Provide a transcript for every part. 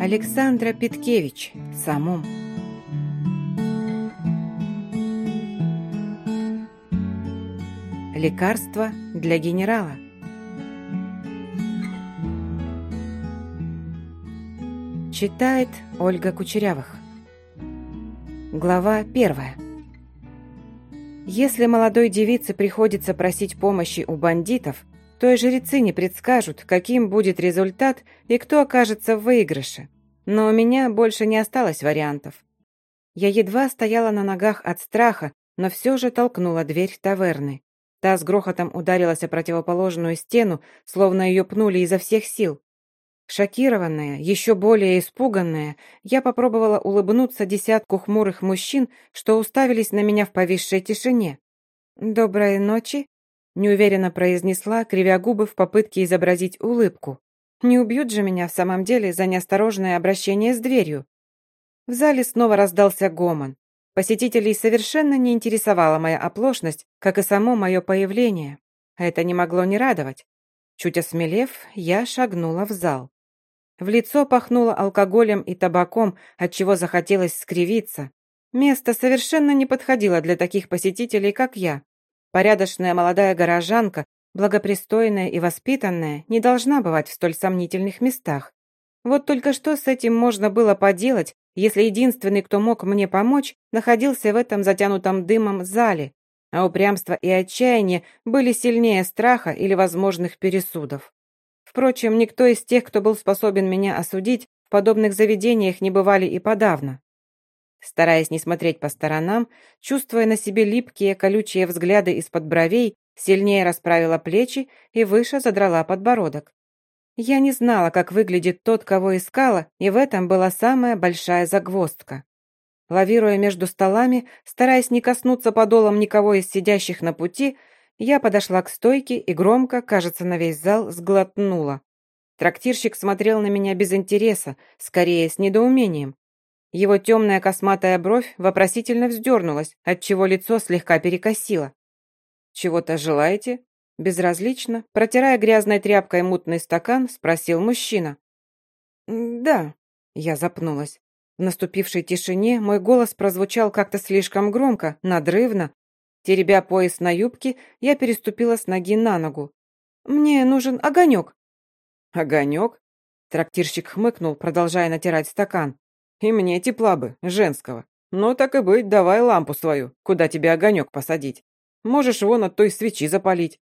Александра Питкевич, самум. Лекарство для генерала. Читает Ольга Кучерявых. Глава первая. Если молодой девице приходится просить помощи у бандитов, то и жрецы не предскажут, каким будет результат и кто окажется в выигрыше. Но у меня больше не осталось вариантов. Я едва стояла на ногах от страха, но все же толкнула дверь таверны. Та с грохотом ударилась о противоположную стену, словно ее пнули изо всех сил. Шокированная, еще более испуганная, я попробовала улыбнуться десятку хмурых мужчин, что уставились на меня в повисшей тишине. «Доброй ночи», неуверенно произнесла, кривя губы в попытке изобразить улыбку. Не убьют же меня в самом деле за неосторожное обращение с дверью. В зале снова раздался гомон. Посетителей совершенно не интересовала моя оплошность, как и само мое появление. Это не могло не радовать. Чуть осмелев, я шагнула в зал. В лицо пахнуло алкоголем и табаком, от чего захотелось скривиться. Место совершенно не подходило для таких посетителей, как я. Порядочная молодая горожанка, благопристойная и воспитанная, не должна бывать в столь сомнительных местах. Вот только что с этим можно было поделать, если единственный, кто мог мне помочь, находился в этом затянутом дымом зале, а упрямство и отчаяние были сильнее страха или возможных пересудов. Впрочем, никто из тех, кто был способен меня осудить, в подобных заведениях не бывали и подавно. Стараясь не смотреть по сторонам, чувствуя на себе липкие, колючие взгляды из-под бровей, сильнее расправила плечи и выше задрала подбородок. Я не знала, как выглядит тот, кого искала, и в этом была самая большая загвоздка. Лавируя между столами, стараясь не коснуться подолом никого из сидящих на пути, я подошла к стойке и громко, кажется, на весь зал сглотнула. Трактирщик смотрел на меня без интереса, скорее с недоумением. Его темная косматая бровь вопросительно вздернулась, отчего лицо слегка перекосило. «Чего-то желаете?» Безразлично, протирая грязной тряпкой мутный стакан, спросил мужчина. «Да», — я запнулась. В наступившей тишине мой голос прозвучал как-то слишком громко, надрывно. Теребя пояс на юбке, я переступила с ноги на ногу. «Мне нужен огонек». «Огонек?» Трактирщик хмыкнул, продолжая натирать стакан. И мне тепла бы, женского. Ну, так и быть, давай лампу свою, куда тебе огонек посадить. Можешь вон от той свечи запалить».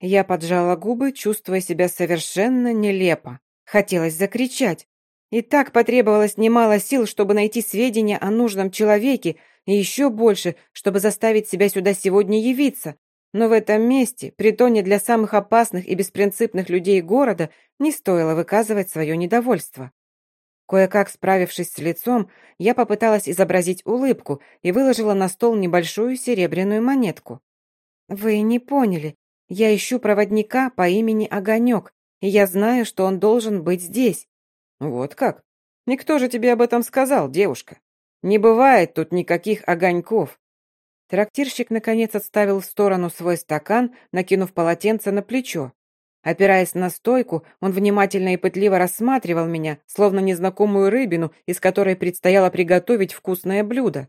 Я поджала губы, чувствуя себя совершенно нелепо. Хотелось закричать. И так потребовалось немало сил, чтобы найти сведения о нужном человеке, и еще больше, чтобы заставить себя сюда сегодня явиться. Но в этом месте, притоне для самых опасных и беспринципных людей города, не стоило выказывать свое недовольство. Кое-как справившись с лицом, я попыталась изобразить улыбку и выложила на стол небольшую серебряную монетку. «Вы не поняли. Я ищу проводника по имени Огонек, и я знаю, что он должен быть здесь». «Вот как? Никто же тебе об этом сказал, девушка. Не бывает тут никаких огоньков». Трактирщик, наконец, отставил в сторону свой стакан, накинув полотенце на плечо. Опираясь на стойку, он внимательно и пытливо рассматривал меня, словно незнакомую рыбину, из которой предстояло приготовить вкусное блюдо.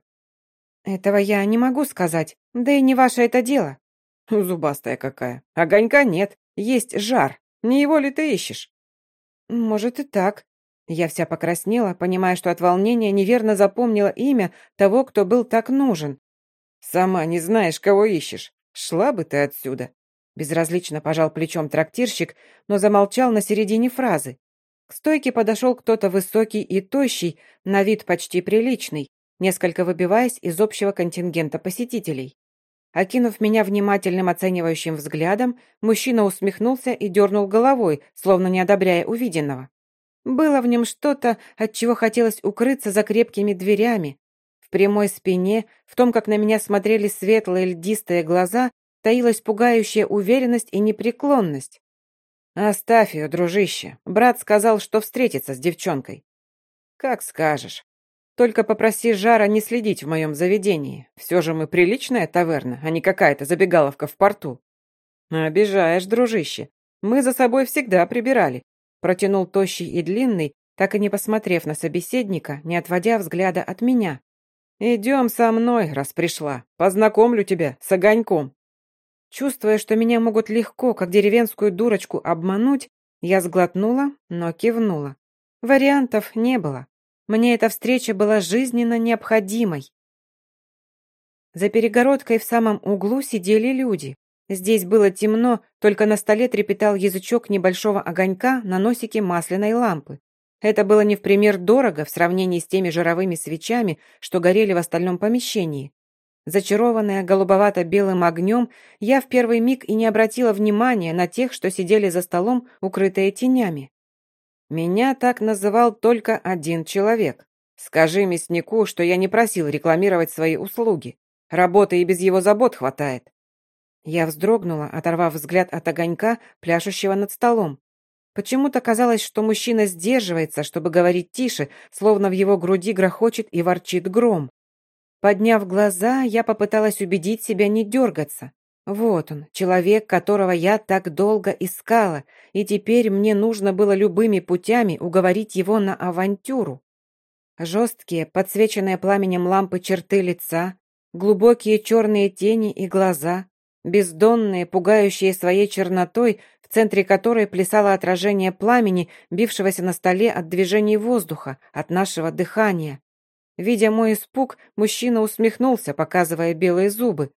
«Этого я не могу сказать, да и не ваше это дело». «Зубастая какая. Огонька нет, есть жар. Не его ли ты ищешь?» «Может и так». Я вся покраснела, понимая, что от волнения неверно запомнила имя того, кто был так нужен. «Сама не знаешь, кого ищешь. Шла бы ты отсюда. Безразлично пожал плечом трактирщик, но замолчал на середине фразы. К стойке подошел кто-то высокий и тощий, на вид почти приличный, несколько выбиваясь из общего контингента посетителей. Окинув меня внимательным оценивающим взглядом, мужчина усмехнулся и дернул головой, словно не одобряя увиденного. Было в нем что-то, от чего хотелось укрыться за крепкими дверями. В прямой спине, в том, как на меня смотрели светлые льдистые глаза, таилась пугающая уверенность и непреклонность. «Оставь ее, дружище. Брат сказал, что встретится с девчонкой». «Как скажешь. Только попроси Жара не следить в моем заведении. Все же мы приличная таверна, а не какая-то забегаловка в порту». «Обижаешь, дружище. Мы за собой всегда прибирали», протянул тощий и длинный, так и не посмотрев на собеседника, не отводя взгляда от меня. «Идем со мной, раз пришла. Познакомлю тебя с огоньком». Чувствуя, что меня могут легко, как деревенскую дурочку, обмануть, я сглотнула, но кивнула. Вариантов не было. Мне эта встреча была жизненно необходимой. За перегородкой в самом углу сидели люди. Здесь было темно, только на столе трепетал язычок небольшого огонька на носике масляной лампы. Это было не в пример дорого в сравнении с теми жировыми свечами, что горели в остальном помещении. Зачарованная голубовато-белым огнем, я в первый миг и не обратила внимания на тех, что сидели за столом, укрытые тенями. Меня так называл только один человек. Скажи мяснику, что я не просил рекламировать свои услуги. Работы и без его забот хватает. Я вздрогнула, оторвав взгляд от огонька, пляшущего над столом. Почему-то казалось, что мужчина сдерживается, чтобы говорить тише, словно в его груди грохочет и ворчит гром. Подняв глаза, я попыталась убедить себя не дергаться. Вот он, человек, которого я так долго искала, и теперь мне нужно было любыми путями уговорить его на авантюру. Жесткие, подсвеченные пламенем лампы черты лица, глубокие черные тени и глаза, бездонные, пугающие своей чернотой, в центре которой плясало отражение пламени, бившегося на столе от движений воздуха, от нашего дыхания. Видя мой испуг, мужчина усмехнулся, показывая белые зубы.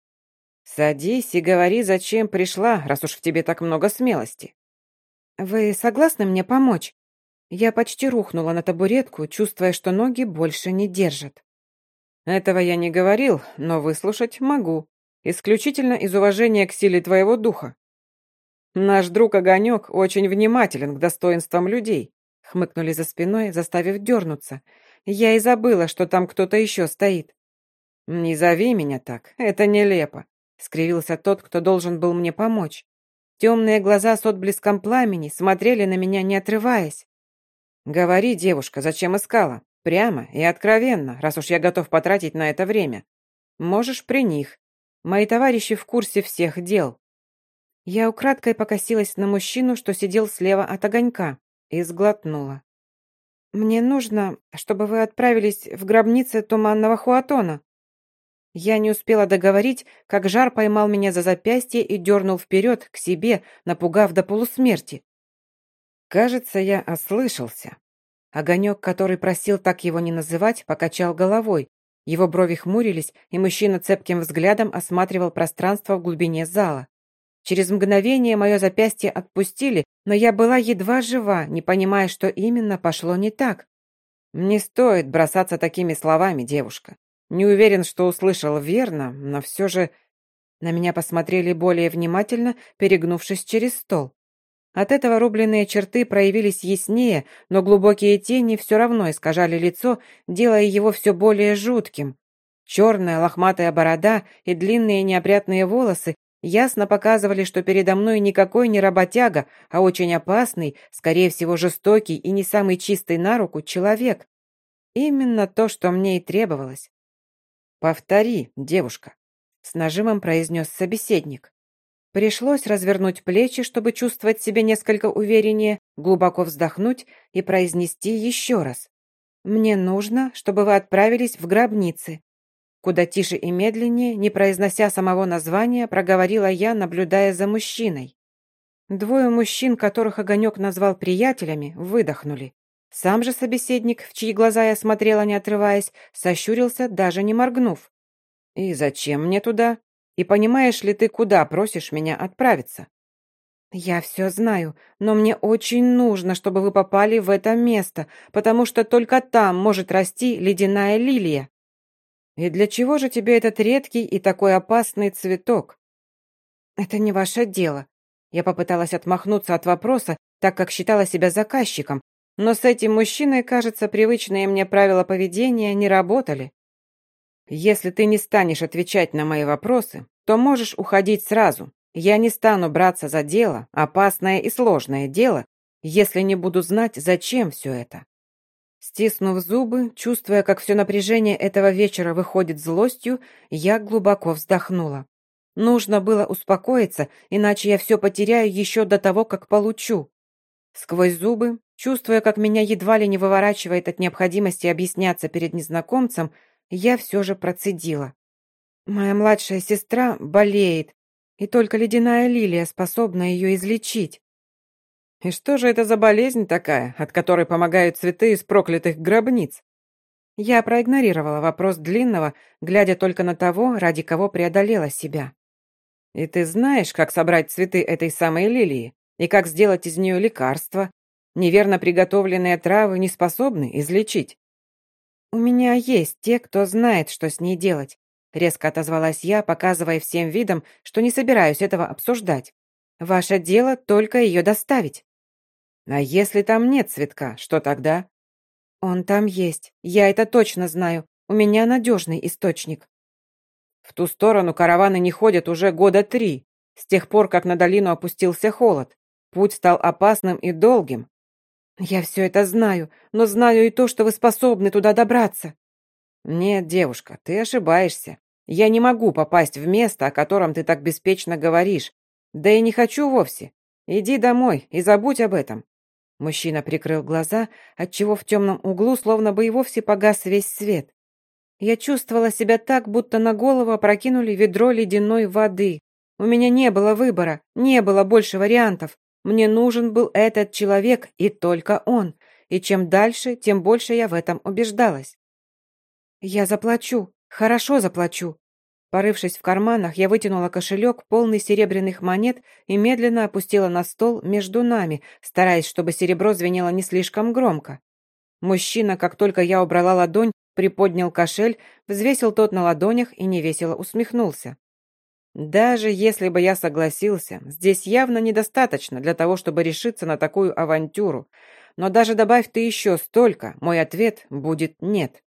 «Садись и говори, зачем пришла, раз уж в тебе так много смелости». «Вы согласны мне помочь?» Я почти рухнула на табуретку, чувствуя, что ноги больше не держат. «Этого я не говорил, но выслушать могу», исключительно из уважения к силе твоего духа. Наш друг Огонек очень внимателен к достоинствам людей, хмыкнули за спиной, заставив дернуться. Я и забыла, что там кто-то еще стоит. Не зови меня так, это нелепо, скривился тот, кто должен был мне помочь. Темные глаза с отблеском пламени смотрели на меня, не отрываясь. «Говори, девушка, зачем искала? Прямо и откровенно, раз уж я готов потратить на это время. Можешь при них, Мои товарищи в курсе всех дел. Я украдкой покосилась на мужчину, что сидел слева от огонька, и сглотнула. «Мне нужно, чтобы вы отправились в гробницы Туманного Хуатона». Я не успела договорить, как жар поймал меня за запястье и дернул вперед, к себе, напугав до полусмерти. Кажется, я ослышался. Огонек, который просил так его не называть, покачал головой, его брови хмурились, и мужчина цепким взглядом осматривал пространство в глубине зала. Через мгновение мое запястье отпустили, но я была едва жива, не понимая, что именно пошло не так. Не стоит бросаться такими словами, девушка. Не уверен, что услышал верно, но все же... На меня посмотрели более внимательно, перегнувшись через стол. От этого рубленные черты проявились яснее, но глубокие тени все равно искажали лицо, делая его все более жутким. Черная лохматая борода и длинные неопрятные волосы ясно показывали, что передо мной никакой не работяга, а очень опасный, скорее всего, жестокий и не самый чистый на руку человек. Именно то, что мне и требовалось. «Повтори, девушка», — с нажимом произнес собеседник. Пришлось развернуть плечи, чтобы чувствовать себя несколько увереннее, глубоко вздохнуть и произнести еще раз. «Мне нужно, чтобы вы отправились в гробницы». Куда тише и медленнее, не произнося самого названия, проговорила я, наблюдая за мужчиной. Двое мужчин, которых Огонек назвал приятелями, выдохнули. Сам же собеседник, в чьи глаза я смотрела, не отрываясь, сощурился, даже не моргнув. «И зачем мне туда?» И понимаешь ли ты, куда просишь меня отправиться?» «Я все знаю, но мне очень нужно, чтобы вы попали в это место, потому что только там может расти ледяная лилия». «И для чего же тебе этот редкий и такой опасный цветок?» «Это не ваше дело». Я попыталась отмахнуться от вопроса, так как считала себя заказчиком, но с этим мужчиной, кажется, привычные мне правила поведения не работали. Если ты не станешь отвечать на мои вопросы, то можешь уходить сразу. Я не стану браться за дело, опасное и сложное дело, если не буду знать, зачем все это. Стиснув зубы, чувствуя, как все напряжение этого вечера выходит злостью, я глубоко вздохнула. Нужно было успокоиться, иначе я все потеряю еще до того, как получу. Сквозь зубы, чувствуя, как меня едва ли не выворачивает от необходимости объясняться перед незнакомцем, я все же процедила. Моя младшая сестра болеет, и только ледяная лилия способна ее излечить. И что же это за болезнь такая, от которой помогают цветы из проклятых гробниц? Я проигнорировала вопрос длинного, глядя только на того, ради кого преодолела себя. И ты знаешь, как собрать цветы этой самой лилии? И как сделать из нее лекарство? Неверно приготовленные травы не способны излечить. «У меня есть те, кто знает, что с ней делать», резко отозвалась я, показывая всем видом, что не собираюсь этого обсуждать. «Ваше дело только ее доставить». «А если там нет цветка, что тогда?» «Он там есть. Я это точно знаю. У меня надежный источник». В ту сторону караваны не ходят уже года три, с тех пор, как на долину опустился холод. Путь стал опасным и долгим. Я все это знаю, но знаю и то, что вы способны туда добраться. Нет, девушка, ты ошибаешься. Я не могу попасть в место, о котором ты так беспечно говоришь. Да и не хочу вовсе. Иди домой и забудь об этом. Мужчина прикрыл глаза, отчего в темном углу словно бы и вовсе погас весь свет. Я чувствовала себя так, будто на голову опрокинули ведро ледяной воды. У меня не было выбора, не было больше вариантов. Мне нужен был этот человек, и только он. И чем дальше, тем больше я в этом убеждалась. «Я заплачу, хорошо заплачу». Порывшись в карманах, я вытянула кошелек, полный серебряных монет, и медленно опустила на стол между нами, стараясь, чтобы серебро звенело не слишком громко. Мужчина, как только я убрала ладонь, приподнял кошель, взвесил тот на ладонях и невесело усмехнулся. Даже если бы я согласился, здесь явно недостаточно для того, чтобы решиться на такую авантюру. Но даже добавь ты еще столько, мой ответ будет «нет».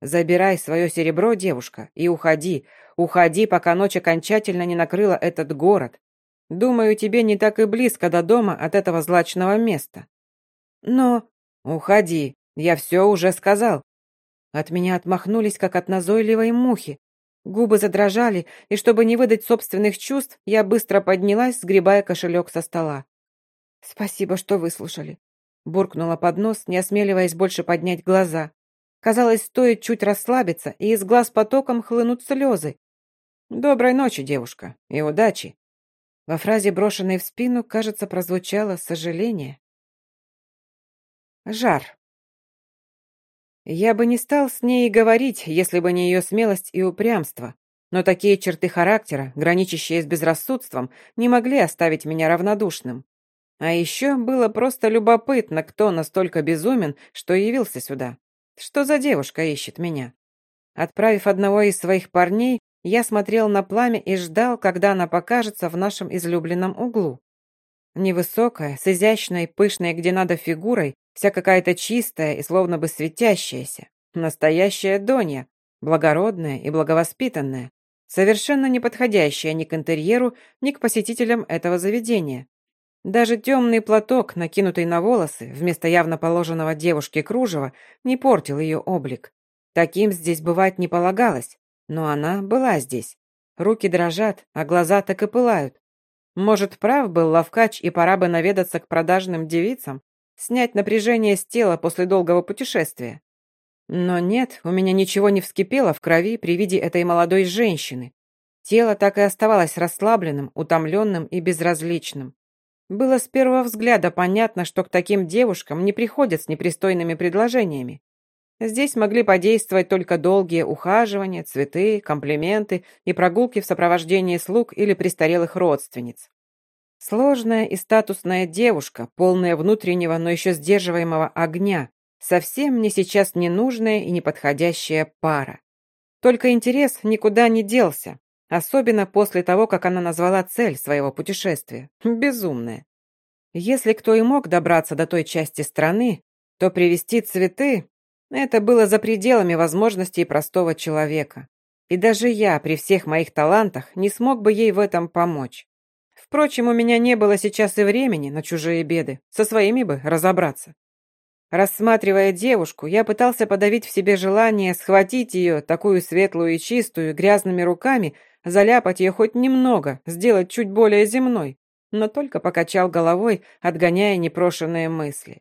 Забирай свое серебро, девушка, и уходи. Уходи, пока ночь окончательно не накрыла этот город. Думаю, тебе не так и близко до дома от этого злачного места. Но... Уходи, я все уже сказал. От меня отмахнулись, как от назойливой мухи. Губы задрожали, и чтобы не выдать собственных чувств, я быстро поднялась, сгребая кошелек со стола. «Спасибо, что выслушали», — буркнула под нос, не осмеливаясь больше поднять глаза. Казалось, стоит чуть расслабиться, и из глаз потоком хлынут слезы. «Доброй ночи, девушка, и удачи!» Во фразе, брошенной в спину, кажется, прозвучало сожаление. Жар. Я бы не стал с ней говорить, если бы не ее смелость и упрямство. Но такие черты характера, граничащие с безрассудством, не могли оставить меня равнодушным. А еще было просто любопытно, кто настолько безумен, что явился сюда. Что за девушка ищет меня? Отправив одного из своих парней, я смотрел на пламя и ждал, когда она покажется в нашем излюбленном углу. Невысокая, с изящной, пышной, где надо фигурой, Вся какая-то чистая и словно бы светящаяся. Настоящая Донья, благородная и благовоспитанная, совершенно не подходящая ни к интерьеру, ни к посетителям этого заведения. Даже темный платок, накинутый на волосы, вместо явно положенного девушке кружева, не портил ее облик. Таким здесь бывать не полагалось, но она была здесь. Руки дрожат, а глаза так и пылают. Может, прав был Лавкач, и пора бы наведаться к продажным девицам? снять напряжение с тела после долгого путешествия. Но нет, у меня ничего не вскипело в крови при виде этой молодой женщины. Тело так и оставалось расслабленным, утомленным и безразличным. Было с первого взгляда понятно, что к таким девушкам не приходят с непристойными предложениями. Здесь могли подействовать только долгие ухаживания, цветы, комплименты и прогулки в сопровождении слуг или престарелых родственниц. Сложная и статусная девушка, полная внутреннего, но еще сдерживаемого огня. Совсем мне сейчас ненужная и неподходящая пара. Только интерес никуда не делся, особенно после того, как она назвала цель своего путешествия. Безумная. Если кто и мог добраться до той части страны, то привезти цветы – это было за пределами возможностей простого человека. И даже я, при всех моих талантах, не смог бы ей в этом помочь. Впрочем, у меня не было сейчас и времени на чужие беды, со своими бы разобраться. Рассматривая девушку, я пытался подавить в себе желание схватить ее, такую светлую и чистую, грязными руками, заляпать ее хоть немного, сделать чуть более земной. но только покачал головой, отгоняя непрошенные мысли.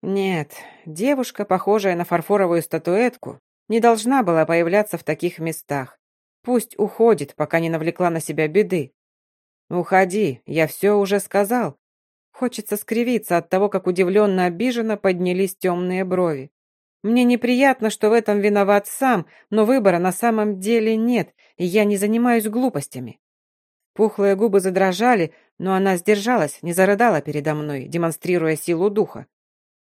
Нет, девушка, похожая на фарфоровую статуэтку, не должна была появляться в таких местах. Пусть уходит, пока не навлекла на себя беды. «Уходи, я все уже сказал». Хочется скривиться от того, как удивленно обиженно поднялись темные брови. Мне неприятно, что в этом виноват сам, но выбора на самом деле нет, и я не занимаюсь глупостями. Пухлые губы задрожали, но она сдержалась, не зарыдала передо мной, демонстрируя силу духа.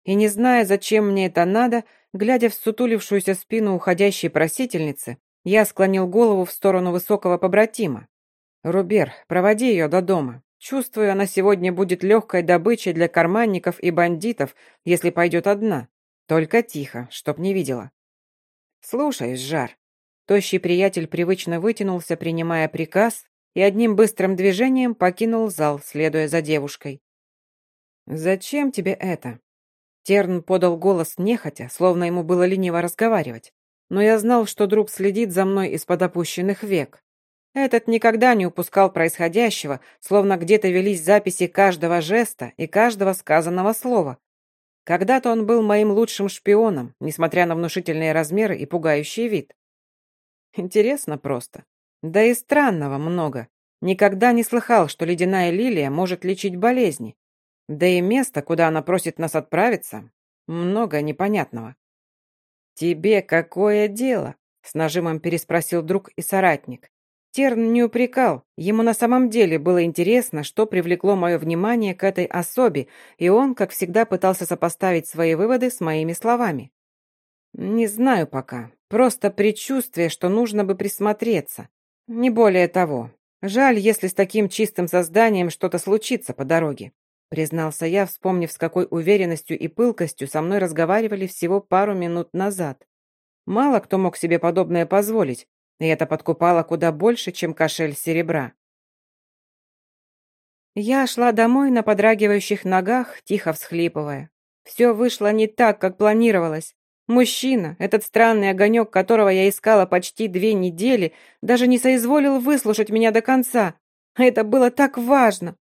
И не зная, зачем мне это надо, глядя в сутулившуюся спину уходящей просительницы, я склонил голову в сторону высокого побратима. «Рубер, проводи ее до дома. Чувствую, она сегодня будет легкой добычей для карманников и бандитов, если пойдет одна. Только тихо, чтоб не видела». «Слушай, Жар». Тощий приятель привычно вытянулся, принимая приказ, и одним быстрым движением покинул зал, следуя за девушкой. «Зачем тебе это?» Терн подал голос нехотя, словно ему было лениво разговаривать. Но я знал, что друг следит за мной из-под опущенных век. Этот никогда не упускал происходящего, словно где-то велись записи каждого жеста и каждого сказанного слова. Когда-то он был моим лучшим шпионом, несмотря на внушительные размеры и пугающий вид. Интересно просто. Да и странного много. Никогда не слыхал, что ледяная лилия может лечить болезни. Да и место, куда она просит нас отправиться, много непонятного. «Тебе какое дело?» — с нажимом переспросил друг и соратник. Терн не упрекал, ему на самом деле было интересно, что привлекло мое внимание к этой особе, и он, как всегда, пытался сопоставить свои выводы с моими словами. «Не знаю пока, просто предчувствие, что нужно бы присмотреться. Не более того. Жаль, если с таким чистым созданием что-то случится по дороге признался я, вспомнив, с какой уверенностью и пылкостью со мной разговаривали всего пару минут назад. Мало кто мог себе подобное позволить, и это подкупало куда больше, чем кошель серебра. Я шла домой на подрагивающих ногах, тихо всхлипывая. Все вышло не так, как планировалось. Мужчина, этот странный огонек, которого я искала почти две недели, даже не соизволил выслушать меня до конца. Это было так важно.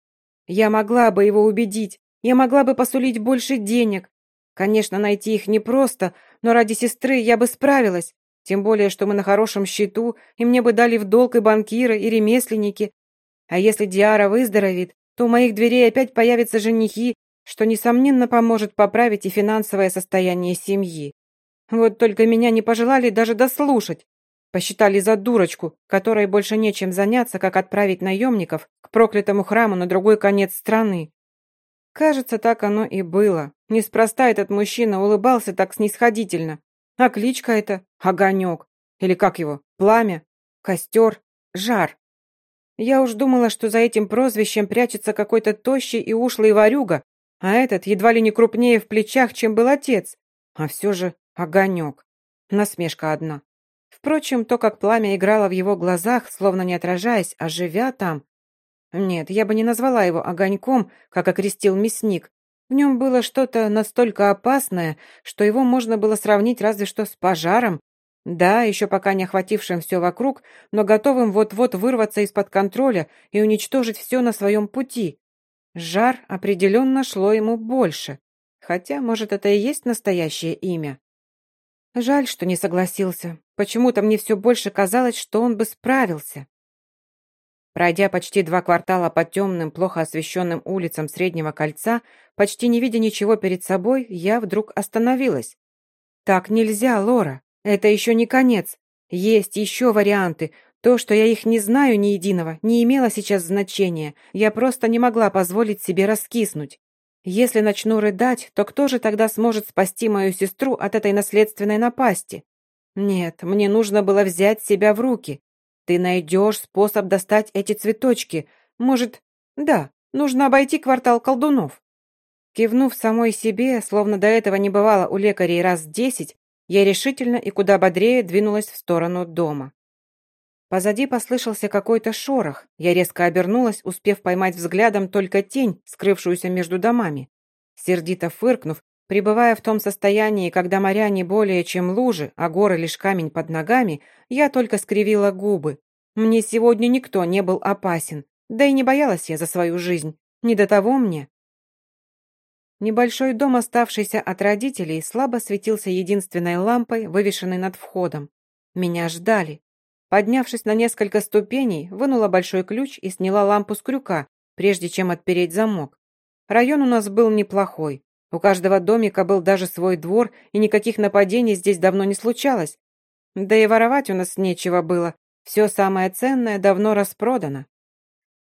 Я могла бы его убедить, я могла бы посулить больше денег. Конечно, найти их непросто, но ради сестры я бы справилась. Тем более, что мы на хорошем счету, и мне бы дали в долг и банкиры, и ремесленники. А если Диара выздоровеет, то у моих дверей опять появятся женихи, что, несомненно, поможет поправить и финансовое состояние семьи. Вот только меня не пожелали даже дослушать. Посчитали за дурочку, которой больше нечем заняться, как отправить наемников к проклятому храму на другой конец страны. Кажется, так оно и было. Неспроста этот мужчина улыбался так снисходительно. А кличка это Огонек. Или как его? Пламя? Костер? Жар? Я уж думала, что за этим прозвищем прячется какой-то тощий и ушлый ворюга, а этот едва ли не крупнее в плечах, чем был отец. А все же Огонек. Насмешка одна. Впрочем, то, как пламя играло в его глазах, словно не отражаясь, а живя там... Нет, я бы не назвала его огоньком, как окрестил мясник. В нем было что-то настолько опасное, что его можно было сравнить разве что с пожаром. Да, еще пока не охватившим все вокруг, но готовым вот-вот вырваться из-под контроля и уничтожить все на своем пути. Жар определенно шло ему больше. Хотя, может, это и есть настоящее имя. Жаль, что не согласился. Почему-то мне все больше казалось, что он бы справился. Пройдя почти два квартала по темным, плохо освещенным улицам Среднего кольца, почти не видя ничего перед собой, я вдруг остановилась. «Так нельзя, Лора. Это еще не конец. Есть еще варианты. То, что я их не знаю ни единого, не имело сейчас значения. Я просто не могла позволить себе раскиснуть. Если начну рыдать, то кто же тогда сможет спасти мою сестру от этой наследственной напасти? Нет, мне нужно было взять себя в руки. Ты найдешь способ достать эти цветочки. Может, да, нужно обойти квартал колдунов. Кивнув самой себе, словно до этого не бывало у лекарей раз десять, я решительно и куда бодрее двинулась в сторону дома. Позади послышался какой-то шорох. Я резко обернулась, успев поймать взглядом только тень, скрывшуюся между домами. Сердито фыркнув, пребывая в том состоянии, когда моря не более чем лужи, а горы лишь камень под ногами, я только скривила губы. Мне сегодня никто не был опасен, да и не боялась я за свою жизнь. Не до того мне. Небольшой дом, оставшийся от родителей, слабо светился единственной лампой, вывешенной над входом. Меня ждали. Поднявшись на несколько ступеней, вынула большой ключ и сняла лампу с крюка, прежде чем отпереть замок. Район у нас был неплохой. У каждого домика был даже свой двор, и никаких нападений здесь давно не случалось. Да и воровать у нас нечего было. Все самое ценное давно распродано.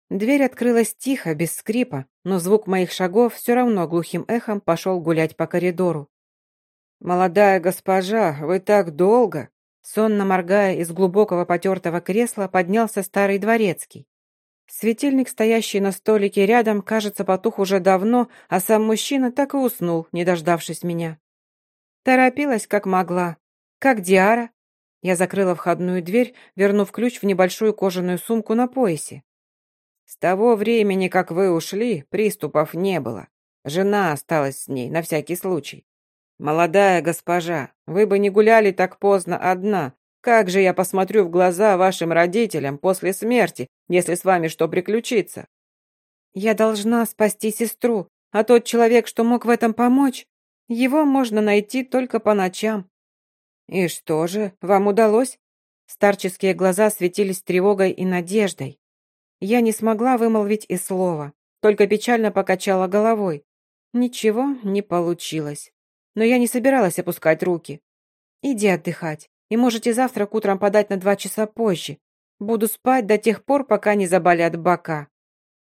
Дверь открылась тихо, без скрипа, но звук моих шагов все равно глухим эхом пошел гулять по коридору. «Молодая госпожа, вы так долго!» Сонно моргая из глубокого потертого кресла, поднялся старый дворецкий. Светильник, стоящий на столике рядом, кажется, потух уже давно, а сам мужчина так и уснул, не дождавшись меня. Торопилась, как могла. Как Диара. Я закрыла входную дверь, вернув ключ в небольшую кожаную сумку на поясе. С того времени, как вы ушли, приступов не было. Жена осталась с ней, на всякий случай. Молодая госпожа, вы бы не гуляли так поздно одна. Как же я посмотрю в глаза вашим родителям после смерти, если с вами что приключится? Я должна спасти сестру, а тот человек, что мог в этом помочь, его можно найти только по ночам. И что же, вам удалось? Старческие глаза светились тревогой и надеждой. Я не смогла вымолвить и слова, только печально покачала головой. Ничего не получилось. Но я не собиралась опускать руки. Иди отдыхать, и можете завтра к утром подать на два часа позже. Буду спать до тех пор, пока не заболят бока.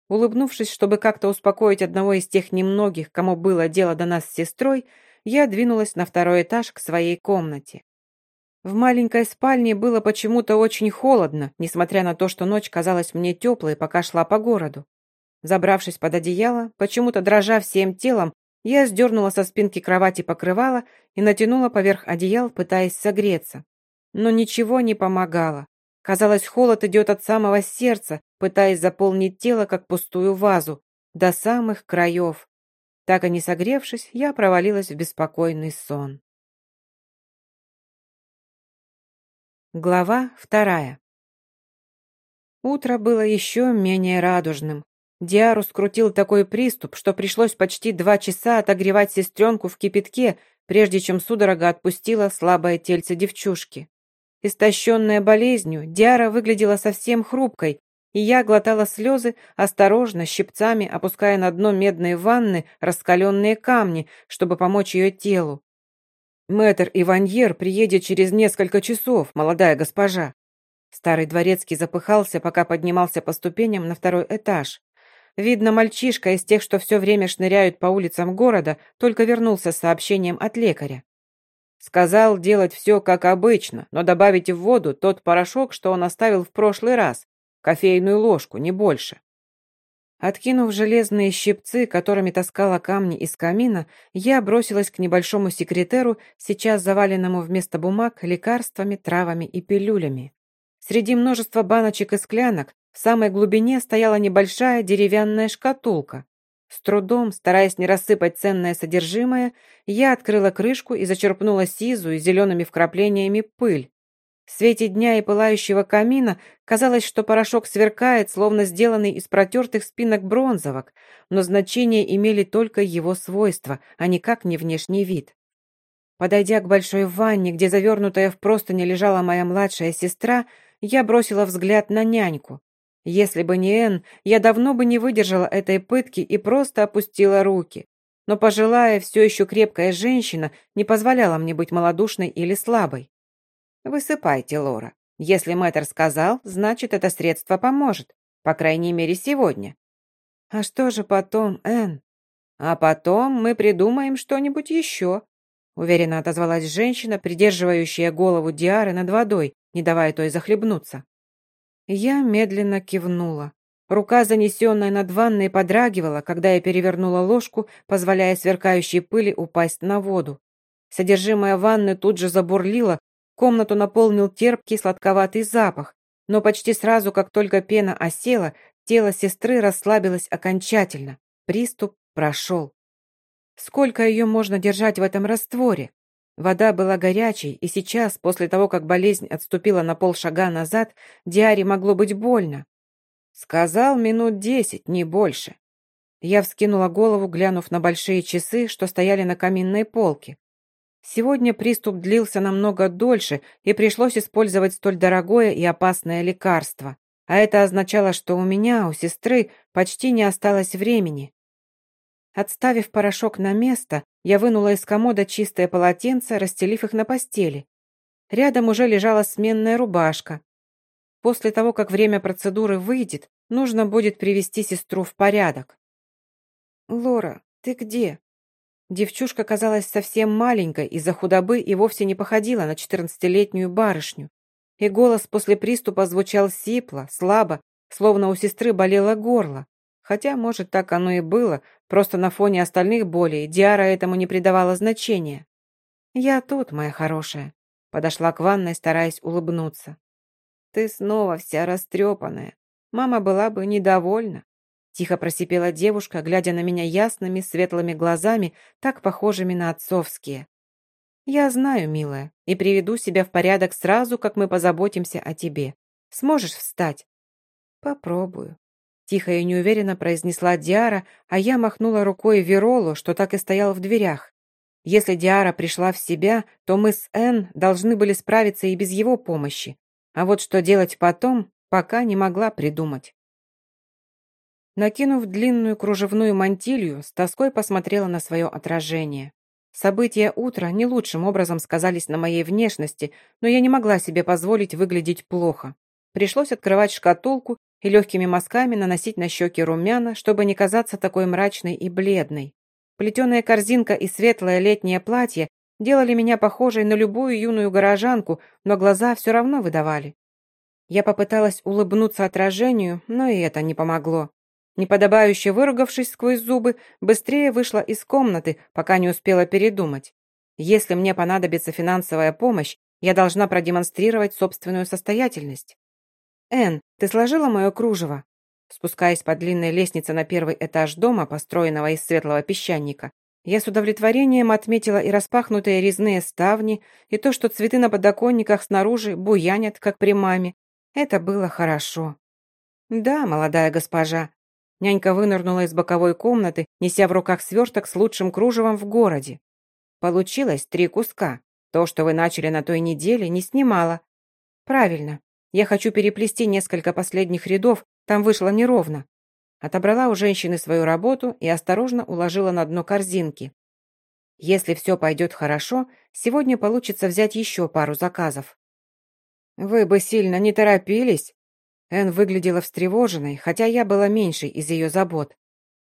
Улыбнувшись, чтобы как-то успокоить одного из тех немногих, кому было дело до нас с сестрой, я двинулась на второй этаж к своей комнате. В маленькой спальне было почему-то очень холодно, несмотря на то, что ночь казалась мне теплой, пока шла по городу. Забравшись под одеяло, почему-то дрожа всем телом, я сдернула со спинки кровати покрывало и натянула поверх одеял, пытаясь согреться. Но ничего не помогало. Казалось, холод идет от самого сердца, пытаясь заполнить тело, как пустую вазу, до самых краев. Так и не согревшись, я провалилась в беспокойный сон. Глава вторая. Утро было еще менее радужным. Диару скрутил такой приступ, что пришлось почти два часа отогревать сестренку в кипятке, прежде чем судорога отпустила слабое тельце девчушки. Истощенная болезнью, Диара выглядела совсем хрупкой, и я глотала слезы, осторожно, щипцами опуская на дно медной ванны раскаленные камни, чтобы помочь ее телу. «Мэтр Иваньер приедет через несколько часов, молодая госпожа». Старый дворецкий запыхался, пока поднимался по ступеням на второй этаж. Видно, мальчишка из тех, что все время шныряют по улицам города, только вернулся с сообщением от лекаря. Сказал делать все как обычно, но добавить в воду тот порошок, что он оставил в прошлый раз. Кофейную ложку, не больше. Откинув железные щипцы, которыми таскала камни из камина, я бросилась к небольшому секретеру, сейчас заваленному вместо бумаг лекарствами, травами и пилюлями. Среди множества баночек и склянок в самой глубине стояла небольшая деревянная шкатулка. С трудом, стараясь не рассыпать ценное содержимое, я открыла крышку и зачерпнула сизую зелеными вкраплениями пыль. В свете дня и пылающего камина казалось, что порошок сверкает, словно сделанный из протертых спинок бронзовок, но значение имели только его свойства, а никак не внешний вид. Подойдя к большой ванне, где завернутая в простыни лежала моя младшая сестра, я бросила взгляд на няньку. Если бы не Энн, я давно бы не выдержала этой пытки и просто опустила руки. Но пожилая, все еще крепкая женщина не позволяла мне быть малодушной или слабой. Высыпайте, Лора. Если мэтр сказал, значит, это средство поможет. По крайней мере, сегодня. А что же потом, Энн? А потом мы придумаем что-нибудь еще. Уверенно отозвалась женщина, придерживающая голову Диары над водой, не давая той захлебнуться. Я медленно кивнула. Рука, занесенная над ванной, подрагивала, когда я перевернула ложку, позволяя сверкающей пыли упасть на воду. Содержимое ванны тут же забурлило, Комнату наполнил терпкий сладковатый запах, но почти сразу, как только пена осела, тело сестры расслабилось окончательно. Приступ прошел. Сколько ее можно держать в этом растворе? Вода была горячей, и сейчас, после того, как болезнь отступила на полшага назад, Диаре могло быть больно. Сказал минут десять, не больше. Я вскинула голову, глянув на большие часы, что стояли на каминной полке. Сегодня приступ длился намного дольше, и пришлось использовать столь дорогое и опасное лекарство. А это означало, что у меня, у сестры, почти не осталось времени. Отставив порошок на место, я вынула из комода чистое полотенце, расстелив их на постели. Рядом уже лежала сменная рубашка. После того, как время процедуры выйдет, нужно будет привести сестру в порядок. «Лора, ты где?» Девчушка казалась совсем маленькой, из-за худобы и вовсе не походила на четырнадцатилетнюю барышню. И голос после приступа звучал сипло, слабо, словно у сестры болело горло. Хотя, может, так оно и было, просто на фоне остальных болей Диара этому не придавала значения. «Я тут, моя хорошая», — подошла к ванной, стараясь улыбнуться. «Ты снова вся растрепанная. Мама была бы недовольна». Тихо просипела девушка, глядя на меня ясными, светлыми глазами, так похожими на отцовские. «Я знаю, милая, и приведу себя в порядок сразу, как мы позаботимся о тебе. Сможешь встать?» «Попробую», — тихо и неуверенно произнесла Диара, а я махнула рукой Веролу, что так и стоял в дверях. Если Диара пришла в себя, то мы с Энн должны были справиться и без его помощи. А вот что делать потом, пока не могла придумать. Накинув длинную кружевную мантилью, с тоской посмотрела на свое отражение. События утра не лучшим образом сказались на моей внешности, но я не могла себе позволить выглядеть плохо. Пришлось открывать шкатулку и легкими мазками наносить на щеки румяна, чтобы не казаться такой мрачной и бледной. Плетеная корзинка и светлое летнее платье делали меня похожей на любую юную горожанку, но глаза все равно выдавали. Я попыталась улыбнуться отражению, но и это не помогло. Неподобающе выругавшись сквозь зубы, быстрее вышла из комнаты, пока не успела передумать. Если мне понадобится финансовая помощь, я должна продемонстрировать собственную состоятельность. «Энн, ты сложила мое кружево?» Спускаясь по длинной лестнице на первый этаж дома, построенного из светлого песчаника, я с удовлетворением отметила и распахнутые резные ставни, и то, что цветы на подоконниках снаружи буянят, как при маме. Это было хорошо. «Да, молодая госпожа», Нянька вынырнула из боковой комнаты, неся в руках сверток с лучшим кружевом в городе. Получилось три куска. То, что вы начали на той неделе, не снимала. Правильно. Я хочу переплести несколько последних рядов, там вышло неровно. Отобрала у женщины свою работу и осторожно уложила на дно корзинки. Если все пойдет хорошо, сегодня получится взять еще пару заказов. Вы бы сильно не торопились, Эн выглядела встревоженной, хотя я была меньшей из ее забот.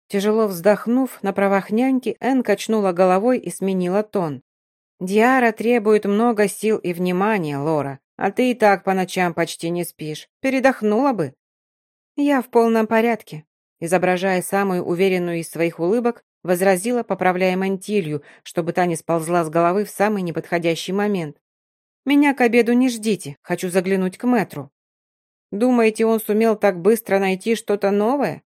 Тяжело вздохнув, на правах няньки, Эн качнула головой и сменила тон. «Диара требует много сил и внимания, Лора, а ты и так по ночам почти не спишь. Передохнула бы». «Я в полном порядке», изображая самую уверенную из своих улыбок, возразила, поправляя мантилью, чтобы та не сползла с головы в самый неподходящий момент. «Меня к обеду не ждите, хочу заглянуть к мэтру». Думаете, он сумел так быстро найти что-то новое?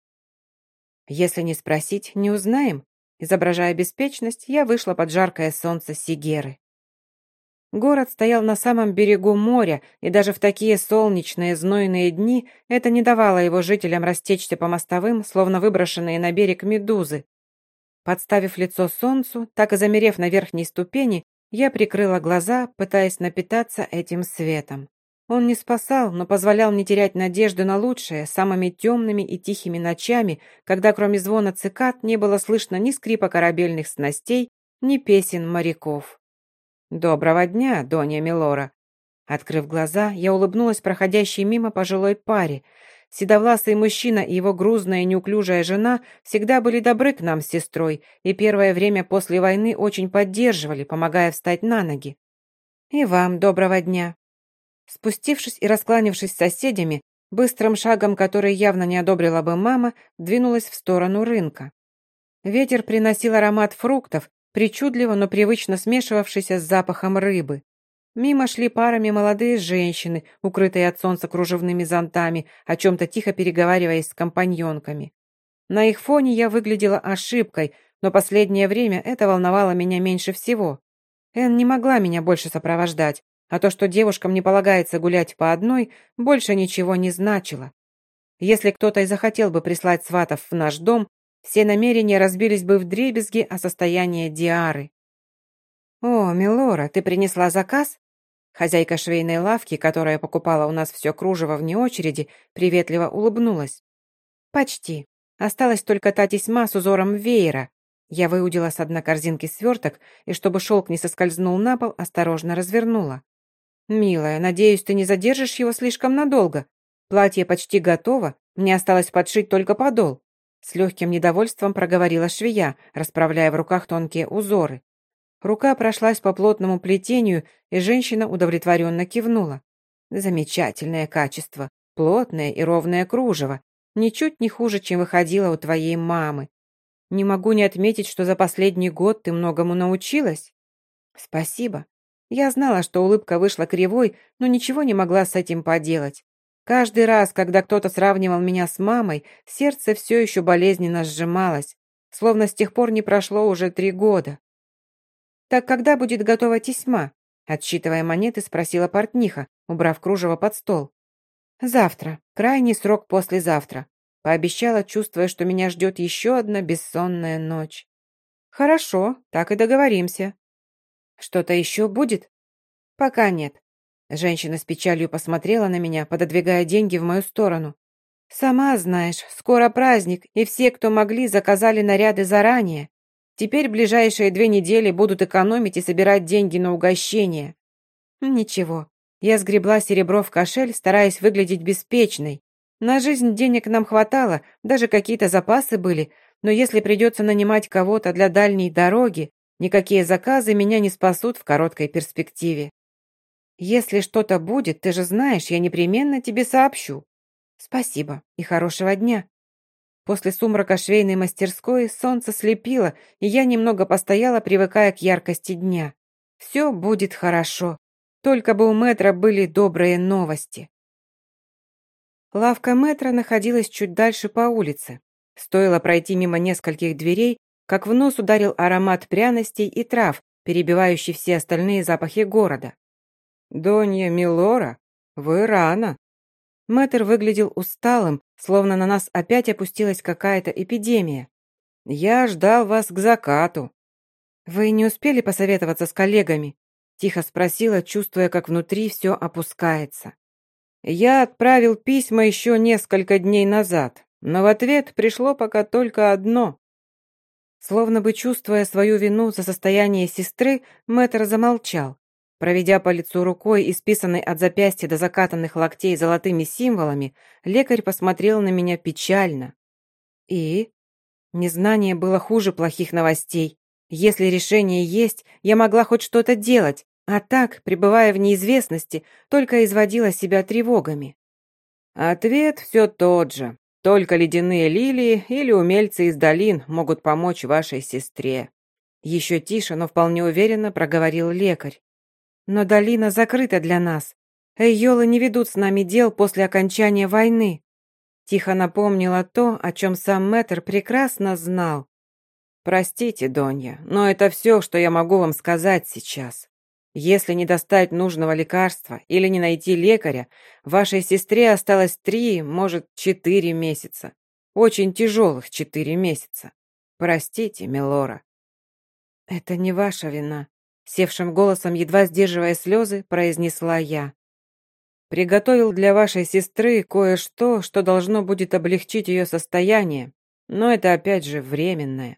Если не спросить, не узнаем. Изображая беспечность, я вышла под жаркое солнце Сигеры. Город стоял на самом берегу моря, и даже в такие солнечные, знойные дни это не давало его жителям растечься по мостовым, словно выброшенные на берег медузы. Подставив лицо солнцу, так и замерев на верхней ступени, я прикрыла глаза, пытаясь напитаться этим светом. Он не спасал, но позволял не терять надежды на лучшее самыми темными и тихими ночами, когда кроме звона цикад не было слышно ни скрипа корабельных снастей, ни песен моряков. «Доброго дня, Донья Милора!» Открыв глаза, я улыбнулась проходящей мимо пожилой паре. Седовласый мужчина и его грузная и неуклюжая жена всегда были добры к нам с сестрой и первое время после войны очень поддерживали, помогая встать на ноги. «И вам доброго дня!» Спустившись и раскланившись с соседями, быстрым шагом, который явно не одобрила бы мама, двинулась в сторону рынка. Ветер приносил аромат фруктов, причудливо, но привычно смешивавшийся с запахом рыбы. Мимо шли парами молодые женщины, укрытые от солнца кружевными зонтами, о чем-то тихо переговариваясь с компаньонками. На их фоне я выглядела ошибкой, но последнее время это волновало меня меньше всего. Эн не могла меня больше сопровождать, а то, что девушкам не полагается гулять по одной, больше ничего не значило. Если кто-то и захотел бы прислать сватов в наш дом, все намерения разбились бы в дребезги о состоянии Диары. «О, Милора, ты принесла заказ?» Хозяйка швейной лавки, которая покупала у нас все кружево вне очереди, приветливо улыбнулась. «Почти. Осталась только та тесьма с узором веера». Я выудила с одной корзинки сверток и, чтобы шелк не соскользнул на пол, осторожно развернула. «Милая, надеюсь, ты не задержишь его слишком надолго. Платье почти готово, мне осталось подшить только подол». С легким недовольством проговорила швея, расправляя в руках тонкие узоры. Рука прошлась по плотному плетению, и женщина удовлетворенно кивнула. «Замечательное качество, плотное и ровное кружево, ничуть не хуже, чем выходило у твоей мамы. Не могу не отметить, что за последний год ты многому научилась». «Спасибо. Я знала, что улыбка вышла кривой, но ничего не могла с этим поделать. Каждый раз, когда кто-то сравнивал меня с мамой, сердце все еще болезненно сжималось, словно с тех пор не прошло уже три года. «Так когда будет готова тесьма?» Отсчитывая монеты, спросила портниха, убрав кружево под стол. «Завтра. Крайний срок послезавтра», пообещала, чувствуя, что меня ждет еще одна бессонная ночь. «Хорошо, так и договоримся». «Что-то еще будет?» «Пока нет. Женщина с печалью посмотрела на меня, пододвигая деньги в мою сторону. «Сама знаешь, скоро праздник, и все, кто могли, заказали наряды заранее. Теперь ближайшие две недели будут экономить и собирать деньги на угощение». «Ничего». Я сгребла серебро в кошель, стараясь выглядеть беспечной. На жизнь денег нам хватало, даже какие-то запасы были, но если придется нанимать кого-то для дальней дороги, никакие заказы меня не спасут в короткой перспективе. Если что-то будет, ты же знаешь, я непременно тебе сообщу. Спасибо и хорошего дня. После сумрака швейной мастерской солнце слепило, и я немного постояла, привыкая к яркости дня. Все будет хорошо. Только бы у Мэтра были добрые новости. Лавка Мэтра находилась чуть дальше по улице. Стоило пройти мимо нескольких дверей, как в нос ударил аромат пряностей и трав, перебивающий все остальные запахи города. «Донья Милора, вы рано». Мэтр выглядел усталым, словно на нас опять опустилась какая-то эпидемия. «Я ждал вас к закату». «Вы не успели посоветоваться с коллегами?» Тихо спросила, чувствуя, как внутри все опускается. «Я отправил письма еще несколько дней назад, но в ответ пришло пока только одно». Словно бы чувствуя свою вину за состояние сестры, Мэтр замолчал. Проведя по лицу рукой, исписанной от запястья до закатанных локтей золотыми символами, лекарь посмотрел на меня печально. И? Незнание было хуже плохих новостей. Если решение есть, я могла хоть что-то делать, а так, пребывая в неизвестности, только изводила себя тревогами. Ответ все тот же. Только ледяные лилии или умельцы из долин могут помочь вашей сестре. Еще тише, но вполне уверенно проговорил лекарь. Но долина закрыта для нас. Эйолы не ведут с нами дел после окончания войны. Тихо напомнила то, о чем сам Мэтр прекрасно знал. «Простите, Донья, но это все, что я могу вам сказать сейчас. Если не достать нужного лекарства или не найти лекаря, вашей сестре осталось три, может, четыре месяца. Очень тяжелых четыре месяца. Простите, Милора». «Это не ваша вина», Севшим голосом, едва сдерживая слезы, произнесла я. «Приготовил для вашей сестры кое-что, что должно будет облегчить ее состояние, но это опять же временное».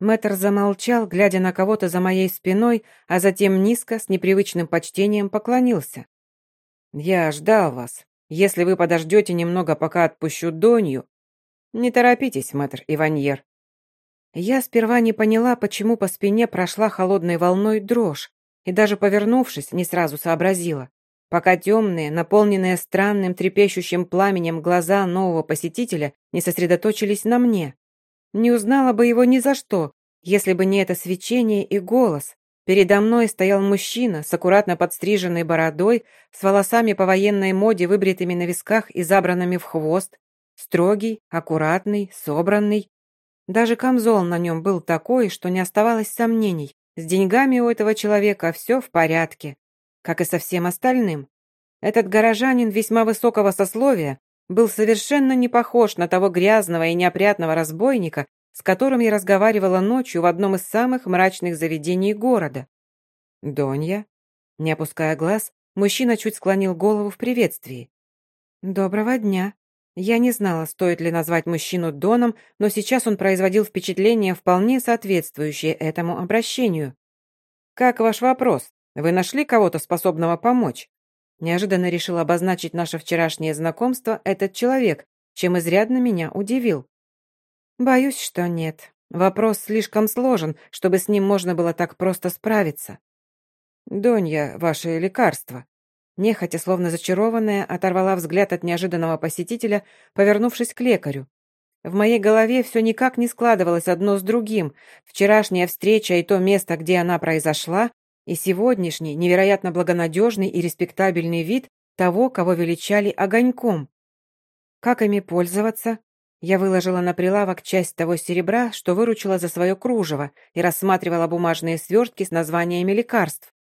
Мэтр замолчал, глядя на кого-то за моей спиной, а затем низко, с непривычным почтением поклонился. «Я ждал вас. Если вы подождете немного, пока отпущу Донью...» «Не торопитесь, мэтр Иваньер. Я сперва не поняла, почему по спине прошла холодной волной дрожь, и даже повернувшись, не сразу сообразила. Пока темные, наполненные странным трепещущим пламенем глаза нового посетителя не сосредоточились на мне. Не узнала бы его ни за что, если бы не это свечение и голос. Передо мной стоял мужчина с аккуратно подстриженной бородой, с волосами по военной моде, выбритыми на висках и забранными в хвост, строгий, аккуратный, собранный, даже камзол на нем был такой, что не оставалось сомнений. С деньгами у этого человека все в порядке, как и со всем остальным. Этот горожанин весьма высокого сословия был совершенно не похож на того грязного и неопрятного разбойника, с которым я разговаривала ночью в одном из самых мрачных заведений города. «Донья?» Не опуская глаз, мужчина чуть склонил голову в приветствии. «Доброго дня». Я не знала, стоит ли назвать мужчину Доном, но сейчас он производил впечатление, вполне соответствующее этому обращению. «Как ваш вопрос? Вы нашли кого-то, способного помочь?» Неожиданно решил обозначить наше вчерашнее знакомство этот человек, чем изрядно меня удивил. Боюсь, что нет. Вопрос слишком сложен, чтобы с ним можно было так просто справиться. «Донья, ваше лекарство». Нехотя, словно зачарованная, оторвала взгляд от неожиданного посетителя, повернувшись к лекарю. В моей голове все никак не складывалось одно с другим. Вчерашняя встреча и то место, где она произошла, и сегодняшний невероятно благонадежный и респектабельный вид того, кого величали огоньком. Как ими пользоваться? Я выложила на прилавок часть того серебра, что выручила за свое кружево, и рассматривала бумажные свертки с названиями лекарств.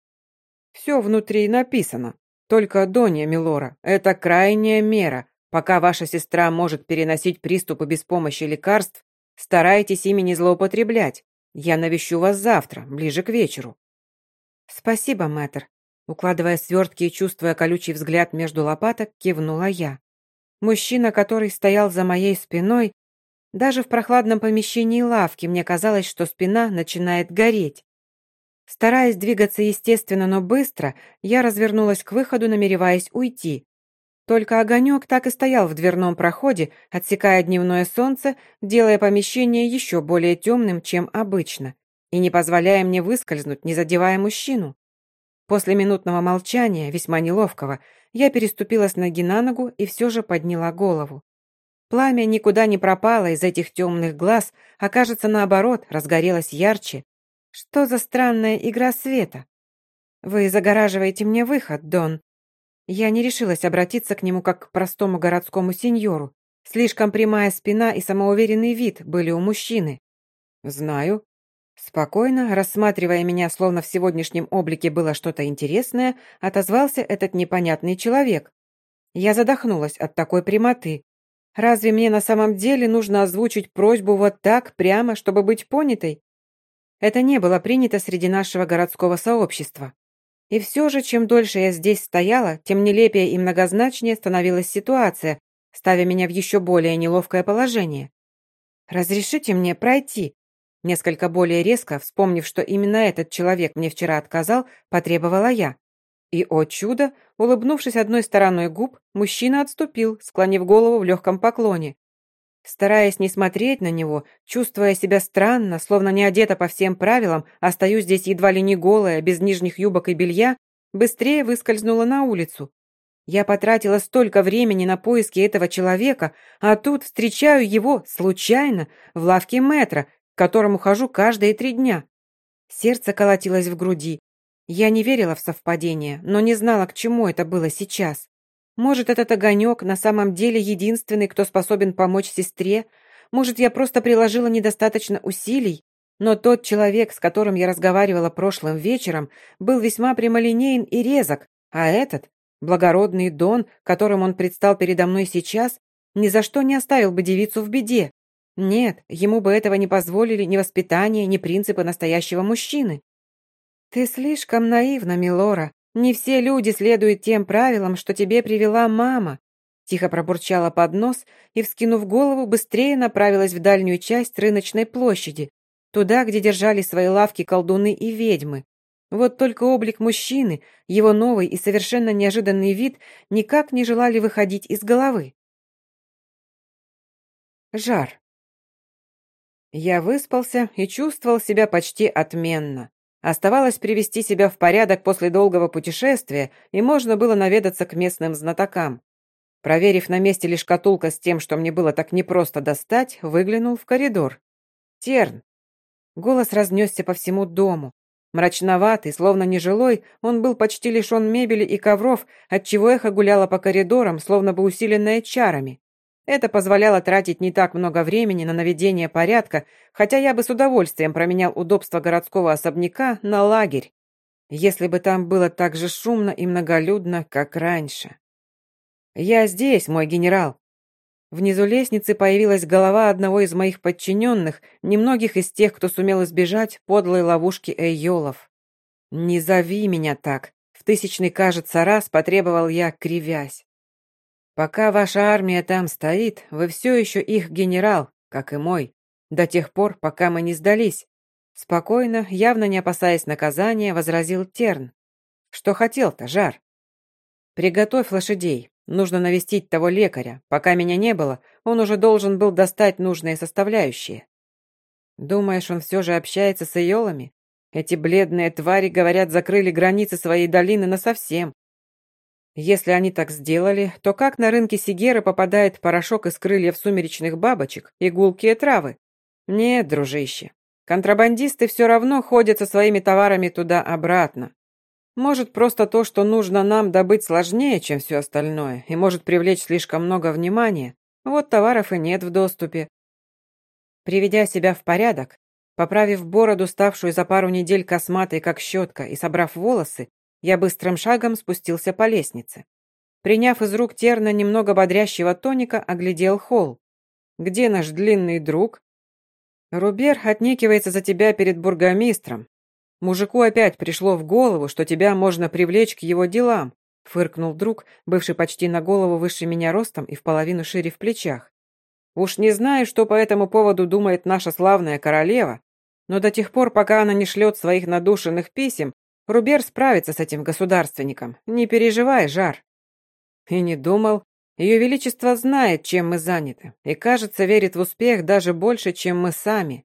«Все внутри написано. Только, Донья Милора, это крайняя мера. Пока ваша сестра может переносить приступы без помощи лекарств, старайтесь ими не злоупотреблять. Я навещу вас завтра, ближе к вечеру». «Спасибо, мэтр». Укладывая свертки и чувствуя колючий взгляд между лопаток, кивнула я. Мужчина, который стоял за моей спиной, даже в прохладном помещении лавки мне казалось, что спина начинает гореть. Стараясь двигаться естественно, но быстро, я развернулась к выходу, намереваясь уйти. Только огонек так и стоял в дверном проходе, отсекая дневное солнце, делая помещение еще более темным, чем обычно и не позволяя мне выскользнуть, не задевая мужчину. После минутного молчания, весьма неловкого, я переступила с ноги на ногу и все же подняла голову. Пламя никуда не пропало из этих темных глаз, а кажется, наоборот, разгорелось ярче. Что за странная игра света? Вы загораживаете мне выход, Дон. Я не решилась обратиться к нему как к простому городскому сеньору. Слишком прямая спина и самоуверенный вид были у мужчины. «Знаю», Спокойно, рассматривая меня, словно в сегодняшнем облике было что-то интересное, отозвался этот непонятный человек. Я задохнулась от такой прямоты. Разве мне на самом деле нужно озвучить просьбу вот так, прямо, чтобы быть понятой? Это не было принято среди нашего городского сообщества. И все же, чем дольше я здесь стояла, тем нелепее и многозначнее становилась ситуация, ставя меня в еще более неловкое положение. «Разрешите мне пройти?» Несколько более резко, вспомнив, что именно этот человек мне вчера отказал, потребовала я. И, о чудо, улыбнувшись одной стороной губ, мужчина отступил, склонив голову в легком поклоне. Стараясь не смотреть на него, чувствуя себя странно, словно не одета по всем правилам, остаюсь здесь едва ли не голая, без нижних юбок и белья, быстрее выскользнула на улицу. Я потратила столько времени на поиски этого человека, а тут встречаю его, случайно, в лавке метро, к которому хожу каждые три дня. Сердце колотилось в груди. Я не верила в совпадение, но не знала, к чему это было сейчас. Может, этот огонек на самом деле единственный, кто способен помочь сестре? Может, я просто приложила недостаточно усилий? Но тот человек, с которым я разговаривала прошлым вечером, был весьма прямолинеен и резок, а этот, благородный Дон, которым он предстал передо мной сейчас, ни за что не оставил бы девицу в беде. Нет, ему бы этого не позволили ни воспитание, ни принципы настоящего мужчины. Ты слишком наивна, Милора. Не все люди следуют тем правилам, что тебе привела мама. Тихо пробурчала под нос и, вскинув голову, быстрее направилась в дальнюю часть рыночной площади, туда, где держали свои лавки колдуны и ведьмы. Вот только облик мужчины, его новый и совершенно неожиданный вид никак не желали выходить из головы. Жар. Я выспался и чувствовал себя почти отменно. Оставалось привести себя в порядок после долгого путешествия, и можно было наведаться к местным знатокам. Проверив, на месте ли шкатулка с тем, что мне было так непросто достать, выглянул в коридор. «Терн!» Голос разнесся по всему дому. Мрачноватый, словно нежилой, он был почти лишен мебели и ковров, отчего эхо гуляло по коридорам, словно бы усиленное чарами. Это позволяло тратить не так много времени на наведение порядка, хотя я бы с удовольствием променял удобство городского особняка на лагерь, если бы там было так же шумно и многолюдно, как раньше. «Я здесь, мой генерал», Внизу лестницы появилась голова одного из моих подчиненных, немногих из тех, кто сумел избежать подлой ловушки Эйолов. «Не зови меня так!» В тысячный, кажется, раз потребовал я, кривясь. «Пока ваша армия там стоит, вы все еще их генерал, как и мой, до тех пор, пока мы не сдались». Спокойно, явно не опасаясь наказания, возразил Терн. «Что хотел-то, Жар?» «Приготовь лошадей. Нужно навестить того лекаря. Пока меня не было, он уже должен был достать нужные составляющие. Думаешь, он все же общается с иолами? Эти бледные твари, говорят, закрыли границы своей долины насовсем. Если они так сделали, то как на рынке Сигера попадает порошок из крыльев сумеречных бабочек и гулкие травы? Нет, дружище, контрабандисты все равно ходят со своими товарами туда-обратно. Может, просто то, что нужно нам добыть сложнее, чем все остальное, и может привлечь слишком много внимания. Вот товаров и нет в доступе. Приведя себя в порядок, поправив бороду, ставшую за пару недель косматой, как щетка, и собрав волосы, я быстрым шагом спустился по лестнице. Приняв из рук Терна немного бодрящего тоника, оглядел холл. «Где наш длинный друг?» «Рубер отнекивается за тебя перед бургомистром. Мужику опять пришло в голову, что тебя можно привлечь к его делам, фыркнул друг, бывший почти на голову выше меня ростом и в половину шире в плечах. Уж не знаю, что по этому поводу думает наша славная королева, но до тех пор, пока она не шлет своих надушенных писем, Рубер справится с этим государственником. Не переживай, Жар. И не думал. Ее Величество знает, чем мы заняты, и, кажется, верит в успех даже больше, чем мы сами.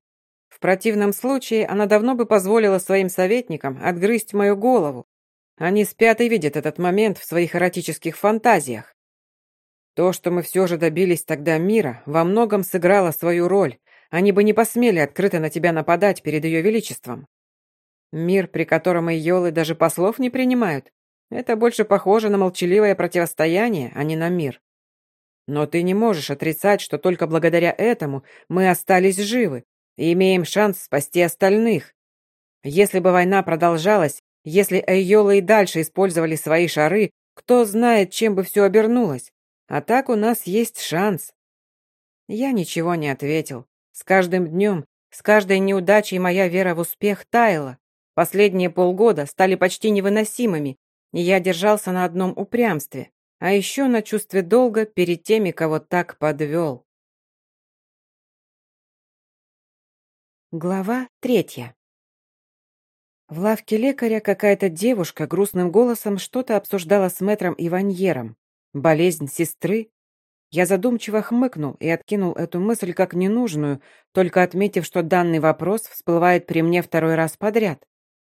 В противном случае она давно бы позволила своим советникам отгрызть мою голову. Они спят и видят этот момент в своих эротических фантазиях. То, что мы все же добились тогда мира, во многом сыграло свою роль. Они бы не посмели открыто на тебя нападать перед ее величеством. Мир, при котором Йолы даже послов не принимают, это больше похоже на молчаливое противостояние, а не на мир. Но ты не можешь отрицать, что только благодаря этому мы остались живы, и имеем шанс спасти остальных. Если бы война продолжалась, если Эйолы и дальше использовали свои шары, кто знает, чем бы все обернулось. А так у нас есть шанс. Я ничего не ответил. С каждым днем, с каждой неудачей моя вера в успех таяла. Последние полгода стали почти невыносимыми, и я держался на одном упрямстве, а еще на чувстве долга перед теми, кого так подвел. Глава третья. В лавке лекаря какая-то девушка грустным голосом что-то обсуждала с мэтром Иваньером. Болезнь сестры? Я задумчиво хмыкнул и откинул эту мысль как ненужную, только отметив, что данный вопрос всплывает при мне второй раз подряд.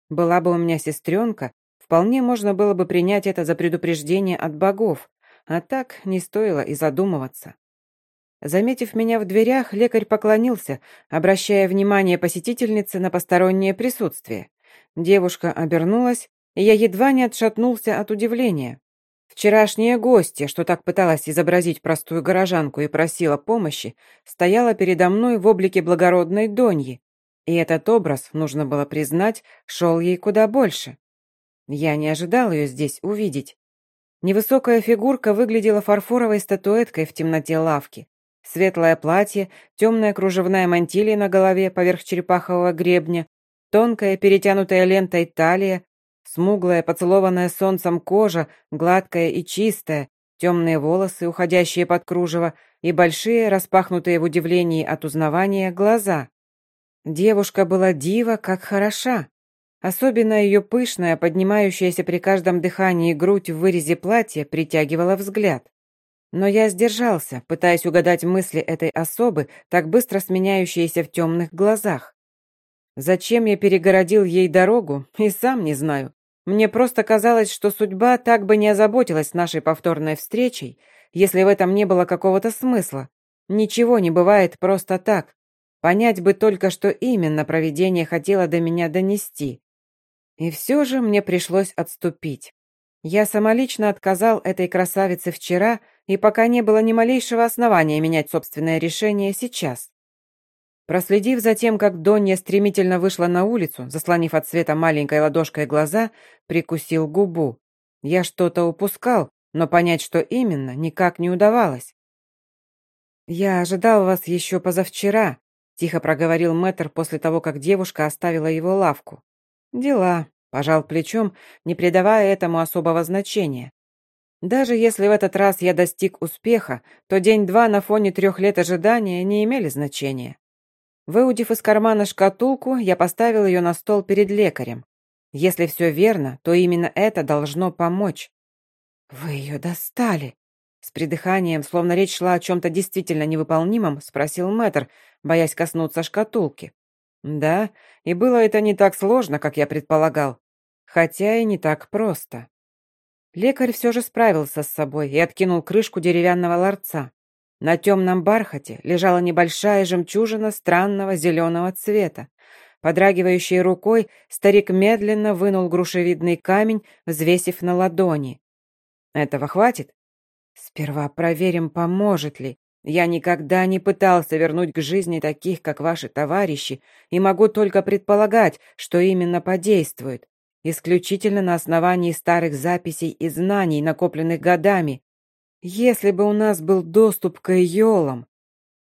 Была бы у меня сестренка, вполне можно было бы принять это за предупреждение от богов, а так не стоило и задумываться. Заметив меня в дверях, лекарь поклонился, обращая внимание посетительницы на постороннее присутствие. Девушка обернулась, и я едва не отшатнулся от удивления. Вчерашняя гостья, что так пыталась изобразить простую горожанку и просила помощи, стояла передо мной в облике благородной Доньи, и этот образ, нужно было признать, шел ей куда больше. Я не ожидал ее здесь увидеть. Невысокая фигурка выглядела фарфоровой статуэткой в темноте лавки. Светлое платье, темная кружевная мантилья на голове поверх черепахового гребня, тонкая перетянутая лентой талия, смуглая, поцелованная солнцем кожа, гладкая и чистая, темные волосы, уходящие под кружево, и большие, распахнутые в удивлении от узнавания, глаза. Девушка была дива, как хороша. Особенно ее пышная, поднимающаяся при каждом дыхании грудь в вырезе платья притягивала взгляд. Но я сдержался, пытаясь угадать мысли этой особы, так быстро сменяющиеся в темных глазах. Зачем я перегородил ей дорогу, и сам не знаю. Мне просто казалось, что судьба так бы не озаботилась нашей повторной встречей, если в этом не было какого-то смысла. Ничего не бывает просто так. Понять бы только, что именно провидение хотело до меня донести. И все же мне пришлось отступить. Я самолично отказал этой красавице вчера, и пока не было ни малейшего основания менять собственное решение сейчас. Проследив за тем, как Донья стремительно вышла на улицу, заслонив от света маленькой ладошкой глаза, прикусил губу. Я что-то упускал, но понять, что именно, никак не удавалось. «Я ожидал вас еще позавчера», — тихо проговорил мэтр после того, как девушка оставила его лавку. «Дела», — пожал плечом, не придавая этому особого значения. Даже если в этот раз я достиг успеха, то день-два на фоне трех лет ожидания не имели значения. Выудив из кармана шкатулку, я поставил ее на стол перед лекарем. Если все верно, то именно это должно помочь. «Вы ее достали!» С придыханием, словно речь шла о чем-то действительно невыполнимом, спросил мэтр, боясь коснуться шкатулки. Да, и было это не так сложно, как я предполагал. Хотя и не так просто. Лекарь все же справился с собой и откинул крышку деревянного ларца. На темном бархате лежала небольшая жемчужина странного зеленого цвета. Подрагивающей рукой старик медленно вынул грушевидный камень, взвесив на ладони. «Этого хватит?» Сперва проверим, поможет ли. Я никогда не пытался вернуть к жизни таких, как ваши товарищи, и могу только предполагать, что именно подействует. Исключительно на основании старых записей и знаний, накопленных годами. Если бы у нас был доступ к Йолам.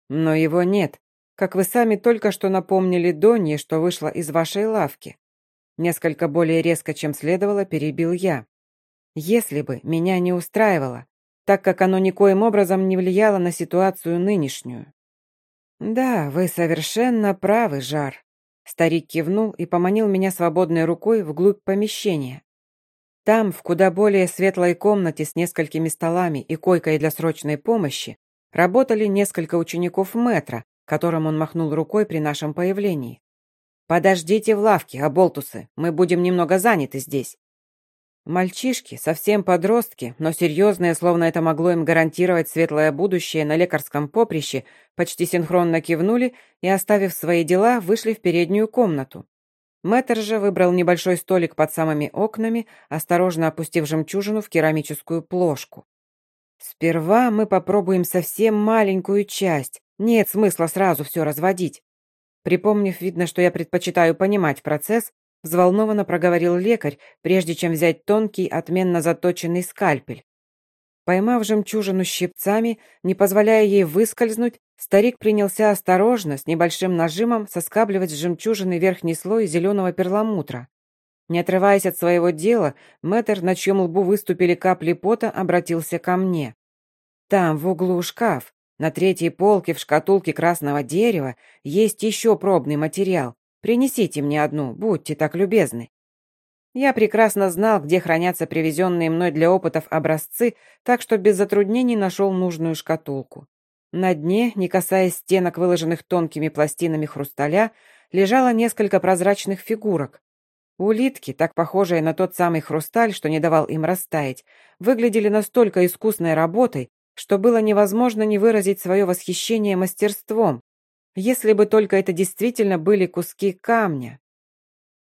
Но его нет, как вы сами только что напомнили Донни, что вышла из вашей лавки. Несколько более резко, чем следовало, перебил я. Если бы меня не устраивало, так как оно никоим образом не влияло на ситуацию нынешнюю. «Да, вы совершенно правы, Жар». Старик кивнул и поманил меня свободной рукой вглубь помещения. Там, в куда более светлой комнате с несколькими столами и койкой для срочной помощи, работали несколько учеников метра, которым он махнул рукой при нашем появлении. «Подождите в лавке, оболтусы, мы будем немного заняты здесь. Мальчишки, совсем подростки, но серьезные, словно это могло им гарантировать светлое будущее на лекарском поприще, почти синхронно кивнули и, оставив свои дела, вышли в переднюю комнату. Мэтр же выбрал небольшой столик под самыми окнами, осторожно опустив жемчужину в керамическую плошку. «Сперва мы попробуем совсем маленькую часть. Нет смысла сразу все разводить». Припомнив, видно, что я предпочитаю понимать процесс, Взволнованно проговорил лекарь, прежде чем взять тонкий, отменно заточенный скальпель. Поймав жемчужину щипцами, не позволяя ей выскользнуть, старик принялся осторожно, с небольшим нажимом, соскабливать с жемчужины верхний слой зеленого перламутра. Не отрываясь от своего дела, мэтр, на чьем лбу выступили капли пота, обратился ко мне. «Там, в углу шкаф, на третьей полке в шкатулке красного дерева, есть еще пробный материал. Принесите мне одну, будьте так любезны». Я прекрасно знал, где хранятся привезенные мной для опытов образцы, так что без затруднений нашел нужную шкатулку. На дне, не касаясь стенок, выложенных тонкими пластинами хрусталя, лежало несколько прозрачных фигурок. Улитки, так похожие на тот самый хрусталь, что не давал им растаять, выглядели настолько искусной работой, что было невозможно не выразить свое восхищение мастерством, если бы только это действительно были куски камня.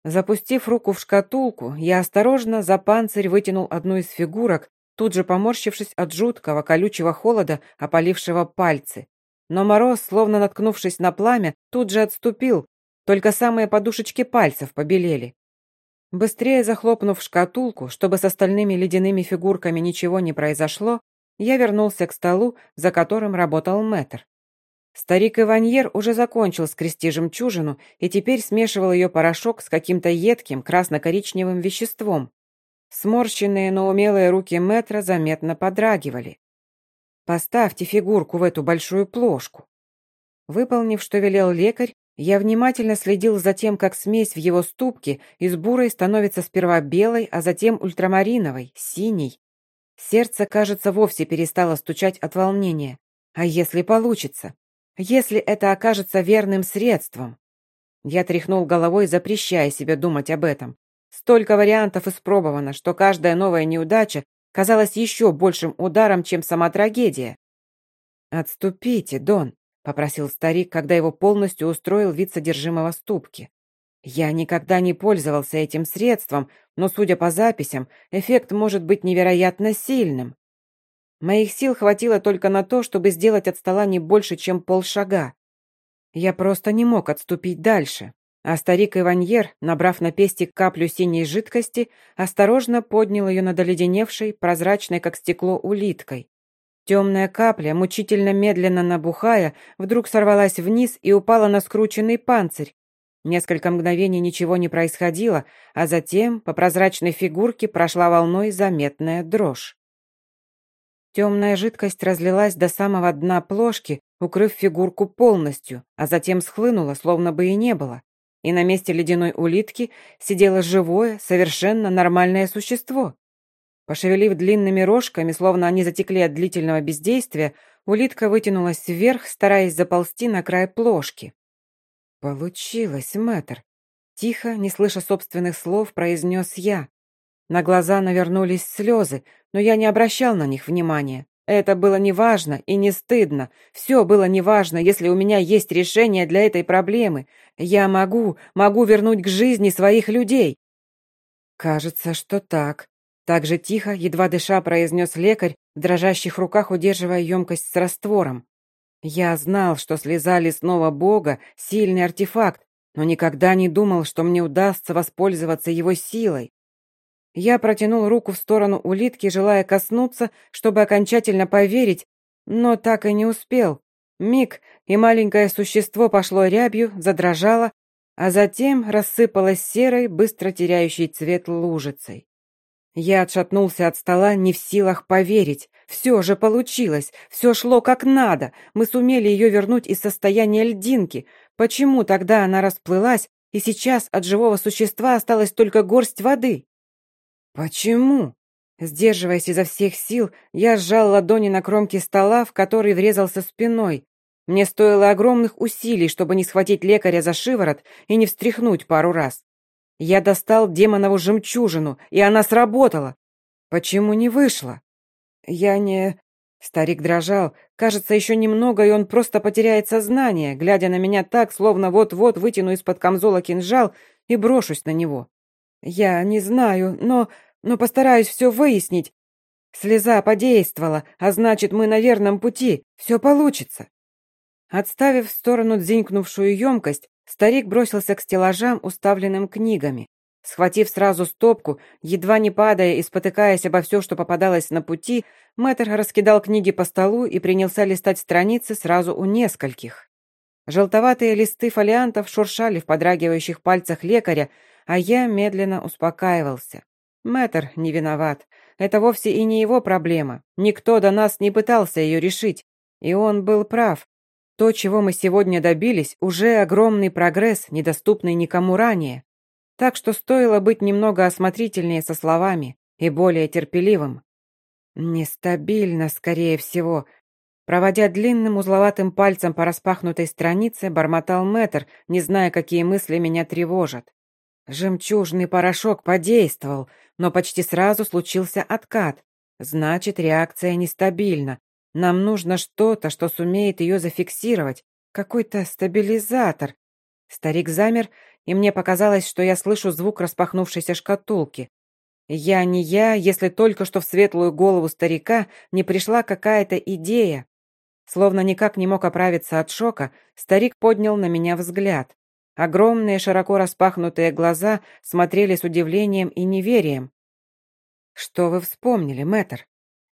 Запустив руку в шкатулку, я осторожно за панцирь вытянул одну из фигурок, тут же поморщившись от жуткого колючего холода, опалившего пальцы. Но мороз, словно наткнувшись на пламя, тут же отступил, только самые подушечки пальцев побелели. Быстрее захлопнув шкатулку, чтобы с остальными ледяными фигурками ничего не произошло, я вернулся к столу, за которым работал мэтр. Старик Иваньер уже закончил скрести жемчужину и теперь смешивал ее порошок с каким-то едким красно-коричневым веществом. Сморщенные, но умелые руки Метра заметно подрагивали. «Поставьте фигурку в эту большую плошку». Выполнив, что велел лекарь, я внимательно следил за тем, как смесь в его ступке из бурой становится сперва белой, а затем ультрамариновой, синей. Сердце, кажется, вовсе перестало стучать от волнения. А если получится? Если это окажется верным средством. Я тряхнул головой, запрещая себе думать об этом. Столько вариантов испробовано, что каждая новая неудача казалась еще большим ударом, чем сама трагедия. «Отступите, Дон», — попросил старик, когда его полностью устроил вид содержимого ступки. «Я никогда не пользовался этим средством, но, судя по записям, эффект может быть невероятно сильным». Моих сил хватило только на то, чтобы сделать от стола не больше, чем полшага. Я просто не мог отступить дальше. А старик Иваньер, набрав на пестик каплю синей жидкости, осторожно поднял ее над оледеневшей, прозрачной, как стекло, улиткой. Темная капля, мучительно медленно набухая, вдруг сорвалась вниз и упала на скрученный панцирь. Несколько мгновений ничего не происходило, а затем по прозрачной фигурке прошла волной заметная дрожь. Темная жидкость разлилась до самого дна плошки, укрыв фигурку полностью, а затем схлынула, словно бы и не было. И на месте ледяной улитки сидело живое, совершенно нормальное существо. Пошевелив длинными рожками, словно они затекли от длительного бездействия, улитка вытянулась вверх, стараясь заползти на край плошки. «Получилось, мэтр!» Тихо, не слыша собственных слов, произнес я. На глаза навернулись слезы, но я не обращал на них внимания. Это было неважно и не стыдно. Все было неважно, если у меня есть решение для этой проблемы. Я могу, могу вернуть к жизни своих людей. Кажется, что так. Так же тихо, едва дыша, произнес лекарь, в дрожащих руках удерживая емкость с раствором. Я знал, что слеза лесного бога — сильный артефакт, но никогда не думал, что мне удастся воспользоваться его силой. Я протянул руку в сторону улитки, желая коснуться, чтобы окончательно поверить, но так и не успел. Миг, и маленькое существо пошло рябью, задрожало, а затем рассыпалось серой, быстро теряющей цвет лужицей. Я отшатнулся от стола, не в силах поверить. Все же получилось, все шло как надо. Мы сумели ее вернуть из состояния льдинки. Почему тогда она расплылась, и сейчас от живого существа осталась только горсть воды? Почему? Сдерживаясь изо всех сил, я сжал ладони на кромке стола, в который врезался спиной. Мне стоило огромных усилий, чтобы не схватить лекаря за шиворот и не встряхнуть пару раз. Я достал демонову жемчужину, и она сработала. Почему не вышла? Я не... Старик дрожал. Кажется, еще немного, и он просто потеряет сознание, глядя на меня так, словно вот-вот вытяну из-под камзола кинжал и брошусь на него. Я не знаю, но... но постараюсь все выяснить. Слеза подействовала, а значит, мы на верном пути. Все получится. Отставив в сторону дзинькнувшую емкость, Старик бросился к стеллажам, уставленным книгами. Схватив сразу стопку, едва не падая и спотыкаясь обо все, что попадалось на пути, мэтр раскидал книги по столу и принялся листать страницы сразу у нескольких. Желтоватые листы фолиантов шуршали в подрагивающих пальцах лекаря, а я медленно успокаивался. Мэтр не виноват. Это вовсе и не его проблема. Никто до нас не пытался ее решить. И он был прав. То, чего мы сегодня добились, уже огромный прогресс, недоступный никому ранее. Так что стоило быть немного осмотрительнее со словами и более терпеливым. Нестабильно, скорее всего. Проводя длинным узловатым пальцем по распахнутой странице, бормотал мэтр, не зная, какие мысли меня тревожат. Жемчужный порошок подействовал, но почти сразу случился откат. Значит, реакция нестабильна, нам нужно что-то, что сумеет ее зафиксировать. Какой-то стабилизатор. Старик замер, и мне показалось, что я слышу звук распахнувшейся шкатулки. Я не я, если только что в светлую голову старика не пришла какая-то идея. Словно никак не мог оправиться от шока, старик поднял на меня взгляд. Огромные, широко распахнутые глаза смотрели с удивлением и неверием. «Что вы вспомнили, мэтр?»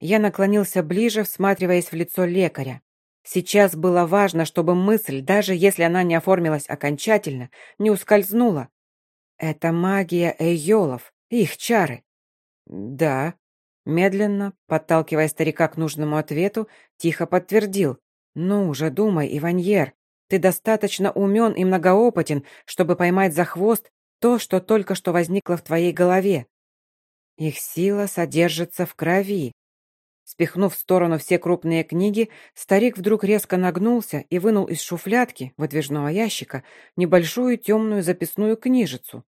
Я наклонился ближе, всматриваясь в лицо лекаря. Сейчас было важно, чтобы мысль, даже если она не оформилась окончательно, не ускользнула. Это магия эйолов, их чары. Да. Медленно, подталкивая старика к нужному ответу, тихо подтвердил. Ну уже думай, Иваньер, ты достаточно умен и многоопытен, чтобы поймать за хвост то, что только что возникло в твоей голове. Их сила содержится в крови, Спихнув в сторону все крупные книги, старик вдруг резко нагнулся и вынул из шуфлятки, выдвижного ящика, небольшую темную записную книжицу.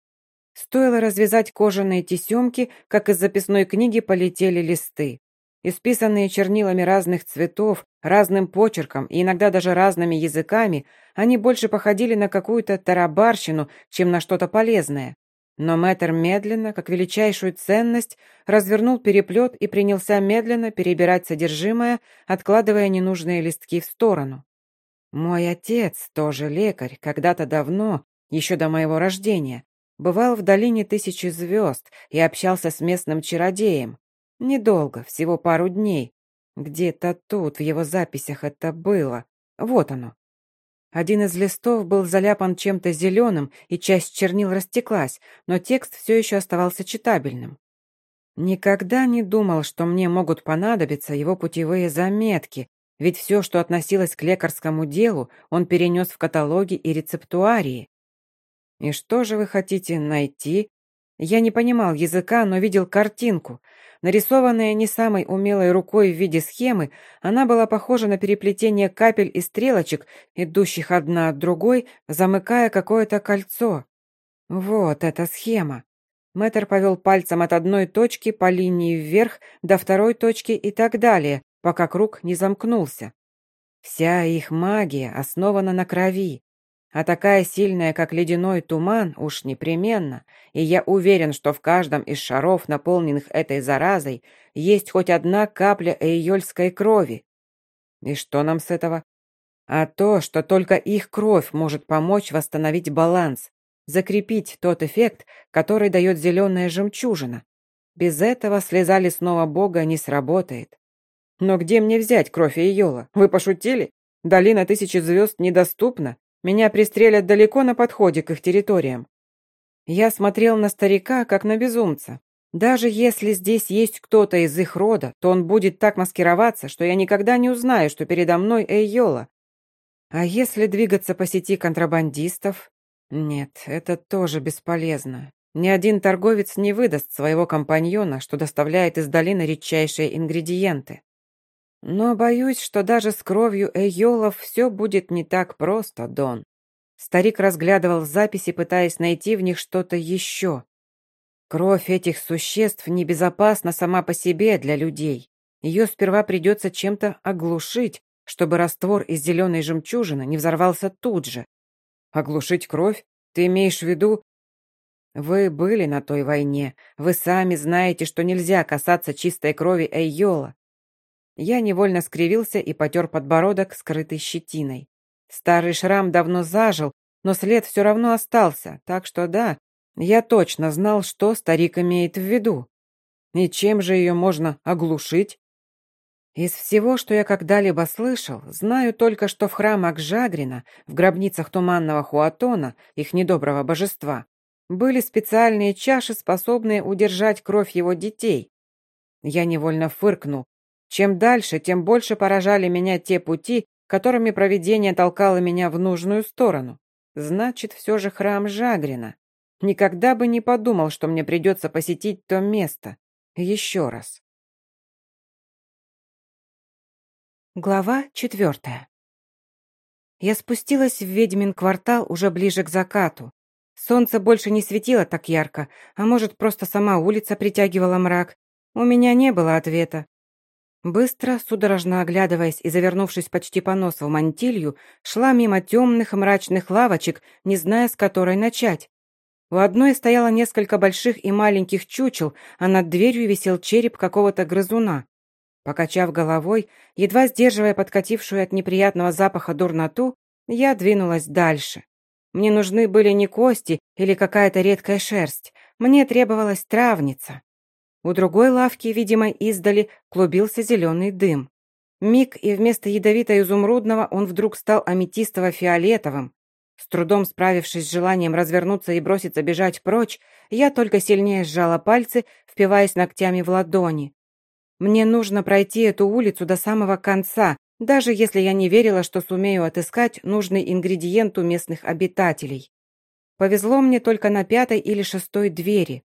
Стоило развязать кожаные тесемки, как из записной книги полетели листы. Исписанные чернилами разных цветов, разным почерком и иногда даже разными языками, они больше походили на какую-то тарабарщину, чем на что-то полезное. Но мэтр медленно, как величайшую ценность, развернул переплет и принялся медленно перебирать содержимое, откладывая ненужные листки в сторону. Мой отец, тоже лекарь, когда-то давно, еще до моего рождения, бывал в долине тысячи звезд и общался с местным чародеем. Недолго, всего пару дней. Где-то тут, в его записях, это было. Вот оно. Один из листов был заляпан чем-то зеленым, и часть чернил растеклась, но текст все еще оставался читабельным. Никогда не думал, что мне могут понадобиться его путевые заметки, ведь все, что относилось к лекарскому делу, он перенес в каталоги и рецептуарии. И что же вы хотите найти? Я не понимал языка, но видел картинку. Нарисованная не самой умелой рукой в виде схемы, она была похожа на переплетение капель и стрелочек, идущих одна от другой, замыкая какое-то кольцо. Вот эта схема. Мэтр повел пальцем от одной точки по линии вверх до второй точки и так далее, пока круг не замкнулся. Вся их магия основана на крови, а такая сильная, как ледяной туман, уж непременно, и я уверен, что в каждом из шаров, наполненных этой заразой, есть хоть одна капля эйольской крови. И что нам с этого? А то, что только их кровь может помочь восстановить баланс, закрепить тот эффект, который дает зеленая жемчужина. Без этого слеза лесного бога не сработает. Но где мне взять кровь Эйола? Вы пошутили? Долина тысячи звезд недоступна, меня пристрелят далеко на подходе к их территориям. Я смотрел на старика, как на безумца. Даже если здесь есть кто-то из их рода, то он будет так маскироваться, что я никогда не узнаю, что передо мной Эйола. А если двигаться по сети контрабандистов? Нет, это тоже бесполезно. Ни один торговец не выдаст своего компаньона, что доставляет из долины редчайшие ингредиенты. Но боюсь, что даже с кровью Эйолов все будет не так просто, Дон. Старик разглядывал записи, пытаясь найти в них что-то еще. Кровь этих существ небезопасна сама по себе для людей. Ее сперва придется чем-то оглушить, чтобы раствор из зеленой жемчужины не взорвался тут же. Оглушить кровь? Ты имеешь в виду... Вы были на той войне. Вы сами знаете, что нельзя касаться чистой крови Эйола. Я невольно скривился и потер подбородок, скрытый щетиной. Старый шрам давно зажил, но след все равно остался, так что да, я точно знал, что старик имеет в виду. И чем же ее можно оглушить? Из всего, что я когда-либо слышал, знаю только, что в храмах Жагрина, в гробницах туманного Хуатона, их недоброго божества, были специальные чаши, способные удержать кровь его детей. Я невольно фыркнул, чем дальше, тем больше поражали меня те пути, которыми провидение толкало меня в нужную сторону. Значит, все же храм Жагрина. Никогда бы не подумал, что мне придется посетить то место. Еще раз. Глава четвертая. Я спустилась в ведьмин квартал уже ближе к закату. Солнце больше не светило так ярко, а может, просто сама улица притягивала мрак. У меня не было ответа. Быстро, судорожно оглядываясь и завернувшись почти по носу в мантилью, шла мимо темных мрачных лавочек, не зная, с которой начать. У одной стояло несколько больших и маленьких чучел, а над дверью висел череп какого-то грызуна. Покачав головой, едва сдерживая подкатившую от неприятного запаха дурноту, я двинулась дальше. Мне нужны были не кости или какая-то редкая шерсть. Мне требовалась травница. У другой лавки, видимо, издали, клубился зеленый дым. Миг, и вместо ядовито-изумрудного он вдруг стал аметистово-фиолетовым. С трудом справившись с желанием развернуться и броситься бежать прочь, я только сильнее сжала пальцы, впиваясь ногтями в ладони. Мне нужно пройти эту улицу до самого конца, даже если я не верила, что сумею отыскать нужный ингредиент у местных обитателей. Повезло мне только на пятой или шестой двери.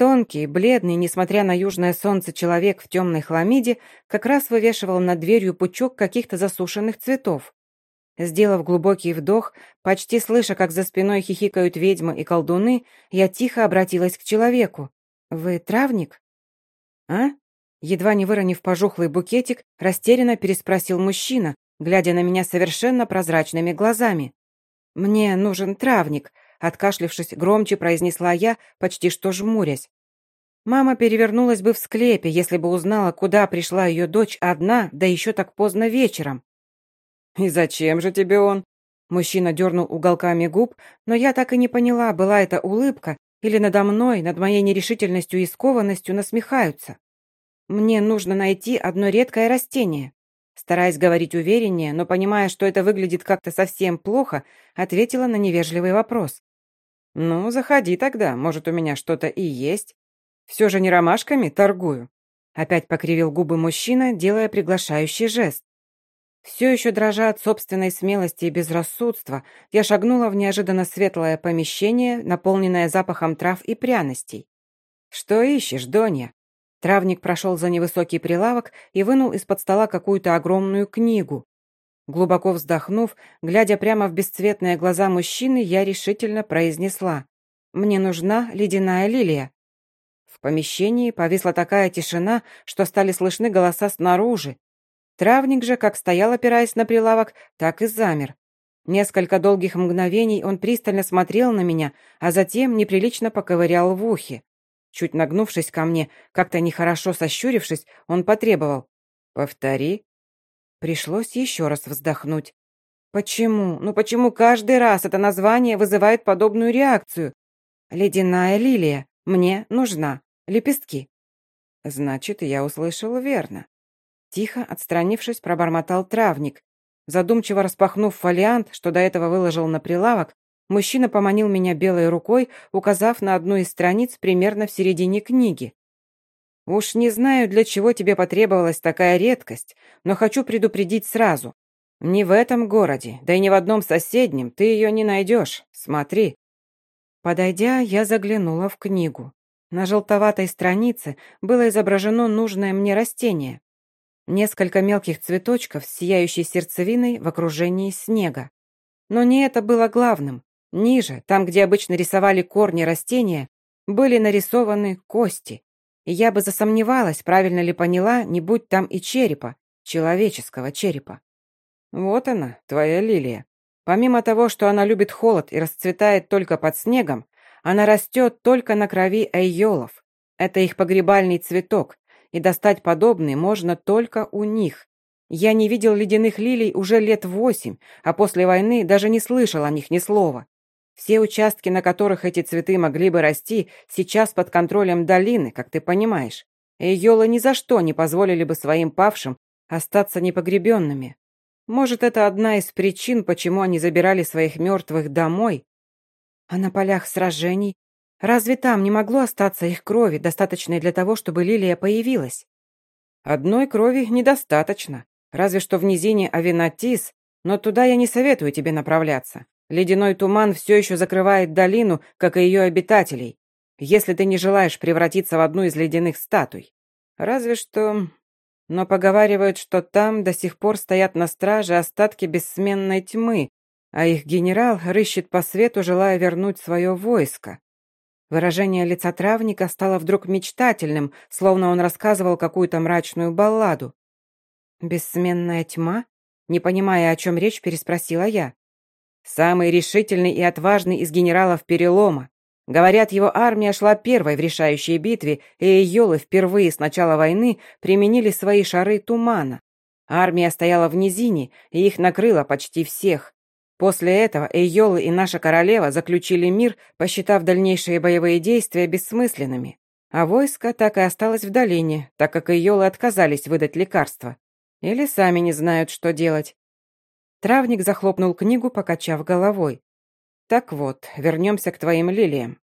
Тонкий, бледный, несмотря на южное солнце, человек в темной хламиде как раз вывешивал над дверью пучок каких-то засушенных цветов. Сделав глубокий вдох, почти слыша, как за спиной хихикают ведьмы и колдуны, я тихо обратилась к человеку. «Вы травник?» «А?» Едва не выронив пожухлый букетик, растерянно переспросил мужчина, глядя на меня совершенно прозрачными глазами. «Мне нужен травник», Откашлившись, громче произнесла я, почти что жмурясь. Мама перевернулась бы в склепе, если бы узнала, куда пришла ее дочь одна, да еще так поздно вечером. «И зачем же тебе он?» Мужчина дернул уголками губ, но я так и не поняла, была это улыбка или надо мной, над моей нерешительностью и скованностью насмехаются. Мне нужно найти одно редкое растение. Стараясь говорить увереннее, но понимая, что это выглядит как-то совсем плохо, ответила на невежливый вопрос. «Ну, заходи тогда, может, у меня что-то и есть. Все же не ромашками торгую». Опять покривил губы мужчина, делая приглашающий жест. Все еще дрожа от собственной смелости и безрассудства, я шагнула в неожиданно светлое помещение, наполненное запахом трав и пряностей. «Что ищешь, Донья?» Травник прошел за невысокий прилавок и вынул из-под стола какую-то огромную книгу. Глубоко вздохнув, глядя прямо в бесцветные глаза мужчины, я решительно произнесла «Мне нужна ледяная лилия». В помещении повисла такая тишина, что стали слышны голоса снаружи, Травник же, как стоял, опираясь на прилавок, так и замер. Несколько долгих мгновений он пристально смотрел на меня, а затем неприлично поковырял в ухе. Чуть нагнувшись ко мне, как-то нехорошо сощурившись, он потребовал. «Повтори». Пришлось еще раз вздохнуть. «Почему? Ну почему каждый раз это название вызывает подобную реакцию? Ледяная лилия. Мне нужна. Лепестки». Значит, я услышал верно. Тихо, отстранившись, пробормотал травник. Задумчиво распахнув фолиант, что до этого выложил на прилавок, мужчина поманил меня белой рукой, указав на одну из страниц примерно в середине книги. «Уж не знаю, для чего тебе потребовалась такая редкость, но хочу предупредить сразу. Ни в этом городе, да и ни в одном соседнем ты ее не найдешь. Смотри». Подойдя, я заглянула в книгу. На желтоватой странице было изображено нужное мне растение. Несколько мелких цветочков с сияющей сердцевиной в окружении снега. Но не это было главным. Ниже, там, где обычно рисовали корни растения, были нарисованы кости. И я бы засомневалась, правильно ли поняла, не будь там и черепа, человеческого черепа. Вот она, твоя лилия. Помимо того, что она любит холод и расцветает только под снегом, она растет только на крови айолов. Это их погребальный цветок, и достать подобные можно только у них. Я не видел ледяных лилий уже лет восемь, а после войны даже не слышал о них ни слова. Все участки, на которых эти цветы могли бы расти, сейчас под контролем долины, как ты понимаешь. И Йолы ни за что не позволили бы своим павшим остаться непогребенными. Может, это одна из причин, почему они забирали своих мертвых домой? А на полях сражений Разве там не могло остаться их крови, достаточной для того, чтобы лилия появилась? Одной крови недостаточно. Разве что в низине Авенатис, но туда я не советую тебе направляться. Ледяной туман все еще закрывает долину, как и ее обитателей, если ты не желаешь превратиться в одну из ледяных статуй. Разве что... Но поговаривают, что там до сих пор стоят на страже остатки бессменной тьмы, а их генерал рыщет по свету, желая вернуть свое войско. Выражение лица травника стало вдруг мечтательным, словно он рассказывал какую-то мрачную балладу. «Бессменная тьма?» Не понимая, о чем речь, переспросила я. «Самый решительный и отважный из генералов Перелома. Говорят, его армия шла первой в решающей битве, и Йолы впервые с начала войны применили свои шары тумана. Армия стояла в низине, и их накрыло почти всех. После этого Эйолы и наша королева заключили мир, посчитав дальнейшие боевые действия бессмысленными. А войско так и осталось в долине, так как Эйолы отказались выдать лекарства. Или сами не знают, что делать. Травник захлопнул книгу, покачав головой. Так вот, вернемся к твоим лилиям.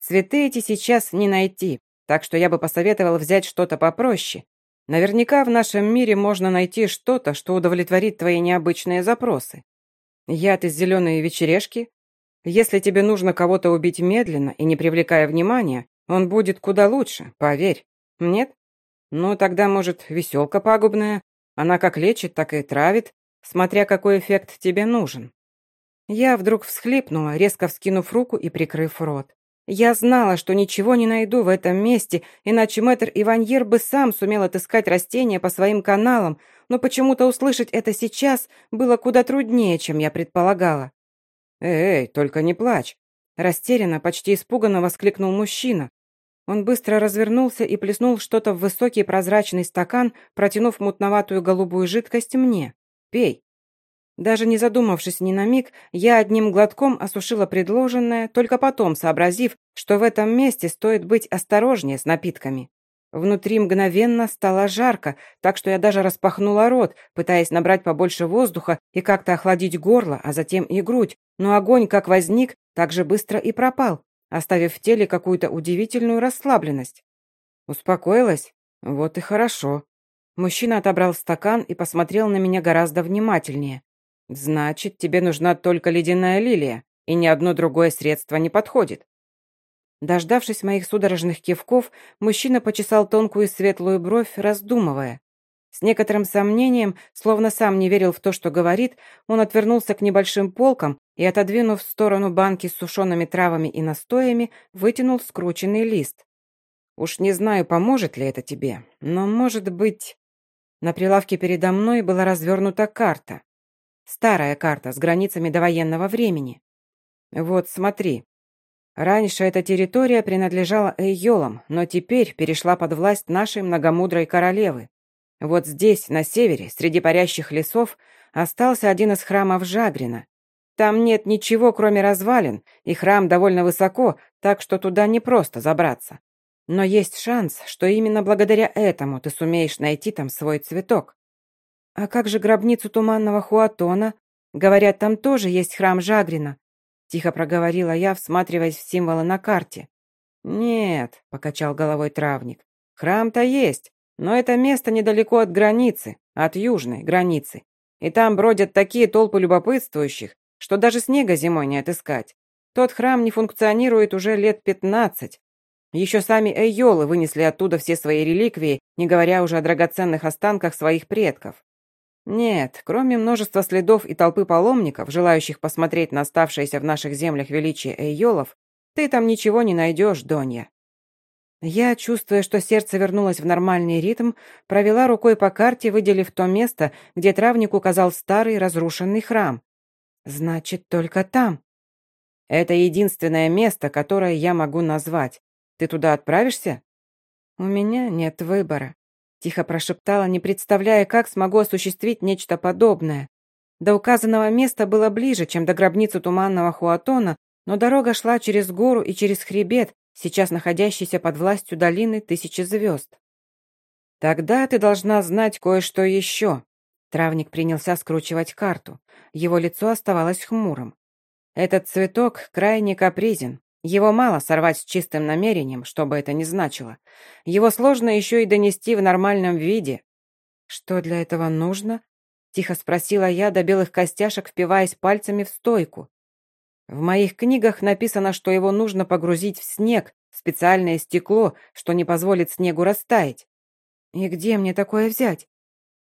Цветы эти сейчас не найти, так что я бы посоветовал взять что-то попроще. Наверняка в нашем мире можно найти что-то, что удовлетворит твои необычные запросы. Яд из зеленой вечерешки? Если тебе нужно кого-то убить медленно и не привлекая внимания, он будет куда лучше, поверь. Нет? Ну, тогда, может, веселка пагубная? Она как лечит, так и травит, смотря какой эффект тебе нужен. Я вдруг всхлипнула, резко вскинув руку и прикрыв рот. Я знала, что ничего не найду в этом месте, иначе мэтр Иваньер бы сам сумел отыскать растения по своим каналам, но почему-то услышать это сейчас было куда труднее, чем я предполагала. «Эй, только не плачь!» Растерянно, почти испуганно воскликнул мужчина. Он быстро развернулся и плеснул что-то в высокий прозрачный стакан, протянув мутноватую голубую жидкость мне. «Пей!» Даже не задумавшись ни на миг, я одним глотком осушила предложенное, только потом сообразив, что в этом месте стоит быть осторожнее с напитками. Внутри мгновенно стало жарко, так что я даже распахнула рот, пытаясь набрать побольше воздуха и как-то охладить горло, а затем и грудь. Но огонь как возник, так же быстро и пропал, оставив в теле какую-то удивительную расслабленность. Успокоилась? Вот и хорошо. Мужчина отобрал стакан и посмотрел на меня гораздо внимательнее. «Значит, тебе нужна только ледяная лилия, и ни одно другое средство не подходит. Дождавшись моих судорожных кивков, мужчина почесал тонкую светлую бровь, раздумывая. С некоторым сомнением, словно сам не верил в то, что говорит, он отвернулся к небольшим полкам и, отодвинув в сторону банки с сушеными травами и настоями, вытянул скрученный лист. «Уж не знаю, поможет ли это тебе, но, может быть...» На прилавке передо мной была развернута карта. Старая карта с границами довоенного времени. «Вот, смотри, Раньше эта территория принадлежала Эйолам, но теперь перешла под власть нашей многомудрой королевы. Вот здесь, на севере, среди парящих лесов, остался один из храмов Жагрина. Там нет ничего, кроме развалин, и храм довольно высоко, так что туда не просто забраться. Но есть шанс, что именно благодаря этому ты сумеешь найти там свой цветок. А как же гробницу туманного Хуатона? Говорят, там тоже есть храм Жагрина. Тихо проговорила я, всматриваясь в символы на карте. «Нет», — покачал головой травник, — «храм-то есть, но это место недалеко от границы, от южной границы. И там бродят такие толпы любопытствующих, что даже снега зимой не отыскать. Тот храм не функционирует уже лет пятнадцать. Еще сами Эйолы вынесли оттуда все свои реликвии, не говоря уже о драгоценных останках своих предков. Нет, кроме множества следов и толпы паломников, желающих посмотреть на оставшееся в наших землях величие Эйолов, ты там ничего не найдешь, Донья. Я, чувствуя, что сердце вернулось в нормальный ритм, провела рукой по карте, выделив то место, где травник указал старый разрушенный храм. Значит, только там. Это единственное место, которое я могу назвать. Ты туда отправишься? У меня нет выбора. Тихо прошептала, не представляя, как смогу осуществить нечто подобное. До указанного места было ближе, чем до гробницы туманного Хуатона, но дорога шла через гору и через хребет, сейчас находящийся под властью долины тысячи звезд. «Тогда ты должна знать кое-что еще». Травник принялся скручивать карту. Его лицо оставалось хмурым. «Этот цветок крайне капризен. Его мало сорвать с чистым намерением, что бы это ни значило. Его сложно еще и донести в нормальном виде. «Что для этого нужно?» — тихо спросила я до белых костяшек, впиваясь пальцами в стойку. В моих книгах написано, что его нужно погрузить в снег, в специальное стекло, что не позволит снегу растаять. «И где мне такое взять?»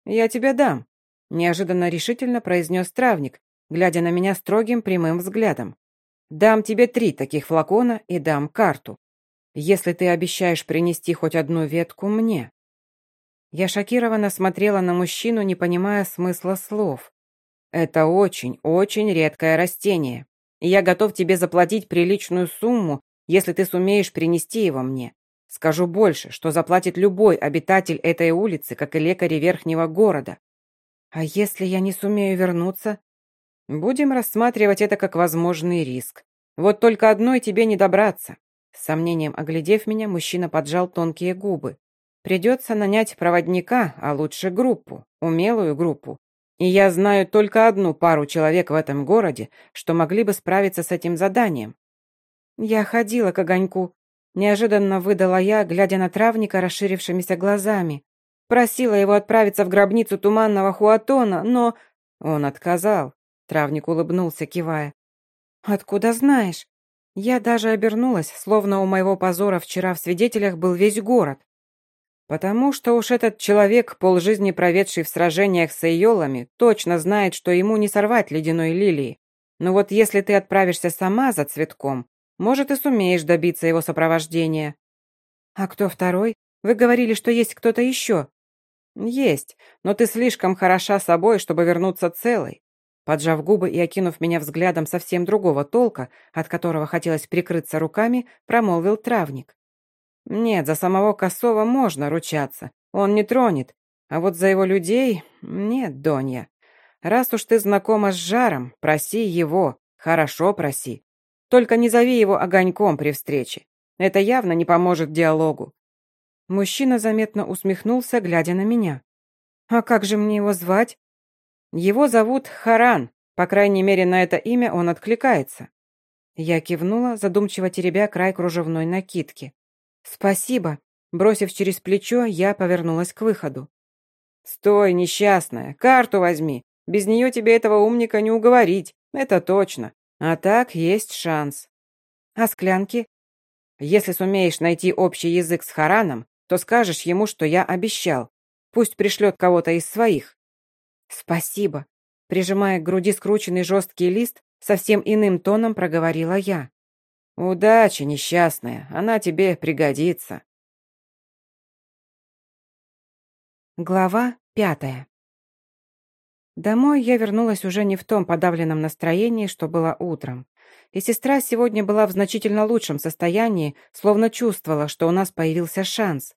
«Я тебе дам», — неожиданно решительно произнес травник, глядя на меня строгим прямым взглядом. Дам тебе три таких флакона и дам карту. Если ты обещаешь принести хоть одну ветку мне». Я шокированно смотрела на мужчину, не понимая смысла слов. «Это очень, очень редкое растение, я готов тебе заплатить приличную сумму, если ты сумеешь принести его мне. Скажу больше, что заплатит любой обитатель этой улицы, как и лекари верхнего города. А если я не сумею вернуться? Будем рассматривать это как возможный риск. Вот только одной тебе не добраться. С сомнением оглядев меня, мужчина поджал тонкие губы. Придется нанять проводника, а лучше группу, умелую группу. И я знаю только одну пару человек в этом городе, что могли бы справиться с этим заданием. Я ходила к огоньку. Неожиданно выдала я, глядя на травника расширившимися глазами. Просила его отправиться в гробницу туманного Хуатона, но... Он отказал. Травник улыбнулся, кивая. «Откуда знаешь?» Я даже обернулась, словно у моего позора вчера в свидетелях был весь город. Потому что уж этот человек, полжизни проведший в сражениях с Эйолами, точно знает, что ему не сорвать ледяной лилии. Но вот если ты отправишься сама за цветком, может, и сумеешь добиться его сопровождения. А кто второй? Вы говорили, что есть кто-то еще. Есть, но ты слишком хороша собой, чтобы вернуться целой. Поджав губы и окинув меня взглядом совсем другого толка, от которого хотелось прикрыться руками, промолвил травник. «Нет, за самого Косова можно ручаться, он не тронет, а вот за его людей нет, Донья. Раз уж ты знакома с Жаром, проси его, хорошо проси. Только не зови его огоньком при встрече, это явно не поможет диалогу. Мужчина заметно усмехнулся, глядя на меня. «А как же мне его звать?» «Его зовут Харан. По крайней мере, на это имя он откликается». Я кивнула, задумчиво теребя край кружевной накидки. «Спасибо». Бросив через плечо, я повернулась к выходу. «Стой, несчастная, карту возьми. Без нее тебе этого умника не уговорить, это точно. А так есть шанс». «А склянки?» «Если сумеешь найти общий язык с Хараном, то скажешь ему, что я обещал. Пусть пришлет кого-то из своих». «Спасибо», — прижимая к груди скрученный жесткий лист, совсем иным тоном проговорила я. «Удачи, несчастная, она тебе пригодится». Глава пятая. Домой я вернулась уже не в том подавленном настроении, что было утром. И сестра сегодня была в значительно лучшем состоянии, словно чувствовала, что у нас появился шанс.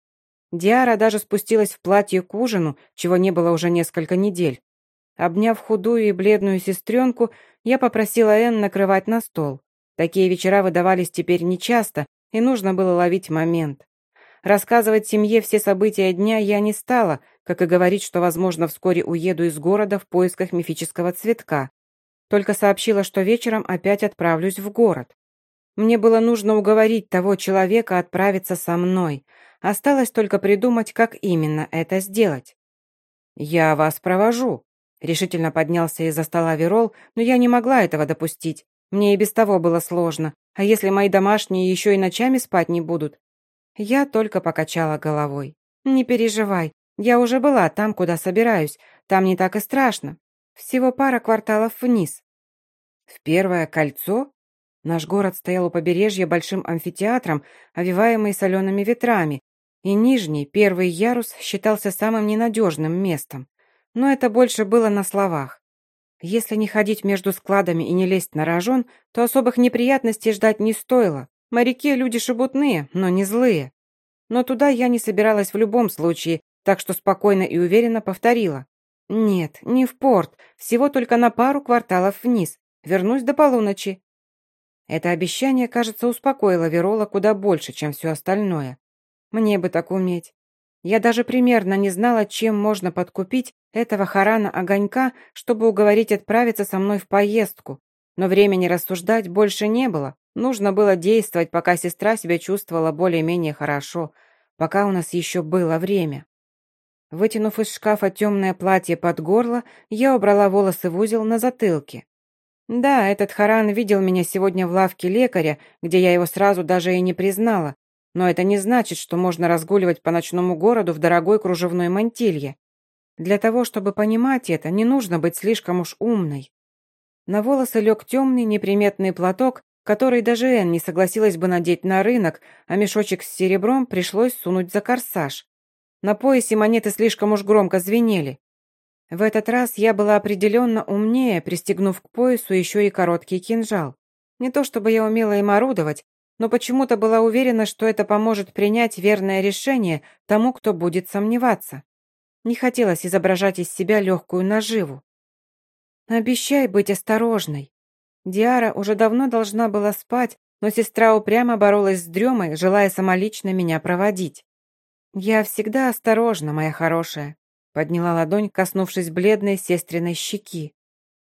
Диара даже спустилась в платье к ужину, чего не было уже несколько недель. Обняв худую и бледную сестренку, я попросила Энн накрывать на стол. Такие вечера выдавались теперь нечасто, и нужно было ловить момент. Рассказывать семье все события дня я не стала, как и говорить, что, возможно, вскоре уеду из города в поисках мифического цветка. Только сообщила, что вечером опять отправлюсь в город. Мне было нужно уговорить того человека отправиться со мной – Осталось только придумать, как именно это сделать. «Я вас провожу», — решительно поднялся из-за стола Верол, но я не могла этого допустить. Мне и без того было сложно. А если мои домашние еще и ночами спать не будут? Я только покачала головой. «Не переживай, я уже была там, куда собираюсь. Там не так и страшно. Всего пара кварталов вниз». «В первое кольцо?» Наш город стоял у побережья большим амфитеатром, овиваемый солеными ветрами, и нижний, первый ярус, считался самым ненадежным местом. Но это больше было на словах. Если не ходить между складами и не лезть на рожон, то особых неприятностей ждать не стоило. Моряки – люди шебутные, но не злые. Но туда я не собиралась в любом случае, так что спокойно и уверенно повторила. «Нет, не в порт, всего только на пару кварталов вниз. Вернусь до полуночи». Это обещание, кажется, успокоило Верола куда больше, чем все остальное. Мне бы так уметь. Я даже примерно не знала, чем можно подкупить этого Харана Огонька, чтобы уговорить отправиться со мной в поездку. Но времени рассуждать больше не было. Нужно было действовать, пока сестра себя чувствовала более-менее хорошо, пока у нас еще было время. Вытянув из шкафа темное платье под горло, я убрала волосы в узел на затылке. Да, этот Харан видел меня сегодня в лавке лекаря, где я его сразу даже и не признала, но это не значит, что можно разгуливать по ночному городу в дорогой кружевной мантилье. Для того, чтобы понимать это, не нужно быть слишком уж умной. На волосы лег темный неприметный платок, который даже Энн не согласилась бы надеть на рынок, а мешочек с серебром пришлось сунуть за корсаж. На поясе монеты слишком уж громко звенели. В этот раз я была определенно умнее, пристегнув к поясу еще и короткий кинжал. Не то чтобы я умела им орудовать, но почему-то была уверена, что это поможет принять верное решение тому, кто будет сомневаться. Не хотелось изображать из себя легкую наживу. «Обещай быть осторожной». Диара уже давно должна была спать, но сестра упрямо боролась с дремой, желая самолично меня проводить. «Я всегда осторожна, моя хорошая», — подняла ладонь, коснувшись бледной сестриной щеки.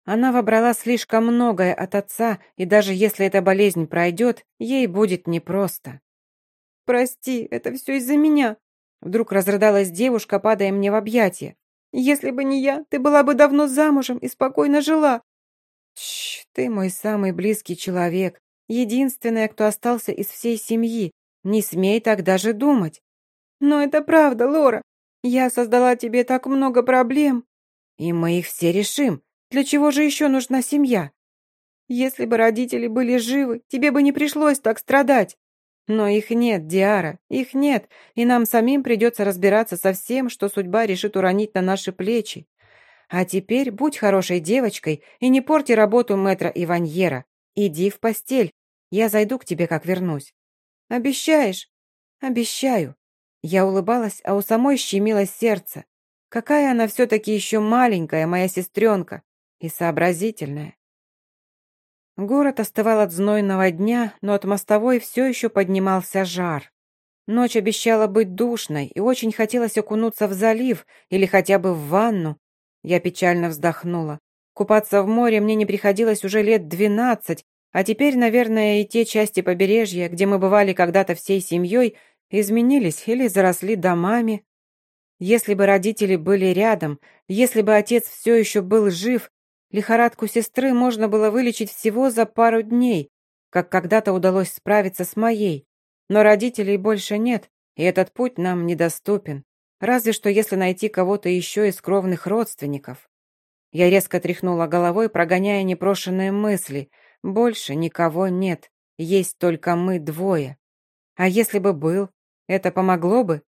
Она вобрала слишком многое от отца, и даже если эта болезнь пройдет, ей будет непросто. «Прости, это все из-за меня», — вдруг разрыдалась девушка, падая мне в объятия. «Если бы не я, ты была бы давно замужем и спокойно жила». «Тш, ты мой самый близкий человек, единственная, кто остался из всей семьи. Не смей так даже думать». «Но это правда, Лора. Я создала тебе так много проблем». «И мы их все решим. Для чего же еще нужна семья? Если бы родители были живы, тебе бы не пришлось так страдать. Но их нет, Диара, их нет, и нам самим придется разбираться со всем, что судьба решит уронить на наши плечи. А теперь будь хорошей девочкой и не порти работу мэтра Иваньера. Иди в постель, я зайду к тебе, как вернусь. Обещаешь? Обещаю. Я улыбалась, а у самой щемило сердце. Какая она все-таки еще маленькая, моя сестренка и сообразительная. Город остывал от знойного дня, но от мостовой все еще поднимался жар. Ночь обещала быть душной, и очень хотелось окунуться в залив или хотя бы в ванну. Я печально вздохнула. Купаться в море мне не приходилось уже лет двенадцать, а теперь, наверное, и те части побережья, где мы бывали когда-то всей семьей, изменились или заросли домами. Если бы родители были рядом, если бы отец все еще был жив, лихорадку сестры можно было вылечить всего за пару дней, как когда-то удалось справиться с моей. Но родителей больше нет, и этот путь нам недоступен. Разве что если найти кого-то еще из кровных родственников. Я резко тряхнула головой, прогоняя непрошенные мысли. Больше никого нет, есть только мы двое. А если бы был, это помогло бы?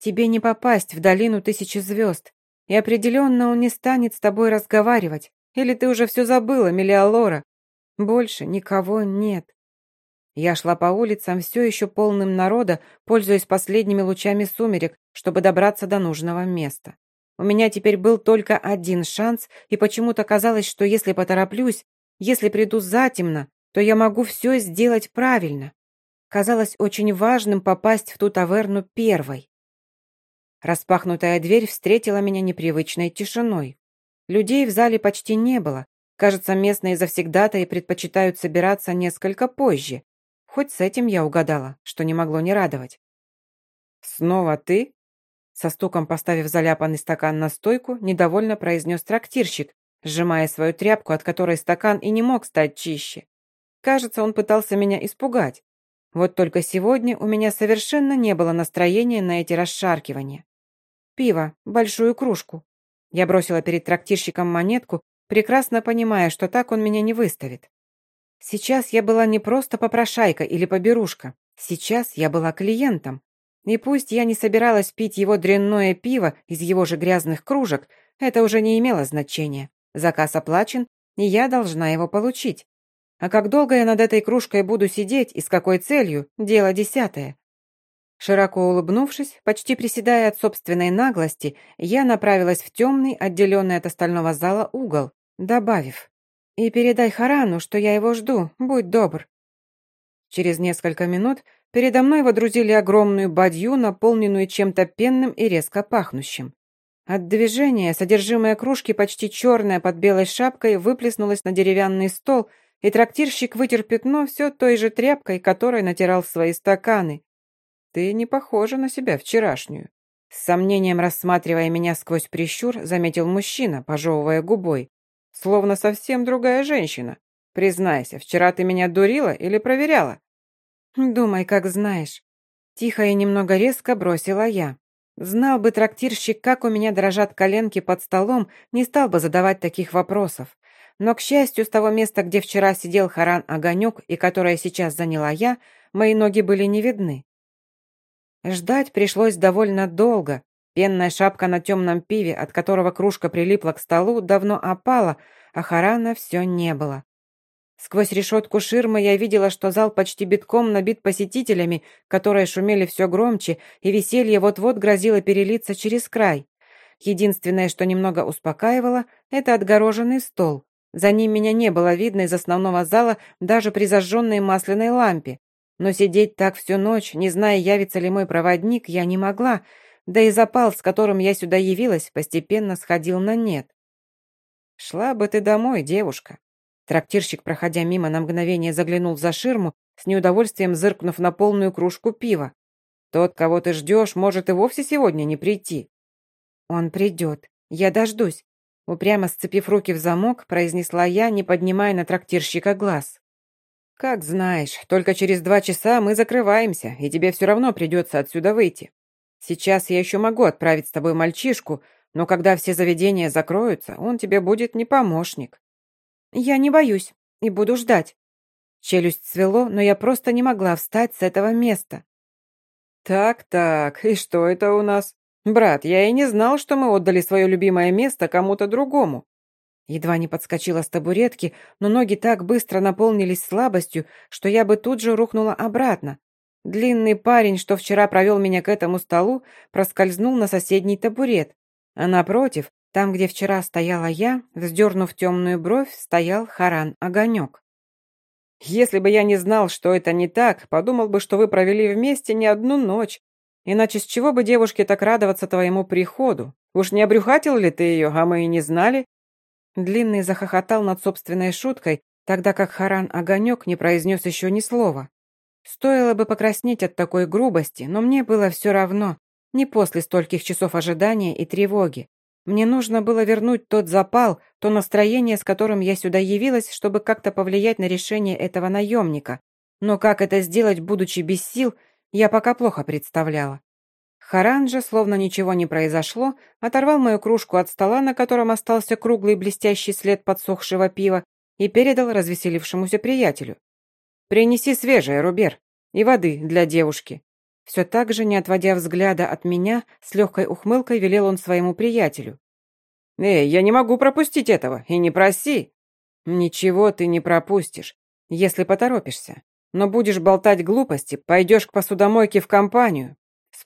Тебе не попасть в долину тысячи звезд, и определенно он не станет с тобой разговаривать. Или ты уже все забыла, Мелиалора? Больше никого нет. Я шла по улицам, все еще полным народа, пользуясь последними лучами сумерек, чтобы добраться до нужного места. У меня теперь был только один шанс, и почему-то казалось, что если потороплюсь, если приду затемно, то я могу все сделать правильно. Казалось очень важным попасть в ту таверну первой. Распахнутая дверь встретила меня непривычной тишиной. Людей в зале почти не было. Кажется, местные завсегдатаи предпочитают собираться несколько позже. Хоть с этим я угадала, что не могло не радовать. «Снова ты?» Со стуком поставив заляпанный стакан на стойку, недовольно произнес трактирщик, сжимая свою тряпку, от которой стакан и не мог стать чище. Кажется, он пытался меня испугать. Вот только сегодня у меня совершенно не было настроения на эти расшаркивания. «Пиво, большую кружку». Я бросила перед трактирщиком монетку, прекрасно понимая, что так он меня не выставит. Сейчас я была не просто попрошайка или поберушка. Сейчас я была клиентом. И пусть я не собиралась пить его дрянное пиво из его же грязных кружек, это уже не имело значения. Заказ оплачен, и я должна его получить. А как долго я над этой кружкой буду сидеть и с какой целью, дело десятое. Широко улыбнувшись, почти приседая от собственной наглости, я направилась в темный, отделенный от остального зала угол, добавив «И передай Харану, что я его жду, будь добр». Через несколько минут передо мной водрузили огромную бадью, наполненную чем-то пенным и резко пахнущим. От движения содержимое кружки, почти черное под белой шапкой, выплеснулось на деревянный стол, и трактирщик вытер пятно все той же тряпкой, которой натирал свои стаканы. «Ты не похожа на себя вчерашнюю». С сомнением рассматривая меня сквозь прищур, заметил мужчина, пожевывая губой. «Словно совсем другая женщина. Признайся, вчера ты меня дурила или проверяла?» «Думай, как знаешь». Тихо и немного резко бросила я. Знал бы трактирщик, как у меня дрожат коленки под столом, не стал бы задавать таких вопросов. Но, к счастью, с того места, где вчера сидел Харан Огонек и которое сейчас заняла я, мои ноги были не видны. Ждать пришлось довольно долго. Пенная шапка на темном пиве, от которого кружка прилипла к столу, давно опала, а Харана все не было. Сквозь решетку ширмы я видела, что зал почти битком набит посетителями, которые шумели все громче, и веселье вот-вот грозило перелиться через край. Единственное, что немного успокаивало, это отгороженный стол. За ним меня не было видно из основного зала даже при зажженной масляной лампе. Но сидеть так всю ночь, не зная, явится ли мой проводник, я не могла, да и запал, с которым я сюда явилась, постепенно сходил на нет. «Шла бы ты домой, девушка». Трактирщик, проходя мимо, на мгновение заглянул за ширму, с неудовольствием зыркнув на полную кружку пива. «Тот, кого ты ждешь, может и вовсе сегодня не прийти». «Он придет. Я дождусь», — упрямо сцепив руки в замок, произнесла я, не поднимая на трактирщика глаз. «Как знаешь, только через два часа мы закрываемся, и тебе все равно придется отсюда выйти. Сейчас я еще могу отправить с тобой мальчишку, но когда все заведения закроются, он тебе будет не помощник». «Я не боюсь и буду ждать». Челюсть свело, но я просто не могла встать с этого места. «Так-так, и что это у нас? Брат, я и не знал, что мы отдали свое любимое место кому-то другому. Едва не подскочила с табуретки, но ноги так быстро наполнились слабостью, что я бы тут же рухнула обратно. Длинный парень, что вчера провел меня к этому столу, проскользнул на соседний табурет. А напротив, там, где вчера стояла я, вздернув темную бровь, стоял Харан Огонек. Если бы я не знал, что это не так, подумал бы, что вы провели вместе не одну ночь. Иначе с чего бы девушке так радоваться твоему приходу? Уж не обрюхатил ли ты ее, а мы и не знали?» Длинный захохотал над собственной шуткой, тогда как Харан Огонек не произнес еще ни слова. Стоило бы покраснеть от такой грубости, но мне было все равно, не после стольких часов ожидания и тревоги. Мне нужно было вернуть тот запал, то настроение, с которым я сюда явилась, чтобы как-то повлиять на решение этого наемника. Но как это сделать, будучи без сил, я пока плохо представляла. Харан же, словно ничего не произошло, оторвал мою кружку от стола, на котором остался круглый блестящий след подсохшего пива, и передал развеселившемуся приятелю. «Принеси свежее, Рубер, и воды для девушки». Все так же, не отводя взгляда от меня, с легкой ухмылкой велел он своему приятелю. «Эй, я не могу пропустить этого, и не проси!» «Ничего ты не пропустишь, если поторопишься. Но будешь болтать глупости, пойдешь к посудомойке в компанию».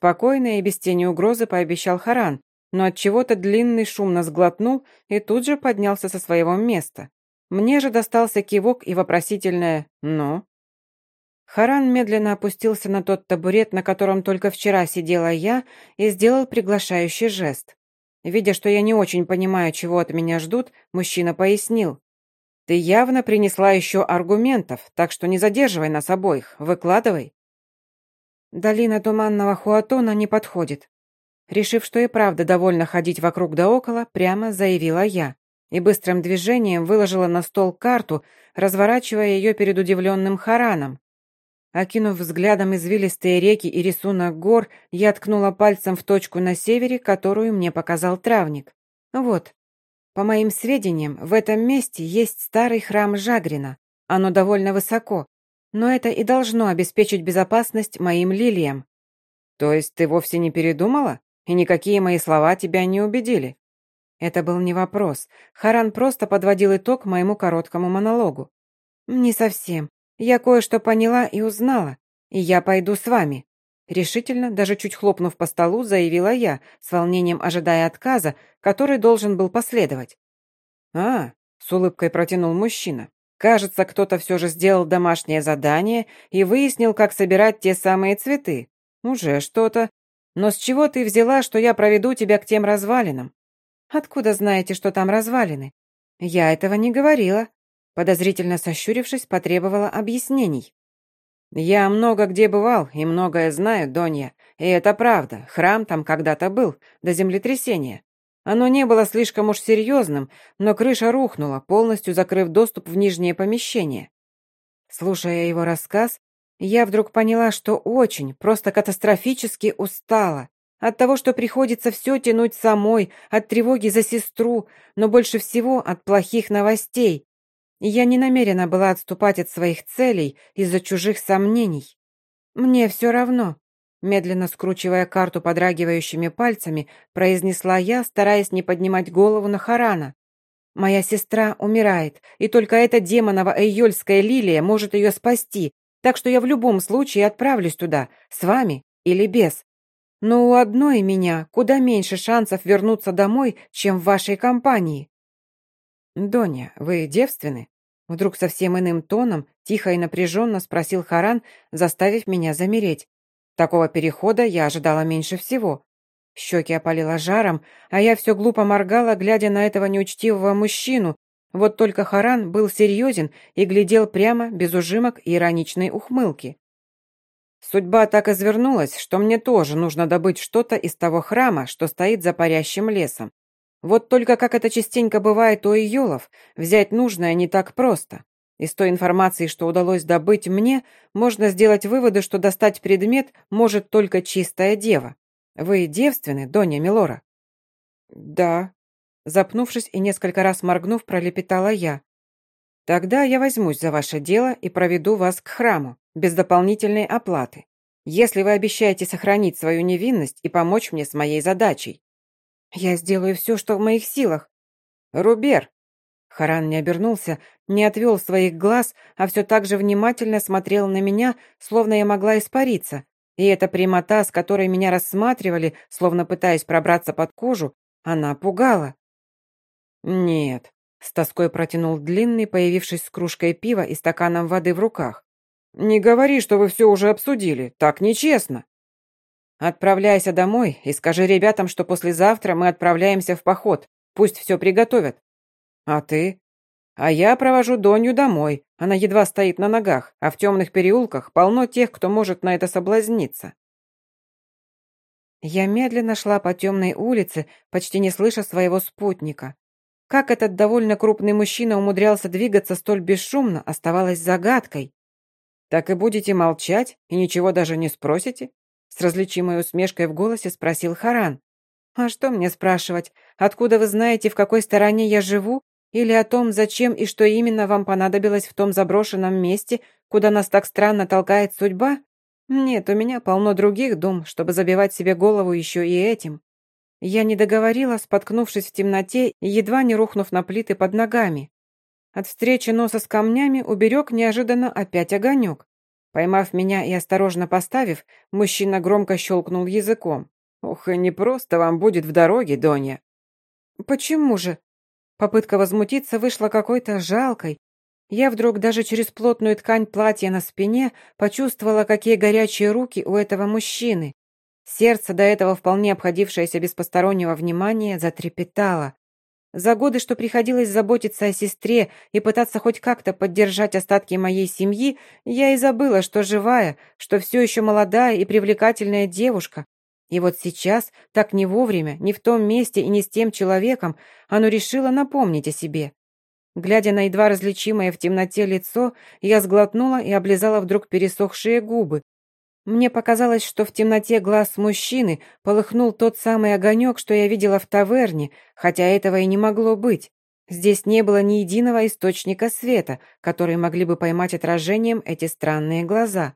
Спокойно и без тени угрозы пообещал Харан, но от чего то длинный шумно сглотнул и тут же поднялся со своего места. Мне же достался кивок и вопросительное «но». Харан медленно опустился на тот табурет, на котором только вчера сидела я, и сделал приглашающий жест. Видя, что я не очень понимаю, чего от меня ждут, мужчина пояснил. «Ты явно принесла еще аргументов, так что не задерживай нас обоих, выкладывай». Долина Туманного Хуатона не подходит. Решив, что и правда довольно ходить вокруг да около, прямо заявила я и быстрым движением выложила на стол карту, разворачивая ее перед удивленным Хараном. Окинув взглядом извилистые реки и рисунок гор, я ткнула пальцем в точку на севере, которую мне показал травник. Вот. По моим сведениям, в этом месте есть старый храм Жагрина. Оно довольно высоко, но это и должно обеспечить безопасность моим лилиям. То есть ты вовсе не передумала? И никакие мои слова тебя не убедили? Это был не вопрос. Харан просто подводил итог моему короткому монологу. Не совсем. Я кое-что поняла и узнала, и я пойду с вами». Решительно, даже чуть хлопнув по столу, заявила я, с волнением ожидая отказа, который должен был последовать. «А», — с улыбкой протянул мужчина, «кажется, кто-то все же сделал домашнее задание и выяснил, как собирать те самые цветы. Уже что-то. Но с чего ты взяла, что я проведу тебя к тем развалинам?» «Откуда знаете, что там развалины?» «Я этого не говорила», Подозрительно сощурившись, потребовала объяснений. «Я много где бывал и многое знаю, Донья, и это правда, храм там когда-то был, до землетрясения. Оно не было слишком уж серьезным, но крыша рухнула, полностью закрыв доступ в нижнее помещение. Слушая его рассказ, я вдруг поняла, что очень, просто катастрофически устала. От того, что приходится все тянуть самой, от тревоги за сестру, но больше всего от плохих новостей, и я не намерена была отступать от своих целей из-за чужих сомнений. «Мне все равно», — медленно скручивая карту подрагивающими пальцами, произнесла я, стараясь не поднимать голову на Харана. «Моя сестра умирает, и только эта демонова эйольская лилия может ее спасти, так что я в любом случае отправлюсь туда, с вами или без. Но у одной меня куда меньше шансов вернуться домой, чем в вашей компании». «Доня, вы девственны?» Вдруг совсем иным тоном, тихо и напряженно спросил Харан, заставив меня замереть. Такого перехода я ожидала меньше всего. Щеки опалило жаром, а я все глупо моргала, глядя на этого неучтивого мужчину. Вот только Харан был серьезен и глядел прямо, без ужимок и ироничной ухмылки. Судьба так извернулась, что мне тоже нужно добыть что-то из того храма, что стоит за парящим лесом. Вот только как это частенько бывает у Иолов, взять нужное не так просто. Из той информации, что удалось добыть мне, можно сделать выводы, что достать предмет может только чистая дева. Вы девственны, Донья Милора? Да. Запнувшись и несколько раз моргнув, пролепетала я. Тогда я возьмусь за ваше дело и проведу вас к храму, без дополнительной оплаты. Если вы обещаете сохранить свою невинность и помочь мне с моей задачей. «Я сделаю все, что в моих силах». «Рубер!» Харан не обернулся, не отвел своих глаз, а все так же внимательно смотрел на меня, словно я могла испариться. И эта прямота, с которой меня рассматривали, словно пытаясь пробраться под кожу, она пугала. «Нет», — С тоской протянул длинный, появившись с кружкой пива и стаканом воды в руках. «Не говори, что вы все уже обсудили. Так нечестно». «Отправляйся домой и скажи ребятам, что послезавтра мы отправляемся в поход. Пусть все приготовят». «А ты?» «А я провожу Донью домой. Она едва стоит на ногах, а в темных переулках полно тех, кто может на это соблазниться». Я медленно шла по темной улице, почти не слыша своего спутника. Как этот довольно крупный мужчина умудрялся двигаться столь бесшумно, оставалось загадкой. «Так и будете молчать и ничего даже не спросите?» С различимой усмешкой в голосе спросил Харан. «А что мне спрашивать? Откуда вы знаете, в какой стороне я живу? Или о том, зачем и что именно вам понадобилось в том заброшенном месте, куда нас так странно толкает судьба? Нет, у меня полно других дум, чтобы забивать себе голову еще и этим». Я не договорила, споткнувшись в темноте и едва не рухнув на плиты под ногами. От встречи носа с камнями уберег неожиданно опять огонек. Поймав меня и осторожно поставив, мужчина громко щелкнул языком. «Ох, и непросто вам будет в дороге, Донья». «Почему же?» Попытка возмутиться вышла какой-то жалкой. Я вдруг даже через плотную ткань платья на спине почувствовала, какие горячие руки у этого мужчины. Сердце, до этого вполне обходившееся без постороннего внимания, затрепетало. За годы, что приходилось заботиться о сестре и пытаться хоть как-то поддержать остатки моей семьи, я и забыла, что живая, что все еще молодая и привлекательная девушка. И вот сейчас, так не вовремя, не в том месте и не с тем человеком, оно решило напомнить о себе. Глядя на едва различимое в темноте лицо, я сглотнула и облизала вдруг пересохшие губы, мне показалось, что в темноте глаз мужчины полыхнул тот самый огонек, что я видела в таверне, хотя этого и не могло быть. Здесь не было ни единого источника света, который могли бы поймать отражением эти странные глаза.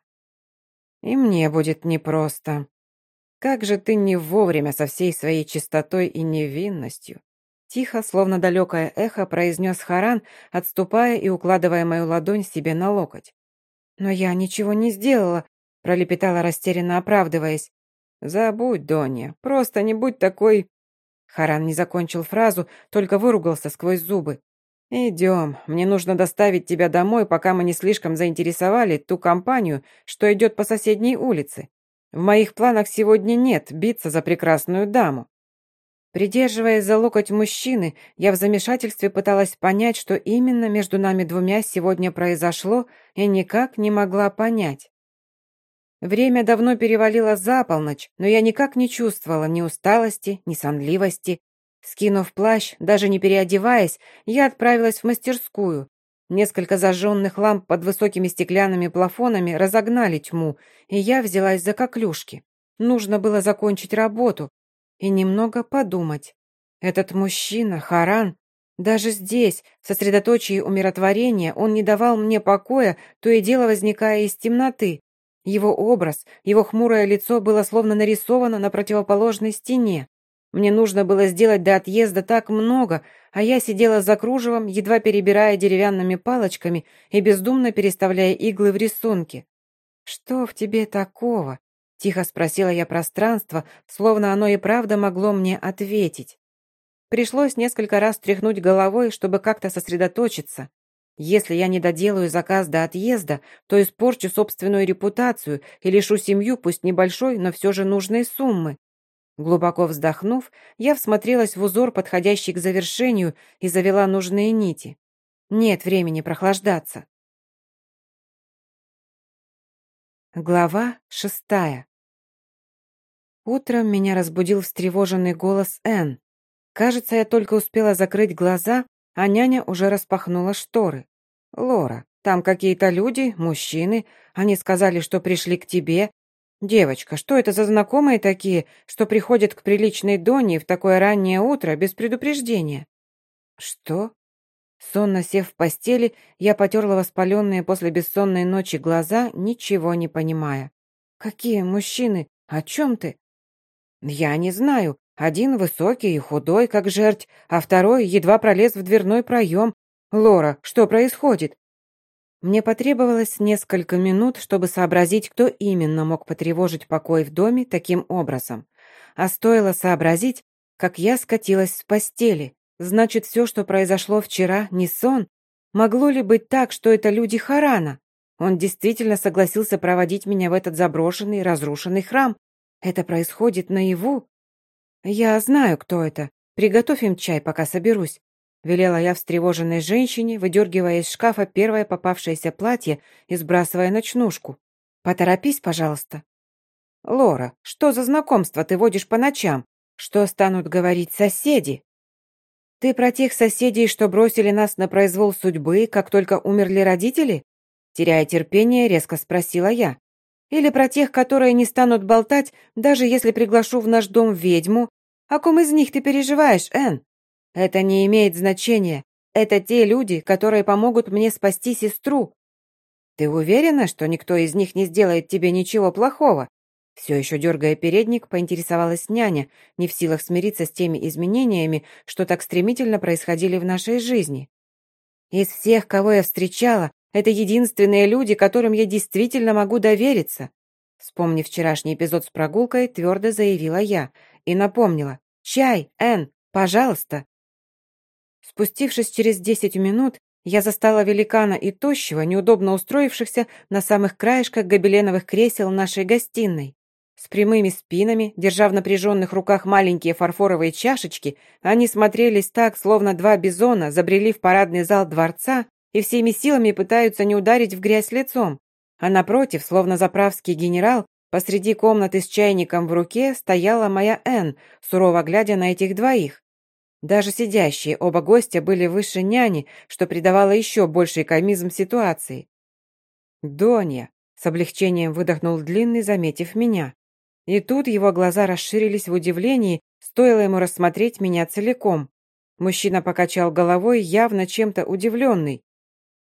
И мне будет непросто. Как же ты не вовремя со всей своей чистотой и невинностью. Тихо, словно далекое эхо, произнес Харан, отступая и укладывая мою ладонь себе на локоть. «Но я ничего не сделала», пролепетала растерянно оправдываясь. «Забудь, Донья, просто не будь такой...» Харан не закончил фразу, только выругался сквозь зубы. «Идем, мне нужно доставить тебя домой, пока мы не слишком заинтересовали ту компанию, что идет по соседней улице. В моих планах сегодня нет биться за прекрасную даму». Придерживаясь за локоть мужчины, я в замешательстве пыталась понять, что именно между нами двумя сегодня произошло, и никак не могла понять. Время давно перевалило за полночь, но я никак не чувствовала ни усталости, ни сонливости. Скинув плащ, даже не переодеваясь, я отправилась в мастерскую. Несколько зажженных ламп под высокими стеклянными плафонами разогнали тьму, и я взялась за коклюшки. Нужно было закончить работу и немного подумать. Этот мужчина, Харан, даже здесь, в сосредоточии умиротворения, он не давал мне покоя, то и дело возникая из темноты. Его образ, его хмурое лицо было словно нарисовано на противоположной стене. Мне нужно было сделать до отъезда так много, а я сидела за кружевом, едва перебирая деревянными палочками и бездумно переставляя иглы в рисунке. «Что в тебе такого?» — тихо спросила я пространство, словно оно и правда могло мне ответить. Пришлось несколько раз тряхнуть головой, чтобы как-то сосредоточиться. Если я не доделаю заказ до отъезда, то испорчу собственную репутацию и лишу семью, пусть небольшой, но все же нужной суммы. Глубоко вздохнув, я всмотрелась в узор, подходящий к завершению, и завела нужные нити. Нет времени прохлаждаться. Глава шестая. Утром меня разбудил встревоженный голос Энн. Кажется, я только успела закрыть глаза, а няня уже распахнула шторы. «Лора, там какие-то люди, мужчины. Они сказали, что пришли к тебе. Девочка, что это за знакомые такие, что приходят к приличной Доне в такое раннее утро без предупреждения?» «Что?» Сонно сев в постели, я потерла воспаленные после бессонной ночи глаза, ничего не понимая. «Какие мужчины? О чем ты?» «Я не знаю. Один высокий и худой, как жерть, а второй едва пролез в дверной проем. Лора, что происходит?» Мне потребовалось несколько минут, чтобы сообразить, кто именно мог потревожить покой в доме таким образом. А стоило сообразить, как я скатилась с постели. Значит, все, что произошло вчера, не сон? Могло ли быть так, что это люди Харана? Он действительно согласился проводить меня в этот заброшенный, разрушенный храм. Это происходит наяву? Я знаю, кто это. Приготовь им чай, пока соберусь. Велела я встревоженной женщине, выдергивая из шкафа первое попавшееся платье и сбрасывая ночнушку. «Поторопись, пожалуйста». «Лора, что за знакомство ты водишь по ночам? Что станут говорить соседи?» «Ты про тех соседей, что бросили нас на произвол судьбы, как только умерли родители?» Теряя терпение, резко спросила я. «Или про тех, которые не станут болтать, даже если приглашу в наш дом ведьму? О ком из них ты переживаешь, Энн?» «Это не имеет значения. Это те люди, которые помогут мне спасти сестру». «Ты уверена, что никто из них не сделает тебе ничего плохого?» Все еще дергая передник, поинтересовалась няня, не в силах смириться с теми изменениями, что так стремительно происходили в нашей жизни. «Из всех, кого я встречала, это единственные люди, которым я действительно могу довериться», Вспомнив вчерашний эпизод с прогулкой, твердо заявила я и напомнила. «Чай, Энн, пожалуйста!» Спустившись через десять минут, я застала великана и тощего, неудобно устроившихся на самых краешках гобеленовых кресел нашей гостиной. С прямыми спинами, держа в напряженных руках маленькие фарфоровые чашечки, они смотрелись так, словно два бизона забрели в парадный зал дворца и всеми силами пытаются не ударить в грязь лицом. А напротив, словно заправский генерал, посреди комнаты с чайником в руке стояла моя Энн, сурово глядя на этих двоих. Даже сидящие оба гостя были выше няни, что придавало еще больший комизм ситуации. «Донья!» — с облегчением выдохнул Длинный, заметив меня. И тут его глаза расширились в удивлении, стоило ему рассмотреть меня целиком. Мужчина покачал головой, явно чем-то удивленный.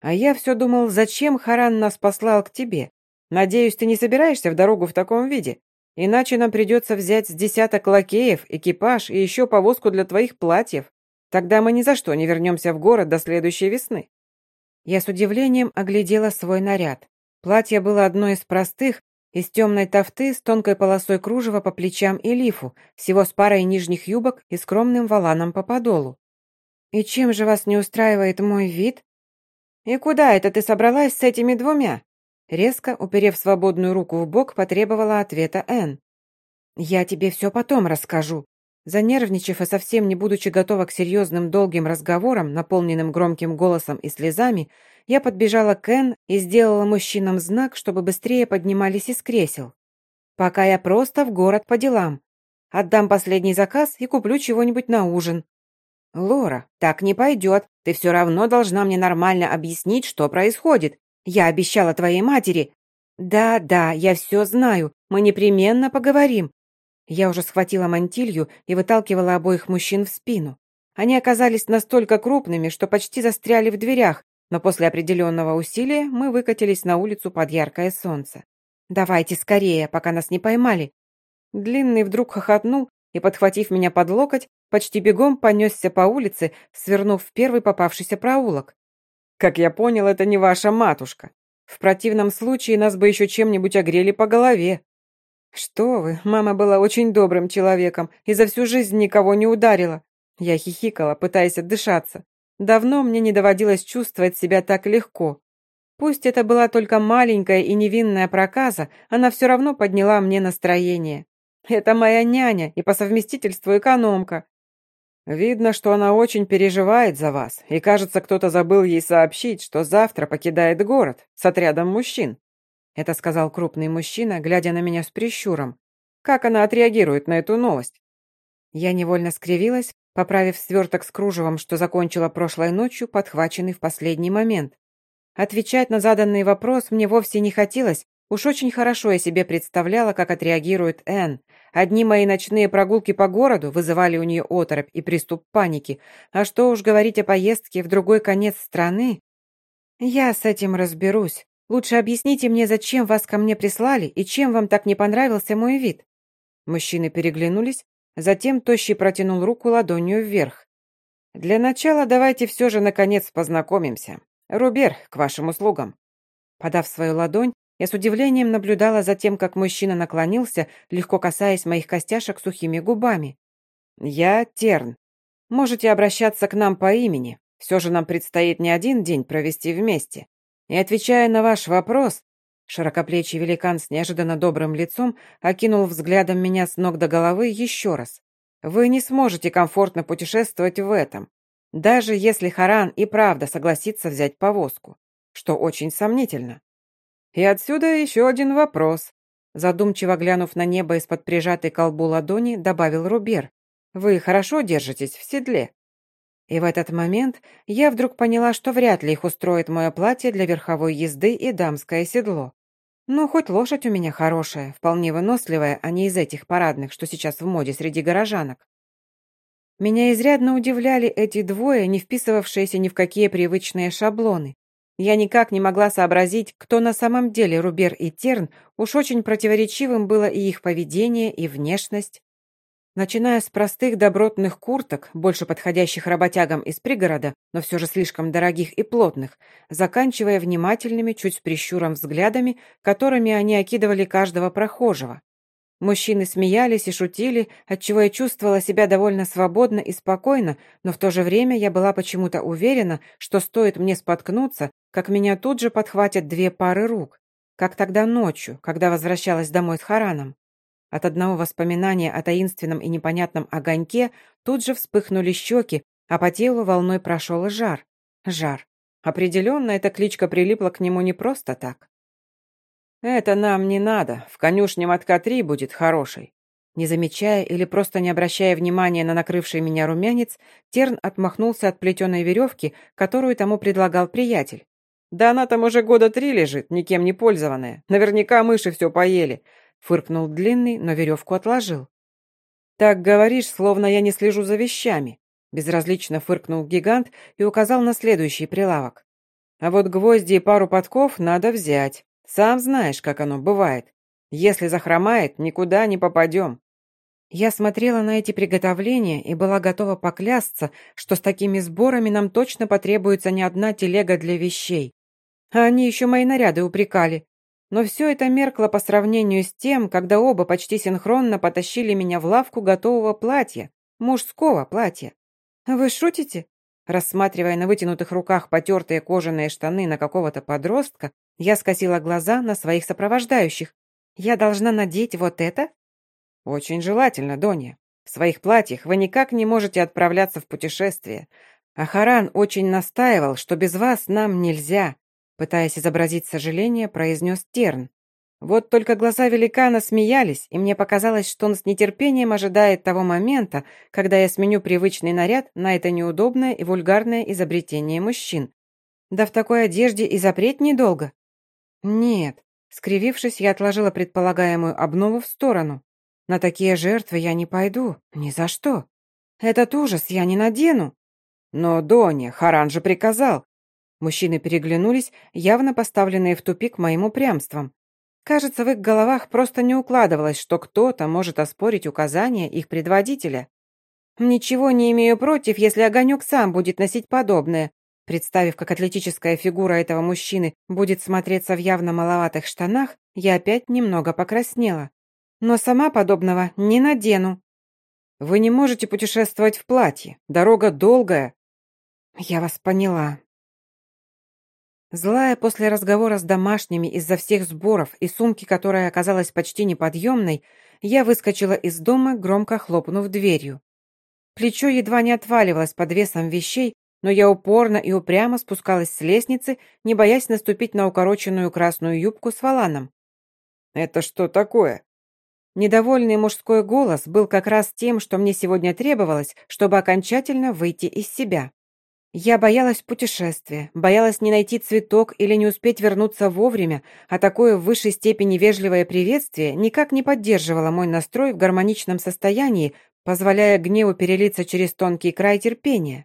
«А я все думал, зачем Харан нас послал к тебе? Надеюсь, ты не собираешься в дорогу в таком виде? Иначе нам придется взять с десяток лакеев, экипаж и еще повозку для твоих платьев. Тогда мы ни за что не вернемся в город до следующей весны». Я с удивлением оглядела свой наряд. Платье было одно из простых, из темной тафты с тонкой полосой кружева по плечам и лифу, всего с парой нижних юбок и скромным валаном по подолу. «И чем же вас не устраивает мой вид?» «И куда это ты собралась с этими двумя?» Резко, уперев свободную руку в бок, потребовала ответа Энн. «Я тебе все потом расскажу». Занервничав и совсем не будучи готова к серьезным долгим разговорам, наполненным громким голосом и слезами, я подбежала к Энн и сделала мужчинам знак, чтобы быстрее поднимались из кресел. Пока я просто в город по делам. Отдам последний заказ и куплю чего-нибудь на ужин. Лора, так не пойдет. Ты все равно должна мне нормально объяснить, что происходит. Я обещала твоей матери. Да, да, я все знаю. Мы непременно поговорим. Я уже схватила мантилью и выталкивала обоих мужчин в спину. Они оказались настолько крупными, что почти застряли в дверях, но после определенного усилия мы выкатились на улицу под яркое солнце. «Давайте скорее, пока нас не поймали». Длинный вдруг хохотнул и, подхватив меня под локоть, почти бегом понесся по улице, свернув в первый попавшийся проулок. «Как я понял, это не ваша матушка. В противном случае нас бы еще чем-нибудь огрели по голове». «Что вы, мама была очень добрым человеком и за всю жизнь никого не ударила». Я хихикала, пытаясь отдышаться. Давно мне не доводилось чувствовать себя так легко. Пусть это была только маленькая и невинная проказа, она все равно подняла мне настроение. Это моя няня и по совместительству экономка. Видно, что она очень переживает за вас, и, кажется, кто-то забыл ей сообщить, что завтра покидает город с отрядом мужчин. Это сказал крупный мужчина, глядя на меня с прищуром. Как она отреагирует на эту новость? Я невольно скривилась, поправив сверток с кружевом, что закончила прошлой ночью, подхваченный в последний момент. Отвечать на заданный вопрос мне вовсе не хотелось, уж очень хорошо я себе представляла, как отреагирует Энн. Одни мои ночные прогулки по городу вызывали у нее оторопь и приступ паники, а что уж говорить о поездке в другой конец страны. Я с этим разберусь. Лучше объясните мне, зачем вас ко мне прислали и чем вам так не понравился мой вид. Мужчины переглянулись, Затем Тощий протянул руку ладонью вверх. «Для начала давайте все же, наконец, познакомимся. Рубер, к вашим услугам». Подав свою ладонь, я с удивлением наблюдала за тем, как мужчина наклонился, легко касаясь моих костяшек сухими губами. «Я Терн». Можете обращаться к нам по имени. Все же нам предстоит не один день провести вместе. И отвечая на ваш вопрос, широкоплечий великан с неожиданно добрым лицом окинул взглядом меня с ног до головы еще раз. Вы не сможете комфортно путешествовать в этом, даже если Харан и правда согласится взять повозку, что очень сомнительно. И отсюда еще один вопрос. Задумчиво глянув на небо из-под прижатой колбу ладони, добавил Рубер. «Вы хорошо держитесь в седле?» И в этот момент я вдруг поняла, что вряд ли их устроит мое платье для верховой езды и дамское седло. Ну, хоть лошадь у меня хорошая, вполне выносливая, а не из этих парадных, что сейчас в моде среди горожанок. Меня изрядно удивляли эти двое, не вписывавшиеся ни в какие привычные шаблоны. Я никак не могла сообразить, кто на самом деле Рубер и Терн, уж очень противоречивым было и их поведение, и внешность. Начиная с простых добротных курток, больше подходящих работягам из пригорода, но все же слишком дорогих и плотных, заканчивая внимательными, чуть с прищуром взглядами, которыми они окидывали каждого прохожего. Мужчины смеялись и шутили, отчего я чувствовала себя довольно свободно и спокойно, но в то же время я была почему-то уверена, что стоит мне споткнуться, как меня тут же подхватят две пары рук, как тогда ночью, когда возвращалась домой с Хараном. От одного воспоминания о таинственном и непонятном огоньке тут же вспыхнули щеки, а по телу волной прошел жар. Жар. Определенно, эта кличка прилипла к нему не просто так. «Это нам не надо. В конюшне мотка три будет хороший». Не замечая или просто не обращая внимания на накрывший меня румянец, Терн отмахнулся от плетеной веревки, которую тому предлагал приятель. «Да она там уже года три лежит, никем не пользованная. Наверняка мыши все поели. Фыркнул длинный, но веревку отложил. «Так говоришь, словно я не слежу за вещами», безразлично фыркнул гигант и указал на следующий прилавок. «А вот гвозди и пару подков надо взять. Сам знаешь, как оно бывает. Если захромает, никуда не попадем». Я смотрела на эти приготовления и была готова поклясться, что с такими сборами нам точно потребуется не одна телега для вещей. А они еще мои наряды упрекали. Но все это меркло по сравнению с тем, когда оба почти синхронно потащили меня в лавку готового платья, мужского платья. «Вы шутите?» Рассматривая на вытянутых руках потертые кожаные штаны на какого-то подростка, я скосила глаза на своих сопровождающих. «Я должна надеть вот это?» «Очень желательно, Донья. В своих платьях вы никак не можете отправляться в путешествие. Ахаран очень настаивал, что без вас нам нельзя. Пытаясь изобразить сожаление, произнес Терн. Вот только глаза великана смеялись, и мне показалось, что он с нетерпением ожидает того момента, когда я сменю привычный наряд на это неудобное и вульгарное изобретение мужчин. Да в такой одежде и запреть недолго. Нет. Скривившись, я отложила предполагаемую обнову в сторону. На такие жертвы я не пойду. Ни за что. Этот ужас я не надену. Но, Доня, Харан же приказал. Мужчины переглянулись, явно поставленные в тупик моим упрямством. Кажется, в их головах просто не укладывалось, что кто-то может оспорить указания их предводителя. «Ничего не имею против, если Огонек сам будет носить подобное», Представив, как атлетическая фигура этого мужчины будет смотреться в явно маловатых штанах, я опять немного покраснела. Но сама подобного не надену. «Вы не можете путешествовать в платье. Дорога долгая». «Я вас поняла», Злая после разговора с домашними из-за всех сборов и сумки, которая оказалась почти неподъемной, я выскочила из дома, громко хлопнув дверью. Плечо едва не отваливалось под весом вещей, но я упорно и упрямо спускалась с лестницы, не боясь наступить на укороченную красную юбку с валаном. «Это что такое?» Недовольный мужской голос был как раз тем, что мне сегодня требовалось, чтобы окончательно выйти из себя. Я боялась путешествия, боялась не найти цветок или не успеть вернуться вовремя, а такое в высшей степени вежливое приветствие никак не поддерживало мой настрой в гармоничном состоянии, позволяя гневу перелиться через тонкий край терпения.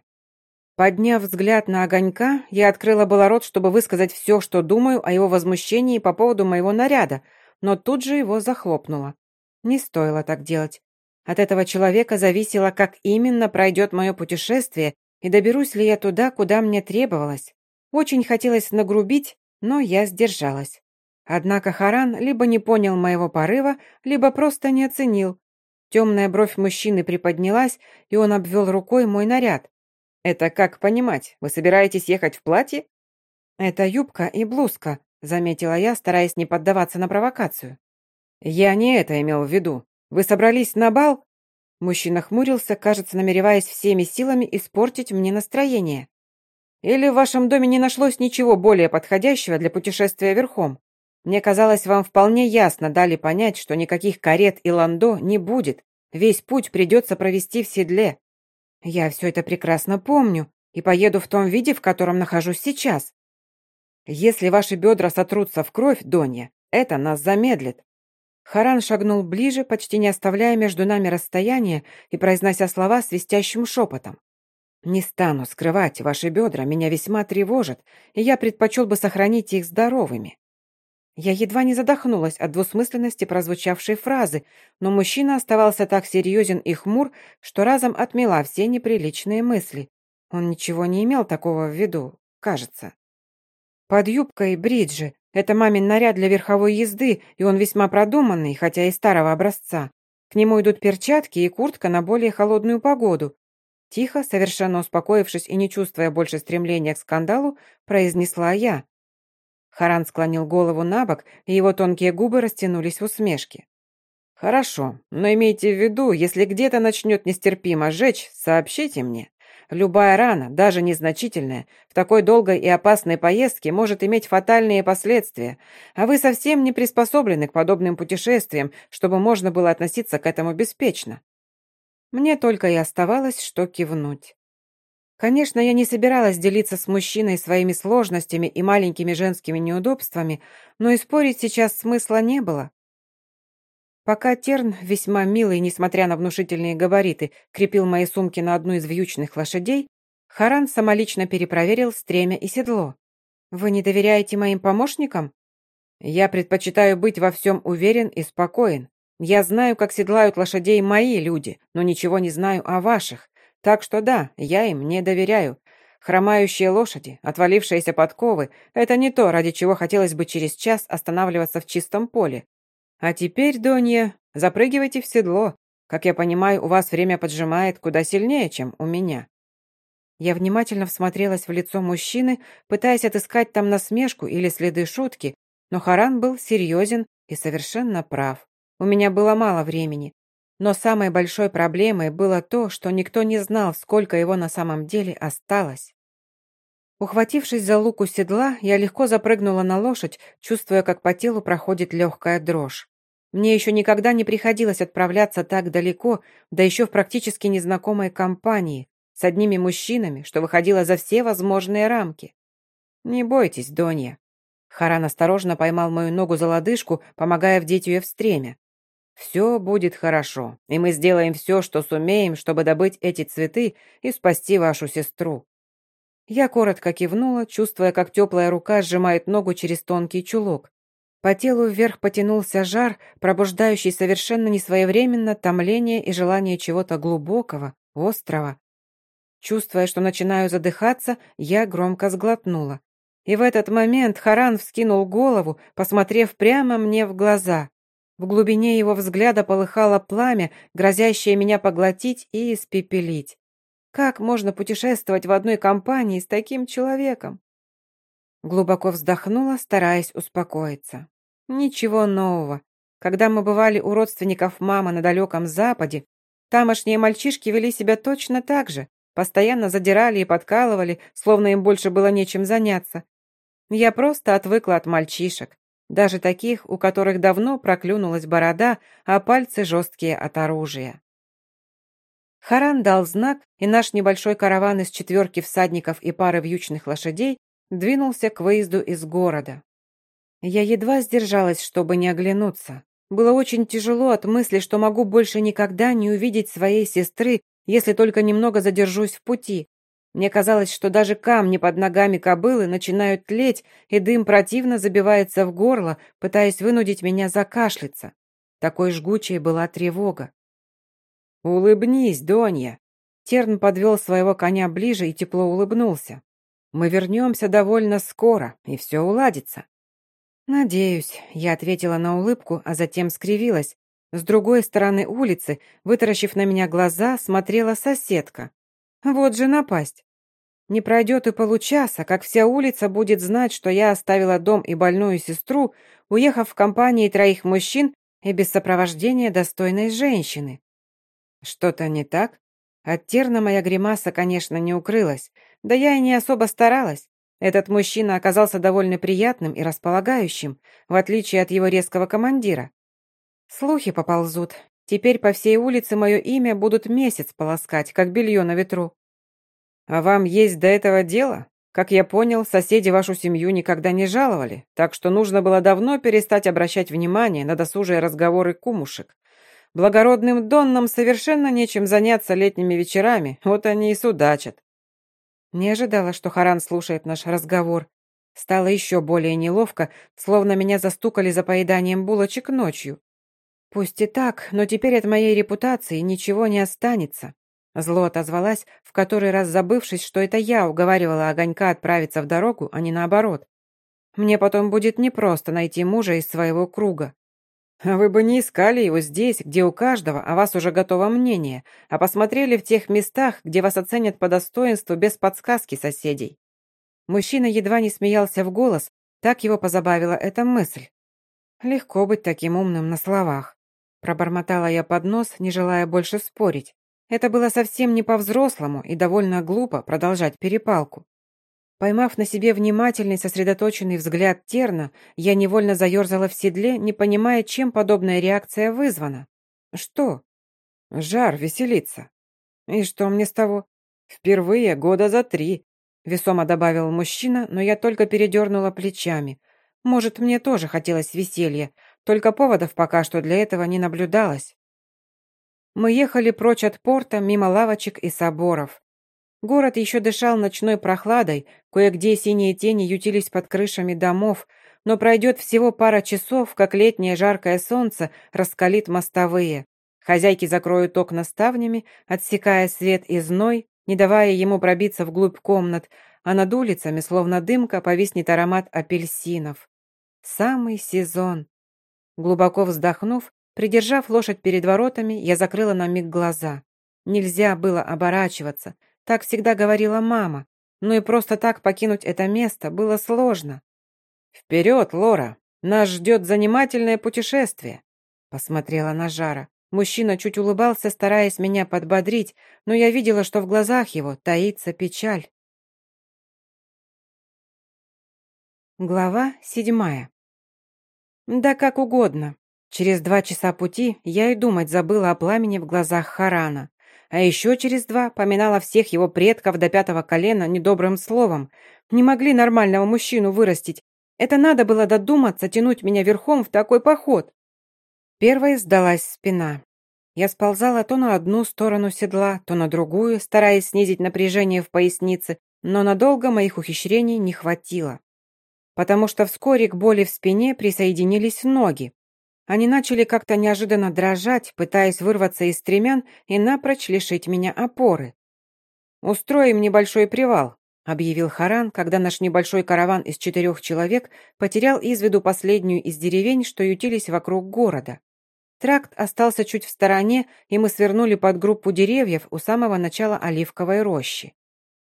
Подняв взгляд на огонька, я открыла было рот, чтобы высказать все, что думаю о его возмущении по поводу моего наряда, но тут же его захлопнула. Не стоило так делать. От этого человека зависело, как именно пройдет мое путешествие и доберусь ли я туда, куда мне требовалось. Очень хотелось нагрубить, но я сдержалась. Однако Харан либо не понял моего порыва, либо просто не оценил. Темная бровь мужчины приподнялась, и он обвел рукой мой наряд. «Это как понимать? Вы собираетесь ехать в платье?» «Это юбка и блузка», — заметила я, стараясь не поддаваться на провокацию. «Я не это имел в виду. Вы собрались на бал?» Мужчина хмурился, кажется, намереваясь всеми силами испортить мне настроение. «Или в вашем доме не нашлось ничего более подходящего для путешествия верхом? Мне казалось, вам вполне ясно дали понять, что никаких карет и ландо не будет. Весь путь придется провести в седле». «Я все это прекрасно помню и поеду в том виде, в котором нахожусь сейчас». «Если ваши бедра сотрутся в кровь, Донья, это нас замедлит. Харан шагнул ближе, почти не оставляя между нами расстояния и произнося слова свистящим шепотом. «Не стану скрывать, ваши бедра меня весьма тревожат, и я предпочел бы сохранить их здоровыми». Я едва не задохнулась от двусмысленности прозвучавшей фразы, но мужчина оставался так серьезен и хмур, что разом отмела все неприличные мысли. Он ничего не имел такого в виду, кажется. Под юбкой бриджи, это мамин наряд для верховой езды, и он весьма продуманный, хотя и старого образца. К нему идут перчатки и куртка на более холодную погоду. Тихо, совершенно успокоившись и не чувствуя больше стремления к скандалу, произнесла я. Харан склонил голову на бок, и его тонкие губы растянулись в усмешке. «Хорошо, но имейте в виду, если где-то начнет нестерпимо жечь, сообщите мне. Любая рана, даже незначительная, в такой долгой и опасной поездке может иметь фатальные последствия, а вы совсем не приспособлены к подобным путешествиям, чтобы можно было относиться к этому беспечно. Мне только и оставалось, что кивнуть. Конечно, я не собиралась делиться с мужчиной своими сложностями и маленькими женскими неудобствами, но и спорить сейчас смысла не было. Пока Терн, весьма милый, несмотря на внушительные габариты, крепил мои сумки на одну из вьючных лошадей, Харан самолично перепроверил стремя и седло. «Вы не доверяете моим помощникам?» «Я предпочитаю быть во всем уверен и спокоен. Я знаю, как седлают лошадей мои люди, но ничего не знаю о ваших. Так что да, я им не доверяю. Хромающие лошади, отвалившиеся подковы – это не то, ради чего хотелось бы через час останавливаться в чистом поле. А теперь, Донья, запрыгивайте в седло. Как я понимаю, у вас время поджимает куда сильнее, чем у меня». Я внимательно всмотрелась в лицо мужчины, пытаясь отыскать там насмешку или следы шутки, но Харан был серьезен и совершенно прав. У меня было мало времени. Но самой большой проблемой было то, что никто не знал, сколько его на самом деле осталось. Ухватившись за луку седла, я легко запрыгнула на лошадь, чувствуя, как по телу проходит легкая дрожь. Мне еще никогда не приходилось отправляться так далеко, да еще в практически незнакомой компании, с одними мужчинами, что выходило за все возможные рамки. «Не бойтесь, Донья». Харан осторожно поймал мою ногу за лодыжку, помогая вдеть ее в стремя. «Все будет хорошо, и мы сделаем все, что сумеем, чтобы добыть эти цветы и спасти вашу сестру». Я коротко кивнула, чувствуя, как теплая рука сжимает ногу через тонкий чулок. По телу вверх потянулся жар, пробуждающий совершенно несвоевременно томление и желание чего-то глубокого, острого. Чувствуя, что начинаю задыхаться, я громко сглотнула. И в этот момент Харан вскинул голову, посмотрев прямо мне в глаза. В глубине его взгляда полыхало пламя, грозящее меня поглотить и испепелить. Как можно путешествовать в одной компании с таким человеком? Глубоко вздохнула, стараясь успокоиться. Ничего нового. Когда мы бывали у родственников мамы на далеком Западе, тамошние мальчишки вели себя точно так же, постоянно задирали и подкалывали, словно им больше было нечем заняться. Я просто отвыкла от мальчишек, даже таких, у которых давно проклюнулась борода, а пальцы жесткие от оружия. Харан дал знак, и наш небольшой караван из четверки всадников и пары вьючных лошадей двинулся к выезду из города. Я едва сдержалась, чтобы не оглянуться. Было очень тяжело от мысли, что могу больше никогда не увидеть своей сестры, если только немного задержусь в пути. Мне казалось, что даже камни под ногами кобылы начинают тлеть, и дым противно забивается в горло, пытаясь вынудить меня закашляться. Такой жгучей была тревога. «Улыбнись, Донья!» Терн подвел своего коня ближе и тепло улыбнулся. «Мы вернемся довольно скоро, и все уладится. «Надеюсь», — я ответила на улыбку, а затем скривилась. С другой стороны улицы, вытаращив на меня глаза, смотрела соседка. Вот же напасть. Не пройдет и получаса, как вся улица будет знать, что я оставила дом и больную сестру, уехав в компании троих мужчин и без сопровождения достойной женщины. Что-то не так? От терна моя гримаса, конечно, не укрылась, да я и не особо старалась. Этот мужчина оказался довольно приятным и располагающим, в отличие от его резкого командира. Слухи поползут. Теперь по всей улице мое имя будут месяц полоскать, как белье на ветру. А вам есть до этого дело? Как я понял, соседи вашу семью никогда не жаловали, так что нужно было давно перестать обращать внимание на досужие разговоры кумушек. Благородным доннам совершенно нечем заняться летними вечерами, вот они и судачат. Не ожидала, что Харан слушает наш разговор. Стало еще более неловко, словно меня застукали за поеданием булочек ночью. Пусть и так, но теперь от моей репутации ничего не останется. Зло отозвалась, в который раз забывшись, что это я уговаривала Огонька отправиться в дорогу, а не наоборот. Мне потом будет непросто найти мужа из своего круга. Вы бы не искали его здесь, где у каждого о вас уже готово мнение, а посмотрели в тех местах, где вас оценят по достоинству без подсказки соседей. Мужчина едва не смеялся в голос, так его позабавила эта мысль. Легко быть таким умным на словах. Пробормотала я под нос, не желая больше спорить. Это было совсем не по-взрослому и довольно глупо продолжать перепалку. Поймав на себе внимательный, сосредоточенный взгляд Терна, я невольно заерзала в седле, не понимая, чем подобная реакция вызвана. Что? Жар, веселиться. И что мне с того? Впервые года за три, весомо добавил мужчина, но я только передернула плечами. Может, мне тоже хотелось веселья, только поводов пока что для этого не наблюдалось. Мы ехали прочь от порта, мимо лавочек и соборов. Город еще дышал ночной прохладой, кое-где синие тени ютились под крышами домов, но пройдет всего пара часов, как летнее жаркое солнце раскалит мостовые. Хозяйки закроют окна ставнями, отсекая свет и зной, не давая ему пробиться вглубь комнат, а над улицами, словно дымка, повиснет аромат апельсинов. Самый сезон. Глубоко вздохнув, придержав лошадь перед воротами, я закрыла на миг глаза. Нельзя было оборачиваться — так всегда говорила мама. Но и просто так покинуть это место было сложно. «Вперед, Лора! Нас ждет занимательное путешествие!» Посмотрела на Жара. Мужчина чуть улыбался, стараясь меня подбодрить, но я видела, что в глазах его таится печаль. Глава седьмая. Да как угодно. Через два часа пути я и думать забыла о пламени в глазах Харана. А еще через два поминала всех его предков до пятого колена недобрым словом. Не могли нормального мужчину вырастить. Это надо было додуматься тянуть меня верхом в такой поход. Первой сдалась спина. Я сползала то на одну сторону седла, то на другую, стараясь снизить напряжение в пояснице, но надолго моих ухищрений не хватило. Потому что вскоре к боли в спине присоединились ноги. Они начали как-то неожиданно дрожать, пытаясь вырваться из стремян и напрочь лишить меня опоры. «Устроим небольшой привал», — объявил Харан, когда наш небольшой караван из четырех человек потерял из виду последнюю из деревень, что ютились вокруг города. Тракт остался чуть в стороне, и мы свернули под группу деревьев у самого начала оливковой рощи.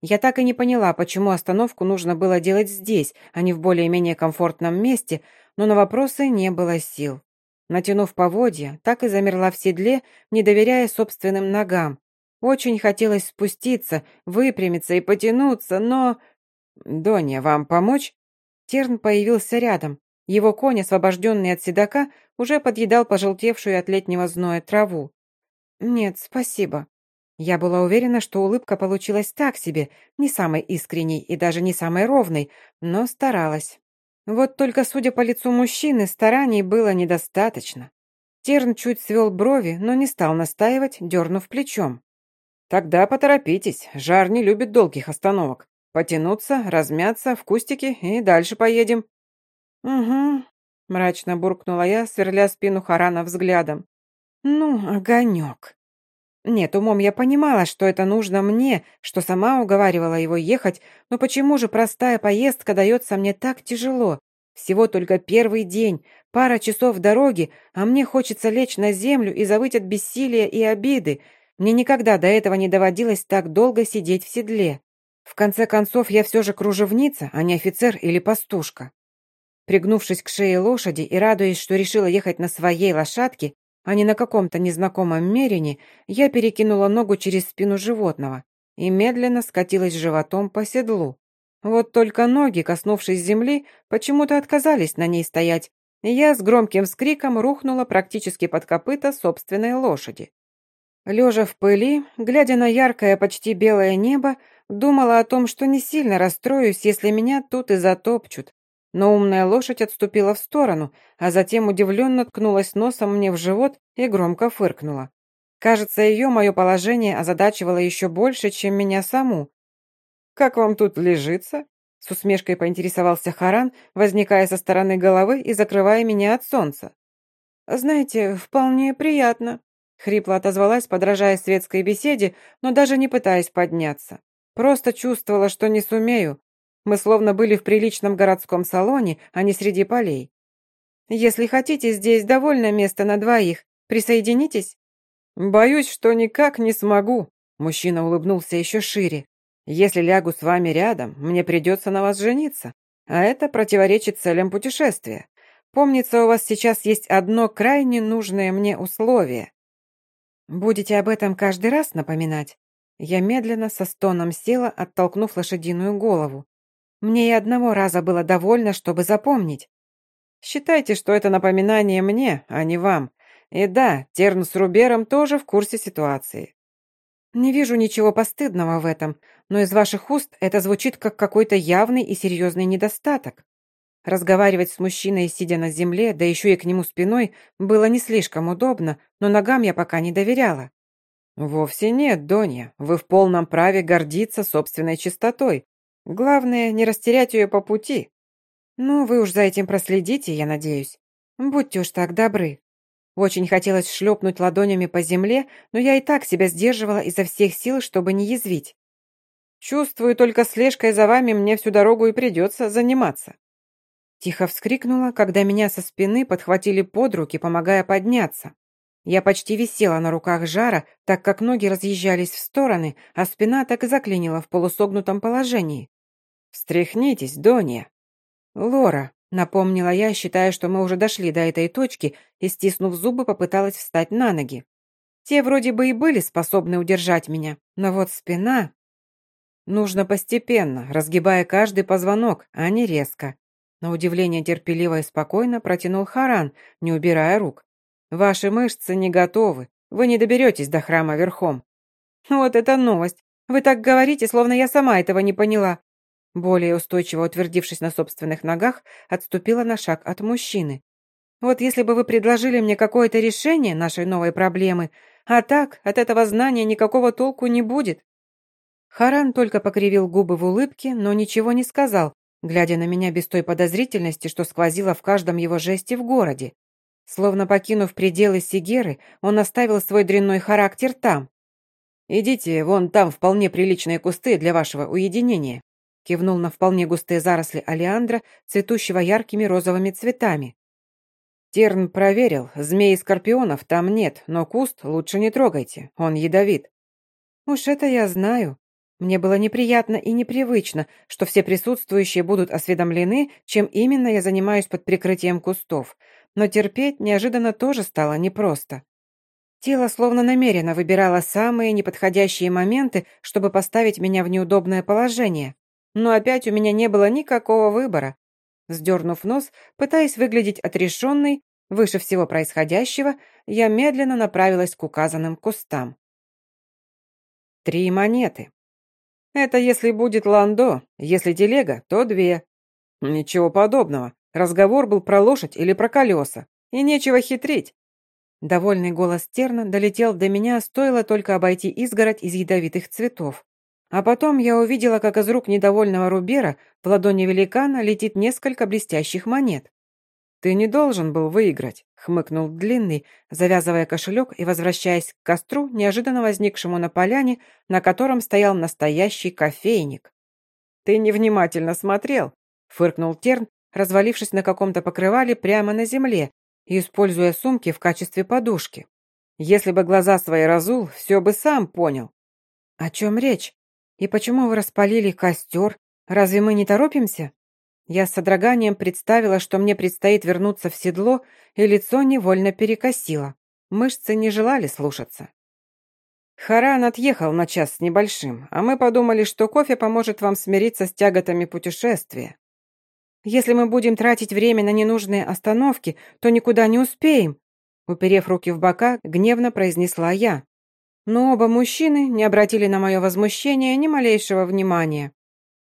Я так и не поняла, почему остановку нужно было делать здесь, а не в более-менее комфортном месте, но на вопросы не было сил. Натянув поводья, так и замерла в седле, не доверяя собственным ногам. Очень хотелось спуститься, выпрямиться и потянуться, но... «Доня, вам помочь?» Терн появился рядом. Его конь, освобожденный от седока, уже подъедал пожелтевшую от летнего зноя траву. «Нет, спасибо». Я была уверена, что улыбка получилась так себе, не самой искренней и даже не самой ровной, но старалась. Вот только, судя по лицу мужчины, стараний было недостаточно. Терн чуть свел брови, но не стал настаивать, дернув плечом. «Тогда поторопитесь, жар не любит долгих остановок. Потянуться, размяться, в кустики и дальше поедем». «Угу», — мрачно буркнула я, сверля спину Харана взглядом. «Ну, огонек». Нет, умом я понимала, что это нужно мне, что сама уговаривала его ехать, но почему же простая поездка дается мне так тяжело? Всего только первый день, Пара часов дороги, а мне хочется лечь на землю и завыть от бессилия и обиды. Мне никогда до этого не доводилось так долго сидеть в седле. В конце концов, я все же кружевница, а не офицер или пастушка. Пригнувшись к шее лошади и радуясь, что решила ехать на своей лошадке, а не на каком-то незнакомом мерине, я перекинула ногу через спину животного и медленно скатилась животом по седлу. Вот только ноги, коснувшись земли, почему-то отказались на ней стоять, и я с громким вскриком рухнула практически под копыта собственной лошади. Лежа в пыли, глядя на яркое, почти белое небо, думала о том, что не сильно расстроюсь, если меня тут и затопчут. Но умная лошадь отступила в сторону, а затем удивленно ткнулась носом мне в живот и громко фыркнула. Кажется, ее мое положение озадачивало еще больше, чем меня саму. «Как вам тут лежится?» С усмешкой поинтересовался Харан, возникая со стороны головы и закрывая меня от солнца. «Знаете, вполне приятно», Хрипло отозвалась, подражая светской беседе, но даже не пытаясь подняться. Просто чувствовала, что не сумею. Мы словно были в приличном городском салоне, а не среди полей. «Если хотите, здесь довольно места на двоих. Присоединитесь?» «Боюсь, что никак не смогу», — мужчина улыбнулся еще шире. «Если лягу с вами рядом, мне придется на вас жениться, а это противоречит целям путешествия. Помнится, у вас сейчас есть одно крайне нужное мне условие. «Будете об этом каждый раз напоминать?» Я медленно со стоном села, оттолкнув лошадиную голову. Мне и одного раза было довольно, чтобы запомнить. «Считайте, что это напоминание мне, а не вам. И да, Терн с Рубером тоже в курсе ситуации». «Не вижу ничего постыдного в этом, но из ваших уст это звучит как какой-то явный и серьезный недостаток. Разговаривать с мужчиной, сидя на земле, да еще и к нему спиной, было не слишком удобно, но ногам я пока не доверяла. «Вовсе нет, Донья. Вы в полном праве гордиться собственной чистотой. Главное, не растерять ее по пути». «Ну, вы уж за этим проследите, я надеюсь. Будьте уж так добры». Очень хотелось шлепнуть ладонями по земле, но я и так себя сдерживала изо всех сил, чтобы не язвить. «Чувствую, только слежкой за вами мне всю дорогу и придется заниматься». Тихо вскрикнула, когда меня со спины подхватили под руки, помогая подняться. Я почти висела на руках жара, так как ноги разъезжались в стороны, а спина так и заклинила в полусогнутом положении. «Встряхнитесь, Донья!» «Лора», — напомнила я, считая, что мы уже дошли до этой точки, и, стиснув зубы, попыталась встать на ноги. Те вроде бы и были способны удержать меня, но вот спина... Нужно постепенно, разгибая каждый позвонок, а не резко. На удивление терпеливо и спокойно протянул Харан, не убирая рук. «Ваши мышцы не готовы. Вы не доберетесь до храма верхом». «Вот это новость! Вы так говорите, словно я сама этого не поняла». Более устойчиво утвердившись на собственных ногах, отступила на шаг от мужчины. «Вот если бы вы предложили мне какое-то решение нашей новой проблемы, а так, от этого знания никакого толку не будет». Харан только покривил губы в улыбке, но ничего не сказал, глядя на меня без той подозрительности, что сквозило в каждом его жесте в городе. Словно покинув пределы Сигеры, он оставил свой дрянной характер там. «Идите, вон там вполне приличные кусты для вашего уединения», кивнул на вполне густые заросли алиандра, цветущего яркими розовыми цветами. Терн проверил, змей и скорпионов там нет, но куст лучше не трогайте, он ядовит. «Уж это я знаю», мне было неприятно и непривычно, что все присутствующие будут осведомлены, чем именно я занимаюсь под прикрытием кустов, но терпеть неожиданно тоже стало непросто. Тело словно намеренно выбирало самые неподходящие моменты, чтобы поставить меня в неудобное положение. Но опять у меня не было никакого выбора. Сдернув нос, пытаясь выглядеть отрешенной, выше всего происходящего, я медленно направилась к указанным кустам. Три монеты. Это если будет ландо, если телега, то две. Ничего подобного. Разговор был про лошадь или про колеса. И нечего хитрить. Довольный голос Терна долетел до меня, стоило только обойти изгородь из ядовитых цветов. А потом я увидела, как из рук недовольного Рубера в ладони великана летит несколько блестящих монет. «Ты не должен был выиграть», — хмыкнул Длинный, завязывая кошелек и возвращаясь к костру, неожиданно возникшему на поляне, на котором стоял настоящий кофейник. «Ты невнимательно смотрел», — фыркнул Терн, развалившись на каком-то покрывале прямо на земле и используя сумки в качестве подушки. Если бы глаза свои разул, все бы сам понял. О чем речь? И почему вы распалили костер? Разве мы не торопимся? Я с содроганием представила, что мне предстоит вернуться в седло, и лицо невольно перекосило. Мышцы не желали слушаться. Харан отъехал на час с небольшим, а мы подумали, что кофе поможет вам смириться с тяготами путешествия. Если мы будем тратить время на ненужные остановки, то никуда не успеем, уперев руки в бока, гневно произнесла я. Но оба мужчины не обратили на мое возмущение ни малейшего внимания.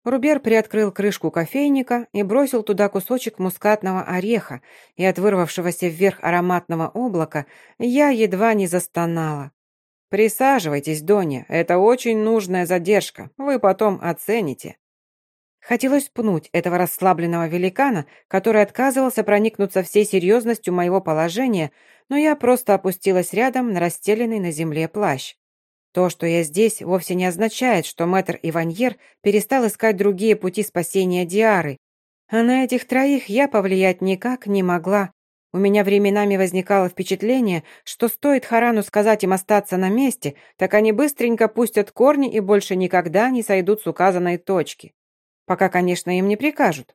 Рубер приоткрыл крышку кофейника и бросил туда кусочек мускатного ореха, и от вырвавшегося вверх ароматного облака я едва не застонала. «Присаживайтесь, Доня, это очень нужная задержка, вы потом оцените». Хотелось пнуть этого расслабленного великана, который отказывался проникнуться всей серьезностью моего положения, но я просто опустилась рядом на расстеленный на земле плащ. То, что я здесь, вовсе не означает, что мэтр Иваньер перестал искать другие пути спасения Диары. А на этих троих я повлиять никак не могла. У меня временами возникало впечатление, что стоит Харану сказать им остаться на месте, так они быстренько пустят корни и больше никогда не сойдут с указанной точки. Пока, конечно, им не прикажут.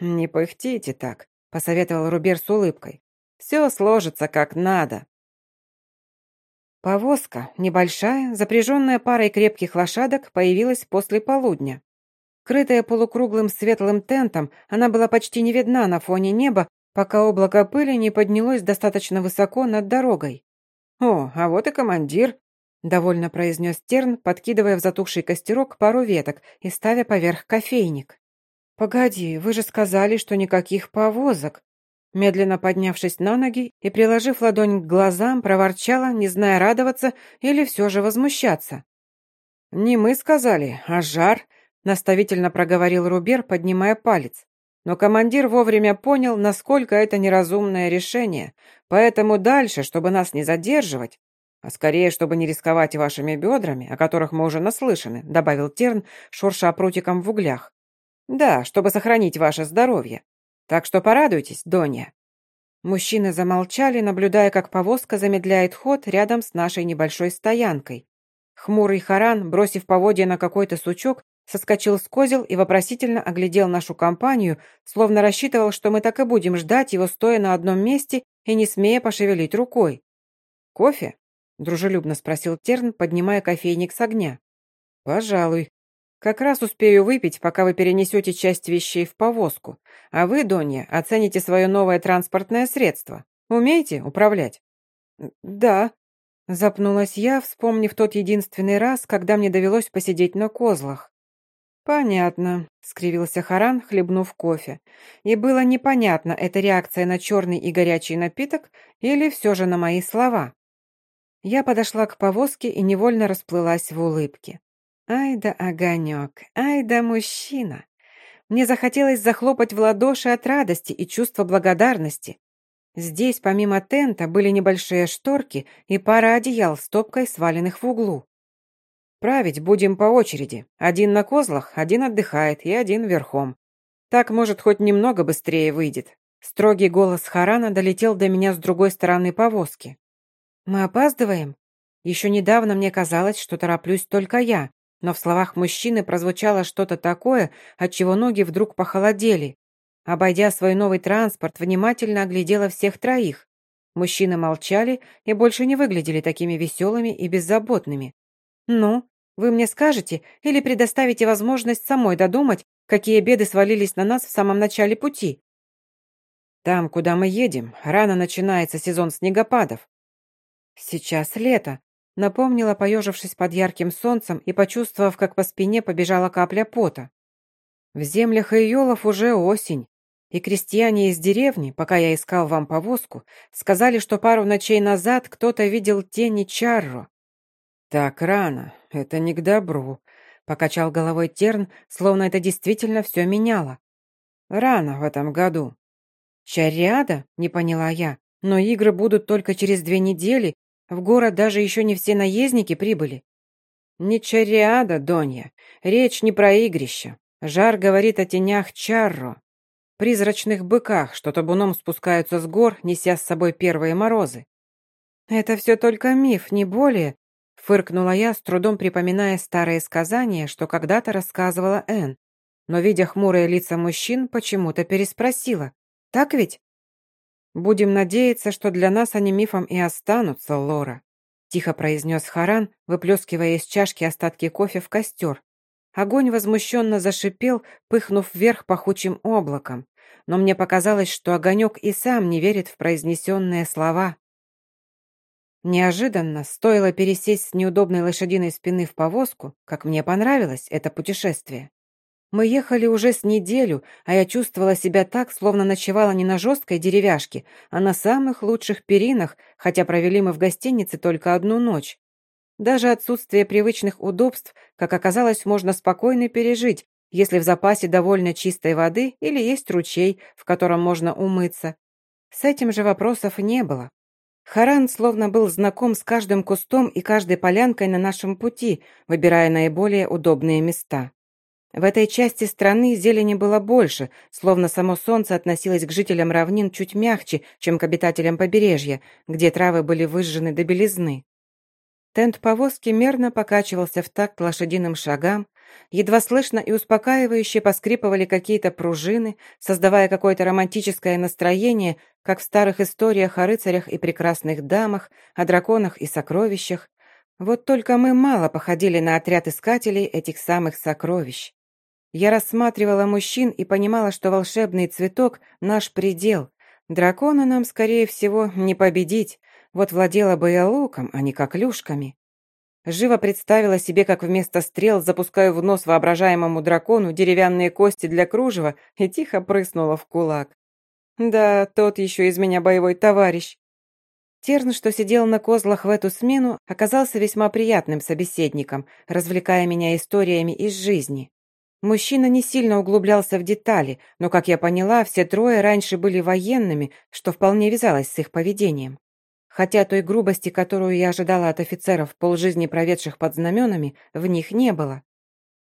«Не пыхтите так», — посоветовал Рубер с улыбкой. «Все сложится как надо». Повозка, небольшая, запряженная парой крепких лошадок, появилась после полудня. Крытая полукруглым светлым тентом, она была почти не видна на фоне неба, пока облако пыли не поднялось достаточно высоко над дорогой. «О, а вот и командир», — довольно произнес Терн, подкидывая в затухший костерок пару веток и ставя поверх кофейник. «Погоди, вы же сказали, что никаких повозок», Медленно поднявшись на ноги и приложив ладонь к глазам, проворчала, не зная радоваться или все же возмущаться. «Не мы сказали, а жар», — наставительно проговорил Рубер, поднимая палец. Но командир вовремя понял, насколько это неразумное решение, поэтому дальше, чтобы нас не задерживать, а скорее, чтобы не рисковать вашими бедрами, о которых мы уже наслышаны», добавил Терн, шурша прутиком в углях. «Да, чтобы сохранить ваше здоровье. Так что порадуйтесь, Доня». Мужчины замолчали, наблюдая, как повозка замедляет ход рядом с нашей небольшой стоянкой. Хмурый Харан, бросив поводья на какой-то сучок, соскочил с козел и вопросительно оглядел нашу компанию, словно рассчитывал, что мы так и будем ждать его, стоя на одном месте и не смея пошевелить рукой. «Кофе?» – дружелюбно спросил Терн, поднимая кофейник с огня. «Пожалуй», как раз успею выпить, пока вы перенесете часть вещей в повозку. А вы, Донья, оцените свое новое транспортное средство. Умеете управлять?» «Да», — запнулась я, вспомнив тот единственный раз, когда мне довелось посидеть на козлах. «Понятно», — скривился Харан, хлебнув кофе. И было непонятно, это реакция на черный и горячий напиток или все же на мои слова. Я подошла к повозке и невольно расплылась в улыбке. Ай да огонек, ай да мужчина. Мне захотелось захлопать в ладоши от радости и чувства благодарности. Здесь, помимо тента, были небольшие шторки и пара одеял с топкой, сваленных в углу. Править будем по очереди. Один на козлах, один отдыхает и один верхом. Так, может, хоть немного быстрее выйдет. Строгий голос Харана долетел до меня с другой стороны повозки. «Мы опаздываем? Еще недавно мне казалось, что тороплюсь только я, но в словах мужчины прозвучало что-то такое, от чего ноги вдруг похолодели. Обойдя свой новый транспорт, внимательно оглядела всех троих. Мужчины молчали и больше не выглядели такими веселыми и беззаботными. «Ну, вы мне скажете или предоставите возможность самой додумать, какие беды свалились на нас в самом начале пути?» «Там, куда мы едем, рано начинается сезон снегопадов». «Сейчас лето, Напомнила, поежившись под ярким солнцем и почувствовав, как по спине побежала капля пота. В землях Иолов уже осень, и крестьяне из деревни, пока я искал вам повозку, сказали, что пару ночей назад кто-то видел тени Чарро. «Так рано, это не к добру», — покачал головой Терн, словно это действительно все меняло. «Рано в этом году». «Чарриада?» — не поняла я. «Но игры будут только через две недели, в город даже еще не все наездники прибыли. Не чариада, Донья. Речь не про игрище. Жар говорит о тенях Чарро. призрачных быках, что табуном спускаются с гор, неся с собой первые морозы. «Это все только миф, не более», — фыркнула я, с трудом припоминая старые сказания, что когда-то рассказывала Энн. Но, видя хмурые лица мужчин, почему-то переспросила. «Так ведь?» «Будем надеяться, что для нас они мифом и останутся, Лора», — тихо произнес Харан, выплескивая из чашки остатки кофе в костер. Огонь возмущенно зашипел, пыхнув вверх пахучим облаком, но мне показалось, что огонек и сам не верит в произнесенные слова. Неожиданно, стоило пересесть с неудобной лошадиной спины в повозку, как мне понравилось это путешествие. Мы ехали уже с неделю, а я чувствовала себя так, словно ночевала не на жесткой деревяшке, а на самых лучших перинах, хотя провели мы в гостинице только одну ночь. Даже отсутствие привычных удобств, как оказалось, можно спокойно пережить, если в запасе довольно чистой воды или есть ручей, в котором можно умыться. С этим же вопросов не было. Харан словно был знаком с каждым кустом и каждой полянкой на нашем пути, выбирая наиболее удобные места. В этой части страны зелени было больше, словно само солнце относилось к жителям равнин чуть мягче, чем к обитателям побережья, где травы были выжжены до белизны. Тент повозки мерно покачивался в такт лошадиным шагам, едва слышно и успокаивающе поскрипывали какие-то пружины, создавая какое-то романтическое настроение, как в старых историях о рыцарях и прекрасных дамах, о драконах и сокровищах. Вот только мы мало походили на отряд искателей этих самых сокровищ. Я рассматривала мужчин и понимала, что волшебный цветок — наш предел. Дракона нам, скорее всего, не победить, вот владела бы я луком, а не коклюшками. Живо представила себе, как вместо стрел запускаю в нос воображаемому дракону деревянные кости для кружева и тихо прыснула в кулак. Да, тот еще из меня боевой товарищ. Терн, что сидел на козлах в эту смену, оказался весьма приятным собеседником, развлекая меня историями из жизни. Мужчина не сильно углублялся в детали, но, как я поняла, все трое раньше были военными, что вполне вязалось с их поведением хотя той грубости, которую я ожидала от офицеров, полжизни проведших под знаменами, в них не было.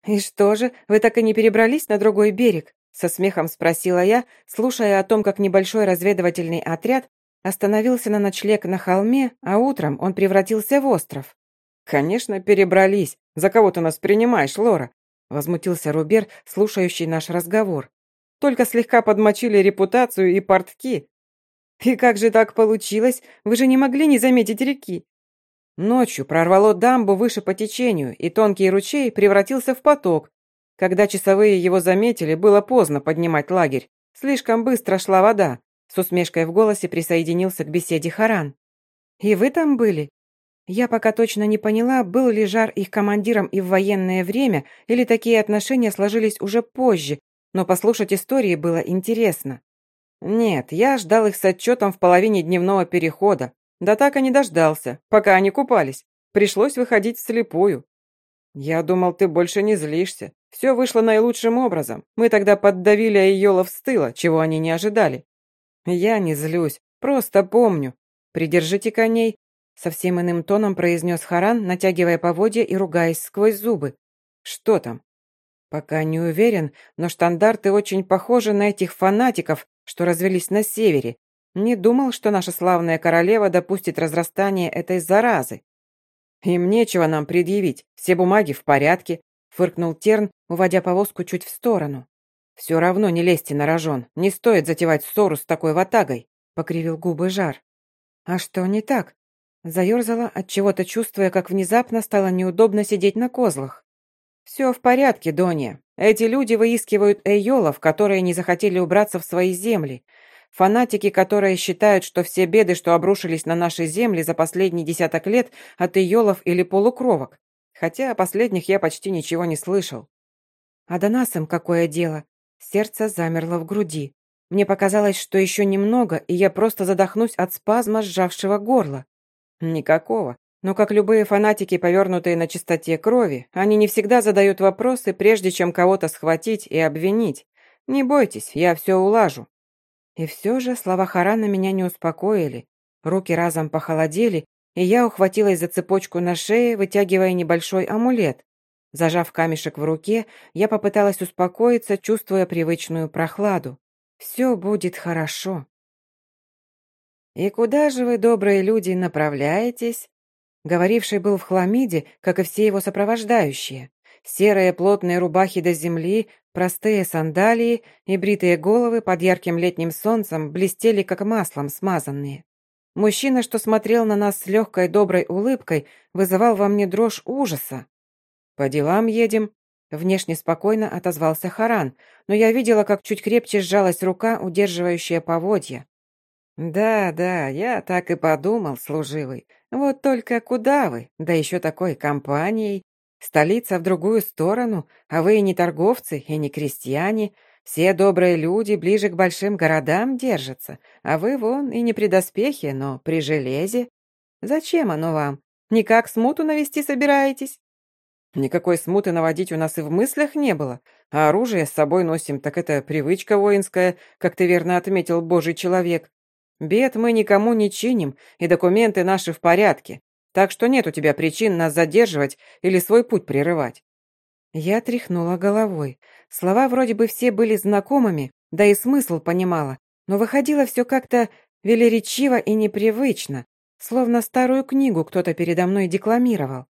«И что же, вы так и не перебрались на другой берег?» со смехом спросила я, слушая о том, как небольшой разведывательный отряд остановился на ночлег на холме, а утром он превратился в остров. «Конечно, перебрались. За кого ты нас принимаешь, Лора?» Возмутился Рубер, слушающий наш разговор. «Только слегка подмочили репутацию и портки, «И как же так получилось? Вы же не могли не заметить реки?» Ночью прорвало дамбу выше по течению, и тонкий ручей превратился в поток. Когда часовые его заметили, было поздно поднимать лагерь. Слишком быстро шла вода. С усмешкой в голосе присоединился к беседе Харан. «И вы там были?» Я пока точно не поняла, был ли Жар их командиром и в военное время, или такие отношения сложились уже позже, но послушать истории было интересно. Нет, я ждал их с отчетом в половине дневного перехода. Да так и не дождался, пока они купались. Пришлось выходить вслепую. Я думал, ты больше не злишься. Все вышло наилучшим образом. Мы тогда поддавили Айолов с тыла, чего они не ожидали. Я не злюсь, просто помню. Придержите коней. Совсем иным тоном произнес Харан, натягивая поводья и ругаясь сквозь зубы. Что там? Пока не уверен, но штандарты очень похожи на этих фанатиков, что развелись на севере. Не думал, что наша славная королева допустит разрастание этой заразы. Им нечего нам предъявить, все бумаги в порядке, фыркнул Терн, уводя повозку чуть в сторону. «Все равно не лезьте на рожон, не стоит затевать ссору с такой ватагой», — покривил губы жар. «А что не так?» Заерзала, отчего-то чувствуя, как внезапно стало неудобно сидеть на козлах. «Все в порядке, Донья. Эти люди выискивают эйолов, которые не захотели убраться в свои земли. Фанатики, которые считают, что все беды, что обрушились на наши земли за последние десяток лет, от эйолов или полукровок. Хотя о последних я почти ничего не слышал. А до нас им какое дело? Сердце замерло в груди. Мне показалось, что еще немного, и я просто задохнусь от спазма, сжавшего горло. Никакого. Но, как любые фанатики, повернутые на чистоте крови, они не всегда задают вопросы, прежде чем кого-то схватить и обвинить. Не бойтесь, я все улажу. И все же слова Харана меня не успокоили. Руки разом похолодели, и я ухватилась за цепочку на шее, вытягивая небольшой амулет. Зажав камешек в руке, я попыталась успокоиться, чувствуя привычную прохладу. Все будет хорошо. «И куда же вы, добрые люди, направляетесь?» Говоривший был в хламиде, как и все его сопровождающие. Серые плотные рубахи до земли, простые сандалии и бритые головы под ярким летним солнцем блестели, как маслом смазанные. Мужчина, что смотрел на нас с легкой доброй улыбкой, вызывал во мне дрожь ужаса. «По делам едем», — внешне спокойно отозвался Харан, но я видела, как чуть крепче сжалась рука, удерживающая поводья. «Да, да, я так и подумал, служивый. Вот только куда вы, да еще такой компанией? Столица в другую сторону, а вы и не торговцы, и не крестьяне. Все добрые люди ближе к большим городам держатся, а вы вон и не при доспехе, но при железе. Зачем оно вам? Никак смуту навести собираетесь?» Никакой смуты наводить у нас и в мыслях не было, а оружие с собой носим, так это привычка воинская, как ты верно отметил, божий человек. Бед мы никому не чиним, и документы наши в порядке, так что нет у тебя причин нас задерживать или свой путь прерывать». Я тряхнула головой. Слова вроде бы все были знакомыми, да и смысл понимала, но выходило все как-то велеречиво и непривычно, словно старую книгу кто-то передо мной декламировал.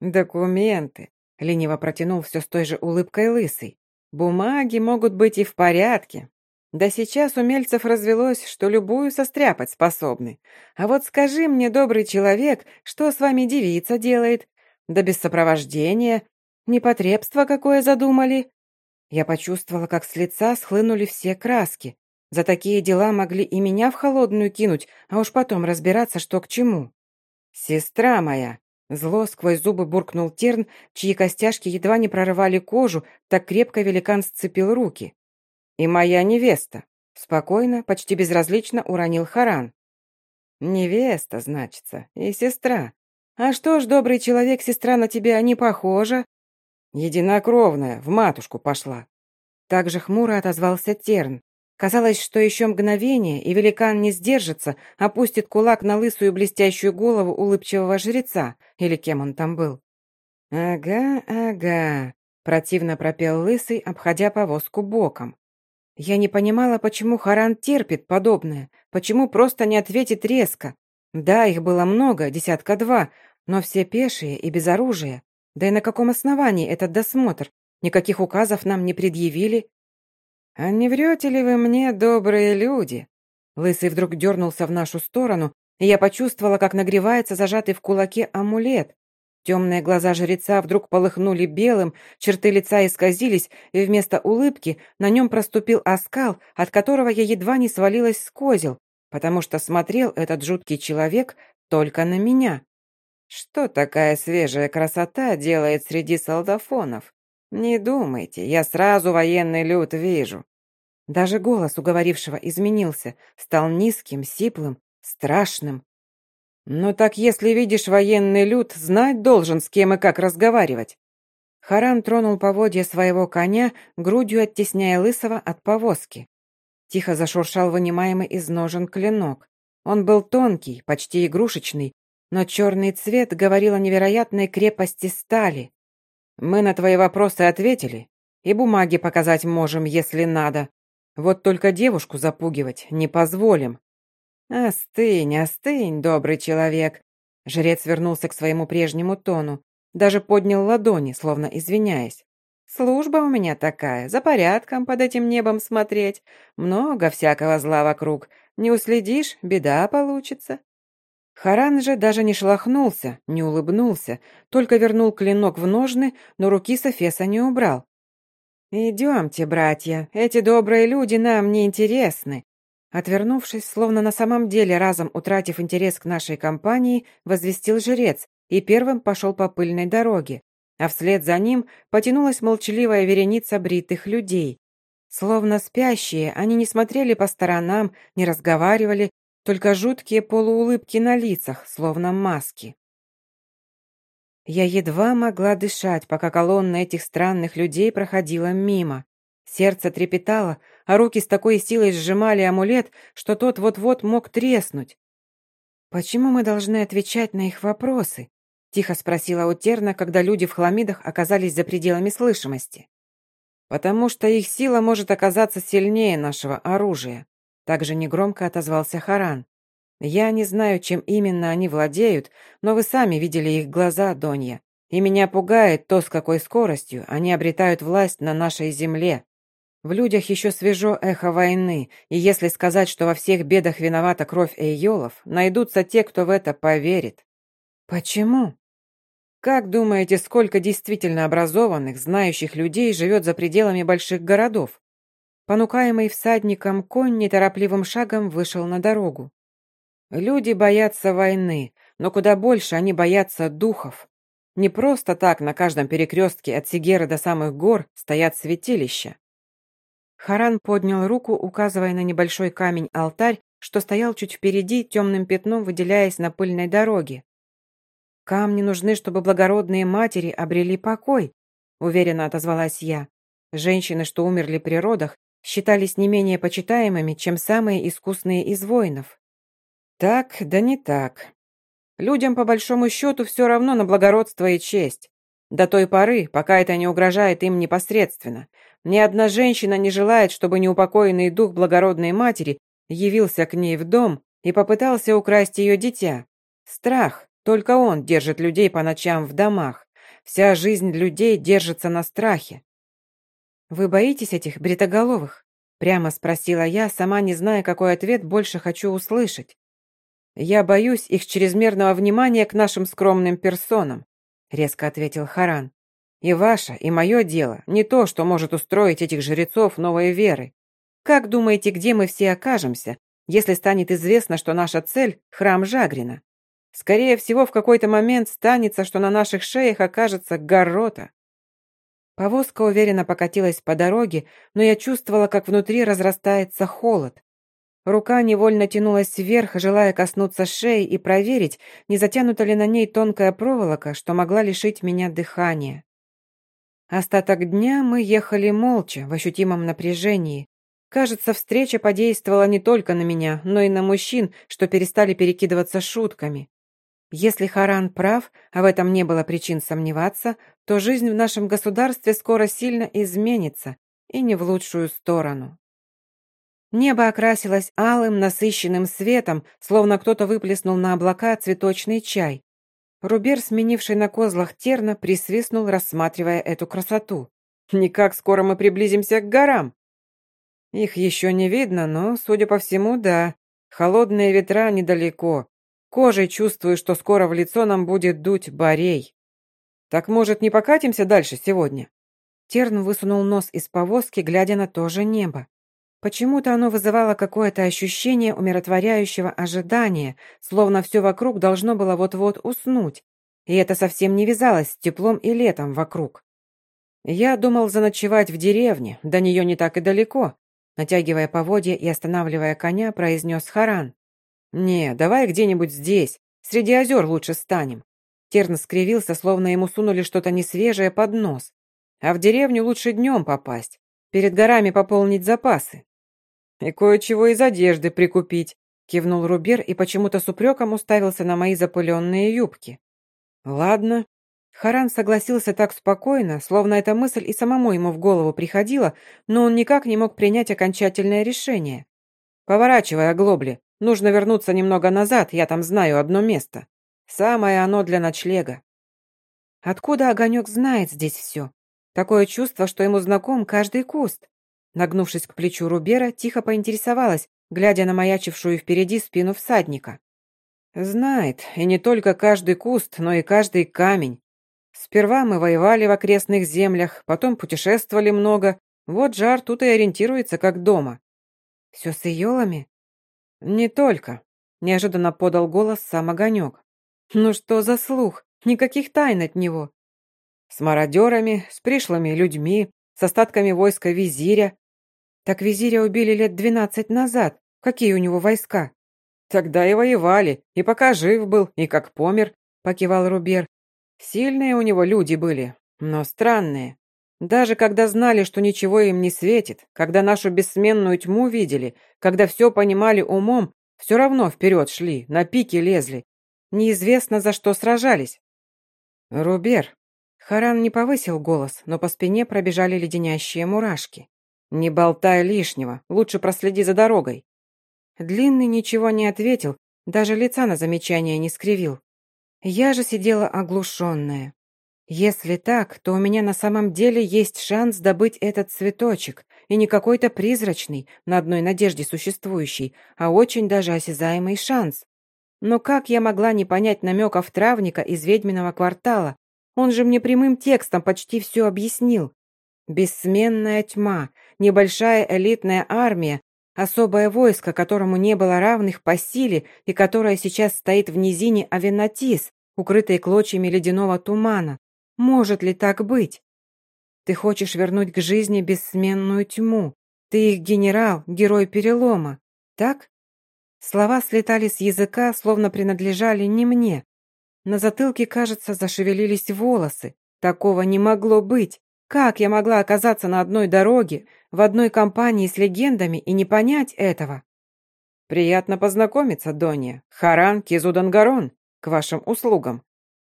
«Документы», — лениво протянул все с той же улыбкой лысый. «Бумаги могут быть и в порядке, да сейчас умельцев развелось, что любую состряпать способны. А вот скажи мне, добрый человек, что с вами девица делает? Да без сопровождения. Непотребство какое задумали?» Я почувствовала, как с лица схлынули все краски. За такие дела могли и меня в холодную кинуть, а уж потом разбираться, что к чему. «Сестра моя!» Зло сквозь зубы буркнул Терн, чьи костяшки едва не прорывали кожу, так крепко великан сцепил руки. «И моя невеста», — спокойно, почти безразлично уронил Харан. «Невеста, значится, и сестра. А что ж, добрый человек, сестра на тебя не похожа?» «Единокровная, в матушку пошла». Так же хмуро отозвался Терн. Казалось, что еще мгновение, и великан не сдержится, опустит кулак на лысую блестящую голову улыбчивого жреца, или кем он там был. «Ага, ага», — противно пропел лысый, обходя повозку боком. Я не понимала, почему Харан терпит подобное, почему просто не ответит резко. Да, их было много, десятка два, но все пешие и без оружия. Да и на каком основании этот досмотр? Никаких указов нам не предъявили. «А не врете ли вы мне, добрые люди?» Лысый вдруг дернулся в нашу сторону, и я почувствовала, как нагревается зажатый в кулаке амулет. Темные глаза жреца вдруг полыхнули белым, черты лица исказились, и вместо улыбки на нем проступил оскал, от которого я едва не свалилась с козел, потому что смотрел этот жуткий человек только на меня. Что такая свежая красота делает среди солдафонов? Не думайте, я сразу военный люд вижу. Даже голос уговорившего изменился, стал низким, сиплым, страшным. «Ну так если видишь военный люд, знать должен, с кем и как разговаривать». Харан тронул поводья своего коня, грудью оттесняя Лысого от повозки. Тихо зашуршал вынимаемый из ножен клинок. Он был тонкий, почти игрушечный, но черный цвет говорил о невероятной крепости стали. «Мы на твои вопросы ответили, и бумаги показать можем, если надо. Вот только девушку запугивать не позволим». «Остынь, остынь, добрый человек!» Жрец вернулся к своему прежнему тону, даже поднял ладони, словно извиняясь. «Служба у меня такая, за порядком под этим небом смотреть. Много всякого зла вокруг. Не уследишь, беда получится». Харан же даже не шелохнулся, не улыбнулся, только вернул клинок в ножны, но руки Софеса не убрал. «Идемте, братья, эти добрые люди нам не интересны. Отвернувшись, словно на самом деле разом утратив интерес к нашей компании, возвестил жрец и первым пошел по пыльной дороге, а вслед за ним потянулась молчаливая вереница бритых людей. Словно спящие, они не смотрели по сторонам, не разговаривали, только жуткие полуулыбки на лицах, словно маски. Я едва могла дышать, пока колонна этих странных людей проходила мимо. Сердце трепетало, а руки с такой силой сжимали амулет, что тот вот-вот мог треснуть. «Почему мы должны отвечать на их вопросы?» — тихо спросила Утерна, когда люди в хламидах оказались за пределами слышимости. «Потому что их сила может оказаться сильнее нашего оружия», также негромко отозвался Харан. «Я не знаю, чем именно они владеют, но вы сами видели их глаза, Донья, и меня пугает то, с какой скоростью они обретают власть на нашей земле. В людях еще свежо эхо войны, и если сказать, что во всех бедах виновата кровь Эйолов, найдутся те, кто в это поверит. Почему? Как думаете, сколько действительно образованных, знающих людей живет за пределами больших городов? Понукаемый всадником конь неторопливым шагом вышел на дорогу. Люди боятся войны, но куда больше они боятся духов. Не просто так на каждом перекрестке от Сигеры до самых гор стоят святилища. Харан поднял руку, указывая на небольшой камень-алтарь, что стоял чуть впереди, темным пятном выделяясь на пыльной дороге. «Камни нужны, чтобы благородные матери обрели покой», уверенно отозвалась я. Женщины, что умерли при родах, считались не менее почитаемыми, чем самые искусные из воинов. Так, да не так. Людям, по большому счету, все равно на благородство и честь. До той поры, пока это не угрожает им непосредственно. Ни одна женщина не желает, чтобы неупокоенный дух благородной матери явился к ней в дом и попытался украсть ее дитя. Страх, только он держит людей по ночам в домах. Вся жизнь людей держится на страхе. «Вы боитесь этих бритоголовых?» Прямо спросила я, сама не зная, какой ответ больше хочу услышать. «Я боюсь их чрезмерного внимания к нашим скромным персонам резко ответил Харан. «И ваше, и мое дело не то, что может устроить этих жрецов новой веры. Как думаете, где мы все окажемся, если станет известно, что наша цель – храм Жагрина? Скорее всего, в какой-то момент станется, что на наших шеях окажется горота». Повозка уверенно покатилась по дороге, но я чувствовала, как внутри разрастается холод. Рука невольно тянулась вверх, желая коснуться шеи и проверить, не затянута ли на ней тонкая проволока, что могла лишить меня дыхания. Остаток дня мы ехали молча, в ощутимом напряжении. Кажется, встреча подействовала не только на меня, но и на мужчин, что перестали перекидываться шутками. Если Харан прав, а в этом не было причин сомневаться, то жизнь в нашем государстве скоро сильно изменится, и не в лучшую сторону. Небо окрасилось алым, насыщенным светом, словно кто-то выплеснул на облака цветочный чай. Рубер, сменивший на козлах терна, присвистнул, рассматривая эту красоту. «Никак скоро мы приблизимся к горам!» «Их еще не видно, но, судя по всему, да. Холодные ветра недалеко. Кожей чувствую, что скоро в лицо нам будет дуть борей. Так, может, не покатимся дальше сегодня?» Терн высунул нос из повозки, глядя на то же небо. Почему-то оно вызывало какое-то ощущение умиротворяющего ожидания, словно все вокруг должно было вот-вот уснуть. И это совсем не вязалось с теплом и летом вокруг. Я думал заночевать в деревне, до нее не так и далеко. Натягивая поводья и останавливая коня, произнес Харан. «Не, давай где-нибудь здесь, среди озер лучше станем». Терн скривился, словно ему сунули что-то несвежее под нос. «А в деревню лучше днем попасть, перед горами пополнить запасы». «И кое-чего из одежды прикупить», — кивнул Рубер и почему-то с упреком уставился на мои запыленные юбки. «Ладно». Харан согласился так спокойно, словно эта мысль и самому ему в голову приходила, но он никак не мог принять окончательное решение. «Поворачивай оглобли. Нужно вернуться немного назад, я там знаю одно место. Самое оно для ночлега». Откуда Огонек знает здесь все? Такое чувство, что ему знаком каждый куст. Нагнувшись к плечу Рубера, тихо поинтересовалась, глядя на маячившую впереди спину всадника. «Знает, и не только каждый куст, но и каждый камень. Сперва мы воевали в окрестных землях, потом путешествовали много. Вот Жар тут и ориентируется, как дома». «Все с Иолами?» «Не только», — неожиданно подал голос сам Огонек. «Ну что за слух? Никаких тайн от него». «С мародерами, с пришлыми людьми, с остатками войска визиря, так визиря убили лет двенадцать назад. Какие у него войска? Тогда и воевали, и пока жив был, и как помер, покивал Рубер. Сильные у него люди были, но странные. Даже когда знали, что ничего им не светит, когда нашу бессменную тьму видели, когда все понимали умом, все равно вперед шли, на пике лезли. Неизвестно, за что сражались. Рубер. Харан не повысил голос, но по спине пробежали леденящие мурашки. «Не болтай лишнего, лучше проследи за дорогой». Длинный ничего не ответил, даже лица на замечание не скривил. Я же сидела оглушенная. Если так, то у меня на самом деле есть шанс добыть этот цветочек, и не какой-то призрачный, на одной надежде существующий, а очень даже осязаемый шанс. Но как я могла не понять намеков травника из ведьминого квартала? Он же мне прямым текстом почти все объяснил. Бессменная тьма, небольшая элитная армия, особое войско, которому не было равных по силе и которое сейчас стоит в низине Авенатис, укрытой клочьями ледяного тумана. Может ли так быть? Ты хочешь вернуть к жизни бессменную тьму. Ты их генерал, герой перелома. Так? Слова слетали с языка, словно принадлежали не мне. На затылке, кажется, зашевелились волосы. Такого не могло быть. Как я могла оказаться на одной дороге, в одной компании с легендами и не понять этого? Приятно познакомиться, Донья. Харан Кизудангарон, к вашим услугам.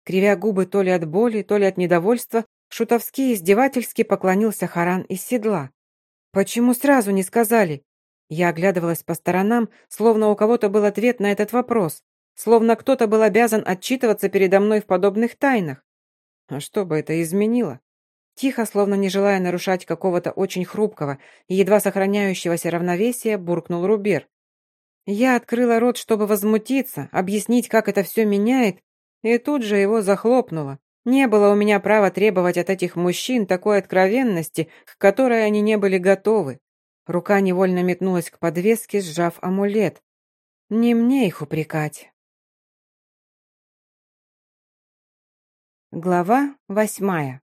Кривя губы то ли от боли, то ли от недовольства, шутовски издевательски поклонился Харан из седла. «Почему сразу не сказали?» Я оглядывалась по сторонам, словно у кого-то был ответ на этот вопрос, словно кто-то был обязан отчитываться передо мной в подобных тайнах. А что бы это изменило? Тихо, словно не желая нарушать какого-то очень хрупкого и едва сохраняющегося равновесия, буркнул Рубер. Я открыла рот, чтобы возмутиться, объяснить, как это все меняет, и тут же его захлопнула. Не было у меня права требовать от этих мужчин такой откровенности, к которой они не были готовы. Рука невольно метнулась к подвеске, сжав амулет. Не мне их упрекать. Глава восьмая.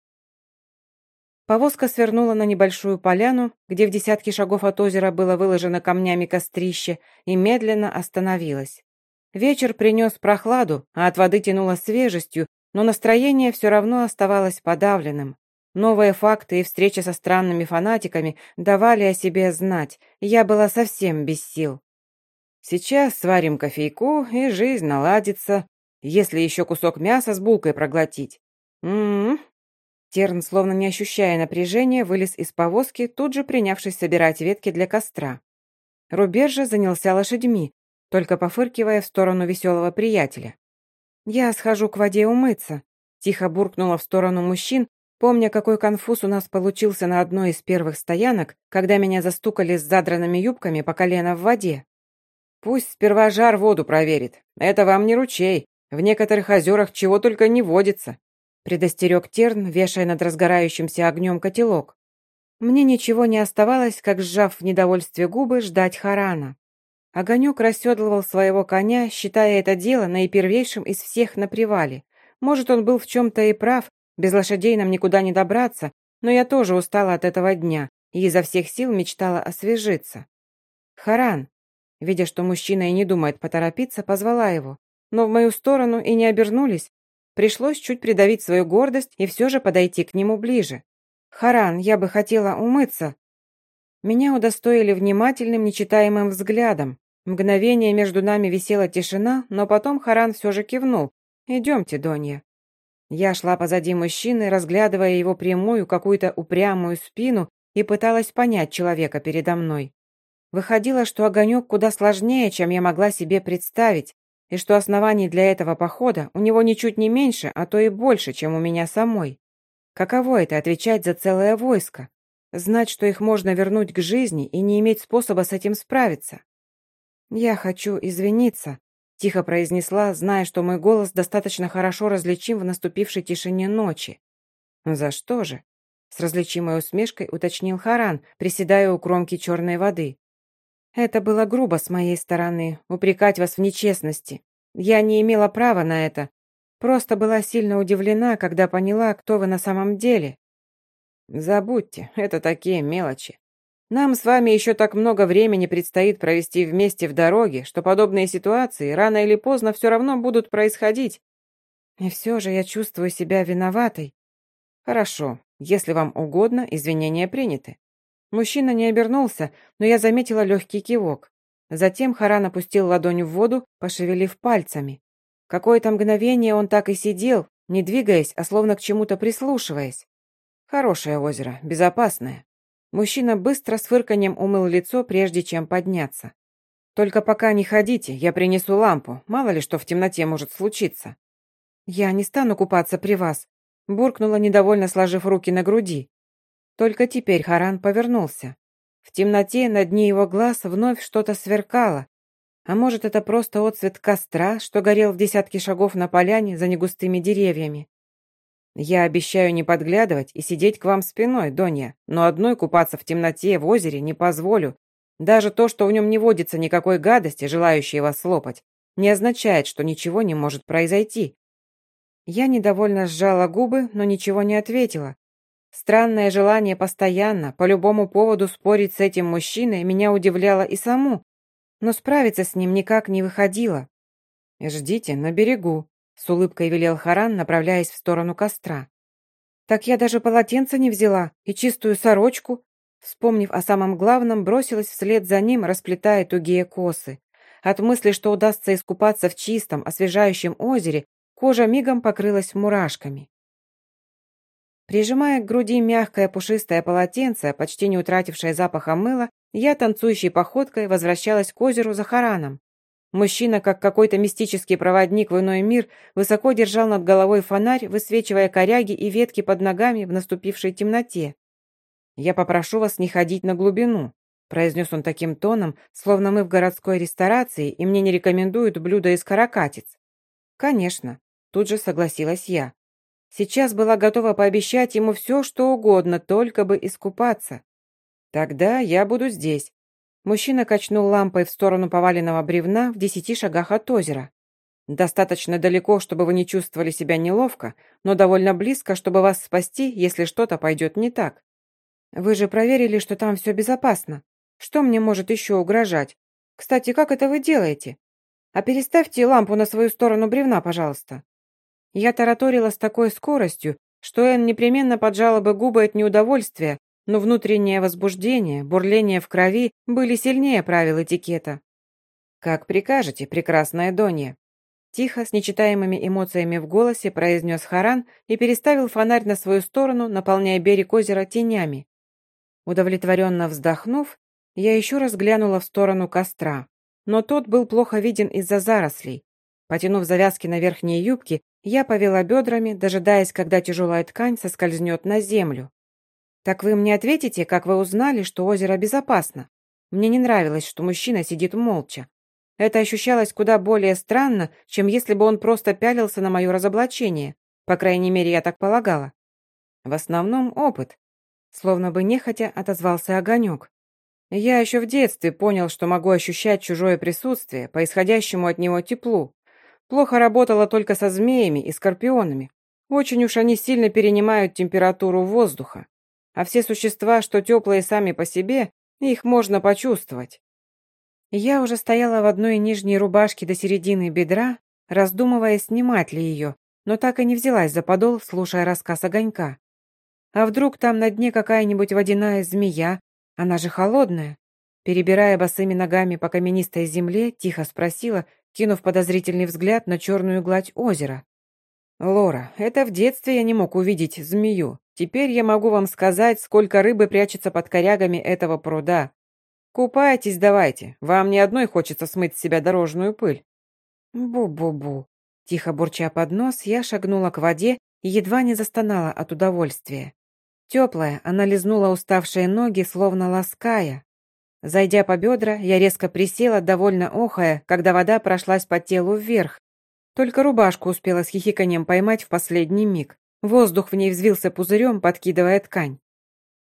Повозка свернула на небольшую поляну, где в десятке шагов от озера было выложено камнями кострище, и медленно остановилась. Вечер принес прохладу, а от воды тянуло свежестью, но настроение все равно оставалось подавленным. Новые факты и встреча со странными фанатиками давали о себе знать, я была совсем без сил. Сейчас сварим кофейку, и жизнь наладится, если еще кусок мяса с булкой проглотить. М-м. Терн, словно не ощущая напряжения, вылез из повозки, тут же принявшись собирать ветки для костра. Рубер же занялся лошадьми, только пофыркивая в сторону веселого приятеля. «Я схожу к воде умыться», — тихо буркнула в сторону мужчин, помня, какой конфуз у нас получился на одной из первых стоянок, когда меня застукали с задранными юбками по колено в воде. «Пусть сперва жар воду проверит. Это вам не ручей. В некоторых озерах чего только не водится», предостерег Терн, вешая над разгорающимся огнем котелок. Мне ничего не оставалось, как, сжав в недовольстве губы, ждать Харана. Огонек расседлывал своего коня, считая это дело наипервейшим из всех на привале. Может, он был в чем-то и прав, без лошадей нам никуда не добраться, но я тоже устала от этого дня и изо всех сил мечтала освежиться. «Харан!» Видя, что мужчина и не думает поторопиться, позвала его но в мою сторону и не обернулись. Пришлось чуть придавить свою гордость и все же подойти к нему ближе. «Харан, я бы хотела умыться». Меня удостоили внимательным, нечитаемым взглядом. Мгновение между нами висела тишина, но потом Харан все же кивнул. «Идемте, Донья». Я шла позади мужчины, разглядывая его прямую, какую-то упрямую спину и пыталась понять человека передо мной. Выходило, что огонек куда сложнее, чем я могла себе представить, и что оснований для этого похода у него ничуть не меньше, а то и больше, чем у меня самой. Каково это отвечать за целое войско? Знать, что их можно вернуть к жизни и не иметь способа с этим справиться? «Я хочу извиниться», — тихо произнесла, зная, что мой голос достаточно хорошо различим в наступившей тишине ночи. «За что же?» — с различимой усмешкой уточнил Харан, приседая у кромки черной воды. Это было грубо с моей стороны, упрекать вас в нечестности. Я не имела права на это. Просто была сильно удивлена, когда поняла, кто вы на самом деле. Забудьте, это такие мелочи. Нам с вами еще так много времени предстоит провести вместе в дороге, что подобные ситуации рано или поздно все равно будут происходить. И все же я чувствую себя виноватой. Хорошо, если вам угодно, извинения приняты. Мужчина не обернулся, но я заметила легкий кивок. Затем Харан опустил ладонь в воду, пошевелив пальцами. Какое-то мгновение он так и сидел, не двигаясь, а словно к чему-то прислушиваясь. Хорошее озеро, безопасное. Мужчина быстро с фырканьем умыл лицо, прежде чем подняться. «Только пока не ходите, я принесу лампу, мало ли что в темноте может случиться». «Я не стану купаться при вас», — буркнула, недовольно сложив руки на груди. Только теперь Харан повернулся. В темноте на дне его глаз вновь что-то сверкало. А может, это просто отцвет костра, что горел в десятки шагов на поляне за негустыми деревьями. «Я обещаю не подглядывать и сидеть к вам спиной, Донья, но одной купаться в темноте в озере не позволю. Даже то, что в нем не водится никакой гадости, желающей вас слопать, не означает, что ничего не может произойти». Я недовольно сжала губы, но ничего не ответила. Странное желание постоянно, по любому поводу спорить с этим мужчиной меня удивляло и саму, но справиться с ним никак не выходило. «Ждите на берегу», — с улыбкой велел Харан, направляясь в сторону костра. «Так я даже полотенца не взяла и чистую сорочку», вспомнив о самом главном, бросилась вслед за ним, расплетая тугие косы. От мысли, что удастся искупаться в чистом, освежающем озере, кожа мигом покрылась мурашками. Прижимая к груди мягкое пушистое полотенце, почти не утратившее запаха мыла, я танцующей походкой возвращалась к озеру за Хараном. Мужчина, как какой-то мистический проводник в иной мир, высоко держал над головой фонарь, высвечивая коряги и ветки под ногами в наступившей темноте. «Я попрошу вас не ходить на глубину», произнес он таким тоном, словно мы в городской ресторации, и мне не рекомендуют блюда из каракатиц. «Конечно», тут же согласилась я. Сейчас была готова пообещать ему все, что угодно, только бы искупаться. «Тогда я буду здесь». Мужчина качнул лампой в сторону поваленного бревна в десяти шагах от озера. «Достаточно далеко, чтобы вы не чувствовали себя неловко, но довольно близко, чтобы вас спасти, если что-то пойдет не так. Вы же проверили, что там все безопасно. Что мне может еще угрожать? Кстати, как это вы делаете? А переставьте лампу на свою сторону бревна, пожалуйста». Я тараторила с такой скоростью, что Энн непременно поджала бы губы от неудовольствия, но внутреннее возбуждение, бурление в крови были сильнее правил этикета. «Как прикажете, прекрасная Донья!» Тихо, с нечитаемыми эмоциями в голосе, произнес Харан и переставил фонарь на свою сторону, наполняя берег озера тенями. Удовлетворенно вздохнув, я еще раз глянула в сторону костра, но тот был плохо виден из-за зарослей. Потянув завязки на верхней юбке, я повела бедрами, дожидаясь, когда тяжелая ткань соскользнет на землю. «Так вы мне ответите, как вы узнали, что озеро безопасно?» Мне не нравилось, что мужчина сидит молча. Это ощущалось куда более странно, чем если бы он просто пялился на мое разоблачение. По крайней мере, я так полагала. В основном опыт. Словно бы нехотя отозвался огонек. Я еще в детстве понял, что могу ощущать чужое присутствие по исходящему от него теплу. Плохо работала только со змеями и скорпионами. Очень уж они сильно перенимают температуру воздуха а все существа, что теплые сами по себе, их можно почувствовать. Я уже стояла в одной нижней рубашке до середины бедра, раздумывая, снимать ли ее, но так и не взялась за подол, слушая рассказ огонька. А вдруг там на дне какая-нибудь водяная змея? Она же холодная. Перебирая босыми ногами по каменистой земле, тихо спросила, кинув подозрительный взгляд на черную гладь озера. «Лора, это в детстве я не мог увидеть змею. Теперь я могу вам сказать, сколько рыбы прячется под корягами этого пруда. Купайтесь давайте, вам ни одной хочется смыть с себя дорожную пыль». «Бу-бу-бу», тихо бурча под нос, я шагнула к воде и едва не застонала от удовольствия. Теплая, она лизнула уставшие ноги, словно лаская. Зайдя по бедра, я резко присела, довольно охая, когда вода прошлась по телу вверх. Только рубашку успела с хихиканием поймать в последний миг. Воздух в ней взвился пузырем, подкидывая ткань.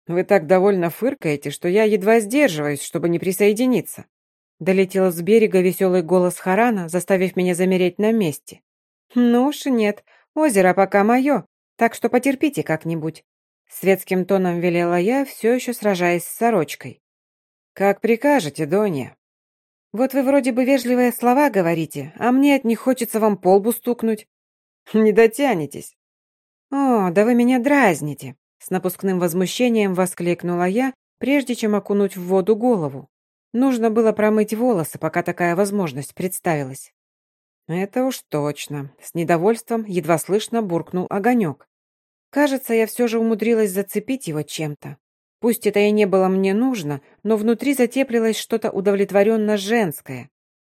«Вы так довольно фыркаете, что я едва сдерживаюсь, чтобы не присоединиться». Долетел с берега веселый голос Харана, заставив меня замереть на месте. «Ну уж нет, озеро пока мое, так что потерпите как-нибудь». Светским тоном велела я, все еще сражаясь с сорочкой. «Как прикажете, Донья». «Вот вы вроде бы вежливые слова говорите, а мне от них хочется вам полбу стукнуть». «Не дотянетесь». «О, да вы меня дразните!» С напускным возмущением воскликнула я, прежде чем окунуть в воду голову. Нужно было промыть волосы, пока такая возможность представилась. Это уж точно. С недовольством едва слышно буркнул огонек. Кажется, я все же умудрилась зацепить его чем-то. Пусть это и не было мне нужно, но внутри затеплилось что-то удовлетворенно женское.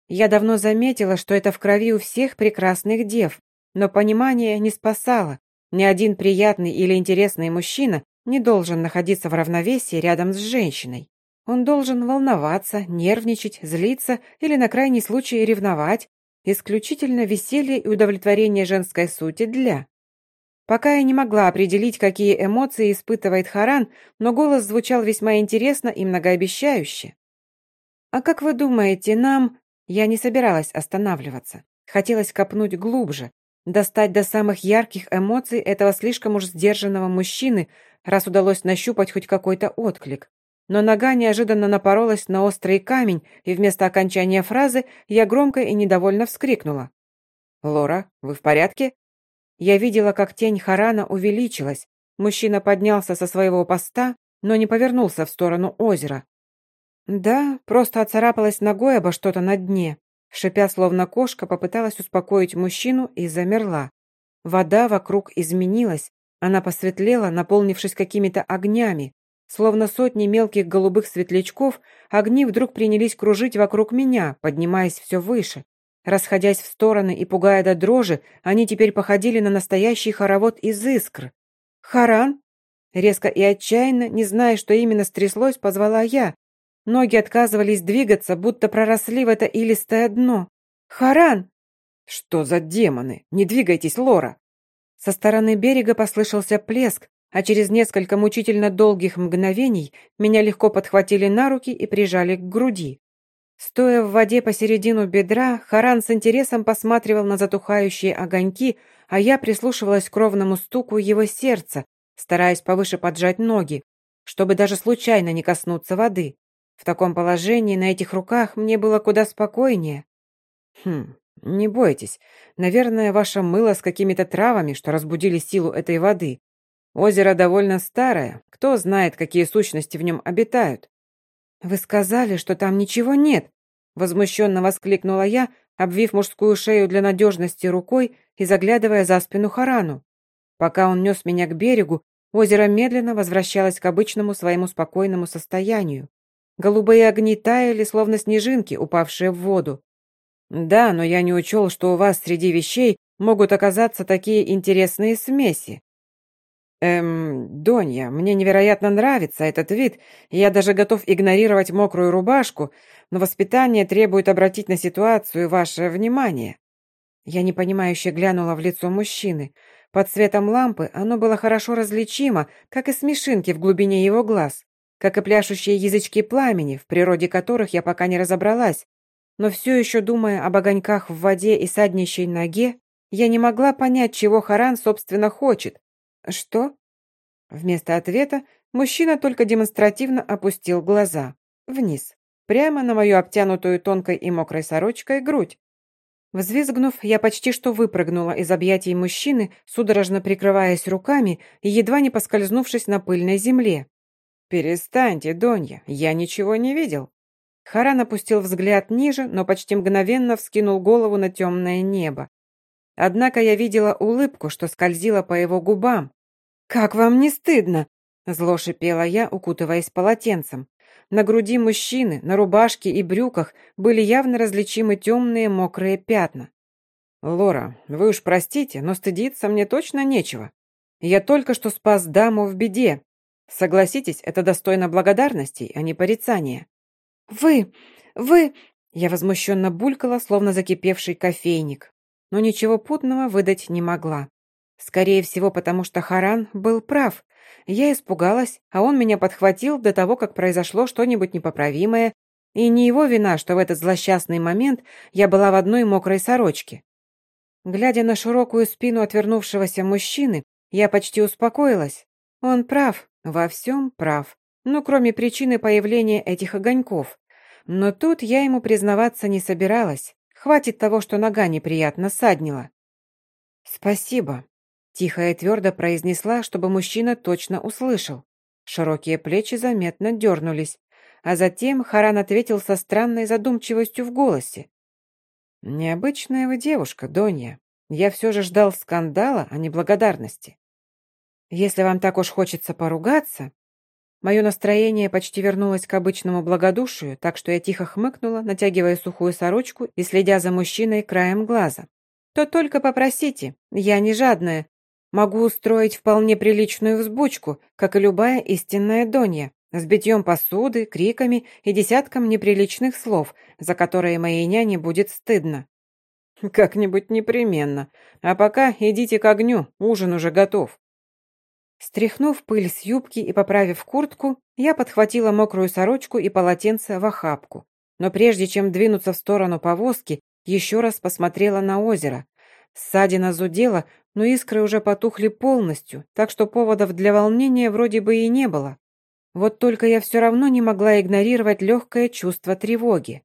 Я давно заметила, что это в крови у всех прекрасных дев, но понимание не спасало. Ни один приятный или интересный мужчина не должен находиться в равновесии рядом с женщиной. Он должен волноваться, нервничать, злиться или на крайний случай ревновать. Исключительно веселье и удовлетворение женской сути для. Пока я не могла определить, какие эмоции испытывает Харан, но голос звучал весьма интересно и многообещающе. «А как вы думаете, нам...» Я не собиралась останавливаться. Хотелось копнуть глубже, достать до самых ярких эмоций этого слишком уж сдержанного мужчины, раз удалось нащупать хоть какой-то отклик. Но нога неожиданно напоролась на острый камень, и вместо окончания фразы я громко и недовольно вскрикнула. «Лора, вы в порядке?» Я видела, как тень Харана увеличилась. Мужчина поднялся со своего поста, но не повернулся в сторону озера. Да, просто оцарапалась ногой обо что-то на дне. Шипя, словно кошка, попыталась успокоить мужчину и замерла. Вода вокруг изменилась. Она посветлела, наполнившись какими-то огнями. Словно сотни мелких голубых светлячков, огни вдруг принялись кружить вокруг меня, поднимаясь все выше. Расходясь в стороны и пугая до дрожи, они теперь походили на настоящий хоровод из искр. «Харан?» Резко и отчаянно, не зная, что именно стряслось, позвала я, Ноги отказывались двигаться, будто проросли в это илистое дно. «Харан!» «Что за демоны? Не двигайтесь, Лора!» Со стороны берега послышался плеск, а через несколько мучительно долгих мгновений меня легко подхватили на руки и прижали к груди. Стоя в воде посередину бедра, Харан с интересом посматривал на затухающие огоньки, а я прислушивалась к ровному стуку его сердца, стараясь повыше поджать ноги, чтобы даже случайно не коснуться воды. В таком положении на этих руках мне было куда спокойнее. Хм, не бойтесь. Наверное, ваше мыло с какими-то травами, что разбудили силу этой воды. Озеро довольно старое. Кто знает, какие сущности в нем обитают. Вы сказали, что там ничего нет. Возмущенно воскликнула я, обвив мужскую шею для надежности рукой и заглядывая за спину Харану. Пока он нес меня к берегу, озеро медленно возвращалось к обычному своему спокойному состоянию. Голубые огни таяли, словно снежинки, упавшие в воду. Да, но я не учел, что у вас среди вещей могут оказаться такие интересные смеси. Эм, Донья, мне невероятно нравится этот вид, я даже готов игнорировать мокрую рубашку, но воспитание требует обратить на ситуацию ваше внимание. Я непонимающе глянула в лицо мужчины. Под светом лампы оно было хорошо различимо, как и смешинки в глубине его глаз как и пляшущие язычки пламени, в природе которых я пока не разобралась, но все еще думая об огоньках в воде и саднищей ноге, я не могла понять, чего Харан, собственно, хочет. Что? Вместо ответа мужчина только демонстративно опустил глаза. Вниз. Прямо на мою обтянутую тонкой и мокрой сорочкой грудь. Взвизгнув, я почти что выпрыгнула из объятий мужчины, судорожно прикрываясь руками и едва не поскользнувшись на пыльной земле. «Перестаньте, Донья, я ничего не видел». Харан опустил взгляд ниже, но почти мгновенно вскинул голову на темное небо. Однако я видела улыбку, что скользила по его губам. «Как вам не стыдно?» Зло шипела я, укутываясь полотенцем. На груди мужчины, на рубашке и брюках были явно различимы темные мокрые пятна. «Лора, вы уж простите, но стыдиться мне точно нечего. Я только что спас даму в беде, Согласитесь, это достойно благодарности, а не порицания. «Вы! Вы!» Я возмущенно булькала, словно закипевший кофейник, но ничего путного выдать не могла. Скорее всего, потому что Харан был прав. Я испугалась, а он меня подхватил до того, как произошло что-нибудь непоправимое, и не его вина, что в этот злосчастный момент я была в одной мокрой сорочке. Глядя на широкую спину отвернувшегося мужчины, я почти успокоилась. Он прав, во всем прав. Ну, кроме причины появления этих огоньков. Но тут я ему признаваться не собиралась. Хватит того, что нога неприятно саднила. «Спасибо», — тихо и твердо произнесла, чтобы мужчина точно услышал. Широкие плечи заметно дернулись, а затем Харан ответил со странной задумчивостью в голосе. Необычная вы девушка, Донья. Я все же ждал скандала, а не благодарности. Если вам так уж хочется поругаться... Мое настроение почти вернулось к обычному благодушию, так что я тихо хмыкнула, натягивая сухую сорочку и следя за мужчиной краем глаза. То только попросите, я не жадная. Могу устроить вполне приличную взбучку, как и любая истинная Донья, с битьем посуды, криками и десятком неприличных слов, за которые моей няне будет стыдно. Как-нибудь непременно. А пока идите к огню, ужин уже готов. Стряхнув пыль с юбки и поправив куртку, я подхватила мокрую сорочку и полотенце в охапку. Но прежде чем двинуться в сторону повозки, еще раз посмотрела на озеро. Ссадина зудела, но искры уже потухли полностью, так что поводов для волнения вроде бы и не было. Вот только я все равно не могла игнорировать легкое чувство тревоги.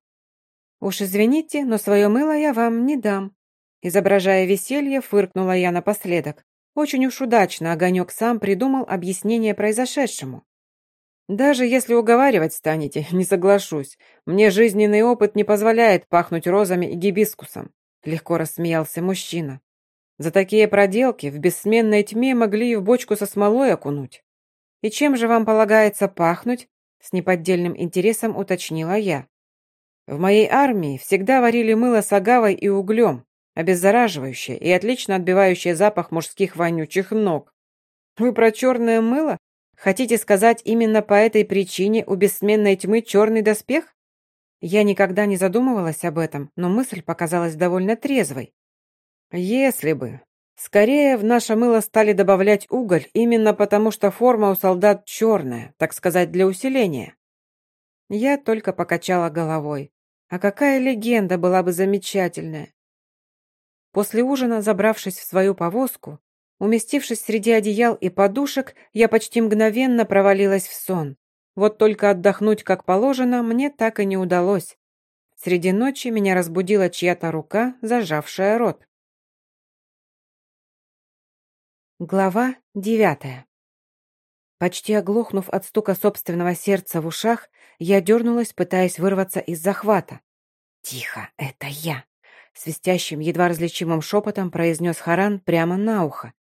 «Уж извините, но свое мыло я вам не дам». Изображая веселье, фыркнула я напоследок. Очень уж удачно Огонек сам придумал объяснение произошедшему. «Даже если уговаривать станете, не соглашусь. Мне жизненный опыт не позволяет пахнуть розами и гибискусом», легко рассмеялся мужчина. «За такие проделки в бессменной тьме могли и в бочку со смолой окунуть». «И чем же вам полагается пахнуть?» С неподдельным интересом уточнила я. «В моей армии всегда варили мыло с агавой и углем, обеззараживающее и отлично отбивающее запах мужских вонючих ног. Вы про черное мыло? Хотите сказать, именно по этой причине у бессменной тьмы черный доспех? Я никогда не задумывалась об этом, но мысль показалась довольно трезвой. Если бы, Скорее, в наше мыло стали добавлять уголь, именно потому что форма у солдат черная, так сказать, для усиления. Я только покачала головой. А какая легенда была бы замечательная. После ужина, забравшись в свою повозку, уместившись среди одеял и подушек, я почти мгновенно провалилась в сон. Вот только отдохнуть как положено мне так и не удалось. Среди ночи меня разбудила чья-то рука, зажавшая рот. Глава девятая. Почти оглохнув от стука собственного сердца в ушах, я дернулась, пытаясь вырваться из захвата. «Тихо, это я!» Свистящим, едва различимым шепотом произнес Харан прямо на ухо.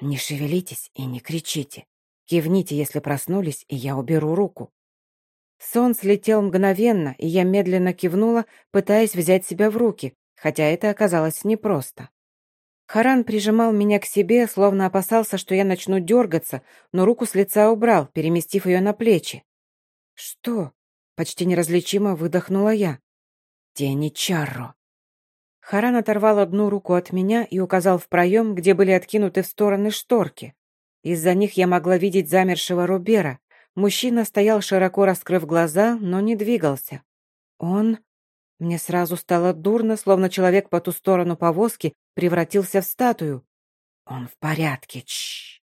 «Не шевелитесь и не кричите. Кивните, если проснулись, и я уберу руку». Сон слетел мгновенно, и я медленно кивнула, пытаясь взять себя в руки, хотя это оказалось непросто. Харан прижимал меня к себе, словно опасался, что я начну дергаться, но руку с лица убрал, переместив ее на плечи. «Что?» — почти неразличимо выдохнула я. «Тени Чарро». Харан оторвал одну руку от меня и указал в проем, где были откинуты в стороны шторки. Из-за них я могла видеть замершего Рубера. Мужчина стоял, широко раскрыв глаза, но не двигался. Он... Мне сразу стало дурно, словно человек по ту сторону повозки превратился в статую. «Он в порядке, чш!»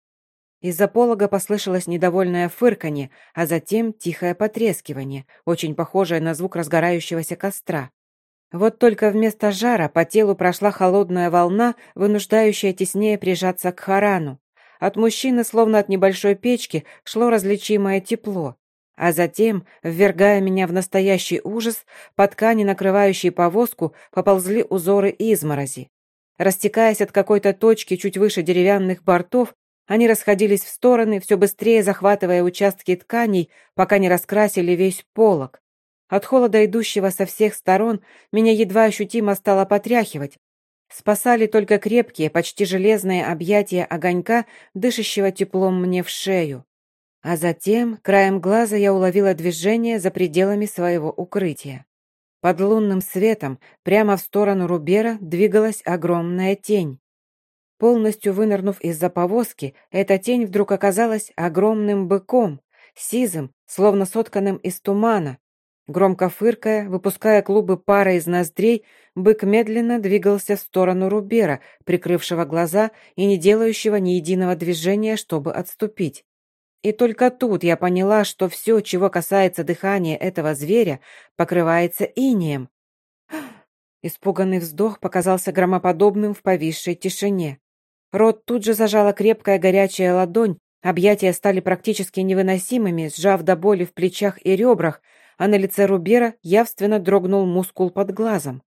Из-за полога послышалось недовольное фырканье, а затем тихое потрескивание, очень похожее на звук разгорающегося костра. Вот только вместо жара по телу прошла холодная волна, вынуждающая теснее прижаться к Харану. От мужчины, словно от небольшой печки, шло различимое тепло. А затем, ввергая меня в настоящий ужас, по ткани, накрывающей повозку, поползли узоры изморози. Растекаясь от какой-то точки чуть выше деревянных бортов, они расходились в стороны, все быстрее захватывая участки тканей, пока не раскрасили весь полог. От холода, идущего со всех сторон, меня едва ощутимо стало потряхивать. Спасали только крепкие, почти железные объятия огонька, дышащего теплом мне в шею. А затем, краем глаза, я уловила движение за пределами своего укрытия. Под лунным светом, прямо в сторону Рубера, двигалась огромная тень. Полностью вынырнув из-за повозки, эта тень вдруг оказалась огромным быком, сизым, словно сотканным из тумана. Громко фыркая, выпуская клубы пара из ноздрей, бык медленно двигался в сторону Рубера, прикрывшего глаза и не делающего ни единого движения, чтобы отступить. И только тут я поняла, что все, чего касается дыхания этого зверя, покрывается инеем. Испуганный вздох показался громоподобным в повисшей тишине. Рот тут же зажала крепкая горячая ладонь, объятия стали практически невыносимыми, сжав до боли в плечах и ребрах, а на лице Рубера явственно дрогнул мускул под глазом.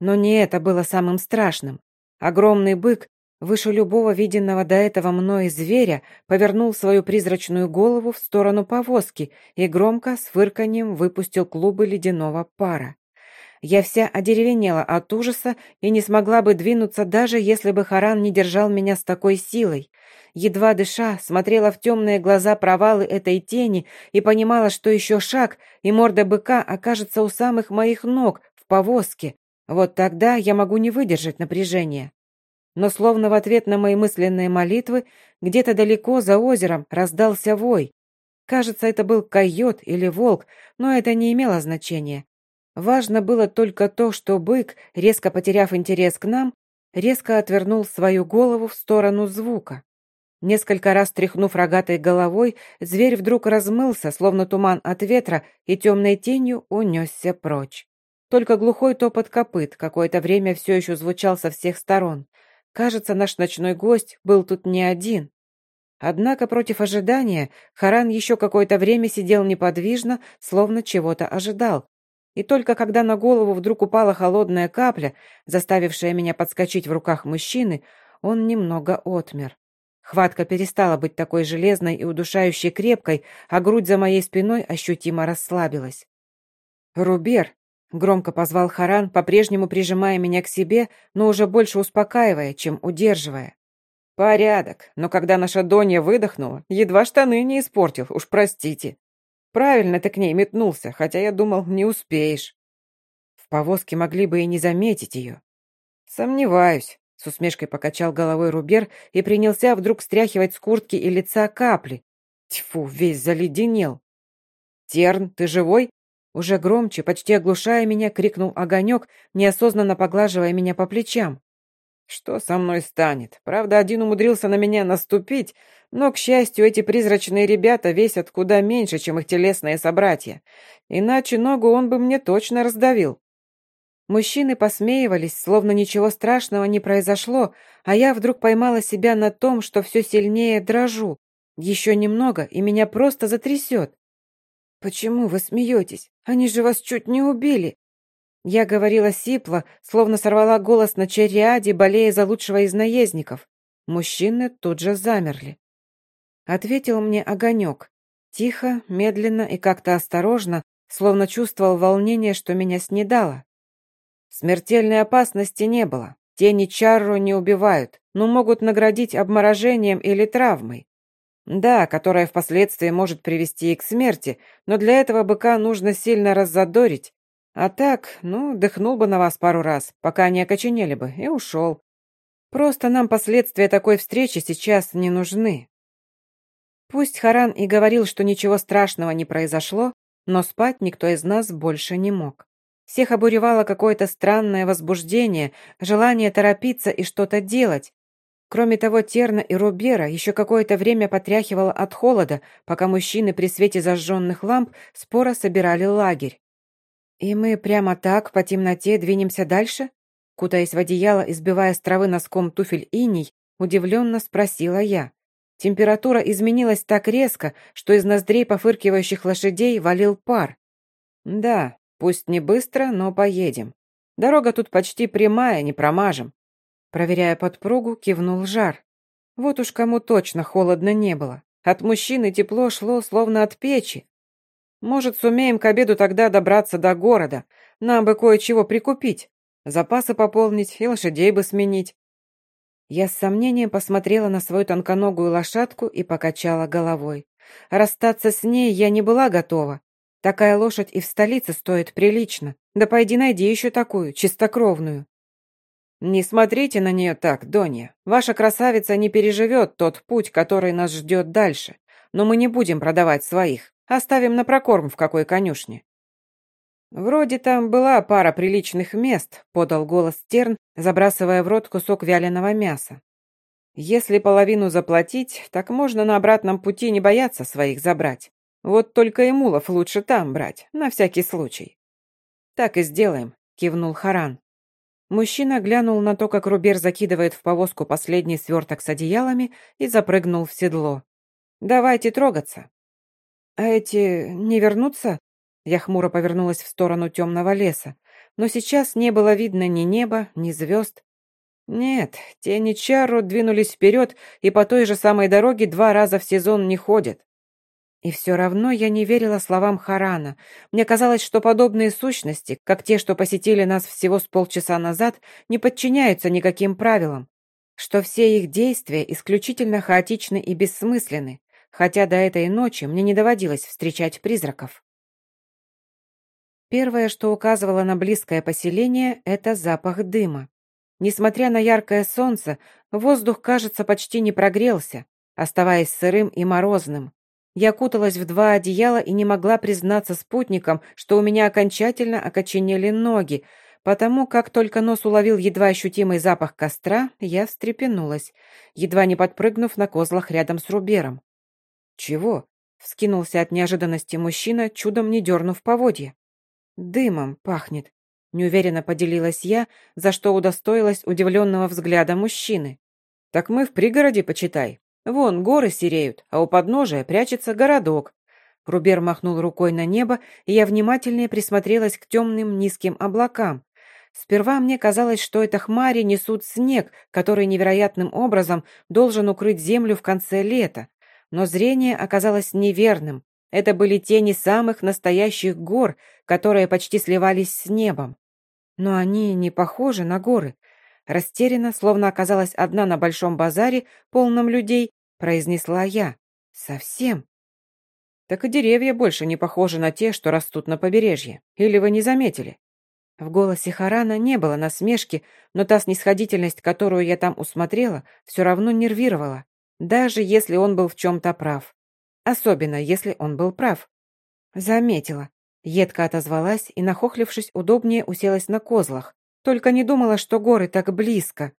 Но не это было самым страшным. Огромный бык, выше любого виденного до этого мной зверя, повернул свою призрачную голову в сторону повозки и громко с фырканьем выпустил клубы ледяного пара. Я вся одеревенела от ужаса и не смогла бы двинуться, даже если бы Харан не держал меня с такой силой. Едва дыша, смотрела в темные глаза провалы этой тени и понимала, что еще шаг, и морда быка окажется у самых моих ног, в повозке. Вот тогда я могу не выдержать напряжения. Но словно в ответ на мои мысленные молитвы, где-то далеко за озером раздался вой. Кажется, это был койот или волк, но это не имело значения. Важно было только то, что бык, резко потеряв интерес к нам, резко отвернул свою голову в сторону звука. Несколько раз тряхнув рогатой головой, зверь вдруг размылся, словно туман от ветра, и темной тенью унесся прочь. Только глухой топот копыт какое-то время все еще звучал со всех сторон. Кажется, наш ночной гость был тут не один. Однако против ожидания Харан еще какое-то время сидел неподвижно, словно чего-то ожидал, и только когда на голову вдруг упала холодная капля, заставившая меня подскочить в руках мужчины, он немного отмер. Хватка перестала быть такой железной и удушающей крепкой, а грудь за моей спиной ощутимо расслабилась. «Рубер!» — громко позвал Харан, по-прежнему прижимая меня к себе, но уже больше успокаивая, чем удерживая. «Порядок, но когда наша Донья выдохнула, едва штаны не испортил, уж простите». Правильно ты к ней метнулся, хотя я думал, не успеешь. В повозке могли бы и не заметить ее. Сомневаюсь. С усмешкой покачал головой Рубер и принялся вдруг стряхивать с куртки и лица капли. Тьфу, весь заледенел. «Терн, ты живой?» Уже громче, почти оглушая меня, крикнул огонек, неосознанно поглаживая меня по плечам. Что со мной станет? Правда, один умудрился на меня наступить, но, к счастью, эти призрачные ребята весят куда меньше, чем их телесные собратья. Иначе ногу он бы мне точно раздавил. Мужчины посмеивались, словно ничего страшного не произошло, а я вдруг поймала себя на том, что все сильнее дрожу. Еще немного, и меня просто затрясет. «Почему вы смеетесь? Они же вас чуть не убили!» Я говорила сипло, словно сорвала голос на чариаде, болея за лучшего из наездников. Мужчины тут же замерли. Ответил мне огонек. Тихо, медленно и как-то осторожно, словно чувствовал волнение, что меня снедало. Смертельной опасности не было. Тени Чарру не убивают, но могут наградить обморожением или травмой. Да, которая впоследствии может привести и к смерти, но для этого быка нужно сильно раззадорить, а так, ну, дыхнул бы на вас пару раз, пока не окоченели бы, и ушел. Просто нам последствия такой встречи сейчас не нужны. Пусть Харан и говорил, что ничего страшного не произошло, но спать никто из нас больше не мог. Всех обуревало какое-то странное возбуждение, желание торопиться и что-то делать. Кроме того, Терна и Рубера еще какое-то время потряхивало от холода, пока мужчины при свете зажженных ламп споро собирали лагерь. «И мы прямо так, по темноте, двинемся дальше?» Кутаясь в одеяло и сбивая с травы носком туфель иней, удивленно спросила я. Температура изменилась так резко, что из ноздрей пофыркивающих лошадей валил пар. «Да, пусть не быстро, но поедем. Дорога тут почти прямая, не промажем». Проверяя подпругу, кивнул жар. Вот уж кому точно холодно не было. От мужчины тепло шло, словно от печи. Может, сумеем к обеду тогда добраться до города. Нам бы кое-чего прикупить. Запасы пополнить и лошадей бы сменить. Я с сомнением посмотрела на свою тонконогую лошадку и покачала головой. Расстаться с ней я не была готова. Такая лошадь и в столице стоит прилично. Да пойди найди еще такую, чистокровную. Не смотрите на нее так, Донья. Ваша красавица не переживет тот путь, который нас ждет дальше. Но мы не будем продавать своих. Оставим на прокорм в какой конюшне». «Вроде там была пара приличных мест», — подал голос Терн, забрасывая в рот кусок вяленого мяса. «Если половину заплатить, так можно на обратном пути не бояться своих забрать. Вот только и мулов лучше там брать, на всякий случай». «Так и сделаем», — кивнул Харан. Мужчина глянул на то, как Рубер закидывает в повозку последний сверток с одеялами и запрыгнул в седло. «Давайте трогаться». «А эти не вернутся?» Я хмуро повернулась в сторону темного леса. но сейчас не было видно ни неба, ни звезд. Нет, тени Чарру двинулись вперед и по той же самой дороге два раза в сезон не ходят. И все равно я не верила словам Харана. Мне казалось, что подобные сущности, как те, что посетили нас всего с полчаса назад, не подчиняются никаким правилам, что все их действия исключительно хаотичны и бессмысленны, хотя до этой ночи мне не доводилось встречать призраков. Первое, что указывало на близкое поселение, это запах дыма. Несмотря на яркое солнце, воздух, кажется, почти не прогрелся, оставаясь сырым и морозным. Я куталась в два одеяла и не могла признаться спутникам, что у меня окончательно окоченели ноги, потому как только нос уловил едва ощутимый запах костра, я встрепенулась, едва не подпрыгнув на козлах рядом с Рубером. «Чего?» — вскинулся от неожиданности мужчина, чудом не дернув поводья. «Дымом пахнет», — неуверенно поделилась я, за что удостоилась удивленного взгляда мужчины. «Так мы в пригороде, почитай», Вон, горы сереют, а у подножия прячется городок. Рубер махнул рукой на небо, и я внимательнее присмотрелась к темным низким облакам. Сперва мне казалось, что это хмари несут снег, который невероятным образом должен укрыть землю в конце лета. Но зрение оказалось неверным. Это были тени самых настоящих гор, которые почти сливались с небом. Но они не похожи на горы. Растерянно, словно оказалась одна на большом базаре, полном людей, произнесла я. Совсем. Так и деревья больше не похожи на те, что растут на побережье. Или вы не заметили? В голосе Харана не было насмешки, но та снисходительность, которую я там усмотрела, все равно нервировала, даже если он был в чем-то прав. Особенно, если он был прав. Заметила. Едко отозвалась и, нахохлившись, удобнее уселась на козлах. Только не думала, что горы так близко.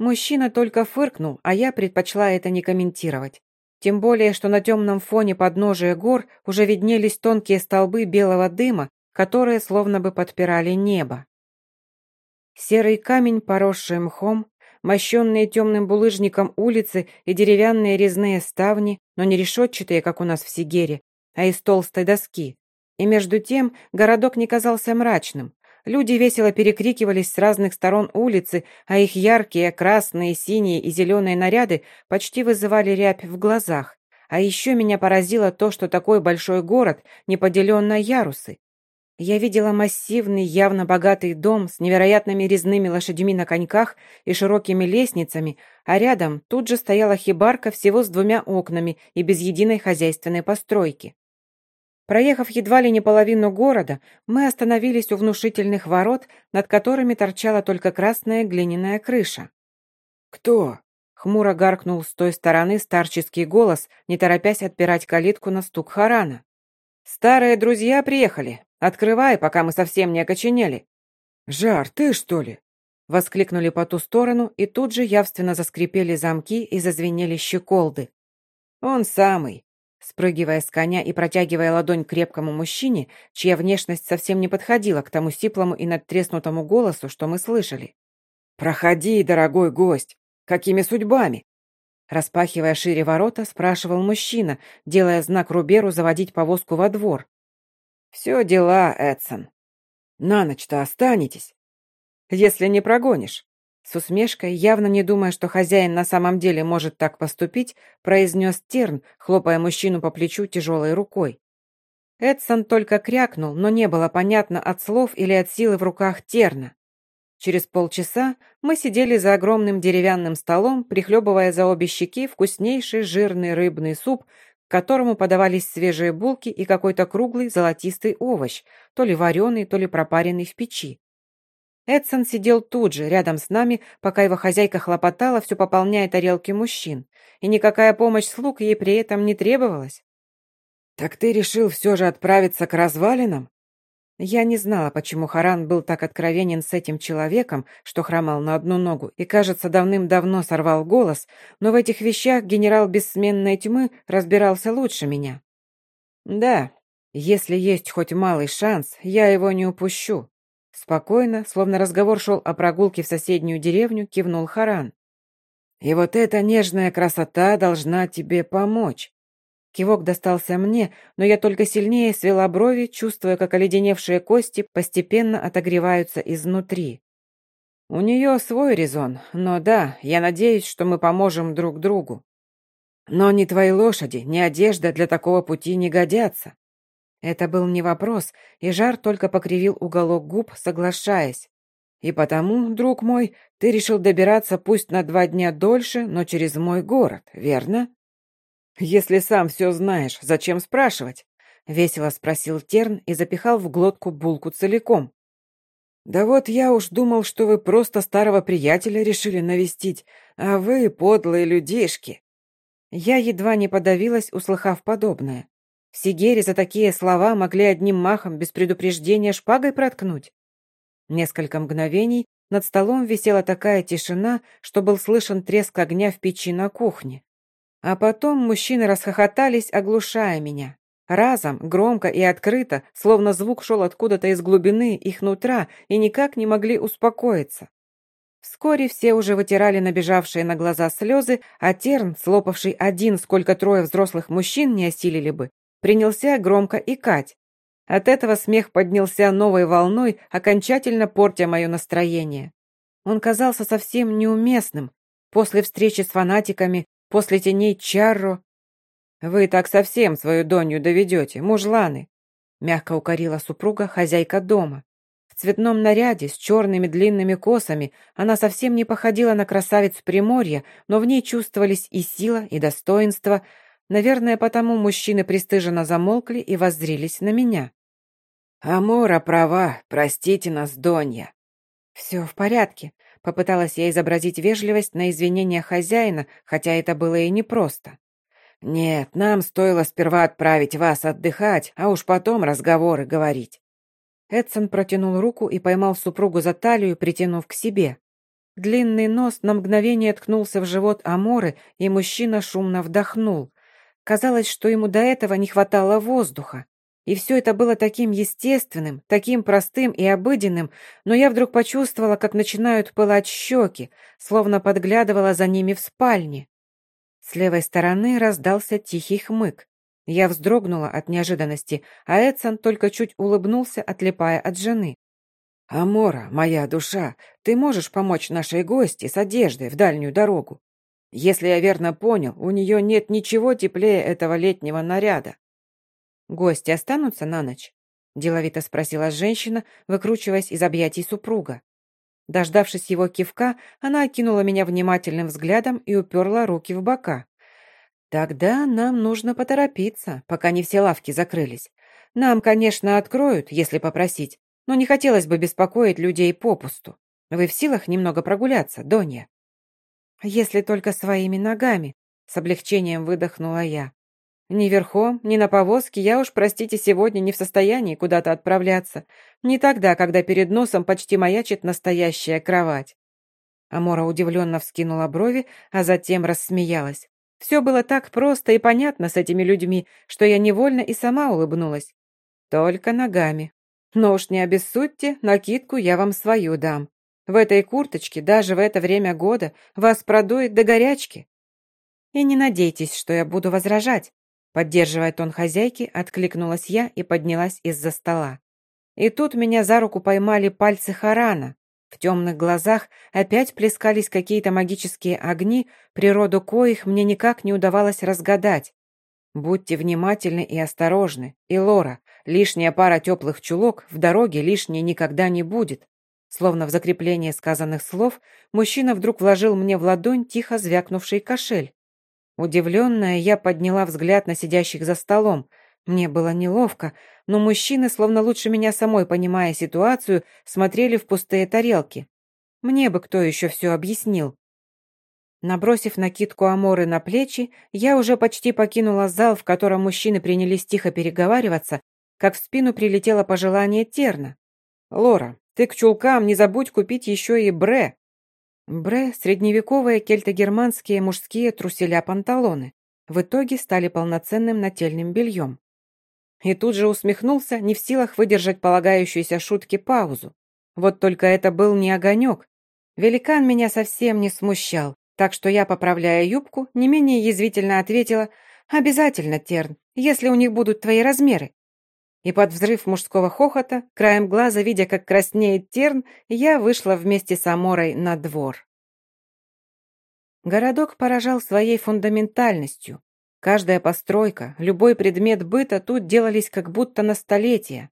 Мужчина только фыркнул, а я предпочла это не комментировать. Тем более, что на темном фоне подножия гор уже виднелись тонкие столбы белого дыма, которые словно бы подпирали небо. Серый камень, поросший мхом, мощенные темным булыжником улицы и деревянные резные ставни, но не решетчатые, как у нас в Сигере, а из толстой доски. И между тем городок не казался мрачным. Люди весело перекрикивались с разных сторон улицы, а их яркие красные, синие и зеленые наряды почти вызывали рябь в глазах. А еще меня поразило то, что такой большой город не поделен на ярусы. Я видела массивный, явно богатый дом с невероятными резными лошадьми на коньках и широкими лестницами, а рядом тут же стояла хибарка всего с двумя окнами и без единой хозяйственной постройки. Проехав едва ли не половину города, мы остановились у внушительных ворот, над которыми торчала только красная глиняная крыша. «Кто?» — хмуро гаркнул с той стороны старческий голос, не торопясь отпирать калитку на стук Харана. «Старые друзья приехали. Открывай, пока мы совсем не окоченели». «Жар, ты что ли?» Воскликнули по ту сторону, и тут же явственно заскрипели замки и зазвенели щеколды. «Он самый», спрыгивая с коня и протягивая ладонь крепкому мужчине, чья внешность совсем не подходила к тому сиплому и надтреснутому голосу, что мы слышали. «Проходи, дорогой гость! Какими судьбами?» Распахивая шире ворота, спрашивал мужчина, делая знак Руберу заводить повозку во двор. «Все дела, Эдсон. На ночь-то останетесь?» «Если не прогонишь». С усмешкой, явно не думая, что хозяин на самом деле может так поступить, произнес Терн, хлопая мужчину по плечу тяжелой рукой. Эдсон только крякнул, но не было понятно от слов или от силы в руках Терна. Через полчаса мы сидели за огромным деревянным столом, прихлебывая за обе щеки вкуснейший жирный рыбный суп, к которому подавались свежие булки и какой-то круглый золотистый овощ, то ли вареный, то ли пропаренный в печи. Эдсон сидел тут же, рядом с нами, пока его хозяйка хлопотала, все пополняя тарелки мужчин, и никакая помощь слуг ей при этом не требовалась. «Так ты решил все же отправиться к развалинам?» Я не знала, почему Харан был так откровенен с этим человеком, что хромал на одну ногу, и, кажется, давным-давно сорвал голос, но в этих вещах генерал бессменной тьмы разбирался лучше меня. «Да, если есть хоть малый шанс, я его не упущу», Спокойно, словно разговор шел о прогулке в соседнюю деревню, кивнул Харан. «И вот эта нежная красота должна тебе помочь». Кивок достался мне, но я только сильнее свела брови, чувствуя, как оледеневшие кости постепенно отогреваются изнутри. У нее свой резон, но да, я надеюсь, что мы поможем друг другу. Но ни твои лошади, ни одежда для такого пути не годятся. Это был не вопрос, и Жар только покривил уголок губ, соглашаясь. И потому, друг мой, ты решил добираться пусть на два дня дольше, но через мой город, верно? Если сам все знаешь, зачем спрашивать? Весело спросил Терн и запихал в глотку булку целиком. Да вот я уж думал, что вы просто старого приятеля решили навестить, а вы подлые людишки. Я едва не подавилась, услыхав подобное. В Сигере за такие слова могли одним махом без предупреждения шпагой проткнуть. Несколько мгновений над столом висела такая тишина, что был слышен треск огня в печи на кухне. А потом мужчины расхохотались, оглушая меня. Разом, громко и открыто, словно звук шел откуда-то из глубины их нутра и никак не могли успокоиться. Вскоре все уже вытирали набежавшие на глаза слезы, а Терн, слопавший один, сколько трое взрослых мужчин не осилили бы, принялся громко икать. От этого смех поднялся новой волной, окончательно портя мое настроение. Он казался совсем неуместным. После встречи с фанатиками, после теней Чарро. «Вы так совсем свою донью доведете, мужланы!» мягко укорила супруга хозяйка дома. В цветном наряде, с черными длинными косами, она совсем не походила на красавицу Приморья, но в ней чувствовались и сила, и достоинство, Наверное, потому мужчины пристыженно замолкли и воззрились на меня. «Амора права, простите нас, Донья». «Все в порядке», — попыталась я изобразить вежливость на извинения хозяина, хотя это было и непросто. «Нет, нам стоило сперва отправить вас отдыхать, а уж потом разговоры говорить». Эдсон протянул руку и поймал супругу за талию, притянув к себе. Длинный нос на мгновение ткнулся в живот Аморы, и мужчина шумно вдохнул. Казалось, что ему до этого не хватало воздуха. И все это было таким естественным, таким простым и обыденным, но я вдруг почувствовала, как начинают пылать щеки, словно подглядывала за ними в спальне. С левой стороны раздался тихий хмык. Я вздрогнула от неожиданности, а Эдсон только чуть улыбнулся, отлипая от жены. «Амора, моя душа, ты можешь помочь нашей гости с одеждой в дальнюю дорогу?» Если я верно понял, у нее нет ничего теплее этого летнего наряда. Гости останутся на ночь? Деловито спросила женщина, выкручиваясь из объятий супруга. Дождавшись его кивка, она окинула меня внимательным взглядом и уперла руки в бока. «Тогда нам нужно поторопиться, пока не все лавки закрылись. Нам, конечно, откроют, если попросить, но не хотелось бы беспокоить людей попусту. Вы в силах немного прогуляться, Донья?» «Если только своими ногами», — с облегчением выдохнула я. «Ни верхом, ни на повозке я уж, простите, сегодня не в состоянии куда-то отправляться. Не тогда, когда перед носом почти маячит настоящая кровать». Амора удивленно вскинула брови, а затем рассмеялась. Все было так просто и понятно с этими людьми, что я невольно и сама улыбнулась. Только ногами. Но уж не обессудьте, накидку я вам свою дам. В этой курточке даже в это время года вас продует до горячки. И не надейтесь, что я буду возражать. Поддерживая тон хозяйки, откликнулась я и поднялась из-за стола. И тут меня за руку поймали пальцы Харана. В темных глазах опять плескались какие-то магические огни, природу коих мне никак не удавалось разгадать. Будьте внимательны и осторожны. И Лора, лишняя пара теплых чулок в дороге лишней никогда не будет. Словно в закрепление сказанных слов, мужчина вдруг вложил мне в ладонь тихо звякнувший кошель. Удивленная, я подняла взгляд на сидящих за столом. Мне было неловко, но мужчины, словно лучше меня самой понимая ситуацию, смотрели в пустые тарелки. Мне бы кто еще все объяснил. Набросив накидку Аморы на плечи, я уже почти покинула зал, в котором мужчины принялись тихо переговариваться, как в спину прилетело пожелание Терна. «Лора, ты к чулкам не забудь купить еще и бре». Бре – средневековые кельтогерманские мужские труселя-панталоны. В итоге стали полноценным нательным бельем. И тут же усмехнулся, не в силах выдержать полагающуюся шутки паузу. Вот только это был не огонек. Великан меня совсем не смущал, так что я, поправляя юбку, не менее язвительно ответила «Обязательно, Терн, если у них будут твои размеры». И под взрыв мужского хохота, краем глаза видя, как краснеет Терн, я вышла вместе с Аморой на двор. Городок поражал своей фундаментальностью. Каждая постройка, любой предмет быта тут делались как будто на столетия.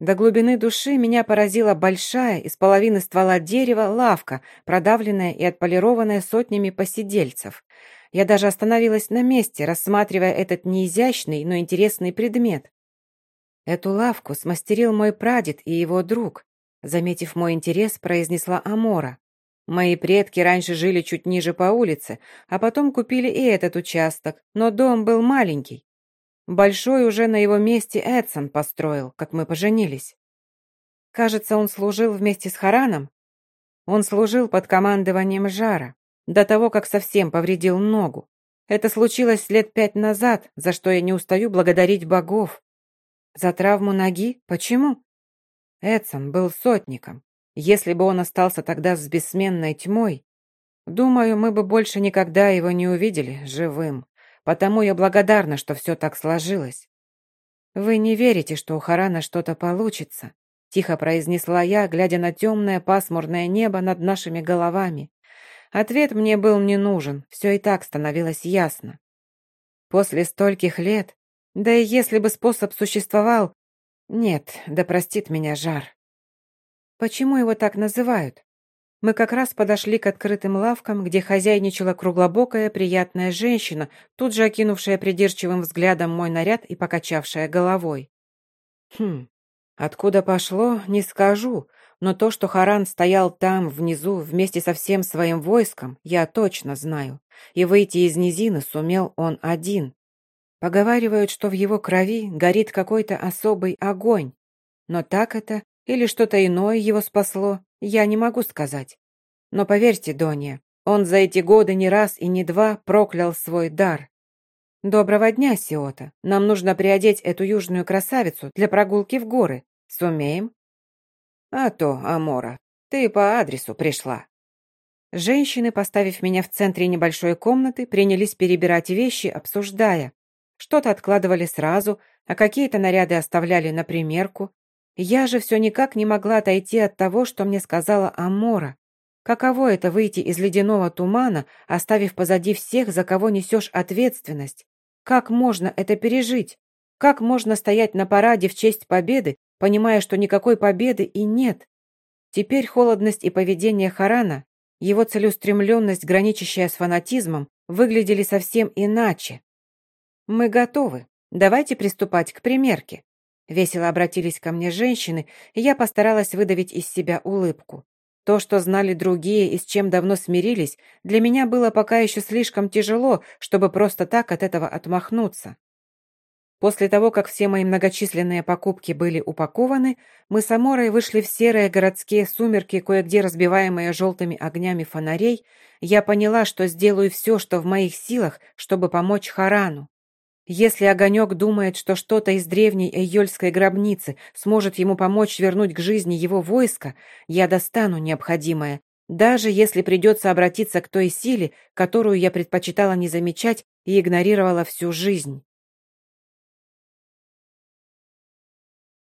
До глубины души меня поразила большая, из половины ствола дерева, лавка, продавленная и отполированная сотнями посидельцев. Я даже остановилась на месте, рассматривая этот неизящный, но интересный предмет. Эту лавку смастерил мой прадед и его друг. Заметив мой интерес, произнесла Амора. Мои предки раньше жили чуть ниже по улице, а потом купили и этот участок, но дом был маленький. Большой уже на его месте Эдсон построил, как мы поженились. Кажется, он служил вместе с Хараном. Он служил под командованием Жара, до того, как совсем повредил ногу. Это случилось лет пять назад, за что я не устаю благодарить богов. За травму ноги? Почему? Эдсон был сотником. Если бы он остался тогда с бессменной тьмой, думаю, мы бы больше никогда его не увидели живым. Потому я благодарна, что все так сложилось. Вы не верите, что у Харана что-то получится, тихо произнесла я, глядя на темное пасмурное небо над нашими головами. Ответ мне был не нужен, все и так становилось ясно. После стольких лет, да и если бы способ существовал... Нет, да простит меня жар. Почему его так называют? Мы как раз подошли к открытым лавкам, где хозяйничала круглобокая приятная женщина, тут же окинувшая придирчивым взглядом мой наряд и покачавшая головой. Хм, откуда пошло, не скажу, но то, что Харан стоял там, внизу, вместе со всем своим войском, я точно знаю. И выйти из низины сумел он один. Поговаривают, что в его крови горит какой-то особый огонь. Но так это или что-то иное его спасло, я не могу сказать. Но поверьте, Донья, он за эти годы не раз и не два проклял свой дар. Доброго дня, Сиота. Нам нужно приодеть эту южную красавицу для прогулки в горы. Сумеем? А то, Амора, ты по адресу пришла. Женщины, поставив меня в центре небольшой комнаты, принялись перебирать вещи, обсуждая. Что-то откладывали сразу, а какие-то наряды оставляли на примерку, я же все никак не могла отойти от того, что мне сказала Амора. Каково это выйти из ледяного тумана, оставив позади всех, за кого несешь ответственность? Как можно это пережить? Как можно стоять на параде в честь победы, понимая, что никакой победы и нет? Теперь холодность и поведение Харана, его целеустремленность, граничащая с фанатизмом, выглядели совсем иначе. «Мы готовы. Давайте приступать к примерке», Весело обратились ко мне женщины, и я постаралась выдавить из себя улыбку. То, что знали другие и с чем давно смирились, для меня было пока еще слишком тяжело, чтобы просто так от этого отмахнуться. После того, как все мои многочисленные покупки были упакованы, мы с Аморой вышли в серые городские сумерки, кое-где разбиваемые желтыми огнями фонарей, я поняла, что сделаю все, что в моих силах, чтобы помочь Харану. Если Огонек думает, что что-то из древней Эйольской гробницы сможет ему помочь вернуть к жизни его войско, я достану необходимое, даже если придется обратиться к той силе, которую я предпочитала не замечать и игнорировала всю жизнь.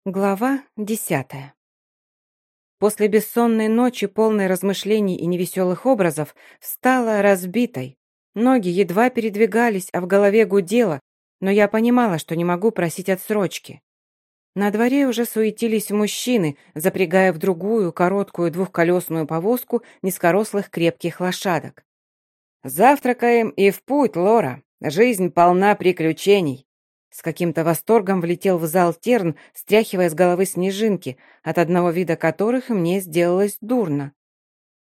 Глава десятая После бессонной ночи, полной размышлений и невеселых образов, встала разбитой. Ноги едва передвигались, а в голове гудело, но я понимала, что не могу просить отсрочки. На дворе уже суетились мужчины, запрягая в другую, короткую двухколесную повозку низкорослых крепких лошадок. «Завтракаем и в путь, Лора. Жизнь полна приключений». С каким-то восторгом влетел в зал Терн, стряхивая с головы снежинки, от одного вида которых мне сделалось дурно.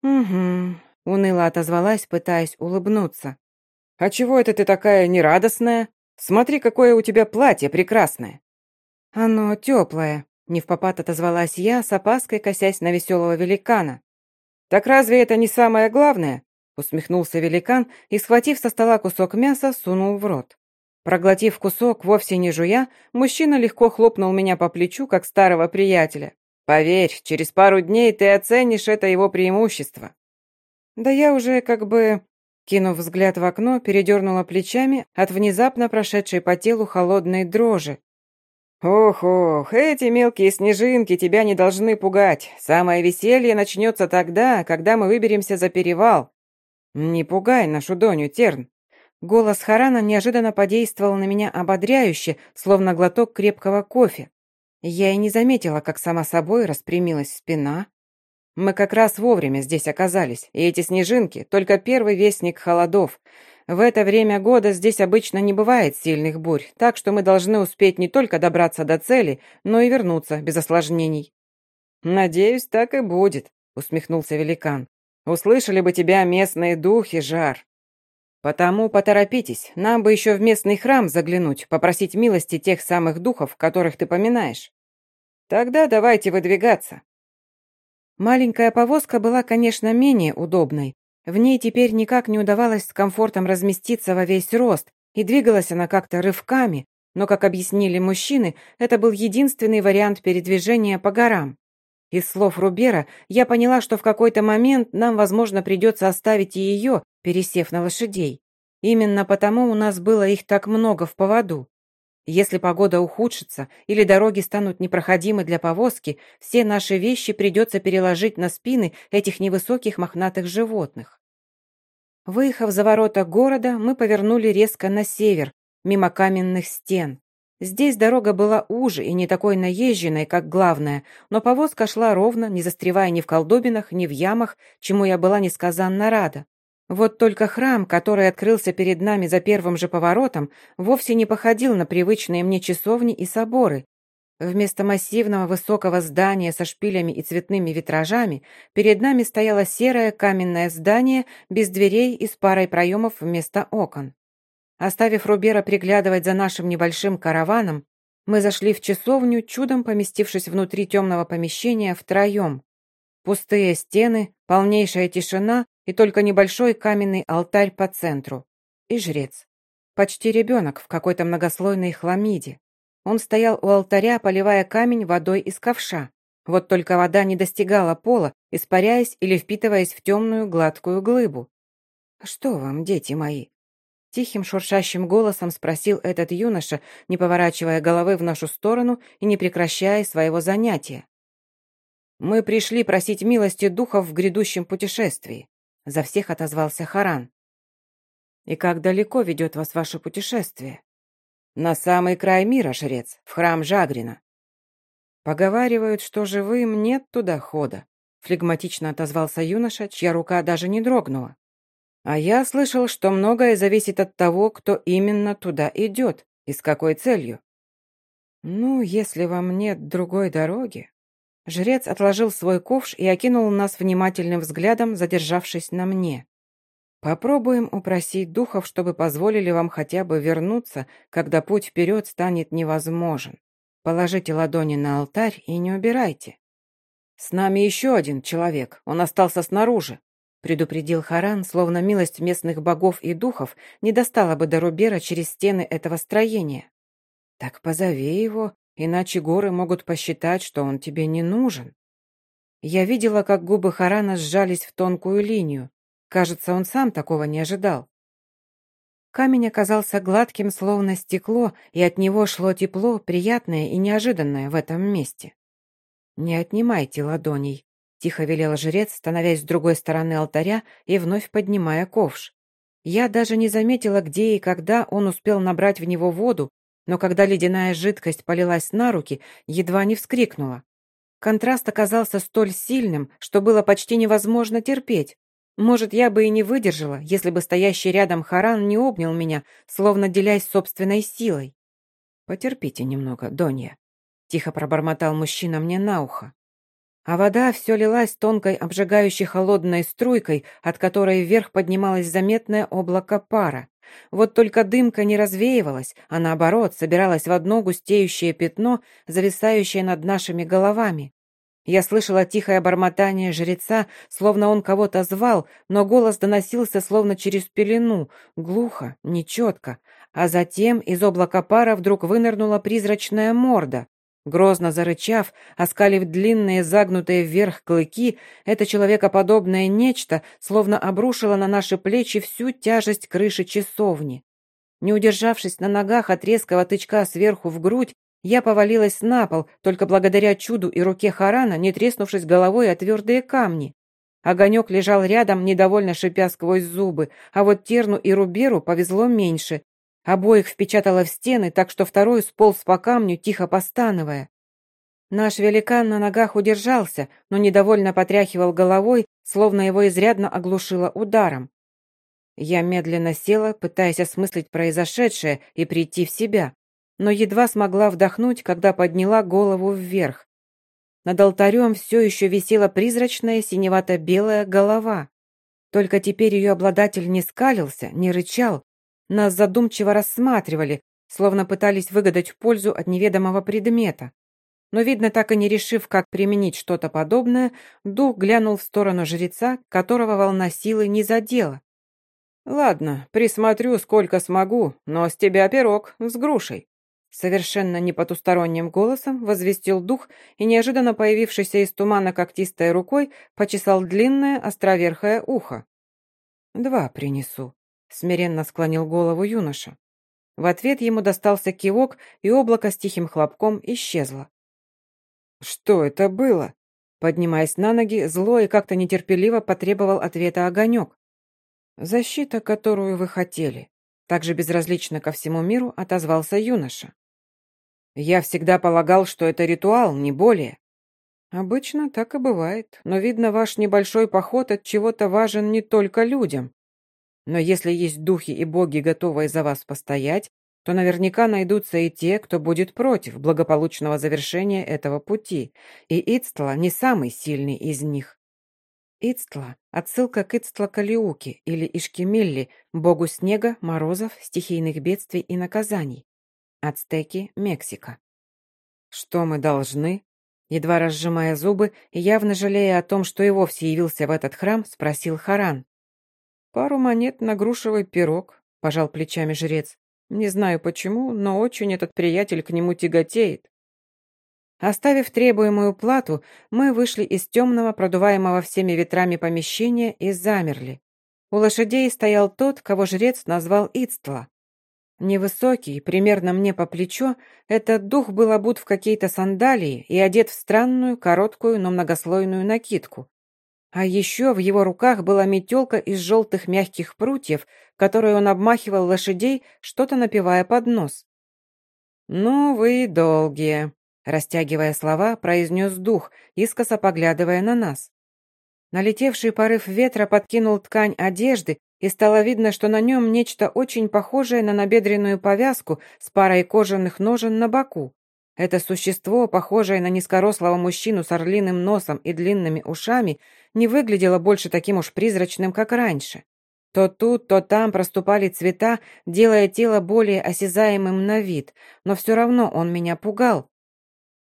«Угу», — уныло отозвалась, пытаясь улыбнуться. «А чего это ты такая нерадостная?» Смотри, какое у тебя платье прекрасное!» «Оно теплое», — не в попад отозвалась я, с опаской косясь на веселого великана. «Так разве это не самое главное?» — усмехнулся великан и, схватив со стола кусок мяса, сунул в рот. Проглотив кусок, вовсе не жуя, мужчина легко хлопнул меня по плечу, как старого приятеля. «Поверь, через пару дней ты оценишь это его преимущество». «Да я уже как бы...» Кинув взгляд в окно, передернула плечами от внезапно прошедшей по телу холодной дрожи. «Ох-ох, эти мелкие снежинки тебя не должны пугать. Самое веселье начнется тогда, когда мы выберемся за перевал. Не пугай нашу Доню, Терн». Голос Харана неожиданно подействовал на меня ободряюще, словно глоток крепкого кофе. Я и не заметила, как сама собой распрямилась спина. Мы как раз вовремя здесь оказались, и эти снежинки — только первый вестник холодов — в это время года здесь обычно не бывает сильных бурь, так что мы должны успеть не только добраться до цели, но и вернуться без осложнений». «Надеюсь, так и будет», — усмехнулся великан. «Услышали бы тебя местные духи, жар». «Потому поторопитесь, нам бы еще в местный храм заглянуть, попросить милости тех самых духов, которых ты поминаешь. Тогда давайте выдвигаться». Маленькая повозка была, конечно, менее удобной, в ней теперь никак не удавалось с комфортом разместиться во весь рост, и двигалась она как-то рывками, но, как объяснили мужчины, это был единственный вариант передвижения по горам. Из слов Рубера я поняла, что в какой-то момент нам, возможно, придется оставить и ее, пересев на лошадей. Именно потому у нас было их так много в поводу. Если погода ухудшится или дороги станут непроходимы для повозки, все наши вещи придется переложить на спины этих невысоких мохнатых животных. Выехав за ворота города, мы повернули резко на север, мимо каменных стен. Здесь дорога была уже и не такой наезженной, как главная, но повозка шла ровно, не застревая ни в колдобинах, ни в ямах, чему я была несказанно рада. Вот только храм, который открылся перед нами за первым же поворотом, вовсе не походил на привычные мне часовни и соборы. Вместо массивного высокого здания со шпилями и цветными витражами перед нами стояло серое каменное здание без дверей и с парой проемов вместо окон. Оставив Рубера приглядывать за нашим небольшим караваном, мы зашли в часовню, чудом поместившись внутри темного помещения втроем. Пустые стены, полнейшая тишина и только небольшой каменный алтарь по центру. И жрец. Почти ребенок в какой-то многослойной хламиде. Он стоял у алтаря, поливая камень водой из ковша. Вот только вода не достигала пола, испаряясь или впитываясь в темную гладкую глыбу. «Что вам, дети мои?» Тихим шуршащим голосом спросил этот юноша, не поворачивая головы в нашу сторону и не прекращая своего занятия. «Мы пришли просить милости духов в грядущем путешествии», — за всех отозвался Харан. «И как далеко ведет вас ваше путешествие?» «На самый край мира, жрец, в храм Жагрина». «Поговаривают, что живым нет туда хода», — флегматично отозвался юноша, чья рука даже не дрогнула. «А я слышал, что многое зависит от того, кто именно туда идет и с какой целью». «Ну, если вам нет другой дороги...» Жрец отложил свой ковш и окинул нас внимательным взглядом, задержавшись на мне. «Попробуем упросить духов, чтобы позволили вам хотя бы вернуться, когда путь вперед станет невозможен. Положите ладони на алтарь и не убирайте». «С нами еще один человек, он остался снаружи», предупредил Харан, словно милость местных богов и духов не достала бы до Рубера через стены этого строения. «Так позови его Иначе горы могут посчитать, что он тебе не нужен. Я видела, как губы Харана сжались в тонкую линию. Кажется, он сам такого не ожидал. Камень оказался гладким, словно стекло, и от него шло тепло, приятное и неожиданное в этом месте. «Не отнимайте ладоней», — тихо велел жрец, становясь с другой стороны алтаря и вновь поднимая ковш. Я даже не заметила, где и когда он успел набрать в него воду, но когда ледяная жидкость полилась на руки, едва не вскрикнула. Контраст оказался столь сильным, что было почти невозможно терпеть. Может, я бы и не выдержала, если бы стоящий рядом Харан не обнял меня, словно делясь собственной силой. «Потерпите немного, Донья», — тихо пробормотал мужчина мне на ухо. А вода все лилась тонкой, обжигающей холодной струйкой, от которой вверх поднималось заметное облако пара. Вот только дымка не развеивалась, а наоборот собиралась в одно густеющее пятно, зависающее над нашими головами. Я слышала тихое бормотание жреца, словно он кого-то звал, но голос доносился словно через пелену, глухо, нечетко. А затем из облака пара вдруг вынырнула призрачная морда. Грозно зарычав, оскалив длинные загнутые вверх клыки, это человекоподобное нечто словно обрушило на наши плечи всю тяжесть крыши часовни. Не удержавшись на ногах от резкого тычка сверху в грудь, я повалилась на пол, только благодаря чуду и руке Харана, не треснувшись головой о твердые камни. Огонек лежал рядом, недовольно шипя сквозь зубы, а вот Терну и Руберу повезло меньше. Обоих впечатало в стены, так что второй сполз по камню, тихо постановая. Наш великан на ногах удержался, но недовольно потряхивал головой, словно его изрядно оглушило ударом. Я медленно села, пытаясь осмыслить произошедшее и прийти в себя, но едва смогла вдохнуть, когда подняла голову вверх. Над алтарем все еще висела призрачная синевато-белая голова. Только теперь ее обладатель не скалился, не рычал, нас задумчиво рассматривали, словно пытались выгадать пользу от неведомого предмета. Но, видно, так и не решив, как применить что-то подобное, дух глянул в сторону жреца, которого волна силы не задела. «Ладно, присмотрю, сколько смогу, но с тебя пирог с грушей». Совершенно не потусторонним голосом возвестил дух и, неожиданно появившийся из тумана когтистой рукой, почесал длинное островерхое ухо. «Два принесу», смиренно склонил голову юноша. В ответ ему достался кивок, и облако с тихим хлопком исчезло. «Что это было?» Поднимаясь на ноги, зло и как-то нетерпеливо потребовал ответа огонек. «Защита, которую вы хотели», — также безразлично ко всему миру отозвался юноша. «Я всегда полагал, что это ритуал, не более». «Обычно так и бывает, но, видно, ваш небольшой поход от чего-то важен не только людям», но если есть духи и боги, готовые за вас постоять, то наверняка найдутся и те, кто будет против благополучного завершения этого пути, и Ицтла не самый сильный из них. Ицтла – отсылка к Ицтла-Калиуке или Ишкемилли, богу снега, морозов, стихийных бедствий и наказаний. Ацтеки, Мексика. Что мы должны? Едва разжимая зубы явно жалея о том, что и вовсе явился в этот храм, спросил Харан. «Пару монет на грушевый пирог», — пожал плечами жрец. «Не знаю почему, но очень этот приятель к нему тяготеет». Оставив требуемую плату, мы вышли из темного, продуваемого всеми ветрами помещения и замерли. У лошадей стоял тот, кого жрец назвал Ицтла. Невысокий, примерно мне по плечо, этот дух был обут в какие-то сандалии и одет в странную, короткую, но многослойную накидку. А еще в его руках была метелка из желтых мягких прутьев, которой он обмахивал лошадей, что-то напивая под нос. «Ну вы долгие», — растягивая слова, произнес дух, искоса поглядывая на нас. Налетевший порыв ветра подкинул ткань одежды, и стало видно, что на нем нечто очень похожее на набедренную повязку с парой кожаных ножен на боку. Это существо, похожее на низкорослого мужчину с орлиным носом и длинными ушами, не выглядело больше таким уж призрачным, как раньше. То тут, то там проступали цвета, делая тело более осязаемым на вид, но все равно он меня пугал.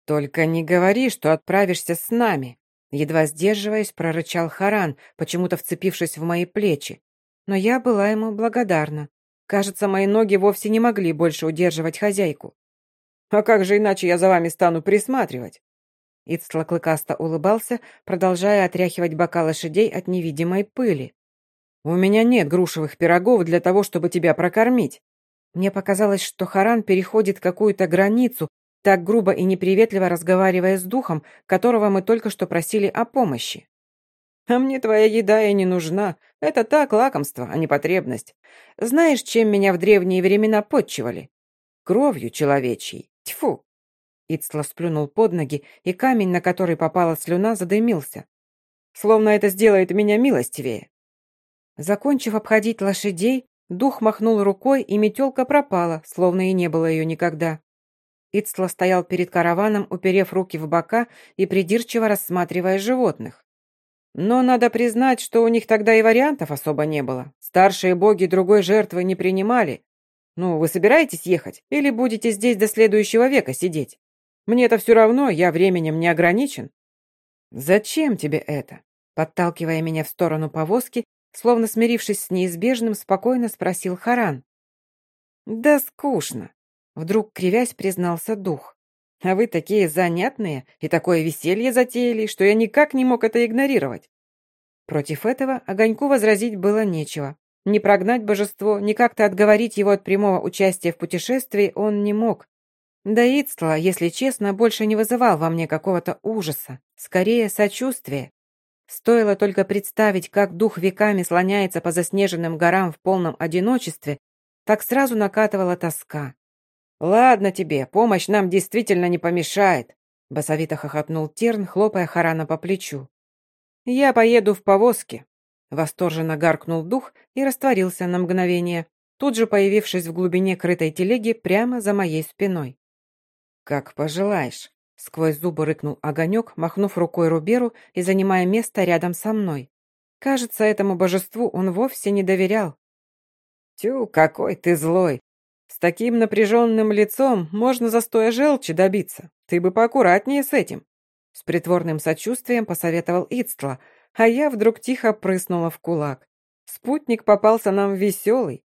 «Только не говори, что отправишься с нами», едва сдерживаясь, прорычал Харан, почему-то вцепившись в мои плечи. Но я была ему благодарна. Кажется, мои ноги вовсе не могли больше удерживать хозяйку. А как же иначе я за вами стану присматривать?» Ицтла клыкасто улыбался, продолжая отряхивать бока лошадей от невидимой пыли. «У меня нет грушевых пирогов для того, чтобы тебя прокормить». Мне показалось, что Харан переходит какую-то границу, так грубо и неприветливо разговаривая с духом, которого мы только что просили о помощи. «А мне твоя еда и не нужна. Это так, лакомство, а не потребность. Знаешь, чем меня в древние времена подчивали? Кровью человечьей. Тьфу!» Ицла сплюнул под ноги, и камень, на который попала слюна, задымился. «Словно это сделает меня милостивее». Закончив обходить лошадей, дух махнул рукой, и метелка пропала, словно и не было ее никогда. Ицла стоял перед караваном, уперев руки в бока и придирчиво рассматривая животных. Но надо признать, что у них тогда и вариантов особо не было. Старшие боги другой жертвы не принимали, ну, вы собираетесь ехать или будете здесь до следующего века сидеть? мне это все равно, я временем не ограничен». «Зачем тебе это?» Подталкивая меня в сторону повозки, словно смирившись с неизбежным, спокойно спросил Харан. «Да скучно», — вдруг кривясь признался дух. А вы такие занятные и такое веселье затеяли, что я никак не мог это игнорировать. Против этого огоньку возразить было нечего. Не прогнать божество, ни как-то отговорить его от прямого участия в путешествии он не мог. Да Ицтла, если честно, больше не вызывал во мне какого-то ужаса, скорее сочувствия. Стоило только представить, как дух веками слоняется по заснеженным горам в полном одиночестве, так сразу накатывала тоска. «Ладно тебе, помощь нам действительно не помешает», — басовито хохотнул Терн, хлопая Харана по плечу. «Я поеду в повозке», — восторженно гаркнул дух и растворился на мгновение, тут же появившись в глубине крытой телеги прямо за моей спиной. «Как пожелаешь», — сквозь зубы рыкнул огонек, махнув рукой Руберу и занимая место рядом со мной. Кажется, этому божеству он вовсе не доверял. «Тю, какой ты злой! С таким напряженным лицом можно застоя желчи добиться. Ты бы поаккуратнее с этим!» С притворным сочувствием посоветовал Ицтла, а я вдруг тихо прыснула в кулак. Спутник попался нам веселый.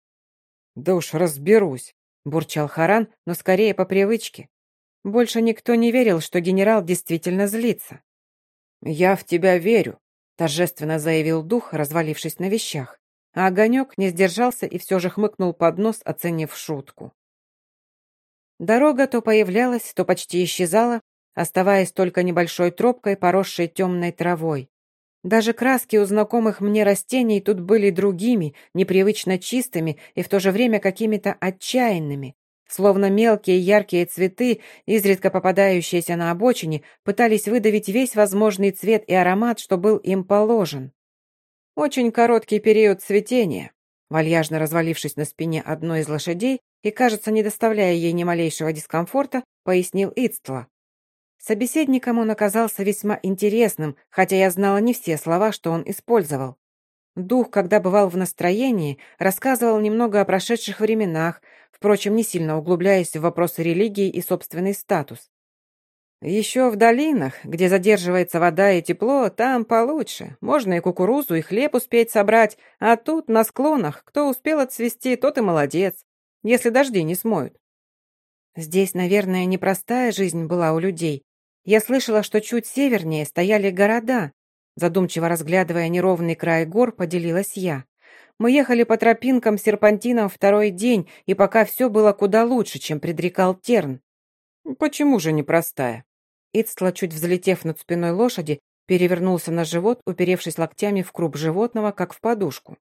«Да уж разберусь», — бурчал Харан, но скорее по привычке. Больше никто не верил, что генерал действительно злится. «Я в тебя верю», — торжественно заявил дух, развалившись на вещах. А огонек не сдержался и все же хмыкнул под нос, оценив шутку. Дорога то появлялась, то почти исчезала, оставаясь только небольшой тропкой, поросшей темной травой. Даже краски у знакомых мне растений тут были другими, непривычно чистыми и в то же время какими-то отчаянными. Словно мелкие яркие цветы, изредка попадающиеся на обочине, пытались выдавить весь возможный цвет и аромат, что был им положен. Очень короткий период цветения. Вальяжно развалившись на спине одной из лошадей и, кажется, не доставляя ей ни малейшего дискомфорта, пояснил Ицтла. Собеседником он оказался весьма интересным, хотя я знала не все слова, что он использовал. Дух, когда бывал в настроении, рассказывал немного о прошедших временах, впрочем, не сильно углубляясь в вопросы религии и собственный статус. Еще в долинах, где задерживается вода и тепло, там получше. Можно и кукурузу, и хлеб успеть собрать, а тут, на склонах, кто успел отцвести, тот и молодец, если дожди не смоют. Здесь, наверное, непростая жизнь была у людей. Я слышала, что чуть севернее стояли города. Задумчиво разглядывая неровный край гор, поделилась я. Мы ехали по тропинкам серпантином второй день, и пока все было куда лучше, чем предрекал Терн. Почему же непростая? Ицтла, чуть взлетев над спиной лошади, перевернулся на живот, уперевшись локтями в круп животного, как в подушку.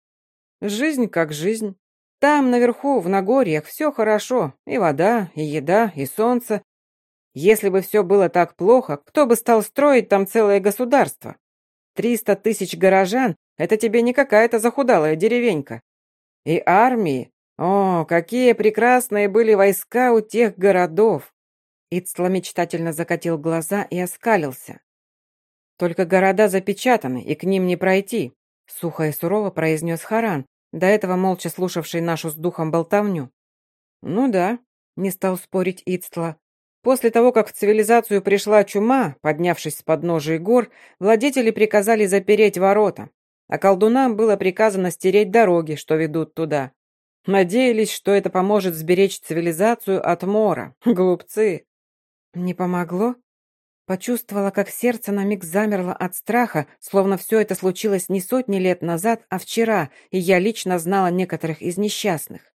Жизнь как жизнь. Там, наверху, в Нагорьях, все хорошо. И вода, и еда, и солнце. Если бы все было так плохо, кто бы стал строить там целое государство? Триста тысяч горожан — это тебе не какая-то захудалая деревенька. И армии. О, какие прекрасные были войска у тех городов. Ицтла мечтательно закатил глаза и оскалился. «Только города запечатаны, и к ним не пройти», — сухо и сурово произнес Харан, до этого молча слушавший нашу с духом болтовню. «Ну да», — не стал спорить Ицтла. После того, как в цивилизацию пришла чума, поднявшись с подножия гор, владетели приказали запереть ворота, а колдунам было приказано стереть дороги, что ведут туда. Надеялись, что это поможет сберечь цивилизацию от мора. Глупцы. Не помогло? Почувствовала, как сердце на миг замерло от страха, словно все это случилось не сотни лет назад, а вчера, и я лично знала некоторых из несчастных.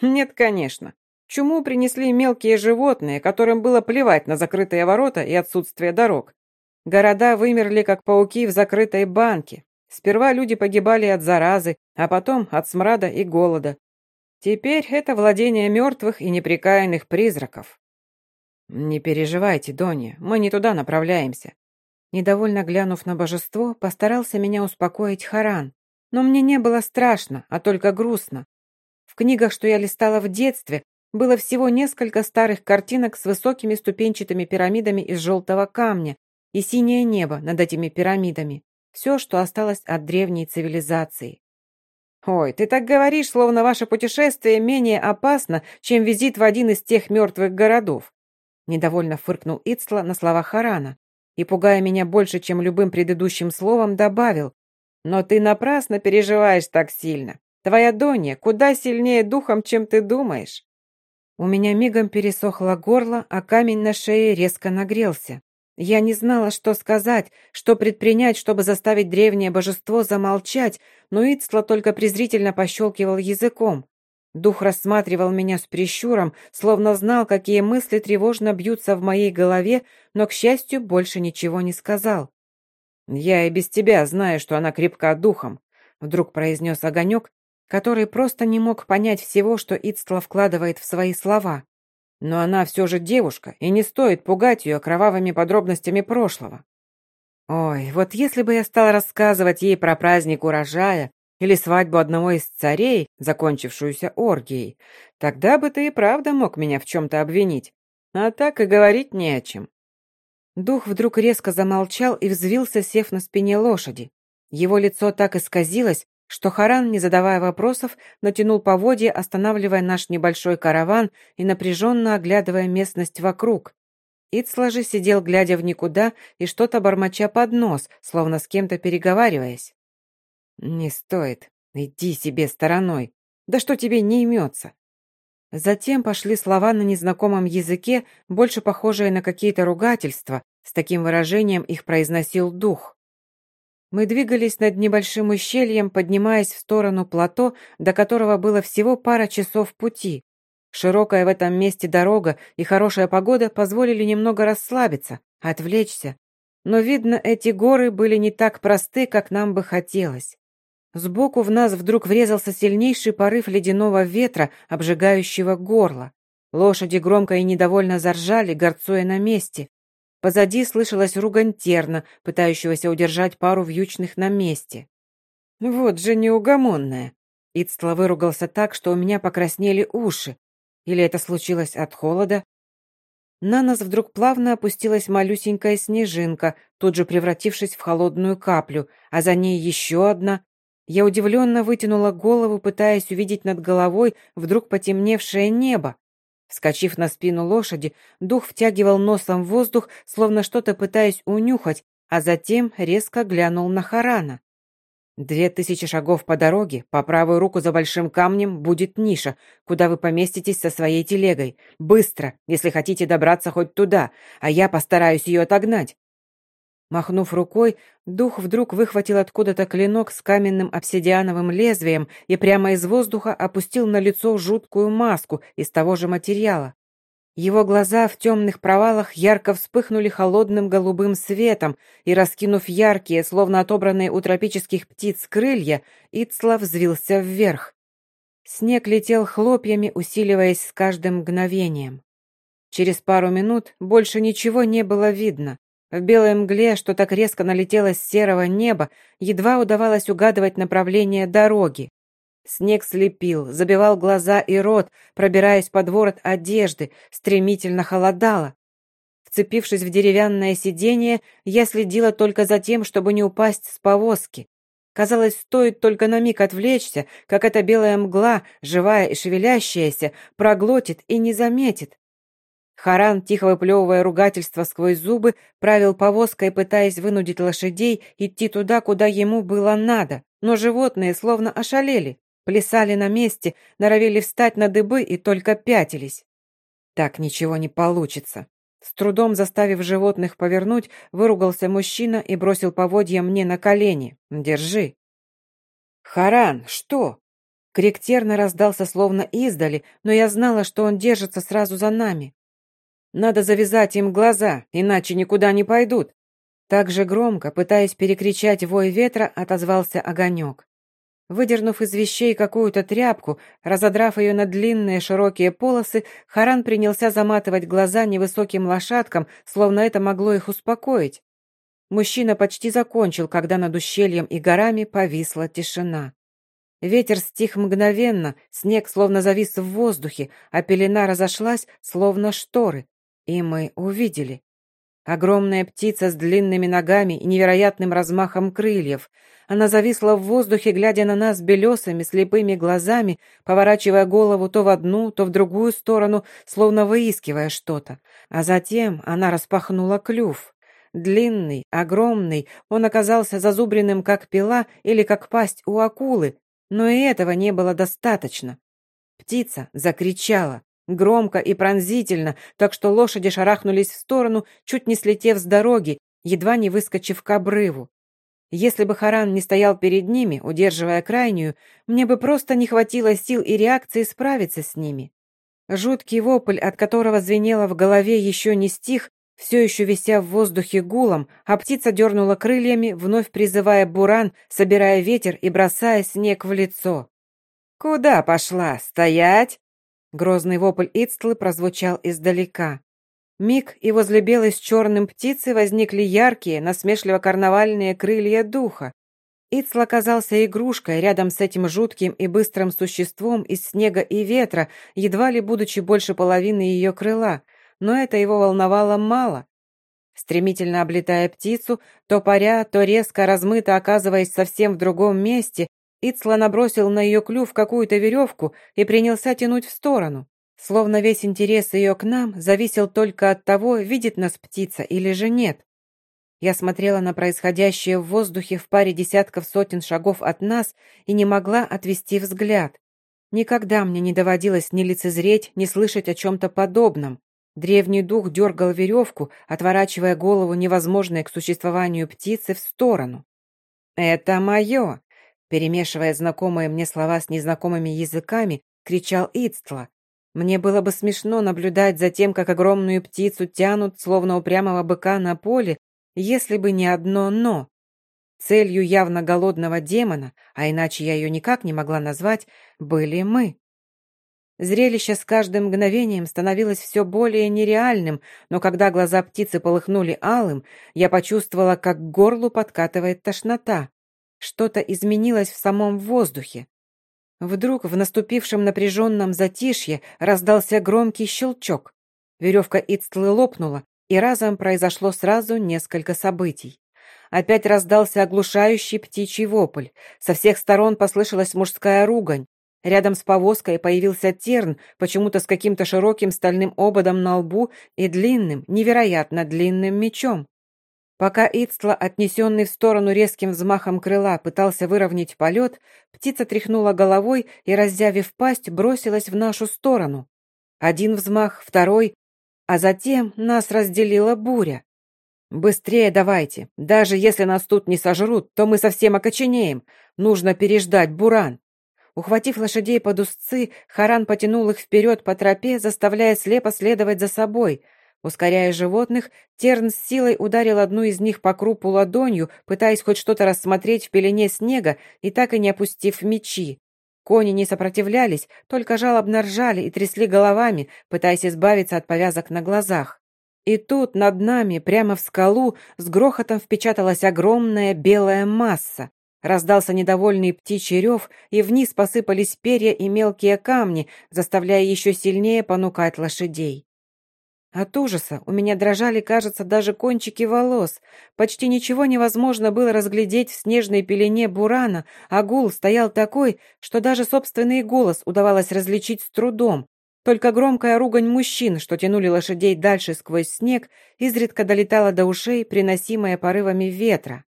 Нет, конечно. Чуму принесли мелкие животные, которым было плевать на закрытые ворота и отсутствие дорог. Города вымерли, как пауки в закрытой банке. Сперва люди погибали от заразы, а потом от смрада и голода. Теперь это владение мертвых и неприкаянных призраков. «Не переживайте, Донья, мы не туда направляемся». Недовольно глянув на божество, постарался меня успокоить Харан. Но мне не было страшно, а только грустно. В книгах, что я листала в детстве, было всего несколько старых картинок с высокими ступенчатыми пирамидами из желтого камня и синее небо над этими пирамидами. Все, что осталось от древней цивилизации. «Ой, ты так говоришь, словно ваше путешествие менее опасно, чем визит в один из тех мертвых городов», недовольно фыркнул Ицла на слова Харана и, пугая меня больше, чем любым предыдущим словом, добавил, «Но ты напрасно переживаешь так сильно. Твоя Донья куда сильнее духом, чем ты думаешь». У меня мигом пересохло горло, а камень на шее резко нагрелся. Я не знала, что сказать, что предпринять, чтобы заставить древнее божество замолчать, но Ицтла только презрительно пощелкивал языком. Дух рассматривал меня с прищуром, словно знал, какие мысли тревожно бьются в моей голове, но, к счастью, больше ничего не сказал. «Я и без тебя знаю, что она крепка духом», — вдруг произнес Огонек, который просто не мог понять всего, что Ицтла вкладывает в свои слова. Но она все же девушка, и не стоит пугать ее кровавыми подробностями прошлого. Ой, вот если бы я стал рассказывать ей про праздник урожая или свадьбу одного из царей, закончившуюся оргией, тогда бы ты и правда мог меня в чем-то обвинить. А так и говорить не о чем. Дух вдруг резко замолчал и взвился, сев на спине лошади. Его лицо так исказилось, что Харан, не задавая вопросов, натянул поводья, останавливая наш небольшой караван и напряженно оглядывая местность вокруг. Ицла же сидел, глядя в никуда и что-то бормоча под нос, словно с кем-то переговариваясь. «Не стоит. Иди себе стороной. Да что тебе не имется?» Затем пошли слова на незнакомом языке, больше похожие на какие-то ругательства, с таким выражением их произносил дух. Мы двигались над небольшим ущельем, поднимаясь в сторону плато, до которого было всего пара часов пути. Широкая в этом месте дорога и хорошая погода позволили немного расслабиться, отвлечься. Но, видно, эти горы были не так просты, как нам бы хотелось. Сбоку в нас вдруг врезался сильнейший порыв ледяного ветра, обжигающего горло. Лошади громко и недовольно заржали, горцуя на месте. Позади слышалась ругань терна, пытающегося удержать пару вьючных на месте. «Вот же неугомонная!» Ицтла выругался так, что у меня покраснели уши. Или это случилось от холода? На нас вдруг плавно опустилась малюсенькая снежинка, тут же превратившись в холодную каплю, а за ней еще одна. Я удивленно вытянула голову, пытаясь увидеть над головой вдруг потемневшее небо. Вскочив на спину лошади, дух втягивал носом воздух, словно что-то пытаясь унюхать, а затем резко глянул на Харана. «Две тысячи шагов по дороге, по правую руку за большим камнем будет ниша, куда вы поместитесь со своей телегой. Быстро, если хотите добраться хоть туда, а я постараюсь ее отогнать. Махнув рукой, дух вдруг выхватил откуда-то клинок с каменным обсидиановым лезвием и прямо из воздуха опустил на лицо жуткую маску из того же материала. Его глаза в темных провалах ярко вспыхнули холодным голубым светом, и, раскинув яркие, словно отобранные у тропических птиц крылья, Ицла взвился вверх. Снег летел хлопьями, усиливаясь с каждым мгновением. Через пару минут больше ничего не было видно. В белой мгле, что так резко налетело с серого неба, едва удавалось угадывать направление дороги. Снег слепил, забивал глаза и рот, пробираясь под ворот одежды, стремительно холодало. Вцепившись в деревянное сиденье, я следила только за тем, чтобы не упасть с повозки. Казалось, стоит только на миг отвлечься, как эта белая мгла, живая и шевелящаяся, проглотит и не заметит. Харан, тихо выплевывая ругательство сквозь зубы, правил повозкой, пытаясь вынудить лошадей идти туда, куда ему было надо. Но животные словно ошалели, плясали на месте, норовили встать на дыбы и только пятились. Так ничего не получится. С трудом заставив животных повернуть, выругался мужчина и бросил поводья мне на колени. «Держи». «Харан, что?» Крик терна раздался словно издали, но я знала, что он держится сразу за нами. Надо завязать им глаза, иначе никуда не пойдут. Так же громко, пытаясь перекричать вой ветра, отозвался огонек. Выдернув из вещей какую-то тряпку, разодрав ее на длинные широкие полосы, Харан принялся заматывать глаза невысоким лошадкам, словно это могло их успокоить. Мужчина почти закончил, когда над ущельем и горами повисла тишина. Ветер стих мгновенно, снег словно завис в воздухе, а пелена разошлась, словно шторы, и мы увидели. Огромная птица с длинными ногами и невероятным размахом крыльев. Она зависла в воздухе, глядя на нас белесыми, слепыми глазами, поворачивая голову то в одну, то в другую сторону, словно выискивая что-то. А затем она распахнула клюв. Длинный, огромный, он оказался зазубренным, как пила или как пасть у акулы, но и этого не было достаточно. Птица закричала, громко и пронзительно, так что лошади шарахнулись в сторону, чуть не слетев с дороги, едва не выскочив к обрыву. Если бы Харан не стоял перед ними, удерживая крайнюю, мне бы просто не хватило сил и реакции справиться с ними. Жуткий вопль, от которого звенело в голове, еще не стих, все еще вися в воздухе гулом, а птица дернула крыльями, вновь призывая буран, собирая ветер и бросая снег в лицо. «Куда пошла? Стоять!» Грозный вопль Ицтлы прозвучал издалека. Миг, и возле белой с черным птицы возникли яркие, насмешливо-карнавальные крылья духа. Ицл оказался игрушкой рядом с этим жутким и быстрым существом из снега и ветра, едва ли будучи больше половины ее крыла, но это его волновало мало. Стремительно облетая птицу, то паря, то резко размыто оказываясь совсем в другом месте, Ицла набросил на ее клюв какую-то веревку и принялся тянуть в сторону. Словно весь интерес ее к нам зависел только от того, видит нас птица или же нет. Я смотрела на происходящее в воздухе в паре десятков сотен шагов от нас и не могла отвести взгляд. Никогда мне не доводилось ни лицезреть, ни слышать о чем-то подобном. Древний дух дергал веревку, отворачивая голову невозможной к существованию птицы в сторону. «Это мое!» Перемешивая знакомые мне слова с незнакомыми языками, кричал Ицтла, мне было бы смешно наблюдать за тем, как огромную птицу тянут, словно упрямого быка на поле, если бы не одно «но». Целью явно голодного демона, а иначе я ее никак не могла назвать, были мы. Зрелище с каждым мгновением становилось все более нереальным, но когда глаза птицы полыхнули алым, я почувствовала, как к горлу подкатывает тошнота. Что-то изменилось в самом воздухе. Вдруг в наступившем напряженном затишье раздался громкий щелчок. Веревка Ицтлы лопнула, и разом произошло сразу несколько событий. Опять раздался оглушающий птичий вопль. Со всех сторон послышалась мужская ругань. Рядом с повозкой появился терн, почему-то с каким-то широким стальным ободом на лбу и длинным, невероятно длинным мечом. Пока Ицтла, отнесенный в сторону резким взмахом крыла, пытался выровнять полет, птица тряхнула головой и, раззявив пасть, бросилась в нашу сторону. Один взмах, второй, а затем нас разделила буря. «Быстрее давайте. Даже если нас тут не сожрут, то мы совсем окоченеем. Нужно переждать буран». Ухватив лошадей под узцы, Харан потянул их вперед по тропе, заставляя слепо следовать за собой — Ускоряя животных, Терн с силой ударил одну из них по крупу ладонью, пытаясь хоть что-то рассмотреть в пелене снега и так и не опустив мечи. Кони не сопротивлялись, только жалобно ржали и трясли головами, пытаясь избавиться от повязок на глазах. И тут над нами, прямо в скалу, с грохотом впечаталась огромная белая масса. Раздался недовольный птичий рев, и вниз посыпались перья и мелкие камни, заставляя еще сильнее понукать лошадей. От ужаса у меня дрожали, кажется, даже кончики волос. Почти ничего невозможно было разглядеть в снежной пелене бурана, а гул стоял такой, что даже собственный голос удавалось различить с трудом. Только громкая ругань мужчин, что тянули лошадей дальше сквозь снег, изредка долетала до ушей, приносимая порывами ветра.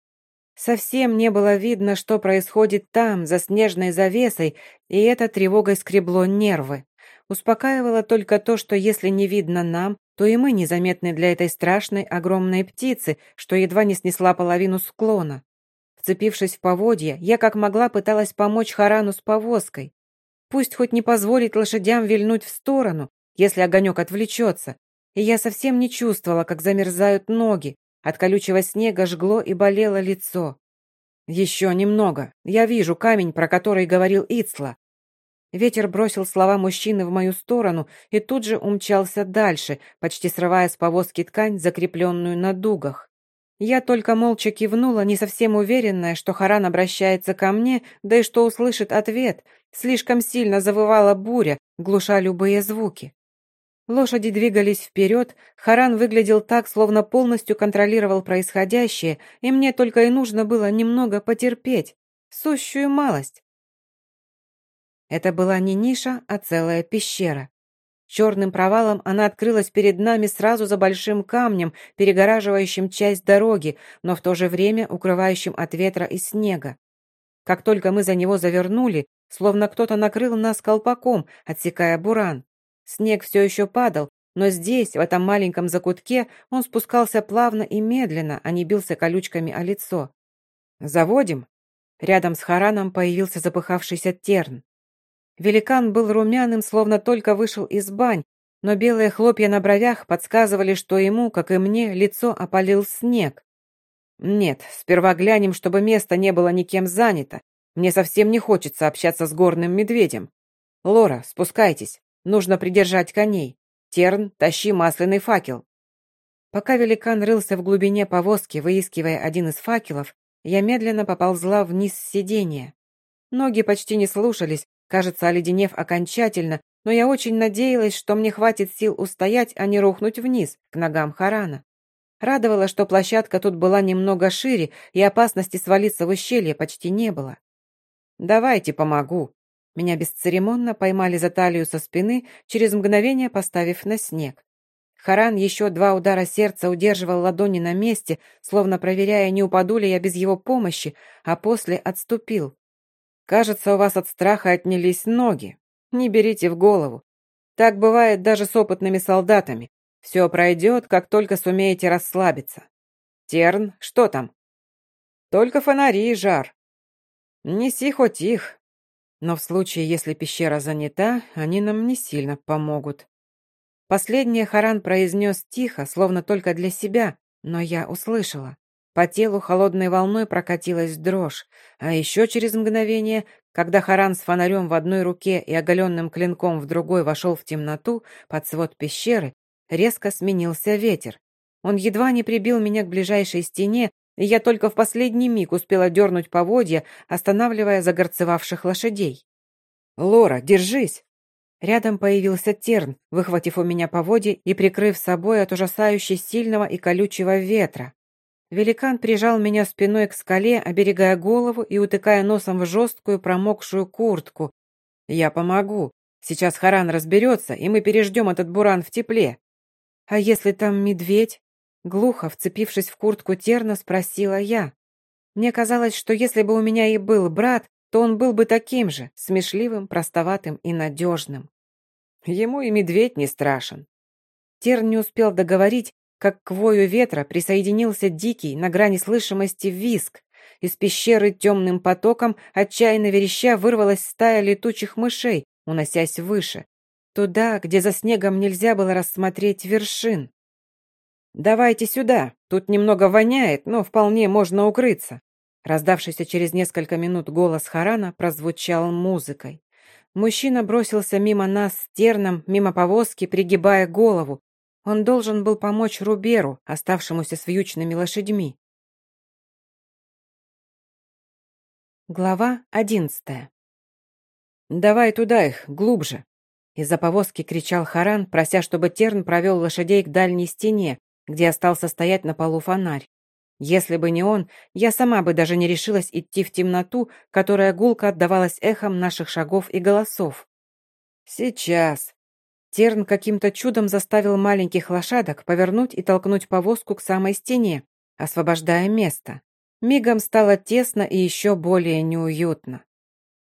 Совсем не было видно, что происходит там, за снежной завесой, и это тревогой скребло нервы. Успокаивало только то, что если не видно нам, то и мы незаметны для этой страшной огромной птицы, что едва не снесла половину склона. Вцепившись в поводья, я как могла пыталась помочь Харану с повозкой. Пусть хоть не позволит лошадям вильнуть в сторону, если огонек отвлечется. И я совсем не чувствовала, как замерзают ноги. От колючего снега жгло и болело лицо. «Еще немного. Я вижу камень, про который говорил Ицла. Ветер бросил слова мужчины в мою сторону и тут же умчался дальше, почти срывая с повозки ткань, закрепленную на дугах. Я только молча кивнула, не совсем уверенная, что Харан обращается ко мне, да и что услышит ответ. Слишком сильно завывала буря, глуша любые звуки. Лошади двигались вперед, Харан выглядел так, словно полностью контролировал происходящее, и мне только и нужно было немного потерпеть. Сущую малость. Это была не ниша, а целая пещера. Черным провалом она открылась перед нами сразу за большим камнем, перегораживающим часть дороги, но в то же время укрывающим от ветра и снега. Как только мы за него завернули, словно кто-то накрыл нас колпаком, отсекая буран. Снег все еще падал, но здесь, в этом маленьком закутке, он спускался плавно и медленно, а не бился колючками о лицо. «Заводим?» Рядом с Хараном появился запыхавшийся терн. Великан был румяным, словно только вышел из бань, но белые хлопья на бровях подсказывали, что ему, как и мне, лицо опалил снег. «Нет, сперва глянем, чтобы место не было никем занято. Мне совсем не хочется общаться с горным медведем. Лора, спускайтесь. Нужно придержать коней. Терн, тащи масляный факел». Пока великан рылся в глубине повозки, выискивая один из факелов, я медленно поползла вниз с сиденья. Ноги почти не слушались, кажется, оледенев окончательно, но я очень надеялась, что мне хватит сил устоять, а не рухнуть вниз, к ногам Харана. Радовало, что площадка тут была немного шире, и опасности свалиться в ущелье почти не было. «Давайте помогу». Меня бесцеремонно поймали за талию со спины, через мгновение поставив на снег. Харан еще два удара сердца удерживал ладони на месте, словно проверяя, не упаду ли я без его помощи, а после отступил. «Кажется, у вас от страха отнялись ноги. Не берите в голову. Так бывает даже с опытными солдатами. Все пройдет, как только сумеете расслабиться. Терн, что там? Только фонари и жар. Неси хоть их. Но в случае, если пещера занята, они нам не сильно помогут. Последнее Харан произнес тихо, словно только для себя, но я услышала. По телу холодной волной прокатилась дрожь, а еще через мгновение, когда Харан с фонарем в одной руке и оголенным клинком в другой вошел в темноту под свод пещеры, резко сменился ветер. Он едва не прибил меня к ближайшей стене, и я только в последний миг успела дернуть поводья, останавливая загорцевавших лошадей. «Лора, держись!» Рядом появился Терн, выхватив у меня поводья и прикрыв собой от ужасающе сильного и колючего ветра. Великан прижал меня спиной к скале, оберегая голову и утыкая носом в жесткую промокшую куртку. «Я помогу. Сейчас Харан разберется, и мы переждем этот буран в тепле». «А если там медведь?» Глухо, вцепившись в куртку терна, спросила я. Мне казалось, что если бы у меня и был брат, то он был бы таким же, смешливым, простоватым и надежным. Ему и медведь не страшен. Терн не успел договорить, как к вою ветра присоединился дикий, на грани слышимости, виск. Из пещеры темным потоком, отчаянно вереща, вырвалась стая летучих мышей, уносясь выше. Туда, где за снегом нельзя было рассмотреть вершин. «Давайте сюда, тут немного воняет, но вполне можно укрыться». Раздавшийся через несколько минут голос Харана прозвучал музыкой. Мужчина бросился мимо нас с терном, мимо повозки, пригибая голову. Он должен был помочь Руберу, оставшемуся с вьючными лошадьми. Глава одиннадцатая. «Давай туда их, глубже!» Из-за повозки кричал Харан, прося, чтобы Терн провел лошадей к дальней стене, где остался стоять на полу фонарь. Если бы не он, я сама бы даже не решилась идти в темноту, которая гулко отдавалась эхом наших шагов и голосов. «Сейчас!» Терн каким-то чудом заставил маленьких лошадок повернуть и толкнуть повозку к самой стене, освобождая место. Мигом стало тесно и еще более неуютно.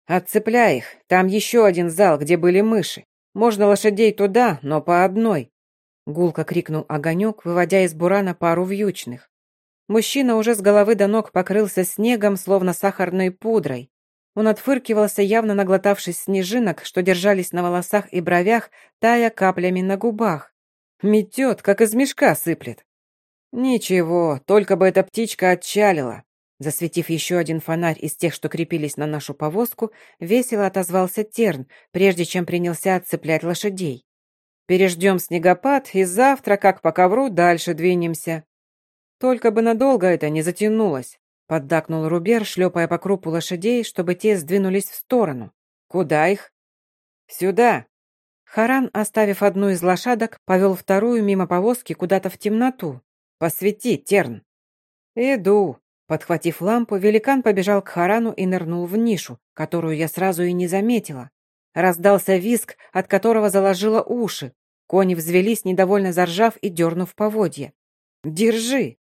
«Отцепляй их, там еще один зал, где были мыши. Можно лошадей туда, но по одной», — гулко крикнул Огонек, выводя из бурана пару вьючных. Мужчина уже с головы до ног покрылся снегом, словно сахарной пудрой. Он отфыркивался, явно наглотавшись снежинок, что держались на волосах и бровях, тая каплями на губах. Метет, как из мешка сыплет. «Ничего, только бы эта птичка отчалила», Засветив еще один фонарь из тех, что крепились на нашу повозку, весело отозвался Терн, прежде чем принялся отцеплять лошадей. «Переждем снегопад, и завтра, как по ковру, дальше двинемся». «Только бы надолго это не затянулось», — поддакнул Рубер, шлепая по крупу лошадей, чтобы те сдвинулись в сторону. «Куда их?» «Сюда». Харан, оставив одну из лошадок, повел вторую мимо повозки куда-то в темноту. «Посвети, Терн». «Иду», Подхватив лампу, великан побежал к Харану и нырнул в нишу, которую я сразу и не заметила. Раздался виск, от которого заложило уши. Кони взвелись, недовольно заржав и дернув поводья. «Держи!»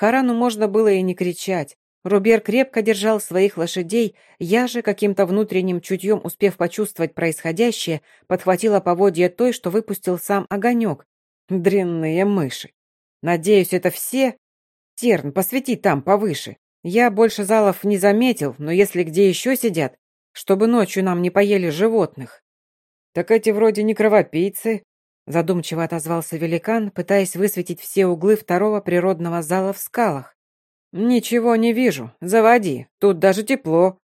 Харану можно было и не кричать. Рубер крепко держал своих лошадей, я же, каким-то внутренним чутьем успев почувствовать происходящее, подхватила поводья той, что выпустил сам огонек. Дрянные мыши. Надеюсь, это все? Терн, посвети там повыше. Я больше залов не заметил, но если где еще сидят, чтобы ночью нам не поели животных. Так эти вроде не кровопийцы, задумчиво отозвался великан, пытаясь высветить все углы второго природного зала в скалах. «Ничего не вижу. Заводи. Тут даже тепло».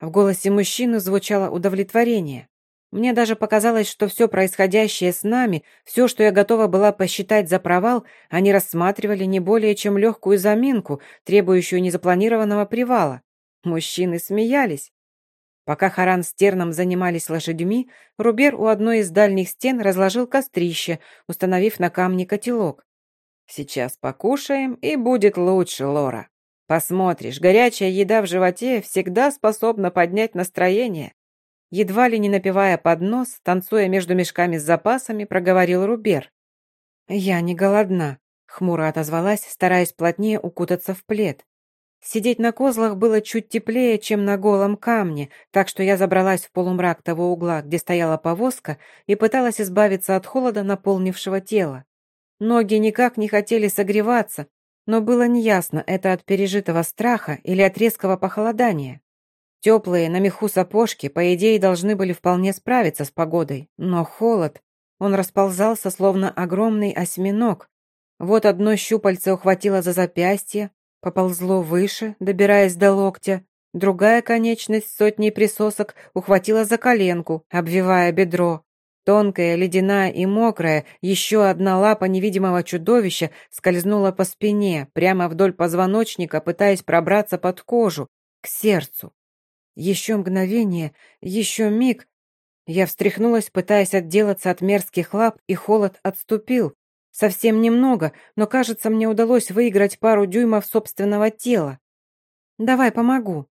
В голосе мужчины звучало удовлетворение. Мне даже показалось, что все происходящее с нами, все, что я готова была посчитать за провал, они рассматривали не более чем легкую заминку, требующую незапланированного привала. Мужчины смеялись. Пока Харан с Терном занимались лошадьми, Рубер у одной из дальних стен разложил кострище, установив на камне котелок. Сейчас покушаем, и будет лучше, Лора. Посмотришь, горячая еда в животе всегда способна поднять настроение. Едва ли не напивая под нос, танцуя между мешками с запасами, проговорил Рубер. «Я не голодна», — хмуро отозвалась, стараясь плотнее укутаться в плед. Сидеть на козлах было чуть теплее, чем на голом камне, так что я забралась в полумрак того угла, где стояла повозка, и пыталась избавиться от холода, наполнившего тело. Ноги никак не хотели согреваться, но было неясно, это от пережитого страха или от резкого похолодания. Теплые на меху сапожки, по идее, должны были вполне справиться с погодой, но холод, он расползался, словно огромный осьминог. Вот одно щупальце ухватило за запястье, поползло выше, добираясь до локтя, другая конечность сотней присосок ухватила за коленку, обвивая бедро. Тонкая, ледяная и мокрая, еще одна лапа невидимого чудовища скользнула по спине, прямо вдоль позвоночника, пытаясь пробраться под кожу, к сердцу. Еще мгновение, еще миг. Я встряхнулась, пытаясь отделаться от мерзких лап, и холод отступил. Совсем немного, но, кажется, мне удалось выиграть пару дюймов собственного тела. «Давай помогу».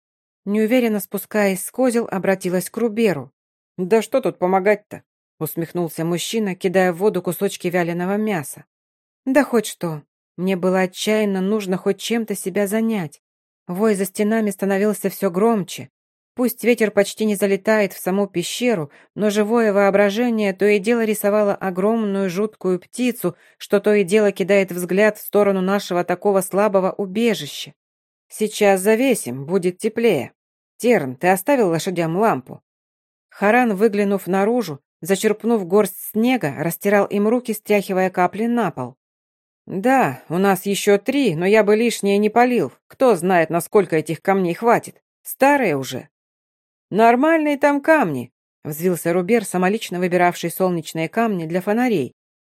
Неуверенно спускаясь с козел, обратилась к Руберу. «Да что тут помогать-то? усмехнулся мужчина, кидая в воду кусочки вяленого мяса. Да хоть что. Мне было отчаянно нужно хоть чем-то себя занять. Вой за стенами становился все громче. Пусть ветер почти не залетает в саму пещеру, но живое воображение то и дело рисовало огромную жуткую птицу, что то и дело кидает взгляд в сторону нашего такого слабого убежища. Сейчас завесим, будет теплее. Терн, ты оставил лошадям лампу? Харан, выглянув наружу, Зачерпнув горсть снега, растирал им руки, стряхивая капли на пол. «Да, у нас еще три, но я бы лишнее не полил. Кто знает, насколько этих камней хватит. Старые уже». «Нормальные там камни», — взвился Рубер, самолично выбиравший солнечные камни для фонарей.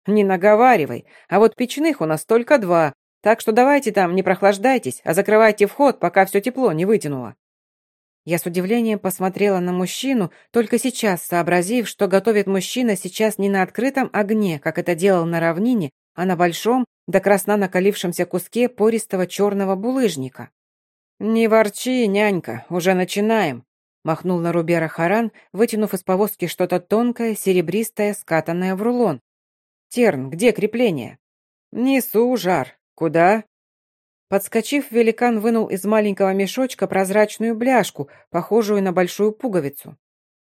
«Не наговаривай, а вот печных у нас только два, так что давайте там не прохлаждайтесь, а закрывайте вход, пока все тепло не вытянуло». Я с удивлением посмотрела на мужчину, только сейчас сообразив, что готовит мужчина сейчас не на открытом огне, как это делал на равнине, а на большом, до красна накалившемся куске пористого черного булыжника. «Не ворчи, нянька, уже начинаем», — махнул на Рубера Харан, вытянув из повозки что-то тонкое, серебристое, скатанное в рулон. «Терн, где крепление?» «Несу, жар. Куда?» Подскочив, великан вынул из маленького мешочка прозрачную бляшку, похожую на большую пуговицу.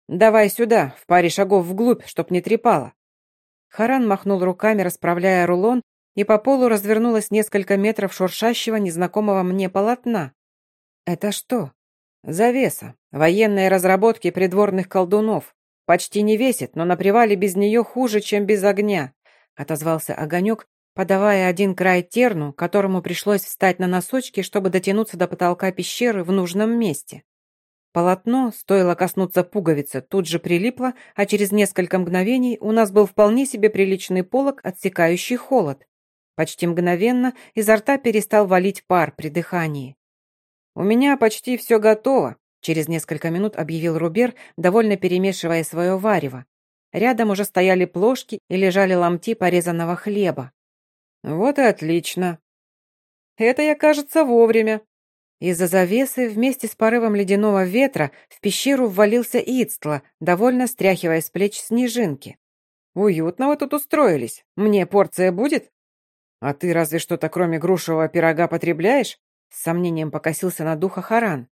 «Давай сюда, в паре шагов вглубь, чтоб не трепало». Харан махнул руками, расправляя рулон, и по полу развернулось несколько метров шуршащего незнакомого мне полотна. «Это что?» «Завеса. Военные разработки придворных колдунов. Почти не весит, но на привале без нее хуже, чем без огня», отозвался огонек, подавая один край терну, которому пришлось встать на носочки, чтобы дотянуться до потолка пещеры в нужном месте. Полотно, стоило коснуться пуговицы, тут же прилипло, а через несколько мгновений у нас был вполне себе приличный полог, отсекающий холод. Почти мгновенно изо рта перестал валить пар при дыхании. «У меня почти все готово», — через несколько минут объявил Рубер, довольно перемешивая свое варево. Рядом уже стояли плошки и лежали ломти порезанного хлеба. «Вот и отлично. Это я, кажется, вовремя». Из-за завесы вместе с порывом ледяного ветра в пещеру ввалился Ицтла, довольно стряхивая с плеч снежинки. «Уютно вы тут устроились. Мне порция будет?» «А ты разве что-то кроме грушевого пирога потребляешь?» С сомнением покосился на духа Харан.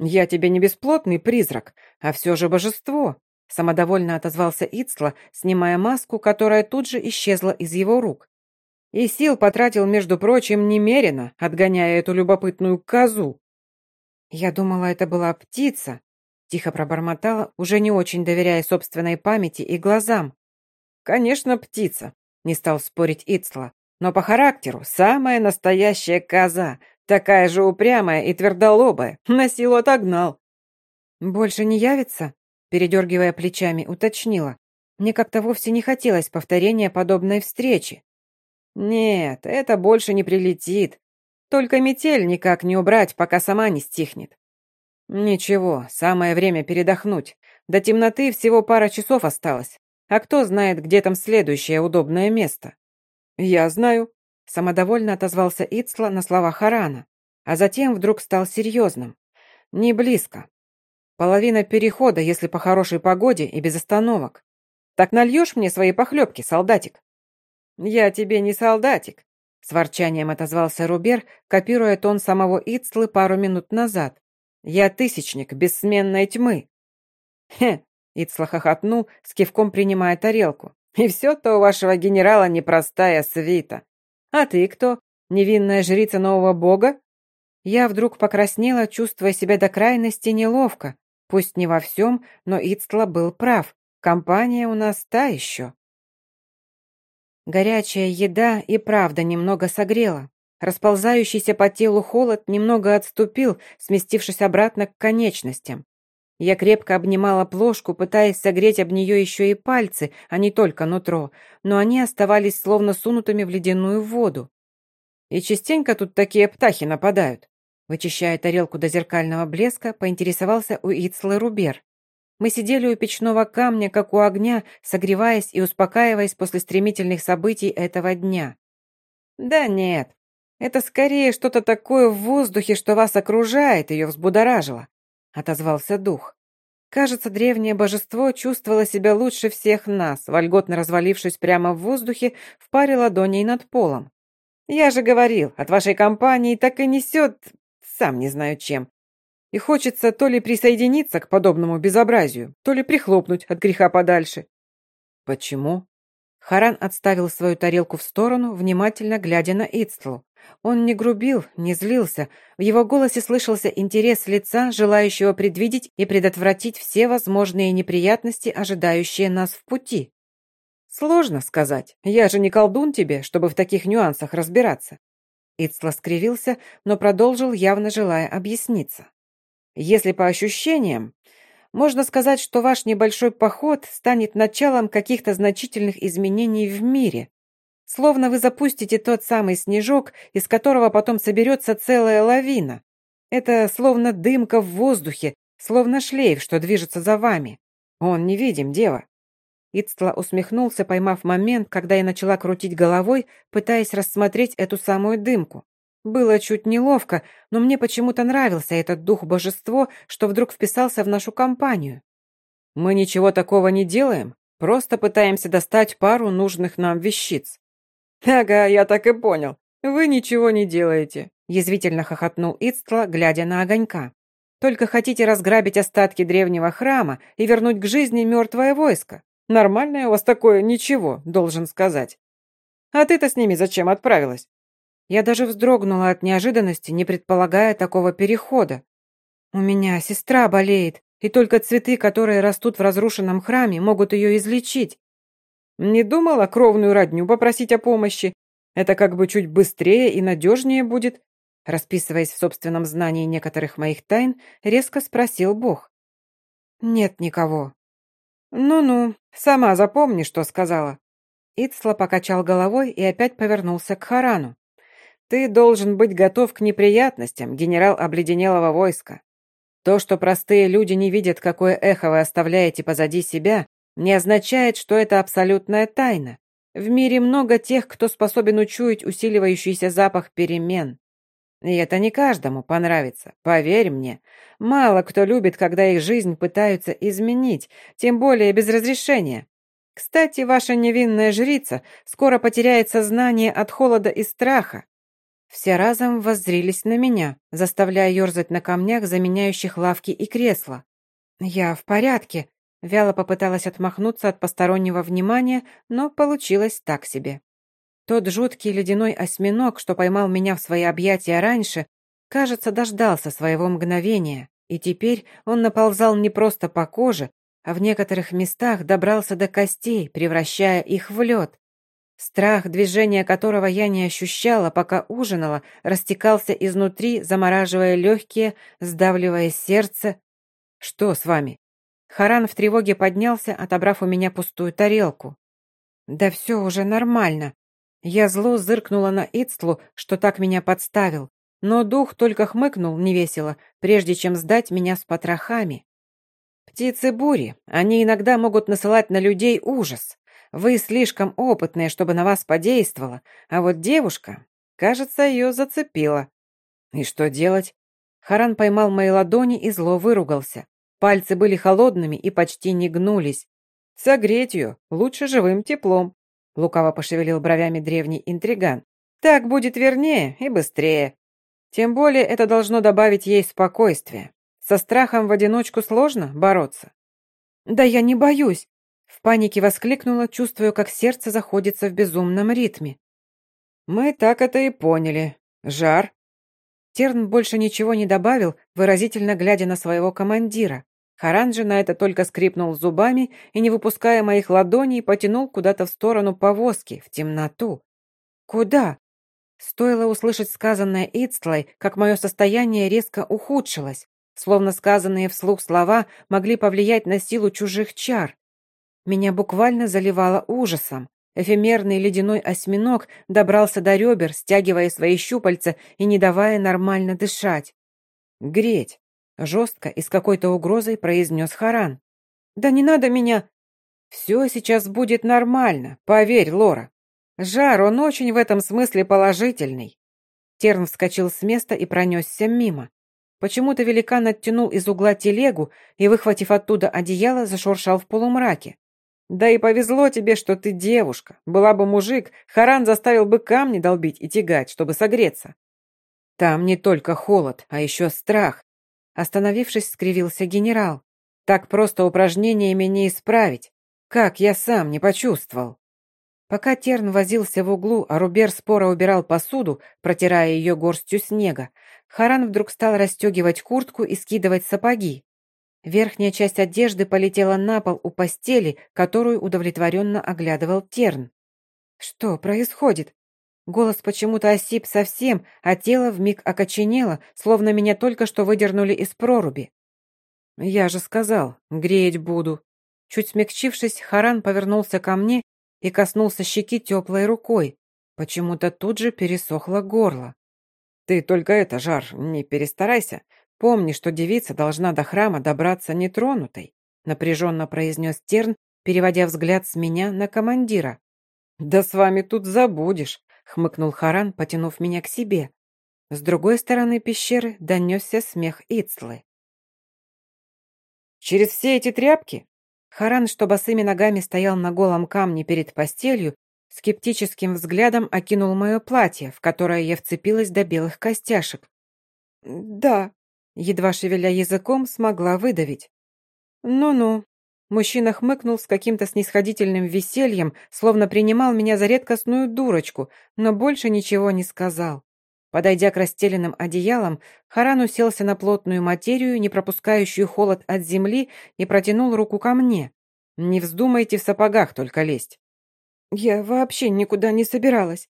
«Я тебе не бесплотный призрак, а все же божество», самодовольно отозвался Ицла, снимая маску, которая тут же исчезла из его рук. И сил потратил, между прочим, немерено, отгоняя эту любопытную козу. «Я думала, это была птица», — тихо пробормотала, уже не очень доверяя собственной памяти и глазам. «Конечно, птица», — не стал спорить Ицла, «но по характеру самая настоящая коза, такая же упрямая и твердолобая, на силу отогнал». «Больше не явится?» — передергивая плечами, уточнила. «Мне как-то вовсе не хотелось повторения подобной встречи». «Нет, это больше не прилетит. Только метель никак не убрать, пока сама не стихнет». «Ничего, самое время передохнуть. До темноты всего пара часов осталось. А кто знает, где там следующее удобное место?» «Я знаю», — самодовольно отозвался Ицла на слова Харана, а затем вдруг стал серьезным. «Не близко. Половина перехода, если по хорошей погоде и без остановок. Так нальешь мне свои похлебки, солдатик?» «Я тебе не солдатик», — с ворчанием отозвался Рубер, копируя тон самого Ицлы пару минут назад. «Я тысячник бессменной тьмы». «Хе», — Ицла хохотнул, с кивком принимая тарелку. «И все-то у вашего генерала непростая свита. А ты кто? Невинная жрица нового бога?» Я вдруг покраснела, чувствуя себя до крайности неловко. Пусть не во всем, но Ицла был прав. Компания у нас та еще. Горячая еда и правда немного согрела. Расползающийся по телу холод немного отступил, сместившись обратно к конечностям. Я крепко обнимала плошку, пытаясь согреть об нее еще и пальцы, а не только нутро, но они оставались словно сунутыми в ледяную воду. И частенько тут такие птахи нападают. Вычищая тарелку до зеркального блеска, поинтересовался у Ицлы Рубер. Мы сидели у печного камня, как у огня, согреваясь и успокаиваясь после стремительных событий этого дня. «Да нет, это скорее что-то такое в воздухе, что вас окружает, ее взбудоражило», — отозвался дух. Кажется, древнее божество чувствовало себя лучше всех нас, вольготно развалившись прямо в воздухе в паре ладоней над полом. «Я же говорил, от вашей компании так и несет, сам не знаю чем и хочется то ли присоединиться к подобному безобразию, то ли прихлопнуть от греха подальше. Почему? Харан отставил свою тарелку в сторону, внимательно глядя на Ицтл. Он не грубил, не злился. В его голосе слышался интерес лица, желающего предвидеть и предотвратить все возможные неприятности, ожидающие нас в пути. «Сложно сказать. Я же не колдун тебе, чтобы в таких нюансах разбираться». Ицла скривился, но продолжил, явно желая объясниться. Если по ощущениям, можно сказать, что ваш небольшой поход станет началом каких-то значительных изменений в мире. Словно вы запустите тот самый снежок, из которого потом соберется целая лавина. Это словно дымка в воздухе, словно шлейф, что движется за вами. Он невидим, дева. Ицтла усмехнулся, поймав момент, когда я начала крутить головой, пытаясь рассмотреть эту самую дымку. Было чуть неловко, но мне почему-то нравился этот дух-божество, что вдруг вписался в нашу компанию. Мы ничего такого не делаем, просто пытаемся достать пару нужных нам вещиц. Ага, я так и понял. Вы ничего не делаете, язвительно хохотнул Ицтла, глядя на огонька. Только хотите разграбить остатки древнего храма и вернуть к жизни мертвое войско. Нормальное у вас такое ничего, должен сказать. А ты-то с ними зачем отправилась? Я даже вздрогнула от неожиданности, не предполагая такого перехода. У меня сестра болеет, и только цветы, которые растут в разрушенном храме, могут ее излечить. Не думала кровную родню попросить о помощи? Это как бы чуть быстрее и надежнее будет. Расписываясь в собственном знании некоторых моих тайн, резко спросил Бог. «Нет никого». «Ну-ну, сама запомни, что сказала». Ицла покачал головой и опять повернулся к Харану. Ты должен быть готов к неприятностям, генерал обледенелого войска. То, что простые люди не видят, какое эхо вы оставляете позади себя, не означает, что это абсолютная тайна. В мире много тех, кто способен учуять усиливающийся запах перемен. И это не каждому понравится, поверь мне. Мало кто любит, когда их жизнь пытаются изменить, тем более без разрешения. Кстати, ваша невинная жрица скоро потеряет сознание от холода и страха. Все разом воззрились на меня, заставляя ерзать на камнях, заменяющих лавки и кресла. Я в порядке, вяло попыталась отмахнуться от постороннего внимания, но получилось так себе. Тот жуткий ледяной осьминог, что поймал меня в свои объятия раньше, кажется, дождался своего мгновения, и теперь он наползал не просто по коже, а в некоторых местах добрался до костей, превращая их в лед. Страх, движения которого я не ощущала, пока ужинала, растекался изнутри, замораживая легкие, сдавливая сердце. «Что с вами?» Харан в тревоге поднялся, отобрав у меня пустую тарелку. «Да все уже нормально». Я зло зыркнула на Ицтлу, что так меня подставил, но дух только хмыкнул невесело, прежде чем сдать меня с потрохами. Птицы бури, они иногда могут насылать на людей ужас. Вы слишком опытные, чтобы на вас подействовало, а вот девушка, кажется, ее зацепила. И что делать? Харан поймал мои ладони и зло выругался. Пальцы были холодными и почти не гнулись. «Согреть ее, лучше живым теплом», — лукаво пошевелил бровями древний интриган. «Так будет вернее и быстрее. Тем более это должно добавить ей спокойствия. Со страхом в одиночку сложно бороться?» «Да я не боюсь!» В панике воскликнула, чувствуя, как сердце заходится в безумном ритме. «Мы так это и поняли. Жар?» Терн больше ничего не добавил, выразительно глядя на своего командира. Харан же на это только скрипнул зубами и, не выпуская моих ладоней, потянул куда-то в сторону повозки, в темноту. «Куда?» Стоило услышать сказанное Ицтлой, как мое состояние резко ухудшилось словно сказанные вслух слова могли повлиять на силу чужих чар. Меня буквально заливало ужасом. Эфемерный ледяной осьминог добрался до ребер, стягивая свои щупальца и не давая нормально дышать. «Греть!» — жестко и с какой-то угрозой произнес Харан. «Да не надо меня!» «Все сейчас будет нормально, поверь, Лора. Жар, он очень в этом смысле положительный». Терн вскочил с места и пронесся мимо. Почему-то великан оттянул из угла телегу и, выхватив оттуда одеяло, зашуршал в полумраке. «Да и повезло тебе, что ты девушка. Была бы мужик, Харан заставил бы камни долбить и тягать, чтобы согреться». «Там не только холод, а еще страх», Остановившись, скривился генерал. «Так просто упражнениями не исправить. Как я сам не почувствовал?» Пока Терн возился в углу, а Рубер споро убирал посуду, протирая ее горстью снега, Харан вдруг стал расстегивать куртку и скидывать сапоги. Верхняя часть одежды полетела на пол у постели, которую удовлетворенно оглядывал Терн. «Что происходит?» Голос почему-то осип совсем, а тело вмиг окоченело, словно меня только что выдернули из проруби. «Я же сказал, греть буду». Чуть смягчившись, Харан повернулся ко мне и коснулся щеки теплой рукой. Почему-то тут же пересохло горло. «Ты только это, Жар, не перестарайся. Помни, что девица должна до храма добраться нетронутой», напряженно произнес Терн, переводя взгляд с меня на командира. «Да с вами тут забудешь», хмыкнул Харан, потянув меня к себе. С другой стороны пещеры донесся смех Ицлы. «Через все эти тряпки?» Харан, что босыми ногами стоял на голом камне перед постелью, скептическим взглядом окинул мое платье, в которое я вцепилась до белых костяшек. «Да», — едва шевеля языком, смогла выдавить. «Ну-ну». Мужчина хмыкнул с каким-то снисходительным весельем, словно принимал меня за редкостную дурочку, но больше ничего не сказал. Подойдя к расстеленным одеялам, Харан уселся на плотную материю, не пропускающую холод от земли, и протянул руку ко мне. «Не вздумайте в сапогах только лезть». «Я вообще никуда не собиралась».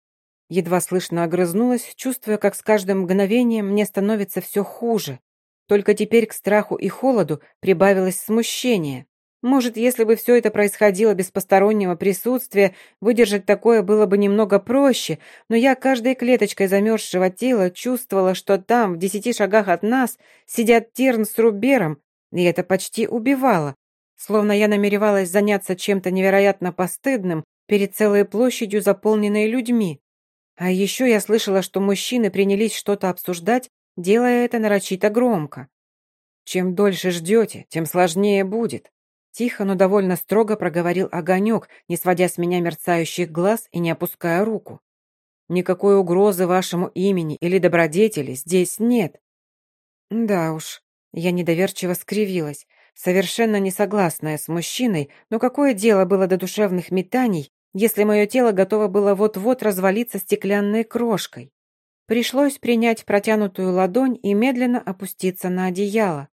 Едва слышно огрызнулась, чувствуя, как с каждым мгновением мне становится все хуже. Только теперь к страху и холоду прибавилось смущение. Может, если бы все это происходило без постороннего присутствия, выдержать такое было бы немного проще, но я каждой клеточкой замерзшего тела чувствовала, что там, в десяти шагах от нас, сидят Терн с Рубером, и это почти убивало. Словно я намеревалась заняться чем-то невероятно постыдным перед целой площадью, заполненной людьми. А еще я слышала, что мужчины принялись что-то обсуждать, делая это нарочито громко. Чем дольше ждете, тем сложнее будет. Тихо, но довольно строго проговорил огонек, не сводя с меня мерцающих глаз и не опуская руку. Никакой угрозы вашему имени или добродетели здесь нет». «Да уж», — я недоверчиво скривилась, совершенно не согласная с мужчиной, но какое дело было до душевных метаний, если мое тело готово было вот-вот развалиться стеклянной крошкой? Пришлось принять протянутую ладонь и медленно опуститься на одеяло.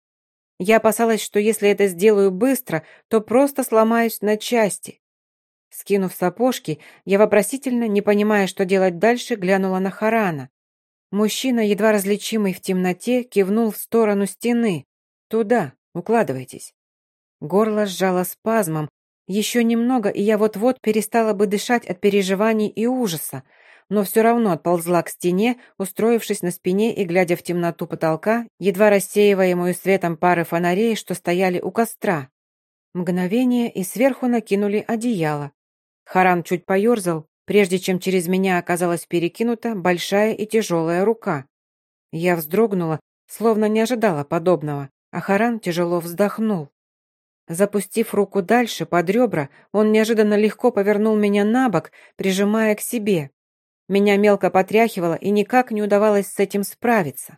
Я опасалась, что если это сделаю быстро, то просто сломаюсь на части. Скинув сапожки, я вопросительно, не понимая, что делать дальше, глянула на Харана. Мужчина, едва различимый в темноте, кивнул в сторону стены. «Туда, укладывайтесь». Горло сжало спазмом. Еще немного, и я вот-вот перестала бы дышать от переживаний и ужаса, но все равно отползла к стене, устроившись на спине и глядя в темноту потолка, едва рассеиваемую светом пары фонарей, что стояли у костра. Мгновение, и сверху накинули одеяло. Харан чуть поерзал, прежде чем через меня оказалась перекинута большая и тяжелая рука. Я вздрогнула, словно не ожидала подобного, а Харан тяжело вздохнул. Запустив руку дальше, под ребра, он неожиданно легко повернул меня на бок, прижимая к себе. Меня мелко потряхивало, и никак не удавалось с этим справиться.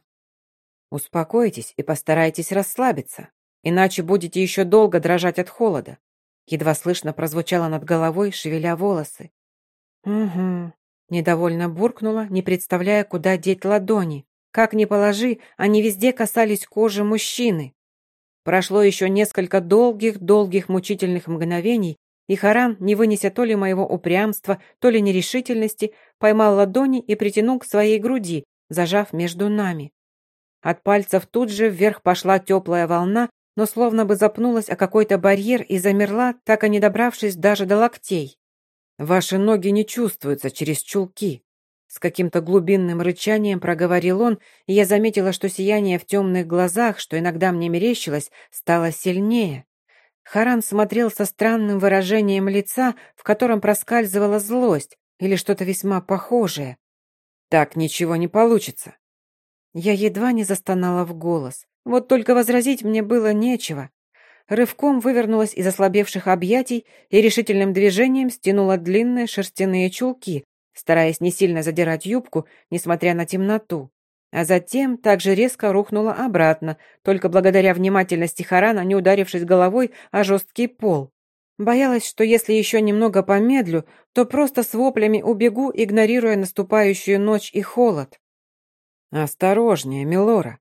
«Успокойтесь и постарайтесь расслабиться, иначе будете еще долго дрожать от холода», едва слышно прозвучало над головой, шевеля волосы. «Угу», недовольно буркнула, не представляя, куда деть ладони. Как ни положи, они везде касались кожи мужчины. Прошло еще несколько долгих-долгих мучительных мгновений, и Харан, не вынеся то ли моего упрямства, то ли нерешительности, поймал ладони и притянул к своей груди, зажав между нами. От пальцев тут же вверх пошла теплая волна, но словно бы запнулась о какой-то барьер и замерла, так и не добравшись даже до локтей. «Ваши ноги не чувствуются через чулки», с каким-то глубинным рычанием проговорил он, и я заметила, что сияние в темных глазах, что иногда мне мерещилось, стало сильнее. Харан смотрел со странным выражением лица, в котором проскальзывала злость или что-то весьма похожее. «Так ничего не получится». Я едва не застонала в голос. Вот только возразить мне было нечего. Рывком вывернулась из ослабевших объятий и решительным движением стянула длинные шерстяные чулки, стараясь не сильно задирать юбку, несмотря на темноту а затем также резко рухнула обратно, только благодаря внимательности Харана, не ударившись головой о жесткий пол. Боялась, что если еще немного помедлю, то просто с воплями убегу, игнорируя наступающую ночь и холод. «Осторожнее, Милора!»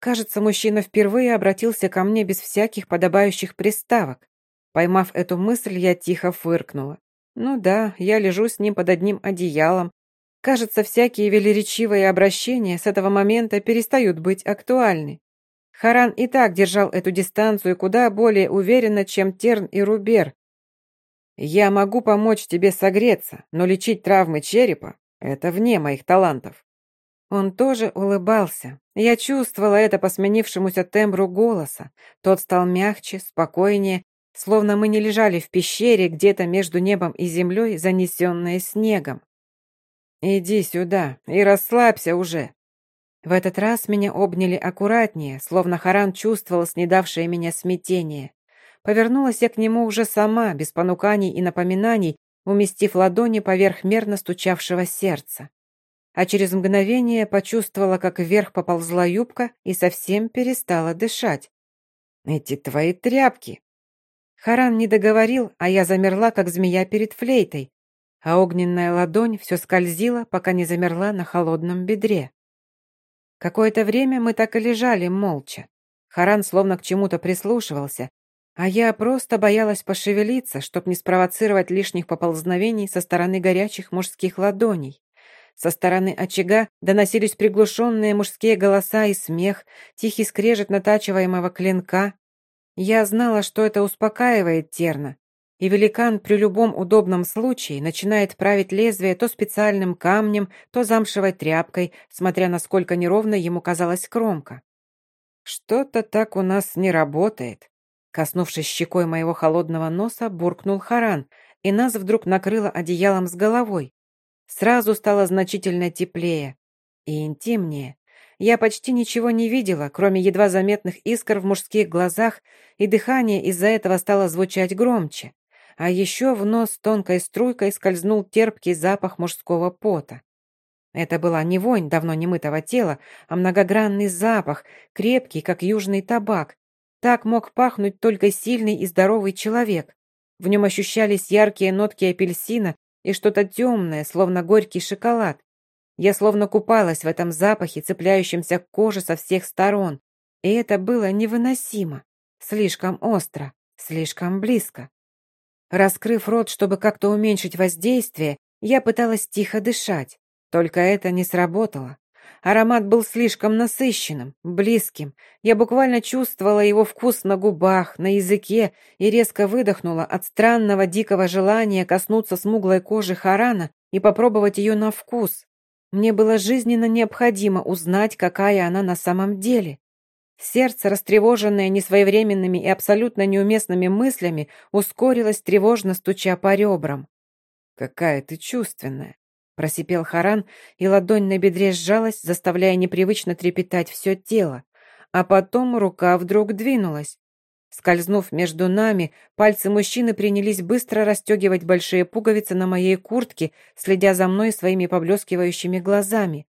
Кажется, мужчина впервые обратился ко мне без всяких подобающих приставок. Поймав эту мысль, я тихо фыркнула. Ну да, я лежу с ним под одним одеялом, Кажется, всякие велеречивые обращения с этого момента перестают быть актуальны. Харан и так держал эту дистанцию куда более уверенно, чем Терн и Рубер. «Я могу помочь тебе согреться, но лечить травмы черепа — это вне моих талантов». Он тоже улыбался. Я чувствовала это по сменившемуся тембру голоса. Тот стал мягче, спокойнее, словно мы не лежали в пещере где-то между небом и землей, занесенной снегом. «Иди сюда и расслабься уже». В этот раз меня обняли аккуратнее, словно Харан чувствовал снедавшее меня смятение. Повернулась я к нему уже сама, без понуканий и напоминаний, уместив ладони поверх мерно стучавшего сердца. А через мгновение почувствовала, как вверх поползла юбка и совсем перестала дышать. «Эти твои тряпки!» Харан не договорил, а я замерла, как змея перед флейтой, а огненная ладонь все скользила, пока не замерла на холодном бедре. Какое-то время мы так и лежали молча. Харан словно к чему-то прислушивался, а я просто боялась пошевелиться, чтобы не спровоцировать лишних поползновений со стороны горячих мужских ладоней. Со стороны очага доносились приглушенные мужские голоса и смех, тихий скрежет натачиваемого клинка. Я знала, что это успокаивает Терна, и великан при любом удобном случае начинает править лезвие то специальным камнем, то замшевой тряпкой, смотря насколько неровно ему казалась кромка. «Что-то так у нас не работает», коснувшись щекой моего холодного носа, буркнул Харан, и нас вдруг накрыло одеялом с головой. Сразу стало значительно теплее и интимнее. Я почти ничего не видела, кроме едва заметных искр в мужских глазах, и дыхание из-за этого стало звучать громче а еще в нос тонкой струйкой скользнул терпкий запах мужского пота. Это была не вонь давно немытого тела, а многогранный запах, крепкий, как южный табак. Так мог пахнуть только сильный и здоровый человек. В нем ощущались яркие нотки апельсина и что-то темное, словно горький шоколад. Я словно купалась в этом запахе, цепляющемся к коже со всех сторон. И это было невыносимо. Слишком остро, слишком близко. Раскрыв рот, чтобы как-то уменьшить воздействие, я пыталась тихо дышать. Только это не сработало. Аромат был слишком насыщенным, близким. Я буквально чувствовала его вкус на губах, на языке и резко выдохнула от странного дикого желания коснуться смуглой кожи Харана и попробовать ее на вкус. Мне было жизненно необходимо узнать, какая она на самом деле. Сердце, растревоженное несвоевременными и абсолютно неуместными мыслями, ускорилось, тревожно стуча по ребрам. «Какая ты чувственная!» Просипел Харан, и ладонь на бедре сжалась, заставляя непривычно трепетать все тело. А потом рука вдруг двинулась. Скользнув между нами, пальцы мужчины принялись быстро расстегивать большие пуговицы на моей куртке, следя за мной своими поблескивающими глазами.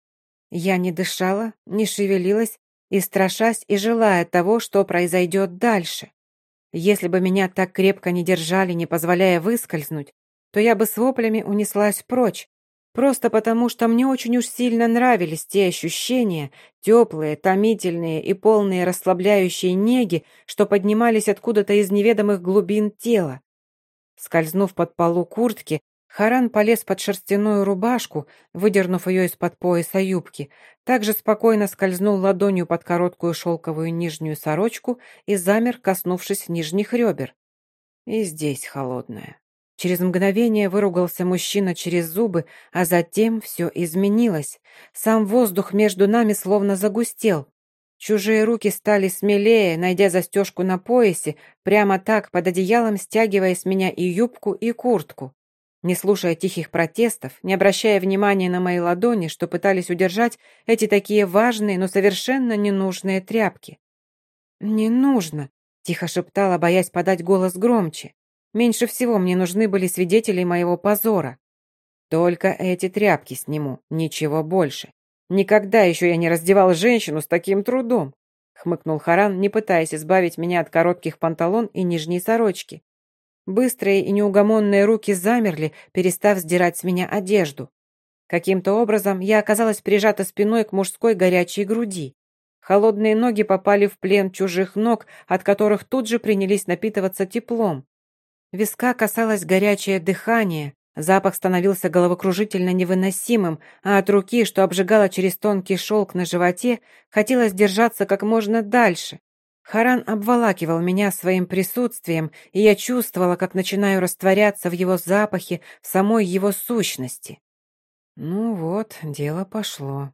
Я не дышала, не шевелилась, и страшась и желая того, что произойдет дальше. Если бы меня так крепко не держали, не позволяя выскользнуть, то я бы с воплями унеслась прочь, Просто потому, что мне очень уж сильно нравились те ощущения, теплые, томительные и полные расслабляющие неги, что поднимались откуда-то из неведомых глубин тела. Скользнув под полу куртки, Харан полез под шерстяную рубашку, выдернув ее из-под пояса юбки, также спокойно скользнул ладонью под короткую шелковую нижнюю сорочку и замер, коснувшись нижних ребер. И здесь холодная. Через мгновение выругался мужчина через зубы, а затем все изменилось. Сам воздух между нами словно загустел. Чужие руки стали смелее, найдя застежку на поясе, прямо так, под одеялом стягивая с меня и юбку, и куртку. Не слушая тихих протестов, не обращая внимания на мои ладони, что пытались удержать эти такие важные, но совершенно ненужные тряпки. «Не нужно», — тихо шептала, боясь подать голос громче. Меньше всего мне нужны были свидетели моего позора. Только эти тряпки сниму, ничего больше. Никогда еще я не раздевал женщину с таким трудом, хмыкнул Харан, не пытаясь избавить меня от коротких панталон и нижней сорочки. Быстрые и неугомонные руки замерли, перестав сдирать с меня одежду. Каким-то образом я оказалась прижата спиной к мужской горячей груди. Холодные ноги попали в плен чужих ног, от которых тут же принялись напитываться теплом. Виска касалось горячее дыхание, запах становился головокружительно невыносимым, а от руки, что обжигала через тонкий шелк на животе, хотелось держаться как можно дальше. Харан обволакивал меня своим присутствием, и я чувствовала, как начинаю растворяться в его запахе, в самой его сущности. «Ну вот, дело пошло»,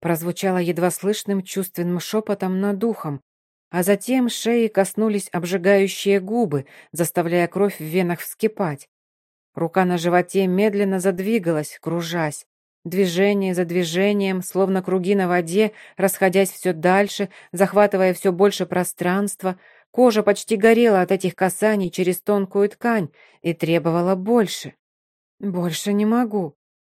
прозвучало едва слышным чувственным шепотом над ухом, а затем шеи коснулись обжигающие губы, заставляя кровь в венах вскипать. Рука на животе медленно задвигалась, кружась. Движение за движением, словно круги на воде, расходясь все дальше, захватывая все больше пространства, кожа почти горела от этих касаний через тонкую ткань и требовала больше. «Больше не могу»,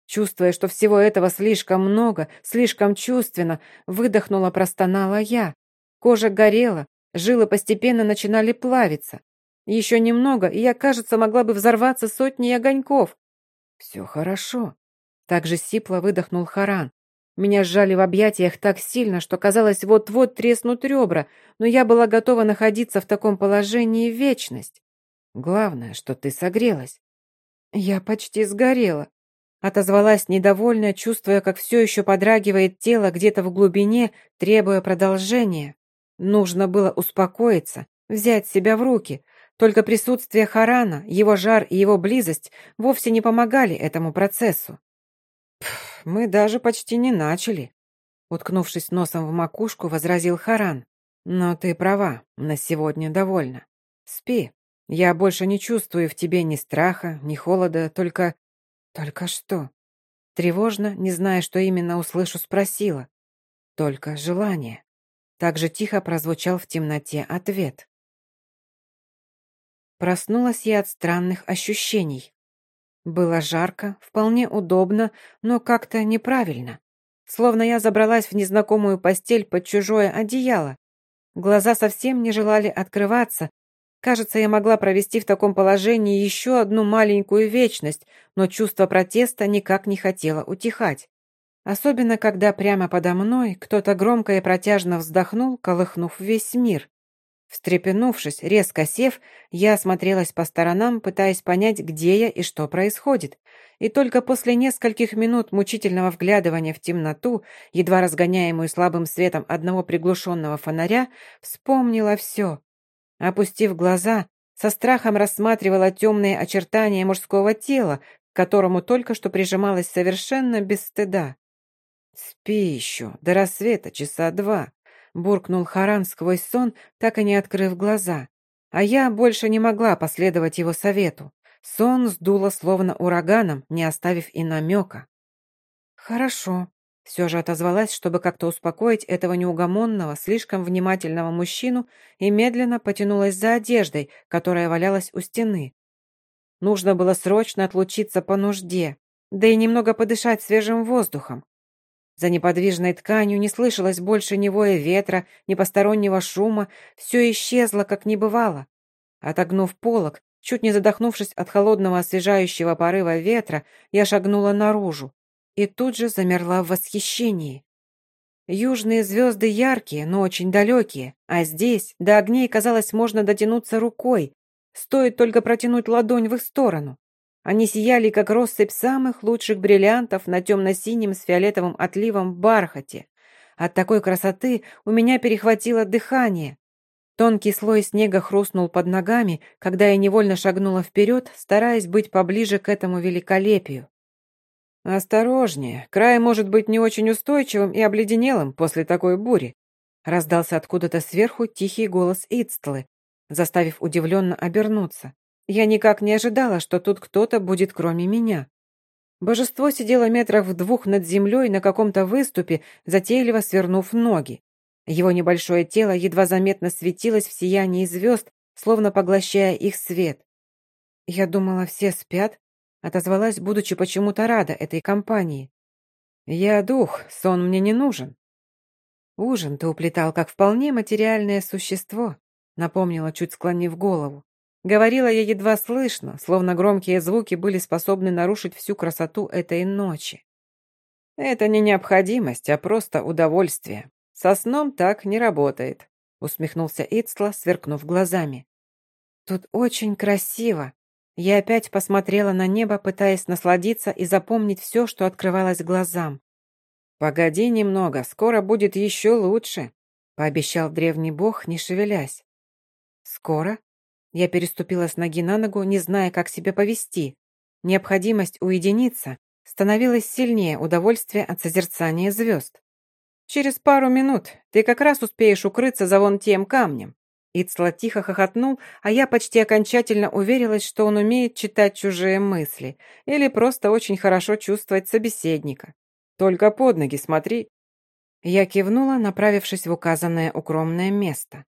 Чувствуя, что всего этого слишком много, слишком чувственно, выдохнула, простонала я. Кожа горела, жилы постепенно начинали плавиться. Еще немного, и я, кажется, могла бы взорваться сотней огоньков. «Все хорошо», — так же сипло выдохнул Харан. Меня сжали в объятиях так сильно, что казалось, вот-вот треснут ребра, но я была готова находиться в таком положении вечность. Главное, что ты согрелась. Я почти сгорела. Отозвалась недовольно, чувствуя, как все еще подрагивает тело где-то в глубине, требуя продолжения. Нужно было успокоиться, взять себя в руки. Только присутствие Харана, его жар и его близость вовсе не помогали этому процессу. «Мы даже почти не начали», — уткнувшись носом в макушку, возразил Харан. «Но ты права, на сегодня довольна. Спи. Я больше не чувствую в тебе ни страха, ни холода, только...» «Только что?» Тревожно, не зная, что именно услышу, спросила. «Только желание». Так же тихо прозвучал в темноте ответ. Проснулась я от странных ощущений. Было жарко, вполне удобно, но как-то неправильно. Словно я забралась в незнакомую постель под чужое одеяло. Глаза совсем не желали открываться. Кажется, я могла провести в таком положении еще одну маленькую вечность, но чувство протеста никак не хотело утихать. Особенно, когда прямо подо мной кто-то громко и протяжно вздохнул, колыхнув весь мир. Встрепенувшись, резко сев, я осмотрелась по сторонам, пытаясь понять, где я и что происходит. И только после нескольких минут мучительного вглядывания в темноту, едва разгоняемую слабым светом одного приглушенного фонаря, вспомнила все. Опустив глаза, со страхом рассматривала темные очертания мужского тела, к которому только что прижималась совершенно без стыда. «Спи еще, до рассвета часа два», буркнул Харан сквозь сон, так и не открыв глаза. А я больше не могла последовать его совету. Сон сдуло словно ураганом, не оставив и намека. «Хорошо», — все же отозвалась, чтобы как-то успокоить этого неугомонного, слишком внимательного мужчину и медленно потянулась за одеждой, которая валялась у стены. Нужно было срочно отлучиться по нужде, да и немного подышать свежим воздухом. За неподвижной тканью не слышалось больше ни воя ветра, ни постороннего шума, все исчезло, как не бывало. Отогнув полог, чуть не задохнувшись от холодного освежающего порыва ветра, я шагнула наружу и тут же замерла в восхищении. Южные звезды яркие, но очень далекие, а здесь до огней, казалось, можно дотянуться рукой, стоит только протянуть ладонь в их сторону. Они сияли, как россыпь самых лучших бриллиантов на темно-синем с фиолетовым отливом бархате. От такой красоты у меня перехватило дыхание. Тонкий слой снега хрустнул под ногами, когда я невольно шагнула вперед, стараясь быть поближе к этому великолепию. «Осторожнее, край может быть не очень устойчивым и обледенелым после такой бури», раздался откуда-то сверху тихий голос Ицтлы, заставив удивленно обернуться. Я никак не ожидала, что тут кто-то будет кроме меня. Божество сидело метрах в двух над землей на каком-то выступе, затейливо свернув ноги. Его небольшое тело едва заметно светилось в сиянии звезд, словно поглощая их свет. «Я думала, все спят», — отозвалась, будучи почему-то рада этой компании. «Я дух, сон мне не нужен». «Ужин ты уплетал как вполне материальное существо», — напомнила, чуть склонив голову. Говорила я едва слышно, словно громкие звуки были способны нарушить всю красоту этой ночи. «Это не необходимость, а просто удовольствие. Со сном так не работает», — усмехнулся Ицла, сверкнув глазами. «Тут очень красиво». Я опять посмотрела на небо, пытаясь насладиться и запомнить все, что открывалось глазам. «Погоди немного, скоро будет еще лучше», — пообещал древний бог, не шевелясь. «Скоро?» Я переступила с ноги на ногу, не зная, как себя повести. Необходимость уединиться становилась сильнее удовольствия от созерцания звезд. «Через пару минут ты как раз успеешь укрыться за вон тем камнем». Ицла тихо хохотнул, а я почти окончательно уверилась, что он умеет читать чужие мысли или просто очень хорошо чувствовать собеседника. «Только под ноги смотри». Я кивнула, направившись в указанное укромное место.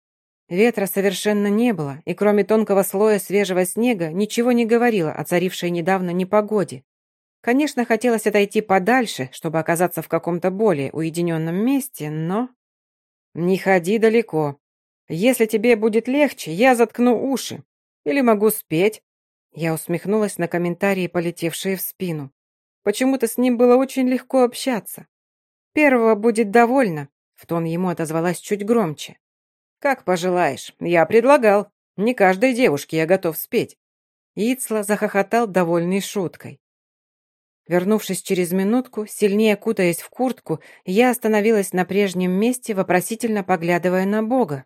Ветра совершенно не было, и кроме тонкого слоя свежего снега ничего не говорило о царившей недавно непогоде. Конечно, хотелось отойти подальше, чтобы оказаться в каком-то более уединенном месте, но... «Не ходи далеко. Если тебе будет легче, я заткну уши. Или могу спеть». Я усмехнулась на комментарии, полетевшие в спину. Почему-то с ним было очень легко общаться. «Первого будет довольно», — в тон ему отозвалась чуть громче. «Как пожелаешь. Я предлагал. Не каждой девушке я готов спеть». Ицла захохотал, довольный шуткой. Вернувшись через минутку, сильнее кутаясь в куртку, я остановилась на прежнем месте, вопросительно поглядывая на Бога.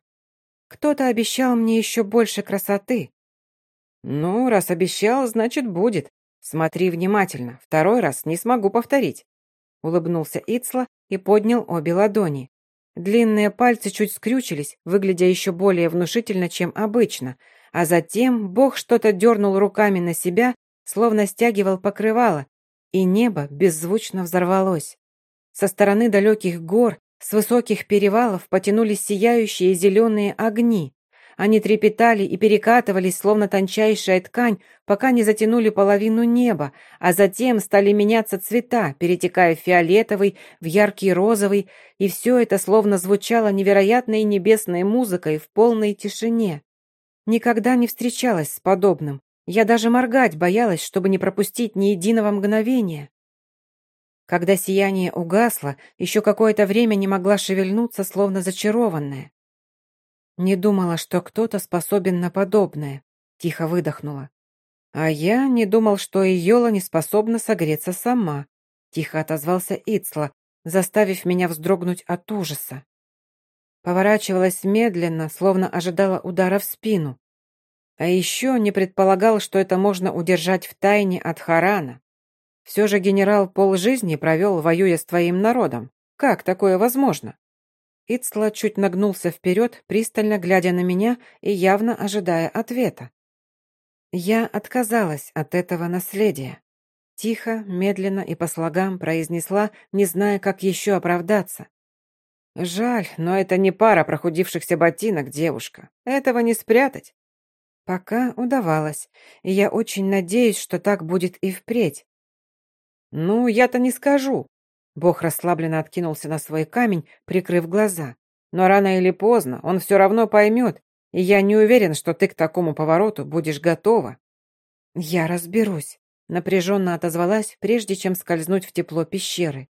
Кто-то обещал мне еще больше красоты. «Ну, раз обещал, значит, будет. Смотри внимательно. Второй раз не смогу повторить». Улыбнулся Ицла и поднял обе ладони. Длинные пальцы чуть скрючились, выглядя еще более внушительно, чем обычно, а затем Бог что-то дернул руками на себя, словно стягивал покрывало, и небо беззвучно взорвалось. Со стороны далеких гор, с высоких перевалов потянулись сияющие зеленые огни. Они трепетали и перекатывались, словно тончайшая ткань, пока не затянули половину неба, а затем стали меняться цвета, перетекая в фиолетовый, в яркий розовый, и все это словно звучало невероятной небесной музыкой в полной тишине. Никогда не встречалась с подобным. Я даже моргать боялась, чтобы не пропустить ни единого мгновения. Когда сияние угасло, еще какое-то время не могла шевельнуться, словно зачарованная. Не думала, что кто-то способен на подобное. Тихо выдохнула. А я не думал, что Йола не способна согреться сама. Тихо отозвался Ицла, заставив меня вздрогнуть от ужаса. Поворачивалась медленно, словно ожидала удара в спину. А еще не предполагал, что это можно удержать в тайне от Харана. Все же генерал полжизни провел, воюя с твоим народом. Как такое возможно? Ицла чуть нагнулся вперед, пристально глядя на меня и явно ожидая ответа. Я отказалась от этого наследия. Тихо, медленно и по слогам произнесла, не зная, как еще оправдаться. «Жаль, но это не пара прохудившихся ботинок, девушка. Этого не спрятать». Пока удавалось, и я очень надеюсь, что так будет и впредь. «Ну, я-то не скажу». Бог расслабленно откинулся на свой камень, прикрыв глаза. «Но рано или поздно он все равно поймет, и я не уверен, что ты к такому повороту будешь готова». «Я разберусь», — напряженно отозвалась, прежде чем скользнуть в тепло пещеры.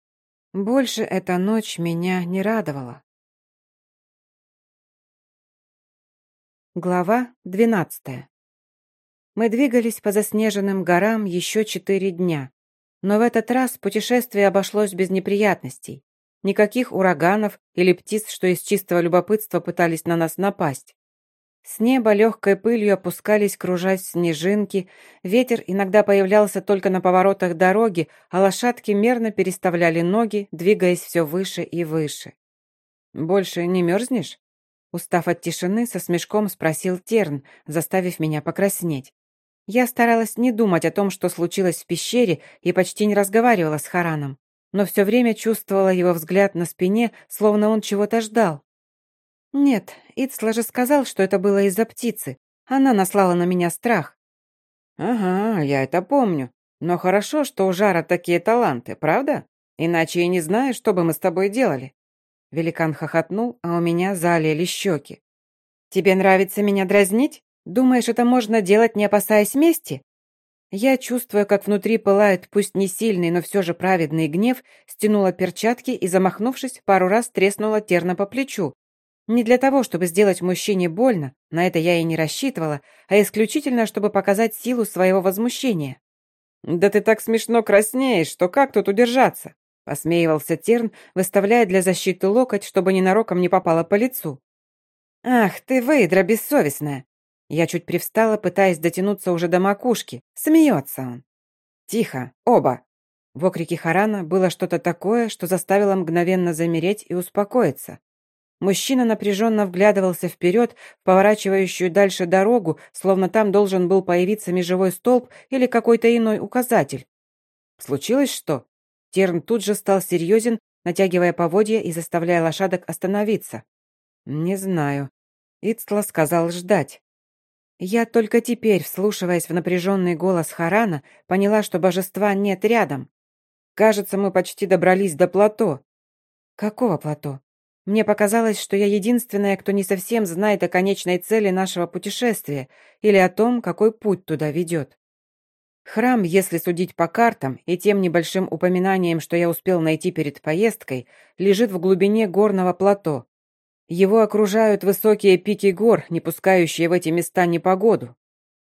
Больше эта ночь меня не радовала. Глава двенадцатая. Мы двигались по заснеженным горам еще четыре дня. Но в этот раз путешествие обошлось без неприятностей. Никаких ураганов или птиц, что из чистого любопытства пытались на нас напасть. С неба легкой пылью опускались, кружась снежинки, ветер иногда появлялся только на поворотах дороги, а лошадки мерно переставляли ноги, двигаясь все выше и выше. «Больше не мерзнешь?» Устав от тишины, со смешком спросил Терн, заставив меня покраснеть. Я старалась не думать о том, что случилось в пещере, и почти не разговаривала с Хараном, но все время чувствовала его взгляд на спине, словно он чего-то ждал. Нет, Ицла же сказал, что это было из-за птицы. Она наслала на меня страх. Ага, я это помню. Но хорошо, что у Жара такие таланты, правда? Иначе я не знаю, что бы мы с тобой делали. Великан хохотнул, а у меня залили щеки. Тебе нравится меня дразнить? Думаешь, это можно делать, не опасаясь мести? Я, чувствуя, как внутри пылает пусть не сильный, но все же праведный гнев, стянула перчатки и, замахнувшись, пару раз треснула терна по плечу. Не для того, чтобы сделать мужчине больно, на это я и не рассчитывала, а исключительно, чтобы показать силу своего возмущения. «Да ты так смешно краснеешь, что как тут удержаться?» посмеивался Терн, выставляя для защиты локоть, чтобы ненароком не попало по лицу. «Ах ты, выдра бессовестная! Я чуть привстала, пытаясь дотянуться уже до макушки. Смеется он. «Тихо, оба!» В окрике Харана было что-то такое, что заставило мгновенно замереть и успокоиться. Мужчина напряженно вглядывался вперед, поворачивающую дальше дорогу, словно там должен был появиться межевой столб или какой-то иной указатель. «Случилось что?» Терн тут же стал серьезен, натягивая поводья и заставляя лошадок остановиться. «Не знаю». Ицла сказал ждать. Я только теперь, вслушиваясь в напряженный голос Харана, поняла, что божества нет рядом. Кажется, мы почти добрались до плато. Какого плато? Мне показалось, что я единственная, кто не совсем знает о конечной цели нашего путешествия или о том, какой путь туда ведет. Храм, если судить по картам и тем небольшим упоминаниям, что я успел найти перед поездкой, лежит в глубине горного плато, его окружают высокие пики гор, не пускающие в эти места непогоду.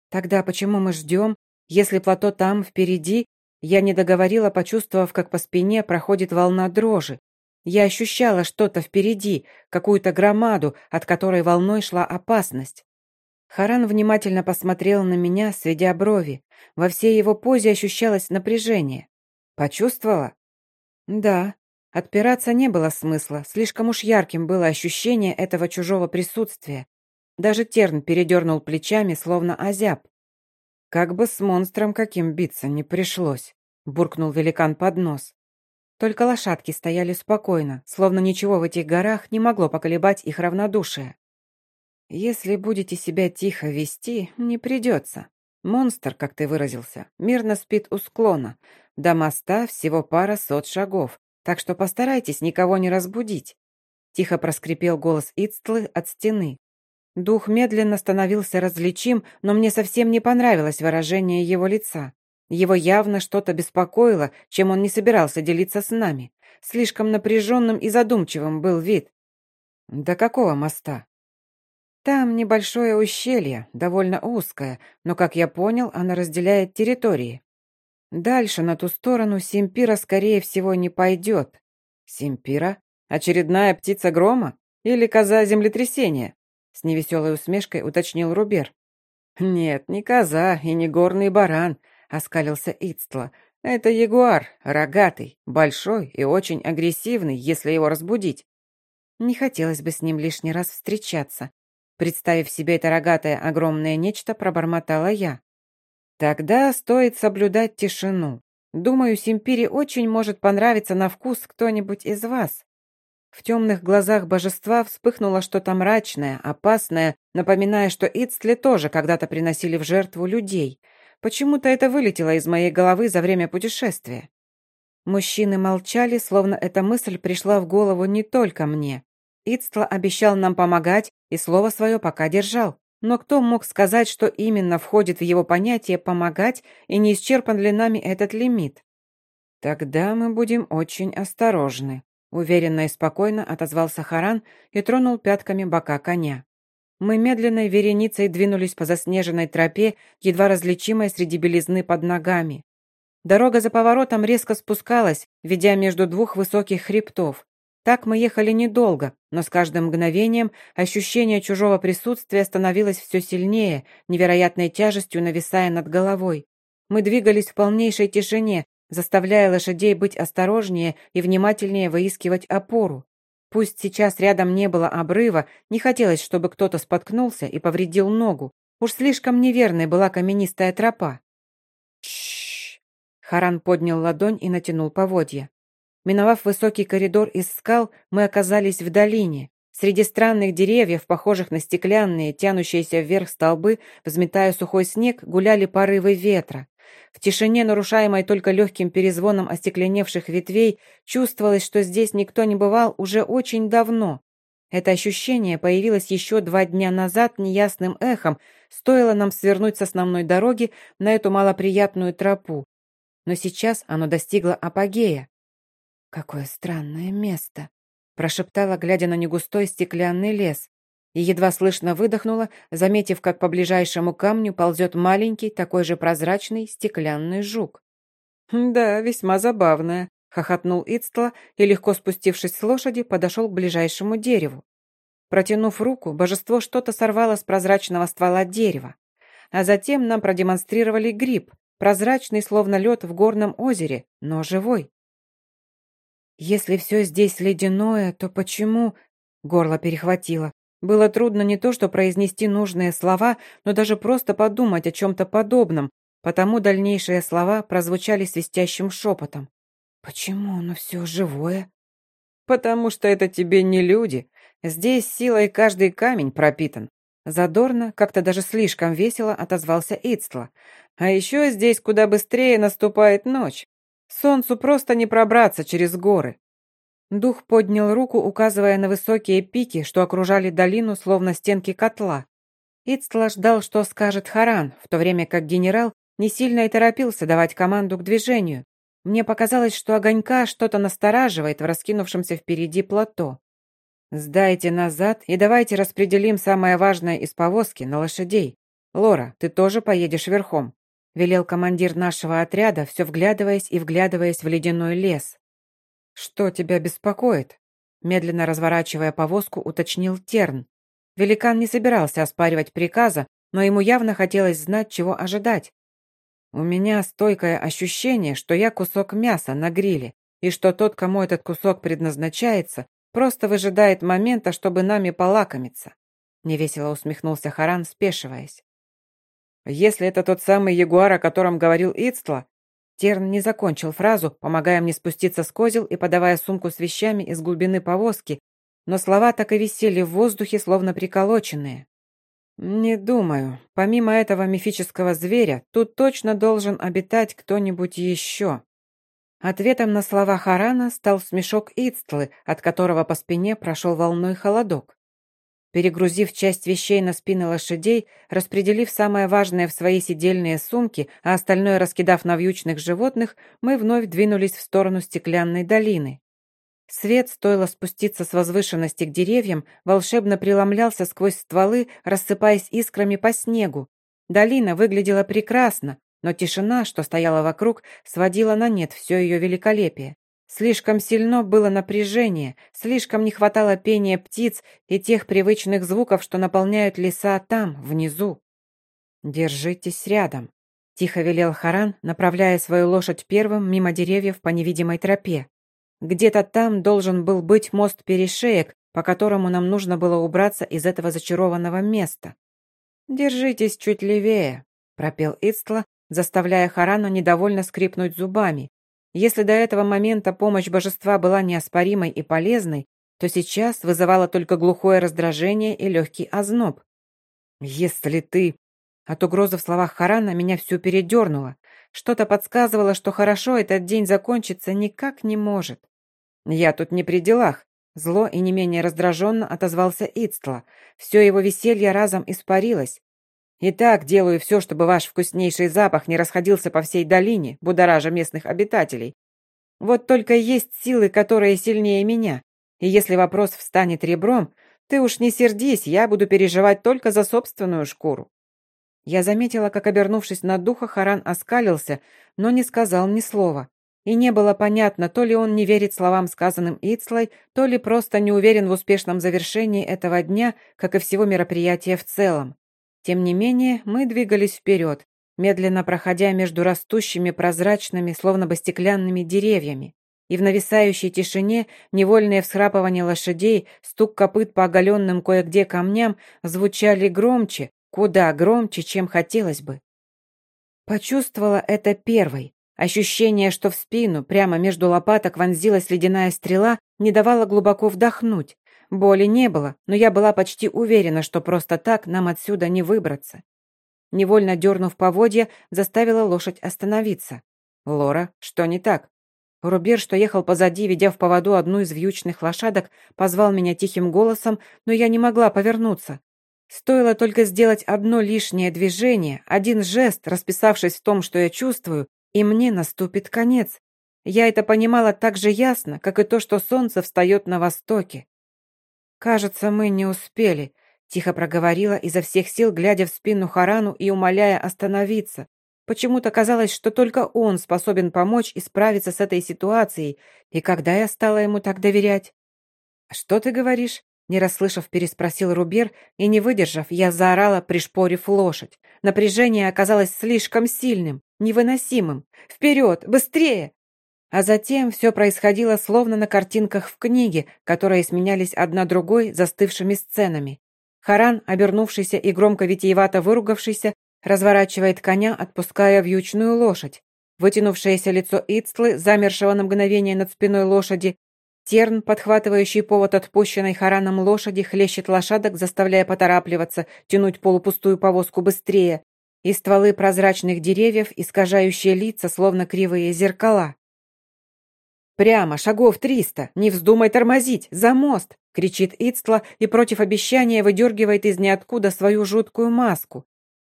Тогда почему мы ждем, если плато там, впереди? Я не договорила, почувствовав, как по спине проходит волна дрожи. Я ощущала что-то впереди, какую-то громаду, от которой волной шла опасность. Харан внимательно посмотрел на меня, сведя брови. Во всей его позе ощущалось напряжение. «Почувствовала?» «Да», Отпираться не было смысла, слишком уж ярким было ощущение этого чужого присутствия. Даже Терн передернул плечами, словно озяб. «Как бы с монстром каким биться не пришлось», — буркнул великан под нос. Только лошадки стояли спокойно, словно ничего в этих горах не могло поколебать их равнодушие. Если будете себя тихо вести, не придется. Монстр, как ты выразился, мирно спит у склона. До моста всего пара сот шагов, так что постарайтесь никого не разбудить. Тихо проскрипел голос Ицтлы от стены. Дух медленно становился различим, но мне совсем не понравилось выражение его лица. Его явно что-то беспокоило, чем он не собирался делиться с нами. Слишком напряженным и задумчивым был вид. «До какого моста?» «Там небольшое ущелье, довольно узкое, но, как я понял, оно разделяет территории. Дальше, на ту сторону, Симпира, скорее всего, не пойдет». «Симпира? Очередная птица грома? Или коза землетрясения?» С невеселой усмешкой уточнил Рубер. «Нет, не коза и не горный баран», — оскалился Ицтла. «Это ягуар, рогатый, большой и очень агрессивный, если его разбудить». Не хотелось бы с ним лишний раз встречаться. Представив себе это рогатое огромное нечто, пробормотала я. Тогда стоит соблюдать тишину. Думаю, Симпире очень может понравиться на вкус кто-нибудь из вас. В темных глазах божества вспыхнуло что-то мрачное, опасное, напоминая, что Ицтли тоже когда-то приносили в жертву людей. Почему-то это вылетело из моей головы за время путешествия. Мужчины молчали, словно эта мысль пришла в голову не только мне. Ицтла обещал нам помогать и слово свое пока держал. Но кто мог сказать, что именно входит в его понятие «помогать» и не исчерпан ли нами этот лимит? Тогда мы будем очень осторожны. Уверенно и спокойно отозвался Харан и тронул пятками бока коня. Мы медленной вереницей двинулись по заснеженной тропе, едва различимой среди белизны под ногами. Дорога за поворотом резко спускалась, ведя между двух высоких хребтов. Так мы ехали недолго, но с каждым мгновением ощущение чужого присутствия становилось все сильнее, невероятной тяжестью нависая над головой. Мы двигались в полнейшей тишине, заставляя лошадей быть осторожнее и внимательнее выискивать опору. Пусть сейчас рядом не было обрыва, не хотелось, чтобы кто-то споткнулся и повредил ногу. Уж слишком неверной была каменистая тропа. Харан поднял ладонь и натянул поводья. Миновав высокий коридор из скал, мы оказались в долине. Среди странных деревьев, похожих на стеклянные, тянущиеся вверх столбы, взметая сухой снег, гуляли порывы ветра. В тишине, нарушаемой только легким перезвоном остекленевших ветвей, чувствовалось, что здесь никто не бывал уже очень давно. Это ощущение появилось еще два дня назад неясным эхом, стоило нам свернуть с основной дороги на эту малоприятную тропу. Но сейчас оно достигло апогея. «Какое странное место!» прошептала, глядя на негустой стеклянный лес и едва слышно выдохнула, заметив, как по ближайшему камню ползет маленький, такой же прозрачный стеклянный жук. «Да, весьма забавная», — хохотнул Ицтла и, легко спустившись с лошади, подошел к ближайшему дереву. Протянув руку, божество что-то сорвало с прозрачного ствола дерева. А затем нам продемонстрировали гриб, прозрачный, словно лед в горном озере, но живой. «Если все здесь ледяное, то почему...» Горло перехватило. Было трудно не то что произнести нужные слова, но даже просто подумать о чем-то подобном, потому дальнейшие слова прозвучали свистящим шепотом. «Почему оно все живое?» «Потому что это тебе не люди. Здесь силой каждый камень пропитан». Задорно, как-то даже слишком весело отозвался Ицтла. «А еще здесь куда быстрее наступает ночь. Солнцу просто не пробраться через горы. Дух поднял руку, указывая на высокие пики, что окружали долину, словно стенки котла. Ицтла ждал, что скажет Харан, в то время как генерал не сильно и торопился давать команду к движению. Мне показалось, что огонька что-то настораживает в раскинувшемся впереди плато. «Сдайте назад и давайте распределим самое важное из повозки на лошадей. Лора, ты тоже поедешь верхом», — велел командир нашего отряда, все вглядываясь и вглядываясь в ледяной лес. «Что тебя беспокоит?» Медленно разворачивая повозку, уточнил Терн. Великан не собирался оспаривать приказа, но ему явно хотелось знать, чего ожидать. «У меня стойкое ощущение, что я кусок мяса на гриле, и что тот, кому этот кусок предназначается, просто выжидает момента, чтобы нами полакомиться», невесело усмехнулся Харан, спешиваясь. «Если это тот самый ягуар, о котором говорил Ицтла, Терн не закончил фразу, помогая мне спуститься с козел и подавая сумку с вещами из глубины повозки, но слова так и висели в воздухе, словно приколоченные. «Не думаю. Помимо этого мифического зверя, тут точно должен обитать кто-нибудь еще». Ответом на слова Харана стал смешок Ицтлы, от которого по спине прошел волной холодок. Перегрузив часть вещей на спины лошадей, распределив самое важное в свои сидельные сумки, а остальное раскидав на вьючных животных, мы вновь двинулись в сторону стеклянной долины. Свет, стоило спуститься с возвышенности к деревьям, волшебно преломлялся сквозь стволы, рассыпаясь искрами по снегу. Долина выглядела прекрасно, но тишина, что стояла вокруг, сводила на нет все ее великолепие. Слишком сильно было напряжение, слишком не хватало пения птиц и тех привычных звуков, что наполняют леса там, внизу. «Держитесь рядом», — тихо велел Харан, направляя свою лошадь первым мимо деревьев по невидимой тропе. Где-то там должен был быть мост-перешеек, по которому нам нужно было убраться из этого зачарованного места. «Держитесь чуть левее», — пропел Ицтла, заставляя Харану недовольно скрипнуть зубами. Если до этого момента помощь божества была неоспоримой и полезной, то сейчас вызывала только глухое раздражение и легкий озноб. «Если ты...» От угрозы в словах Харана меня всю передернуло. Что-то подсказывало, что хорошо этот день закончиться никак не может. «Я тут не при делах», — зло и не менее раздраженно отозвался Ицтла. Все его веселье разом испарилось. «И так делаю все, чтобы ваш вкуснейший запах не расходился по всей долине, будоража местных обитателей. Вот только есть силы, которые сильнее меня. И если вопрос встанет ребром, ты уж не сердись, я буду переживать только за собственную шкуру». Я заметила, как, обернувшись на духа, Харан оскалился, но не сказал ни слова. И не было понятно, то ли он не верит словам, сказанным Ицлой, то ли просто не уверен в успешном завершении этого дня, как и всего мероприятия в целом. Тем не менее, мы двигались вперед, медленно проходя между растущими прозрачными, словно бы стеклянными деревьями. И в нависающей тишине невольное всхрапывание лошадей, стук копыт по оголенным кое-где камням звучали громче, куда громче, чем хотелось бы. Почувствовала это первой, Ощущение, что в спину, прямо между лопаток вонзилась ледяная стрела, не давало глубоко вдохнуть. Боли не было, но я была почти уверена, что просто так нам отсюда не выбраться. Невольно дернув поводья, заставила лошадь остановиться. «Лора, что не так?» Рубер, что ехал позади, ведя в поводу одну из вьючных лошадок, позвал меня тихим голосом, но я не могла повернуться. Стоило только сделать одно лишнее движение, один жест, расписавшись в том, что я чувствую, и мне наступит конец. Я это понимала так же ясно, как и то, что солнце встает на востоке. «Кажется, мы не успели», — тихо проговорила изо всех сил, глядя в спину Харану и умоляя остановиться. Почему-то казалось, что только он способен помочь и справиться с этой ситуацией, и когда я стала ему так доверять? «Что ты говоришь?» Не расслышав, переспросил Рубер, и, не выдержав, я заорала, пришпорив лошадь. Напряжение оказалось слишком сильным, невыносимым. «Вперед! Быстрее!» А затем все происходило словно на картинках в книге, которые сменялись одна другой застывшими сценами. Харан, обернувшийся и громко витиевато выругавшийся, разворачивает коня, отпуская вьючную лошадь. Вытянувшееся лицо Ицлы, замершего на мгновение над спиной лошади, Терн, подхватывающий повод отпущенной Хараном лошади, хлещет лошадок, заставляя поторапливаться, тянуть полупустую повозку быстрее, и стволы прозрачных деревьев, искажающие лица, словно кривые зеркала. «Прямо, шагов триста! Не вздумай тормозить! За мост!» — кричит Ицтла и против обещания выдергивает из ниоткуда свою жуткую маску.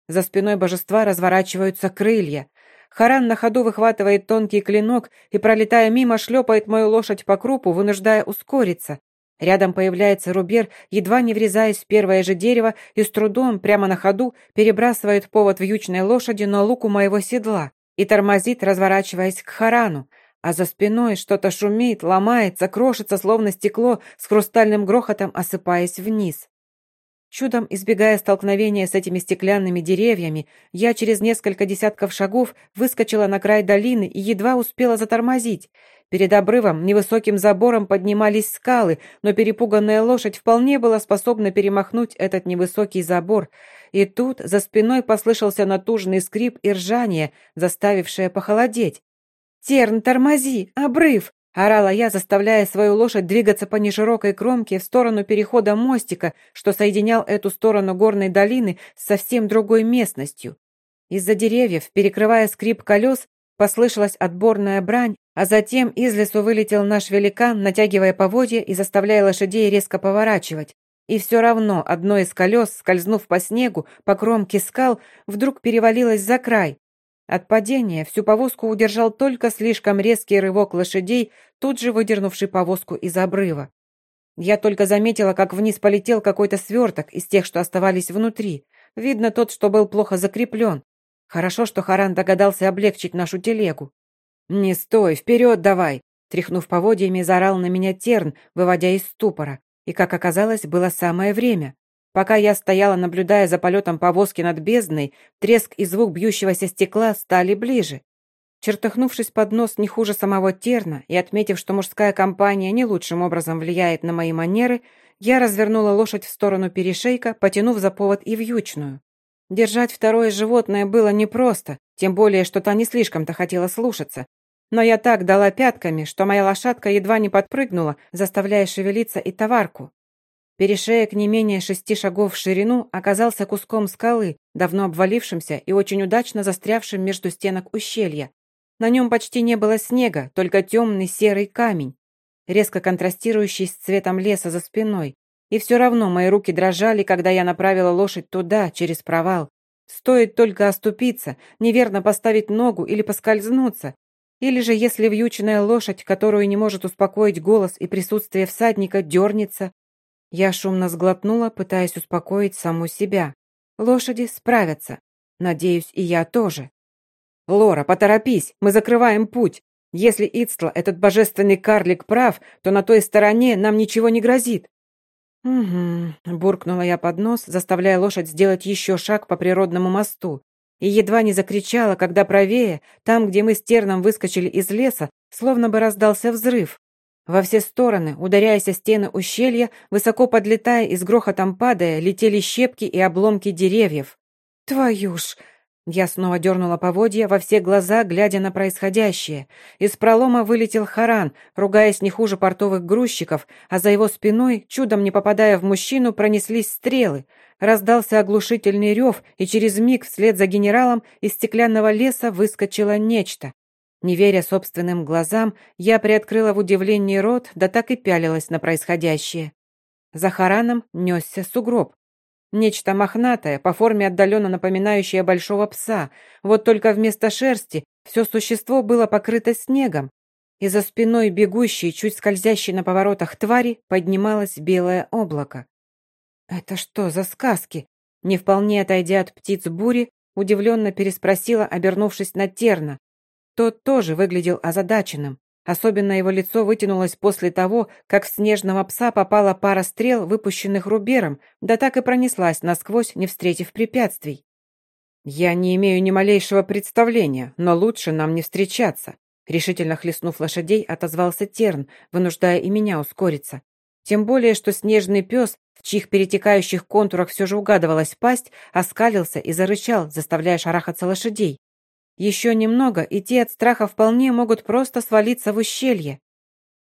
За спиной божества разворачиваются крылья. Харан на ходу выхватывает тонкий клинок и, пролетая мимо, шлепает мою лошадь по крупу, вынуждая ускориться. Рядом появляется Рубер, едва не врезаясь в первое же дерево и с трудом, прямо на ходу, перебрасывает повод вьючной лошади на луку моего седла и тормозит, разворачиваясь к Харану. А за спиной что-то шумит, ломается, крошится, словно стекло, с хрустальным грохотом осыпаясь вниз. Чудом избегая столкновения с этими стеклянными деревьями, я через несколько десятков шагов выскочила на край долины и едва успела затормозить. Перед обрывом невысоким забором поднимались скалы, но перепуганная лошадь вполне была способна перемахнуть этот невысокий забор. И тут за спиной послышался натужный скрип и ржание, заставившее похолодеть. «Терн, тормози! Обрыв!» Орала я, заставляя свою лошадь двигаться по неширокой кромке в сторону перехода мостика, что соединял эту сторону горной долины с совсем другой местностью. Из-за деревьев, перекрывая скрип колес, послышалась отборная брань, а затем из лесу вылетел наш великан, натягивая поводья и заставляя лошадей резко поворачивать. И все равно одно из колес, скользнув по снегу, по кромке скал, вдруг перевалилось за край. От падения всю повозку удержал только слишком резкий рывок лошадей, тут же выдернувший повозку из обрыва. Я только заметила, как вниз полетел какой-то сверток из тех, что оставались внутри. Видно, тот, что был плохо закреплен. Хорошо, что Харан догадался облегчить нашу телегу. «Не стой, вперед давай!» Тряхнув поводьями, заорал на меня терн, выводя из ступора. И, как оказалось, было самое время. Пока я стояла, наблюдая за полетом повозки над бездной, треск и звук бьющегося стекла стали ближе. Чертыхнувшись под нос не хуже самого Терна и отметив, что мужская компания не лучшим образом влияет на мои манеры, я развернула лошадь в сторону перешейка, потянув за повод и вьючную. Держать второе животное было непросто, тем более, что та не слишком-то хотела слушаться. Но я так дала пятками, что моя лошадка едва не подпрыгнула, заставляя шевелиться и товарку. Перешеек не менее шести шагов в ширину оказался куском скалы, давно обвалившимся и очень удачно застрявшим между стенок ущелья. На нем почти не было снега, только темный серый камень, резко контрастирующий с цветом леса за спиной. И все равно мои руки дрожали, когда я направила лошадь туда, через провал. Стоит только оступиться, неверно поставить ногу или поскользнуться. Или же, если вьюченная лошадь, которую не может успокоить голос и присутствие всадника, дернется. Я шумно сглотнула, пытаясь успокоить саму себя. Лошади справятся. Надеюсь, и я тоже. «Лора, поторопись, мы закрываем путь. Если Ицтла, этот божественный карлик, прав, то на той стороне нам ничего не грозит. «Угу», — буркнула я под нос, заставляя лошадь сделать еще шаг по природному мосту. И едва не закричала, когда правее, там, где мы с Терном выскочили из леса, словно бы раздался взрыв. Во все стороны, ударяясь о стены ущелья, высоко подлетая и с грохотом падая, летели щепки и обломки деревьев. «Твою ж!» Я снова дернула поводья во все глаза, глядя на происходящее. Из пролома вылетел Харан, ругаясь не хуже портовых грузчиков, а за его спиной, чудом не попадая в мужчину, пронеслись стрелы. Раздался оглушительный рев, и через миг вслед за генералом из стеклянного леса выскочило нечто. Не веря собственным глазам, я приоткрыла в удивлении рот, да так и пялилась на происходящее. За Хараном несся сугроб. Нечто мохнатое, по форме отдаленно напоминающее большого пса, вот только вместо шерсти все существо было покрыто снегом, и за спиной бегущей, чуть скользящей на поворотах твари поднималось белое облако. «Это что за сказки?» Не вполне отойдя от птиц бури, удивленно переспросила, обернувшись на Терна. Тот тоже выглядел озадаченным. Особенно его лицо вытянулось после того, как в снежного пса попала пара стрел, выпущенных Рубером, да так и пронеслась насквозь, не встретив препятствий. «Я не имею ни малейшего представления, но лучше нам не встречаться», решительно хлестнув лошадей, отозвался Терн, вынуждая и меня ускориться. Тем более, что снежный пес, в чьих перетекающих контурах все же угадывалась пасть, оскалился и зарычал, заставляя шарахаться лошадей. Еще немного, и те от страха вполне могут просто свалиться в ущелье.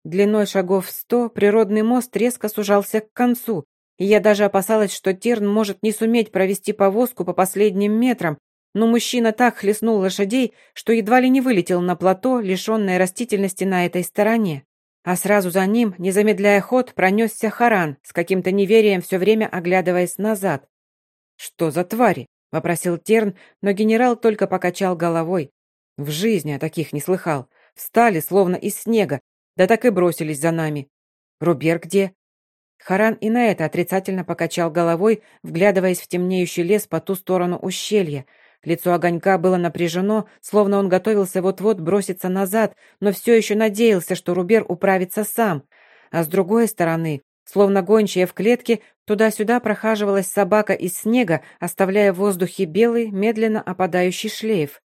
Длиной шагов сто природный мост резко сужался к концу, и я даже опасалась, что Терн может не суметь провести повозку по последним метрам, но мужчина так хлестнул лошадей, что едва ли не вылетел на плато, лишенное растительности на этой стороне. А сразу за ним, не замедляя ход, пронесся Харан, с каким-то неверием все время оглядываясь назад. Что за твари? Вопросил Терн, но генерал только покачал головой. В жизни о таких не слыхал. Встали, словно из снега, да так и бросились за нами. Рубер где? Харан и на это отрицательно покачал головой, вглядываясь в темнеющий лес по ту сторону ущелья. Лицо огонька было напряжено, словно он готовился вот-вот броситься назад, но все еще надеялся, что Рубер управится сам. А с другой стороны, Словно гончая в клетке, туда-сюда прохаживалась собака из снега, оставляя в воздухе белый, медленно опадающий шлейф.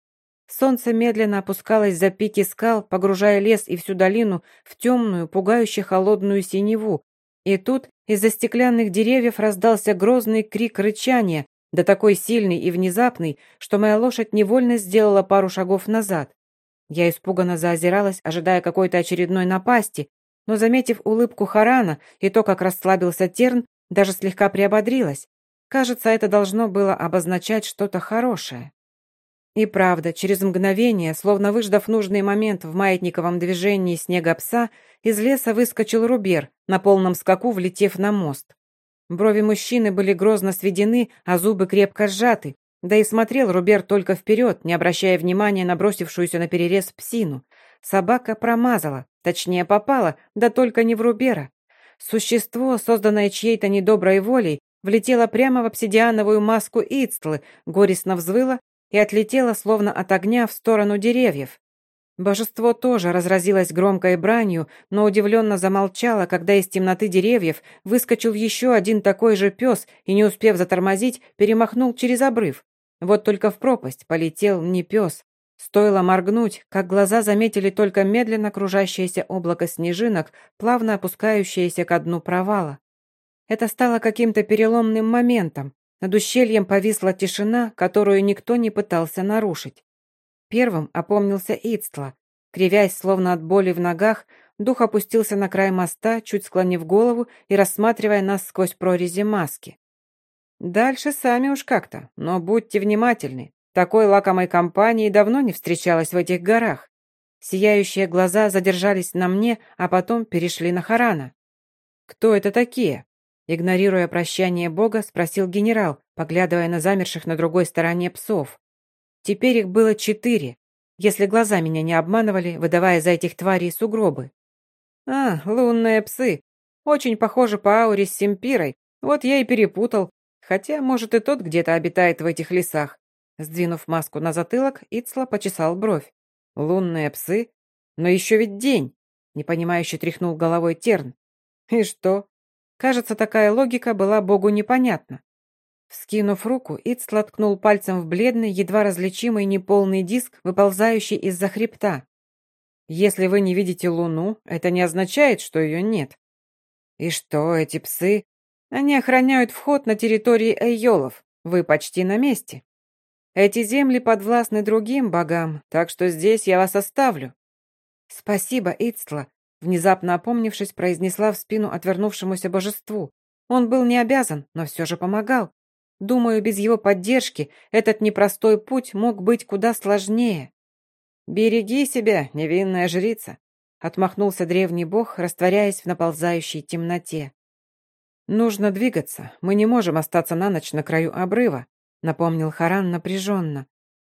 Солнце медленно опускалось за пики скал, погружая лес и всю долину в темную, пугающе холодную синеву. И тут из-за стеклянных деревьев раздался грозный крик рычания, да такой сильный и внезапный, что моя лошадь невольно сделала пару шагов назад. Я испуганно заозиралась, ожидая какой-то очередной напасти, но, заметив улыбку Харана и то, как расслабился Терн, даже слегка приободрилась. Кажется, это должно было обозначать что-то хорошее. И правда, через мгновение, словно выждав нужный момент в маятниковом движении снега пса, из леса выскочил Рубер, на полном скаку влетев на мост. Брови мужчины были грозно сведены, а зубы крепко сжаты, да и смотрел Рубер только вперед, не обращая внимания на бросившуюся на перерез псину. Собака промазала, точнее попала, да только не в Рубера. Существо, созданное чьей-то недоброй волей, влетело прямо в обсидиановую маску Ицтлы, горестно взвыло и отлетело, словно от огня, в сторону деревьев. Божество тоже разразилось громкой бранью, но удивленно замолчало, когда из темноты деревьев выскочил еще один такой же пес и, не успев затормозить, перемахнул через обрыв. Вот только в пропасть полетел не пес. Стоило моргнуть, как глаза заметили только медленно кружащееся облако снежинок, плавно опускающееся ко дну провала. Это стало каким-то переломным моментом. Над ущельем повисла тишина, которую никто не пытался нарушить. Первым опомнился Ицтла. Кривясь, словно от боли в ногах, дух опустился на край моста, чуть склонив голову и рассматривая нас сквозь прорези маски. «Дальше сами уж как-то, но будьте внимательны. Такой лакомой компании давно не встречалась в этих горах. Сияющие глаза задержались на мне, а потом перешли на Харана. «Кто это такие?» Игнорируя прощание Бога, спросил генерал, поглядывая на замерших на другой стороне псов. Теперь их было четыре, если глаза меня не обманывали, выдавая за этих тварей сугробы. А, лунные псы. Очень похожи по ауре с Симпирой. Вот я и перепутал. Хотя, может, и тот где-то обитает в этих лесах. Сдвинув маску на затылок, Ицла почесал бровь. Лунные псы? Но еще ведь день. Непонимающе тряхнул головой Терн. И что? Кажется, такая логика была Богу непонятна. Вскинув руку, Ицтла ткнул пальцем в бледный, едва различимый неполный диск, выползающий из-за хребта. «Если вы не видите луну, это не означает, что ее нет». «И что, эти псы? Они охраняют вход на территории Эйолов. Вы почти на месте. Эти земли подвластны другим богам, так что здесь я вас оставлю». «Спасибо, Ицтла», внезапно опомнившись, произнесла в спину отвернувшемуся божеству. Он был не обязан, но все же помогал. Думаю, без его поддержки этот непростой путь мог быть куда сложнее. «Береги себя, невинная жрица», — отмахнулся древний бог, растворяясь в наползающей темноте. «Нужно двигаться, мы не можем остаться на ночь на краю обрыва», — напомнил Харан напряженно.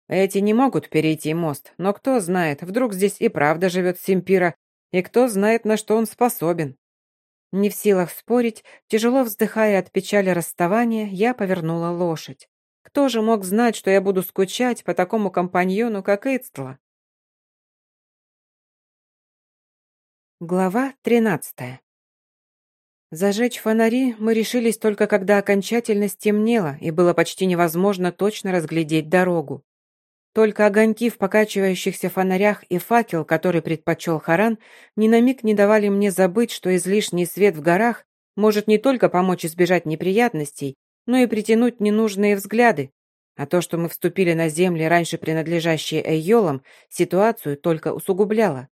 «Эти не могут перейти мост, но кто знает, вдруг здесь и правда живет Симпира, и кто знает, на что он способен». Не в силах спорить, тяжело вздыхая от печали расставания, я повернула лошадь. Кто же мог знать, что я буду скучать по такому компаньону, как Ицтла? Глава тринадцатая. Зажечь фонари мы решились только когда окончательно стемнело и было почти невозможно точно разглядеть дорогу. Только огоньки в покачивающихся фонарях и факел, который предпочел Харан, ни на миг не давали мне забыть, что излишний свет в горах может не только помочь избежать неприятностей, но и притянуть ненужные взгляды. А то, что мы вступили на земли, раньше принадлежащие Эйолам, ситуацию только усугубляло.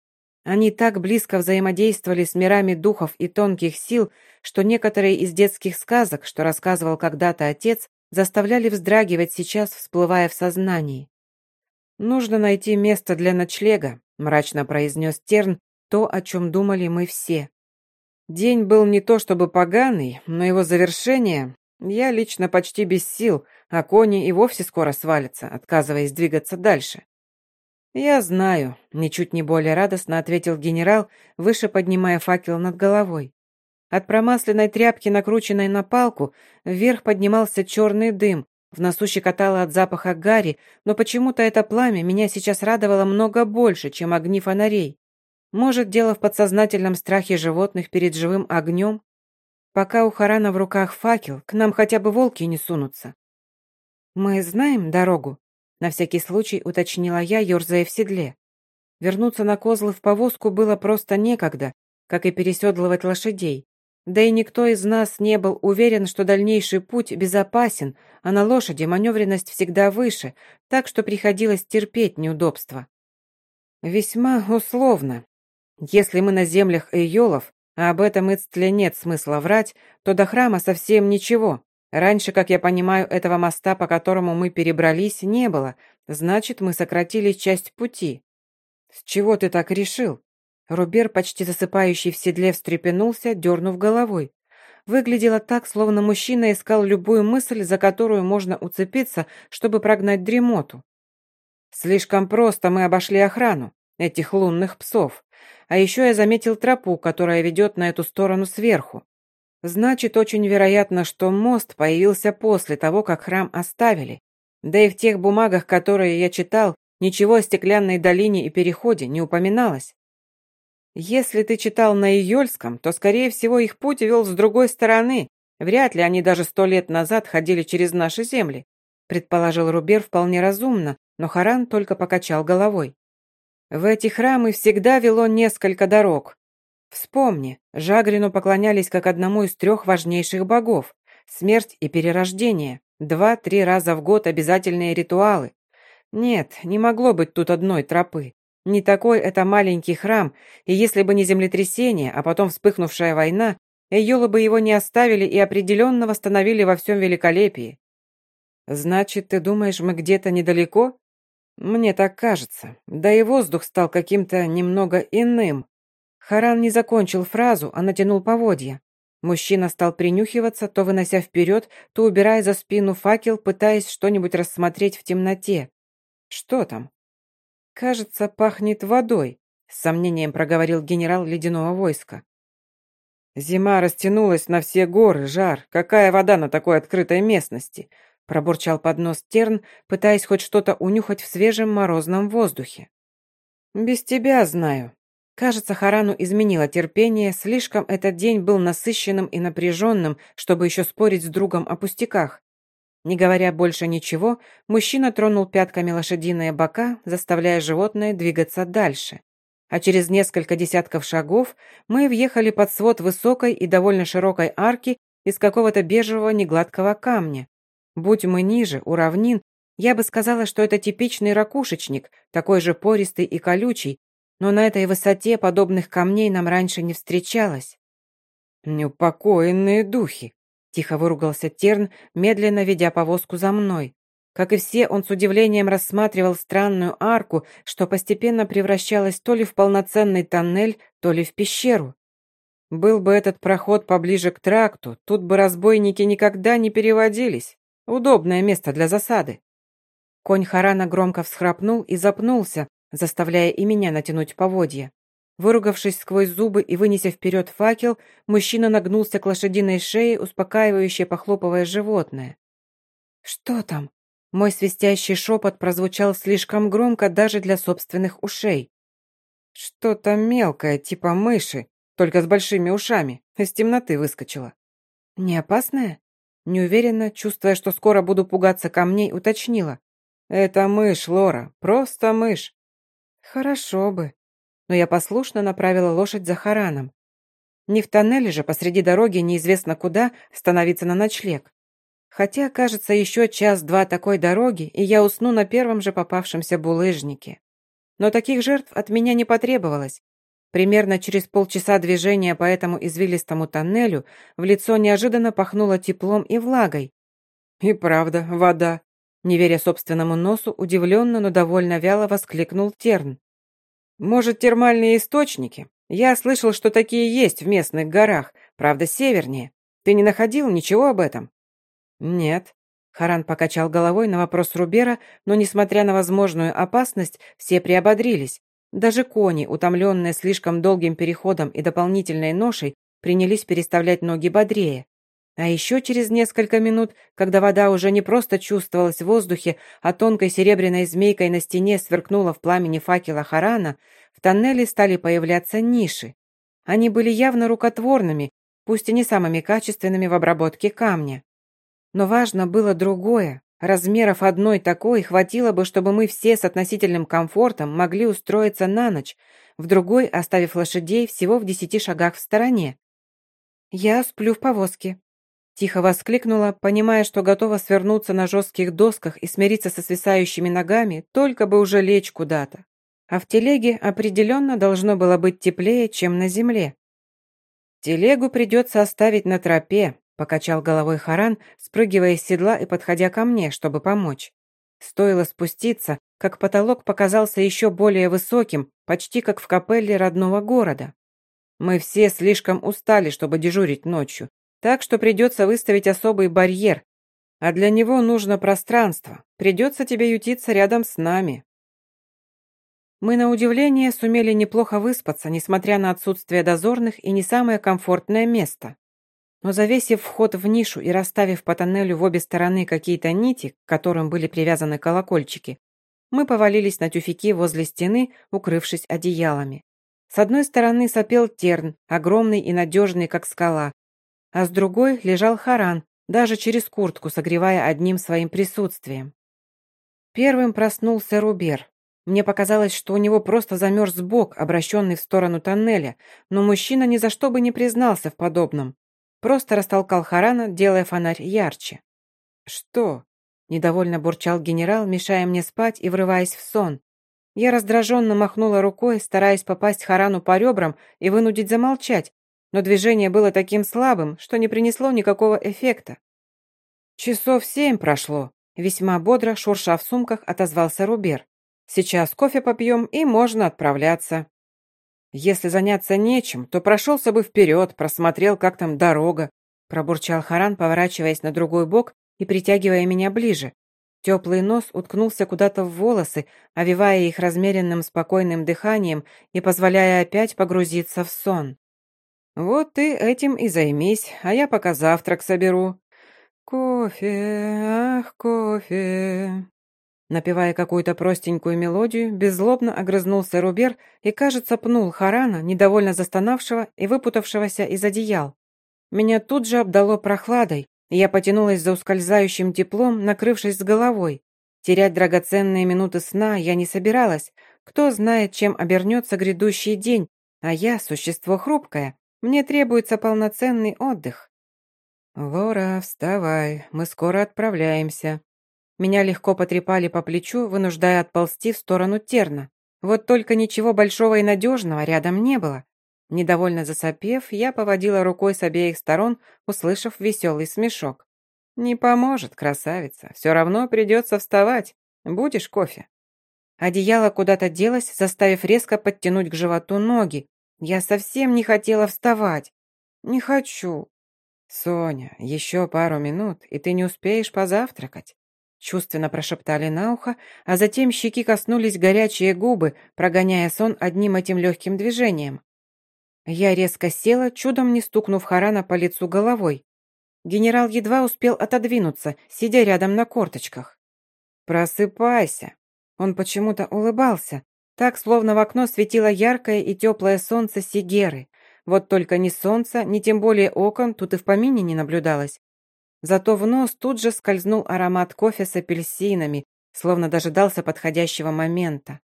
Они так близко взаимодействовали с мирами духов и тонких сил, что некоторые из детских сказок, что рассказывал когда-то отец, заставляли вздрагивать сейчас, всплывая в сознании. «Нужно найти место для ночлега», — мрачно произнес Терн, то, о чем думали мы все. День был не то чтобы поганый, но его завершение... Я лично почти без сил, а кони и вовсе скоро свалятся, отказываясь двигаться дальше. «Я знаю», — ничуть не более радостно ответил генерал, выше поднимая факел над головой. От промасленной тряпки, накрученной на палку, вверх поднимался черный дым, в носу щекотало от запаха гари, но почему-то это пламя меня сейчас радовало много больше, чем огни фонарей. Может, дело в подсознательном страхе животных перед живым огнем? Пока у Харана в руках факел, к нам хотя бы волки не сунутся. «Мы знаем дорогу?» — на всякий случай уточнила я, ерзая в седле. Вернуться на козлы в повозку было просто некогда, как и переседлывать лошадей. Да и никто из нас не был уверен, что дальнейший путь безопасен, а на лошади маневренность всегда выше, так что приходилось терпеть неудобства. Весьма условно. Если мы на землях Эйолов, а об этом Ицтле нет смысла врать, то до храма совсем ничего. Раньше, как я понимаю, этого моста, по которому мы перебрались, не было. Значит, мы сократили часть пути. С чего ты так решил? Рубер, почти засыпающий в седле, встрепенулся, дернув головой. Выглядело так, словно мужчина искал любую мысль, за которую можно уцепиться, чтобы прогнать дремоту. Слишком просто мы обошли охрану, этих лунных псов. А еще я заметил тропу, которая ведет на эту сторону сверху. Значит, очень вероятно, что мост появился после того, как храм оставили. Да и в тех бумагах, которые я читал, ничего о стеклянной долине и переходе не упоминалось. Если ты читал на Июльском, то, скорее всего, их путь вел с другой стороны. Вряд ли они даже сто лет назад ходили через наши земли, предположил Рубер вполне разумно, но Харан только покачал головой. В эти храмы всегда вело несколько дорог, Вспомни, Жагрину поклонялись как одному из трех важнейших богов. Смерть и перерождение. Два-три раза в год обязательные ритуалы. Нет, не могло быть тут одной тропы. Не такой это маленький храм, и если бы не землетрясение, а потом вспыхнувшая война, Эйолы бы его не оставили и определенно восстановили во всем великолепии. Значит, ты думаешь, мы где-то недалеко? Мне так кажется. Да и воздух стал каким-то немного иным. Харан не закончил фразу, а натянул поводья. Мужчина стал принюхиваться, то вынося вперед, то убирая за спину факел, пытаясь что-нибудь рассмотреть в темноте. «Что там?» «Кажется, пахнет водой», — с сомнением проговорил генерал ледяного войска. «Зима растянулась на все горы, жар. Какая вода на такой открытой местности?» пробурчал под нос Терн, пытаясь хоть что-то унюхать в свежем морозном воздухе. «Без тебя знаю», Кажется, Харану изменило терпение, слишком этот день был насыщенным и напряженным, чтобы еще спорить с другом о пустяках. Не говоря больше ничего, мужчина тронул пятками лошадиные бока, заставляя животное двигаться дальше. А через несколько десятков шагов мы въехали под свод высокой и довольно широкой арки из какого-то бежевого негладкого камня. Будь мы ниже, у равнин, я бы сказала, что это типичный ракушечник, такой же пористый и колючий, но на этой высоте подобных камней нам раньше не встречалось. «Неупокоенные духи!» – тихо выругался Терн, медленно ведя повозку за мной. Как и все, он с удивлением рассматривал странную арку, что постепенно превращалась то ли в полноценный тоннель, то ли в пещеру. Был бы этот проход поближе к тракту, тут бы разбойники никогда не переводились. Удобное место для засады. Конь Харана громко всхрапнул и запнулся, заставляя и меня натянуть поводья. Выругавшись сквозь зубы и вынеся вперед факел, мужчина нагнулся к лошадиной шее, успокаивающе похлопывая животное. «Что там?» Мой свистящий шепот прозвучал слишком громко даже для собственных ушей. «Что-то мелкое, типа мыши, только с большими ушами, из темноты выскочила». «Не опасное?» Неуверенно, чувствуя, что скоро буду пугаться камней, уточнила. «Это мышь, Лора, просто мышь. Хорошо бы. Но я послушно направила лошадь за Хараном. Не в тоннеле же посреди дороги неизвестно куда становиться на ночлег. Хотя, кажется, еще час-два такой дороги, и я усну на первом же попавшемся булыжнике. Но таких жертв от меня не потребовалось. Примерно через полчаса движения по этому извилистому тоннелю в лицо неожиданно пахнуло теплом и влагой. «И правда, вода», не веря собственному носу, удивленно, но довольно вяло воскликнул Терн. «Может, термальные источники? Я слышал, что такие есть в местных горах, правда, севернее. Ты не находил ничего об этом?» «Нет». Харан покачал головой на вопрос Рубера, но, несмотря на возможную опасность, все приободрились. Даже кони, утомленные слишком долгим переходом и дополнительной ношей, принялись переставлять ноги бодрее. А еще через несколько минут, когда вода уже не просто чувствовалась в воздухе, а тонкой серебряной змейкой на стене сверкнула в пламени факела Харана, в тоннеле стали появляться ниши. Они были явно рукотворными, пусть и не самыми качественными в обработке камня. Но важно было другое. Размеров одной такой хватило бы, чтобы мы все с относительным комфортом могли устроиться на ночь, в другой оставив лошадей всего в десяти шагах в стороне. «Я сплю в повозке», Тихо воскликнула, понимая, что готова свернуться на жестких досках и смириться со свисающими ногами, только бы уже лечь куда-то. а в телеге определенно должно было быть теплее, чем на земле. «Телегу придется оставить на тропе», — покачал головой Харан, спрыгивая с седла и подходя ко мне, чтобы помочь. Стоило спуститься, как потолок показался еще более высоким, почти как в капелле родного города. Мы все слишком устали, чтобы дежурить ночью, так что придется выставить особый барьер, а для него нужно пространство. Придется тебе ютиться рядом с нами. Мы, на удивление, сумели неплохо выспаться, несмотря на отсутствие дозорных и не самое комфортное место. Но завесив вход в нишу и расставив по тоннелю в обе стороны какие-то нити, к которым были привязаны колокольчики, мы повалились на тюфяки возле стены, укрывшись одеялами. С одной стороны сопел терн, огромный и надежный, как скала, а с другой лежал харан, даже через куртку согревая одним своим присутствием. Первым проснулся Рубер. Мне показалось, что у него просто замерз бок, обращенный в сторону тоннеля, но мужчина ни за что бы не признался в подобном. Просто растолкал Харана, делая фонарь ярче. «Что?» – недовольно бурчал генерал, мешая мне спать и врываясь в сон. Я раздраженно махнула рукой, стараясь попасть Харану по ребрам и вынудить замолчать, но движение было таким слабым, что не принесло никакого эффекта. «Часов семь прошло», – весьма бодро, шурша в сумках, отозвался Рубер. «Сейчас кофе попьем и можно отправляться». «Если заняться нечем, то прошелся бы вперед, просмотрел, как там дорога», – пробурчал Харан, поворачиваясь на другой бок и притягивая меня ближе. Теплый нос уткнулся куда-то в волосы, овивая их размеренным спокойным дыханием и позволяя опять погрузиться в сон. «Вот ты этим и займись, а я пока завтрак соберу». «Кофе, ах, кофе». Напевая какую-то простенькую мелодию, беззлобно огрызнулся Рубер и, кажется, пнул Харана, недовольно застонавшего и выпутавшегося из одеял. Меня тут же обдало прохладой, и я потянулась за ускользающим теплом, накрывшись с головой. Терять драгоценные минуты сна я не собиралась. Кто знает, чем обернется грядущий день, а я – существо хрупкое, мне требуется полноценный отдых». «Лора, вставай, мы скоро отправляемся». Меня легко потрепали по плечу, вынуждая отползти в сторону терна. Вот только ничего большого и надежного рядом не было. Недовольно засопев, я поводила рукой с обеих сторон, услышав веселый смешок. «Не поможет, красавица. Все равно придется вставать. Будешь кофе?» Одеяло куда-то делось, заставив резко подтянуть к животу ноги, я совсем не хотела вставать. Не хочу. Соня, еще пару минут, и ты не успеешь позавтракать. Чувственно прошептали на ухо, а затем щеки коснулись горячие губы, прогоняя сон одним этим легким движением. Я резко села, чудом не стукнув Харана по лицу головой. Генерал едва успел отодвинуться, сидя рядом на корточках. «Просыпайся!» Он почему-то улыбался, так, словно в окно светило яркое и теплое солнце Сигеры. Вот только ни солнца, ни тем более окон тут и в помине не наблюдалось. Зато в нос тут же скользнул аромат кофе с апельсинами, словно дожидался подходящего момента.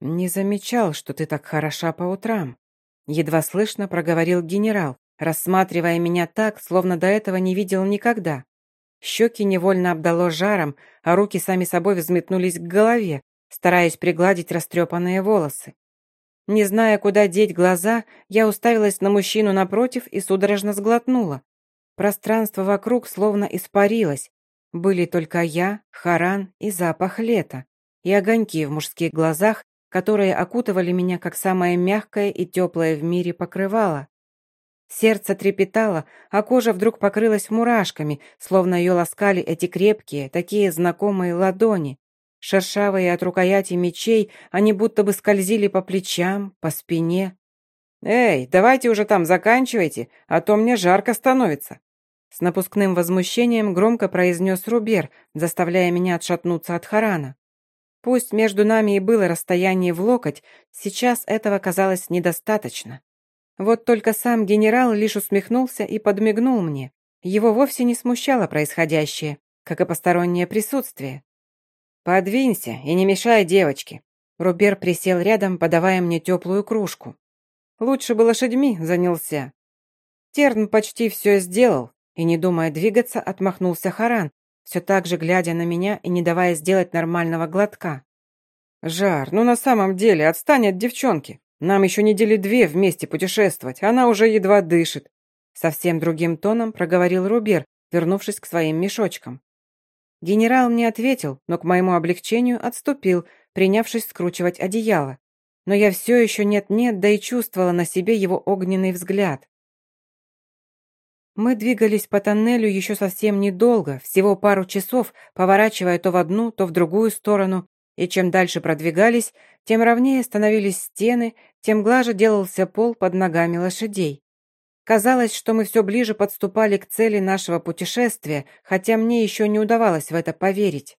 «Не замечал, что ты так хороша по утрам», — едва слышно проговорил генерал, рассматривая меня так, словно до этого не видел никогда. Щеки невольно обдало жаром, а руки сами собой взметнулись к голове, стараясь пригладить растрепанные волосы. Не зная, куда деть глаза, я уставилась на мужчину напротив и судорожно сглотнула. Пространство вокруг словно испарилось. Были только я, Харан и запах лета, и огоньки в мужских глазах, которые окутывали меня как самое мягкое и теплое в мире покрывало. Сердце трепетало, а кожа вдруг покрылась мурашками, словно ее ласкали эти крепкие, такие знакомые ладони. Шершавые от рукояти мечей, они будто бы скользили по плечам, по спине. «Эй, давайте уже там заканчивайте, а то мне жарко становится!» С напускным возмущением громко произнес Рубер, заставляя меня отшатнуться от Харана. Пусть между нами и было расстояние в локоть, сейчас этого казалось недостаточно. Вот только сам генерал лишь усмехнулся и подмигнул мне. Его вовсе не смущало происходящее, как и постороннее присутствие. «Подвинься и не мешай девочке». Рубер присел рядом, подавая мне теплую кружку. «Лучше бы лошадьми занялся». Терн почти все сделал, и, не думая двигаться, отмахнулся Харан, все так же глядя на меня и не давая сделать нормального глотка. «Жар, ну на самом деле, отстань от девчонки. Нам еще недели две вместе путешествовать, она уже едва дышит». Совсем другим тоном проговорил Рубер, вернувшись к своим мешочкам. Генерал не ответил, но к моему облегчению отступил, принявшись скручивать одеяло. Но я все еще нет-нет, да и чувствовала на себе его огненный взгляд. Мы двигались по тоннелю еще совсем недолго, всего пару часов, поворачивая то в одну, то в другую сторону, и чем дальше продвигались, тем ровнее становились стены, тем глаже делался пол под ногами лошадей. Казалось, что мы все ближе подступали к цели нашего путешествия, хотя мне еще не удавалось в это поверить.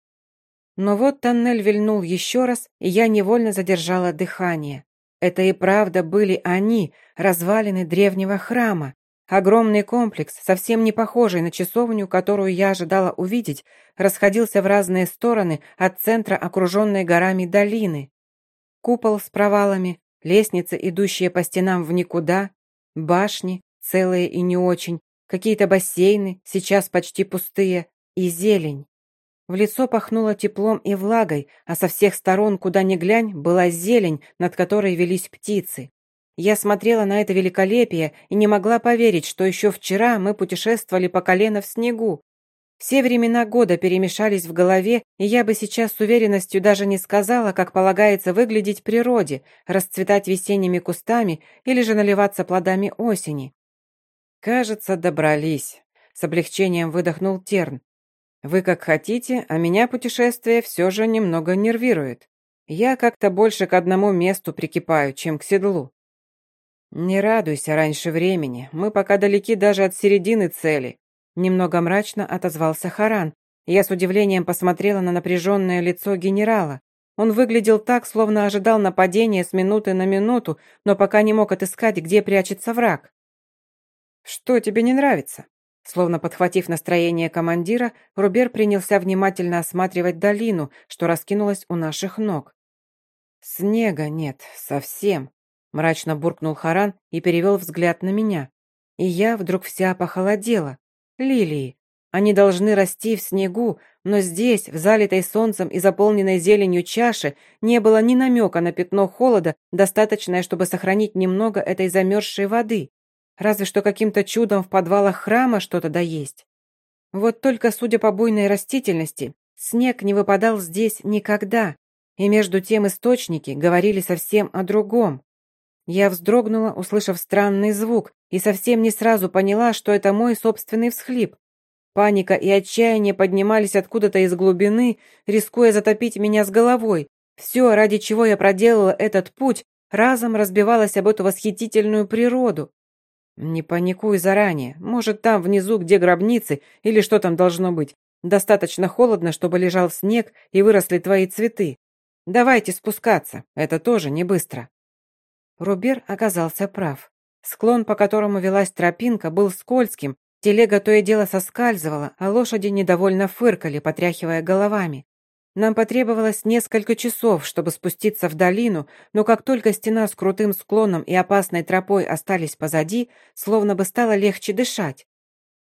Но вот тоннель вильнул еще раз, и я невольно задержала дыхание. Это и правда были они, развалины древнего храма. Огромный комплекс, совсем не похожий на часовню, которую я ожидала увидеть, расходился в разные стороны от центра окруженной горами долины. Купол с провалами, лестницы, идущие по стенам в никуда, башни, целые и не очень, какие-то бассейны, сейчас почти пустые, и зелень. В лицо пахнуло теплом и влагой, а со всех сторон, куда ни глянь, была зелень, над которой велись птицы. Я смотрела на это великолепие и не могла поверить, что еще вчера мы путешествовали по колено в снегу. Все времена года перемешались в голове, и я бы сейчас с уверенностью даже не сказала, как полагается выглядеть природе, расцветать весенними кустами или же наливаться плодами осени. «Кажется, добрались», — с облегчением выдохнул Терн. «Вы как хотите, а меня путешествие все же немного нервирует. Я как-то больше к одному месту прикипаю, чем к седлу». «Не радуйся раньше времени, мы пока далеки даже от середины цели», немного мрачно отозвался Харан. Я с удивлением посмотрела на напряженное лицо генерала. Он выглядел так, словно ожидал нападения с минуты на минуту, но пока не мог отыскать, где прячется враг. «Что тебе не нравится?» Словно подхватив настроение командира, Рубер принялся внимательно осматривать долину, что раскинулась у наших ног. «Снега нет, совсем», Мрачно буркнул Харан и перевел взгляд на меня. И я вдруг вся похолодела. Лилии. Они должны расти в снегу, но здесь, в залитой солнцем и заполненной зеленью чаше, не было ни намека на пятно холода, достаточное, чтобы сохранить немного этой замерзшей воды. Разве что каким-то чудом в подвалах храма что-то да есть. Вот только, судя по буйной растительности, снег не выпадал здесь никогда, и между тем источники говорили совсем о другом. Я вздрогнула, услышав странный звук, и совсем не сразу поняла, что это мой собственный всхлип. Паника и отчаяние поднимались откуда-то из глубины, рискуя затопить меня с головой. Все, ради чего я проделала этот путь, разом разбивалось об эту восхитительную природу. Не паникуй заранее. Может, там внизу, где гробницы, или что там должно быть, достаточно холодно, чтобы лежал снег и выросли твои цветы. Давайте спускаться, это тоже не быстро. Рубер оказался прав. Склон, по которому велась тропинка, был скользким, телега то и дело соскальзывала, а лошади недовольно фыркали, потряхивая головами. Нам потребовалось несколько часов, чтобы спуститься в долину, но как только стена с крутым склоном и опасной тропой остались позади, словно бы стало легче дышать.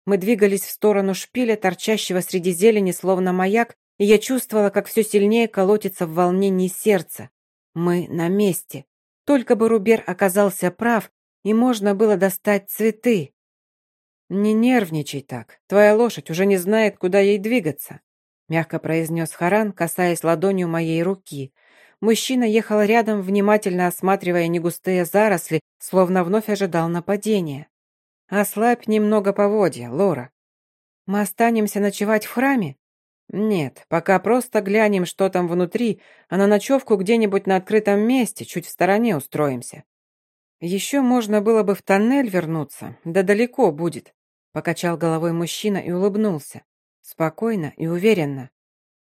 Мы двигались в сторону шпиля, торчащего среди зелени, словно маяк, и я чувствовала, как все сильнее колотится в волнении сердце. Мы на месте. Только бы Рубер оказался прав, и можно было достать цветы. «Не нервничай так. Твоя лошадь уже не знает, куда ей двигаться», мягко произнес Харан, касаясь ладонью моей руки. Мужчина ехал рядом, внимательно осматривая негустые заросли, словно вновь ожидал нападения. «Ослабь немного поводья, Лора. Мы останемся ночевать в храме?» «Нет, пока просто глянем, что там внутри, а на ночевку где-нибудь на открытом месте, чуть в стороне устроимся. Еще можно было бы в тоннель вернуться, да далеко будет», покачал головой мужчина и улыбнулся. Спокойно и уверенно.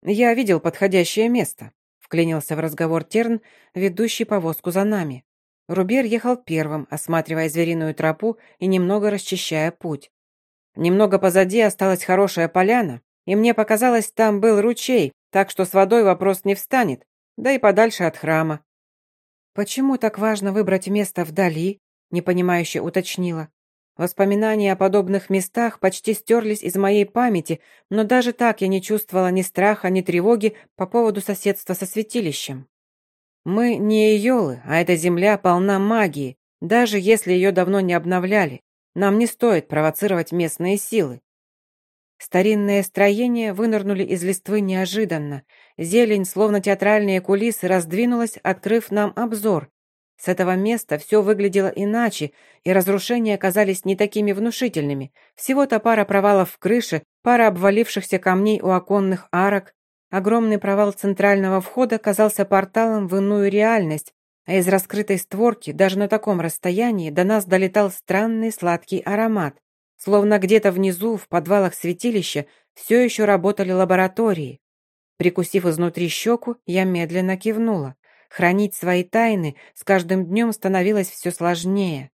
«Я видел подходящее место», вклинился в разговор Терн, ведущий повозку за нами. Рубер ехал первым, осматривая звериную тропу и немного расчищая путь. Немного позади осталась хорошая поляна, и мне показалось, там был ручей, так что с водой вопрос не встанет, да и подальше от храма. «Почему так важно выбрать место вдали?» – непонимающе уточнила. Воспоминания о подобных местах почти стерлись из моей памяти, но даже так я не чувствовала ни страха, ни тревоги по поводу соседства со святилищем. Мы не Иолы, а эта земля полна магии, даже если ее давно не обновляли. Нам не стоит провоцировать местные силы. Старинные строения вынырнули из листвы неожиданно. Зелень, словно театральные кулисы, раздвинулась, открыв нам обзор. С этого места все выглядело иначе, и разрушения оказались не такими внушительными. Всего-то пара провалов в крыше, пара обвалившихся камней у оконных арок. Огромный провал центрального входа казался порталом в иную реальность, а из раскрытой створки, даже на таком расстоянии, до нас долетал странный сладкий аромат. Словно где-то внизу, в подвалах святилища, все еще работали лаборатории. Прикусив изнутри щеку, я медленно кивнула. Хранить свои тайны с каждым днем становилось все сложнее.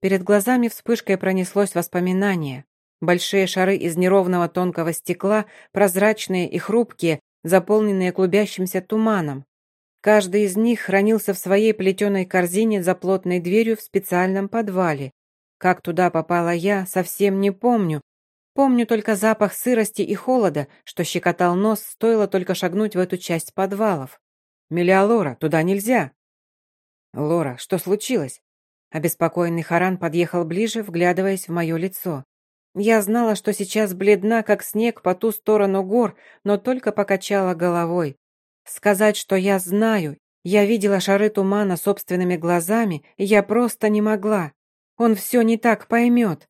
Перед глазами вспышкой пронеслось воспоминание. Большие шары из неровного тонкого стекла, прозрачные и хрупкие, заполненные клубящимся туманом. Каждый из них хранился в своей плетеной корзине за плотной дверью в специальном подвале. Как туда попала я, совсем не помню. Помню только запах сырости и холода, что щекотал нос, стоило только шагнуть в эту часть подвалов. «Мелиалора, туда нельзя!» «Лора, что случилось?» Обеспокоенный Харан подъехал ближе, вглядываясь в мое лицо. Я знала, что сейчас бледна, как снег по ту сторону гор, но только покачала головой. Сказать, что я знаю, я видела шары тумана собственными глазами, я просто не могла. Он все не так поймет.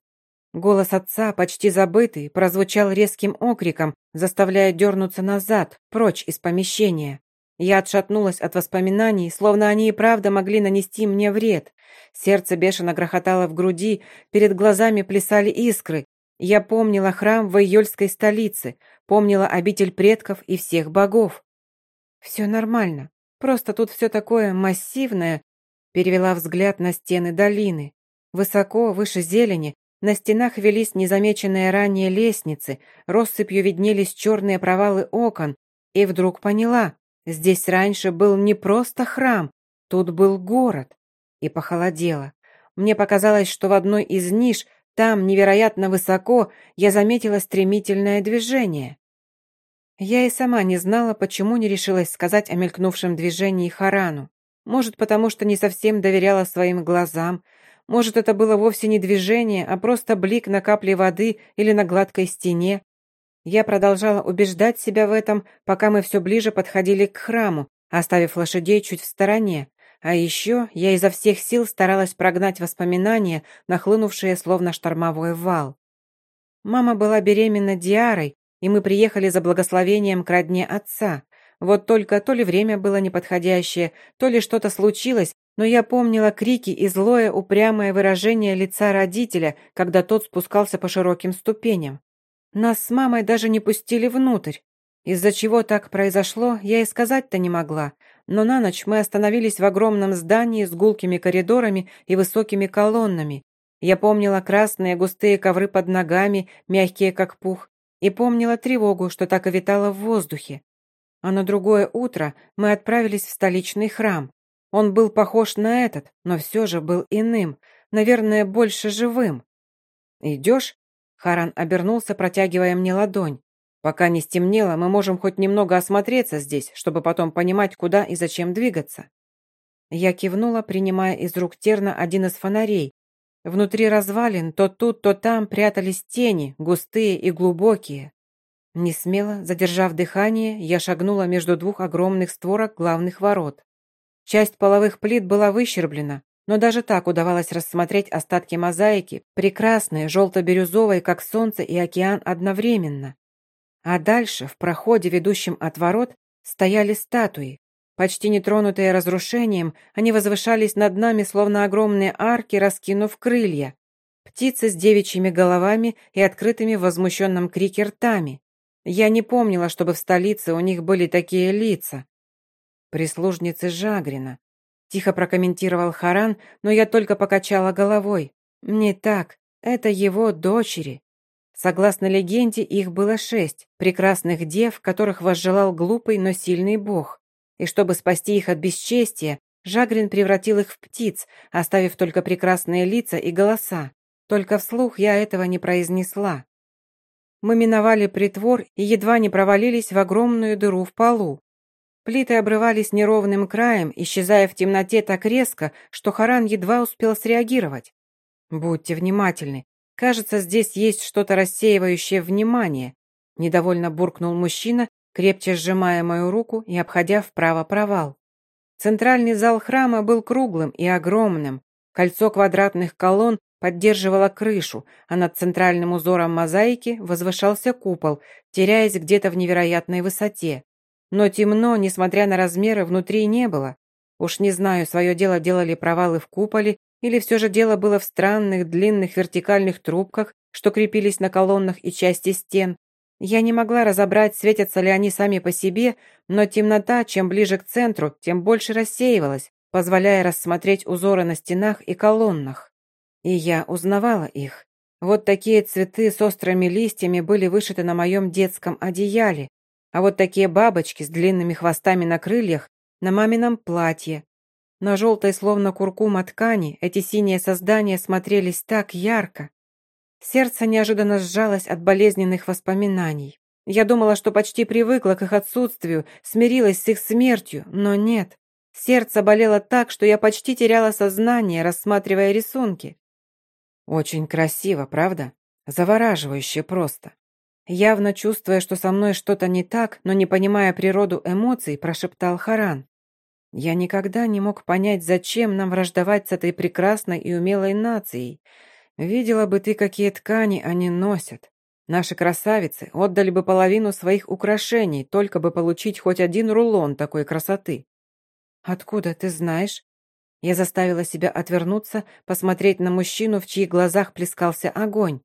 Голос отца, почти забытый, прозвучал резким окриком, заставляя дернуться назад, прочь из помещения. Я отшатнулась от воспоминаний, словно они и правда могли нанести мне вред. Сердце бешено грохотало в груди, перед глазами плясали искры. Я помнила храм в июльской столице, помнила обитель предков и всех богов. «Все нормально, просто тут все такое массивное», перевела взгляд на стены долины. Высоко, выше зелени, на стенах велись незамеченные ранее лестницы, россыпью виднелись черные провалы окон, и вдруг поняла, здесь раньше был не просто храм, тут был город. И похолодело. Мне показалось, что в одной из ниш, там, невероятно высоко, я заметила стремительное движение. Я и сама не знала, почему не решилась сказать о мелькнувшем движении Харану. Может, потому что не совсем доверяла своим глазам, может, это было вовсе не движение, а просто блик на капле воды или на гладкой стене. Я продолжала убеждать себя в этом, пока мы все ближе подходили к храму, оставив лошадей чуть в стороне. А еще я изо всех сил старалась прогнать воспоминания, нахлынувшие словно штормовой вал. Мама была беременна Диарой, и мы приехали за благословением к родне отца. Вот только то ли время было неподходящее, то ли что-то случилось, но я помнила крики и злое упрямое выражение лица родителя, когда тот спускался по широким ступеням. Нас с мамой даже не пустили внутрь. Из-за чего так произошло, я и сказать-то не могла, но на ночь мы остановились в огромном здании с гулкими коридорами и высокими колоннами. Я помнила красные густые ковры под ногами, мягкие как пух, и помнила тревогу, что так и витала в воздухе. А на другое утро мы отправились в столичный храм. Он был похож на этот, но все же был иным, наверное, больше живым. «Идешь?» Харан обернулся, протягивая мне ладонь. «Пока не стемнело, мы можем хоть немного осмотреться здесь, чтобы потом понимать, куда и зачем двигаться». Я кивнула, принимая из рук Терна один из фонарей. Внутри развалин то тут, то там прятались тени, густые и глубокие. Не смело, задержав дыхание, я шагнула между двух огромных створок главных ворот. Часть половых плит была выщерблена, но даже так удавалось рассмотреть остатки мозаики, прекрасные, желто-бирюзовые, как солнце и океан одновременно. А дальше, в проходе, ведущем от ворот, стояли статуи. Почти нетронутые разрушением, они возвышались над нами, словно огромные арки, раскинув крылья. Птицы с девичьими головами и открытыми в возмущенном крике ртами. Я не помнила, чтобы в столице у них были такие лица прислужницы Жагрина. Тихо прокомментировал Харан, но я только покачала головой. Не так, это его дочери. Согласно легенде, их было шесть, прекрасных дев, которых возжелал глупый, но сильный бог. И чтобы спасти их от бесчестия, Жагрин превратил их в птиц, оставив только прекрасные лица и голоса. Только вслух я этого не произнесла. Мы миновали притвор и едва не провалились в огромную дыру в полу. Плиты обрывались неровным краем, исчезая в темноте так резко, что Харан едва успел среагировать. «Будьте внимательны. Кажется, здесь есть что-то рассеивающее внимание», недовольно буркнул мужчина, крепче сжимая мою руку и обходя вправо провал. Центральный зал храма был круглым и огромным. Кольцо квадратных колонн поддерживало крышу, а над центральным узором мозаики возвышался купол, теряясь где-то в невероятной высоте. Но темно, несмотря на размеры, внутри не было. Уж не знаю, свое дело делали провалы в куполе, или все же дело было в странных длинных вертикальных трубках, что крепились на колоннах и части стен. Я не могла разобрать, светятся ли они сами по себе, но темнота, чем ближе к центру, тем больше рассеивалась, позволяя рассмотреть узоры на стенах и колоннах. И я узнавала их. Вот такие цветы с острыми листьями были вышиты на моем детском одеяле, а вот такие бабочки с длинными хвостами на крыльях на мамином платье. На желтой, словно куркума ткани, эти синие создания смотрелись так ярко. Сердце неожиданно сжалось от болезненных воспоминаний. Я думала, что почти привыкла к их отсутствию, смирилась с их смертью, но нет. Сердце болело так, что я почти теряла сознание, рассматривая рисунки. Очень красиво, правда? Завораживающе просто. Явно чувствуя, что со мной что-то не так, но не понимая природу эмоций, прошептал Харан. Я никогда не мог понять, зачем нам враждовать с этой прекрасной и умелой нацией. Видела бы ты, какие ткани они носят. Наши красавицы отдали бы половину своих украшений, только бы получить хоть один рулон такой красоты. Откуда ты знаешь? Я заставила себя отвернуться, посмотреть на мужчину, в чьих глазах плескался огонь.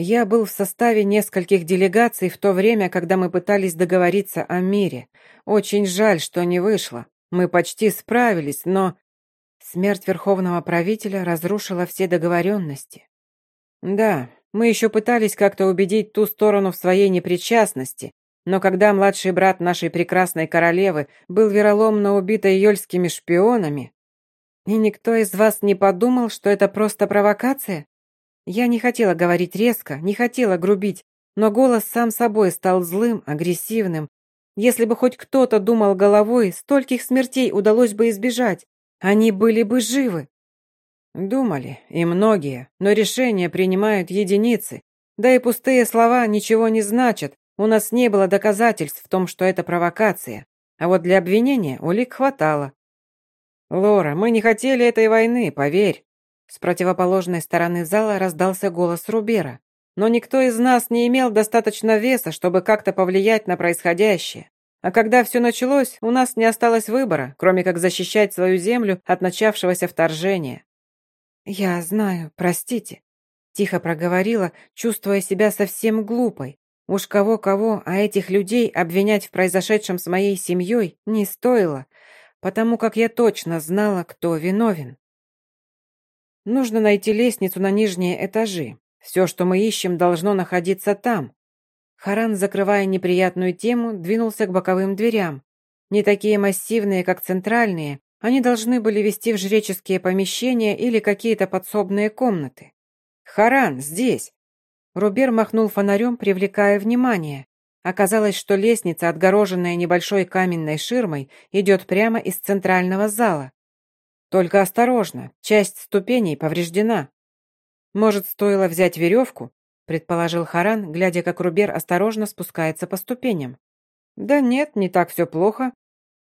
Я был в составе нескольких делегаций в то время, когда мы пытались договориться о мире. Очень жаль, что не вышло. Мы почти справились, но... Смерть верховного правителя разрушила все договоренности. Да, мы еще пытались как-то убедить ту сторону в своей непричастности, но когда младший брат нашей прекрасной королевы был вероломно убит иольскими шпионами... И никто из вас не подумал, что это просто провокация? Я не хотела говорить резко, не хотела грубить, но голос сам собой стал злым, агрессивным. Если бы хоть кто-то думал головой, стольких смертей удалось бы избежать. Они были бы живы. Думали, и многие, но решения принимают единицы. Да и пустые слова ничего не значат. У нас не было доказательств в том, что это провокация. А вот для обвинения улик хватало. «Лора, мы не хотели этой войны, поверь. С противоположной стороны зала раздался голос Рубера. Но никто из нас не имел достаточно веса, чтобы как-то повлиять на происходящее. А когда все началось, у нас не осталось выбора, кроме как защищать свою землю от начавшегося вторжения. «Я знаю, простите», — тихо проговорила, чувствуя себя совсем глупой. Уж кого-кого, а этих людей обвинять в произошедшем с моей семьей не стоило, потому как я точно знала, кто виновен. Нужно найти лестницу на нижние этажи. Все, что мы ищем, должно находиться там. Харан, закрывая неприятную тему, двинулся к боковым дверям. Не такие массивные, как центральные, они должны были вести в жреческие помещения или какие-то подсобные комнаты. «Харан, здесь!» Рубер махнул фонарем, привлекая внимание. Оказалось, что лестница, отгороженная небольшой каменной ширмой, идет прямо из центрального зала. Только осторожно, часть ступеней повреждена. Может, стоило взять веревку? Предположил Харан, глядя, как Рубер осторожно спускается по ступеням. Да нет, не так все плохо.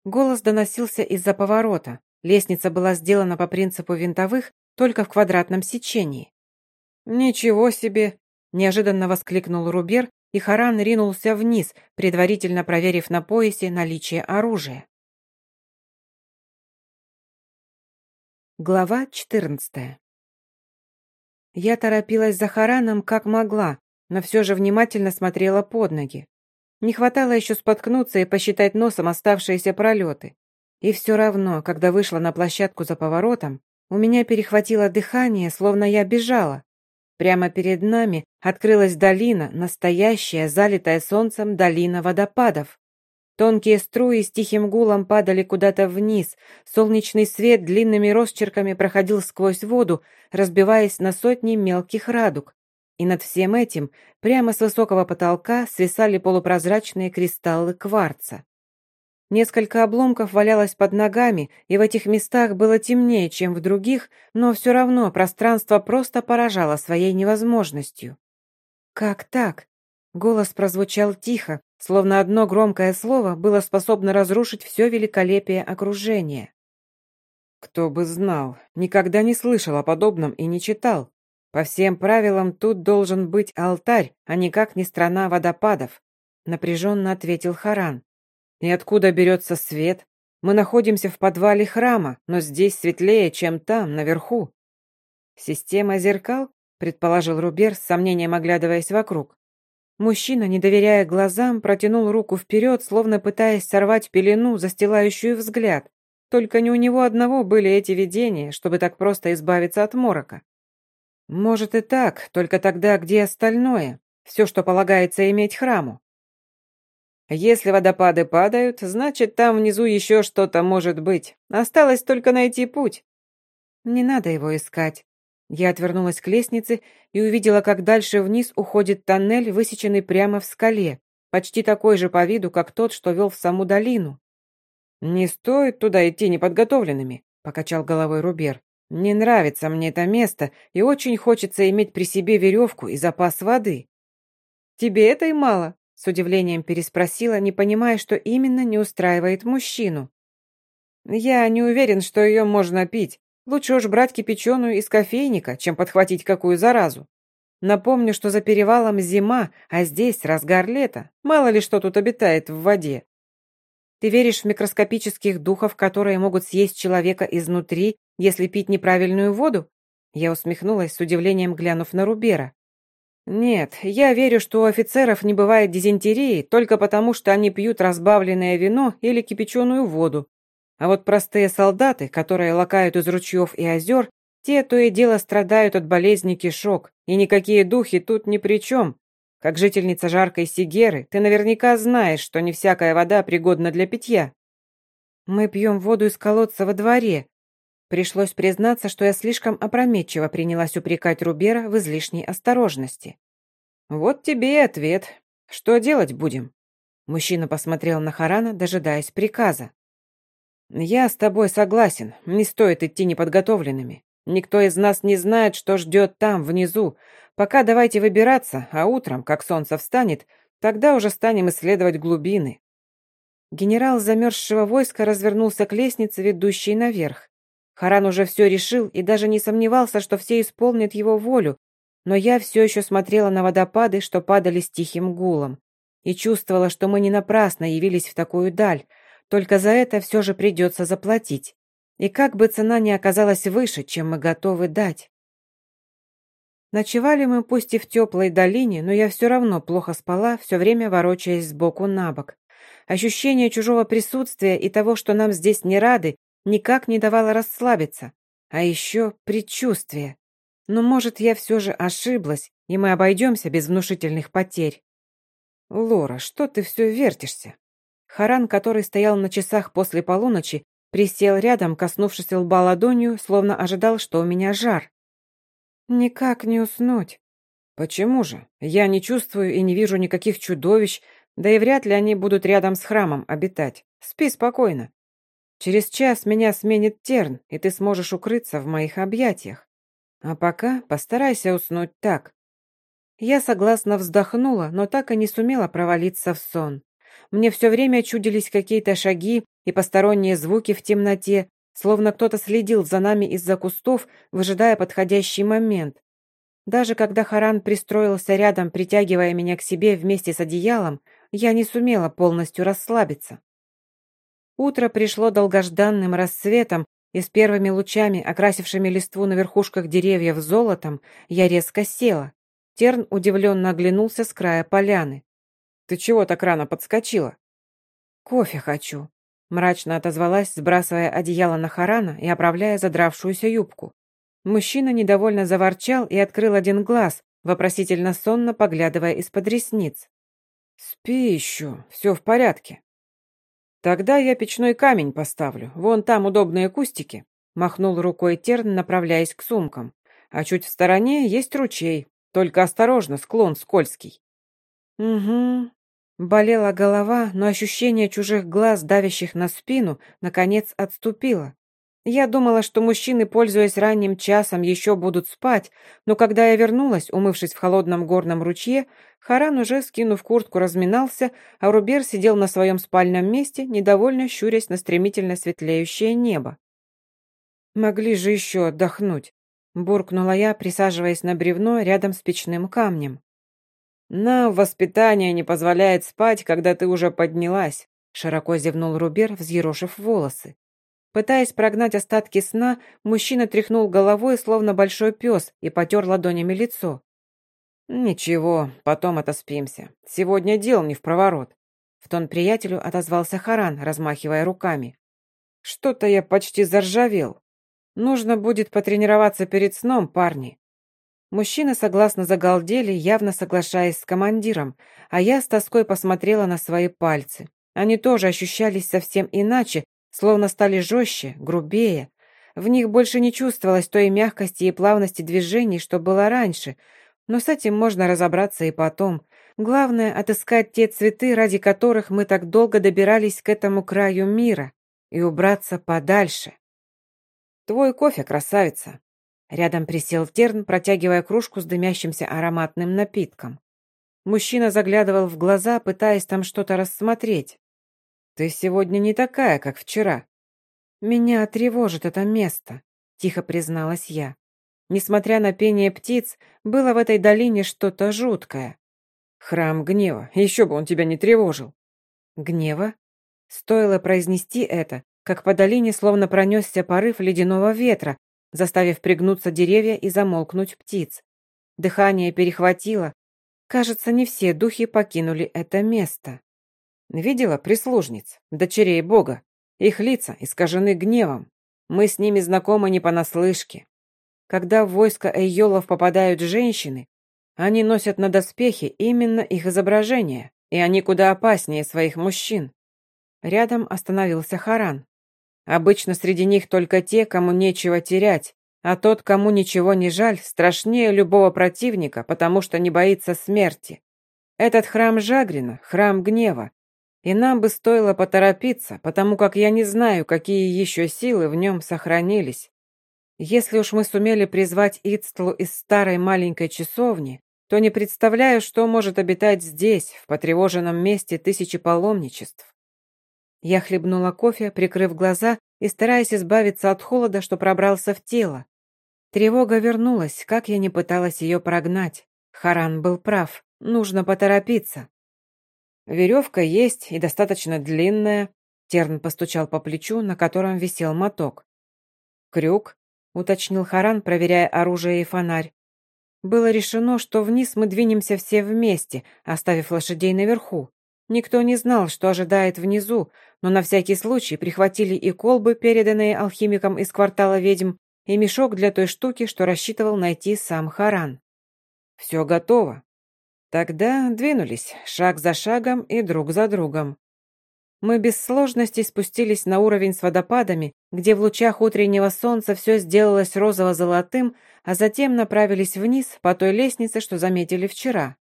Голос доносился из-за поворота. Лестница была сделана по принципу винтовых, только в квадратном сечении. «Ничего себе!» – неожиданно воскликнул Рубер, и Харан ринулся вниз, предварительно проверив на поясе наличие оружия. Глава 14 Я торопилась за Хараном как могла, но все же внимательно смотрела под ноги. Не хватало еще споткнуться и посчитать носом оставшиеся пролеты. И все равно, когда вышла на площадку за поворотом, у меня перехватило дыхание, словно я бежала. Прямо перед нами открылась долина, настоящая, залитая солнцем долина водопадов. Тонкие струи с тихим гулом падали куда-то вниз, солнечный свет длинными росчерками проходил сквозь воду, разбиваясь на сотни мелких радуг. И над всем этим, прямо с высокого потолка, свисали полупрозрачные кристаллы кварца. Несколько обломков валялось под ногами, и в этих местах было темнее, чем в других, но все равно пространство просто поражало своей невозможностью. «Как так?» Голос прозвучал тихо, словно одно громкое слово было способно разрушить все великолепие окружения. Кто бы знал, никогда не слышал о подобном и не читал. По всем правилам тут должен быть алтарь, а никак не страна водопадов, напряженно ответил Харан. И откуда берется свет? Мы находимся в подвале храма, но здесь светлее, чем там, наверху. Система зеркал, предположил Рубер, с сомнением оглядываясь вокруг. Мужчина, не доверяя глазам, протянул руку вперед, словно пытаясь сорвать пелену, застилающую взгляд. Только не у него одного были эти видения, чтобы так просто избавиться от морока. Может и так, только тогда где остальное? Все, что полагается иметь храму. Если водопады падают, значит, там внизу еще что-то может быть. Осталось только найти путь. Не надо его искать. Я отвернулась к лестнице и увидела, как дальше вниз уходит тоннель, высеченный прямо в скале, почти такой же по виду, как тот, что вел в саму долину. «Не стоит туда идти неподготовленными», — покачал головой Рубер. «Не нравится мне это место, и очень хочется иметь при себе веревку и запас воды». «Тебе это и мало?» С удивлением переспросила, не понимая, что именно не устраивает мужчину. «Я не уверен, что ее можно пить. Лучше уж брать кипяченую из кофейника, чем подхватить какую заразу. Напомню, что за перевалом зима, а здесь разгар лета. Мало ли что тут обитает в воде. Ты веришь в микроскопических духов, которые могут съесть человека изнутри, если пить неправильную воду?» Я усмехнулась с удивлением, глянув на Рубера. «Нет, я верю, что у офицеров не бывает дизентерии только потому, что они пьют разбавленное вино или кипяченую воду. А вот простые солдаты, которые лакают из ручьев и озер, те то и дело страдают от болезни кишок, и никакие духи тут ни при чем. Как жительница жаркой Сигеры, ты наверняка знаешь, что не всякая вода пригодна для питья». «Мы пьем воду из колодца во дворе», Пришлось признаться, что я слишком опрометчиво принялась упрекать Рубера в излишней осторожности. «Вот тебе и ответ. Что делать будем?» Мужчина посмотрел на Харана, дожидаясь приказа. «Я с тобой согласен. Не стоит идти неподготовленными. Никто из нас не знает, что ждет там, внизу. Пока давайте выбираться, а утром, как солнце встанет, тогда уже станем исследовать глубины». Генерал замерзшего войска развернулся к лестнице, ведущей наверх. Харан уже все решил и даже не сомневался, что все исполнят его волю, но я все еще смотрела на водопады, что падали с тихим гулом, и чувствовала, что мы не напрасно явились в такую даль, только за это все же придется заплатить. И как бы цена ни оказалась выше, чем мы готовы дать. Ночевали мы пусть и в теплой долине, но я все равно плохо спала, все время ворочаясь сбоку на бок. Ощущение чужого присутствия и того, что нам здесь не рады, никак не давала расслабиться. А еще предчувствие. Но, может, я все же ошиблась, и мы обойдемся без внушительных потерь. Лора, что ты все вертишься? Харан, который стоял на часах после полуночи, присел рядом, коснувшись лба ладонью, словно ожидал, что у меня жар. Никак не уснуть. Почему же? Я не чувствую и не вижу никаких чудовищ, да и вряд ли они будут рядом с храмом обитать. Спи спокойно. Через час меня сменит терн, и ты сможешь укрыться в моих объятиях. А пока постарайся уснуть так». Я согласно вздохнула, но так и не сумела провалиться в сон. Мне все время чудились какие-то шаги и посторонние звуки в темноте, словно кто-то следил за нами из-за кустов, выжидая подходящий момент. Даже когда Харан пристроился рядом, притягивая меня к себе вместе с одеялом, я не сумела полностью расслабиться. Утро пришло долгожданным рассветом, и с первыми лучами, окрасившими листву на верхушках деревьев золотом, я резко села. Терн удивленно оглянулся с края поляны. «Ты чего так рано подскочила?» «Кофе хочу», — мрачно отозвалась, сбрасывая одеяло на Харана и оправляя задравшуюся юбку. Мужчина недовольно заворчал и открыл один глаз, вопросительно сонно поглядывая из-под ресниц. «Спи еще, все в порядке», «Тогда я печной камень поставлю. Вон там удобные кустики», — махнул рукой Терн, направляясь к сумкам. «А чуть в стороне есть ручей. Только осторожно, склон скользкий». «Угу». Болела голова, но ощущение чужих глаз, давящих на спину, наконец отступило. Я думала, что мужчины, пользуясь ранним часом, еще будут спать, но когда я вернулась, умывшись в холодном горном ручье, Харан уже, скинув куртку, разминался, а Рубер сидел на своем спальном месте, недовольно щурясь на стремительно светлеющее небо. «Могли же еще отдохнуть», — буркнула я, присаживаясь на бревно рядом с печным камнем. «Нам воспитание не позволяет спать, когда ты уже поднялась», — широко зевнул Рубер, взъерошив волосы. Пытаясь прогнать остатки сна, мужчина тряхнул головой, словно большой пес, и потер ладонями лицо. «Ничего, потом отоспимся. Сегодня дел не в проворот». В тон приятелю отозвался Харан, размахивая руками. «Что-то я почти заржавел. Нужно будет потренироваться перед сном, парни». Мужчины согласно загалдели, явно соглашаясь с командиром, а я с тоской посмотрела на свои пальцы. Они тоже ощущались совсем иначе, словно стали жестче, грубее. В них больше не чувствовалось той мягкости и плавности движений, что было раньше, но с этим можно разобраться и потом. Главное — отыскать те цветы, ради которых мы так долго добирались к этому краю мира, и убраться подальше. «Твой кофе, красавица!» Рядом присел Терн, протягивая кружку с дымящимся ароматным напитком. Мужчина заглядывал в глаза, пытаясь там что-то рассмотреть. «Ты сегодня не такая, как вчера». «Меня тревожит это место», — тихо призналась я. Несмотря на пение птиц, было в этой долине что-то жуткое. «Храм гнева, еще бы он тебя не тревожил». «Гнева?» Стоило произнести это, как по долине словно пронесся порыв ледяного ветра, заставив пригнуться деревья и замолкнуть птиц. Дыхание перехватило. Кажется, не все духи покинули это место. Видела прислужниц, дочерей Бога. Их лица искажены гневом. Мы с ними знакомы не понаслышке. Когда в войско Эйолов попадают женщины, они носят на доспехе именно их изображение, и они куда опаснее своих мужчин. Рядом остановился Харан. Обычно среди них только те, кому нечего терять, а тот, кому ничего не жаль, страшнее любого противника, потому что не боится смерти. Этот храм Жагрина, храм гнева, и нам бы стоило поторопиться, потому как я не знаю, какие еще силы в нем сохранились. Если уж мы сумели призвать Ицтлу из старой маленькой часовни, то не представляю, что может обитать здесь, в потревоженном месте тысячи паломничеств. Я хлебнула кофе, прикрыв глаза и стараясь избавиться от холода, что пробрался в тело. Тревога вернулась, как я не пыталась ее прогнать. Харан был прав, нужно поторопиться. Веревка есть и достаточно длинная. Терн постучал по плечу, на котором висел моток. Крюк, уточнил Харан, проверяя оружие и фонарь. Было решено, что вниз мы двинемся все вместе, оставив лошадей наверху. Никто не знал, что ожидает внизу, но на всякий случай прихватили и колбы, переданные алхимикам из квартала ведьм, и мешок для той штуки, что рассчитывал найти сам Харан. «Все готово», Тогда двинулись, шаг за шагом и друг за другом. Мы без сложностей спустились на уровень с водопадами, где в лучах утреннего солнца все сделалось розово-золотым, а затем направились вниз по той лестнице, что заметили вчера.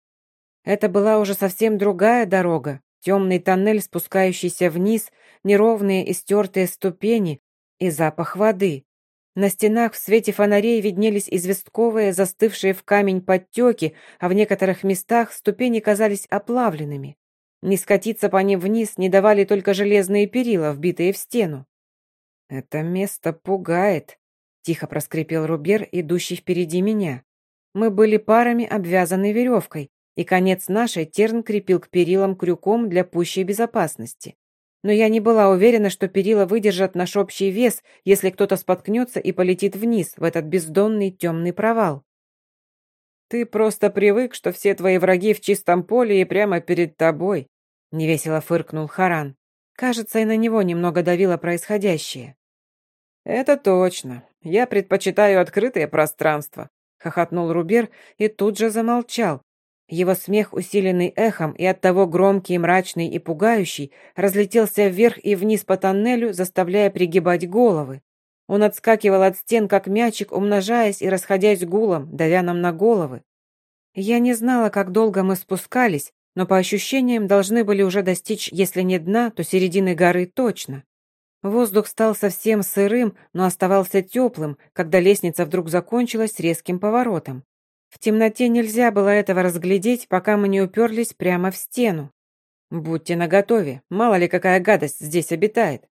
Это была уже совсем другая дорога, темный тоннель, спускающийся вниз, неровные и стертые ступени и запах воды. На стенах в свете фонарей виднелись известковые, застывшие в камень подтеки, а в некоторых местах ступени казались оплавленными. Не скатиться по ним вниз не давали только железные перила, вбитые в стену. «Это место пугает», — тихо проскрипел Рубер, идущий впереди меня. Мы были парами, обвязаны веревкой, и конец нашей Терн крепил к перилам крюком для пущей безопасности но я не была уверена, что перила выдержат наш общий вес, если кто-то споткнется и полетит вниз, в этот бездонный темный провал. «Ты просто привык, что все твои враги в чистом поле и прямо перед тобой», — невесело фыркнул Харан. Кажется, и на него немного давило происходящее. «Это точно. Я предпочитаю открытое пространство», — хохотнул Рубер и тут же замолчал, его смех, усиленный эхом и оттого громкий, мрачный и пугающий, разлетелся вверх и вниз по тоннелю, заставляя пригибать головы. Он отскакивал от стен, как мячик, умножаясь и расходясь гулом, давя нам на головы. Я не знала, как долго мы спускались, но по ощущениям должны были уже достичь, если не дна, то середины горы точно. Воздух стал совсем сырым, но оставался теплым, когда лестница вдруг закончилась резким поворотом. В темноте нельзя было этого разглядеть, пока мы не уперлись прямо в стену. «Будьте наготове, мало ли какая гадость здесь обитает».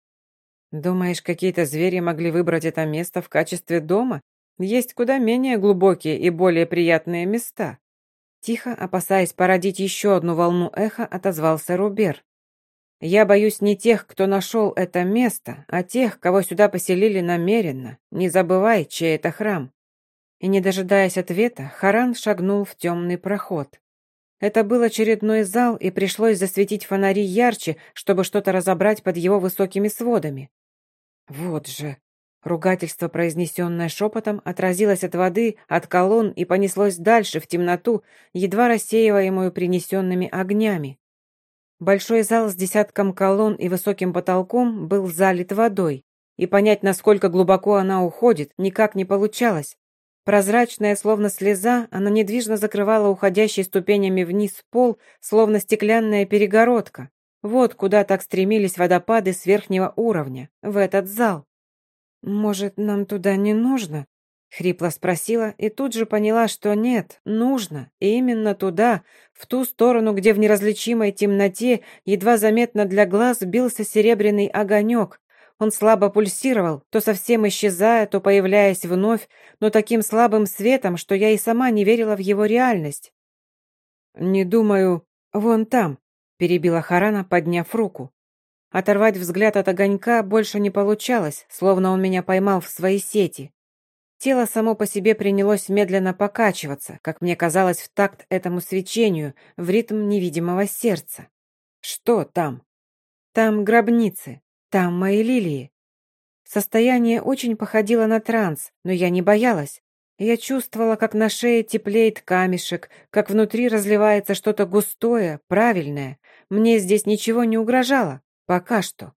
«Думаешь, какие-то звери могли выбрать это место в качестве дома? Есть куда менее глубокие и более приятные места». Тихо, опасаясь породить еще одну волну эха, отозвался Рубер. Я боюсь не тех, кто нашел это место, а тех, кого сюда поселили намеренно. Не забывай, чей это храм». И не дожидаясь ответа, Харан шагнул в темный проход. Это был очередной зал, и пришлось засветить фонари ярче, чтобы что-то разобрать под его высокими сводами. «Вот же!» Ругательство, произнесенное шепотом, отразилось от воды, от колонн и понеслось дальше, в темноту, едва рассеиваемую принесенными огнями. Большой зал с десятком колонн и высоким потолком был залит водой, и понять, насколько глубоко она уходит, никак не получалось. Прозрачная, словно слеза, она недвижно закрывала уходящий ступенями вниз пол, словно стеклянная перегородка. Вот куда так стремились водопады с верхнего уровня, в этот зал. «Может, нам туда не нужно?» Хрипло спросила и тут же поняла, что нет, нужно, и именно туда, в ту сторону, где в неразличимой темноте, едва заметно для глаз, бился серебряный огонек. Он слабо пульсировал, то совсем исчезая, то появляясь вновь, но таким слабым светом, что я и сама не верила в его реальность. «Не думаю, вон там», — перебила Харана, подняв руку. Оторвать взгляд от огонька больше не получалось, словно он меня поймал в свои сети. Тело само по себе принялось медленно покачиваться, как мне казалось, в такт этому свечению, в ритм невидимого сердца. Что там? Там гробницы, там мои лилии. Состояние очень походило на транс, но я не боялась. Я чувствовала, как на шее теплеет камешек, как внутри разливается что-то густое, правильное. Мне здесь ничего не угрожало. Пока что.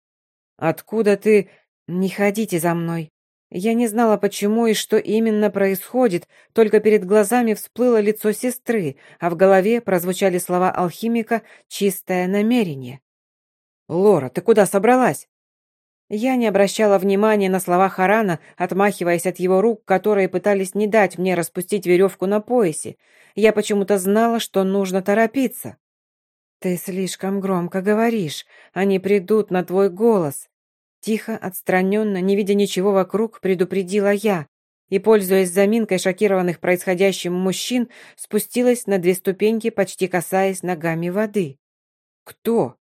«Откуда ты...» «Не ходите за мной», я не знала, почему и что именно происходит, только перед глазами всплыло лицо сестры, а в голове прозвучали слова алхимика «чистое намерение». «Лора, ты куда собралась?» Я не обращала внимания на слова Харана, отмахиваясь от его рук, которые пытались не дать мне распустить веревку на поясе. Я почему-то знала, что нужно торопиться. «Ты слишком громко говоришь. Они придут на твой голос. Тихо, отстраненно, не видя ничего вокруг, предупредила я и, пользуясь заминкой шокированных происходящим мужчин, спустилась на две ступеньки, почти касаясь ногами воды. «Кто?»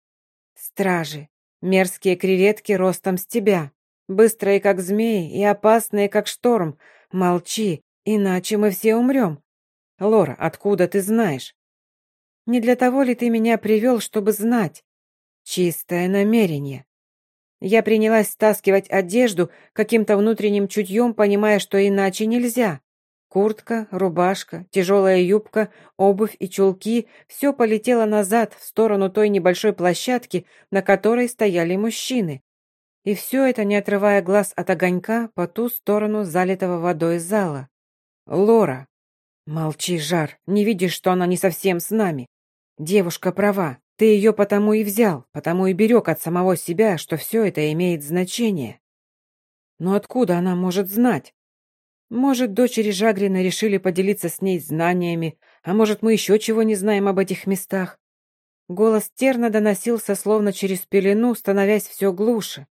«Стражи. Мерзкие креветки ростом с тебя. Быстрые, как змеи, и опасные, как шторм. Молчи, иначе мы все умрем. Лора, откуда ты знаешь?» «Не для того ли ты меня привел, чтобы знать?» «Чистое намерение. Я принялась стаскивать одежду, каким-то внутренним чутьем понимая, что иначе нельзя. Куртка, рубашка, тяжелая юбка, обувь и чулки – все полетело назад, в сторону той небольшой площадки, на которой стояли мужчины. И все это, не отрывая глаз от огонька по ту сторону залитого водой зала. «Лора!» «Молчи, Жар, не видишь, что она не совсем с нами? Девушка права, ты ее потому и взял, потому и берег от самого себя, что все это имеет значение. Но откуда она может знать? Может, дочери Жагрина решили поделиться с ней знаниями, а может, мы еще чего не знаем об этих местах? Голос терно доносился словно через пелену, становясь все глуше.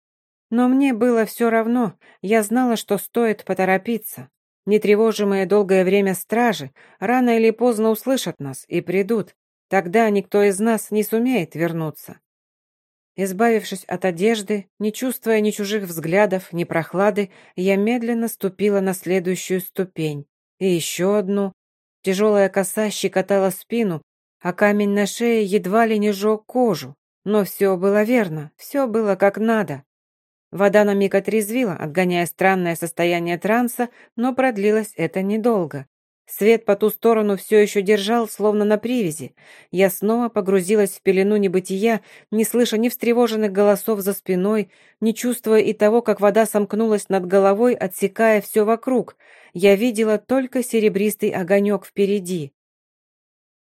Но мне было все равно, я знала, что стоит поторопиться. Нетревожимые долгое время стражи рано или поздно услышат нас и придут, Тогда никто из нас не сумеет вернуться. Избавившись от одежды, не чувствуя ни чужих взглядов, ни прохлады, я медленно ступила на следующую ступень. И еще одну. Тяжелая коса щекотала спину, а камень на шее едва ли не жег кожу. Но все было верно, все было как надо. Вода на миг отрезвила, отгоняя странное состояние транса, но продлилось это недолго. Свет по ту сторону все еще держал, словно на привязи. Я снова погрузилась в пелену небытия, не слыша ни встревоженных голосов за спиной, не чувствуя и того, как вода сомкнулась над головой, отсекая все вокруг. Я видела только серебристый огонек впереди.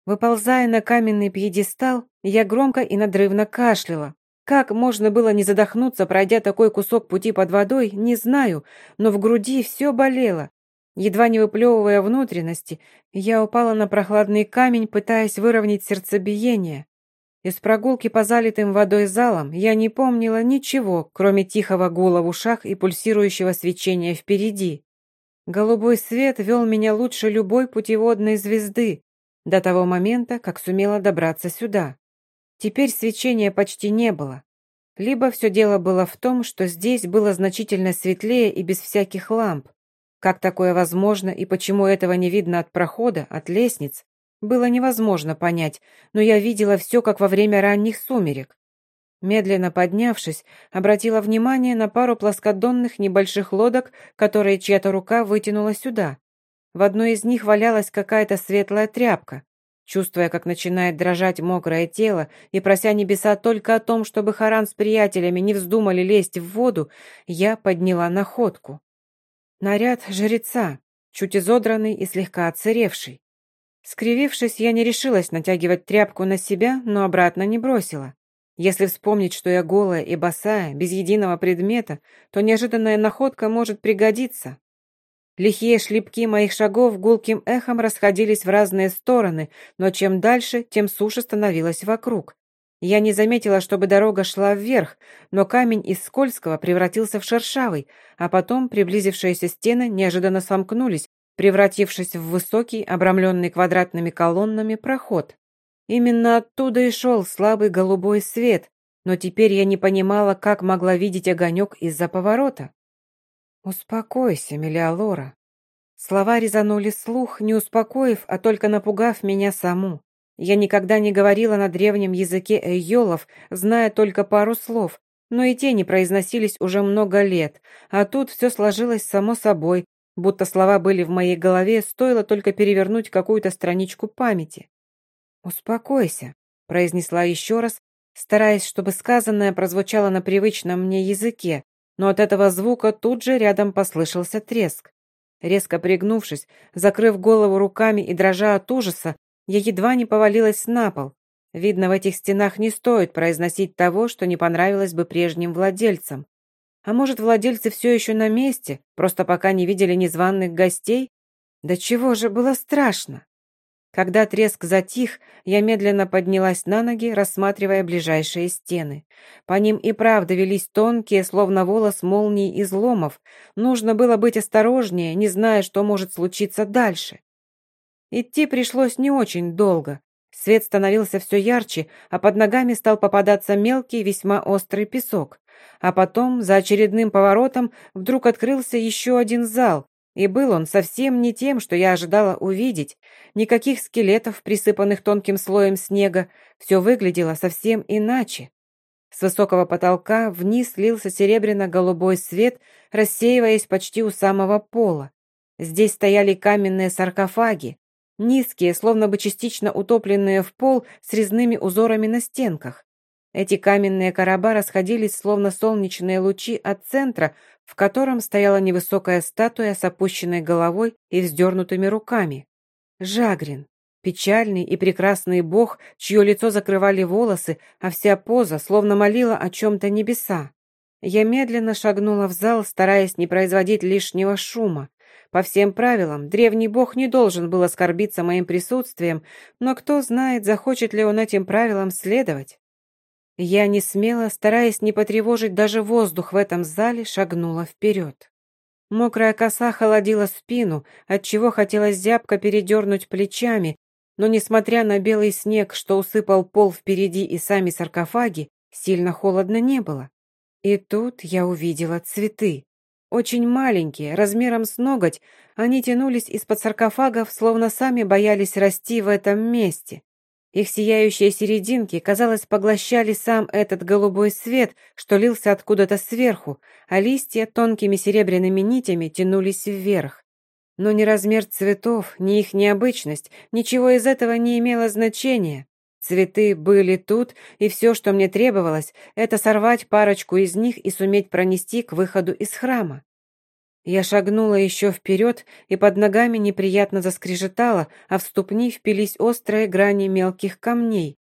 Выползая на каменный пьедестал, я громко и надрывно кашляла. Как можно было не задохнуться, пройдя такой кусок пути под водой, не знаю, но в груди все болело. Едва не выплевывая внутренности, я упала на прохладный камень, пытаясь выровнять сердцебиение. Из прогулки по залитым водой залам я не помнила ничего, кроме тихого гула в ушах и пульсирующего свечения впереди. Голубой свет вел меня лучше любой путеводной звезды, до того момента, как сумела добраться сюда. Теперь свечения почти не было. Либо все дело было в том, что здесь было значительно светлее и без всяких ламп. Как такое возможно и почему этого не видно от прохода, от лестниц, было невозможно понять, но я видела все, как во время ранних сумерек. Медленно поднявшись, обратила внимание на пару плоскодонных небольших лодок, которые чья-то рука вытянула сюда. В одной из них валялась какая-то светлая тряпка. Чувствуя, как начинает дрожать мокрое тело, и прося небеса только о том, чтобы Харан с приятелями не вздумали лезть в воду, я подняла находку. Наряд жреца, чуть изодранный и слегка отсыревший. Скривившись, я не решилась натягивать тряпку на себя, но обратно не бросила. Если вспомнить, что я голая и босая, без единого предмета, то неожиданная находка может пригодиться. Лихие шлепки моих шагов гулким эхом расходились в разные стороны, но чем дальше, тем суше становилось вокруг. Я не заметила, чтобы дорога шла вверх, но камень из скользкого превратился в шершавый, а потом приблизившиеся стены неожиданно сомкнулись, превратившись в высокий, обрамленный квадратными колоннами проход. Именно оттуда и шел слабый голубой свет, но теперь я не понимала, как могла видеть огонек из-за поворота. «Успокойся, Мелиалора». Слова резанули слух, не успокоив, а только напугав меня саму. Я никогда не говорила на древнем языке эйолов, зная только пару слов, но и те не произносились уже много лет, а тут все сложилось само собой, будто слова были в моей голове, стоило только перевернуть какую-то страничку памяти. «Успокойся», — произнесла еще раз, стараясь, чтобы сказанное прозвучало на привычном мне языке, но от этого звука тут же рядом послышался треск. Резко пригнувшись, закрыв голову руками и дрожа от ужаса, я едва не повалилась на пол. Видно, в этих стенах не стоит произносить того, что не понравилось бы прежним владельцам. А может, владельцы все еще на месте, просто пока не видели незваных гостей? Да чего же было страшно? Когда треск затих, я медленно поднялась на ноги, рассматривая ближайшие стены. По ним и правда велись тонкие, словно волос молний изломов. Нужно было быть осторожнее, не зная, что может случиться дальше. Идти пришлось не очень долго. Свет становился все ярче, а под ногами стал попадаться мелкий, весьма острый песок. А потом, за очередным поворотом, вдруг открылся еще один зал, и был он совсем не тем, что я ожидала увидеть. Никаких скелетов, присыпанных тонким слоем снега. Все выглядело совсем иначе. С высокого потолка вниз лился серебряно-голубой свет, рассеиваясь почти у самого пола. Здесь стояли каменные саркофаги, низкие, словно бы частично утопленные в пол с резными узорами на стенках. Эти каменные короба расходились, словно солнечные лучи от центра, в котором стояла невысокая статуя с опущенной головой и вздернутыми руками. Жагрин. Печальный и прекрасный бог, чье лицо закрывали волосы, а вся поза словно молила о чем-то небеса. Я медленно шагнула в зал, стараясь не производить лишнего шума. По всем правилам, древний бог не должен был оскорбиться моим присутствием, но кто знает, захочет ли он этим правилам следовать. Я не смело, стараясь не потревожить даже воздух в этом зале, шагнула вперед. Мокрая коса холодила спину, отчего хотелось зябко передернуть плечами, но, несмотря на белый снег, что усыпал пол впереди и сами саркофаги, сильно холодно не было. И тут я увидела цветы. Очень маленькие, размером с ноготь, они тянулись из-под саркофагов, словно сами боялись расти в этом месте. Их сияющие серединки, казалось, поглощали сам этот голубой свет, что лился откуда-то сверху, а листья тонкими серебряными нитями тянулись вверх. Но ни размер цветов, ни их необычность, ничего из этого не имело значения. Цветы были тут, и все, что мне требовалось, это сорвать парочку из них и суметь пронести к выходу из храма. Я шагнула еще вперед, и под ногами неприятно заскрежетало, а в ступни впились острые грани мелких камней.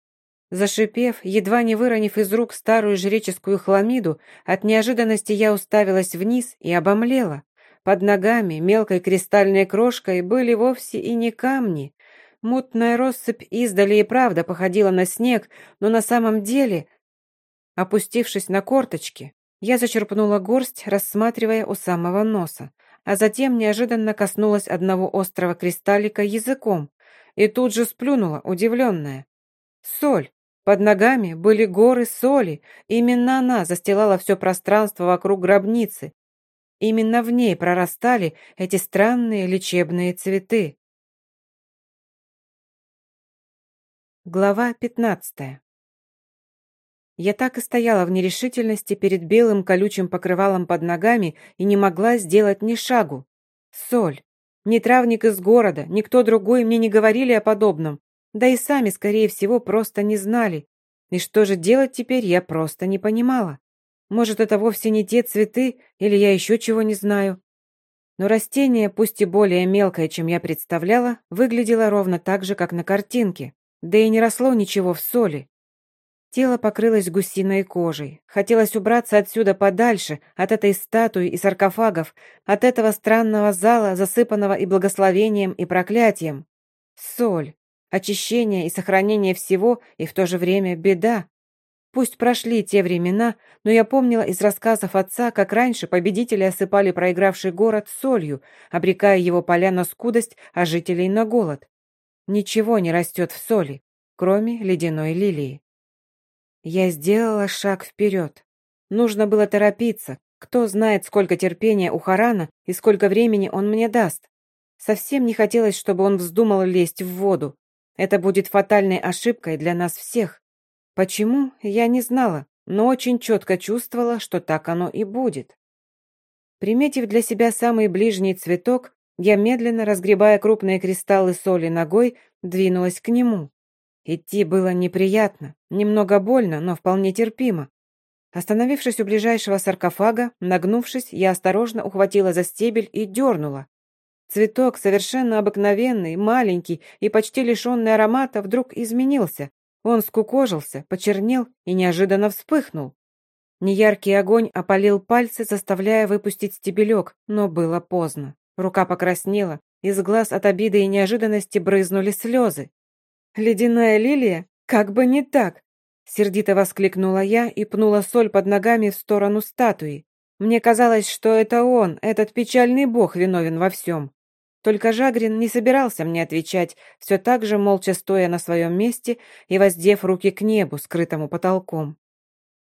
Зашипев, едва не выронив из рук старую жреческую хламиду, от неожиданности я уставилась вниз и обомлела. Под ногами мелкой кристальной крошкой были вовсе и не камни. Мутная россыпь издали и правда походила на снег, но на самом деле... Опустившись на корточки, я зачерпнула горсть, рассматривая у самого носа, а затем неожиданно коснулась одного острого кристаллика языком и тут же сплюнула, удивленная. Соль. Под ногами были горы соли. Именно она застилала все пространство вокруг гробницы. Именно в ней прорастали эти странные лечебные цветы. Глава пятнадцатая. Я так и стояла в нерешительности перед белым колючим покрывалом под ногами и не могла сделать ни шагу. Соль. Ни травник из города, никто другой мне не говорили о подобном. Да и сами, скорее всего, просто не знали. И что же делать теперь, я просто не понимала. Может, это вовсе не те цветы, или я еще чего не знаю. Но растение, пусть и более мелкое, чем я представляла, выглядело ровно так же, как на картинке. Да и не росло ничего в соли. Тело покрылось гусиной кожей. Хотелось убраться отсюда подальше, от этой статуи и саркофагов, от этого странного зала, засыпанного и благословением, и проклятием. Соль, очищение и сохранение всего, и в то же время беда. Пусть прошли те времена, но я помнила из рассказов отца, как раньше победители осыпали проигравший город солью, обрекая его поля на скудость, а жителей на голод. Ничего не растет в соли, кроме ледяной лилии. Я сделала шаг вперед. Нужно было торопиться. Кто знает, сколько терпения у Харана и сколько времени он мне даст. Совсем не хотелось, чтобы он вздумал лезть в воду. Это будет фатальной ошибкой для нас всех. Почему, я не знала, но очень четко чувствовала, что так оно и будет. Приметив для себя самый ближний цветок, я медленно, разгребая крупные кристаллы соли ногой, двинулась к нему. Идти было неприятно, немного больно, но вполне терпимо. Остановившись у ближайшего саркофага, нагнувшись, я осторожно ухватила за стебель и дернула. Цветок, совершенно обыкновенный, маленький и почти лишенный аромата, вдруг изменился. Он скукожился, почернел и неожиданно вспыхнул. Неяркий огонь опалил пальцы, заставляя выпустить стебелек, но было поздно. Рука покраснела, из глаз от обиды и неожиданности брызнули слезы. «Ледяная лилия? Как бы не так!» Сердито воскликнула я и пнула соль под ногами в сторону статуи. Мне казалось, что это он, этот печальный бог, виновен во всем. Только Жагрин не собирался мне отвечать, все так же молча стоя на своем месте и воздев руки к небу, скрытому потолком.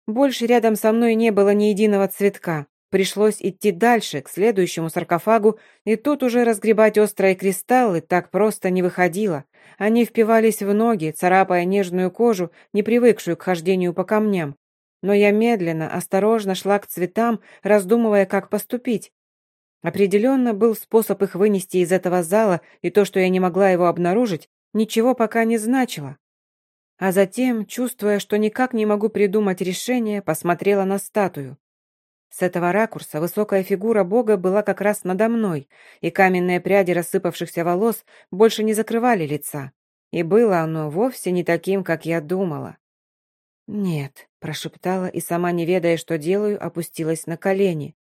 Больше рядом со мной не было ни единого цветка. Пришлось идти дальше, к следующему саркофагу, и тут уже разгребать острые кристаллы так просто не выходило. Они впивались в ноги, царапая нежную кожу, не привыкшую к хождению по камням. Но я медленно, осторожно шла к цветам, раздумывая, как поступить. Определенно был способ их вынести из этого зала, и то, что я не могла его обнаружить, ничего пока не значило. А затем, чувствуя, что никак не могу придумать решение, посмотрела на статую. С этого ракурса высокая фигура Бога была как раз надо мной, и каменные пряди рассыпавшихся волос больше не закрывали лица. И было оно вовсе не таким, как я думала. «Нет», — прошептала и сама, не ведая, что делаю, опустилась на колени.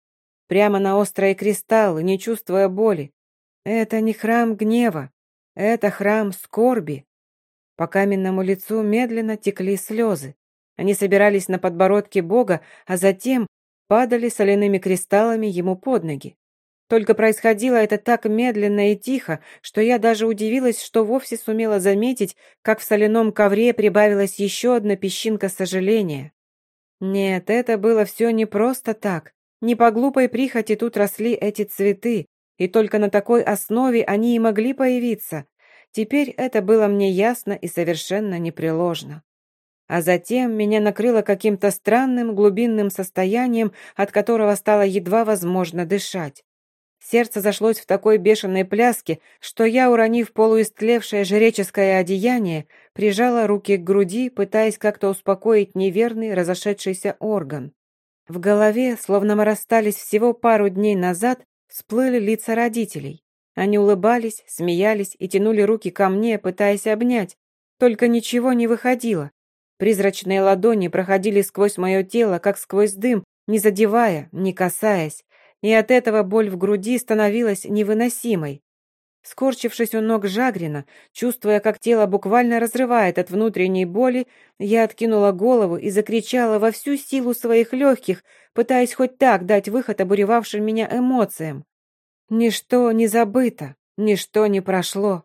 Прямо на острые кристаллы, не чувствуя боли. «Это не храм гнева, это храм скорби». По каменному лицу медленно текли слезы. Они собирались на подбородке Бога, а затем падали соляными кристаллами ему под ноги. Только происходило это так медленно и тихо, что я даже удивилась, что вовсе сумела заметить, как в соляном ковре прибавилась еще одна песчинка сожаления. Нет, это было все не просто так. Не по глупой прихоти тут росли эти цветы, и только на такой основе они и могли появиться. Теперь это было мне ясно и совершенно непреложно а затем меня накрыло каким-то странным глубинным состоянием, от которого стало едва возможно дышать. Сердце зашлось в такой бешеной пляске, что я, уронив полуистлевшее жреческое одеяние, прижала руки к груди, пытаясь как-то успокоить неверный разошедшийся орган. В голове, словно мы расстались всего пару дней назад, всплыли лица родителей. Они улыбались, смеялись и тянули руки ко мне, пытаясь обнять. Только ничего не выходило. Призрачные ладони проходили сквозь мое тело, как сквозь дым, не задевая, не касаясь. И от этого боль в груди становилась невыносимой. Скорчившись у ног Жагрина, чувствуя, как тело буквально разрывает от внутренней боли, я откинула голову и закричала во всю силу своих легких, пытаясь хоть так дать выход обуревавшим меня эмоциям. Ничто не забыто, ничто не прошло.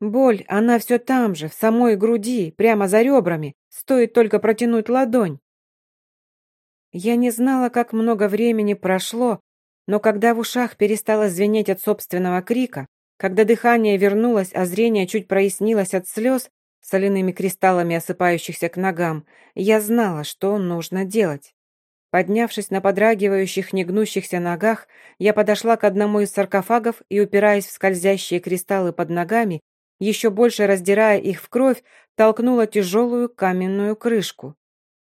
Боль, она все там же, в самой груди, прямо за ребрами, стоит только протянуть ладонь. Я не знала, как много времени прошло, но когда в ушах перестало звенеть от собственного крика, когда дыхание вернулось, а зрение чуть прояснилось от слез, соляными кристаллами осыпающихся к ногам, я знала, что нужно делать. Поднявшись на подрагивающих, негнущихся ногах, я подошла к одному из саркофагов и, упираясь в скользящие кристаллы под ногами, еще больше раздирая их в кровь, толкнула тяжелую каменную крышку.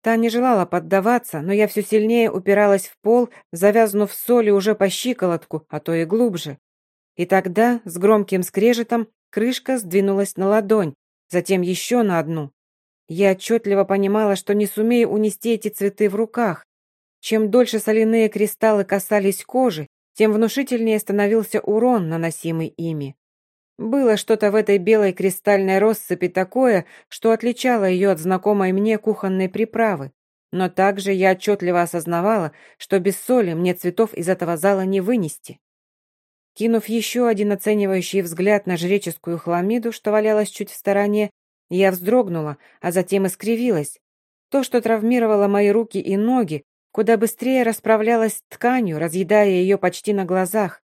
Та не желала поддаваться, но я все сильнее упиралась в пол, завязнув соли уже по щиколотку, а то и глубже. И тогда, с громким скрежетом, крышка сдвинулась на ладонь, затем еще на одну. Я отчетливо понимала, что не сумею унести эти цветы в руках. Чем дольше соляные кристаллы касались кожи, тем внушительнее становился урон, наносимый ими. Было что-то в этой белой кристальной россыпи такое, что отличало ее от знакомой мне кухонной приправы. Но также я отчетливо осознавала, что без соли мне цветов из этого зала не вынести. Кинув еще один оценивающий взгляд на жреческую хламиду, что валялась чуть в стороне, я вздрогнула, а затем искривилась. То, что травмировало мои руки и ноги, куда быстрее расправлялась с тканью, разъедая ее почти на глазах.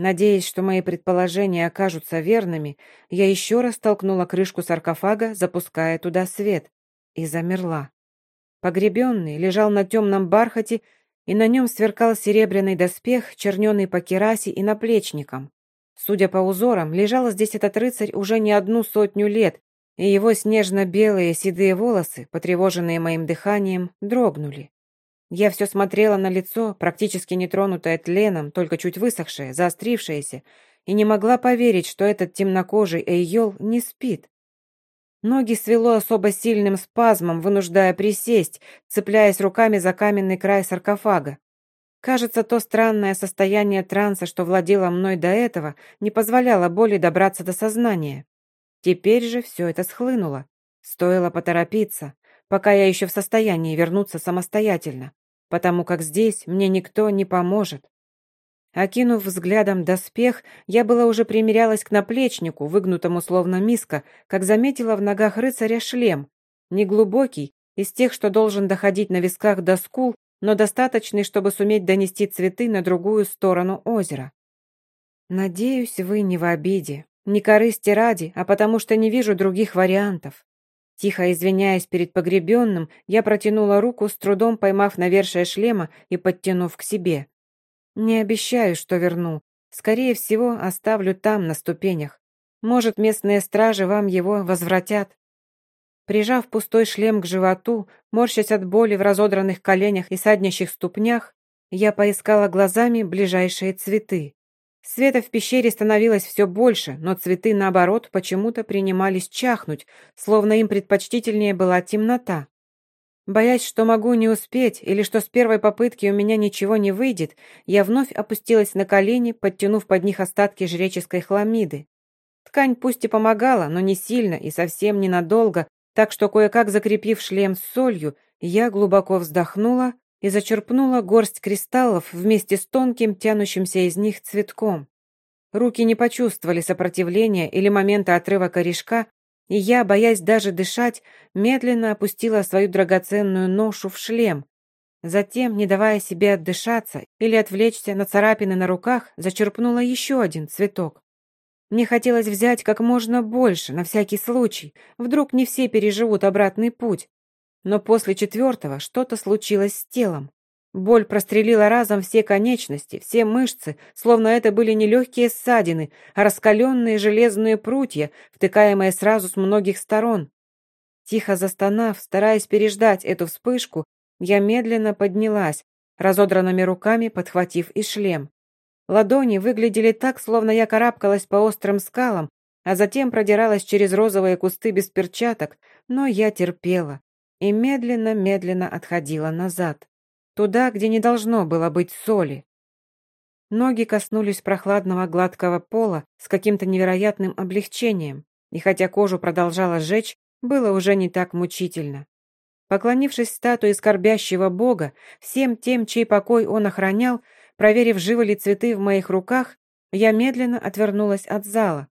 Надеясь, что мои предположения окажутся верными, я еще раз толкнула крышку саркофага, запуская туда свет, и замерла. Погребенный лежал на темном бархате и на нем сверкал серебряный доспех, черненый по керасе и наплечникам. Судя по узорам, лежал здесь этот рыцарь уже не одну сотню лет, и его снежно-белые седые волосы, потревоженные моим дыханием, дрогнули. Я все смотрела на лицо, практически нетронутое тленом, только чуть высохшее, заострившееся, и не могла поверить, что этот темнокожий Эйол не спит. Ноги свело особо сильным спазмом, вынуждая присесть, цепляясь руками за каменный край саркофага. Кажется, то странное состояние транса, что владело мной до этого, не позволяло боли добраться до сознания. Теперь же все это схлынуло. Стоило поторопиться, пока я еще в состоянии вернуться самостоятельно, потому как здесь мне никто не поможет. Окинув взглядом доспех, я была уже примерялась к наплечнику, выгнутому словно миска, как заметила в ногах рыцаря шлем. Неглубокий, из тех, что должен доходить на висках до скул, но достаточный, чтобы суметь донести цветы на другую сторону озера. «Надеюсь, вы не в обиде. Не корысти ради, а потому что не вижу других вариантов». Тихо извиняясь перед погребенным, я протянула руку, с трудом поймав навершие шлема и подтянув к себе. Не обещаю, что верну. Скорее всего, оставлю там, на ступенях. Может, местные стражи вам его возвратят. Прижав пустой шлем к животу, морщась от боли в разодранных коленях и саднящих ступнях, я поискала глазами ближайшие цветы. Света в пещере становилось все больше, но цветы, наоборот, почему-то принимались чахнуть, словно им предпочтительнее была темнота. Боясь, что могу не успеть или что с первой попытки у меня ничего не выйдет, я вновь опустилась на колени, подтянув под них остатки жреческой хламиды. Ткань пусть и помогала, но не сильно и совсем ненадолго, так что кое-как закрепив шлем с солью, я глубоко вздохнула и зачерпнула горсть кристаллов вместе с тонким, тянущимся из них цветком. Руки не почувствовали сопротивления или момента отрыва корешка, и я, боясь даже дышать, медленно опустила свою драгоценную ношу в шлем. Затем, не давая себе отдышаться или отвлечься на царапины на руках, зачерпнула еще один цветок. Мне хотелось взять как можно больше, на всякий случай. Вдруг не все переживут обратный путь. Но после четвертого что-то случилось с телом. Боль прострелила разом все конечности, все мышцы, словно это были не легкие ссадины, а раскаленные железные прутья, втыкаемые сразу с многих сторон. Тихо застонав, стараясь переждать эту вспышку, я медленно поднялась, разодранными руками подхватив и шлем. Ладони выглядели так, словно я карабкалась по острым скалам, а затем продиралась через розовые кусты без перчаток, но я терпела и медленно-медленно отходила назад, туда, где не должно было быть соли. Ноги коснулись прохладного гладкого пола с каким-то невероятным облегчением, и хотя кожу продолжала жечь, было уже не так мучительно. Поклонившись статуе скорбящего бога, всем тем, чей покой он охранял, проверив, живы ли цветы в моих руках, я медленно отвернулась от зала.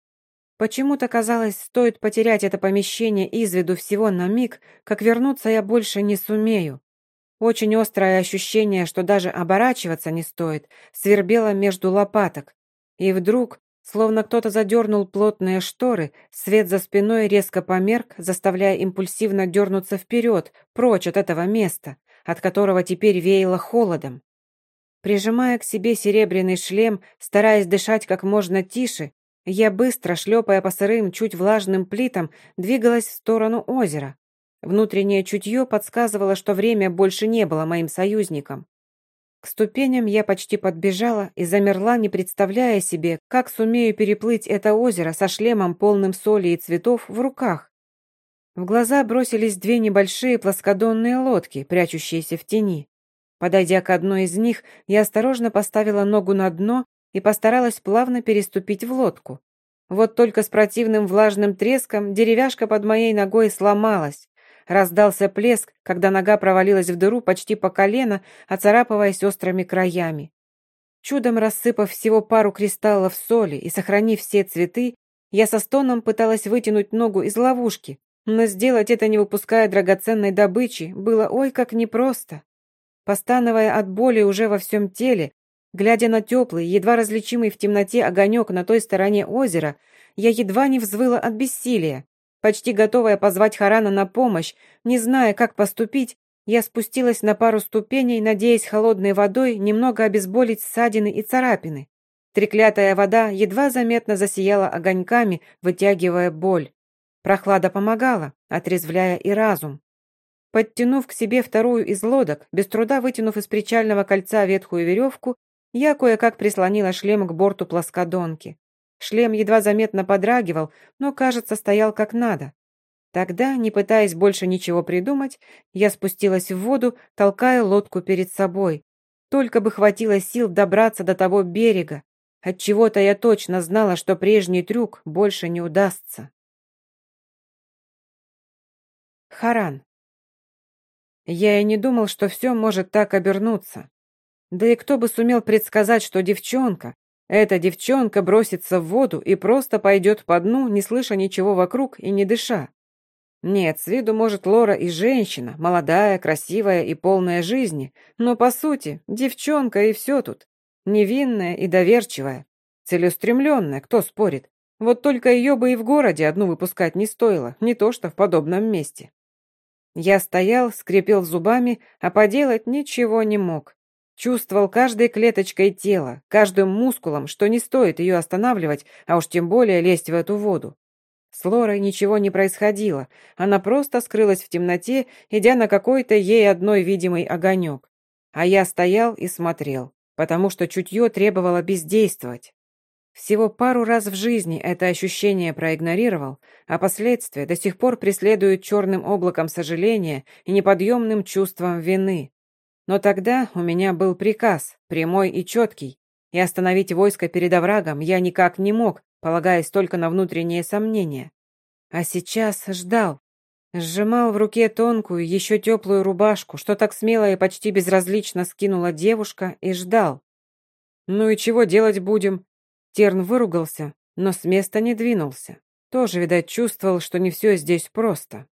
Почему-то казалось, стоит потерять это помещение из виду всего на миг, как вернуться я больше не сумею. Очень острое ощущение, что даже оборачиваться не стоит, свербело между лопаток. И вдруг, словно кто-то задернул плотные шторы, свет за спиной резко померк, заставляя импульсивно дернуться вперед, прочь от этого места, от которого теперь веяло холодом. Прижимая к себе серебряный шлем, стараясь дышать как можно тише, я быстро, шлепая по сырым, чуть влажным плитам, двигалась в сторону озера. Внутреннее чутье подсказывало, что время больше не было моим союзником. К ступеням я почти подбежала и замерла, не представляя себе, как сумею переплыть это озеро со шлемом, полным соли и цветов, в руках. В глаза бросились две небольшие плоскодонные лодки, прячущиеся в тени. Подойдя к одной из них, я осторожно поставила ногу на дно и постаралась плавно переступить в лодку. Вот только с противным влажным треском деревяшка под моей ногой сломалась. Раздался плеск, когда нога провалилась в дыру почти по колено, оцарапываясь острыми краями. Чудом рассыпав всего пару кристаллов соли и сохранив все цветы, я со стоном пыталась вытянуть ногу из ловушки, но сделать это, не выпуская драгоценной добычи, было ой как непросто. Постановая от боли уже во всем теле, глядя на теплый, едва различимый в темноте огонек на той стороне озера, я едва не взвыла от бессилия. Почти готовая позвать Харана на помощь, не зная, как поступить, я спустилась на пару ступеней, надеясь холодной водой немного обезболить ссадины и царапины. Треклятая вода едва заметно засияла огоньками, вытягивая боль. Прохлада помогала, отрезвляя и разум. Подтянув к себе вторую из лодок, без труда вытянув из причального кольца ветхую веревку, я кое-как прислонила шлем к борту плоскодонки. Шлем едва заметно подрагивал, но, кажется, стоял как надо. Тогда, не пытаясь больше ничего придумать, я спустилась в воду, толкая лодку перед собой. Только бы хватило сил добраться до того берега. Отчего-то я точно знала, что прежний трюк больше не удастся. Харан. Я и не думал, что все может так обернуться. Да и кто бы сумел предсказать, что девчонка, эта девчонка бросится в воду и просто пойдет по дну, не слыша ничего вокруг и не дыша. Нет, с виду, может, Лора и женщина, молодая, красивая и полная жизни, но, по сути, девчонка и все тут. Невинная и доверчивая. Целеустремленная, кто спорит. Вот только ее бы и в городе одну выпускать не стоило, не то что в подобном месте. Я стоял, скрипел зубами, а поделать ничего не мог. Чувствовал каждой клеточкой тела, каждым мускулом, что не стоит ее останавливать, а уж тем более лезть в эту воду. С Лорой ничего не происходило, она просто скрылась в темноте, идя на какой-то ей одной видимый огонек. А я стоял и смотрел, потому что чутье требовало бездействовать. Всего пару раз в жизни это ощущение проигнорировал, а последствия до сих пор преследуют черным облаком сожаления и неподъемным чувством вины. Но тогда у меня был приказ, прямой и четкий, и остановить войско перед оврагом я никак не мог, полагаясь только на внутренние сомнения. А сейчас ждал. Сжимал в руке тонкую, еще теплую рубашку, что так смело и почти безразлично скинула девушка, и ждал. «Ну и чего делать будем?» Терн выругался, но с места не двинулся. Тоже, видать, чувствовал, что не все здесь просто.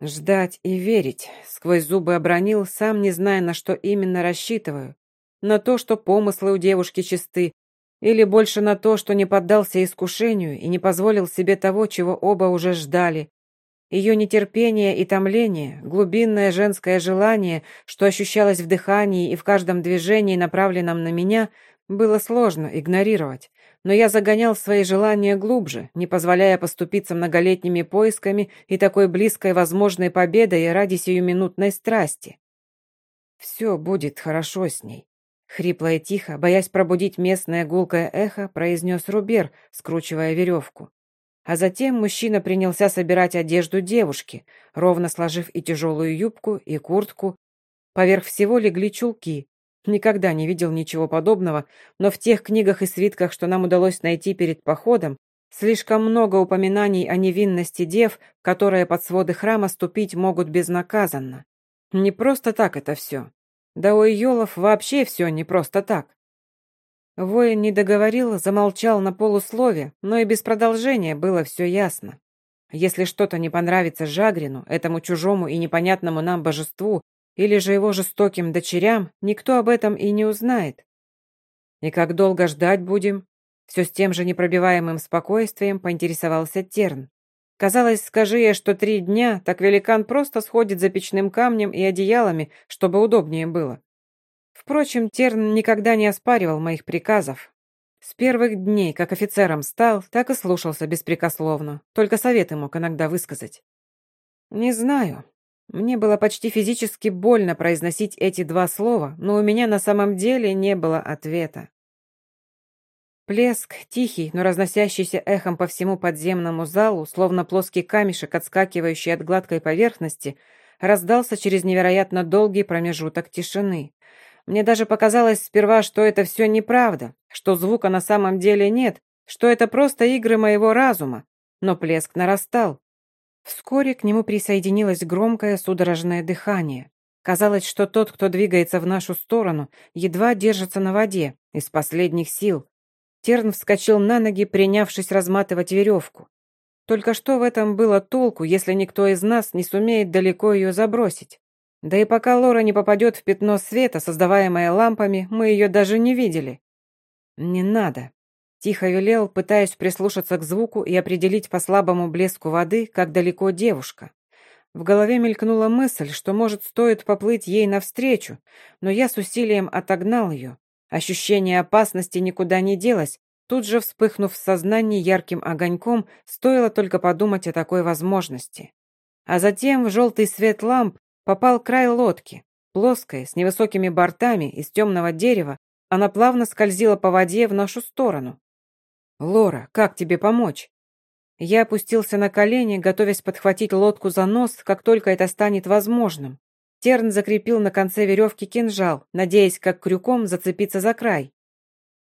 Ждать и верить, сквозь зубы обронил, сам не зная, на что именно рассчитываю. На то, что помыслы у девушки чисты, или больше на то, что не поддался искушению и не позволил себе того, чего оба уже ждали. Ее нетерпение и томление, глубинное женское желание, что ощущалось в дыхании и в каждом движении, направленном на меня, было сложно игнорировать, но я загонял свои желания глубже, не позволяя поступиться многолетними поисками и такой близкой возможной победой ради сиюминутной страсти. Все будет хорошо с ней. Хрипло и тихо, боясь пробудить местное гулкое эхо, произнес Рубер, скручивая веревку. А затем мужчина принялся собирать одежду девушки, ровно сложив и тяжелую юбку, и куртку. Поверх всего легли чулки. Никогда не видел ничего подобного, но в тех книгах и свитках, что нам удалось найти перед походом, слишком много упоминаний о невинности дев, которые под своды храма ступить могут безнаказанно. Не просто так это все. Да у Йолов вообще все не просто так. Воин не договорил, замолчал на полуслове, но и без продолжения было все ясно. Если что-то не понравится Жагрину, этому чужому и непонятному нам божеству, или же его жестоким дочерям, никто об этом и не узнает. И как долго ждать будем? Все с тем же непробиваемым спокойствием поинтересовался Терн. Казалось, скажи я, что три дня, так великан просто сходит за печным камнем и одеялами, чтобы удобнее было. Впрочем, Терн никогда не оспаривал моих приказов. С первых дней, как офицером стал, так и слушался беспрекословно, только советы мог иногда высказать. Не знаю. Мне было почти физически больно произносить эти два слова, но у меня на самом деле не было ответа. Плеск, тихий, но разносящийся эхом по всему подземному залу, словно плоский камешек, отскакивающий от гладкой поверхности, раздался через невероятно долгий промежуток тишины. Мне даже показалось сперва, что это все неправда, что звука на самом деле нет, что это просто игры моего разума, но плеск нарастал. Вскоре к нему присоединилось громкое судорожное дыхание. Казалось, что тот, кто двигается в нашу сторону, едва держится на воде, из последних сил. Терн вскочил на ноги, принявшись разматывать веревку. Только что в этом было толку, если никто из нас не сумеет далеко ее забросить? Да и пока Лора не попадет в пятно света, создаваемое лампами, мы ее даже не видели. «Не надо», — тихо велел, пытаясь прислушаться к звуку и определить по слабому блеску воды, как далеко девушка. В голове мелькнула мысль, что, может, стоит поплыть ей навстречу, но я с усилием отогнал ее. Ощущение опасности никуда не делось, тут же вспыхнув в сознании ярким огоньком, стоило только подумать о такой возможности. А затем в желтый свет ламп попал край лодки, плоская, с невысокими бортами, из темного дерева, она плавно скользила по воде в нашу сторону. «Лора, как тебе помочь?» Я опустился на колени, готовясь подхватить лодку за нос, как только это станет возможным. Терн закрепил на конце веревки кинжал, надеясь как крюком зацепиться за край.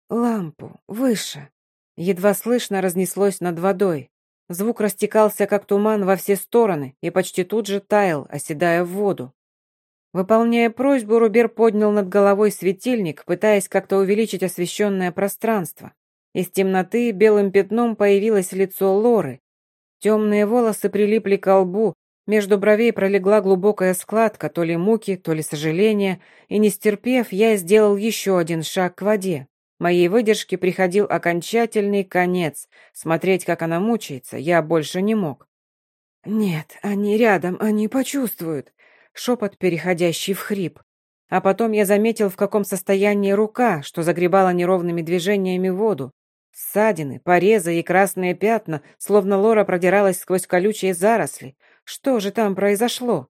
«Лампу, выше!» Едва слышно разнеслось над водой. Звук растекался, как туман, во все стороны и почти тут же таял, оседая в воду. Выполняя просьбу, Рубер поднял над головой светильник, пытаясь как-то увеличить освещенное пространство. Из темноты белым пятном появилось лицо Лоры. Темные волосы прилипли к лбу, между бровей пролегла глубокая складка, то ли муки, то ли сожаления, и, не стерпев, я сделал еще один шаг к воде. Моей выдержке приходил окончательный конец. Смотреть, как она мучается, я больше не мог. «Нет, они рядом, они почувствуют», — шепот, переходящий в хрип. А потом я заметил, в каком состоянии рука, что загребала неровными движениями воду. Ссадины, порезы и красные пятна, словно Лора продиралась сквозь колючие заросли. Что же там произошло?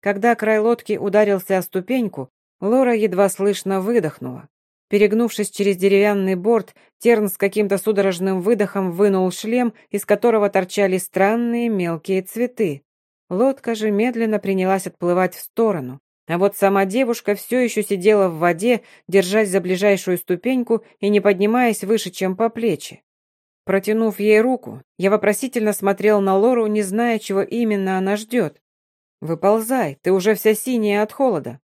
Когда край лодки ударился о ступеньку, Лора едва слышно выдохнула. Перегнувшись через деревянный борт, Терн с каким-то судорожным выдохом вынул шлем, из которого торчали странные мелкие цветы. Лодка же медленно принялась отплывать в сторону. А вот сама девушка все еще сидела в воде, держась за ближайшую ступеньку и не поднимаясь выше, чем по плечи. Протянув ей руку, я вопросительно смотрел на Лору, не зная, чего именно она ждет. «Выползай, ты уже вся синяя от холода».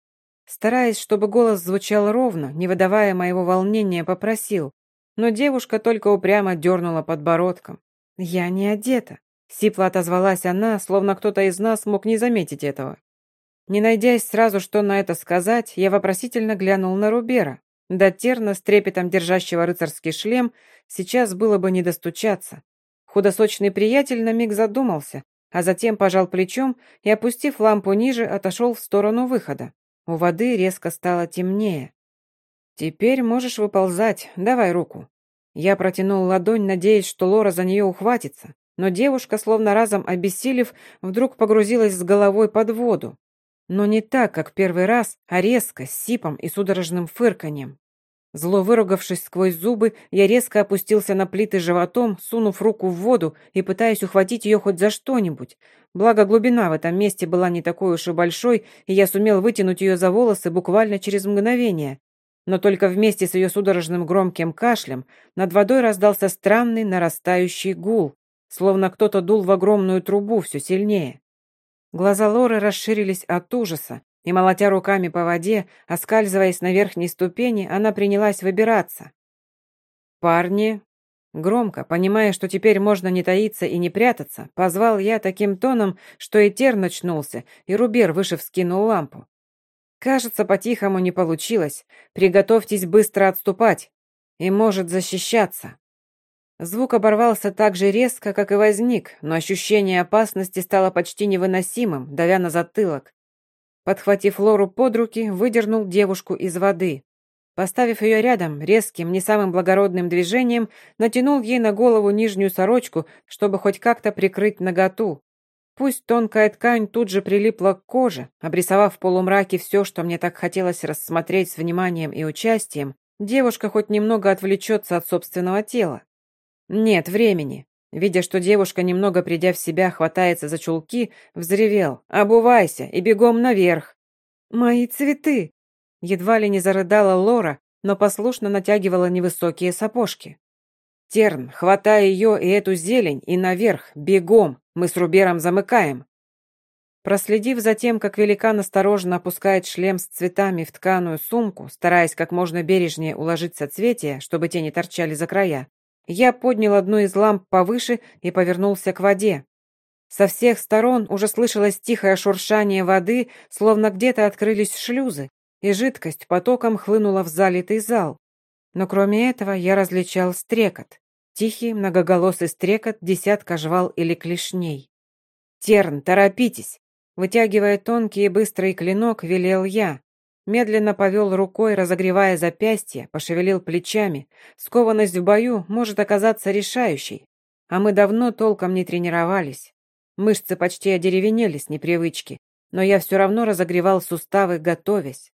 Стараясь, чтобы голос звучал ровно, не выдавая моего волнения, попросил. Но девушка только упрямо дернула подбородком. «Я не одета», — сипло отозвалась она, словно кто-то из нас мог не заметить этого. Не найдясь сразу, что на это сказать, я вопросительно глянул на Рубера. До Терна, с трепетом держащего рыцарский шлем, сейчас было бы не достучаться. Худосочный приятель на миг задумался, а затем пожал плечом и, опустив лампу ниже, отошел в сторону выхода. У воды резко стало темнее. «Теперь можешь выползать, давай руку». Я протянул ладонь, надеясь, что Лора за нее ухватится, но девушка, словно разом обессилев, вдруг погрузилась с головой под воду. Но не так, как первый раз, а резко, с сипом и судорожным фырканьем. Зло выругавшись сквозь зубы, я резко опустился на плиты животом, сунув руку в воду и пытаясь ухватить ее хоть за что-нибудь. Благо глубина в этом месте была не такой уж и большой, и я сумел вытянуть ее за волосы буквально через мгновение. Но только вместе с ее судорожным громким кашлем над водой раздался странный нарастающий гул, словно кто-то дул в огромную трубу все сильнее. Глаза Лоры расширились от ужаса, и, молотя руками по воде, оскальзываясь на верхней ступени, она принялась выбираться. «Парни!» Громко, понимая, что теперь можно не таиться и не прятаться, позвал я таким тоном, что и Тер начнулся, и Рубер, выше вскинул лампу. «Кажется, по-тихому не получилось. Приготовьтесь быстро отступать. И может защищаться». Звук оборвался так же резко, как и возник, но ощущение опасности стало почти невыносимым, давя на затылок. Подхватив Лору под руки, выдернул девушку из воды. Поставив ее рядом, резким, не самым благородным движением, натянул ей на голову нижнюю сорочку, чтобы хоть как-то прикрыть наготу. Пусть тонкая ткань тут же прилипла к коже, обрисовав в полумраке все, что мне так хотелось рассмотреть с вниманием и участием, девушка хоть немного отвлечется от собственного тела. Нет времени. Видя, что девушка, немного придя в себя, хватается за чулки, взревел «Обувайся и бегом наверх!» «Мои цветы!» Едва ли не зарыдала Лора, но послушно натягивала невысокие сапожки. «Терн, хватай ее и эту зелень, и наверх, бегом! Мы с Рубером замыкаем!» Проследив за тем, как великан осторожно опускает шлем с цветами в тканую сумку, стараясь как можно бережнее уложить соцветия, чтобы те не торчали за края, я поднял одну из ламп повыше и повернулся к воде. Со всех сторон уже слышалось тихое шуршание воды, словно где-то открылись шлюзы, и жидкость потоком хлынула в залитый зал. Но кроме этого я различал стрекот. Тихий, многоголосый стрекот десятка жвал или клешней. «Терн, торопитесь!» Вытягивая тонкий и быстрый клинок, велел я. Медленно повел рукой, разогревая запястье, пошевелил плечами. Скованность в бою может оказаться решающей. А мы давно толком не тренировались. Мышцы почти одеревенели с непривычки, но я все равно разогревал суставы, готовясь.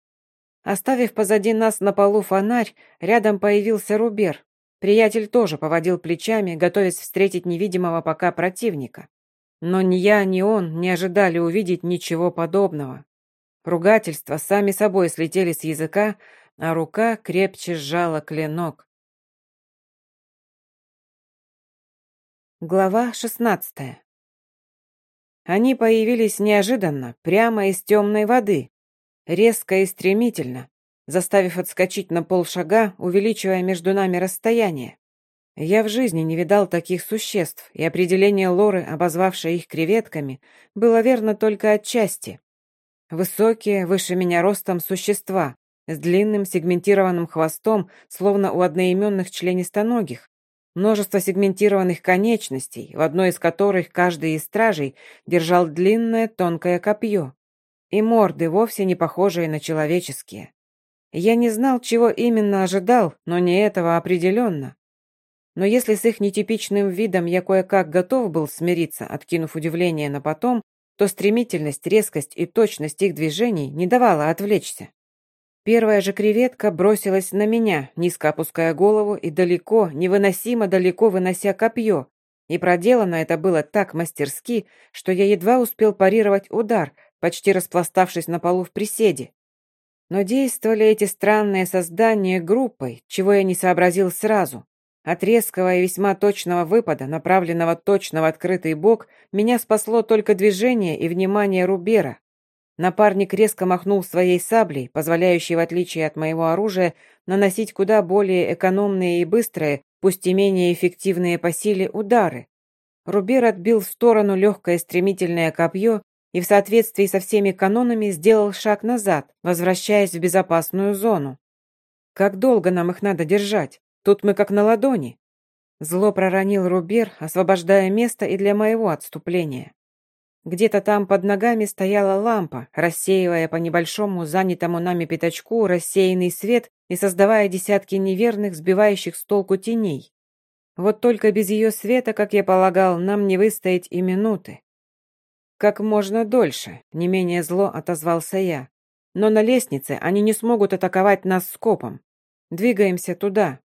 Оставив позади нас на полу фонарь, рядом появился Рубер. Приятель тоже поводил плечами, готовясь встретить невидимого пока противника. Но ни я, ни он не ожидали увидеть ничего подобного. Ругательства сами собой слетели с языка, а рука крепче сжала клинок. Глава шестнадцатая. Они появились неожиданно, прямо из темной воды, резко и стремительно, заставив отскочить на полшага, увеличивая между нами расстояние. Я в жизни не видал таких существ, и определение Лоры, обозвавшей их креветками, было верно только отчасти. Высокие, выше меня ростом существа, с длинным сегментированным хвостом, словно у одноименных членистоногих. Множество сегментированных конечностей, в одной из которых каждый из стражей держал длинное тонкое копье. И морды, вовсе не похожие на человеческие. Я не знал, чего именно ожидал, но не этого определенно. Но если с их нетипичным видом я кое-как готов был смириться, откинув удивление на потом, то стремительность, резкость и точность их движений не давала отвлечься. Первая же креветка бросилась на меня, низко опуская голову и далеко, невыносимо далеко вынося копье, и проделано это было так мастерски, что я едва успел парировать удар, почти распластавшись на полу в приседе. Но действовали эти странные создания группой, чего я не сообразил сразу. От резкого и весьма точного выпада, направленного точно в открытый бок, меня спасло только движение и внимание Рубера. Напарник резко махнул своей саблей, позволяющей, в отличие от моего оружия, наносить куда более экономные и быстрые, пусть и менее эффективные по силе, удары. Рубер отбил в сторону легкое стремительное копье и в соответствии со всеми канонами сделал шаг назад, возвращаясь в безопасную зону. Как долго нам их надо держать? Тут мы как на ладони. Зло проронил Рубер, освобождая место и для моего отступления. Где-то там под ногами стояла лампа, рассеивая по небольшому занятому нами пятачку рассеянный свет и создавая десятки неверных, сбивающих с толку теней. Вот только без ее света, как я полагал, нам не выстоять и минуты. «Как можно дольше», — не менее зло отозвался я. «Но на лестнице они не смогут атаковать нас скопом. Двигаемся туда».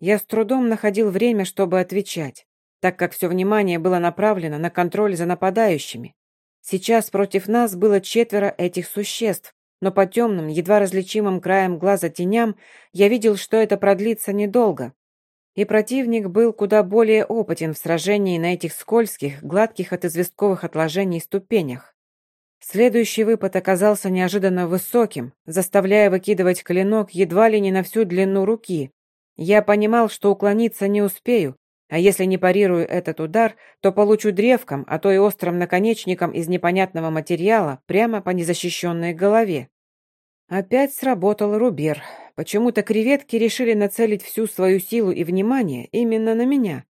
Я с трудом находил время, чтобы отвечать, так как все внимание было направлено на контроль за нападающими. Сейчас против нас было четверо этих существ, но по темным, едва различимым краям глаза теням я видел, что это продлится недолго. И противник был куда более опытен в сражении на этих скользких, гладких от известковых отложений ступенях. Следующий выпад оказался неожиданно высоким, заставляя выкидывать клинок едва ли не на всю длину руки. Я понимал, что уклониться не успею, а если не парирую этот удар, то получу древком, а то и острым наконечником из непонятного материала прямо по незащищенной голове. Опять сработал Рубер. Почему-то креветки решили нацелить всю свою силу и внимание именно на меня.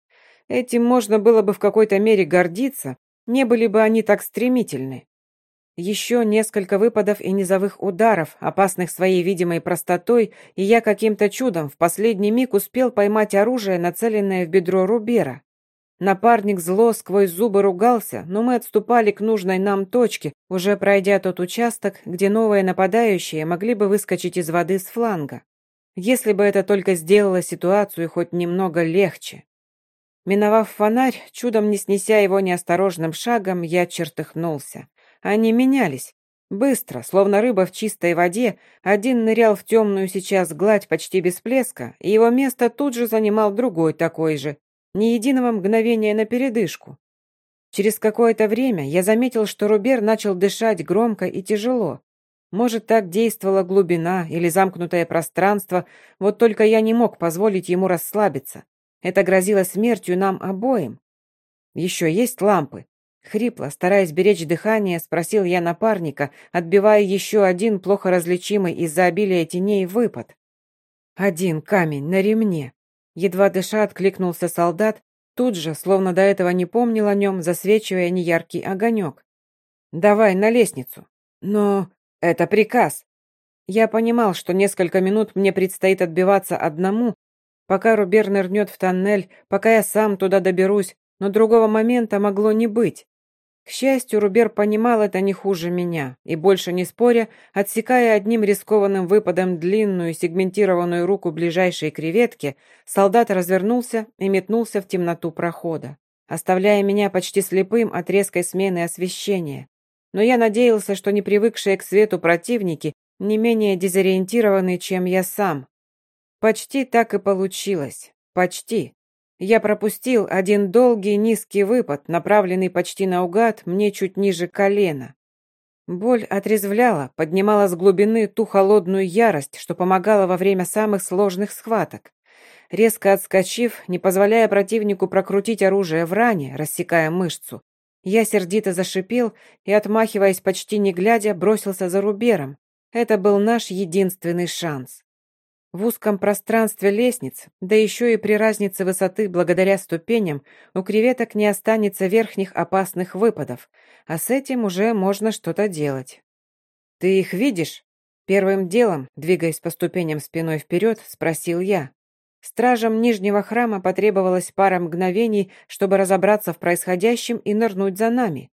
Этим можно было бы в какой-то мере гордиться, не были бы они так стремительны. Еще несколько выпадов и низовых ударов, опасных своей видимой простотой, и я каким-то чудом в последний миг успел поймать оружие, нацеленное в бедро Рубера. Напарник зло сквозь зубы ругался, но мы отступали к нужной нам точке, уже пройдя тот участок, где новые нападающие могли бы выскочить из воды с фланга. Если бы это только сделало ситуацию хоть немного легче. Миновав фонарь, чудом не снеся его неосторожным шагом, я чертыхнулся. Они менялись. Быстро, словно рыба в чистой воде, один нырял в темную сейчас гладь почти без плеска, и его место тут же занимал другой такой же. Ни единого мгновения на передышку. Через какое-то время я заметил, что Рубер начал дышать громко и тяжело. Может, так действовала глубина или замкнутое пространство, вот только я не мог позволить ему расслабиться. Это грозило смертью нам обоим. Еще есть лампы. Хрипло, стараясь беречь дыхание, спросил я напарника, отбивая еще один плохо различимый из-за обилия теней выпад. «Один камень на ремне», — едва дыша откликнулся солдат, тут же, словно до этого не помнил о нем, засвечивая неяркий огонек. «Давай на лестницу». «Но это приказ». Я понимал, что несколько минут мне предстоит отбиваться одному, пока Рубер нырнет в тоннель, пока я сам туда доберусь, но другого момента могло не быть. К счастью, Рубер понимал это не хуже меня, и больше не споря, отсекая одним рискованным выпадом длинную сегментированную руку ближайшей креветки, солдат развернулся и метнулся в темноту прохода, оставляя меня почти слепым от резкой смены освещения. Но я надеялся, что не привыкшие к свету противники не менее дезориентированы, чем я сам. Почти так и получилось. Почти. Я пропустил один долгий низкий выпад, направленный почти наугад, мне чуть ниже колена. Боль отрезвляла, поднимала с глубины ту холодную ярость, что помогала во время самых сложных схваток. Резко отскочив, не позволяя противнику прокрутить оружие в ране, рассекая мышцу, я сердито зашипел и, отмахиваясь почти не глядя, бросился за Рубером. Это был наш единственный шанс. В узком пространстве лестниц, да еще и при разнице высоты благодаря ступеням, у креветок не останется верхних опасных выпадов, а с этим уже можно что-то делать. «Ты их видишь?» Первым делом, двигаясь по ступеням спиной вперед, спросил я. Стражам Нижнего храма потребовалось пара мгновений, чтобы разобраться в происходящем и нырнуть за нами.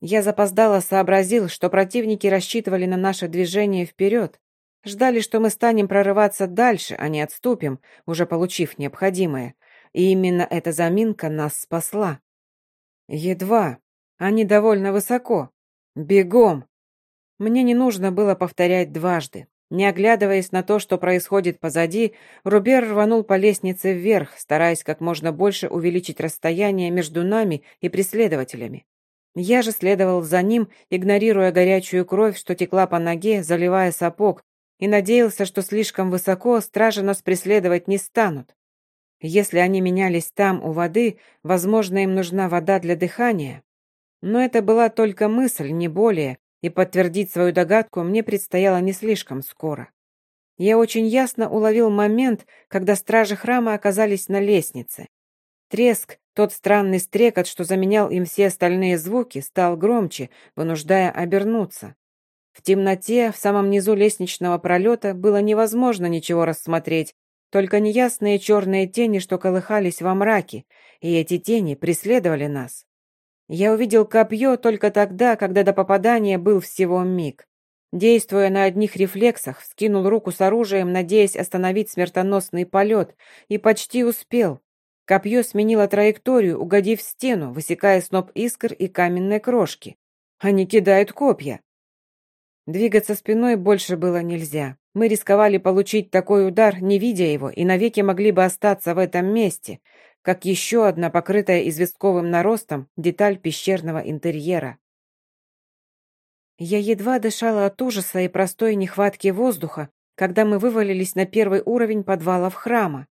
Я запоздало сообразил, что противники рассчитывали на наше движение вперед, Ждали, что мы станем прорываться дальше, а не отступим, уже получив необходимое. И именно эта заминка нас спасла. Едва. Они довольно высоко. Бегом. Мне не нужно было повторять дважды. Не оглядываясь на то, что происходит позади, Рубер рванул по лестнице вверх, стараясь как можно больше увеличить расстояние между нами и преследователями. Я же следовал за ним, игнорируя горячую кровь, что текла по ноге, заливая сапог, и надеялся, что слишком высоко стражи нас преследовать не станут. Если они менялись там, у воды, возможно, им нужна вода для дыхания. Но это была только мысль, не более, и подтвердить свою догадку мне предстояло не слишком скоро. Я очень ясно уловил момент, когда стражи храма оказались на лестнице. Треск, тот странный стрекот, что заменял им все остальные звуки, стал громче, вынуждая обернуться. В темноте, в самом низу лестничного пролета, было невозможно ничего рассмотреть, только неясные черные тени, что колыхались во мраке, и эти тени преследовали нас. Я увидел копье только тогда, когда до попадания был всего миг. Действуя на одних рефлексах, вскинул руку с оружием, надеясь остановить смертоносный полет, и почти успел. Копье сменило траекторию, угодив стену, высекая сноп искр и каменной крошки. Они кидают копья. Двигаться спиной больше было нельзя. Мы рисковали получить такой удар, не видя его, и навеки могли бы остаться в этом месте, как еще одна покрытая известковым наростом деталь пещерного интерьера. Я едва дышала от ужаса и простой нехватки воздуха, когда мы вывалились на первый уровень подвалов храма.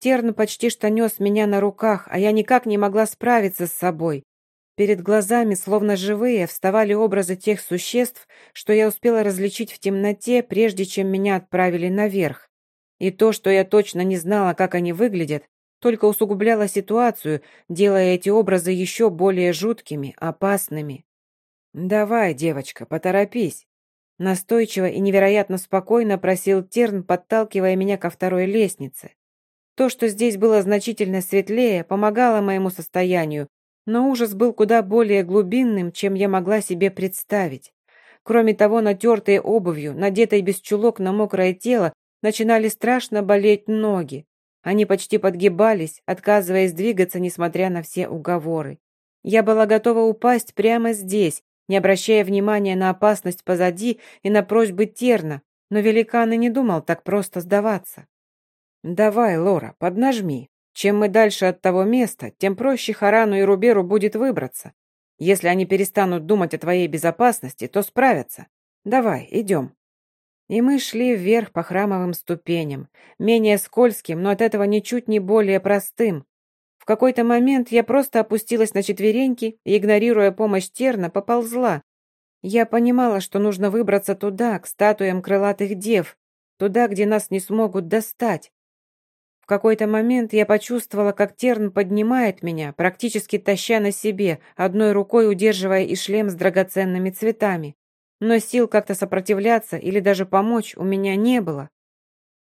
Терн почти что нес меня на руках, а я никак не могла справиться с собой. Перед глазами, словно живые, вставали образы тех существ, что я успела различить в темноте, прежде чем меня отправили наверх. И то, что я точно не знала, как они выглядят, только усугубляло ситуацию, делая эти образы еще более жуткими, опасными. «Давай, девочка, поторопись!» Настойчиво и невероятно спокойно просил Терн, подталкивая меня ко второй лестнице. То, что здесь было значительно светлее, помогало моему состоянию, но ужас был куда более глубинным, чем я могла себе представить. Кроме того, натертые обувью, надетой без чулок на мокрое тело, начинали страшно болеть ноги. Они почти подгибались, отказываясь двигаться, несмотря на все уговоры. Я была готова упасть прямо здесь, не обращая внимания на опасность позади и на просьбы Терна, но великан и не думал так просто сдаваться. «Давай, Лора, поднажми. Чем мы дальше от того места, тем проще Харану и Руберу будет выбраться. Если они перестанут думать о твоей безопасности, то справятся. Давай, идем». И мы шли вверх по храмовым ступеням, менее скользким, но от этого ничуть не более простым. В какой-то момент я просто опустилась на четвереньки и, игнорируя помощь Терна, поползла. Я понимала, что нужно выбраться туда, к статуям крылатых дев, туда, где нас не смогут достать. Какой-то момент я почувствовала, как Терн поднимает меня, практически таща на себе, одной рукой удерживая и шлем с драгоценными цветами но сил как-то сопротивляться или даже помочь у меня не было.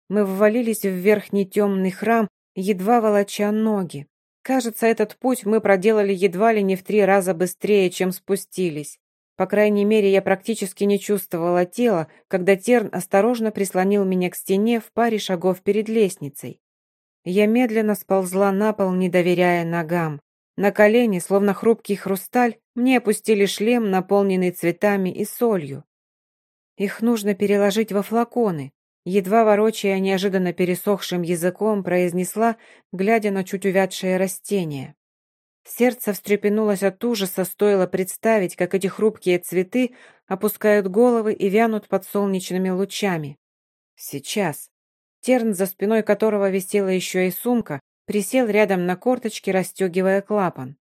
Мы ввалились в верхний темный храм, едва волоча ноги. Кажется, этот путь мы проделали едва ли не в три раза быстрее, чем спустились. По крайней мере, я практически не чувствовала тела, когда Терн осторожно прислонил меня к стене в паре шагов перед лестницей. Я медленно сползла на пол, не доверяя ногам. На колени, словно хрупкий хрусталь, мне опустили шлем, наполненный цветами и солью. Их нужно переложить во флаконы. Едва ворочая неожиданно пересохшим языком, произнесла, глядя на чуть увядшее растение. Сердце встрепенулось от ужаса, стоило представить, как эти хрупкие цветы опускают головы и вянут под солнечными лучами. Сейчас. Терн, за спиной которого висела еще и сумка, Присел рядом на корточки, расстегивая клапан.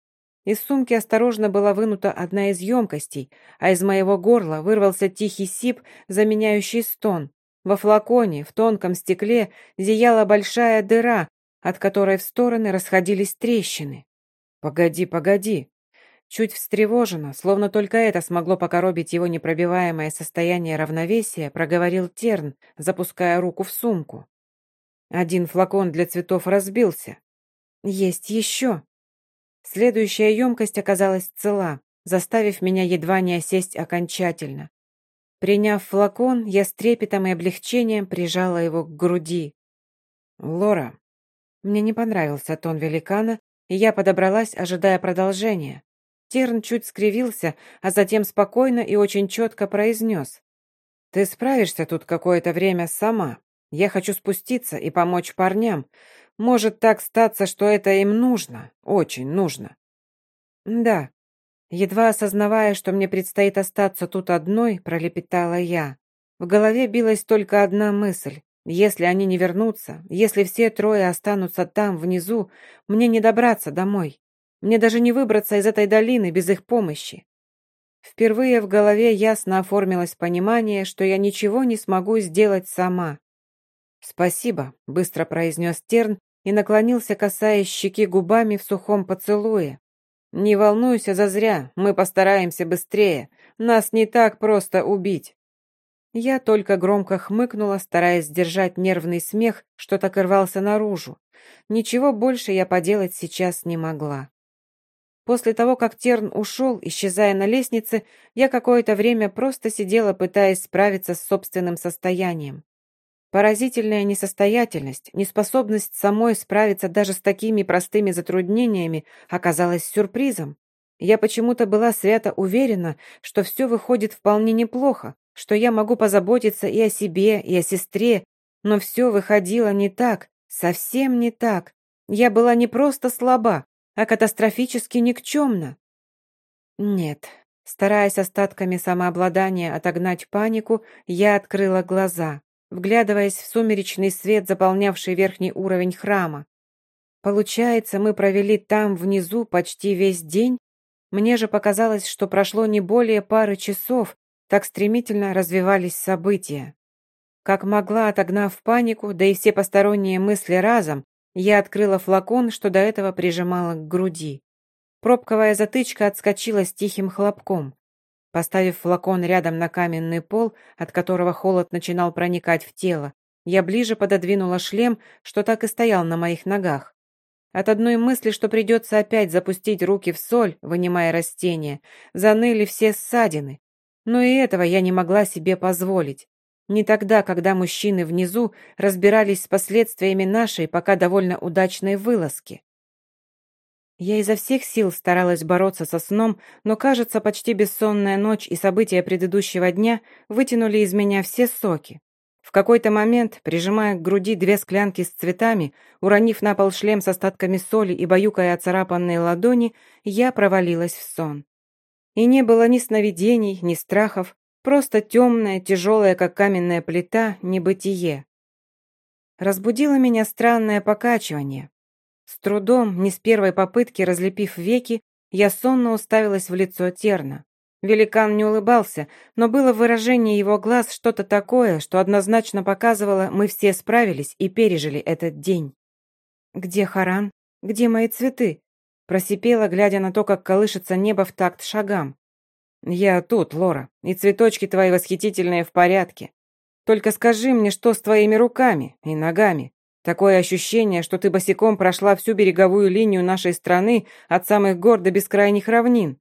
Из сумки осторожно была вынута одна из емкостей, а из моего горла вырвался тихий сип, заменяющий стон. Во флаконе, в тонком стекле, зияла большая дыра, от которой в стороны расходились трещины. «Погоди, погоди!» Чуть встревоженно, словно только это смогло покоробить его непробиваемое состояние равновесия, проговорил Терн, запуская руку в сумку. Один флакон для цветов разбился. Есть еще. Следующая емкость оказалась цела, заставив меня едва не осесть окончательно. Приняв флакон, я с трепетом и облегчением прижала его к груди. «Лора». Мне не понравился тон великана, и я подобралась, ожидая продолжения. Терн чуть скривился, а затем спокойно и очень четко произнес. «Ты справишься тут какое-то время сама. Я хочу спуститься и помочь парням. Может так статься, что это им нужно, очень нужно. Да. Едва осознавая, что мне предстоит остаться тут одной, пролепетала я. В голове билась только одна мысль. Если они не вернутся, если все трое останутся там, внизу, мне не добраться домой. Мне даже не выбраться из этой долины без их помощи. Впервые в голове ясно оформилось понимание, что я ничего не смогу сделать сама. «Спасибо», — быстро произнес Терн и наклонился, касаясь щеки губами в сухом поцелуе. «Не волнуйся зазря, мы постараемся быстрее. Нас не так просто убить». Я только громко хмыкнула, стараясь сдержать нервный смех, что так рвался наружу. Ничего больше я поделать сейчас не могла. После того, как Терн ушел, исчезая на лестнице, я какое-то время просто сидела, пытаясь справиться с собственным состоянием. Поразительная несостоятельность, неспособность самой справиться даже с такими простыми затруднениями оказалась сюрпризом. Я почему-то была свято уверена, что все выходит вполне неплохо, что я могу позаботиться и о себе, и о сестре, но все выходило не так, совсем не так. Я была не просто слаба, а катастрофически никчемна. Нет, стараясь остатками самообладания отогнать панику, я открыла глаза, вглядываясь в сумеречный свет, заполнявший верхний уровень храма. Получается, мы провели там внизу почти весь день? Мне же показалось, что прошло не более пары часов, так стремительно развивались события. Как могла, отогнав панику, да и все посторонние мысли разом, я открыла флакон, что до этого прижимала к груди. Пробковая затычка отскочила с тихим хлопком. Поставив флакон рядом на каменный пол, от которого холод начинал проникать в тело, я ближе пододвинула шлем, что так и стоял на моих ногах. От одной мысли, что придется опять запустить руки в соль, вынимая растения, заныли все ссадины. Но и этого я не могла себе позволить. Не тогда, когда мужчины внизу разбирались с последствиями нашей пока довольно удачной вылазки. Я изо всех сил старалась бороться со сном, но, кажется, почти бессонная ночь и события предыдущего дня вытянули из меня все соки. В какой-то момент, прижимая к груди две склянки с цветами, уронив на пол шлем с остатками соли и баюкая оцарапанные ладони, я провалилась в сон. И не было ни сновидений, ни страхов, Просто темная, тяжелая, как каменная плита, небытие. Разбудило меня странное покачивание. С трудом, не с первой попытки разлепив веки, я сонно уставилась в лицо Терна. Великан не улыбался, но было выражение его глаз что-то такое, что однозначно показывало, мы все справились и пережили этот день. «Где Харан? Где мои цветы?» Просипела, глядя на то, как колышется небо в такт шагам. «Я тут, Лора, и цветочки твои восхитительные в порядке. Только скажи мне, что с твоими руками и ногами? Такое ощущение, что ты босиком прошла всю береговую линию нашей страны от самых гор до бескрайних равнин».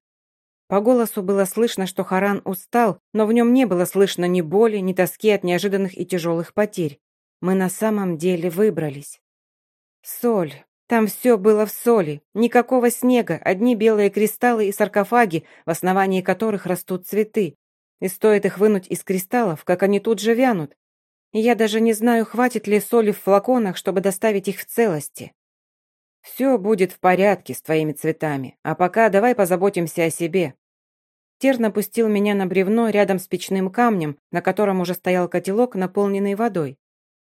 По голосу было слышно, что Харан устал, но в нем не было слышно ни боли, ни тоски от неожиданных и тяжелых потерь. Мы на самом деле выбрались. Соль, там все было в соли, никакого снега, одни белые кристаллы и саркофаги, в основании которых растут цветы. И стоит их вынуть из кристаллов, как они тут же вянут. Я даже не знаю, хватит ли соли в флаконах, чтобы доставить их в целости. Все будет в порядке с твоими цветами, а пока давай позаботимся о себе. Терн опустил меня на бревно рядом с печным камнем, на котором уже стоял котелок, наполненный водой.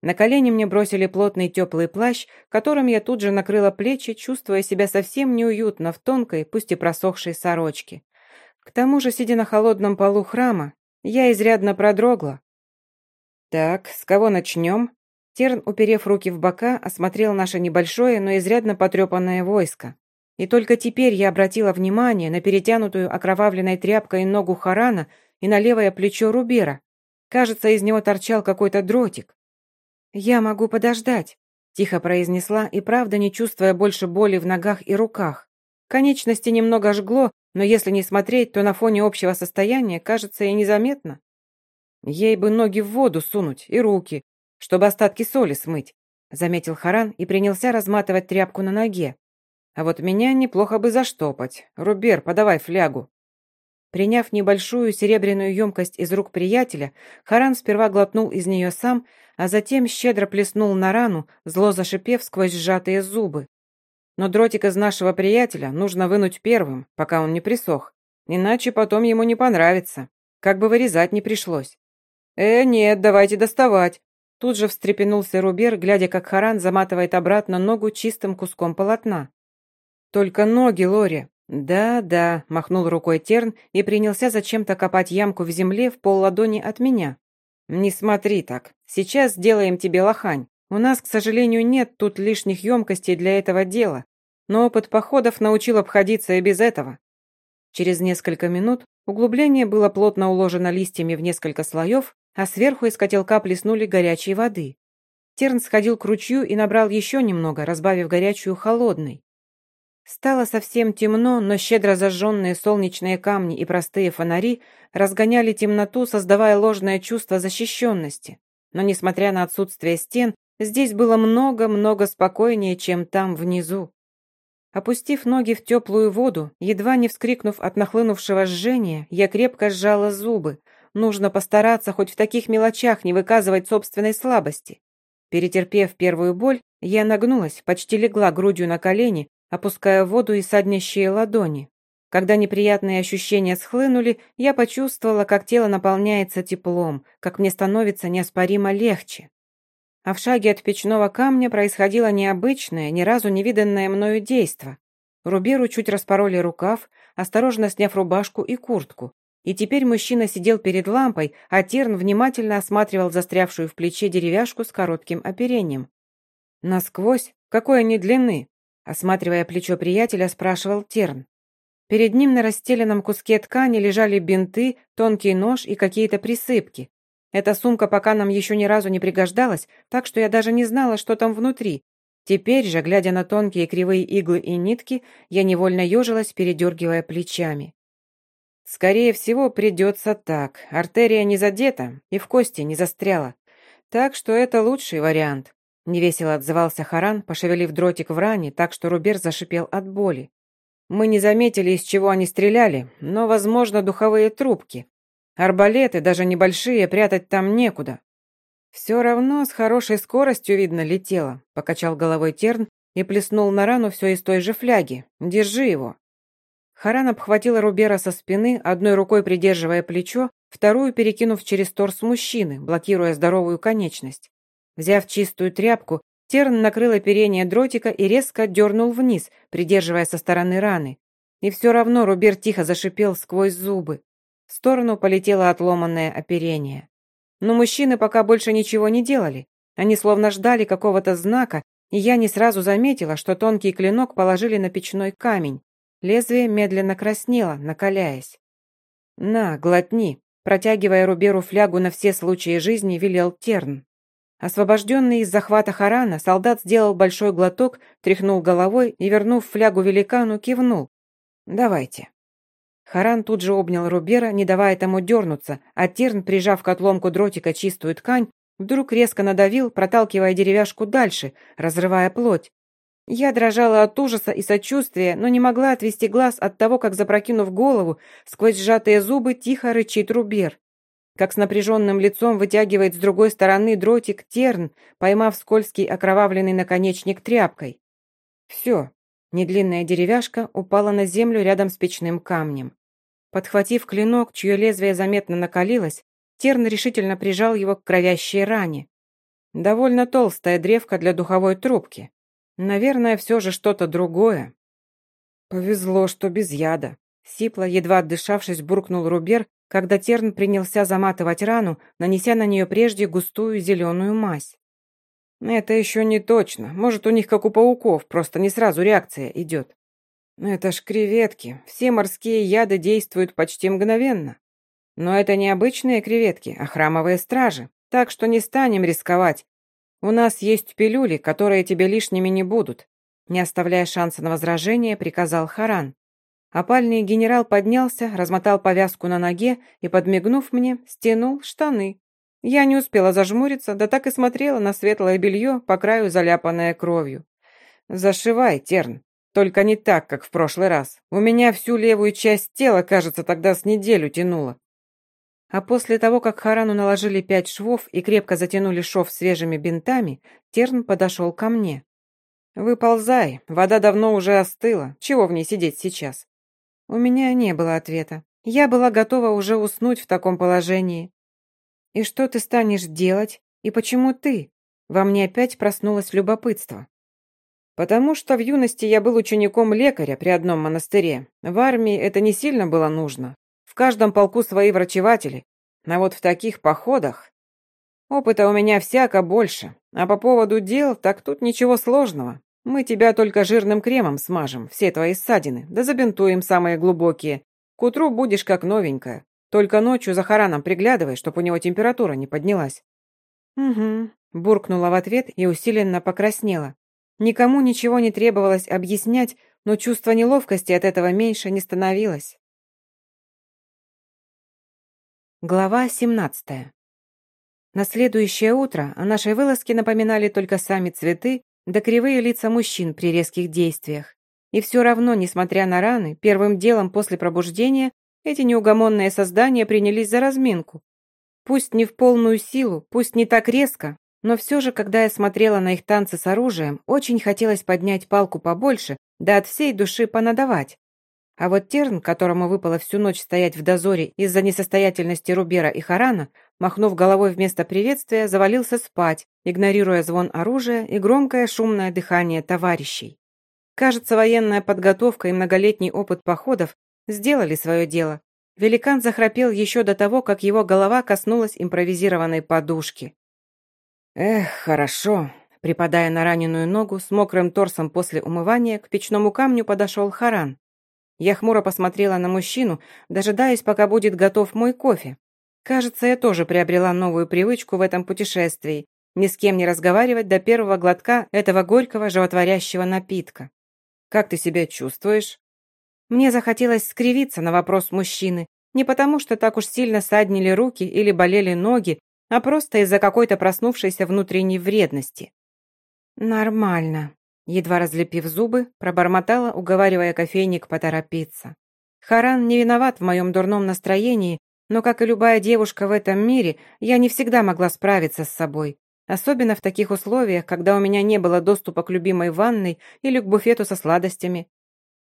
На колени мне бросили плотный теплый плащ, которым я тут же накрыла плечи, чувствуя себя совсем неуютно в тонкой, пусть и просохшей сорочке. К тому же, сидя на холодном полу храма, я изрядно продрогла. «Так, с кого начнем?» Терн, уперев руки в бока, осмотрел наше небольшое, но изрядно потрепанное войско. И только теперь я обратила внимание на перетянутую окровавленной тряпкой ногу Харана и на левое плечо Рубера. Кажется, из него торчал какой-то дротик. «Я могу подождать», — тихо произнесла и правда не чувствуя больше боли в ногах и руках. Конечности немного жгло, но если не смотреть, то на фоне общего состояния кажется и незаметно. Ей бы ноги в воду сунуть и руки, чтобы остатки соли смыть, заметил Харан и принялся разматывать тряпку на ноге. А вот меня неплохо бы заштопать. Рубер, подавай флягу. Приняв небольшую серебряную емкость из рук приятеля, Харан сперва глотнул из нее сам, а затем щедро плеснул на рану, зло зашипев сквозь сжатые зубы. Но дротик из нашего приятеля нужно вынуть первым, пока он не присох, иначе потом ему не понравится, как бы вырезать не пришлось. «Э, нет, давайте доставать!» Тут же встрепенулся Рубер, глядя, как Харан заматывает обратно ногу чистым куском полотна. «Только ноги, Лори!» «Да-да», — махнул рукой Терн и принялся зачем-то копать ямку в земле в полладони от меня. «Не смотри так. Сейчас сделаем тебе лохань. У нас, к сожалению, нет тут лишних емкостей для этого дела, но опыт походов научил обходиться и без этого». Через несколько минут углубление было плотно уложено листьями в несколько слоев, а сверху из котелка плеснули горячей воды. Терн сходил к ручью и набрал еще немного, разбавив горячую холодной. Стало совсем темно, но щедро зажженные солнечные камни и простые фонари разгоняли темноту, создавая ложное чувство защищенности. Но, несмотря на отсутствие стен, здесь было много-много спокойнее, чем там, внизу. Опустив ноги в теплую воду, едва не вскрикнув от нахлынувшего жжения, я крепко сжала зубы. Нужно постараться хоть в таких мелочах не выказывать собственной слабости. Перетерпев первую боль, я нагнулась, почти легла грудью на колени опуская воду и саднящие ладони. Когда неприятные ощущения схлынули, я почувствовала, как тело наполняется теплом, как мне становится неоспоримо легче. А в шаге от печного камня происходило необычное, ни разу не виданное мною действо. Руберу чуть распороли рукав, осторожно сняв рубашку и куртку. И теперь мужчина сидел перед лампой, а Терн внимательно осматривал застрявшую в плече деревяшку с коротким оперением. Насквозь? Какой они длины? Осматривая плечо приятеля, спрашивал Терн. Перед ним на расстеленном куске ткани лежали бинты, тонкий нож и какие-то присыпки. Эта сумка пока нам еще ни разу не пригождалась, так что я даже не знала, что там внутри. Теперь же, глядя на тонкие кривые иглы и нитки, я невольно ежилась, передергивая плечами. Скорее всего, придется так. Артерия не задета и в кости не застряла. Так что это лучший вариант. Невесело отзывался Харан, пошевелив дротик в ране, так что Рубер зашипел от боли. Мы не заметили, из чего они стреляли, но, возможно, духовые трубки. Арбалеты, даже небольшие, прятать там некуда. Все равно с хорошей скоростью, видно, летело, покачал головой Терн и плеснул на рану все из той же фляги. Держи его. Харан обхватила Рубера со спины, одной рукой придерживая плечо, вторую перекинув через торс мужчины, блокируя здоровую конечность. Взяв чистую тряпку, Терн накрыл оперение дротика и резко дернул вниз, придерживая со стороны раны. И все равно Рубер тихо зашипел сквозь зубы. В сторону полетело отломанное оперение. Но мужчины пока больше ничего не делали. Они словно ждали какого-то знака, и я не сразу заметила, что тонкий клинок положили на печной камень. Лезвие медленно краснело, накаляясь. «На, глотни», протягивая Руберу флягу на все случаи жизни, велел Терн. Освобожденный из захвата Харана, солдат сделал большой глоток, тряхнул головой и, вернув флягу великану, кивнул. «Давайте». Харан тут же обнял Рубера, не давая тому дернуться, а Терн, прижав к отломку дротика чистую ткань, вдруг резко надавил, проталкивая деревяшку дальше, разрывая плоть. Я дрожала от ужаса и сочувствия, но не могла отвести глаз от того, как, запрокинув голову, сквозь сжатые зубы тихо рычит Рубер как с напряженным лицом вытягивает с другой стороны дротик терн, поймав скользкий окровавленный наконечник тряпкой. Все, недлинная деревяшка упала на землю рядом с печным камнем. Подхватив клинок, чье лезвие заметно накалилось, Терн решительно прижал его к кровящей ране. Довольно толстая древка для духовой трубки. Наверное, все же что-то другое. Повезло, что без яда. Сипло, едва отдышавшись, буркнул Рубер, когда Терн принялся заматывать рану, нанеся на нее прежде густую зеленую мазь. «Это еще не точно. Может, у них, как у пауков, просто не сразу реакция идет. Это ж креветки. Все морские яды действуют почти мгновенно. Но это не обычные креветки, а храмовые стражи. Так что не станем рисковать. У нас есть пилюли, которые тебе лишними не будут». Не оставляя шанса на возражение, приказал Харан. Опальный генерал поднялся, размотал повязку на ноге и, подмигнув мне, стянул штаны. Я не успела зажмуриться, да так и смотрела на светлое белье, по краю заляпанное кровью. «Зашивай, Терн, только не так, как в прошлый раз. У меня всю левую часть тела, кажется, тогда с неделю тянуло». А после того, как Харану наложили пять швов и крепко затянули шов свежими бинтами, Терн подошел ко мне. «Выползай, вода давно уже остыла, чего в ней сидеть сейчас?» У меня не было ответа. Я была готова уже уснуть в таком положении. «И что ты станешь делать? И почему ты?» Во мне опять проснулось любопытство. «Потому что в юности я был учеником лекаря при одном монастыре. В армии это не сильно было нужно. Каждом полку свои врачеватели. А вот в таких походах... Опыта у меня всяко больше. А по поводу дел, так тут ничего сложного. Мы тебя только жирным кремом смажем, все твои ссадины, да забинтуем самые глубокие. К утру будешь как новенькая. Только ночью за Хараном приглядывай, чтоб у него температура не поднялась». «Угу», – буркнула в ответ и усиленно покраснела. Никому ничего не требовалось объяснять, но чувство неловкости от этого меньше не становилось. Глава 17. На следующее утро о нашей вылазке напоминали только сами цветы да кривые лица мужчин при резких действиях. И все равно, несмотря на раны, первым делом после пробуждения эти неугомонные создания принялись за разминку. Пусть не в полную силу, пусть не так резко, но все же, когда я смотрела на их танцы с оружием, очень хотелось поднять палку побольше, да от всей души понадавать. А вот Терн, которому выпало всю ночь стоять в дозоре из-за несостоятельности Рубера и Харана, махнув головой вместо приветствия, завалился спать, игнорируя звон оружия и громкое шумное дыхание товарищей. Кажется, военная подготовка и многолетний опыт походов сделали свое дело. Великан захрапел еще до того, как его голова коснулась импровизированной подушки. «Эх, хорошо», Припадая на раненую ногу, с мокрым торсом после умывания, к печному камню подошел Харан. Я хмуро посмотрела на мужчину, дожидаясь, пока будет готов мой кофе. Кажется, я тоже приобрела новую привычку в этом путешествии ни с кем не разговаривать до первого глотка этого горького животворящего напитка. «Как ты себя чувствуешь?» Мне захотелось скривиться на вопрос мужчины, не потому что так уж сильно саднили руки или болели ноги, а просто из-за какой-то проснувшейся внутренней вредности. «Нормально», — едва разлепив зубы, пробормотала, уговаривая кофейник поторопиться. Харан не виноват в моем дурном настроении, но, как и любая девушка в этом мире, я не всегда могла справиться с собой. Особенно в таких условиях, когда у меня не было доступа к любимой ванной или к буфету со сладостями.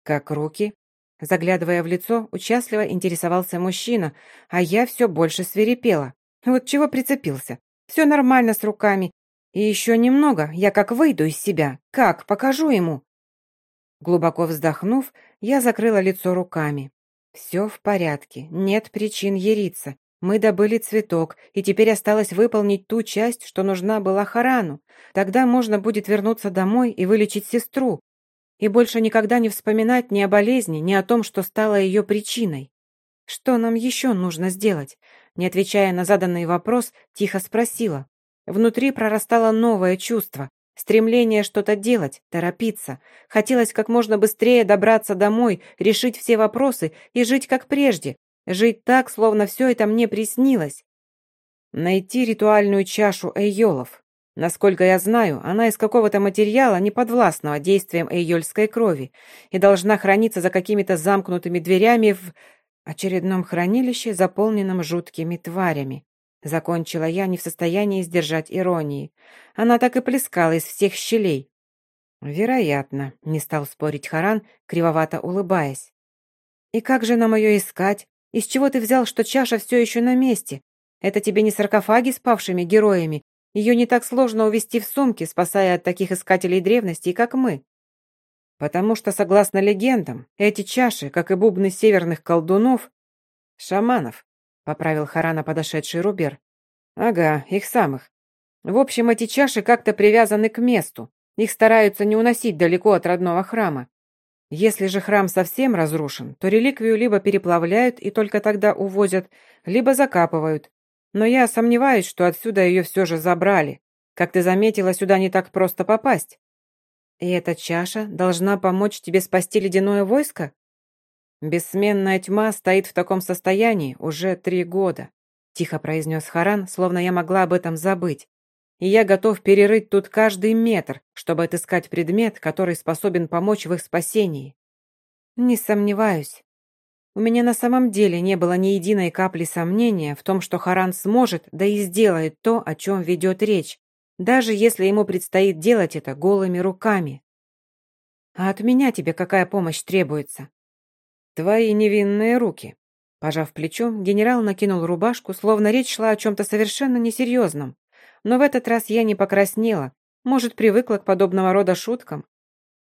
«Как руки?» Заглядывая в лицо, участливо интересовался мужчина, а я все больше свирепела. Вот чего прицепился. Все нормально с руками, и еще немного, я как выйду из себя, как покажу ему. Глубоко вздохнув, я закрыла лицо руками. Все в порядке, нет причин яриться. Мы добыли цветок, и теперь осталось выполнить ту часть, что нужна была Харану. Тогда можно будет вернуться домой и вылечить сестру. И больше никогда не вспоминать ни о болезни, ни о том, что стало ее причиной. Что нам еще нужно сделать? Не отвечая на заданный вопрос, тихо спросила. Внутри прорастало новое чувство, стремление что-то делать, торопиться. Хотелось как можно быстрее добраться домой, решить все вопросы и жить как прежде. Жить так, словно все это мне приснилось. Найти ритуальную чашу эйолов. Насколько я знаю, она из какого-то материала, не подвластного действиям эйольской крови, и должна храниться за какими-то замкнутыми дверями в очередном хранилище, заполненном жуткими тварями. Закончила я, не в состоянии сдержать иронии. Она так и плескала из всех щелей. «Вероятно», — не стал спорить Харан, кривовато улыбаясь. «И как же нам ее искать? Из чего ты взял, что чаша все еще на месте? Это тебе не саркофаги с павшими героями. Ее не так сложно увести в сумке, спасая от таких искателей древностей, как мы. Потому что, согласно легендам, эти чаши, как и бубны северных колдунов, шаманов, поправил Харана подошедший Рубер. Ага, их самых. В общем, эти чаши как-то привязаны к месту. Их стараются не уносить далеко от родного храма. Если же храм совсем разрушен, то реликвию либо переплавляют и только тогда увозят, либо закапывают. Но я сомневаюсь, что отсюда ее все же забрали. Как ты заметила, сюда не так просто попасть. И эта чаша должна помочь тебе спасти ледяное войско? «Бессменная тьма стоит в таком состоянии уже три года», тихо произнес Харан, словно я могла об этом забыть. «И я готов перерыть тут каждый метр, чтобы отыскать предмет, который способен помочь в их спасении». «Не сомневаюсь. У меня на самом деле не было ни единой капли сомнения в том, что Харан сможет, да и сделает то, о чем ведет речь, даже если ему предстоит делать это голыми руками. А от меня тебе какая помощь требуется?» «Твои невинные руки». Пожав плечом, генерал накинул рубашку, словно речь шла о чем-то совершенно несерьезном. Но в этот раз я не покраснела, может, привыкла к подобного рода шуткам.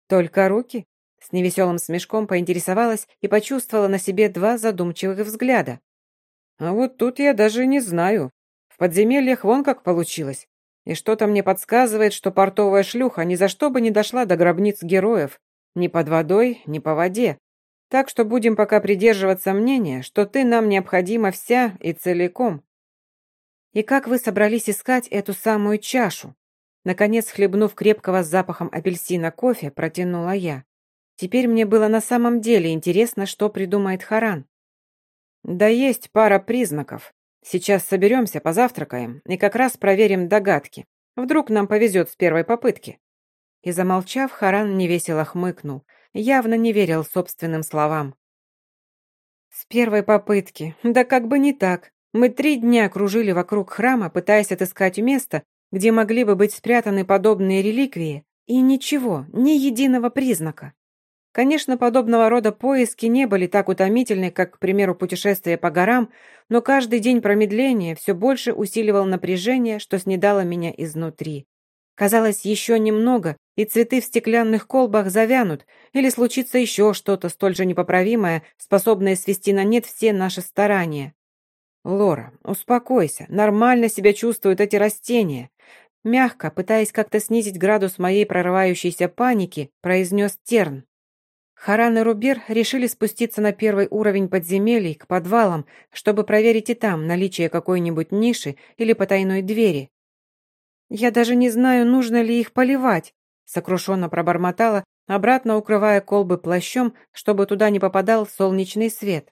«Только руки?» С невеселым смешком поинтересовалась и почувствовала на себе два задумчивых взгляда. «А вот тут я даже не знаю. В подземельях вон как получилось. И что-то мне подсказывает, что портовая шлюха ни за что бы не дошла до гробниц героев. Ни под водой, ни по воде. Так что будем пока придерживаться мнения, что ты нам необходима вся и целиком. И как вы собрались искать эту самую чашу? Наконец, хлебнув крепкого с запахом апельсина кофе, протянула я. Теперь мне было на самом деле интересно, что придумает Харан. Да есть пара признаков. Сейчас соберемся, позавтракаем и как раз проверим догадки. Вдруг нам повезет с первой попытки. И замолчав, Харан невесело хмыкнул, явно не верил собственным словам. С первой попытки. Да как бы не так. Мы три дня кружили вокруг храма, пытаясь отыскать место, где могли бы быть спрятаны подобные реликвии, и ничего, ни единого признака. Конечно, подобного рода поиски не были так утомительны, как, к примеру, путешествия по горам, но каждый день промедления все больше усиливал напряжение, что снедало меня изнутри. Казалось, еще немного, и цветы в стеклянных колбах завянут, или случится еще что-то столь же непоправимое, способное свести на нет все наши старания. «Лора, успокойся, нормально себя чувствуют эти растения», мягко, пытаясь как-то снизить градус моей прорывающейся паники, произнес Терн. Харан и Рубер решили спуститься на первый уровень подземелий к подвалам, чтобы проверить и там наличие какой-нибудь ниши или потайной двери. «Я даже не знаю, нужно ли их поливать», сокрушенно пробормотала, обратно укрывая колбы плащом, чтобы туда не попадал солнечный свет.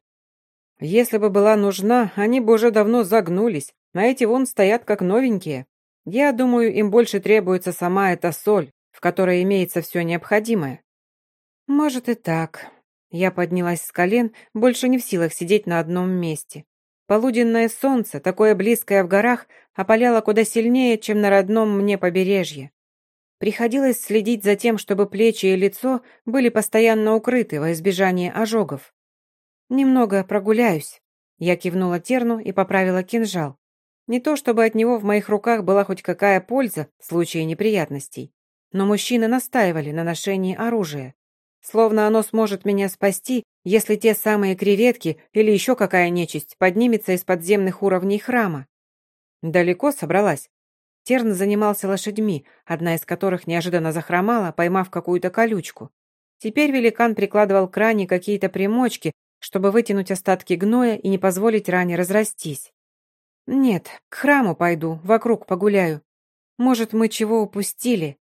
«Если бы была нужна, они бы уже давно загнулись, а эти вон стоят как новенькие. Я думаю, им больше требуется сама эта соль, в которой имеется все необходимое». «Может и так». Я поднялась с колен, больше не в силах сидеть на одном месте. Полуденное солнце, такое близкое в горах, опаляло куда сильнее, чем на родном мне побережье. Приходилось следить за тем, чтобы плечи и лицо были постоянно укрыты во избежание ожогов. «Немного прогуляюсь», — я кивнула терну и поправила кинжал. Не то чтобы от него в моих руках была хоть какая польза в случае неприятностей, но мужчины настаивали на ношении оружия. Словно оно сможет меня спасти, если те самые креветки или еще какая нечисть поднимется из подземных уровней храма. Далеко собралась? Терн занимался лошадьми, одна из которых неожиданно захромала, поймав какую-то колючку. Теперь великан прикладывал к ране какие-то примочки, чтобы вытянуть остатки гноя и не позволить ране разрастись. «Нет, к храму пойду, вокруг погуляю. Может, мы чего упустили?»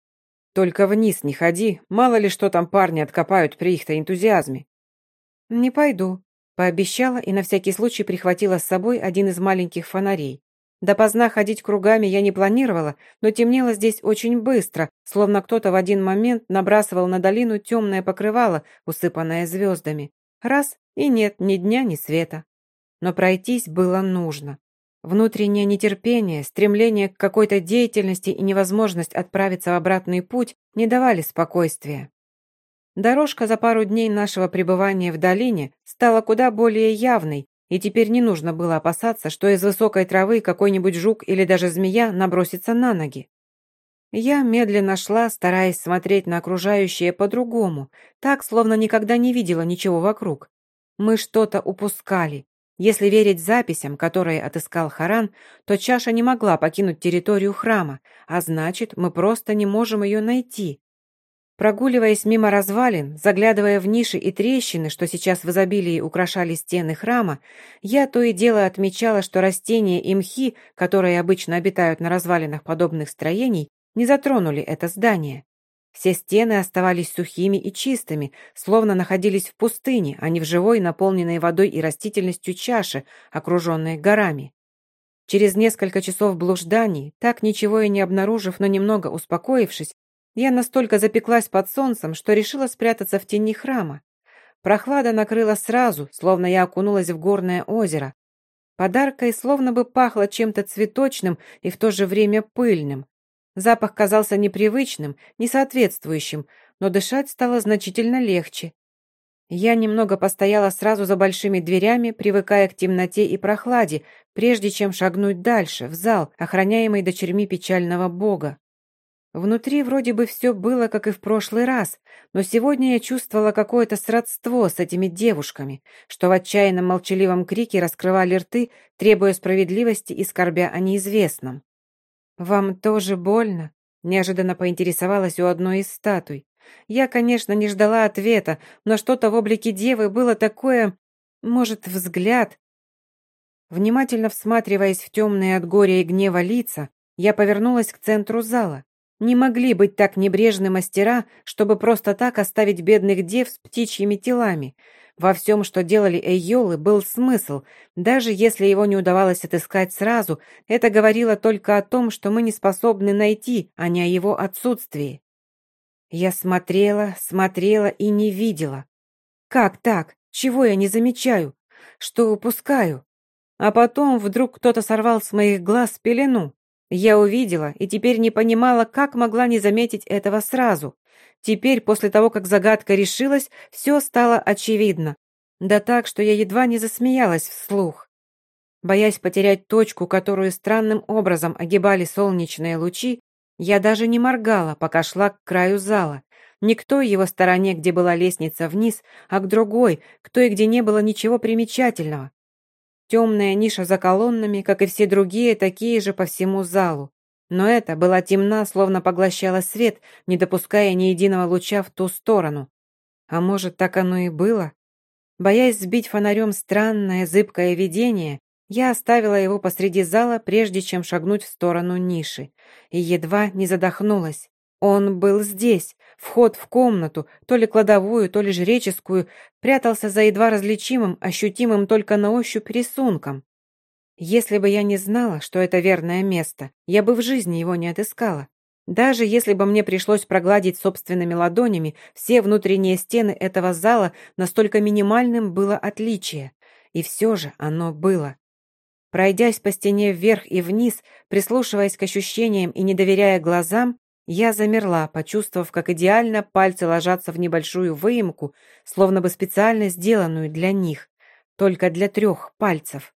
Только вниз не ходи, мало ли что там парни откопают при их-то энтузиазме. Не пойду, пообещала и на всякий случай прихватила с собой один из маленьких фонарей. Допоздна ходить кругами я не планировала, но темнело здесь очень быстро, словно кто-то в один момент набрасывал на долину темное покрывало, усыпанное звездами. Раз — и нет ни дня, ни света. Но пройтись было нужно. Внутреннее нетерпение, стремление к какой-то деятельности и невозможность отправиться в обратный путь не давали спокойствия. Дорожка за пару дней нашего пребывания в долине стала куда более явной, и теперь не нужно было опасаться, что из высокой травы какой-нибудь жук или даже змея набросится на ноги. Я медленно шла, стараясь смотреть на окружающее по-другому, так, словно никогда не видела ничего вокруг. Мы что-то упускали, если верить записям, которые отыскал Харан, то чаша не могла покинуть территорию храма, а значит, мы просто не можем ее найти. Прогуливаясь мимо развалин, заглядывая в ниши и трещины, что сейчас в изобилии украшали стены храма, я то и дело отмечала, что растения и мхи, которые обычно обитают на развалинах подобных строений, не затронули это здание. Все стены оставались сухими и чистыми, словно находились в пустыне, а не в живой, наполненной водой и растительностью чаше, окруженной горами. Через несколько часов блужданий, так ничего и не обнаружив, но немного успокоившись, я настолько запеклась под солнцем, что решила спрятаться в тени храма. Прохлада накрыла сразу, словно я окунулась в горное озеро. Подаркой словно бы пахло чем-то цветочным и в то же время пыльным. Запах казался непривычным, несоответствующим, но дышать стало значительно легче. Я немного постояла сразу за большими дверями, привыкая к темноте и прохладе, прежде чем шагнуть дальше, в зал, охраняемый дочерьми печального бога. Внутри вроде бы все было, как и в прошлый раз, но сегодня я чувствовала какое-то сродство с этими девушками, что в отчаянном молчаливом крике раскрывали рты, требуя справедливости и скорбя о неизвестном. «Вам тоже больно?» – неожиданно поинтересовалась у одной из статуй. Я, конечно, не ждала ответа, но что-то в облике девы было такое... Может, взгляд? Внимательно всматриваясь в темные от горя и гнева лица, я повернулась к центру зала. Не могли быть так небрежны мастера, чтобы просто так оставить бедных дев с птичьими телами. Во всем, что делали Эйолы, был смысл. Даже если его не удавалось отыскать сразу, это говорило только о том, что мы не способны найти, а не о его отсутствии. Я смотрела, смотрела и не видела. Как так? Чего я не замечаю? Что упускаю? А потом вдруг кто-то сорвал с моих глаз пелену. Я увидела и теперь не понимала, как могла не заметить этого сразу. Теперь, после того, как загадка решилась, все стало очевидно. Да так, что я едва не засмеялась вслух. Боясь потерять точку, которую странным образом огибали солнечные лучи, я даже не моргала, пока шла к краю зала. Не к той его стороне, где была лестница вниз, а к другой, к той, где не было ничего примечательного. Темная ниша за колоннами, как и все другие, такие же по всему залу. Но эта была темна, словно поглощала свет, не допуская ни единого луча в ту сторону. А может, так оно и было? Боясь сбить фонарем странное, зыбкое видение, я оставила его посреди зала, прежде чем шагнуть в сторону ниши, и едва не задохнулась. Он был здесь, вход в комнату, то ли кладовую, то ли жреческую, прятался за едва различимым, ощутимым только на ощупь рисунком. Если бы я не знала, что это верное место, я бы в жизни его не отыскала. Даже если бы мне пришлось прогладить собственными ладонями все внутренние стены этого зала, настолько минимальным было отличие. И все же оно было. Пройдясь по стене вверх и вниз, прислушиваясь к ощущениям и не доверяя глазам, я замерла, почувствовав, как идеально пальцы ложатся в небольшую выемку, словно бы специально сделанную для них, только для трех пальцев.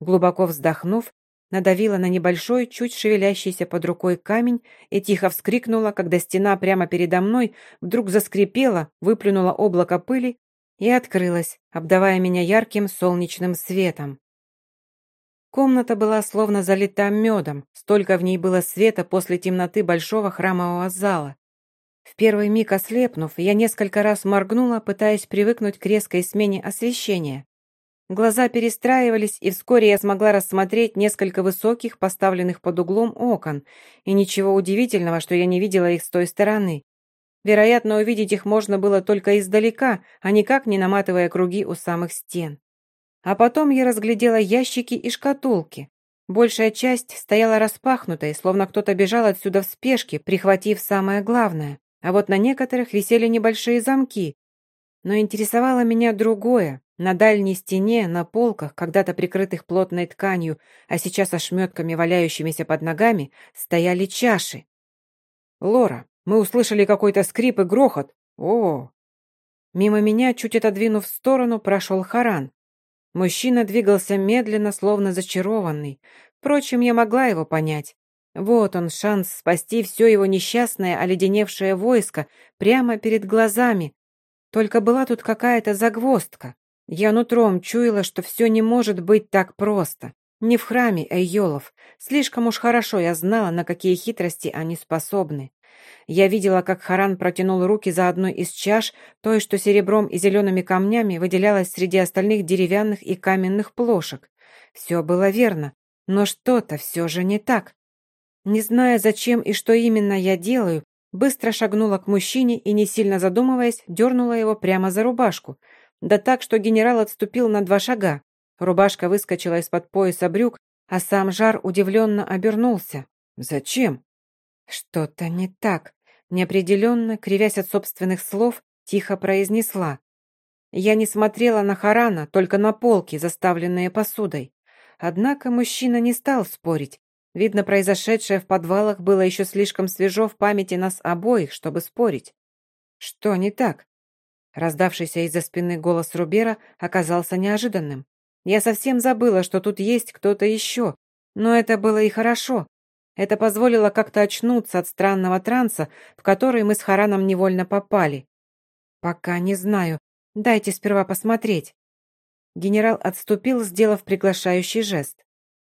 Глубоко вздохнув, надавила на небольшой, чуть шевелящийся под рукой камень и тихо вскрикнула, когда стена прямо передо мной вдруг заскрипела, выплюнула облако пыли и открылась, обдавая меня ярким солнечным светом. Комната была словно залита медом, столько в ней было света после темноты большого храмового зала. В первый миг ослепнув, я несколько раз моргнула, пытаясь привыкнуть к резкой смене освещения. Глаза перестраивались, и вскоре я смогла рассмотреть несколько высоких, поставленных под углом окон, и ничего удивительного, что я не видела их с той стороны. Вероятно, увидеть их можно было только издалека, а никак не наматывая круги у самых стен. А потом я разглядела ящики и шкатулки. Большая часть стояла распахнутой, словно кто-то бежал отсюда в спешке, прихватив самое главное. А вот на некоторых висели небольшие замки. Но интересовало меня другое. На дальней стене, на полках, когда-то прикрытых плотной тканью, а сейчас ошметками, валяющимися под ногами, стояли чаши. «Лора, мы услышали какой-то скрип и грохот. О!» Мимо меня, чуть отодвинув в сторону, прошел Харан. Мужчина двигался медленно, словно зачарованный. Впрочем, я могла его понять. Вот он, шанс спасти все его несчастное, оледеневшее войско прямо перед глазами. Только была тут какая-то загвоздка. Я нутром чуяла, что все не может быть так просто. Не в храме Эйолов. Слишком уж хорошо я знала, на какие хитрости они способны. Я видела, как Харан протянул руки за одной из чаш, той, что серебром и зелеными камнями выделялась среди остальных деревянных и каменных плошек. Все было верно, но что-то все же не так. Не зная, зачем и что именно я делаю, быстро шагнула к мужчине и, не сильно задумываясь, дернула его прямо за рубашку. Да так, что генерал отступил на два шага. Рубашка выскочила из-под пояса брюк, а сам Жар удивленно обернулся. «Зачем?» «Что-то не так», — неопределенно, кривясь от собственных слов, тихо произнесла. Я не смотрела на Харана, только на полки, заставленные посудой. Однако мужчина не стал спорить. Видно, произошедшее в подвалах было еще слишком свежо в памяти нас обоих, чтобы спорить. «Что не так?» Раздавшийся из-за спины голос Рубера оказался неожиданным. Я совсем забыла, что тут есть кто-то еще, но это было и хорошо. Это позволило как-то очнуться от странного транса, в который мы с Хараном невольно попали. «Пока не знаю. Дайте сперва посмотреть». Генерал отступил, сделав приглашающий жест.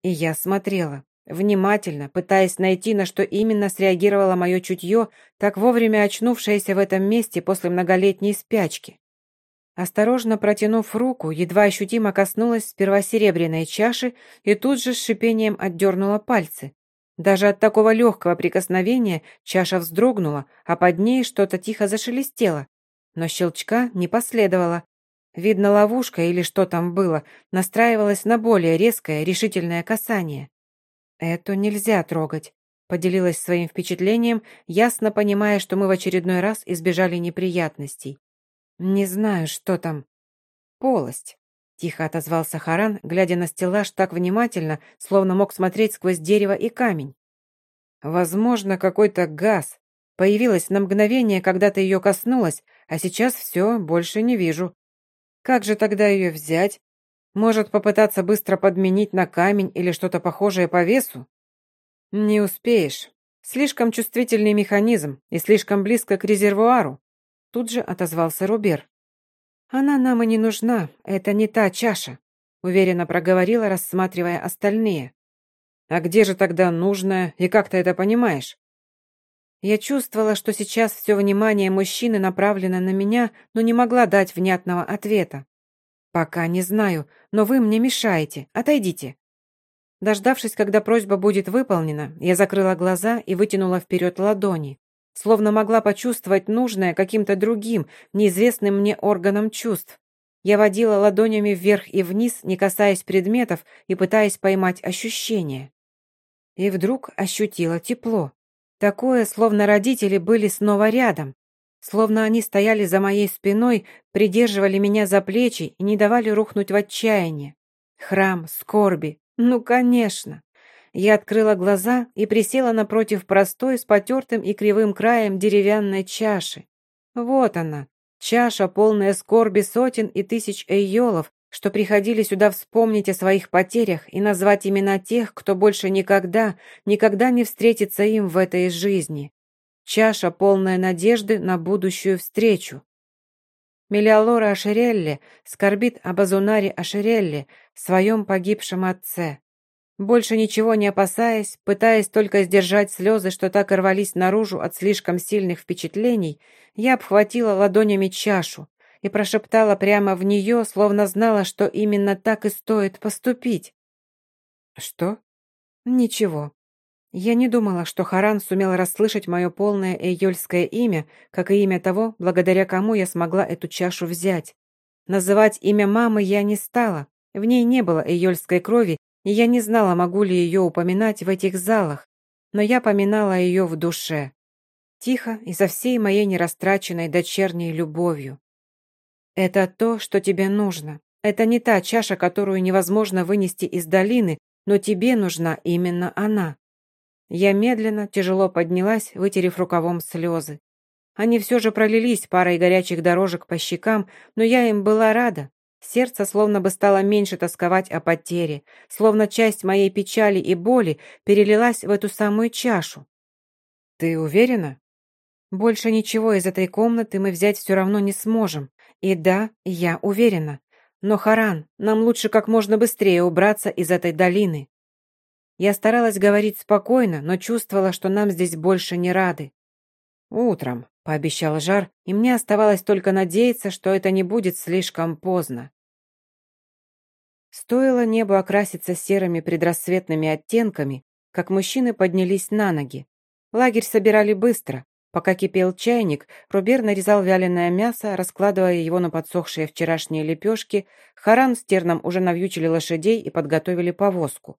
И я смотрела, внимательно, пытаясь найти, на что именно среагировало мое чутье, так вовремя очнувшееся в этом месте после многолетней спячки. Осторожно протянув руку, едва ощутимо коснулась сперва серебряной чаши и тут же с шипением отдернула пальцы. Даже от такого легкого прикосновения чаша вздрогнула, а под ней что-то тихо зашелестело. Но щелчка не последовало. Видно, ловушка или что там было, настраивалась на более резкое, решительное касание. «Это нельзя трогать», — поделилась своим впечатлением, ясно понимая, что мы в очередной раз избежали неприятностей. «Не знаю, что там». «Полость», — тихо отозвался Харан, глядя на стеллаж так внимательно, словно мог смотреть сквозь дерево и камень. «Возможно, какой-то газ. Появилась на мгновение, когда ты ее коснулась, а сейчас все, больше не вижу. Как же тогда ее взять? Может, попытаться быстро подменить на камень или что-то похожее по весу? Не успеешь. Слишком чувствительный механизм и слишком близко к резервуару. Тут же отозвался Рубер. Она нам и не нужна, это не та чаша, уверенно проговорила, рассматривая остальные. А где же тогда нужная, и как ты это понимаешь? Я чувствовала, что сейчас все внимание мужчины направлено на меня, но не могла дать внятного ответа. «Пока не знаю, но вы мне мешаете. Отойдите». Дождавшись, когда просьба будет выполнена, я закрыла глаза и вытянула вперед ладони, словно могла почувствовать нужное каким-то другим, неизвестным мне органом чувств. Я водила ладонями вверх и вниз, не касаясь предметов и пытаясь поймать ощущения. И вдруг ощутила тепло. Такое, словно родители были снова рядом. Словно они стояли за моей спиной, придерживали меня за плечи и не давали рухнуть в отчаяние. Храм скорби. Ну, конечно. Я открыла глаза и присела напротив простой с потертым и кривым краем деревянной чаши. Вот она, чаша, полная скорби сотен и тысяч эйолов, что приходили сюда вспомнить о своих потерях и назвать имена тех, кто больше никогда, никогда не встретится им в этой жизни. Чаша, полная надежды на будущую встречу. Мелиалора Ашерелли скорбит об Азунаре Ашерелли, своем погибшем отце. Больше ничего не опасаясь, пытаясь только сдержать слезы, что так и рвались наружу от слишком сильных впечатлений, я обхватила ладонями чашу, и прошептала прямо в нее, словно знала, что именно так и стоит поступить. «Что?» «Ничего. Я не думала, что Харан сумел расслышать мое полное эйольское имя, как и имя того, благодаря кому я смогла эту чашу взять. Называть имя мамы я не стала. В ней не было эйольской крови, и я не знала, могу ли ее упоминать в этих залах. Но я поминала ее в душе. Тихо и со всей моей нерастраченной дочерней любовью. Это то, что тебе нужно. Это не та чаша, которую невозможно вынести из долины, но тебе нужна именно она. Я медленно, тяжело поднялась, вытерев рукавом слезы. Они все же пролились парой горячих дорожек по щекам, но я им была рада. Сердце словно бы стало меньше тосковать о потере, словно часть моей печали и боли перелилась в эту самую чашу. «Ты уверена?» «Больше ничего из этой комнаты мы взять все равно не сможем. И да, я уверена. Но, Харан, нам лучше как можно быстрее убраться из этой долины. Я старалась говорить спокойно, но чувствовала, что нам здесь больше не рады. «Утром», — пообещал Жар, и мне оставалось только надеяться, что это не будет слишком поздно. Стоило небу окраситься серыми предрассветными оттенками, как мужчины поднялись на ноги. Лагерь собирали быстро, Пока кипел чайник, Рубер нарезал вяленое мясо, раскладывая его на подсохшие вчерашние лепешки, Харан с Терном уже навьючили лошадей и подготовили повозку.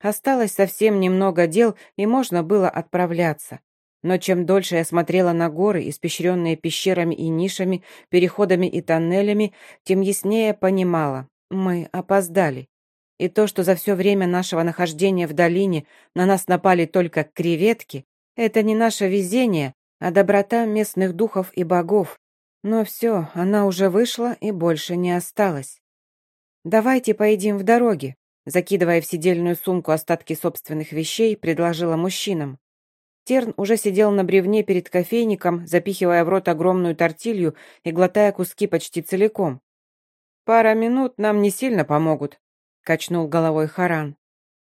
Осталось совсем немного дел, и можно было отправляться. Но чем дольше я смотрела на горы, испещренные пещерами и нишами, переходами и тоннелями, тем яснее понимала – мы опоздали. И то, что за все время нашего нахождения в долине на нас напали только креветки, это не наше везение, а доброта местных духов и богов. Но все, она уже вышла и больше не осталась. «Давайте поедим в дороге», закидывая в сидельную сумку остатки собственных вещей, предложила мужчинам. Терн уже сидел на бревне перед кофейником, запихивая в рот огромную тортилью и глотая куски почти целиком. «Пара минут нам не сильно помогут», — качнул головой Харан.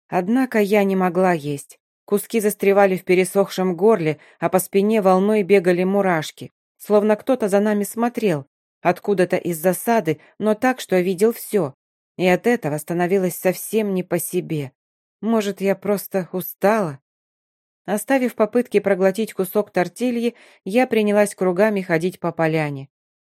Однако я не могла есть. Куски застревали в пересохшем горле, а по спине волной бегали мурашки. Словно кто-то за нами смотрел. Откуда-то из засады, но так, что видел все. И от этого становилось совсем не по себе. Может, я просто устала? Оставив попытки проглотить кусок тортильи, я принялась кругами ходить по поляне.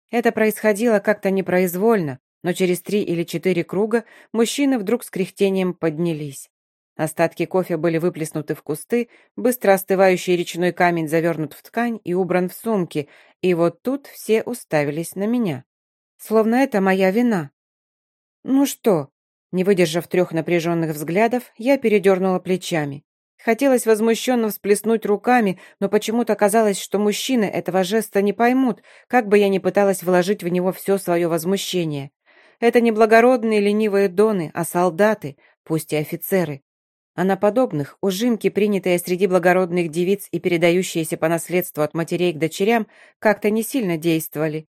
Это происходило как-то непроизвольно, но через три или четыре круга мужчины вдруг с кряхтением поднялись. Остатки кофе были выплеснуты в кусты, быстро остывающий речной камень завернут в ткань и убран в сумки, и вот тут все уставились на меня. Словно это моя вина. «Ну что?» Не выдержав трех напряженных взглядов, я передернула плечами. Хотелось возмущенно всплеснуть руками, но почему-то казалось, что мужчины этого жеста не поймут, как бы я ни пыталась вложить в него все свое возмущение. Это не благородные ленивые доны, а солдаты, пусть и офицеры. А на подобных, ужимки, принятые среди благородных девиц и передающиеся по наследству от матерей к дочерям, как-то не сильно действовали.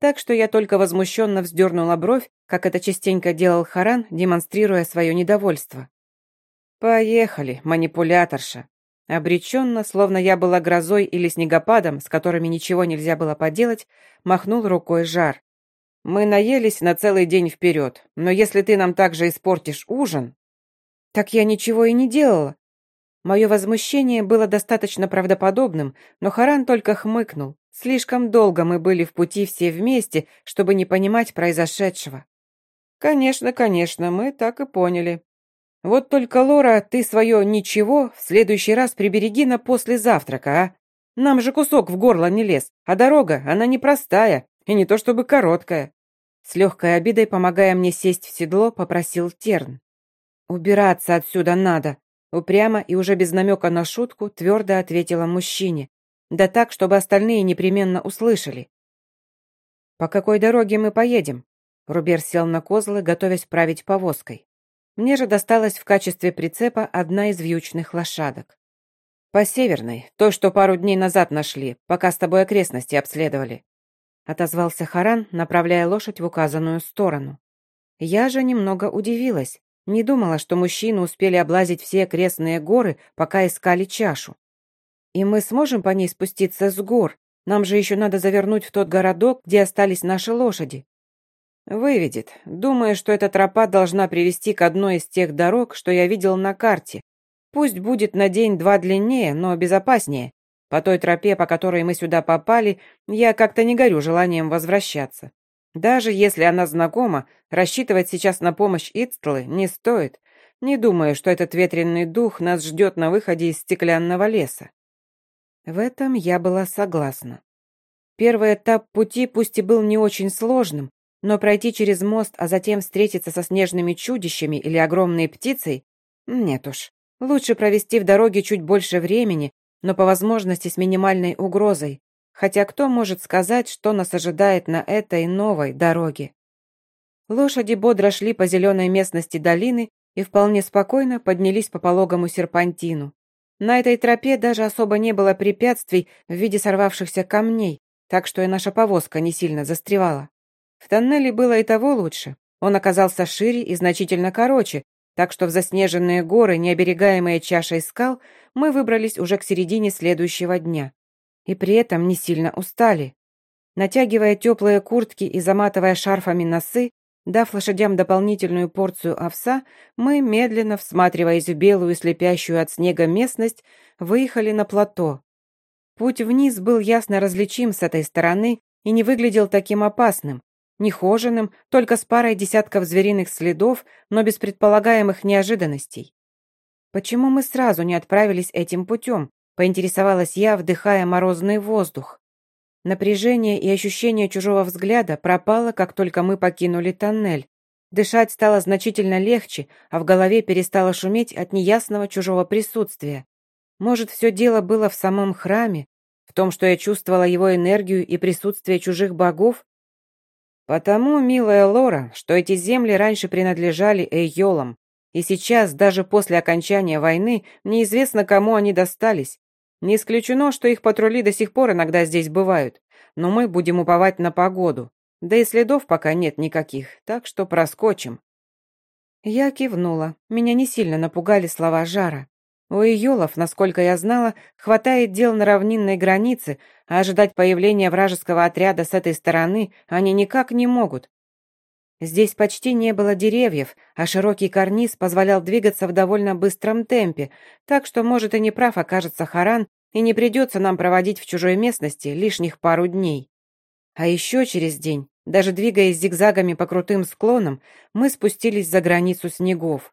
Так что я только возмущенно вздернула бровь, как это частенько делал Харан, демонстрируя свое недовольство. «Поехали, манипуляторша!» Обреченно, словно я была грозой или снегопадом, с которыми ничего нельзя было поделать, махнул рукой жар. «Мы наелись на целый день вперед, но если ты нам также испортишь ужин...» «Так я ничего и не делала». Мое возмущение было достаточно правдоподобным, но Харан только хмыкнул. Слишком долго мы были в пути все вместе, чтобы не понимать произошедшего. «Конечно, конечно, мы так и поняли», вот только, Лора, ты свое «ничего» в следующий раз прибереги на после завтрака, а? Нам же кусок в горло не лез, а дорога, она непростая, и не то чтобы короткая. С легкой обидой, помогая мне сесть в седло, попросил Терн. «Убираться отсюда надо», упрямо и уже без намека на шутку твердо ответила мужчине. Да так, чтобы остальные непременно услышали. «По какой дороге мы поедем?» Рубер сел на козлы, готовясь править повозкой. Мне же досталась в качестве прицепа одна из вьючных лошадок. «По северной, той, что пару дней назад нашли, пока с тобой окрестности обследовали», отозвался Харан, направляя лошадь в указанную сторону. Я же немного удивилась. Не думала, что мужчины успели облазить все окрестные горы, пока искали чашу. И мы сможем по ней спуститься с гор? Нам же еще надо завернуть в тот городок, где остались наши лошади. Выведет. Думаю, что эта тропа должна привести к одной из тех дорог, что я видел на карте. Пусть будет на день-два длиннее, но безопаснее. По той тропе, по которой мы сюда попали, я как-то не горю желанием возвращаться. Даже если она знакома, рассчитывать сейчас на помощь Ицтлы не стоит. Не думаю, что этот ветреный дух нас ждет на выходе из стеклянного леса. В этом я была согласна. Первый этап пути пусть и был не очень сложным, но пройти через мост, а затем встретиться со снежными чудищами или огромной птицей? Нет уж. Лучше провести в дороге чуть больше времени, но по возможности с минимальной угрозой. Хотя кто может сказать, что нас ожидает на этой новой дороге? Лошади бодро шли по зеленой местности долины и вполне спокойно поднялись по пологому серпантину. На этой тропе даже особо не было препятствий в виде сорвавшихся камней, так что и наша повозка не сильно застревала. В тоннеле было и того лучше. Он оказался шире и значительно короче, так что в заснеженные горы, необерегаемые чашей скал, мы выбрались уже к середине следующего дня. И при этом не сильно устали. Натягивая теплые куртки и заматывая шарфами носы, дав лошадям дополнительную порцию овса, мы, медленно всматриваясь в белую слепящую от снега местность, выехали на плато. Путь вниз был ясно различим с этой стороны и не выглядел таким опасным, Нехоженным, только с парой десятков звериных следов, но без предполагаемых неожиданностей. «Почему мы сразу не отправились этим путем?» – поинтересовалась я, вдыхая морозный воздух. Напряжение и ощущение чужого взгляда пропало, как только мы покинули тоннель. Дышать стало значительно легче, а в голове перестало шуметь от неясного чужого присутствия. Может, все дело было в самом храме, в том, что я чувствовала его энергию и присутствие чужих богов? Потому, милая Лора, что эти земли раньше принадлежали Эйолам, и сейчас, даже после окончания войны, неизвестно, кому они достались. Не исключено, что их патрули до сих пор иногда здесь бывают, но мы будем уповать на погоду. Да и следов пока нет никаких, так что проскочим. Я кивнула. Меня не сильно напугали слова Жара. У Иолов, насколько я знала, хватает дел на равнинной границе, а ожидать появления вражеского отряда с этой стороны они никак не могут. Здесь почти не было деревьев, а широкий карниз позволял двигаться в довольно быстром темпе, так что, может, и не прав окажется Харан, и не придется нам проводить в чужой местности лишних пару дней. А еще через день, даже двигаясь зигзагами по крутым склонам, мы спустились за границу снегов.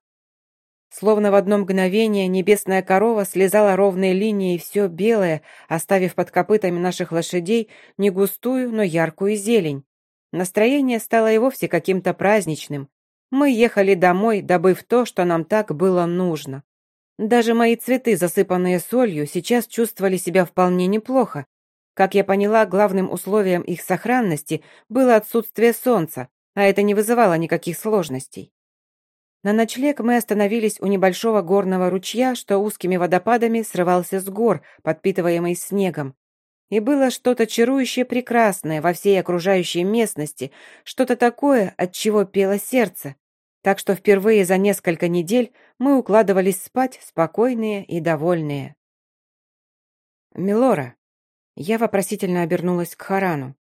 Словно в одно мгновение небесная корова слезала ровной линией все белое, оставив под копытами наших лошадей не густую, но яркую зелень. Настроение стало и вовсе каким-то праздничным. Мы ехали домой, добыв то, что нам так было нужно. Даже мои цветы, засыпанные солью, сейчас чувствовали себя вполне неплохо. Как я поняла, главным условием их сохранности было отсутствие солнца, а это не вызывало никаких сложностей. На ночлег мы остановились у небольшого горного ручья, что узкими водопадами срывался с гор, подпитываемый снегом. И было что-то чарующее прекрасное во всей окружающей местности, что-то такое, от чего пело сердце. Так что впервые за несколько недель мы укладывались спать спокойные и довольные. «Милора», я вопросительно обернулась к Харану.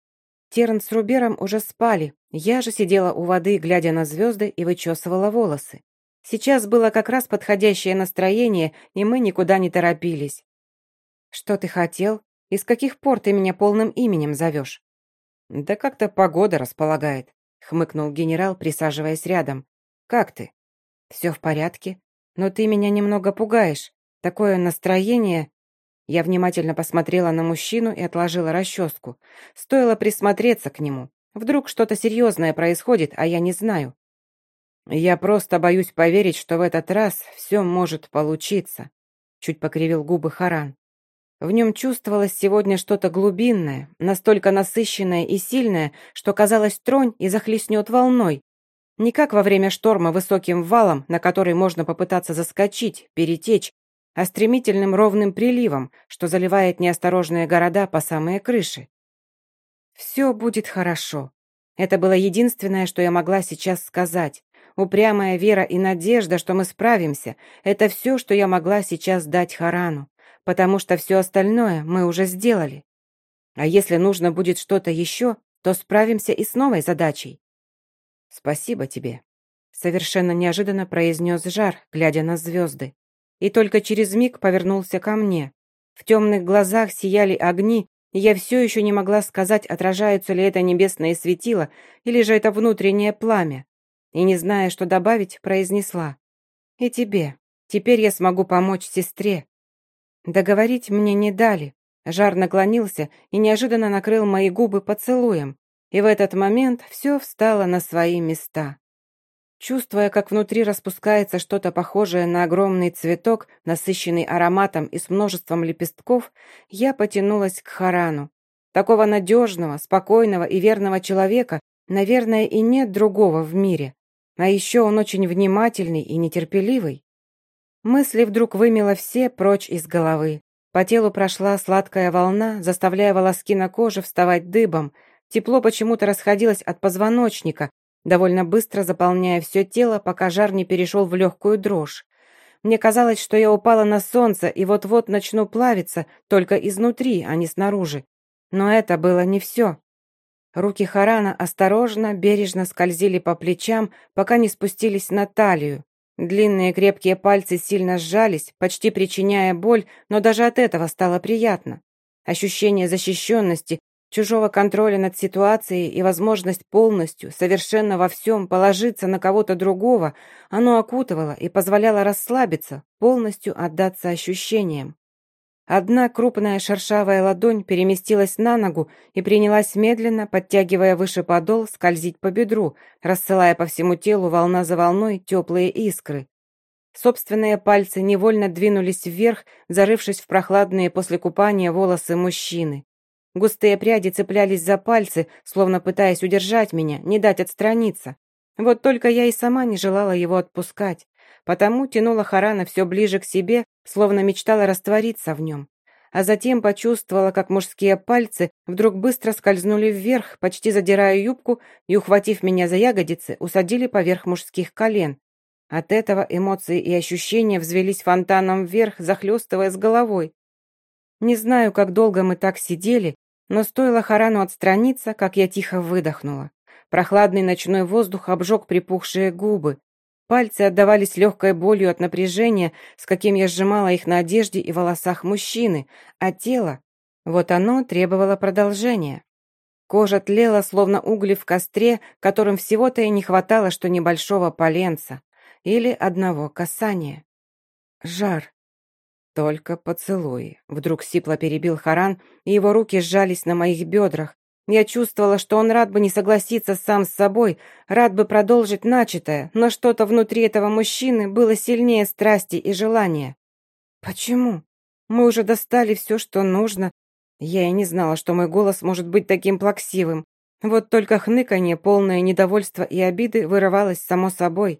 Терн с Рубером уже спали, я же сидела у воды, глядя на звезды и вычесывала волосы. Сейчас было как раз подходящее настроение, и мы никуда не торопились. «Что ты хотел?» И с каких пор ты меня полным именем зовешь?» «Да как-то погода располагает», — хмыкнул генерал, присаживаясь рядом. «Как ты?» «Все в порядке. Но ты меня немного пугаешь. Такое настроение...» Я внимательно посмотрела на мужчину и отложила расческу. Стоило присмотреться к нему. Вдруг что-то серьезное происходит, а я не знаю. «Я просто боюсь поверить, что в этот раз все может получиться», — чуть покривил губы Харан. В нем чувствовалось сегодня что-то глубинное, настолько насыщенное и сильное, что казалось тронь и захлестнет волной. Не как во время шторма высоким валом, на который можно попытаться заскочить, перетечь, а стремительным ровным приливом, что заливает неосторожные города по самые крыши. «Все будет хорошо». Это было единственное, что я могла сейчас сказать. Упрямая вера и надежда, что мы справимся, это все, что я могла сейчас дать Харану потому что все остальное мы уже сделали. А если нужно будет что-то еще, то справимся и с новой задачей. Спасибо тебе. Совершенно неожиданно произнес Жар, глядя на звезды. И только через миг повернулся ко мне. В темных глазах сияли огни, я все еще не могла сказать, отражаются ли это небесные светила, или же это внутреннее пламя. И, не зная, что добавить, произнесла. «И тебе. Теперь я смогу помочь сестре, Договорить мне не дали. Жар наклонился и неожиданно накрыл мои губы поцелуем. И в этот момент все встало на свои места. Чувствуя, как внутри распускается что-то похожее на огромный цветок, насыщенный ароматом и с множеством лепестков, я потянулась к Харану. Такого надежного, спокойного и верного человека, наверное, и нет другого в мире. А еще он очень внимательный и нетерпеливый. Мысли вдруг вымело все прочь из головы. По телу прошла сладкая волна, заставляя волоски на коже вставать дыбом. Тепло почему-то расходилось от позвоночника, довольно быстро заполняя все тело, пока жар не перешел в легкую дрожь. Мне казалось, что я упала на солнце и вот-вот начну плавиться, только изнутри, а не снаружи. Но это было не все. Руки Харана осторожно, бережно скользили по плечам, пока не спустились на талию. Длинные крепкие пальцы сильно сжались, почти причиняя боль, но даже от этого стало приятно. Ощущение защищенности, чужого контроля над ситуацией и возможность полностью, совершенно во всем положиться на кого-то другого, оно окутывало и позволяло расслабиться, полностью отдаться ощущениям. Одна крупная шершавая ладонь переместилась на ногу и принялась медленно, подтягивая выше подол, скользить по бедру, рассылая по всему телу волна за волной теплые искры. Собственные пальцы невольно двинулись вверх, зарывшись в прохладные после купания волосы мужчины. Густые пряди цеплялись за пальцы, словно пытаясь удержать меня, не дать отстраниться. Вот только я и сама не желала его отпускать. Потому тянула Харана все ближе к себе, словно мечтала раствориться в нем. А затем почувствовала, как мужские пальцы вдруг быстро скользнули вверх, почти задирая юбку, и, ухватив меня за ягодицы, усадили поверх мужских колен. От этого эмоции и ощущения взвелись фонтаном вверх, захлестывая с головой. Не знаю, как долго мы так сидели, но стоило Харану отстраниться, как я тихо выдохнула. Прохладный ночной воздух обжег припухшие губы. Пальцы отдавались легкой болью от напряжения, с каким я сжимала их на одежде и волосах мужчины, а тело, вот оно требовало продолжения. Кожа тлела, словно угли в костре, которым всего-то и не хватало, что небольшого поленца или одного касания. Жар. Только поцелуи. Вдруг сипло перебил Харан, и его руки сжались на моих бедрах. Я чувствовала, что он рад бы не согласиться сам с собой, рад бы продолжить начатое, но что-то внутри этого мужчины было сильнее страсти и желания. Почему? Мы уже достали все, что нужно. Я и не знала, что мой голос может быть таким плаксивым. Вот только хныканье, полное недовольства и обиды, вырывалось само собой.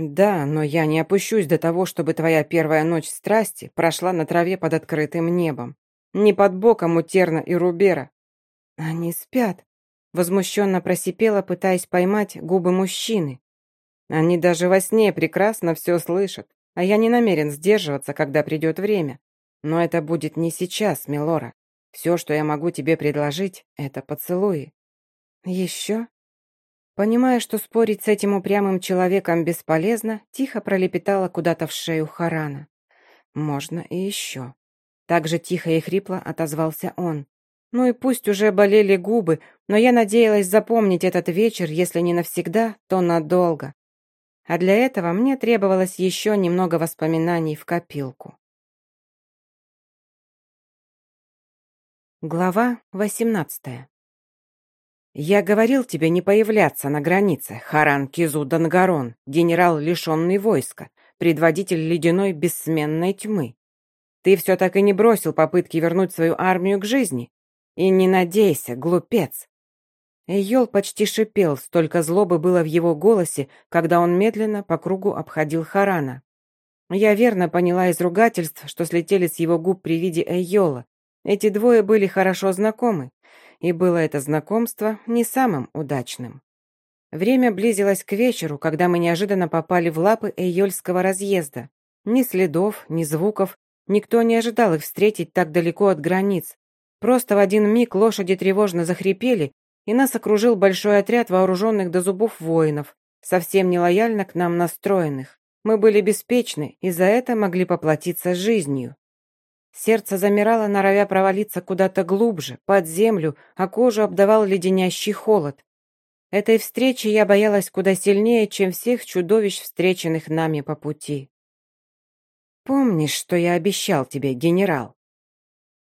«Да, но я не опущусь до того, чтобы твоя первая ночь страсти прошла на траве под открытым небом. Не под боком у Терна и Рубера, «Они спят», — возмущенно просипела, пытаясь поймать губы мужчины. «Они даже во сне прекрасно все слышат, а я не намерен сдерживаться, когда придет время. Но это будет не сейчас, Милора. Все, что я могу тебе предложить, это поцелуи». «Еще?» Понимая, что спорить с этим упрямым человеком бесполезно, тихо пролепетала куда-то в шею Харана. «Можно и еще». Так же тихо и хрипло отозвался он. Ну и пусть уже болели губы, но я надеялась запомнить этот вечер, если не навсегда, то надолго. А для этого мне требовалось еще немного воспоминаний в копилку. Глава восемнадцатая. «Я говорил тебе не появляться на границе, Харан Кизу Дангарон, генерал, лишенный войска, предводитель ледяной бессменной тьмы. Ты все так и не бросил попытки вернуть свою армию к жизни, и не надейся, глупец!» Эйол почти шипел, столько злобы было в его голосе, когда он медленно по кругу обходил Харана. Я верно поняла из ругательств, что слетели с его губ при виде Эйола. Эти двое были хорошо знакомы, и было это знакомство не самым удачным. Время близилось к вечеру, когда мы неожиданно попали в лапы Эйольского разъезда. Ни следов, ни звуков, никто не ожидал их встретить так далеко от границ, Просто в один миг лошади тревожно захрипели, и нас окружил большой отряд вооруженных до зубов воинов, совсем нелояльно к нам настроенных. Мы были беспечны, и за это могли поплатиться жизнью. Сердце замирало, норовя провалиться куда-то глубже, под землю, а кожу обдавал леденящий холод. Этой встречи я боялась куда сильнее, чем всех чудовищ, встреченных нами по пути. «Помнишь, что я обещал тебе, генерал?»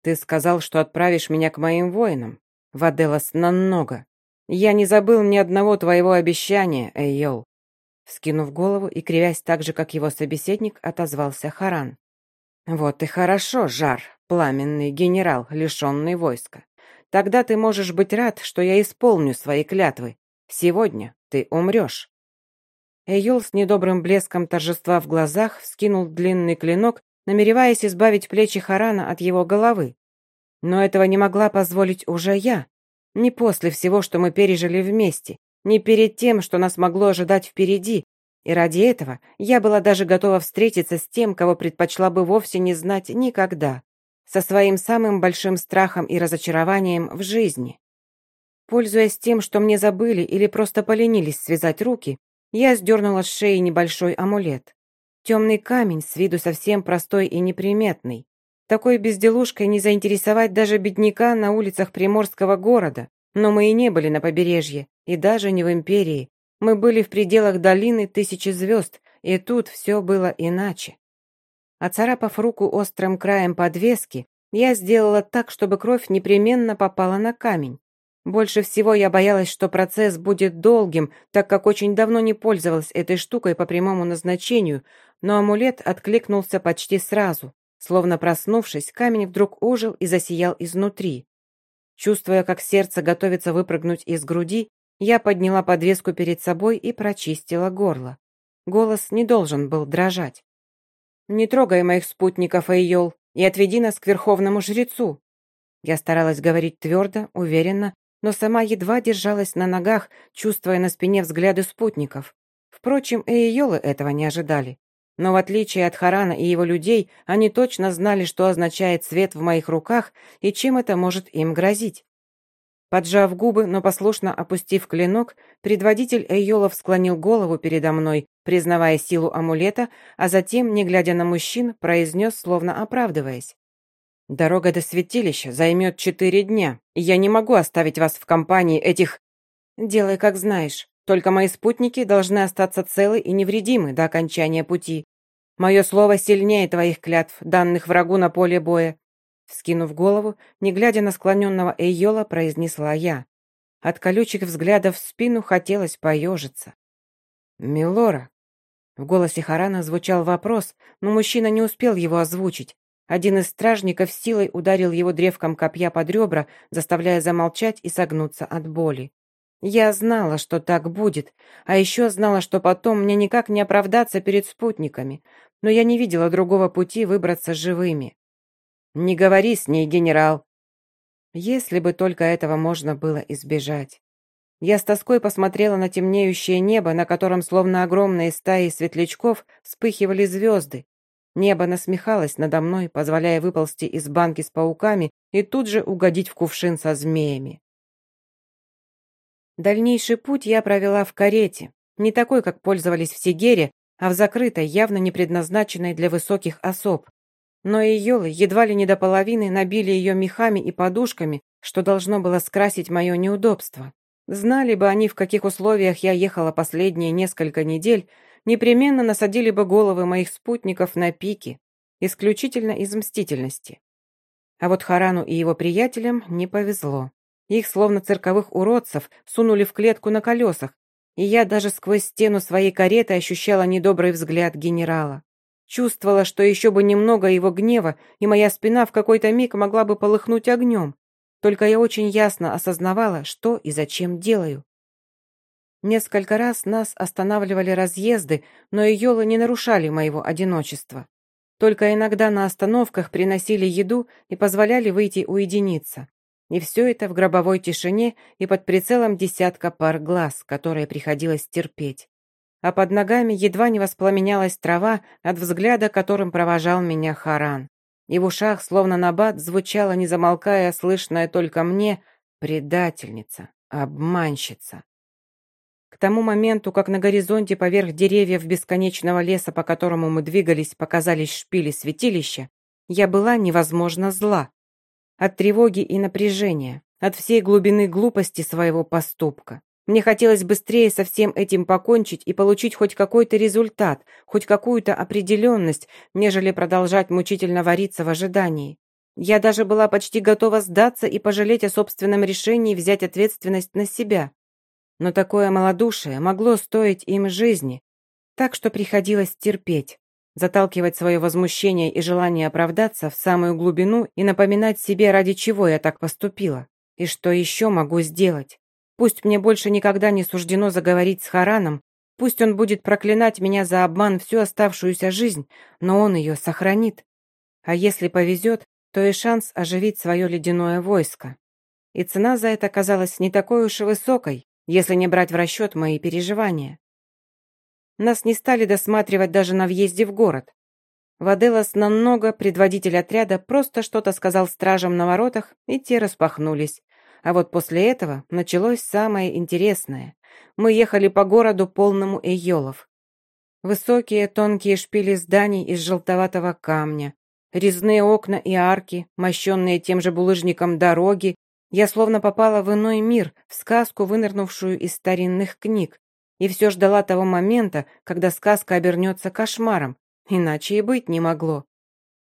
Ты сказал, что отправишь меня к моим воинам. Ваделос Наннога. Я не забыл ни одного твоего обещания, Эйол. Вскинув голову и кривясь так же, как его собеседник, отозвался Харан. «Вот и хорошо, Жар, пламенный генерал, лишенный войска. Тогда ты можешь быть рад, что я исполню свои клятвы. Сегодня ты умрешь». Эйол с недобрым блеском торжества в глазах вскинул длинный клинок намереваясь избавить плечи Харана от его головы. Но этого не могла позволить уже я. Не после всего, что мы пережили вместе, не перед тем, что нас могло ожидать впереди, и ради этого я была даже готова встретиться с тем, кого предпочла бы вовсе не знать никогда, со своим самым большим страхом и разочарованием в жизни. Пользуясь тем, что мне забыли или просто поленились связать руки, я сдернула с шеи небольшой амулет. Темный камень, с виду совсем простой и неприметный. Такой безделушкой не заинтересовать даже бедняка на улицах приморского города. Но мы и не были на побережье, и даже не в империи. Мы были в пределах долины тысячи звезд, и тут все было иначе. Оцарапав руку острым краем подвески, я сделала так, чтобы кровь непременно попала на камень. Больше всего я боялась, что процесс будет долгим, так как очень давно не пользовалась этой штукой по прямому назначению, но амулет откликнулся почти сразу. Словно проснувшись, камень вдруг ожил и засиял изнутри. Чувствуя, как сердце готовится выпрыгнуть из груди, я подняла подвеску перед собой и прочистила горло. Голос не должен был дрожать. «Не трогай моих спутников, Айол, и отведи нас к верховному жрецу». Я старалась говорить твердо, уверенно, но сама едва держалась на ногах, чувствуя на спине взгляды спутников. Впрочем, и Эйолы этого не ожидали. Но в отличие от Харана и его людей, они точно знали, что означает свет в моих руках и чем это может им грозить. Поджав губы, но послушно опустив клинок, предводитель Эйолов склонил голову передо мной, признавая силу амулета, а затем, не глядя на мужчин, произнес, словно оправдываясь. «Дорога до святилища займет четыре дня, и я не могу оставить вас в компании этих...» «Делай, как знаешь. Только мои спутники должны остаться целы и невредимы до окончания пути. Мое слово сильнее твоих клятв, данных врагу на поле боя. Скинув голову, не глядя на склоненного Эйола, произнесла я. От колючих взглядов в спину хотелось поежиться. «Милора!» В голосе Харана звучал вопрос, но мужчина не успел его озвучить. Один из стражников силой ударил его древком копья под ребра, заставляя замолчать и согнуться от боли. Я знала, что так будет, а еще знала, что потом мне никак не оправдаться перед спутниками, но я не видела другого пути выбраться живыми. «Не говори с ней, генерал!» Если бы только этого можно было избежать. Я с тоской посмотрела на темнеющее небо, на котором словно огромные стаи светлячков вспыхивали звезды. Небо насмехалось надо мной, позволяя выползти из банки с пауками и тут же угодить в кувшин со змеями. Дальнейший путь я провела в карете, не такой, как пользовались в Сигере, а в закрытой, явно не предназначенной для высоких особ. Но и елы едва ли не до половины набили ее мехами и подушками, что должно было скрасить мое неудобство. Знали бы они, в каких условиях я ехала последние несколько недель, непременно насадили бы головы моих спутников на пики, исключительно из мстительности. А вот Харану и его приятелям не повезло. Их, словно цирковых уродцев, сунули в клетку на колесах, и я даже сквозь стену своей кареты ощущала недобрый взгляд генерала. Чувствовала, что еще бы немного его гнева, и моя спина в какой-то миг могла бы полыхнуть огнем. Только я очень ясно осознавала, что и зачем делаю. Несколько раз нас останавливали разъезды, но Йолы не нарушали моего одиночества. Только иногда на остановках приносили еду и позволяли выйти уединиться. И все это в гробовой тишине и под прицелом десятка пар глаз, которые приходилось терпеть а под ногами едва не воспламенялась трава от взгляда, которым провожал меня Харан. И в ушах, словно набат, звучало, не замолкая, слышное только мне «предательница», «обманщица». К тому моменту, как на горизонте поверх деревьев бесконечного леса, по которому мы двигались, показались шпили святилища, я была невозможно зла. От тревоги и напряжения, от всей глубины глупости своего поступка. Мне хотелось быстрее со всем этим покончить и получить хоть какой-то результат, хоть какую-то определенность, нежели продолжать мучительно вариться в ожидании. Я даже была почти готова сдаться и пожалеть о собственном решении взять ответственность на себя. Но такое малодушие могло стоить им жизни, так что приходилось терпеть, заталкивать свое возмущение и желание оправдаться в самую глубину и напоминать себе, ради чего я так поступила, и что еще могу сделать. Пусть мне больше никогда не суждено заговорить с Хараном, пусть он будет проклинать меня за обман всю оставшуюся жизнь, но он ее сохранит. А если повезет, то и шанс оживить свое ледяное войско. И цена за это казалась не такой уж и высокой, если не брать в расчет мои переживания. Нас не стали досматривать даже на въезде в город. Ваделос намного, предводитель отряда, просто что-то сказал стражам на воротах, и те распахнулись, а вот после этого началось самое интересное. Мы ехали по городу полному эйолов. Высокие тонкие шпили зданий из желтоватого камня, резные окна и арки, мощенные тем же булыжником дороги. Я словно попала в иной мир, в сказку, вынырнувшую из старинных книг, и все ждала того момента, когда сказка обернется кошмаром, иначе и быть не могло.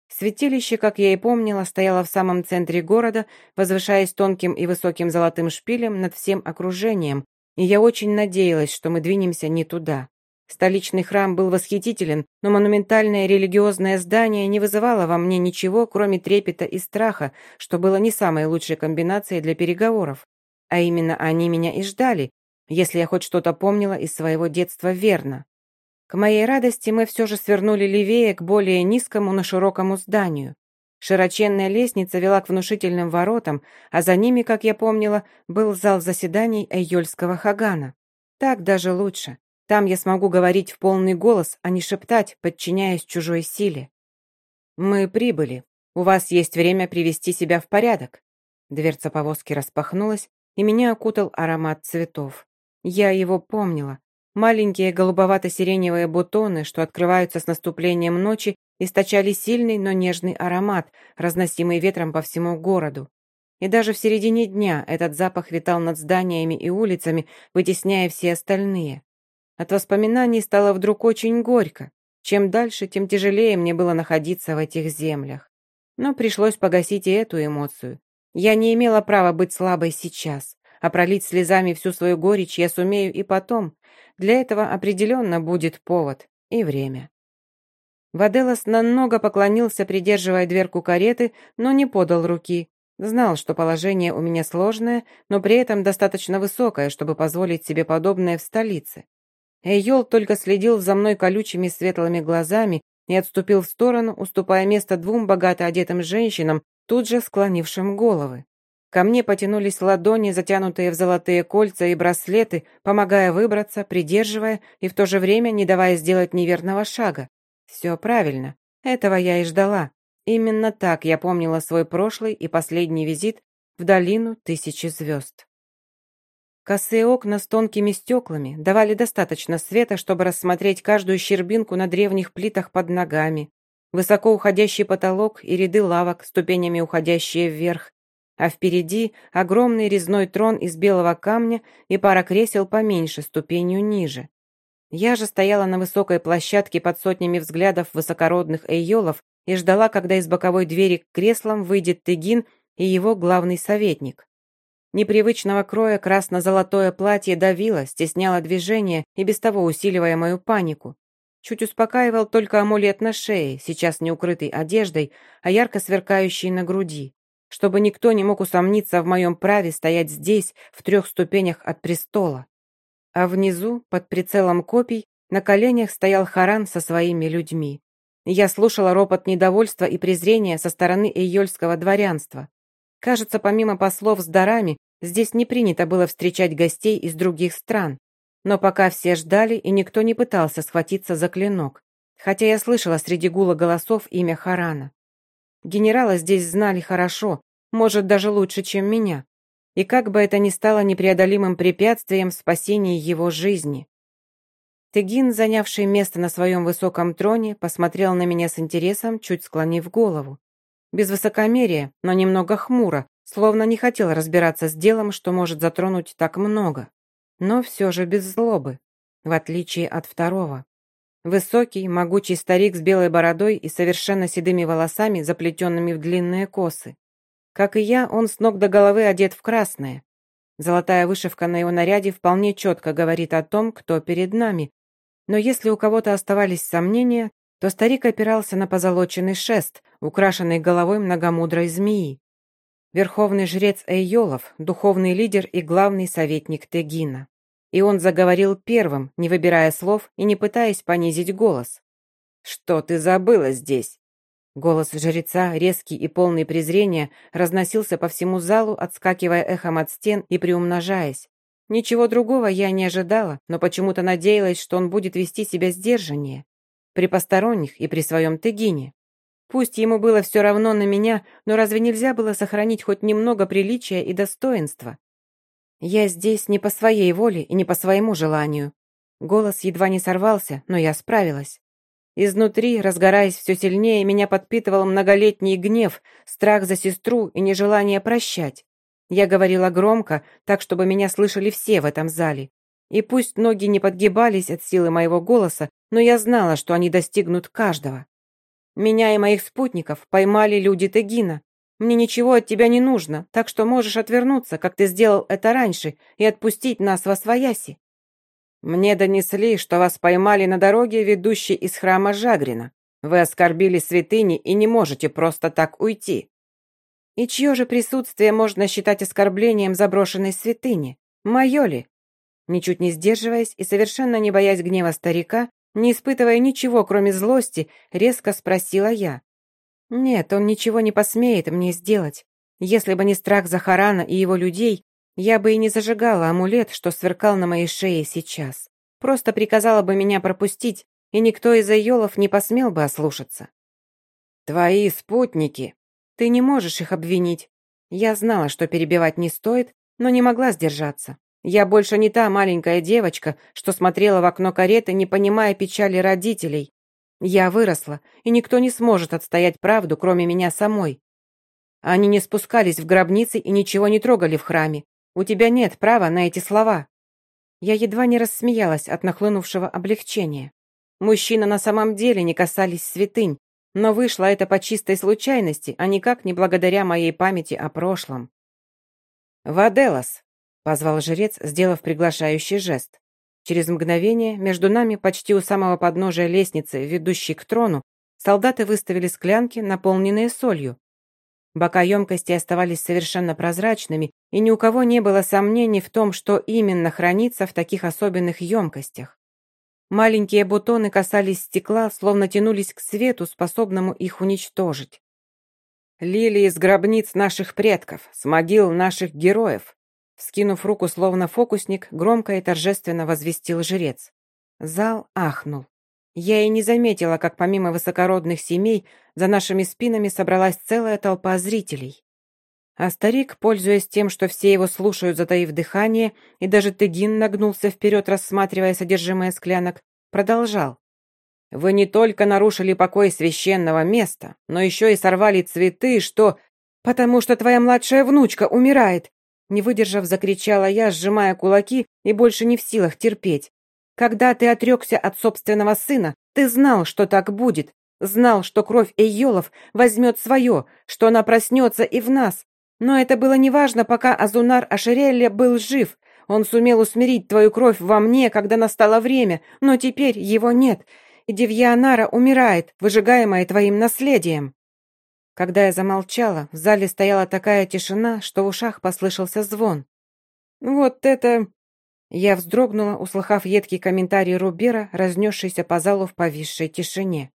Святилище, как я и помнила, стояло в самом центре города, возвышаясь тонким и высоким золотым шпилем над всем окружением, и я очень надеялась, что мы двинемся не туда. Столичный храм был восхитителен, но монументальное религиозное здание не вызывало во мне ничего, кроме трепета и страха, что было не самой лучшей комбинацией для переговоров. А именно они меня и ждали, если я хоть что-то помнила из своего детства верно. К моей радости мы все же свернули левее к более низкому, но широкому зданию. Широченная лестница вела к внушительным воротам, а за ними, как я помнила, был зал заседаний Эйольского Хагана. Так даже лучше. Там я смогу говорить в полный голос, а не шептать, подчиняясь чужой силе. «Мы прибыли. У вас есть время привести себя в порядок». Дверца повозки распахнулась, и меня окутал аромат цветов. Я его помнила. Маленькие голубовато-сиреневые бутоны, что открываются с наступлением ночи, источали сильный, но нежный аромат, разносимый ветром по всему городу. И даже в середине дня этот запах витал над зданиями и улицами, вытесняя все остальные. От воспоминаний стало вдруг очень горько. Чем дальше, тем тяжелее мне было находиться в этих землях. Но пришлось погасить и эту эмоцию. Я не имела права быть слабой сейчас, а пролить слезами всю свою горечь я сумею и потом. Для этого определенно будет повод и время. Ваделос намного поклонился, придерживая дверку кареты, но не подал руки. Знал, что положение у меня сложное, но при этом достаточно высокое, чтобы позволить себе подобное в столице. Эйол только следил за мной колючими светлыми глазами и отступил в сторону, уступая место двум богато одетым женщинам, тут же склонившим головы. Ко мне потянулись ладони, затянутые в золотые кольца и браслеты, помогая выбраться, придерживая и в то же время не давая сделать неверного шага. Все правильно. Этого я и ждала. Именно так я помнила свой прошлый и последний визит в долину тысячи звезд. Косые окна с тонкими стеклами давали достаточно света, чтобы рассмотреть каждую щербинку на древних плитах под ногами, высоко уходящий потолок и ряды лавок, ступенями уходящие вверх, а впереди огромный резной трон из белого камня и пара кресел поменьше, ступенью ниже. Я же стояла на высокой площадке под сотнями взглядов высокородных эйолов и ждала, когда из боковой двери к креслам выйдет Тыгин и его главный советник. Непривычного кроя красно-золотое платье давило, стесняло движение и без того усиливая мою панику. Чуть успокаивал только амулет на шее, сейчас не укрытый одеждой, а ярко сверкающий на груди чтобы никто не мог усомниться в моем праве стоять здесь, в трех ступенях от престола. А внизу, под прицелом копий, на коленях стоял Харан со своими людьми. Я слушала ропот недовольства и презрения со стороны эйольского дворянства. Кажется, помимо послов с дарами, здесь не принято было встречать гостей из других стран. Но пока все ждали, и никто не пытался схватиться за клинок. Хотя я слышала среди гула голосов имя Харана. Генерала здесь знали хорошо, может, даже лучше, чем меня. И как бы это ни стало непреодолимым препятствием в спасении его жизни. Тегин, занявший место на своем высоком троне, посмотрел на меня с интересом, чуть склонив голову. Без высокомерия, но немного хмуро, словно не хотел разбираться с делом, что может затронуть так много. Но все же без злобы, в отличие от второго. Высокий, могучий старик с белой бородой и совершенно седыми волосами, заплетенными в длинные косы. Как и я, он с ног до головы одет в красное. Золотая вышивка на его наряде вполне четко говорит о том, кто перед нами. Но если у кого-то оставались сомнения, то старик опирался на позолоченный шест, украшенный головой многомудрой змеи. Верховный жрец Эйолов, духовный лидер и главный советник Тегина. И он заговорил первым, не выбирая слов и не пытаясь понизить голос. «Что ты забыла здесь?» Голос жреца, резкий и полный презрения, разносился по всему залу, отскакивая эхом от стен и приумножаясь. Ничего другого я не ожидала, но почему-то надеялась, что он будет вести себя сдержаннее. При посторонних и при своем тыгине. Пусть ему было все равно на меня, но разве нельзя было сохранить хоть немного приличия и достоинства? «Я здесь не по своей воле и не по своему желанию». Голос едва не сорвался, но я справилась. Изнутри, разгораясь все сильнее, меня подпитывал многолетний гнев, страх за сестру и нежелание прощать. Я говорила громко, так, чтобы меня слышали все в этом зале. И пусть ноги не подгибались от силы моего голоса, но я знала, что они достигнут каждого. Меня и моих спутников поймали люди Тегина, мне ничего от тебя не нужно, так что можешь отвернуться, как ты сделал это раньше, и отпустить нас во свояси. Мне донесли, что вас поймали на дороге, ведущей из храма Жагрина. Вы оскорбили святыни и не можете просто так уйти. И чье же присутствие можно считать оскорблением заброшенной святыни? Мое ли? Ничуть не сдерживаясь и совершенно не боясь гнева старика, не испытывая ничего, кроме злости, резко спросила я. Нет, он ничего не посмеет мне сделать. Если бы не страх Захарана и его людей, я бы и не зажигала амулет, что сверкал на моей шее сейчас. Просто приказала бы меня пропустить, и никто из айолов не посмел бы ослушаться. «Твои спутники!» «Ты не можешь их обвинить. Я знала, что перебивать не стоит, но не могла сдержаться. Я больше не та маленькая девочка, что смотрела в окно кареты, не понимая печали родителей. Я выросла, и никто не сможет отстоять правду, кроме меня самой. Они не спускались в гробницы и ничего не трогали в храме. У тебя нет права на эти слова. Я едва не рассмеялась от нахлынувшего облегчения. Мужчины на самом деле не касались святынь, но вышло это по чистой случайности, а никак не благодаря моей памяти о прошлом. «Ваделос!» — позвал жрец, сделав приглашающий жест. Через мгновение между нами, почти у самого подножия лестницы, ведущей к трону, солдаты выставили склянки, наполненные солью. Бока емкости оставались совершенно прозрачными, и ни у кого не было сомнений в том, что именно хранится в таких особенных емкостях. Маленькие бутоны касались стекла, словно тянулись к свету, способному их уничтожить. «Лилии из гробниц наших предков, с могил наших героев», Скинув руку, словно фокусник, громко и торжественно возвестил жрец. Зал ахнул. Я и не заметила, как помимо высокородных семей за нашими спинами собралась целая толпа зрителей. А старик, пользуясь тем, что все его слушают, затаив дыхание, и даже Тыгин нагнулся вперед, рассматривая содержимое склянок, продолжал. «Вы не только нарушили покой священного места, но еще и сорвали цветы, что...» «Потому что твоя младшая внучка умирает!» Не выдержав, закричала я, сжимая кулаки и больше не в силах терпеть. Когда ты отрекся от собственного сына, ты знал, что так будет. Знал, что кровь Эйолов возьмет свое, что она проснется и в нас. Но это было неважно, пока Азунар Ашерелле был жив. Он сумел усмирить твою кровь во мне, когда настало время, но теперь его нет. И Девьянара умирает, выжигаемая твоим наследием. Когда я замолчала, в зале стояла такая тишина, что в ушах послышался звон. «Вот это...» Я вздрогнула, услыхав едкий комментарий Рубера, разнесшийся по залу в повисшей тишине.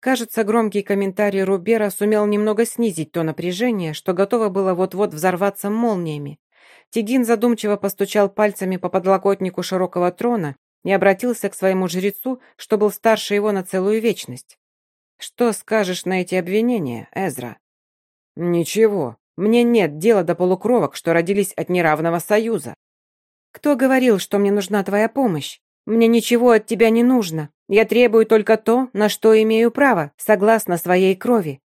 Кажется, громкий комментарий Рубера сумел немного снизить то напряжение, что готово было вот-вот взорваться молниями. Тигин задумчиво постучал пальцами по подлокотнику широкого трона и обратился к своему жрецу, что был старше его на целую вечность. Что скажешь на эти обвинения, Эзра? Ничего. Мне нет дела до полукровок, что родились от неравного союза. Кто говорил, что мне нужна твоя помощь? Мне ничего от тебя не нужно. Я требую только то, на что имею право, согласно своей крови.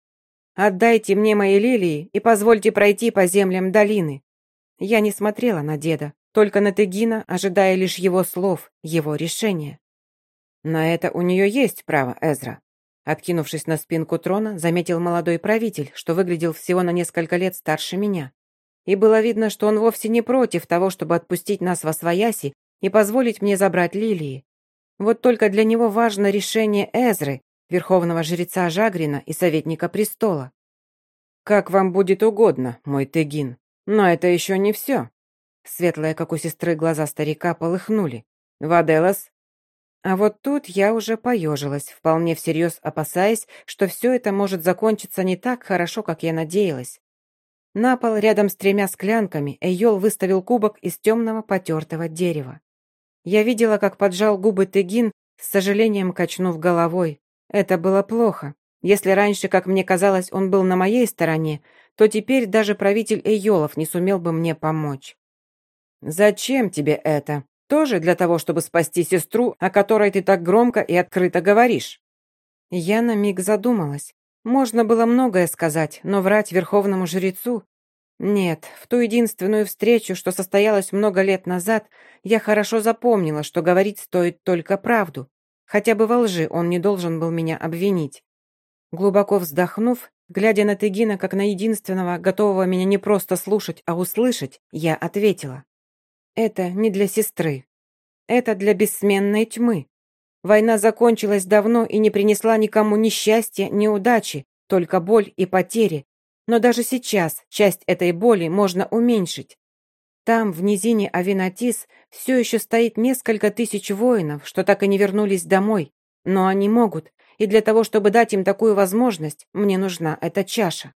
Отдайте мне мои лилии и позвольте пройти по землям долины. Я не смотрела на деда, только на Тегина, ожидая лишь его слов, его решения. На это у нее есть право, Эзра. Откинувшись на спинку трона, заметил молодой правитель, что выглядел всего на несколько лет старше меня. И было видно, что он вовсе не против того, чтобы отпустить нас во свояси и позволить мне забрать лилии. Вот только для него важно решение Эзры, верховного жреца Жагрина и советника престола. «Как вам будет угодно, мой Тегин, но это еще не все». Светлые, как у сестры, глаза старика полыхнули. «Ваделос, а вот тут я уже поежилась, вполне всерьез опасаясь, что все это может закончиться не так хорошо, как я надеялась. На пол рядом с тремя склянками Эйол выставил кубок из темного потертого дерева. Я видела, как поджал губы Тегин, с сожалением качнув головой. Это было плохо. Если раньше, как мне казалось, он был на моей стороне, то теперь даже правитель Эйолов не сумел бы мне помочь. «Зачем тебе это?» Тоже для того, чтобы спасти сестру, о которой ты так громко и открыто говоришь?» Я на миг задумалась. Можно было многое сказать, но врать верховному жрецу... Нет, в ту единственную встречу, что состоялась много лет назад, я хорошо запомнила, что говорить стоит только правду. Хотя бы во лжи он не должен был меня обвинить. Глубоко вздохнув, глядя на Тегина как на единственного, готового меня не просто слушать, а услышать, я ответила. Это не для сестры. Это для бессменной тьмы. Война закончилась давно и не принесла никому ни счастья, ни удачи, только боль и потери. Но даже сейчас часть этой боли можно уменьшить. Там, в низине Авинатис, все еще стоит несколько тысяч воинов, что так и не вернулись домой. Но они могут, и для того, чтобы дать им такую возможность, мне нужна эта чаша.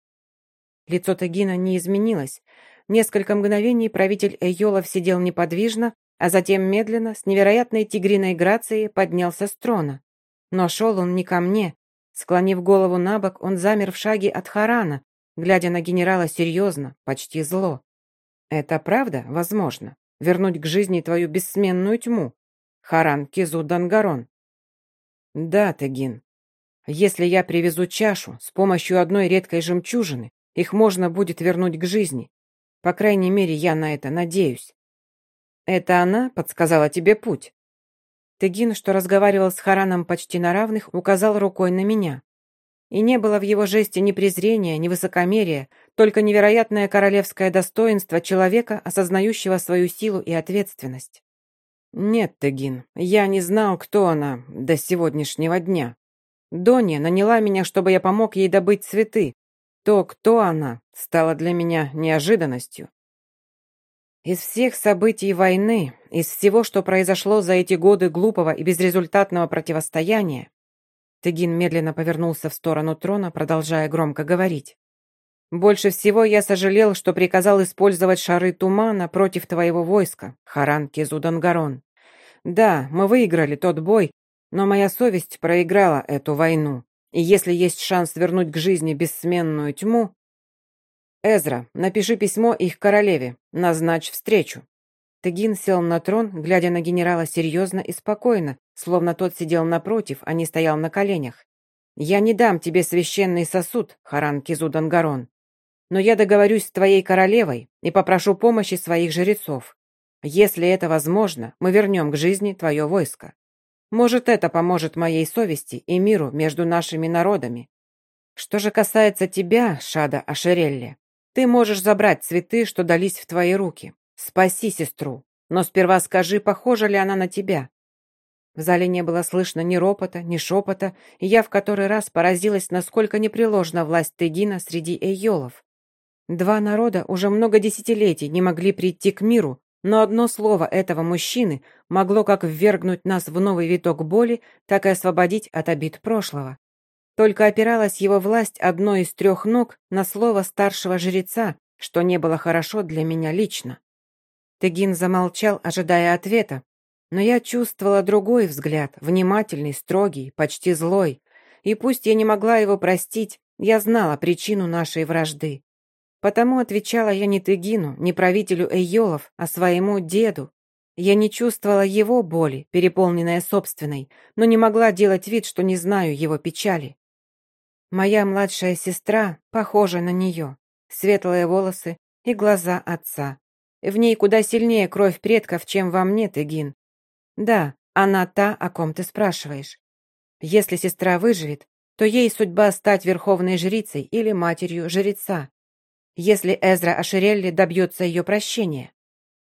Лицо Тагина не изменилось, Несколько мгновений правитель Эйолов сидел неподвижно, а затем медленно, с невероятной тигриной грацией, поднялся с трона. Но шел он не ко мне. Склонив голову на бок, он замер в шаге от Харана, глядя на генерала серьезно, почти зло. Это правда возможно? Вернуть к жизни твою бессменную тьму? Харан Кизу Дангарон. Да, Тегин. Если я привезу чашу с помощью одной редкой жемчужины, их можно будет вернуть к жизни. По крайней мере, я на это надеюсь. Это она подсказала тебе путь. Тегин, что разговаривал с Хараном почти на равных, указал рукой на меня. И не было в его жесте ни презрения, ни высокомерия, только невероятное королевское достоинство человека, осознающего свою силу и ответственность. «Нет, Тегин, я не знал, кто она до сегодняшнего дня. Донья наняла меня, чтобы я помог ей добыть цветы. То, кто она, стало для меня неожиданностью. Из всех событий войны, из всего, что произошло за эти годы глупого и безрезультатного противостояния, Тыгин медленно повернулся в сторону трона, продолжая громко говорить. «Больше всего я сожалел, что приказал использовать шары тумана против твоего войска, Харан Кезудангарон. Да, мы выиграли тот бой, но моя совесть проиграла эту войну. И если есть шанс вернуть к жизни бессменную тьму... Эзра, напиши письмо их королеве, назначь встречу. Тыгин сел на трон, глядя на генерала серьезно и спокойно, словно тот сидел напротив, а не стоял на коленях. «Я не дам тебе священный сосуд, Харан Кизудангарон, но я договорюсь с твоей королевой и попрошу помощи своих жрецов. Если это возможно, мы вернем к жизни твое войско. Может, это поможет моей совести и миру между нашими народами. Что же касается тебя, Шада Ашерелли, ты можешь забрать цветы, что дались в твои руки. Спаси сестру. Но сперва скажи, похожа ли она на тебя. В зале не было слышно ни ропота, ни шепота, и я в который раз поразилась, насколько непреложна власть Тегина среди эйолов. Два народа уже много десятилетий не могли прийти к миру, но одно слово этого мужчины могло как ввергнуть нас в новый виток боли, так и освободить от обид прошлого. Только опиралась его власть одной из трех ног на слово старшего жреца, что не было хорошо для меня лично. Тегин замолчал, ожидая ответа, но я чувствовала другой взгляд, внимательный, строгий, почти злой. И пусть я не могла его простить, я знала причину нашей вражды. Потому отвечала я не Тегину, не правителю Эйолов, а своему деду. Я не чувствовала его боли, переполненной собственной, но не могла делать вид, что не знаю его печали. Моя младшая сестра похожа на нее. Светлые волосы и глаза отца. В ней куда сильнее кровь предков, чем во мне, Тегин. Да, она та, о ком ты спрашиваешь. Если сестра выживет, то ей судьба стать верховной жрицей или матерью жреца. Если Эзра Аширелли добьется ее прощения.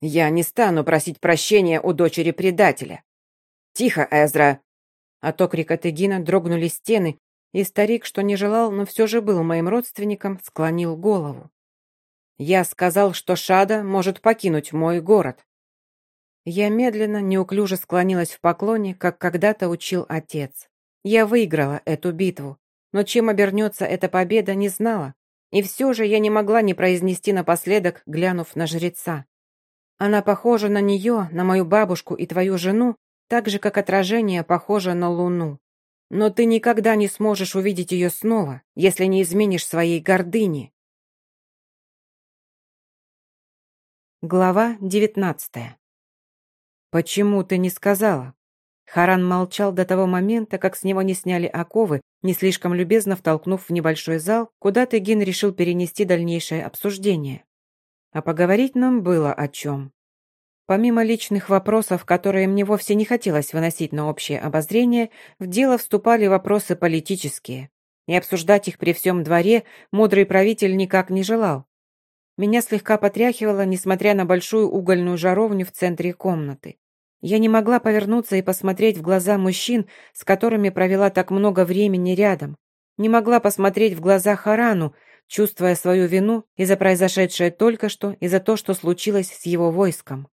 Я не стану просить прощения у дочери предателя. Тихо, Эзра. От окрика Тегина дрогнули стены, и старик, что не желал, но все же был моим родственником, склонил голову. Я сказал, что Шада может покинуть мой город. Я медленно, неуклюже склонилась в поклоне, как когда-то учил отец. Я выиграла эту битву, но чем обернется эта победа, не знала. И все же я не могла не произнести напоследок, глянув на жреца. Она похожа на нее, на мою бабушку и твою жену, так же, как отражение похоже на луну. Но ты никогда не сможешь увидеть ее снова, если не изменишь своей гордыни. Глава девятнадцатая. «Почему ты не сказала?» Харан молчал до того момента, как с него не сняли оковы, не слишком любезно втолкнув в небольшой зал, куда Тегин решил перенести дальнейшее обсуждение. А поговорить нам было о чем. Помимо личных вопросов, которые мне вовсе не хотелось выносить на общее обозрение, в дело вступали вопросы политические. И обсуждать их при всем дворе мудрый правитель никак не желал. Меня слегка потряхивало, несмотря на большую угольную жаровню в центре комнаты. Я не могла повернуться и посмотреть в глаза мужчин, с которыми провела так много времени рядом. Не могла посмотреть в глаза Харану, чувствуя свою вину и за произошедшее только что, и за то, что случилось с его войском.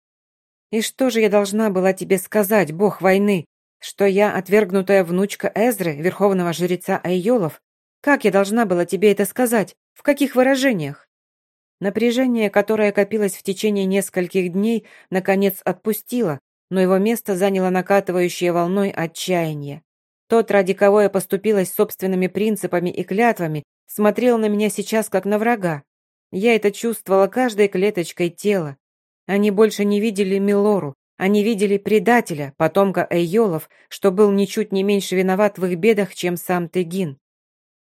«И что же я должна была тебе сказать, бог войны? Что я отвергнутая внучка Эзры, верховного жреца Айолов? Как я должна была тебе это сказать? В каких выражениях?» Напряжение, которое копилось в течение нескольких дней, наконец отпустило, но его место заняло накатывающее волной отчаяние. Тот, ради кого я поступилась собственными принципами и клятвами, смотрел на меня сейчас как на врага. Я это чувствовала каждой клеточкой тела. Они больше не видели Милору, они видели предателя, потомка Эйолов, что был ничуть не меньше виноват в их бедах, чем сам Тегин.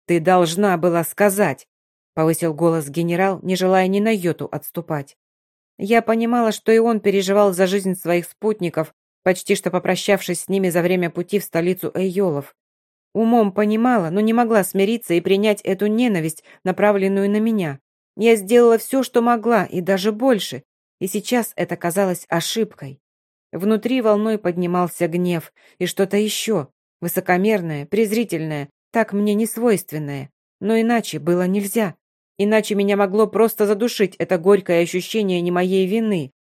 «Ты должна была сказать», — повысил голос генерал, не желая ни на йоту отступать. Я понимала, что и он переживал за жизнь своих спутников, почти что попрощавшись с ними за время пути в столицу Эйолов. Умом понимала, но не могла смириться и принять эту ненависть, направленную на меня. Я сделала все, что могла, и даже больше, и сейчас это казалось ошибкой. Внутри волной поднимался гнев и что-то еще, высокомерное, презрительное, так мне не свойственное. Но иначе было нельзя. Иначе меня могло просто задушить это горькое ощущение не моей вины.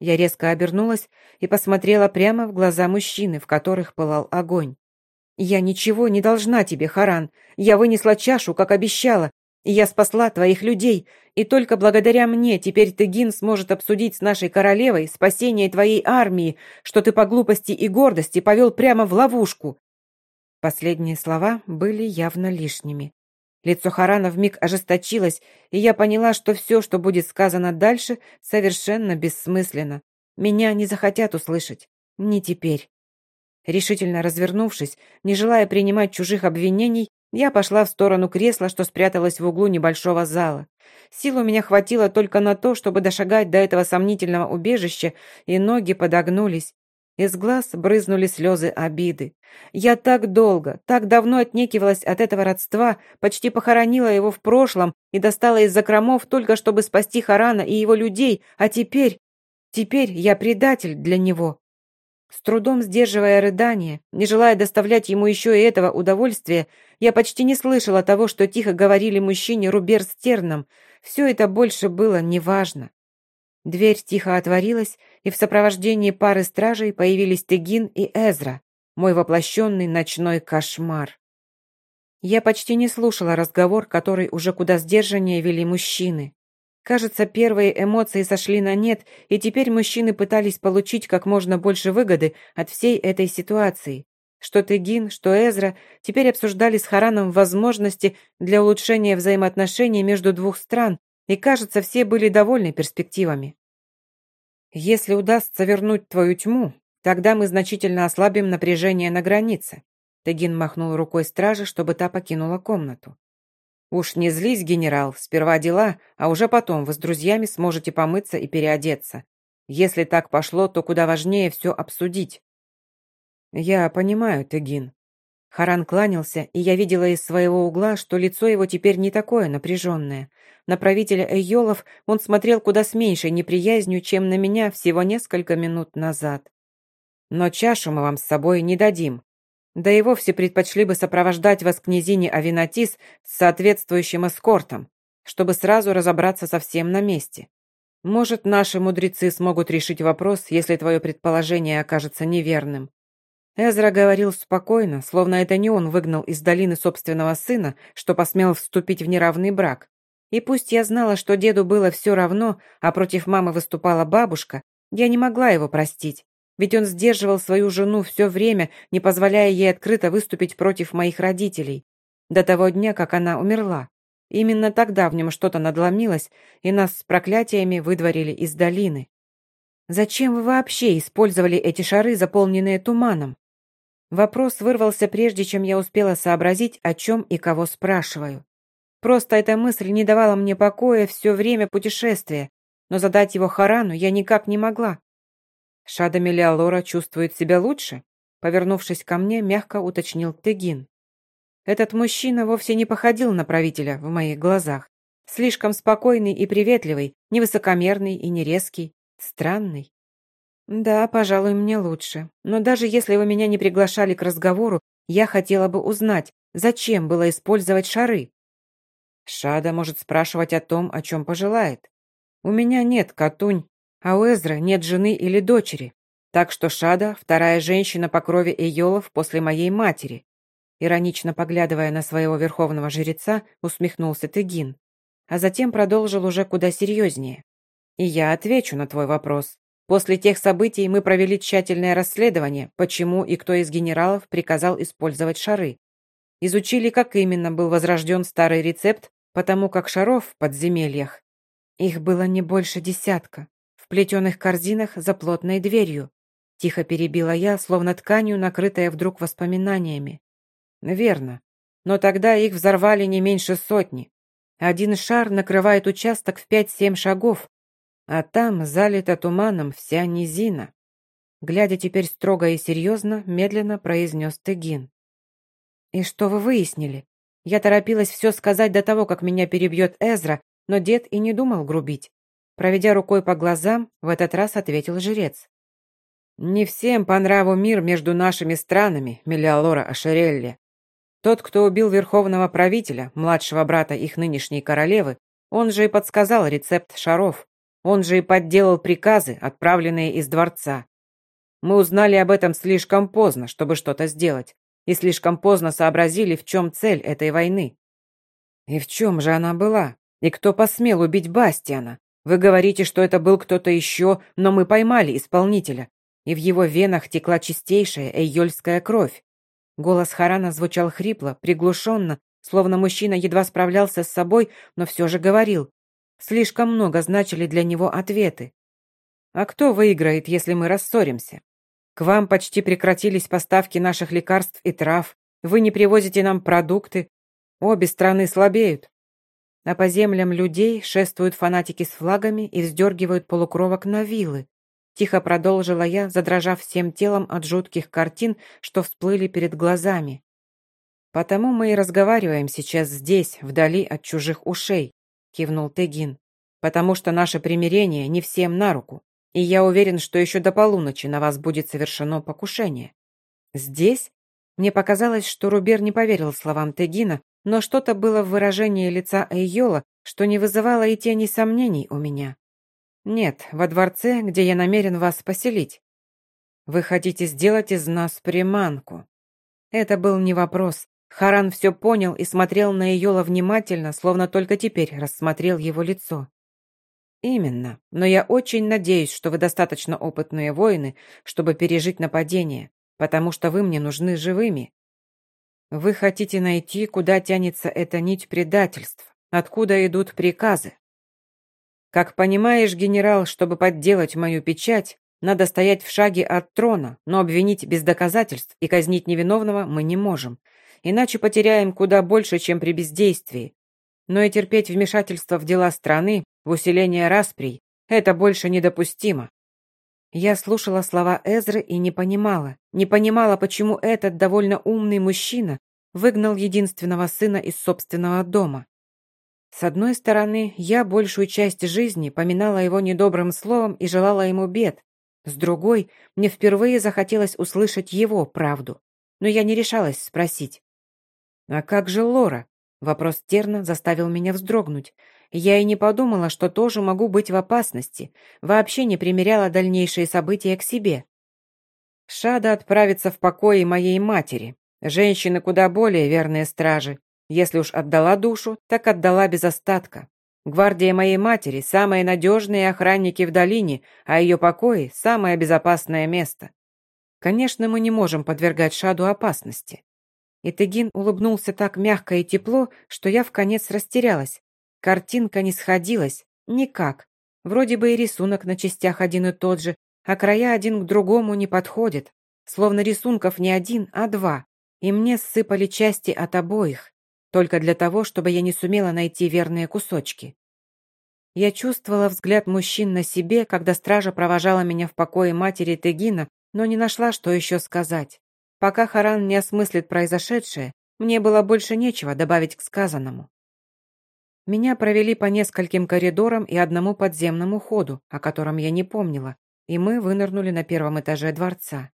Я резко обернулась и посмотрела прямо в глаза мужчины, в которых пылал огонь. «Я ничего не должна тебе, Харан. Я вынесла чашу, как обещала, и я спасла твоих людей, и только благодаря мне теперь Тыгин сможет обсудить с нашей королевой спасение твоей армии, что ты по глупости и гордости повел прямо в ловушку». Последние слова были явно лишними. Лицо Харана вмиг ожесточилось, и я поняла, что все, что будет сказано дальше, совершенно бессмысленно. Меня не захотят услышать. Не теперь. Решительно развернувшись, не желая принимать чужих обвинений, я пошла в сторону кресла, что спряталось в углу небольшого зала. Сил у меня хватило только на то, чтобы дошагать до этого сомнительного убежища, и ноги подогнулись. Из глаз брызнули слезы обиды. Я так долго, так давно отнекивалась от этого родства, почти похоронила его в прошлом и достала из закромов только чтобы спасти Харана и его людей, а теперь... Теперь я предатель для него. С трудом сдерживая рыдание, не желая доставлять ему еще и этого удовольствия, я почти не слышала того, что тихо говорили мужчине Рубер с. Все это больше было неважно. Дверь тихо отворилась, и в сопровождении пары стражей появились Тегин и Эзра, мой воплощенный ночной кошмар. Я почти не слушала разговор, который уже куда сдержаннее вели мужчины. Кажется, первые эмоции сошли на нет, и теперь мужчины пытались получить как можно больше выгоды от всей этой ситуации. Что Тегин, что Эзра теперь обсуждали с Хараном возможности для улучшения взаимоотношений между двух стран, и, кажется, все были довольны перспективами. «Если удастся вернуть твою тьму, тогда мы значительно ослабим напряжение на границе», Тегин махнул рукой стражи, чтобы та покинула комнату. «Уж не злись, генерал, сперва дела, а уже потом вы с друзьями сможете помыться и переодеться. Если так пошло, то куда важнее все обсудить». «Я понимаю, Тегин». Харан кланялся, и я видела из своего угла, что лицо его теперь не такое напряженное. На правителя Эйолов он смотрел куда с меньшей неприязнью, чем на меня всего несколько минут назад. «Но чашу мы вам с собой не дадим. Да и вовсе предпочли бы сопровождать вас князине Авинатис с соответствующим эскортом, чтобы сразу разобраться со всем на месте. Может, наши мудрецы смогут решить вопрос, если твое предположение окажется неверным». Эзра говорил спокойно, словно это не он выгнал из долины собственного сына, что посмел вступить в неравный брак. И пусть я знала, что деду было все равно, а против мамы выступала бабушка, я не могла его простить. Ведь он сдерживал свою жену все время, не позволяя ей открыто выступить против моих родителей. До того дня, как она умерла. Именно тогда в нем что-то надломилось, и нас с проклятиями выдворили из долины. Зачем вы вообще использовали эти шары, заполненные туманом? Вопрос вырвался прежде, чем я успела сообразить, о чем и кого спрашиваю. Просто эта мысль не давала мне покоя все время путешествия, но задать его Харану я никак не могла. Шада Мелиалора чувствует себя лучше?» Повернувшись ко мне, мягко уточнил Тегин. Этот мужчина вовсе не походил на правителя в моих глазах. Слишком спокойный и приветливый, невысокомерный и не резкий, странный. Да, пожалуй, мне лучше. Но даже если вы меня не приглашали к разговору, я хотела бы узнать, зачем было использовать шары. Шада может спрашивать о том, о чем пожелает. У меня нет, Катунь, а у Эзра нет жены или дочери. Так что Шада – вторая женщина по крови Эйолов после моей матери. Иронично поглядывая на своего верховного жреца, усмехнулся Тегин. А затем продолжил уже куда серьезнее. И я отвечу на твой вопрос. После тех событий мы провели тщательное расследование, почему и кто из генералов приказал использовать шары. Изучили, как именно был возрожден старый рецепт, потому как шаров в подземельях их было не больше десятка, в плетеных корзинах за плотной дверью. Тихо перебила я, словно тканью, накрытая вдруг воспоминаниями. Верно. Но тогда их взорвали не меньше сотни. Один шар накрывает участок в пять-семь шагов, а там залита туманом вся низина. Глядя теперь строго и серьезно, медленно произнес Тыгин. «И что вы выяснили? Я торопилась все сказать до того, как меня перебьет Эзра, но дед и не думал грубить. Проведя рукой по глазам, в этот раз ответил жрец. «Не всем по нраву мир между нашими странами, Мелиалора Ашерелли. Тот, кто убил верховного правителя, младшего брата их нынешней королевы, он же и подсказал рецепт шаров, он же и подделал приказы, отправленные из дворца. Мы узнали об этом слишком поздно, чтобы что-то сделать, и слишком поздно сообразили, в чем цель этой войны. И в чем же она была? И кто посмел убить Бастиана? Вы говорите, что это был кто-то еще, но мы поймали исполнителя, и в его венах текла чистейшая эйольская кровь. Голос Харана звучал хрипло, приглушенно, словно мужчина едва справлялся с собой, но все же говорил. Слишком много значили для него ответы. «А кто выиграет, если мы рассоримся? К вам почти прекратились поставки наших лекарств и трав, вы не привозите нам продукты, обе страны слабеют. А по землям людей шествуют фанатики с флагами и вздергивают полукровок на вилы. Тихо продолжила я, задрожав всем телом от жутких картин, что всплыли перед глазами. «Потому мы и разговариваем сейчас здесь, вдали от чужих ушей», — кивнул Тегин. «Потому что наше примирение не всем на руку, и я уверен, что еще до полуночи на вас будет совершено покушение». «Здесь?» Мне показалось, что Рубер не поверил словам Тегина, но что-то было в выражении лица Эйола, что не вызывало и тени сомнений у меня. «Нет, во дворце, где я намерен вас поселить. Вы хотите сделать из нас приманку». Это был не вопрос. Харан все понял и смотрел на Эйола внимательно, словно только теперь рассмотрел его лицо. «Именно. Но я очень надеюсь, что вы достаточно опытные воины, чтобы пережить нападение, потому что вы мне нужны живыми. Вы хотите найти, куда тянется эта нить предательств, откуда идут приказы. Как понимаешь, генерал, чтобы подделать мою печать, надо стоять в шаге от трона, но обвинить без доказательств и казнить невиновного мы не можем, иначе потеряем куда больше, чем при бездействии. Но и терпеть вмешательство в дела страны, в усиление расприй, это больше недопустимо. Я слушала слова Эзры и не понимала, не понимала, почему этот довольно умный мужчина выгнал единственного сына из собственного дома. С одной стороны, я большую часть жизни поминала его недобрым словом и желала ему бед. С другой, мне впервые захотелось услышать его правду, но я не решалась спросить. «А как же Лора?» Вопрос терно заставил меня вздрогнуть. Я и не подумала, что тоже могу быть в опасности. Вообще не примеряла дальнейшие события к себе. Шада отправится в покое моей матери. Женщины куда более верные стражи. Если уж отдала душу, так отдала без остатка. Гвардия моей матери – самые надежные охранники в долине, а ее покои – самое безопасное место. Конечно, мы не можем подвергать Шаду опасности. И улыбнулся так мягко и тепло, что я в конец растерялась. Картинка не сходилась. Никак. Вроде бы и рисунок на частях один и тот же, а края один к другому не подходят. Словно рисунков не один, а два. И мне ссыпали части от обоих. Только для того, чтобы я не сумела найти верные кусочки. Я чувствовала взгляд мужчин на себе, когда стража провожала меня в покое матери Тегина, но не нашла, что еще сказать. Пока Харан не осмыслит произошедшее, мне было больше нечего добавить к сказанному. Меня провели по нескольким коридорам и одному подземному ходу, о котором я не помнила, и мы вынырнули на первом этаже дворца.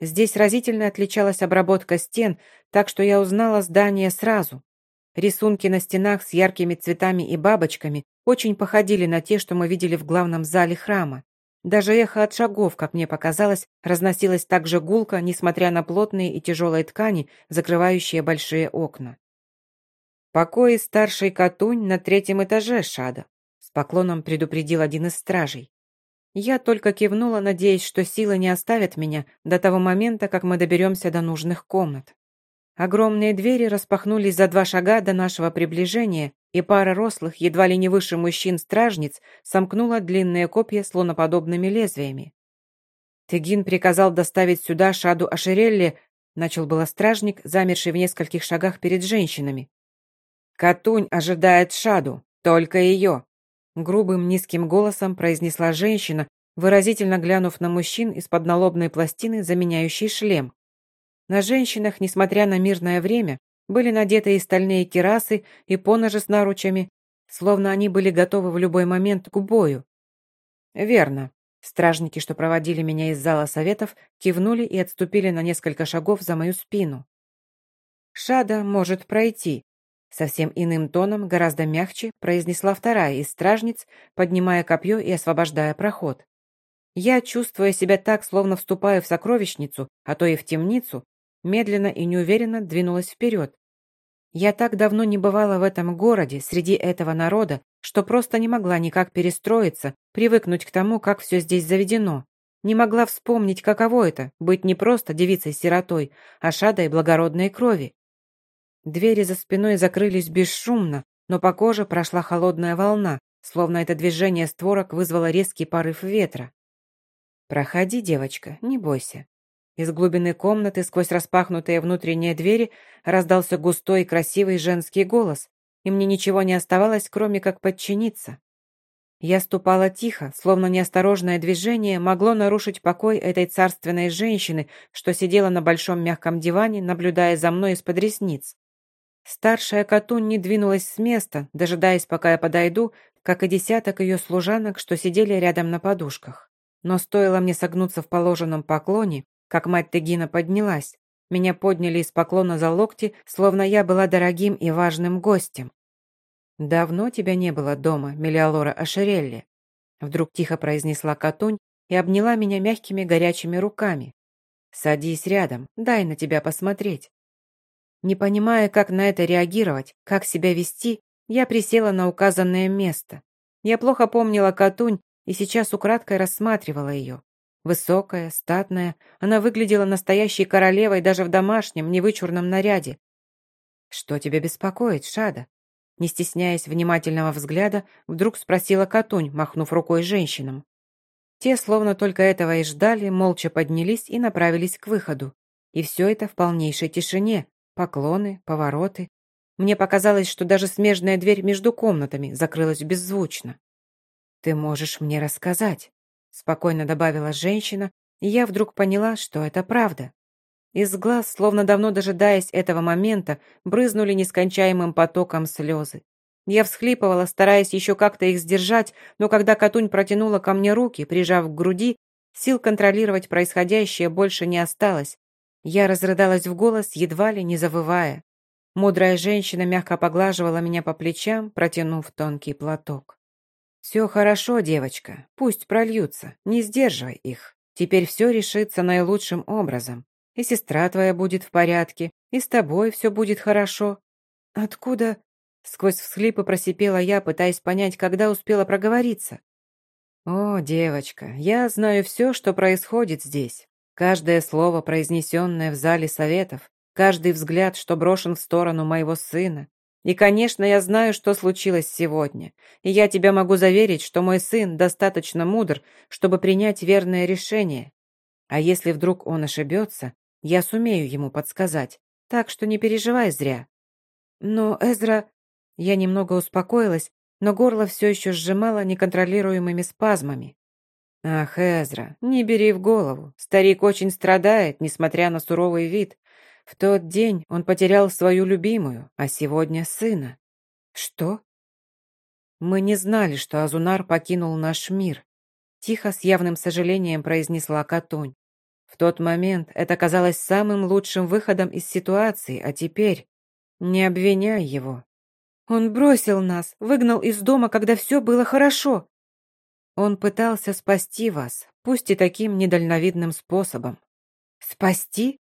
Здесь разительно отличалась обработка стен, так что я узнала здание сразу. Рисунки на стенах с яркими цветами и бабочками очень походили на те, что мы видели в главном зале храма. Даже эхо от шагов, как мне показалось, разносилось так же гулко, несмотря на плотные и тяжелые ткани, закрывающие большие окна. «Покои старшей Катунь на третьем этаже, Шада», с поклоном предупредил один из стражей. Я только кивнула, надеясь, что силы не оставят меня до того момента, как мы доберемся до нужных комнат. Огромные двери распахнулись за два шага до нашего приближения, и пара рослых, едва ли не выше мужчин-стражниц, сомкнула длинные копья слоноподобными лезвиями. Тегин приказал доставить сюда Шаду Ашерелли, начал было стражник, замерший в нескольких шагах перед женщинами. «Катунь ожидает Шаду, только ее!» Грубым низким голосом произнесла женщина, выразительно глянув на мужчин из-под налобной пластины, заменяющей шлем. На женщинах, несмотря на мирное время, были надеты и стальные кирасы, и поножи с наручами, словно они были готовы в любой момент к бою. «Верно». Стражники, что проводили меня из зала советов, кивнули и отступили на несколько шагов за мою спину. «Шада может пройти», Совсем иным тоном, гораздо мягче, произнесла вторая из стражниц, поднимая копье и освобождая проход. Я, чувствуя себя так, словно вступаю в сокровищницу, а то и в темницу, медленно и неуверенно двинулась вперед. Я так давно не бывала в этом городе, среди этого народа, что просто не могла никак перестроиться, привыкнуть к тому, как все здесь заведено. Не могла вспомнить, каково это – быть не просто девицей-сиротой, а шадой благородной крови. Двери за спиной закрылись бесшумно, но по коже прошла холодная волна, словно это движение створок вызвало резкий порыв ветра. «Проходи, девочка, не бойся», из глубины комнаты, сквозь распахнутые внутренние двери, раздался густой и красивый женский голос, и мне ничего не оставалось, кроме как подчиниться. Я ступала тихо, словно неосторожное движение могло нарушить покой этой царственной женщины, что сидела на большом мягком диване, наблюдая за мной из-под ресниц. Старшая Катун не двинулась с места, дожидаясь, пока я подойду, как и десяток ее служанок, что сидели рядом на подушках. Но стоило мне согнуться в положенном поклоне, как мать Тегина поднялась. Меня подняли из поклона за локти, словно я была дорогим и важным гостем. «Давно тебя не было дома, Мелиалора Ашерелли», вдруг тихо произнесла Катунь и обняла меня мягкими горячими руками. «Садись рядом, дай на тебя посмотреть». Не понимая, как на это реагировать, как себя вести, я присела на указанное место. Я плохо помнила Катунь и сейчас украдкой рассматривала ее. Высокая, статная, она выглядела настоящей королевой даже в домашнем, невычурном наряде. «Что тебя беспокоит, Шада?» Не стесняясь внимательного взгляда, вдруг спросила Катунь, махнув рукой женщинам. Те, словно только этого и ждали, молча поднялись и направились к выходу. И все это в полнейшей тишине. Поклоны, повороты. Мне показалось, что даже смежная дверь между комнатами закрылась беззвучно. «Ты можешь мне рассказать?» спокойно добавила женщина, и я вдруг поняла, что это правда. Из глаз, словно давно дожидаясь этого момента, брызнули нескончаемым потоком слезы. Я всхлипывала, стараясь еще как-то их сдержать, но когда Катунь протянула ко мне руки, прижав к груди, сил контролировать происходящее больше не осталось. Я разрыдалась в голос, едва ли не завывая. Мудрая женщина мягко поглаживала меня по плечам, протянув тонкий платок. «Все хорошо, девочка, пусть прольются, не сдерживай их. Теперь все решится наилучшим образом. И сестра твоя будет в порядке, и с тобой все будет хорошо». «Откуда?» Сквозь всхлипы просипела я, пытаясь понять, когда успела проговориться. «О, девочка, я знаю все, что происходит здесь. Каждое слово, произнесенное в зале советов, каждый взгляд, что брошен в сторону моего сына, и, конечно, я знаю, что случилось сегодня, и я тебя могу заверить, что мой сын достаточно мудр, чтобы принять верное решение. А если вдруг он ошибется, я сумею ему подсказать, так что не переживай зря. Но Эзра... Я немного успокоилась, но горло все еще сжимало неконтролируемыми спазмами. «Ах, Эзра, не бери в голову. Старик очень страдает, несмотря на суровый вид. В тот день он потерял свою любимую, а сегодня сына. Что? Мы не знали, что Азунар покинул наш мир. Тихо, с явным сожалением произнесла Катунь. В тот момент это казалось самым лучшим выходом из ситуации, а теперь... Не обвиняй его. Он бросил нас, выгнал из дома, когда все было хорошо. Он пытался спасти вас, пусть и таким недальновидным способом. Спасти?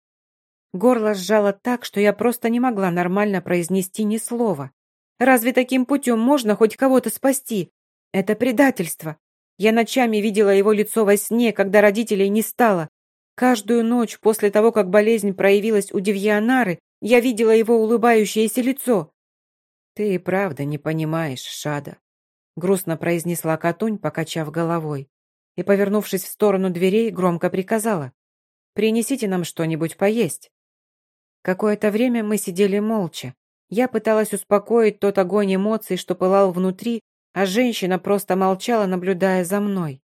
Горло сжало так, что я просто не могла нормально произнести ни слова. Разве таким путем можно хоть кого-то спасти? Это предательство. Я ночами видела его лицо во сне, когда родителей не стало. Каждую ночь после того, как болезнь проявилась у Девьянары, я видела его улыбающееся лицо. «Ты и правда не понимаешь, Шада», — грустно произнесла Катунь, покачав головой, и, повернувшись в сторону дверей, громко приказала. «Принесите нам что-нибудь поесть». Какое-то время мы сидели молча. Я пыталась успокоить тот огонь эмоций, что пылал внутри, а женщина просто молчала, наблюдая за мной.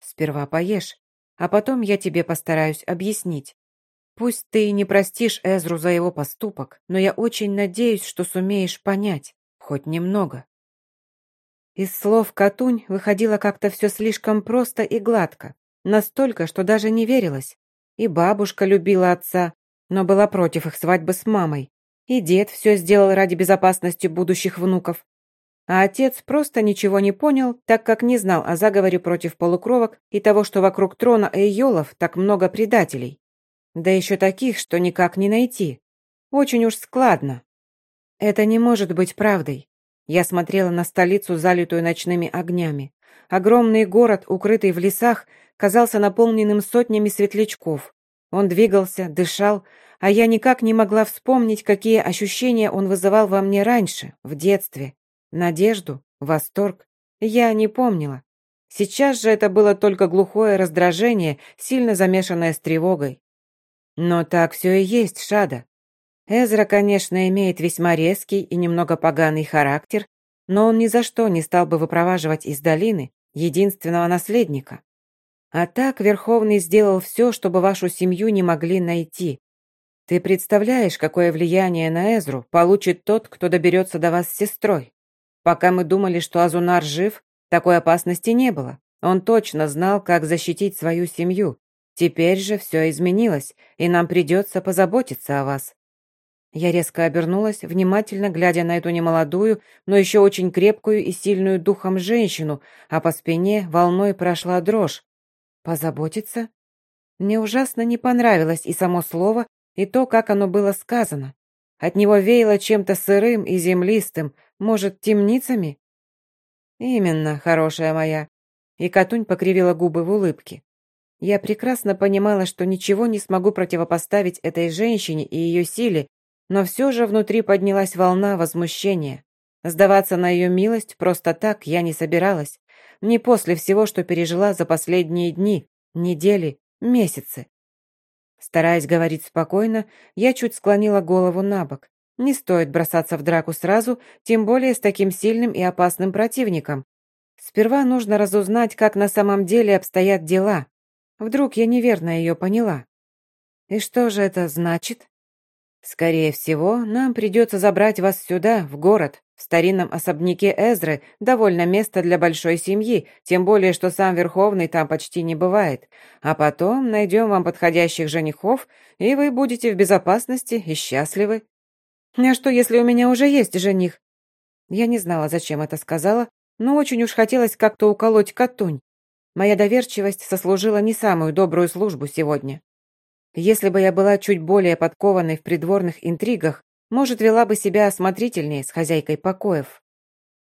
«Сперва поешь, а потом я тебе постараюсь объяснить. Пусть ты не простишь Эзру за его поступок, но я очень надеюсь, что сумеешь понять, хоть немного». Из слов Катунь выходило как-то все слишком просто и гладко, настолько, что даже не верилось. И бабушка любила отца, но была против их свадьбы с мамой. И дед все сделал ради безопасности будущих внуков. А отец просто ничего не понял, так как не знал о заговоре против полукровок и того, что вокруг трона Эйолов так много предателей. Да еще таких, что никак не найти. Очень уж складно. Это не может быть правдой. Я смотрела на столицу, залитую ночными огнями. Огромный город, укрытый в лесах, казался наполненным сотнями светлячков. Он двигался, дышал, а я никак не могла вспомнить, какие ощущения он вызывал во мне раньше, в детстве. Надежду? Восторг? Я не помнила. Сейчас же это было только глухое раздражение, сильно замешанное с тревогой. Но так все и есть, Шада. Эзра, конечно, имеет весьма резкий и немного поганый характер, но он ни за что не стал бы выпроваживать из долины единственного наследника. А так Верховный сделал все, чтобы вашу семью не могли найти. Ты представляешь, какое влияние на Эзру получит тот, кто доберется до вас с сестрой? Пока мы думали, что Азунар жив, такой опасности не было. Он точно знал, как защитить свою семью. Теперь же все изменилось, и нам придется позаботиться о вас». Я резко обернулась, внимательно глядя на эту немолодую, но еще очень крепкую и сильную духом женщину, а по спине волной прошла дрожь. «Позаботиться?» Мне ужасно не понравилось и само слово, и то, как оно было сказано. От него веяло чем-то сырым и землистым, может, темницами? Именно, хорошая моя. И Катунь покривила губы в улыбке. Я прекрасно понимала, что ничего не смогу противопоставить этой женщине и ее силе, но все же внутри поднялась волна возмущения. Сдаваться на ее милость просто так я не собиралась. Не после всего, что пережила за последние дни, недели, месяцы. Стараясь говорить спокойно, я чуть склонила голову на бок. Не стоит бросаться в драку сразу, тем более с таким сильным и опасным противником. Сперва нужно разузнать, как на самом деле обстоят дела. Вдруг я неверно ее поняла. И что же это значит? Скорее всего, нам придется забрать вас сюда, в город, в старинном особняке Эзры довольно места для большой семьи, тем более, что сам Верховный там почти не бывает. А потом найдем вам подходящих женихов, и вы будете в безопасности и счастливы. А что, если у меня уже есть жених? Я не знала, зачем это сказала, но очень уж хотелось как-то уколоть Катунь. Моя доверчивость сослужила не самую добрую службу сегодня. Если бы я была чуть более подкованной в придворных интригах, может, вела бы себя осмотрительнее с хозяйкой покоев.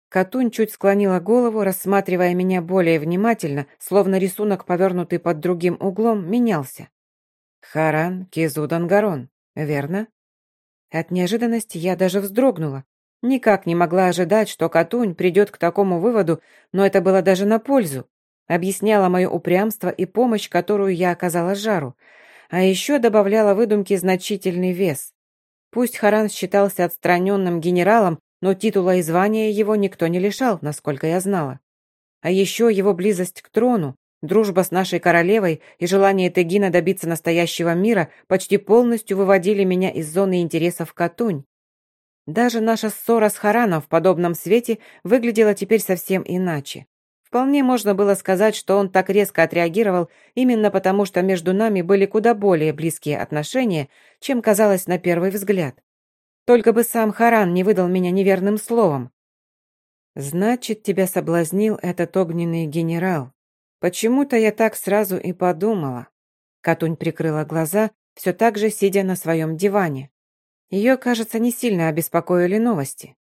Катунь чуть склонила голову, рассматривая меня более внимательно, словно рисунок, повернутый под другим углом, менялся. Харан Кизудангарон, верно? От неожиданности я даже вздрогнула. Никак не могла ожидать, что Катунь придет к такому выводу, но это было даже на пользу. Объясняла мое упрямство и помощь, которую я оказала Жару. А еще добавляла выдумке значительный вес. Пусть Харан считался отстраненным генералом, но титула и звания его никто не лишал, насколько я знала. А еще его близость к трону, дружба с нашей королевой и желание Тегина добиться настоящего мира почти полностью выводили меня из зоны интересов Катунь. Даже наша ссора с Хараном в подобном свете выглядела теперь совсем иначе. Вполне можно было сказать, что он так резко отреагировал именно потому, что между нами были куда более близкие отношения, чем казалось на первый взгляд. Только бы сам Харан не выдал меня неверным словом. «Значит, тебя соблазнил этот огненный генерал. Почему-то я так сразу и подумала». Катунь прикрыла глаза, все так же сидя на своем диване. Ее, кажется, не сильно обеспокоили новости.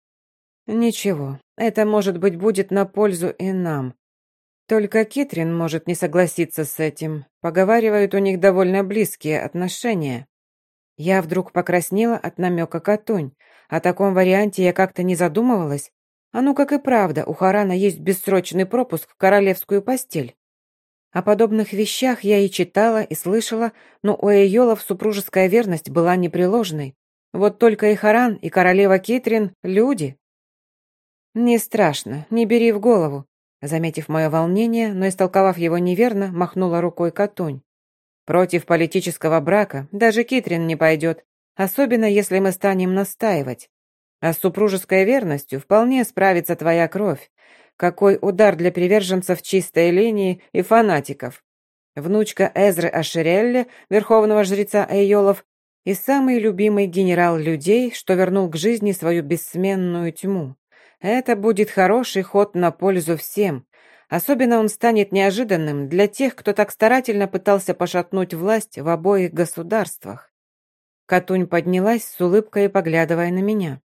«Ничего, это, может быть, будет на пользу и нам. Только Китрин может не согласиться с этим. Поговаривают, у них довольно близкие отношения. Я вдруг покраснела от намека Катунь, О таком варианте я как-то не задумывалась. А ну как и правда, у Харана есть бессрочный пропуск в королевскую постель. О подобных вещах я и читала, и слышала, но у Эйолов супружеская верность была непреложной. Вот только и Харан, и королева Китрин — люди. «Не страшно, не бери в голову», заметив мое волнение, но истолковав его неверно, махнула рукой Катунь. «Против политического брака даже Китрин не пойдет, особенно если мы станем настаивать. А с супружеской верностью вполне справится твоя кровь. Какой удар для приверженцев чистой линии и фанатиков. Внучка Эзры Ашерелли, верховного жреца Эйолов, и самый любимый генерал людей, что вернул к жизни свою бессменную тьму. Это будет хороший ход на пользу всем. Особенно он станет неожиданным для тех, кто так старательно пытался пошатнуть власть в обоих государствах. Катунь поднялась с улыбкой, поглядывая на меня.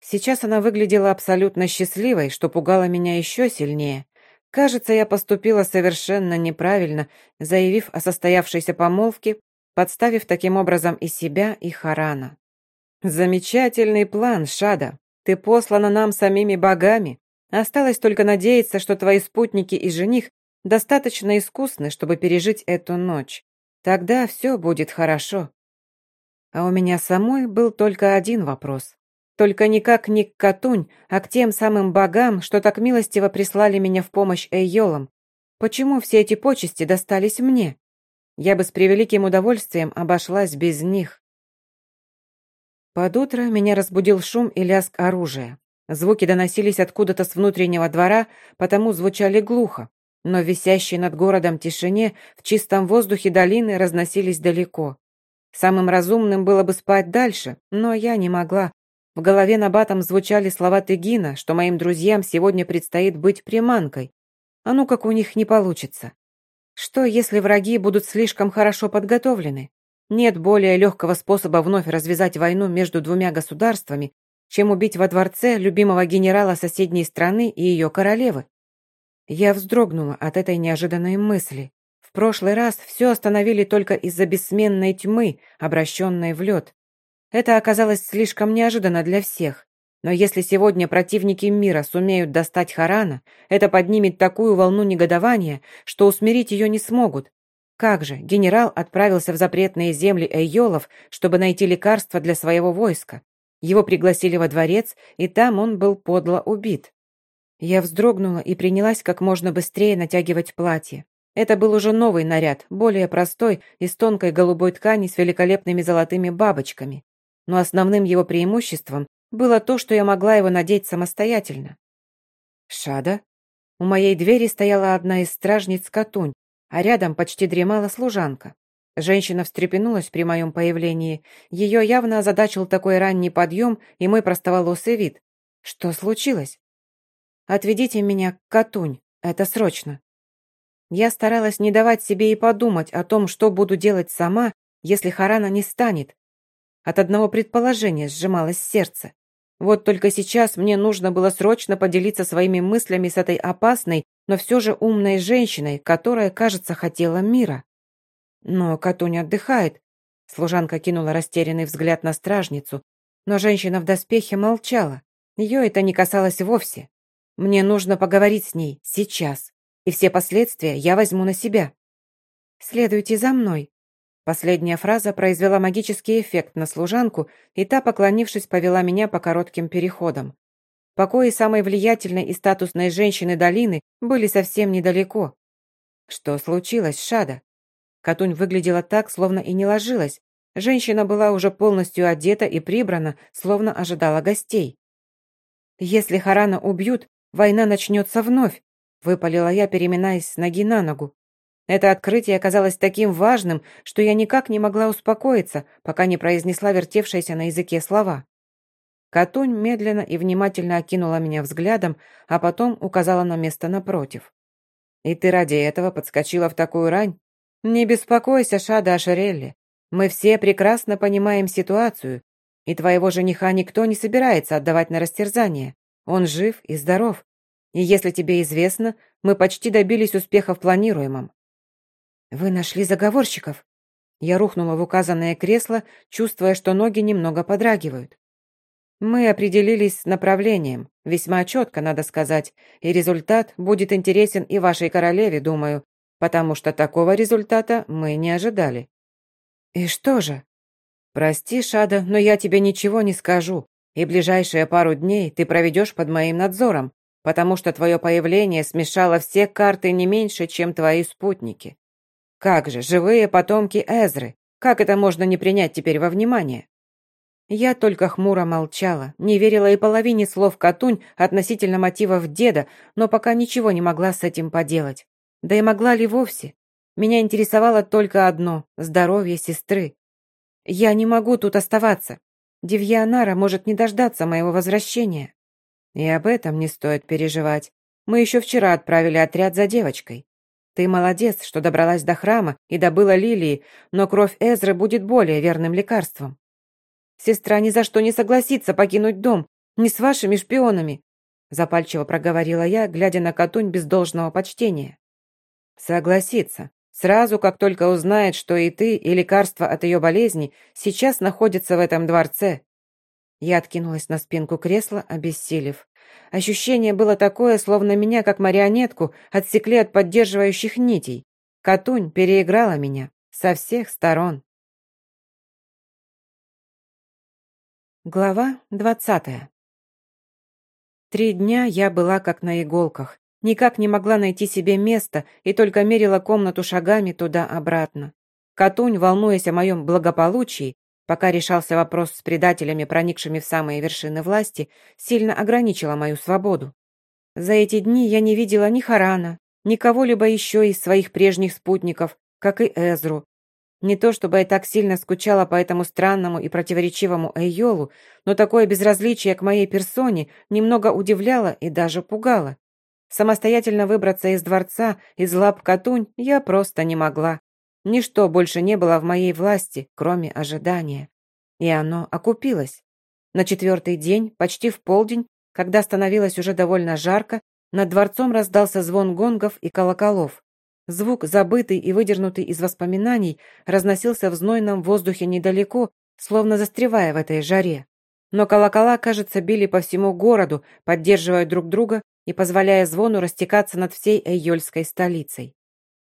Сейчас она выглядела абсолютно счастливой, что пугало меня еще сильнее. Кажется, я поступила совершенно неправильно, заявив о состоявшейся помолвке, подставив таким образом и себя, и Харана. «Замечательный план, Шада. Ты послана нам самими богами. Осталось только надеяться, что твои спутники и жених достаточно искусны, чтобы пережить эту ночь. Тогда все будет хорошо». А у меня самой был только один вопрос. Только никак не к Катунь, а к тем самым богам, что так милостиво прислали меня в помощь Эйолам. Почему все эти почести достались мне? Я бы с превеликим удовольствием обошлась без них. Под утро меня разбудил шум и лязг оружия. Звуки доносились откуда-то с внутреннего двора, потому звучали глухо, но в висящей над городом тишине в чистом воздухе долины разносились далеко. Самым разумным было бы спать дальше, но я не могла, в голове набатом звучали слова Тегина, что моим друзьям сегодня предстоит быть приманкой. А ну как у них не получится. Что, если враги будут слишком хорошо подготовлены? Нет более легкого способа вновь развязать войну между двумя государствами, чем убить во дворце любимого генерала соседней страны и ее королевы. Я вздрогнула от этой неожиданной мысли. В прошлый раз все остановили только из-за бессменной тьмы, обращенной в лед. Это оказалось слишком неожиданно для всех. Но если сегодня противники мира сумеют достать Харана, это поднимет такую волну негодования, что усмирить ее не смогут. Как же, генерал отправился в запретные земли Эйолов, чтобы найти лекарство для своего войска. Его пригласили во дворец, и там он был подло убит. Я вздрогнула и принялась как можно быстрее натягивать платье. Это был уже новый наряд, более простой, из тонкой голубой ткани с великолепными золотыми бабочками но основным его преимуществом было то, что я могла его надеть самостоятельно. «Шада?» У моей двери стояла одна из стражниц Катунь, а рядом почти дремала служанка. Женщина встрепенулась при моем появлении. Ее явно озадачил такой ранний подъем и мой простоволосый вид. Что случилось? «Отведите меня к Катунь. Это срочно». Я старалась не давать себе и подумать о том, что буду делать сама, если Харана не станет, от одного предположения сжималось сердце. Вот только сейчас мне нужно было срочно поделиться своими мыслями с этой опасной, но все же умной женщиной, которая, кажется, хотела мира. Но Катуня отдыхает. Служанка кинула растерянный взгляд на стражницу, но женщина в доспехе молчала. Ее это не касалось вовсе. Мне нужно поговорить с ней сейчас, и все последствия я возьму на себя. «Следуйте за мной», Последняя фраза произвела магический эффект на служанку, и та, поклонившись, повела меня по коротким переходам. Покои самой влиятельной и статусной женщины долины были совсем недалеко. Что случилось, Шада? Катунь выглядела так, словно и не ложилась. Женщина была уже полностью одета и прибрана, словно ожидала гостей. «Если Харана убьют, война начнется вновь», выпалила я, переминаясь с ноги на ногу. Это открытие оказалось таким важным, что я никак не могла успокоиться, пока не произнесла вертевшиеся на языке слова. Катунь медленно и внимательно окинула меня взглядом, а потом указала на место напротив. «И ты ради этого подскочила в такую рань? Не беспокойся, Шада Ашерелли. Мы все прекрасно понимаем ситуацию, и твоего жениха никто не собирается отдавать на растерзание. Он жив и здоров. И если тебе известно, мы почти добились успеха в планируемом. «Вы нашли заговорщиков?» Я рухнула в указанное кресло, чувствуя, что ноги немного подрагивают. Мы определились с направлением, весьма четко, надо сказать, и результат будет интересен и вашей королеве, думаю, потому что такого результата мы не ожидали». «И что же?» «Прости, Шада, но я тебе ничего не скажу, и ближайшие пару дней ты проведешь под моим надзором, потому что твое появление смешало все карты не меньше, чем твои спутники. Как же, живые потомки Эзры, как это можно не принять теперь во внимание?» Я только хмуро молчала, не верила и половине слов Катунь относительно мотивов деда, но пока ничего не могла с этим поделать. Да и могла ли вовсе? Меня интересовало только одно – здоровье сестры. Я не могу тут оставаться. Девьянара может не дождаться моего возвращения. И об этом не стоит переживать. Мы еще вчера отправили отряд за девочкой. Ты молодец, что добралась до храма и добыла лилии, но кровь Эзры будет более верным лекарством. Сестра ни за что не согласится покинуть дом, не с вашими шпионами, запальчиво проговорила я, глядя на Катунь без должного почтения. Согласится. Сразу, как только узнает, что и ты, и лекарство от ее болезни сейчас находятся в этом дворце. Я откинулась на спинку кресла, обессилев. Ощущение было такое, словно меня, как марионетку, отсекли от поддерживающих нитей. Катунь переиграла меня со всех сторон. Глава двадцатая. Три дня я была как на иголках. Никак не могла найти себе места и только мерила комнату шагами туда-обратно. Катунь, волнуясь о моем благополучии, пока решался вопрос с предателями, проникшими в самые вершины власти, сильно ограничила мою свободу. За эти дни я не видела ни Харана, ни кого-либо еще из своих прежних спутников, как и Эзру. Не то чтобы я так сильно скучала по этому странному и противоречивому Эйолу, но такое безразличие к моей персоне немного удивляло и даже пугало. Самостоятельно выбраться из дворца, из лап Катунь, я просто не могла. Ничто больше не было в моей власти, кроме ожидания. И оно окупилось. На четвертый день, почти в полдень, когда становилось уже довольно жарко, над дворцом раздался звон гонгов и колоколов. Звук, забытый и выдернутый из воспоминаний, разносился в знойном воздухе недалеко, словно застревая в этой жаре. Но колокола, кажется, били по всему городу, поддерживая друг друга и позволяя звону растекаться над всей Эйольской столицей.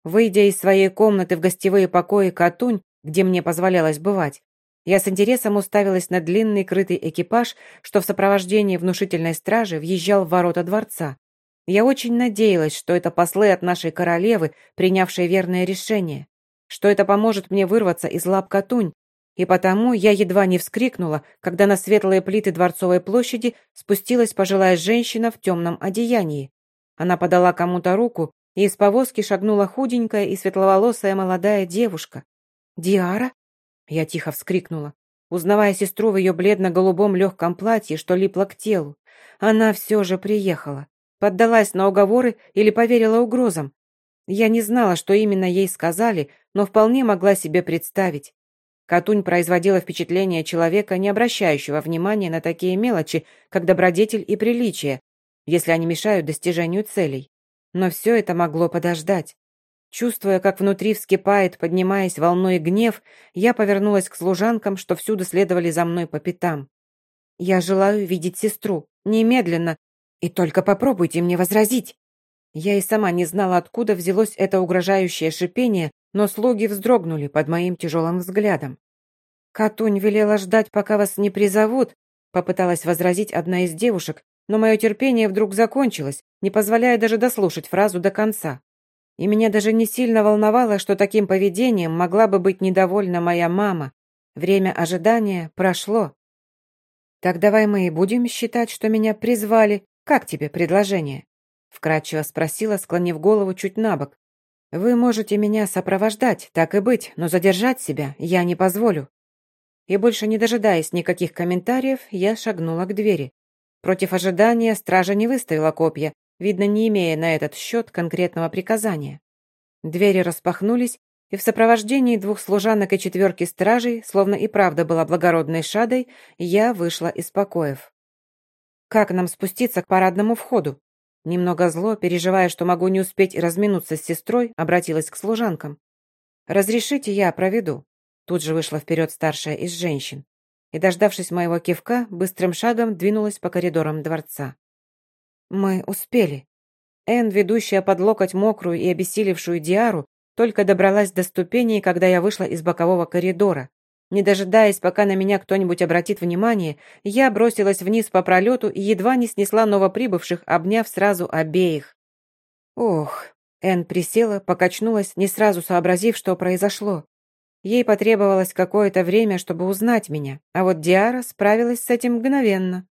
Выйдя из своей комнаты в гостевые покои Катунь, где мне позволялось бывать, я с интересом уставилась на длинный крытый экипаж, что в сопровождении внушительной стражи въезжал в ворота дворца. Я очень надеялась, что это послы от нашей королевы, принявшие верное решение, что это поможет мне вырваться из лап Катунь, и потому я едва не вскрикнула, когда на светлые плиты Дворцовой площади спустилась пожилая женщина в темном одеянии. Она подала кому-то руку, из повозки шагнула худенькая и светловолосая молодая девушка. «Диара?» Я тихо вскрикнула, узнавая сестру в ее бледно-голубом легком платье, что липло к телу. Она все же приехала. Поддалась на уговоры или поверила угрозам. Я не знала, что именно ей сказали, но вполне могла себе представить. Катунь производила впечатление человека, не обращающего внимания на такие мелочи, как добродетель и приличие, если они мешают достижению целей. Но все это могло подождать. Чувствуя, как внутри вскипает, поднимаясь волной гнев, я повернулась к служанкам, что всюду следовали за мной по пятам. «Я желаю видеть сестру. Немедленно. И только попробуйте мне возразить». Я и сама не знала, откуда взялось это угрожающее шипение, но слуги вздрогнули под моим тяжелым взглядом. «Катунь велела ждать, пока вас не призовут», попыталась возразить одна из девушек, но мое терпение вдруг закончилось, не позволяя даже дослушать фразу до конца. И меня даже не сильно волновало, что таким поведением могла бы быть недовольна моя мама. Время ожидания прошло. «Так давай мы и будем считать, что меня призвали. Как тебе предложение?» Вкратчиво спросила, склонив голову чуть на бок. «Вы можете меня сопровождать, так и быть, но задержать себя я не позволю». И больше не дожидаясь никаких комментариев, я шагнула к двери. Против ожидания стража не выставила копья, видно, не имея на этот счет конкретного приказания. Двери распахнулись, и в сопровождении двух служанок и четверки стражей, словно и правда была благородной шадой, я вышла из покоев. «Как нам спуститься к парадному входу?» Немного зло, переживая, что могу не успеть разминуться с сестрой, обратилась к служанкам. «Разрешите, я проведу». Тут же вышла вперед старшая из женщин. И, дождавшись моего кивка, быстрым шагом двинулась по коридорам дворца. Мы успели. Эн, ведущая под локоть мокрую и обессилевшую Диару, только добралась до ступеней, когда я вышла из бокового коридора. Не дожидаясь, пока на меня кто-нибудь обратит внимание, я бросилась вниз по пролету и едва не снесла новоприбывших, обняв сразу обеих. Ох, Эн присела, покачнулась, не сразу сообразив, что произошло. Ей потребовалось какое-то время, чтобы узнать меня, а вот Диара справилась с этим мгновенно.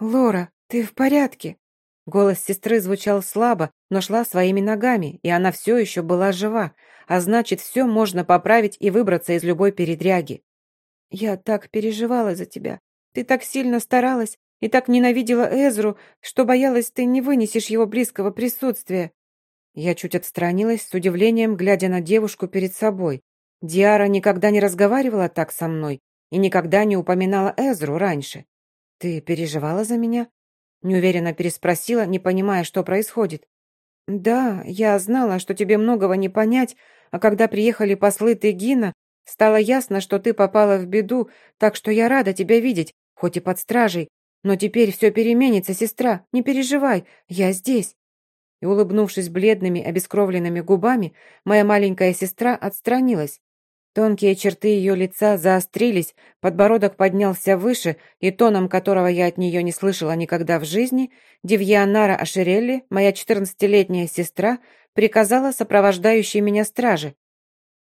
«Лора, ты в порядке?» Голос сестры звучал слабо, но шла своими ногами, и она все еще была жива, а значит, все можно поправить и выбраться из любой передряги. «Я так переживала за тебя. Ты так сильно старалась и так ненавидела Эзру, что боялась, ты не вынесешь его близкого присутствия». Я чуть отстранилась, с удивлением глядя на девушку перед собой. Диара никогда не разговаривала так со мной и никогда не упоминала Эзру раньше. «Ты переживала за меня?» Неуверенно переспросила, не понимая, что происходит. «Да, я знала, что тебе многого не понять, а когда приехали послы Тегина, стало ясно, что ты попала в беду, так что я рада тебя видеть, хоть и под стражей. Но теперь все переменится, сестра, не переживай, я здесь». И, улыбнувшись бледными, обескровленными губами, моя маленькая сестра отстранилась, Тонкие черты ее лица заострились, подбородок поднялся выше, и тоном которого я от нее не слышала никогда в жизни, Девьянара Ашерелли, моя четырнадцатилетняя сестра, приказала сопровождающей меня страже.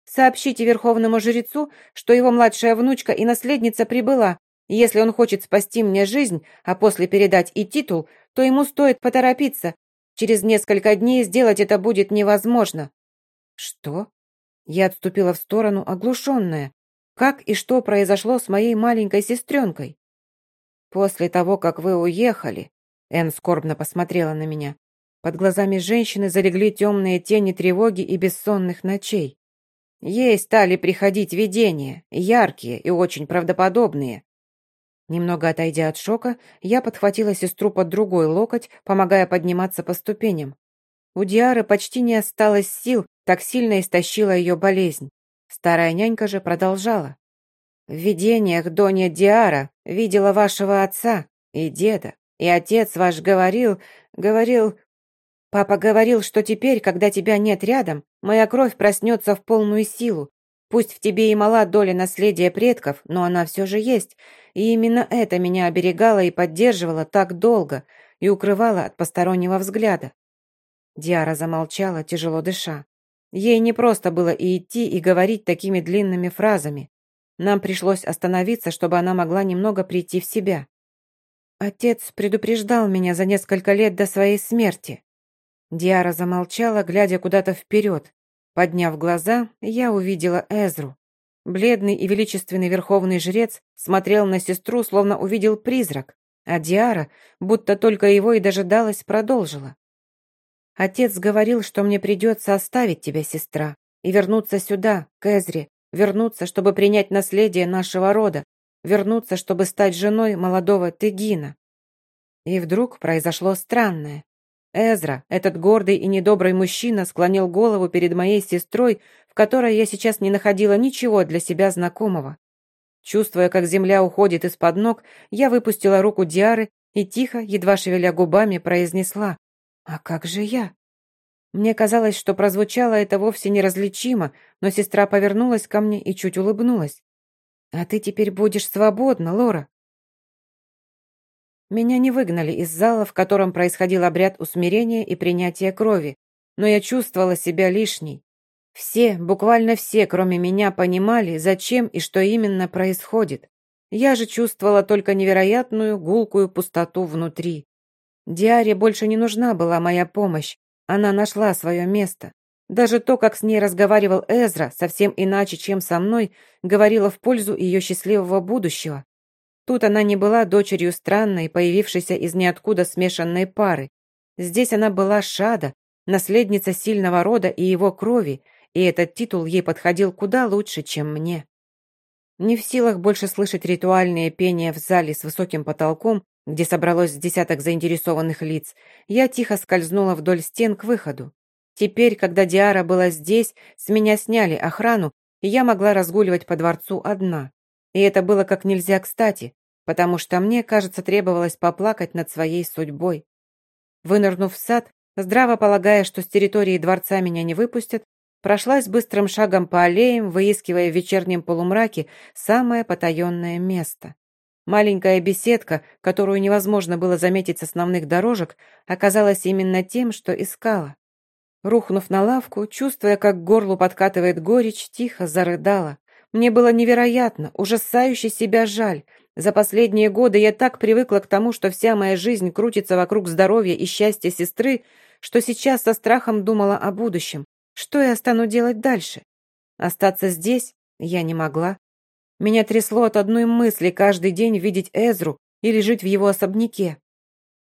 «Сообщите верховному жрецу, что его младшая внучка и наследница прибыла. Если он хочет спасти мне жизнь, а после передать и титул, то ему стоит поторопиться. Через несколько дней сделать это будет невозможно». «Что?» Я отступила в сторону, оглушенная. Как и что произошло с моей маленькой сестренкой? После того, как вы уехали, Энн скорбно посмотрела на меня. Под глазами женщины залегли темные тени тревоги и бессонных ночей. Ей стали приходить видения, яркие и очень правдоподобные. Немного отойдя от шока, я подхватила сестру под другой локоть, помогая подниматься по ступеням. У Диары почти не осталось сил, так сильно истощила ее болезнь. Старая нянька же продолжала. «В видениях Донья Диара видела вашего отца и деда, и отец ваш говорил, говорил... Папа говорил, что теперь, когда тебя нет рядом, моя кровь проснется в полную силу. Пусть в тебе и мала доля наследия предков, но она все же есть, и именно это меня оберегало и поддерживало так долго и укрывало от постороннего взгляда». Диара замолчала, тяжело дыша. Ей не просто было и идти, и говорить такими длинными фразами. Нам пришлось остановиться, чтобы она могла немного прийти в себя. Отец предупреждал меня за несколько лет до своей смерти. Диара замолчала, глядя куда-то вперед. Подняв глаза, я увидела Эзру. Бледный и величественный верховный жрец смотрел на сестру, словно увидел призрак, а Диара, будто только его и дожидалась, продолжила. Отец говорил, что мне придется оставить тебя, сестра, и вернуться сюда, к Эзре, вернуться, чтобы принять наследие нашего рода, вернуться, чтобы стать женой молодого Тегина. И вдруг произошло странное. Эзра, этот гордый и недобрый мужчина, склонил голову перед моей сестрой, в которой я сейчас не находила ничего для себя знакомого. Чувствуя, как земля уходит из-под ног, я выпустила руку Диары и тихо, едва шевеля губами, произнесла «А как же я?» Мне казалось, что прозвучало это вовсе неразличимо, но сестра повернулась ко мне и чуть улыбнулась. «А ты теперь будешь свободна, Лора». Меня не выгнали из зала, в котором происходил обряд усмирения и принятия крови, но я чувствовала себя лишней. Все, буквально все, кроме меня, понимали, зачем и что именно происходит. Я же чувствовала только невероятную гулкую пустоту внутри. Диаре больше не нужна была моя помощь. Она нашла свое место. Даже то, как с ней разговаривал Эзра, совсем иначе, чем со мной, говорило в пользу ее счастливого будущего. Тут она не была дочерью странной, появившейся из ниоткуда смешанной пары. Здесь она была Шада, наследница сильного рода и его крови, и этот титул ей подходил куда лучше, чем мне. Не в силах больше слышать ритуальные пения в зале с высоким потолком, где собралось десяток заинтересованных лиц, я тихо скользнула вдоль стен к выходу. Теперь, когда Диара была здесь, с меня сняли охрану, и я могла разгуливать по дворцу одна. И это было как нельзя кстати, потому что мне, кажется, требовалось поплакать над своей судьбой. Вынырнув в сад, здраво полагая, что с территории дворца меня не выпустят, прошлась быстрым шагом по аллеям, выискивая в вечернем полумраке самое потаенное место. Маленькая беседка, которую невозможно было заметить с основных дорожек, оказалась именно тем, что искала. Рухнув на лавку, чувствуя, как горлу подкатывает горечь, тихо зарыдала. Мне было невероятно, ужасающе себя жаль. За последние годы я так привыкла к тому, что вся моя жизнь крутится вокруг здоровья и счастья сестры, что сейчас со страхом думала о будущем. Что я стану делать дальше? Остаться здесь я не могла. Меня трясло от одной мысли каждый день видеть Эзру или жить в его особняке.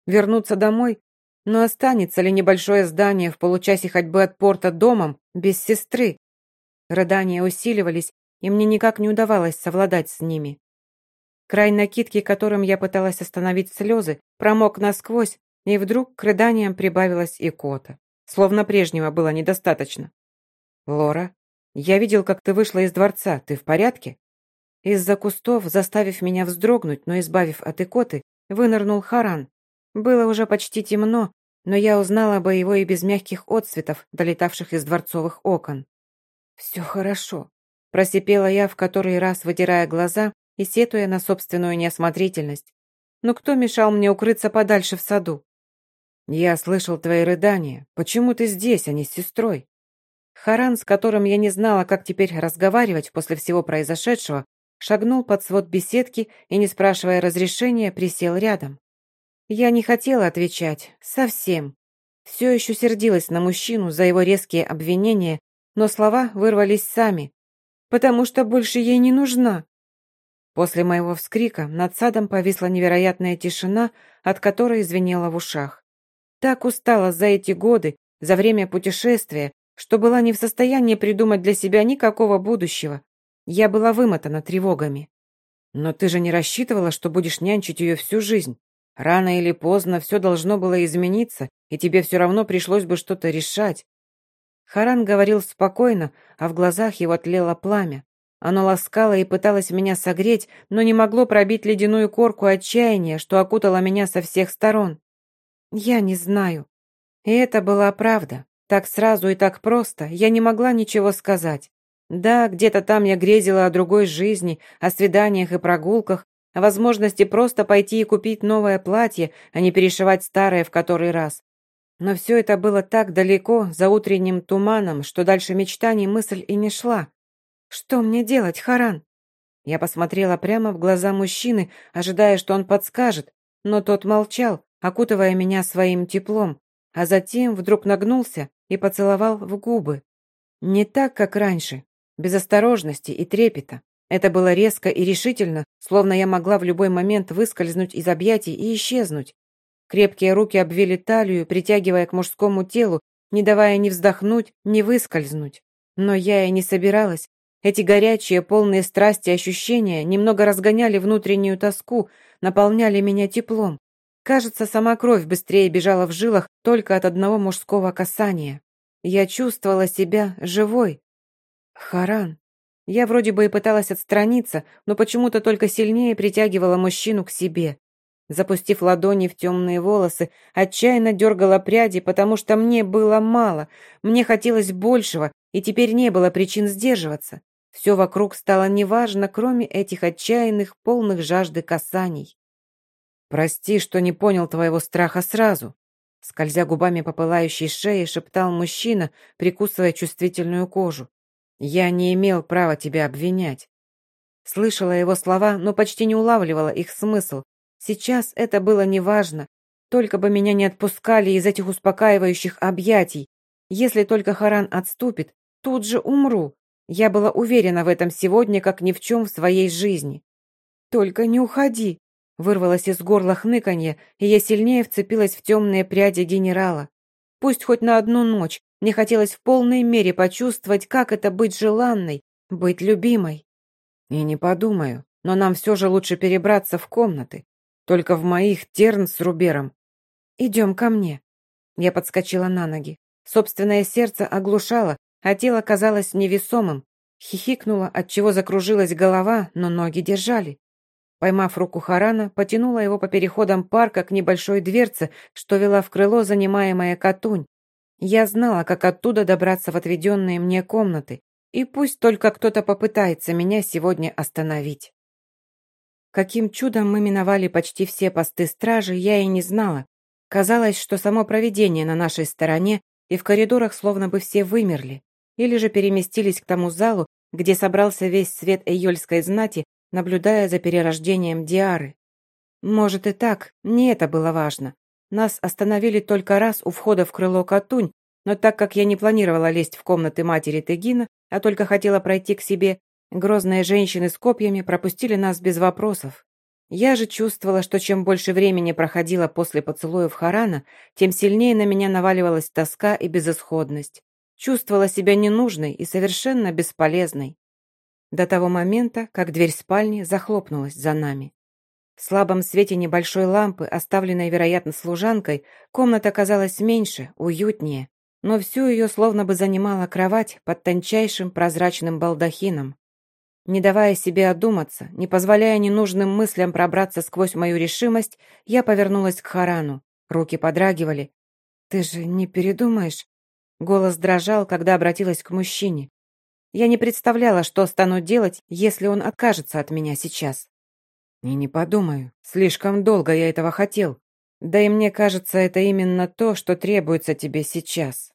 Вернуться домой, но останется ли небольшое здание в получасе ходьбы от порта домом без сестры? Рыдания усиливались, и мне никак не удавалось совладать с ними. Край накидки, которым я пыталась остановить слезы, промок насквозь, и вдруг к рыданиям прибавилась и кота. Словно прежнего было недостаточно. «Лора, я видел, как ты вышла из дворца. Ты в порядке?» Из-за кустов, заставив меня вздрогнуть, но избавив от икоты, вынырнул Харан. Было уже почти темно, но я узнала бы его и без мягких отсветов, долетавших из дворцовых окон. «Все хорошо», – просипела я в который раз, вытирая глаза и сетуя на собственную неосмотрительность. «Но кто мешал мне укрыться подальше в саду?» «Я слышал твои рыдания. Почему ты здесь, а не с сестрой?» Харан, с которым я не знала, как теперь разговаривать после всего произошедшего, шагнул под свод беседки и, не спрашивая разрешения, присел рядом. Я не хотела отвечать, совсем. Все еще сердилась на мужчину за его резкие обвинения, но слова вырвались сами, потому что больше ей не нужна. После моего вскрика над садом повисла невероятная тишина, от которой звенела в ушах. Так устала за эти годы, за время путешествия, что была не в состоянии придумать для себя никакого будущего, я была вымотана тревогами. Но ты же не рассчитывала, что будешь нянчить ее всю жизнь. Рано или поздно все должно было измениться, и тебе все равно пришлось бы что-то решать. Харан говорил спокойно, а в глазах его тлело пламя. Оно ласкало и пыталось меня согреть, но не могло пробить ледяную корку отчаяния, что окутало меня со всех сторон. Я не знаю. И это была правда. Так сразу и так просто я не могла ничего сказать. Да, где-то там я грезила о другой жизни, о свиданиях и прогулках, о возможности просто пойти и купить новое платье, а не перешивать старое в который раз. Но все это было так далеко, за утренним туманом, что дальше мечтаний мысль и не шла. «Что мне делать, Харан?» Я посмотрела прямо в глаза мужчины, ожидая, что он подскажет, но тот молчал, окутывая меня своим теплом, а затем вдруг нагнулся и поцеловал в губы. Не так, как раньше, без осторожности и трепета. Это было резко и решительно, словно я могла в любой момент выскользнуть из объятий и исчезнуть. Крепкие руки обвили талию, притягивая к мужскому телу, не давая ни вздохнуть, ни выскользнуть. Но я и не собиралась. Эти горячие, полные страсти ощущения немного разгоняли внутреннюю тоску, наполняли меня теплом. Кажется, сама кровь быстрее бежала в жилах только от одного мужского касания. Я чувствовала себя живой, Харан. Я вроде бы и пыталась отстраниться, но почему-то только сильнее притягивала мужчину к себе. Запустив ладони в темные волосы, отчаянно дергала пряди, потому что мне было мало, мне хотелось большего, и теперь не было причин сдерживаться. Все вокруг стало неважно, кроме этих отчаянных, полных жажды касаний. «Прости, что не понял твоего страха сразу», скользя губами по пылающей шее, шептал мужчина, прикусывая чувствительную кожу. Я не имел права тебя обвинять. Слышала его слова, но почти не улавливала их смысл. Сейчас это было неважно. Только бы меня не отпускали из этих успокаивающих объятий. Если только Харан отступит, тут же умру. Я была уверена в этом сегодня, как ни в чем в своей жизни. «Только не уходи!» Вырвалось из горла хныканье, и я сильнее вцепилась в темные пряди генерала. Пусть хоть на одну ночь, мне хотелось в полной мере почувствовать, как это быть желанной, быть любимой. И не подумаю, но нам все же лучше перебраться в комнаты. Только в моих терн с Рубером. Идем ко мне. Я подскочила на ноги. Собственное сердце оглушало, а тело казалось невесомым. Хихикнула, отчего закружилась голова, но ноги держали. Поймав руку Харана, потянула его по переходам парка к небольшой дверце, что вела в крыло, занимаемое Катунь. Я знала, как оттуда добраться в отведенные мне комнаты, и пусть только кто-то попытается меня сегодня остановить. Каким чудом мы миновали почти все посты стражи, я и не знала. Казалось, что само провидение на нашей стороне, и в коридорах словно бы все вымерли, или же переместились к тому залу, где собрался весь свет эйольской знати, наблюдая за перерождением Диары. Может и так, не это было важно. Нас остановили только раз у входа в крыло Катунь, но так как я не планировала лезть в комнаты матери Тегина, а только хотела пройти к себе, грозные женщины с копьями пропустили нас без вопросов. Я же чувствовала, что чем больше времени проходило после поцелуев Харана, тем сильнее на меня наваливалась тоска и безысходность. Чувствовала себя ненужной и совершенно бесполезной. До того момента, как дверь спальни захлопнулась за нами. В слабом свете небольшой лампы, оставленной, вероятно, служанкой, комната казалась меньше, уютнее, но всю ее словно бы занимала кровать под тончайшим прозрачным балдахином. Не давая себе одуматься, не позволяя ненужным мыслям пробраться сквозь мою решимость, я повернулась к Харану. Руки подрагивали. «Ты же не передумаешь?» Голос дрожал, когда обратилась к мужчине. Я не представляла, что стану делать, если он откажется от меня сейчас. И не подумаю. Слишком долго я этого хотел. Да и мне кажется, это именно то, что требуется тебе сейчас.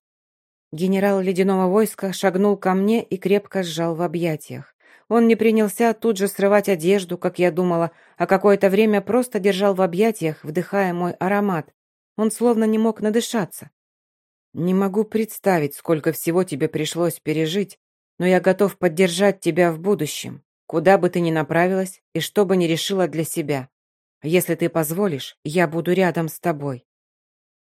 Генерал ледяного войска шагнул ко мне и крепко сжал в объятиях. Он не принялся тут же срывать одежду, как я думала, а какое-то время просто держал в объятиях, вдыхая мой аромат. Он словно не мог надышаться. «Не могу представить, сколько всего тебе пришлось пережить, но я готов поддержать тебя в будущем, куда бы ты ни направилась и что бы ни решила для себя. Если ты позволишь, я буду рядом с тобой».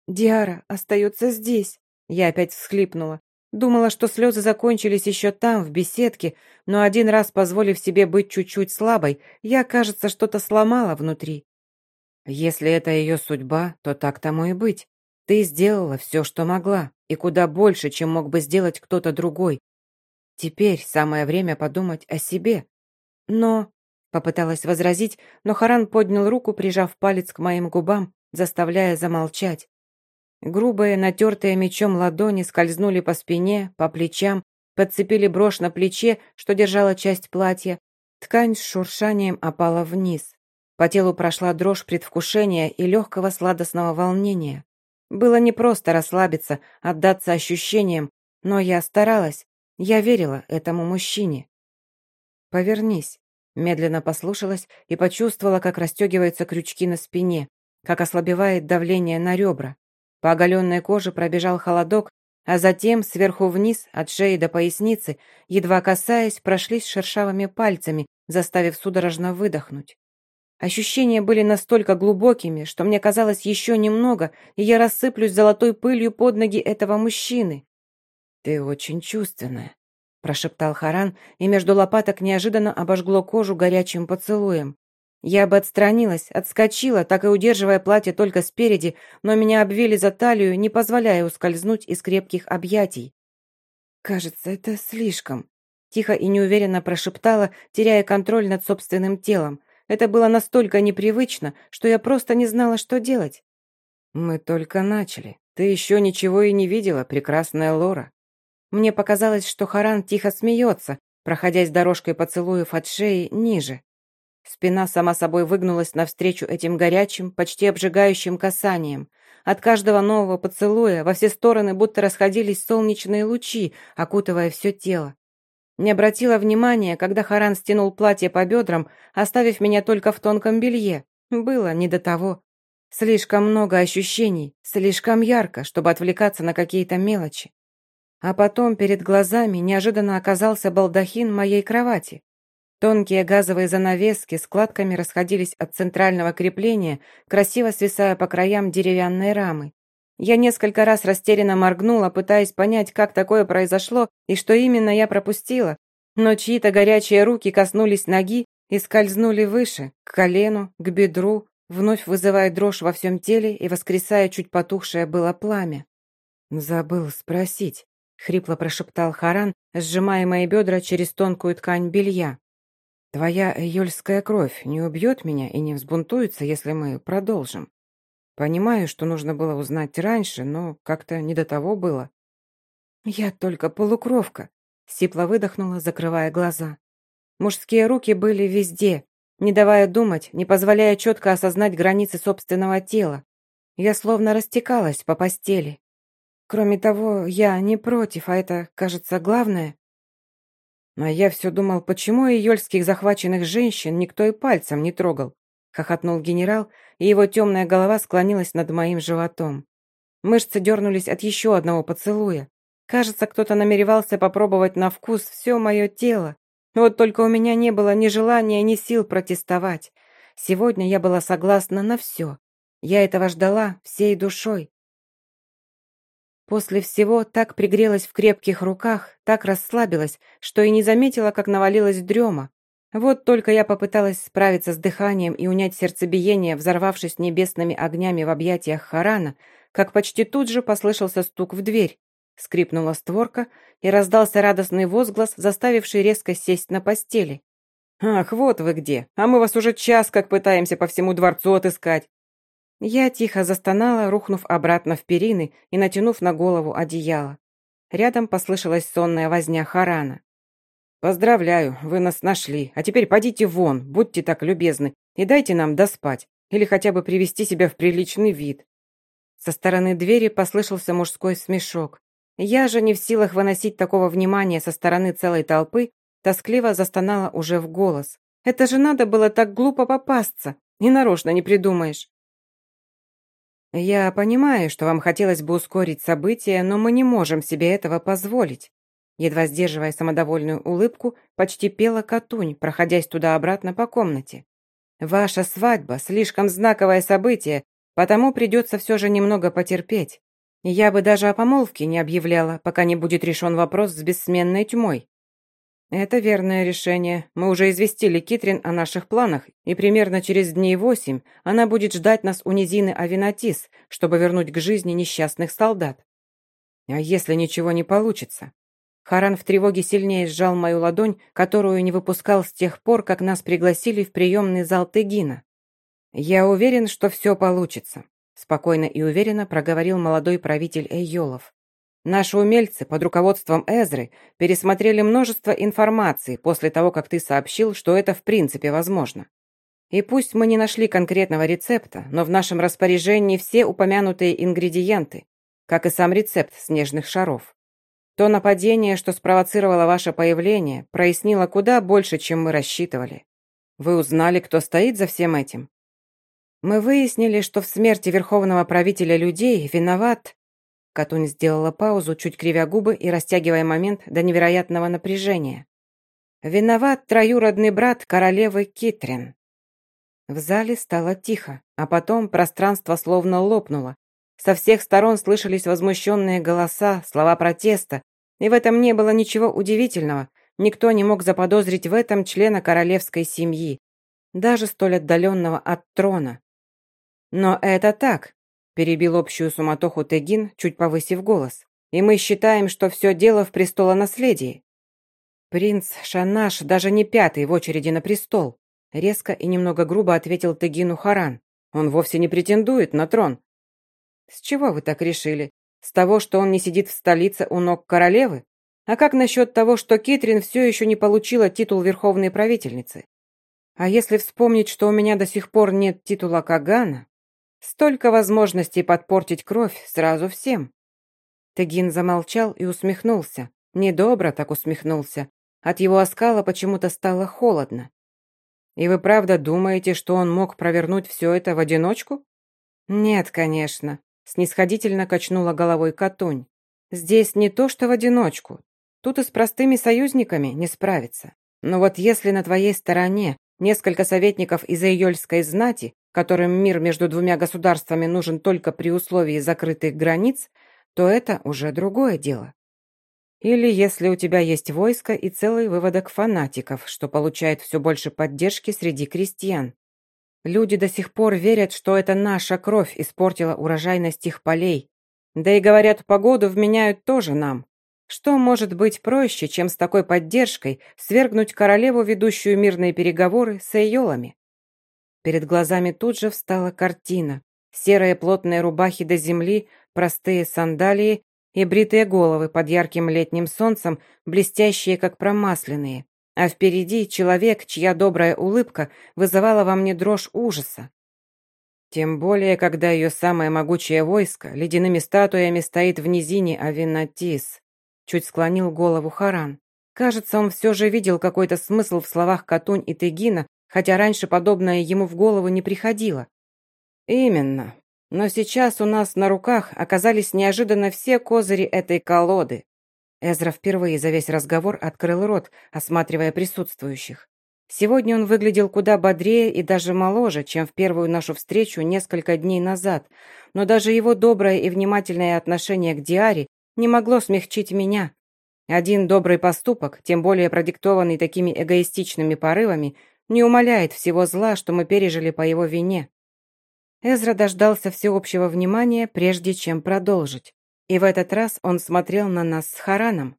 «Диара остается здесь», — я опять всхлипнула. Думала, что слезы закончились еще там, в беседке, но один раз, позволив себе быть чуть-чуть слабой, я, кажется, что-то сломала внутри. Если это ее судьба, то так тому и быть. Ты сделала все, что могла, и куда больше, чем мог бы сделать кто-то другой. Теперь самое время подумать о себе. Но Попыталась возразить, но Харан поднял руку, прижав палец к моим губам, заставляя замолчать. Грубые, натертые мечом ладони скользнули по спине, по плечам, подцепили брошь на плече, что держала часть платья. Ткань с шуршанием опала вниз. По телу прошла дрожь предвкушения и легкого сладостного волнения. Было непросто расслабиться, отдаться ощущениям, но я старалась, я верила этому мужчине. «Повернись», Медленно послушалась и почувствовала, как расстегиваются крючки на спине, как ослабевает давление на ребра. По оголенной коже пробежал холодок, а затем сверху вниз, от шеи до поясницы, едва касаясь, прошлись шершавыми пальцами, заставив судорожно выдохнуть. Ощущения были настолько глубокими, что мне казалось еще немного, и я рассыплюсь золотой пылью под ноги этого мужчины. «Ты очень чувственная», прошептал Харан, и между лопаток неожиданно обожгло кожу горячим поцелуем. Я бы отстранилась, отскочила, так и удерживая платье только спереди, но меня обвили за талию, не позволяя ускользнуть из крепких объятий. «Кажется, это слишком», — тихо и неуверенно прошептала, теряя контроль над собственным телом. Это было настолько непривычно, что я просто не знала, что делать. «Мы только начали. Ты еще ничего и не видела, прекрасная Лора», мне показалось, что Харан тихо смеется, проходясь дорожкой поцелуев от шеи ниже. Спина сама собой выгнулась навстречу этим горячим, почти обжигающим касаниям. От каждого нового поцелуя во все стороны будто расходились солнечные лучи, окутывая все тело. Не обратила внимания, когда Харан стянул платье по бедрам, оставив меня только в тонком белье. Было не до того. Слишком много ощущений, слишком ярко, чтобы отвлекаться на какие-то мелочи. А потом перед глазами неожиданно оказался балдахин моей кровати. Тонкие газовые занавески складками расходились от центрального крепления, красиво свисая по краям деревянной рамы. Я несколько раз растерянно моргнула, пытаясь понять, как такое произошло и что именно я пропустила, но чьи-то горячие руки коснулись ноги и скользнули выше, к колену, к бедру, вновь вызывая дрожь во всем теле и воскресая чуть потухшее было пламя. Забыл спросить. Хрипло прошептал Харан, сжимая мои бедра через тонкую ткань белья. «Твоя июльская кровь не убьет меня и не взбунтуется, если мы продолжим. Понимаю, что нужно было узнать раньше, но как-то не до того было». «Я только полукровка», — сипло выдохнула, закрывая глаза. Мужские руки были везде, не давая думать, не позволяя четко осознать границы собственного тела. Я словно растекалась по постели. Кроме того, я не против, а это, кажется, главное. А я все думал, почему июльских захваченных женщин никто и пальцем не трогал. Хохотнул генерал, и его темная голова склонилась над моим животом. Мышцы дернулись от еще одного поцелуя. Кажется, кто-то намеревался попробовать на вкус все мое тело. Вот только у меня не было ни желания, ни сил протестовать. Сегодня я была согласна на все. Я этого ждала всей душой. После всего так пригрелась в крепких руках, так расслабилась, что и не заметила, как навалилась дрема. Вот только я попыталась справиться с дыханием и унять сердцебиение, взорвавшись небесными огнями в объятиях Харана, как почти тут же послышался стук в дверь. Скрипнула створка, и раздался радостный возглас, заставивший резко сесть на постели. «Ах, вот вы где! А мы вас уже час как пытаемся по всему дворцу отыскать!» Я тихо застонала, рухнув обратно в перины и натянув на голову одеяло. Рядом послышалась сонная возня Харана. «Поздравляю, вы нас нашли. А теперь подите вон, будьте так любезны, и дайте нам доспать, или хотя бы привести себя в приличный вид». Со стороны двери послышался мужской смешок. Я же не в силах выносить такого внимания со стороны целой толпы, тоскливо застонала уже в голос. «Это же надо было так глупо попасться, и нарочно не придумаешь». «Я понимаю, что вам хотелось бы ускорить события, но мы не можем себе этого позволить». Едва сдерживая самодовольную улыбку, почти пела Катунь, проходясь туда-обратно по комнате. «Ваша свадьба – слишком знаковое событие, потому придется все же немного потерпеть. Я бы даже о помолвке не объявляла, пока не будет решен вопрос с бессменной тьмой. «Это верное решение. Мы уже известили Китрин о наших планах, и примерно через дней восемь она будет ждать нас у низины Авинатис, чтобы вернуть к жизни несчастных солдат. А если ничего не получится?» Харан в тревоге сильнее сжал мою ладонь, которую не выпускал с тех пор, как нас пригласили в приемный зал Тегина. «Я уверен, что все получится», – спокойно и уверенно проговорил молодой правитель Эйолов. Наши умельцы под руководством Эзры пересмотрели множество информации после того, как ты сообщил, что это в принципе возможно. И пусть мы не нашли конкретного рецепта, но в нашем распоряжении все упомянутые ингредиенты, как и сам рецепт снежных шаров. То нападение, что спровоцировало ваше появление, прояснило куда больше, чем мы рассчитывали. Вы узнали, кто стоит за всем этим? Мы выяснили, что в смерти верховного правителя людей виноват Катунь сделала паузу, чуть кривя губы и растягивая момент до невероятного напряжения. «Виноват троюродный брат королевы Китрин». В зале стало тихо, а потом пространство словно лопнуло. Со всех сторон слышались возмущенные голоса, слова протеста, и в этом не было ничего удивительного. Никто не мог заподозрить в этом члена королевской семьи, даже столь отдаленного от трона. Но это так, Перебил общую суматоху Тегин, чуть повысив голос. «И мы считаем, что все дело в престолонаследии». «Принц Шанаш даже не пятый в очереди на престол», резко и немного грубо ответил Тегину Харан. «Он вовсе не претендует на трон». «С чего вы так решили? С того, что он не сидит в столице у ног королевы? А как насчет того, что Китрин все еще не получила титул верховной правительницы? А если вспомнить, что у меня до сих пор нет титула Кагана, Столько возможностей подпортить кровь сразу всем. Тегин замолчал и усмехнулся. Недобро так усмехнулся. От его оскала почему-то стало холодно. «И вы правда думаете, что он мог провернуть все это в одиночку?» «Нет, конечно», — снисходительно качнула головой Катунь. «Здесь не то, что в одиночку. Тут и с простыми союзниками не справиться. Но вот если на твоей стороне несколько советников из Иольской знати, которым мир между двумя государствами нужен только при условии закрытых границ, то это уже другое дело. Или если у тебя есть войско и целый выводок фанатиков, что получает все больше поддержки среди крестьян. Люди до сих пор верят, что это наша кровь испортила урожайность их полей. Да и говорят, погоду вменяют тоже нам. Что может быть проще, чем с такой поддержкой свергнуть королеву, ведущую мирные переговоры с эйолами? Перед глазами тут же встала картина. Серые плотные рубахи до земли, простые сандалии и бритые головы под ярким летним солнцем, блестящие как промасленные. А впереди человек, чья добрая улыбка вызывала во мне дрожь ужаса. Тем более, когда ее самое могучее войско ледяными статуями стоит в низине Авинатис. Чуть склонил голову Харан. Кажется, он все же видел какой-то смысл в словах Катунь и Тегина, хотя раньше подобное ему в голову не приходило. Именно. Но сейчас у нас на руках оказались неожиданно все козыри этой колоды. Эзра впервые за весь разговор открыл рот, осматривая присутствующих. Сегодня он выглядел куда бодрее и даже моложе, чем в первую нашу встречу несколько дней назад, но даже его доброе и внимательное отношение к Диаре не могло смягчить меня. Один добрый поступок, тем более продиктованный такими эгоистичными порывами, не умаляет всего зла, что мы пережили по его вине. Эзра дождался всеобщего внимания, прежде чем продолжить. И в этот раз он смотрел на нас с Хараном.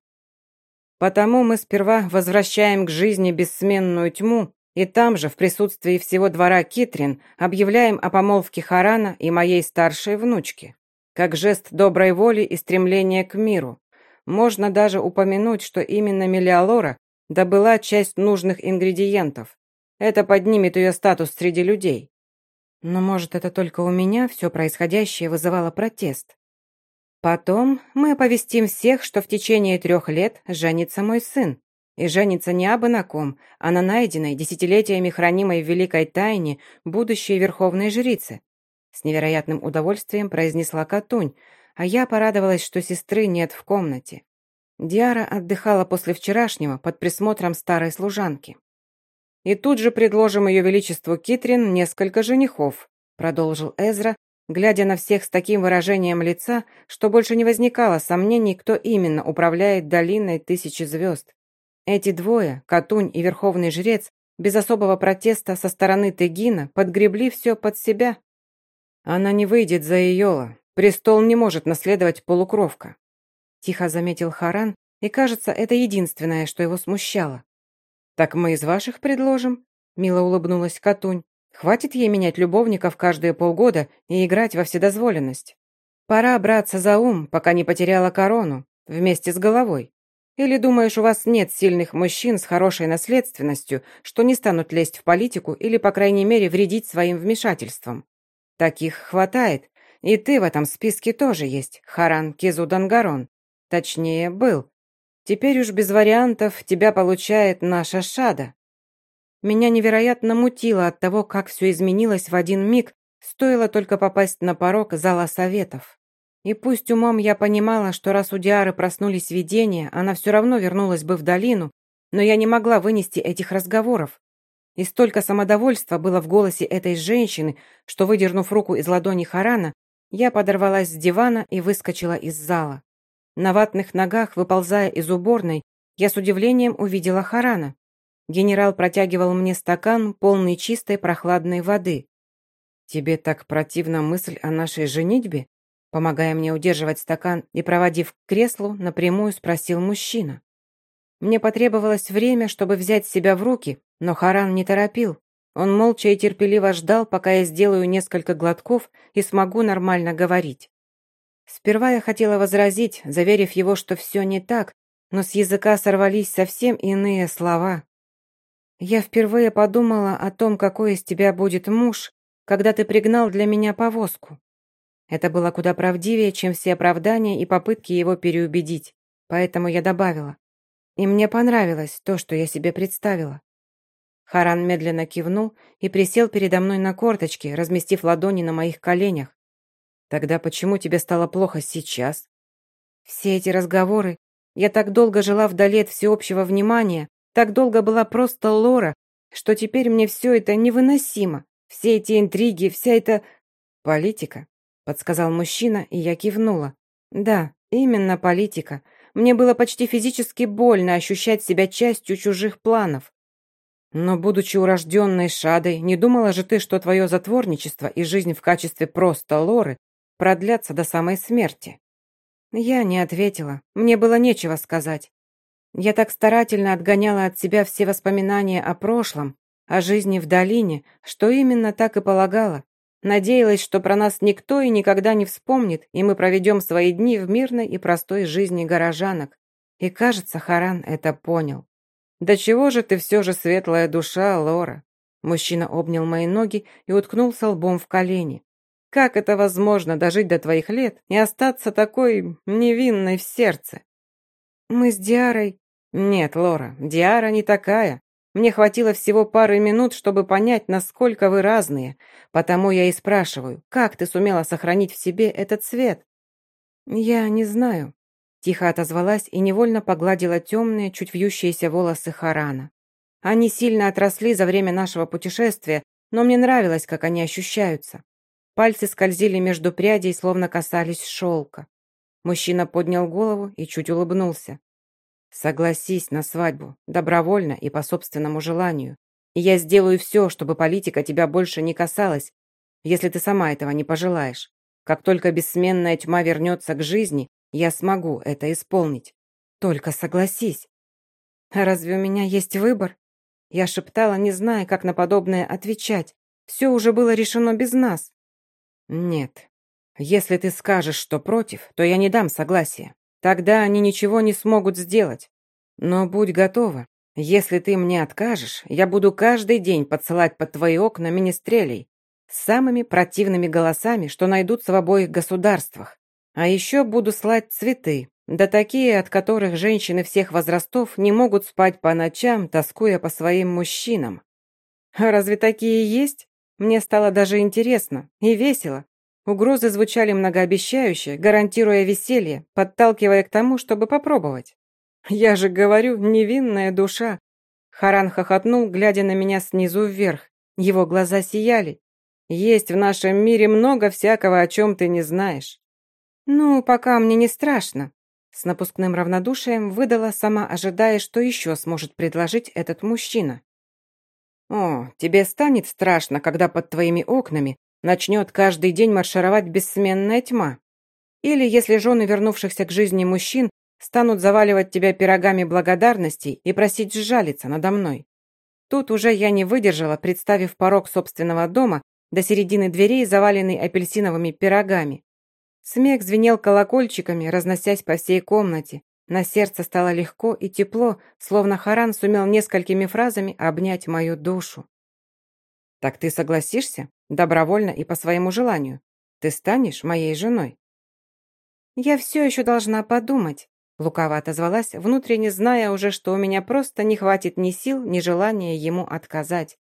Потому мы сперва возвращаем к жизни бессменную тьму, и там же, в присутствии всего двора Китрин, объявляем о помолвке Харана и моей старшей внучки. Как жест доброй воли и стремления к миру. Можно даже упомянуть, что именно Мелиалора добыла часть нужных ингредиентов. Это поднимет ее статус среди людей. Но, может, это только у меня все происходящее вызывало протест. Потом мы оповестим всех, что в течение трех лет женится мой сын. И женится не абы на ком, а на найденной, десятилетиями хранимой в великой тайне будущей верховной жрицы. С невероятным удовольствием произнесла Катунь, а я порадовалась, что сестры нет в комнате. Диара отдыхала после вчерашнего под присмотром старой служанки. И тут же предложим ее величеству Китрин несколько женихов», продолжил Эзра, глядя на всех с таким выражением лица, что больше не возникало сомнений, кто именно управляет долиной тысячи звезд. Эти двое, Катунь и Верховный Жрец, без особого протеста со стороны Тегина, подгребли все под себя. Она не выйдет за Иола. Престол не может наследовать полукровка. Тихо заметил Харан, и, кажется, это единственное, что его смущало. «Так мы из ваших предложим?» Мило улыбнулась Катунь. «Хватит ей менять любовников каждые полгода и играть во вседозволенность. Пора браться за ум, пока не потеряла корону, вместе с головой. Или думаешь, у вас нет сильных мужчин с хорошей наследственностью, что не станут лезть в политику или, по крайней мере, вредить своим вмешательством? Таких хватает, и ты в этом списке тоже есть, Харан Кизудангарон. Точнее, был, Теперь уж без вариантов тебя получает наша Шада. Меня невероятно мутило от того, как все изменилось в один миг, стоило только попасть на порог зала советов. И пусть умом я понимала, что раз у Диары проснулись видения, она все равно вернулась бы в долину, но я не могла вынести этих разговоров. И столько самодовольства было в голосе этой женщины, что, выдернув руку из ладони Харана, я подорвалась с дивана и выскочила из зала. На ватных ногах, выползая из уборной, я с удивлением увидела Харана. Генерал протягивал мне стакан, полный чистой прохладной воды. «Тебе так противна мысль о нашей женитьбе?» Помогая мне удерживать стакан и проводив к креслу, напрямую спросил мужчина. Мне потребовалось время, чтобы взять себя в руки, но Харан не торопил. Он молча и терпеливо ждал, пока я сделаю несколько глотков и смогу нормально говорить. Сперва я хотела возразить, заверив его, что все не так, но с языка сорвались совсем иные слова. Я впервые подумала о том, какой из тебя будет муж, когда ты пригнал для меня повозку. Это было куда правдивее, чем все оправдания и попытки его переубедить, поэтому я добавила. И мне понравилось то, что я себе представила. Харан медленно кивнул и присел передо мной на корточки, разместив ладони на моих коленях, Тогда почему тебе стало плохо сейчас? Все эти разговоры. Я так долго жила вдали от всеобщего внимания, так долго была просто Лора, что теперь мне все это невыносимо. Все эти интриги, вся эта... Политика, подсказал мужчина, и я кивнула. Да, именно политика. Мне было почти физически больно ощущать себя частью чужих планов. Но, будучи урожденной Шадой, не думала же ты, что твое затворничество и жизнь в качестве просто Лоры продлятся до самой смерти. Я не ответила. Мне было нечего сказать. Я так старательно отгоняла от себя все воспоминания о прошлом, о жизни в долине, что именно так и полагала. Надеялась, что про нас никто и никогда не вспомнит, и мы проведем свои дни в мирной и простой жизни горожанок. И, кажется, Харан это понял. «Да чего же ты все же светлая душа, Лора?» Мужчина обнял мои ноги и уткнулся лбом в колени. «Как это возможно, дожить до твоих лет и остаться такой невинной в сердце?» «Мы с Диарой...» «Нет, Лора, Диара не такая. Мне хватило всего пары минут, чтобы понять, насколько вы разные. Потому я и спрашиваю, как ты сумела сохранить в себе этот цвет?» «Я не знаю», — тихо отозвалась и невольно погладила темные, чуть вьющиеся волосы Харана. Они сильно отросли за время нашего путешествия, но мне нравилось, как они ощущаются. Пальцы скользили между прядей, словно касались шелка. Мужчина поднял голову и чуть улыбнулся. Согласись на свадьбу, добровольно и по собственному желанию. И я сделаю все, чтобы политика тебя больше не касалась, если ты сама этого не пожелаешь. Как только бессменная тьма вернется к жизни, я смогу это исполнить. Только согласись. А разве у меня есть выбор? Я шептала, не зная, как на подобное отвечать. Все уже было решено без нас. Нет. Если ты скажешь, что против, то я не дам согласия. Тогда они ничего не смогут сделать. Но будь готова. Если ты мне откажешь, я буду каждый день подсылать под твои окна министрелей с самыми противными голосами, что найдутся в обоих государствах. А еще буду слать цветы, да такие, от которых женщины всех возрастов не могут спать по ночам, тоскуя по своим мужчинам. А разве такие есть? Мне стало даже интересно и весело. Угрозы звучали многообещающе, гарантируя веселье, подталкивая к тому, чтобы попробовать. «Я же говорю, невинная душа!» Харан хохотнул, глядя на меня снизу вверх. Его глаза сияли. «Есть в нашем мире много всякого, о чем ты не знаешь». «Ну, пока мне не страшно», с напускным равнодушием выдала, сама ожидая, что еще сможет предложить этот мужчина. «О, тебе станет страшно, когда под твоими окнами начнет каждый день маршировать бессменная тьма. Или если жены вернувшихся к жизни мужчин станут заваливать тебя пирогами благодарностей и просить сжалиться надо мной. Тут уже я не выдержала, представив порог собственного дома до середины дверей, заваленный апельсиновыми пирогами. Смех звенел колокольчиками, разносясь по всей комнате. На сердце стало легко и тепло, словно Харан сумел несколькими фразами обнять мою душу. «Так ты согласишься?» Добровольно и по своему желанию. Ты станешь моей женой». «Я все еще должна подумать», — лукаво отозвалась, внутренне зная уже, что у меня просто не хватит ни сил, ни желания ему отказать.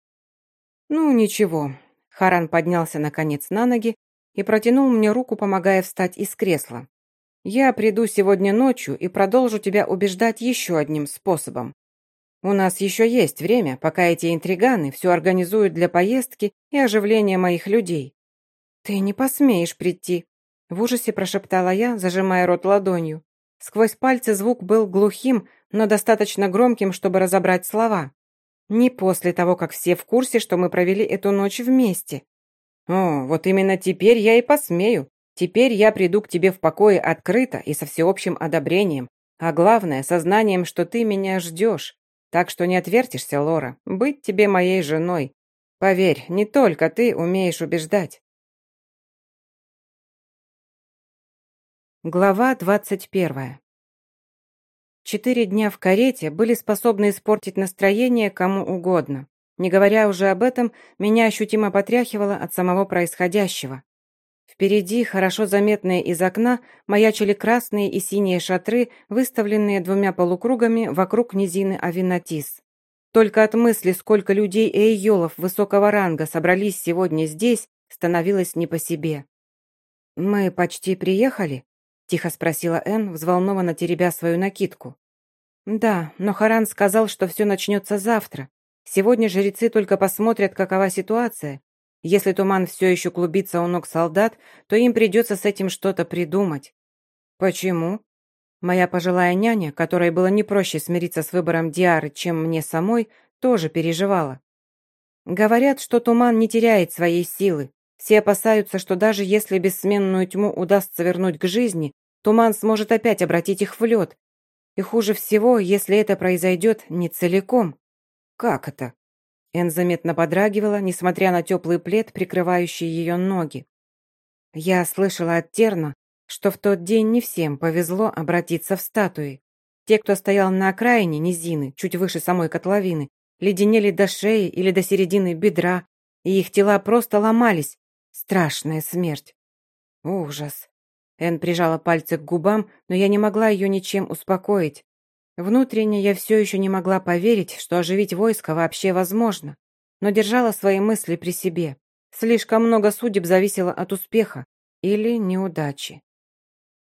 «Ну, ничего». Харан поднялся, наконец, на ноги и протянул мне руку, помогая встать из кресла. «Я приду сегодня ночью и продолжу тебя убеждать еще одним способом. У нас еще есть время, пока эти интриганы все организуют для поездки и оживления моих людей. Ты не посмеешь прийти, в ужасе прошептала я, зажимая рот ладонью. Сквозь пальцы звук был глухим, но достаточно громким, чтобы разобрать слова. Не после того, как все в курсе, что мы провели эту ночь вместе. О, вот именно теперь я и посмею. Теперь я приду к тебе в покое открыто и со всеобщим одобрением, а главное, сознанием, что ты меня ждешь. Так что не отвертишься, Лора, быть тебе моей женой. Поверь, не только ты умеешь убеждать. Глава двадцать первая. Четыре дня в карете были способны испортить настроение кому угодно. Не говоря уже об этом, меня ощутимо потряхивало от самого происходящего. Впереди, хорошо заметные из окна, маячили красные и синие шатры, выставленные двумя полукругами вокруг низины Авинатис. Только от мысли, сколько людей эйолов высокого ранга собрались сегодня здесь, становилось не по себе. «Мы почти приехали?» – тихо спросила Энн, взволнованно теребя свою накидку. «Да, но Харан сказал, что все начнется завтра. Сегодня жрецы только посмотрят, какова ситуация, если туман все еще клубится у ног солдат, то им придется с этим что-то придумать. Почему? Моя пожилая няня, которой было не проще смириться с выбором Диары, чем мне самой, тоже переживала. Говорят, что туман не теряет своей силы. Все опасаются, что даже если бессменную тьму удастся вернуть к жизни, Туман сможет опять обратить их в лед. И хуже всего, если это произойдет не целиком. Как это? Эн заметно подрагивала, несмотря на теплый плед, прикрывающий ее ноги. Я слышала от Терна, что в тот день не всем повезло обратиться в статуи. Те, кто стоял на окраине низины, чуть выше самой котловины, леденели до шеи или до середины бедра, и их тела просто ломались. Страшная смерть. Ужас. Эн прижала пальцы к губам, но я не могла ее ничем успокоить. Внутренне я все еще не могла поверить, что оживить войско вообще возможно, но держала свои мысли при себе. Слишком много судеб зависело от успеха или неудачи.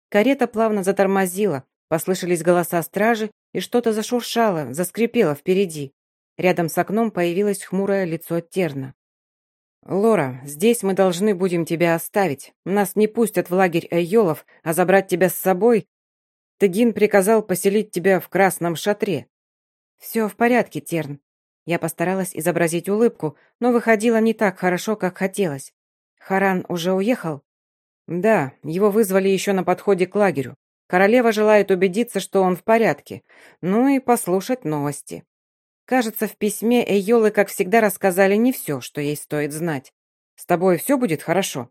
Карета плавно затормозила, послышались голоса стражи, и что-то зашуршало, заскрипело впереди. Рядом с окном появилось хмурое лицо Терна. «Лора, здесь мы должны будем тебя оставить. Нас не пустят в лагерь Эйолов, а забрать тебя с собой. Тыгин приказал поселить тебя в красном шатре». «Все в порядке, Терн». Я постаралась изобразить улыбку, но выходило не так хорошо, как хотелось. «Харан уже уехал?» «Да, его вызвали еще на подходе к лагерю. Королева желает убедиться, что он в порядке, ну и послушать новости. Кажется, в письме Эйолы, как всегда, рассказали не все, что ей стоит знать. С тобой все будет хорошо?»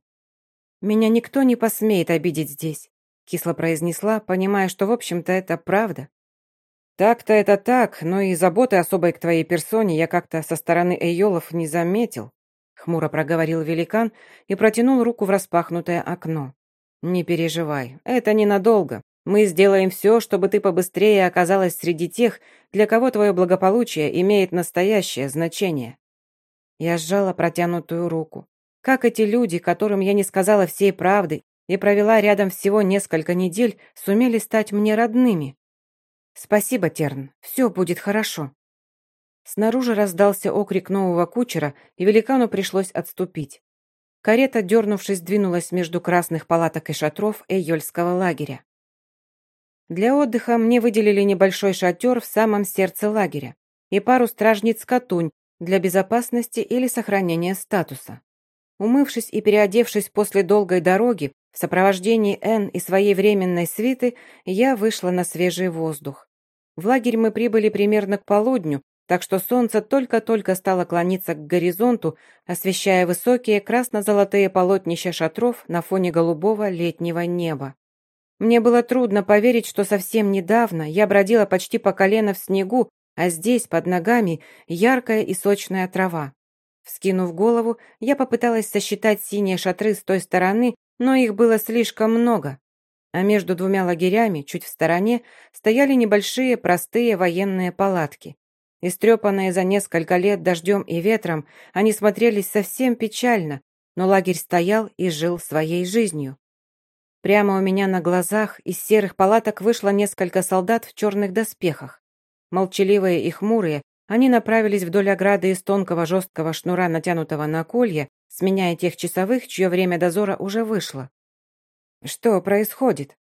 «Меня никто не посмеет обидеть здесь», — кисло произнесла, понимая, что, в общем-то, это правда. «Так-то это так, но и заботы особой к твоей персоне я как-то со стороны Эйолов не заметил хмуро проговорил великан и протянул руку в распахнутое окно. «Не переживай, это ненадолго. Мы сделаем все, чтобы ты побыстрее оказалась среди тех, для кого твое благополучие имеет настоящее значение». Я сжала протянутую руку. Как эти люди, которым я не сказала всей правды и провела рядом всего несколько недель, сумели стать мне родными? Спасибо, Терн, все будет хорошо. Снаружи раздался окрик нового кучера, и великану пришлось отступить. Карета, дернувшись, двинулась между красных палаток и шатров Эйольского лагеря. Для отдыха мне выделили небольшой шатер в самом сердце лагеря и пару стражниц-катунь для безопасности или сохранения статуса. Умывшись и переодевшись после долгой дороги, в сопровождении Н и своей временной свиты, я вышла на свежий воздух. В лагерь мы прибыли примерно к полудню, так что солнце только-только стало клониться к горизонту, освещая высокие красно-золотые полотнища шатров на фоне голубого летнего неба. Мне было трудно поверить, что совсем недавно я бродила почти по колено в снегу, а здесь, под ногами, яркая и сочная трава. Вскинув голову, я попыталась сосчитать синие шатры с той стороны, но их было слишком много. А между двумя лагерями, чуть в стороне, стояли небольшие простые военные палатки. Истрепанные за несколько лет дождем и ветром, они смотрелись совсем печально, но лагерь стоял и жил своей жизнью. Прямо у меня на глазах из серых палаток вышло несколько солдат в черных доспехах. Молчаливые и хмурые, они направились вдоль ограды из тонкого жесткого шнура, натянутого на колье, сменяя тех часовых, чье время дозора уже вышло. «Что происходит?»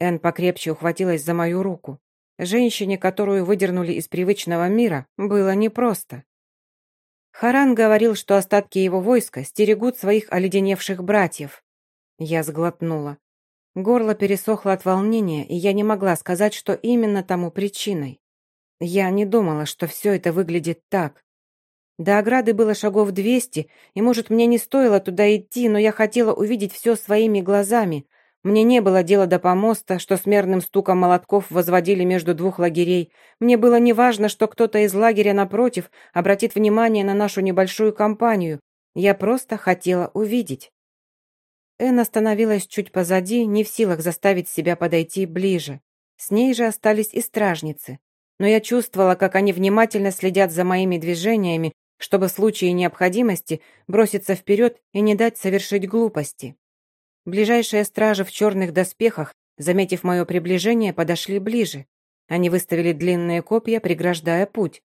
Энн покрепче ухватилась за мою руку. Женщине, которую выдернули из привычного мира, было непросто. Харан говорил, что остатки его войска стерегут своих оледеневших братьев. Я сглотнула. Горло пересохло от волнения, и я не могла сказать, что именно тому причиной. Я не думала, что все это выглядит так. До ограды было шагов двести, и, может, мне не стоило туда идти, но я хотела увидеть все своими глазами, мне не было дела до помоста, что с мерным стуком молотков возводили между двух лагерей. Мне было неважно, что кто-то из лагеря напротив обратит внимание на нашу небольшую компанию. Я просто хотела увидеть. Эн остановилась чуть позади, не в силах заставить себя подойти ближе. С ней же остались и стражницы. Но я чувствовала, как они внимательно следят за моими движениями, чтобы в случае необходимости броситься вперед и не дать совершить глупости. Ближайшие стражи в черных доспехах, заметив мое приближение, подошли ближе. Они выставили длинные копья, преграждая путь.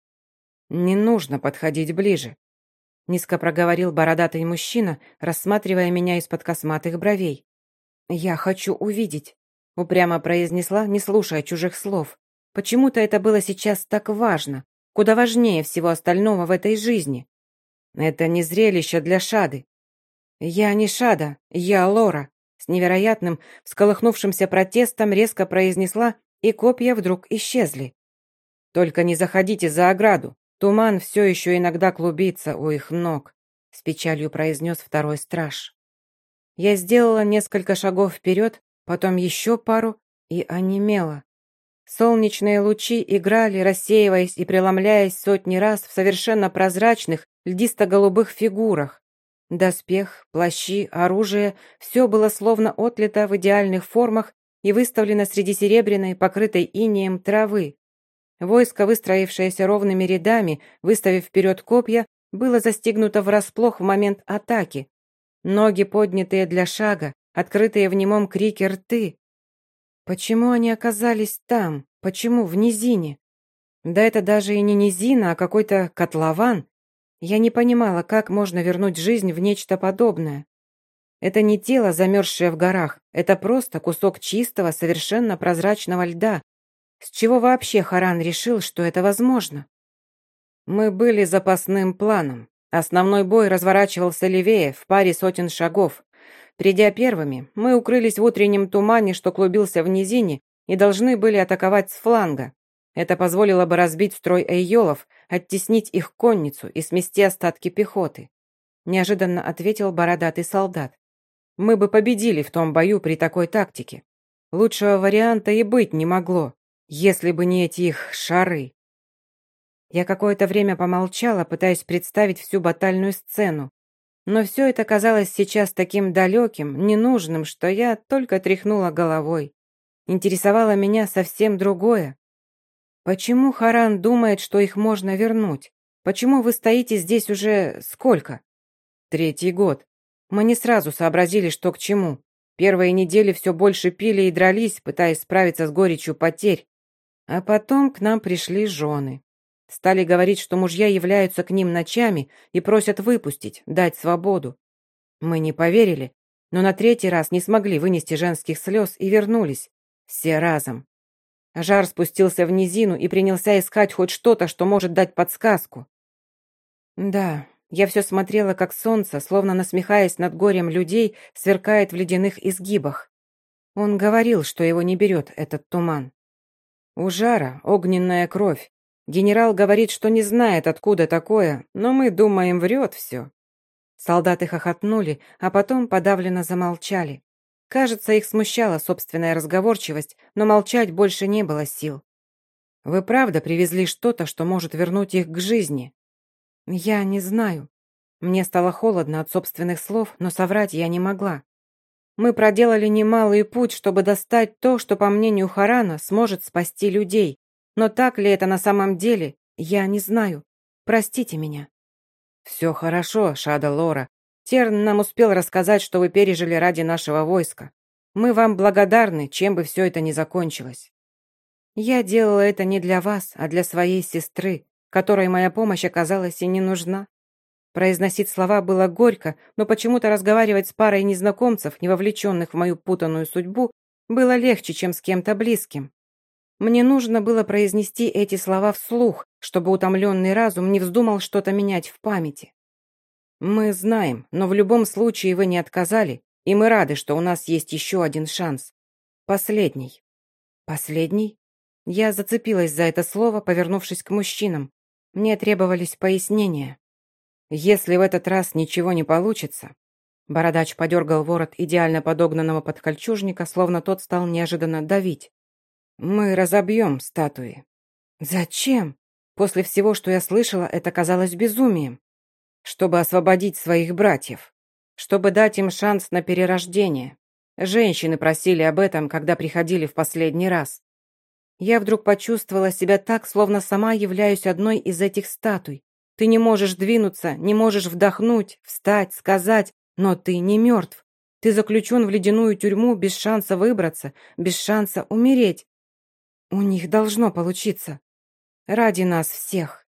«Не нужно подходить ближе», — низко проговорил бородатый мужчина, рассматривая меня из-под косматых бровей. «Я хочу увидеть», — упрямо произнесла, не слушая чужих слов. «Почему-то это было сейчас так важно, куда важнее всего остального в этой жизни. Это не зрелище для Шады. Я не Шада, я Лора. С невероятным, всколыхнувшимся протестом резко произнесла, и копья вдруг исчезли. «Только не заходите за ограду. Туман все еще иногда клубится у их ног», с печалью произнес второй страж. Я сделала несколько шагов вперед, потом еще пару и онемела. Солнечные лучи играли, рассеиваясь и преломляясь сотни раз в совершенно прозрачных, льдисто-голубых фигурах. Доспех, плащи, оружие – все было словно отлито в идеальных формах и выставлено среди серебряной, покрытой инеем травы. Войско, выстроившееся ровными рядами, выставив вперед копья, было застигнуто врасплох в момент атаки. Ноги, поднятые для шага, открытые в немом крике рты. Почему они оказались там? Почему в низине? Да это даже и не низина, а какой-то котлован. Я не понимала, как можно вернуть жизнь в нечто подобное. Это не тело, замерзшее в горах, это просто кусок чистого, совершенно прозрачного льда. С чего вообще Харан решил, что это возможно? Мы были запасным планом. Основной бой разворачивался левее, в паре сотен шагов. Придя первыми, мы укрылись в утреннем тумане, что клубился в низине, и должны были атаковать с фланга. Это позволило бы разбить строй эйолов, оттеснить их конницу и смести остатки пехоты. Неожиданно ответил бородатый солдат. Мы бы победили в том бою при такой тактике. Лучшего варианта и быть не могло, если бы не эти их шары. Я какое-то время помолчала, пытаясь представить всю батальную сцену. Но все это казалось сейчас таким далеким, ненужным, что я только тряхнула головой. Интересовало меня совсем другое. Почему Харан думает, что их можно вернуть? Почему вы стоите здесь уже сколько? Третий год. Мы не сразу сообразили, что к чему. Первые недели все больше пили и дрались, пытаясь справиться с горечью потерь. А потом к нам пришли жены. Стали говорить, что мужья являются к ним ночами и просят выпустить, дать свободу. Мы не поверили, но на третий раз не смогли вынести женских слез и вернулись. Все разом. Жар спустился в низину и принялся искать хоть что-то, что может дать подсказку. Да, я все смотрела, как солнце, словно насмехаясь над горем людей, сверкает в ледяных изгибах. Он говорил, что его не берет этот туман. У жара огненная кровь, Генерал говорит, что не знает, откуда такое, но мы думаем, врет все. Солдаты хохотнули, а потом подавленно замолчали. Кажется, их смущала собственная разговорчивость, но молчать больше не было сил. «Вы правда привезли что-то, что может вернуть их к жизни?» «Я не знаю». Мне стало холодно от собственных слов, но соврать я не могла. Мы проделали немалый путь, чтобы достать то, что, по мнению Харана, сможет спасти людей, но так ли это на самом деле, я не знаю. Простите меня». «Все хорошо, Шада Лора. Терн нам успел рассказать, что вы пережили ради нашего войска. Мы вам благодарны, чем бы все это ни закончилось». «Я делала это не для вас, а для своей сестры, которой моя помощь оказалась и не нужна». Произносить слова было горько, но почему-то разговаривать с парой незнакомцев, не вовлеченных в мою путанную судьбу, было легче, чем с кем-то близким. Мне нужно было произнести эти слова вслух, чтобы утомленный разум не вздумал что-то менять в памяти. «Мы знаем, но в любом случае вы не отказали, и мы рады, что у нас есть еще один шанс. Последний». «Последний?» Я зацепилась за это слово, повернувшись к мужчинам. Мне требовались пояснения. «Если в этот раз ничего не получится...» Бородач подергал ворот идеально подогнанного подкольчужника, словно тот стал неожиданно давить. Мы разобьем статуи. Зачем? После всего, что я слышала, это казалось безумием. Чтобы освободить своих братьев. Чтобы дать им шанс на перерождение. Женщины просили об этом, когда приходили в последний раз. Я вдруг почувствовала себя так, словно сама являюсь одной из этих статуй. Ты не можешь двинуться, не можешь вдохнуть, встать, сказать, но ты не мертв. Ты заключен в ледяную тюрьму без шанса выбраться, без шанса умереть. У них должно получиться. Ради нас всех.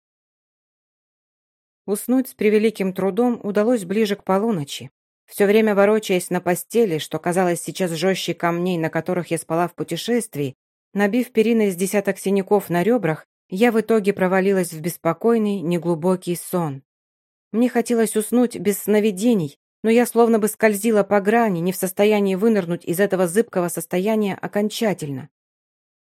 Уснуть с превеликим трудом удалось ближе к полуночи. Все время ворочаясь на постели, что казалось сейчас жестче камней, на которых я спала в путешествии, набив периной с десяток синяков на ребрах, я в итоге провалилась в беспокойный, неглубокий сон. Мне хотелось уснуть без сновидений, но я словно бы скользила по грани, не в состоянии вынырнуть из этого зыбкого состояния окончательно.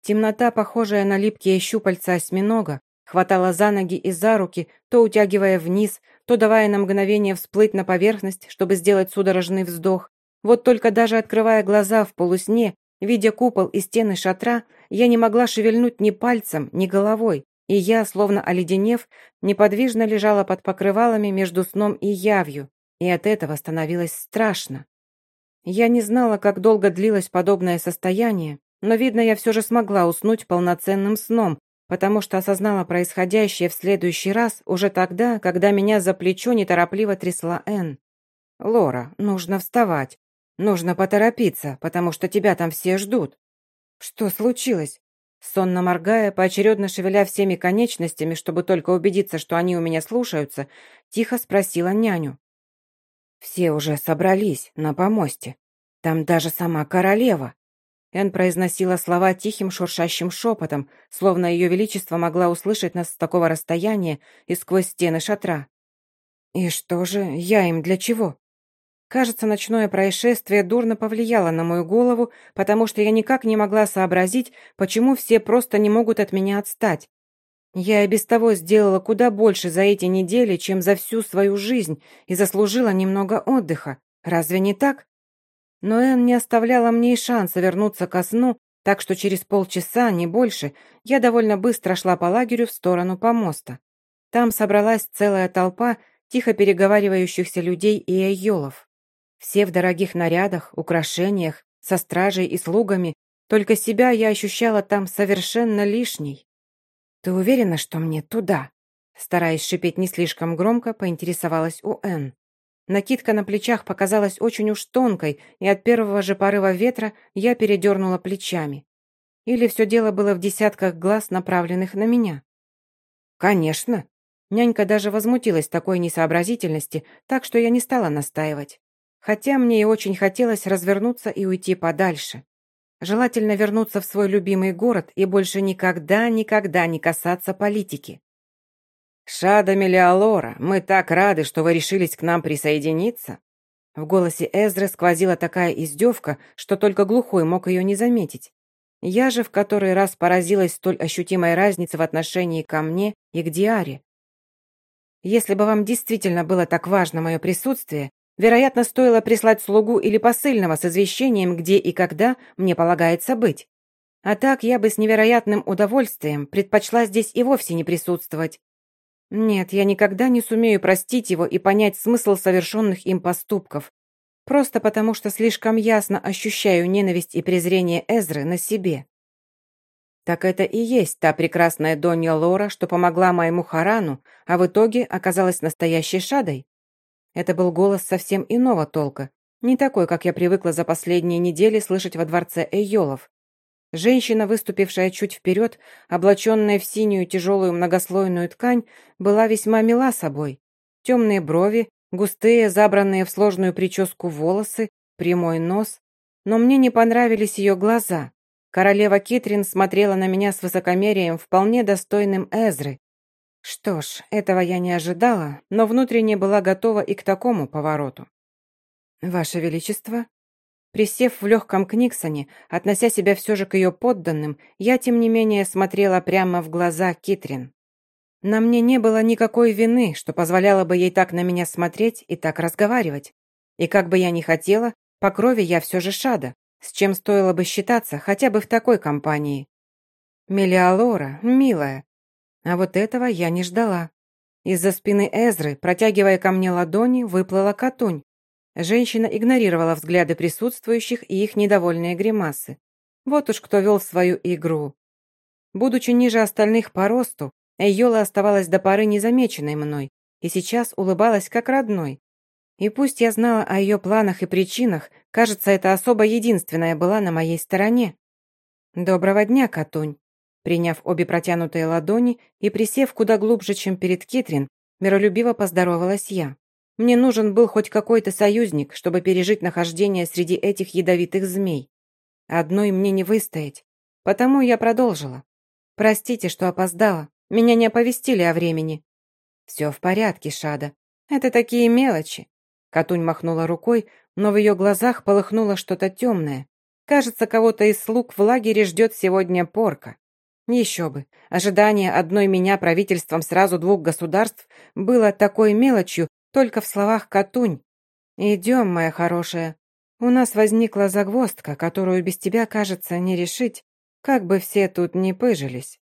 Темнота, похожая на липкие щупальца осьминога, хватала за ноги и за руки, то утягивая вниз, то давая на мгновение всплыть на поверхность, чтобы сделать судорожный вздох. Вот только даже открывая глаза в полусне, видя купол и стены шатра, я не могла шевельнуть ни пальцем, ни головой, и я, словно оледенев, неподвижно лежала под покрывалами между сном и явью, и от этого становилось страшно. Я не знала, как долго длилось подобное состояние, но, видно, я все же смогла уснуть полноценным сном, потому что осознала происходящее в следующий раз уже тогда, когда меня за плечо неторопливо трясла Энн. «Лора, нужно вставать. Нужно поторопиться, потому что тебя там все ждут». «Что случилось?» Сонно моргая, поочередно шевеля всеми конечностями, чтобы только убедиться, что они у меня слушаются, тихо спросила няню. Все уже собрались на помосте. Там даже сама королева. Эн произносила слова тихим шуршащим шепотом, словно ее величество могла услышать нас с такого расстояния и сквозь стены шатра. «И что же, я им для чего?» Кажется, ночное происшествие дурно повлияло на мою голову, потому что я никак не могла сообразить, почему все просто не могут от меня отстать. Я и без того сделала куда больше за эти недели, чем за всю свою жизнь, и заслужила немного отдыха. Разве не так? Но Энн не оставляла мне и шанса вернуться ко сну, так что через полчаса, не больше, я довольно быстро шла по лагерю в сторону помоста. Там собралась целая толпа тихо переговаривающихся людей и айолов. Все в дорогих нарядах, украшениях, со стражей и слугами, только себя я ощущала там совершенно лишней. «Ты уверена, что мне туда?» Стараясь шипеть не слишком громко, поинтересовалась у Энн. Накидка на плечах показалась очень уж тонкой, и от первого же порыва ветра я передернула плечами. Или все дело было в десятках глаз, направленных на меня? «Конечно!» Нянька даже возмутилась такой несообразительности, так что я не стала настаивать. Хотя мне и очень хотелось развернуться и уйти подальше. Желательно вернуться в свой любимый город и больше никогда-никогда не касаться политики. «Шада Мелиалора, мы так рады, что вы решились к нам присоединиться!» В голосе Эзры сквозила такая издевка, что только глухой мог ее не заметить. Я же в который раз поразилась столь ощутимой разнице в отношении ко мне и к Диаре. Если бы вам действительно было так важно мое присутствие, Вероятно, стоило прислать слугу или посыльного с извещением, где и когда мне полагается быть. А так я бы с невероятным удовольствием предпочла здесь и вовсе не присутствовать. Нет, я никогда не сумею простить его и понять смысл совершенных им поступков. Просто потому, что слишком ясно ощущаю ненависть и презрение Эзры на себе. Так это и есть та прекрасная Донья Лора, что помогла моему Харану, а в итоге оказалась настоящей Шадой. Это был голос совсем иного толка, не такой, как я привыкла за последние недели слышать во дворце Эйолов. Женщина, выступившая чуть вперед, облаченная в синюю тяжелую многослойную ткань, была весьма мила собой. Темные брови, густые, забранные в сложную прическу волосы, прямой нос. Но мне не понравились ее глаза. Королева Китрин смотрела на меня с высокомерием, вполне достойным Эзры, что ж, этого я не ожидала, но внутренне была готова и к такому повороту. «Ваше Величество?» Присев в легком книксоне, относя себя все же к ее подданным, я, тем не менее, смотрела прямо в глаза Китрин. На мне не было никакой вины, что позволяло бы ей так на меня смотреть и так разговаривать. И как бы я ни хотела, по крови я все же шада, с чем стоило бы считаться хотя бы в такой компании. Мелиалора, милая, а вот этого я не ждала. Из-за спины Эзры, протягивая ко мне ладони, выплыла Катунь. Женщина игнорировала взгляды присутствующих и их недовольные гримасы. Вот уж кто вел свою игру. Будучи ниже остальных по росту, Эйола оставалась до поры незамеченной мной и сейчас улыбалась как родной. И пусть я знала о ее планах и причинах, кажется, эта особа единственная была на моей стороне. «Доброго дня, Катунь!» Приняв обе протянутые ладони и присев куда глубже, чем перед Китрин, миролюбиво поздоровалась я. Мне нужен был хоть какой-то союзник, чтобы пережить нахождение среди этих ядовитых змей. Одной мне не выстоять. Потому я продолжила. Простите, что опоздала. Меня не оповестили о времени. Все в порядке, Шада. Это такие мелочи. Катунь махнула рукой, но в ее глазах полыхнуло что-то темное. Кажется, кого-то из слуг в лагере ждет сегодня порка. Еще бы. Ожидание одной меня правительством сразу двух государств было такой мелочью только в словах Катунь. «Идем, моя хорошая. У нас возникла загвоздка, которую без тебя, кажется, не решить, как бы все тут не пыжились».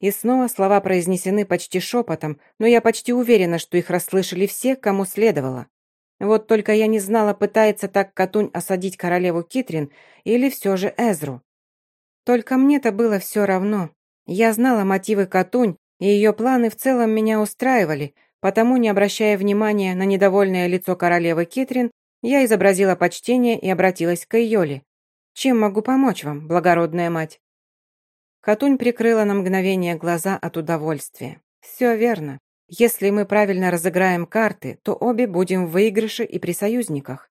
И снова слова произнесены почти шепотом, но я почти уверена, что их расслышали все, кому следовало. Вот только я не знала, пытается так Катунь осадить королеву Китрин или все же Эзру. Только мне-то было все равно. Я знала мотивы Катунь, и ее планы в целом меня устраивали, потому, не обращая внимания на недовольное лицо королевы Китрин, я изобразила почтение и обратилась к Йоле. «Чем могу помочь вам, благородная мать?» Катунь прикрыла на мгновение глаза от удовольствия. «Все верно. Если мы правильно разыграем карты, то обе будем в выигрыше и при союзниках.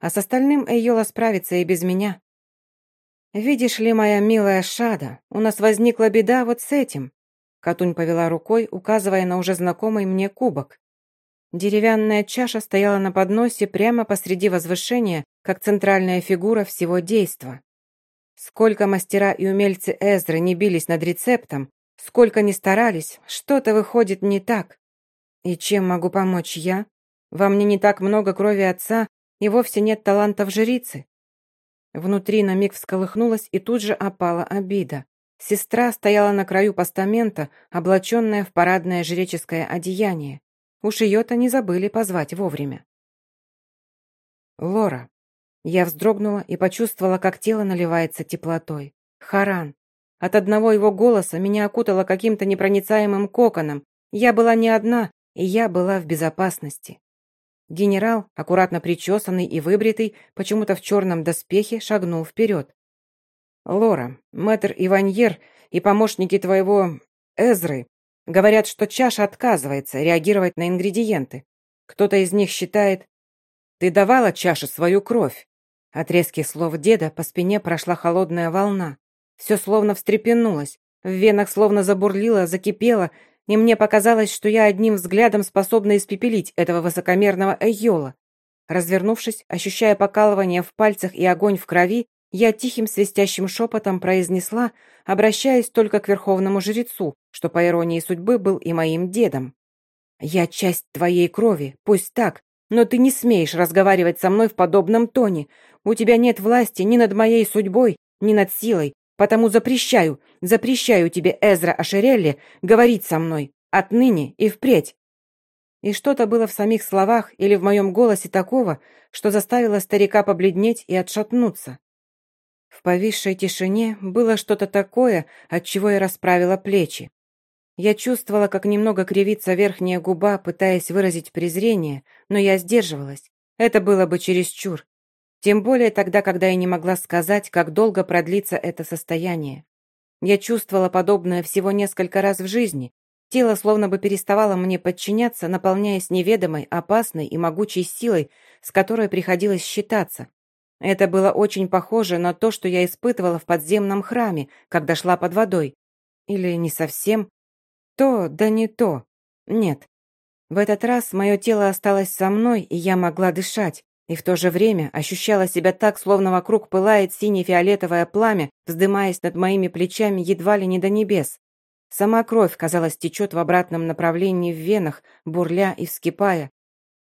А с остальным Эйола справится и без меня. «Видишь ли, моя милая Шада, у нас возникла беда вот с этим». Катунь повела рукой, указывая на уже знакомый мне кубок. Деревянная чаша стояла на подносе прямо посреди возвышения, как центральная фигура всего действа. Сколько мастера и умельцы Эзры не бились над рецептом, сколько ни старались, что-то выходит не так. И чем могу помочь я? Во мне не так много крови отца, и вовсе нет талантов жрицы. Внутри на миг всколыхнулась и тут же опала обида. Сестра стояла на краю постамента, облаченная в парадное жреческое одеяние. Уж ее-то не забыли позвать вовремя. Лора. Я вздрогнула и почувствовала, как тело наливается теплотой. Харан. От одного его голоса меня окутало каким-то непроницаемым коконом. Я была не одна, и я была в безопасности. Генерал, аккуратно причесанный и выбритый, почему-то в черном доспехе, шагнул вперед. «Лора, мэтр Иваньер и помощники твоего Эзры говорят, что чаша отказывается реагировать на ингредиенты. Кто-то из них считает... Ты давала чаше свою кровь?» От резких слов деда по спине прошла холодная волна. Все словно встрепенулось, в венах словно забурлило, закипело, и мне показалось, что я одним взглядом способна испепелить этого высокомерного Эйола. Развернувшись, ощущая покалывание в пальцах и огонь в крови, я тихим свистящим шепотом произнесла, обращаясь только к верховному жрецу, что по иронии судьбы был и моим дедом. «Я часть твоей крови, пусть так, но ты не смеешь разговаривать со мной в подобном тоне. У тебя нет власти ни над моей судьбой, ни над силой, Потому запрещаю, запрещаю тебе, Эзра Ашерелли, говорить со мной. Отныне и впредь». И что-то было в самих словах или в моем голосе такого, что заставило старика побледнеть и отшатнуться. В повисшей тишине было что-то такое, от чего я расправила плечи. Я чувствовала, как немного кривится верхняя губа, пытаясь выразить презрение, но я сдерживалась. Это было бы чересчур. Тем более тогда, когда я не могла сказать, как долго продлится это состояние. Я чувствовала подобное всего несколько раз в жизни. Тело словно бы переставало мне подчиняться, наполняясь неведомой, опасной и могучей силой, с которой приходилось считаться. Это было очень похоже на то, что я испытывала в подземном храме, когда шла под водой. Или не совсем. То, да не то. Нет. В этот раз мое тело осталось со мной, и я могла дышать и в то же время ощущала себя так, словно вокруг пылает сине-фиолетовое пламя, вздымаясь над моими плечами едва ли не до небес. Сама кровь, казалось, течет в обратном направлении в венах, бурля и вскипая.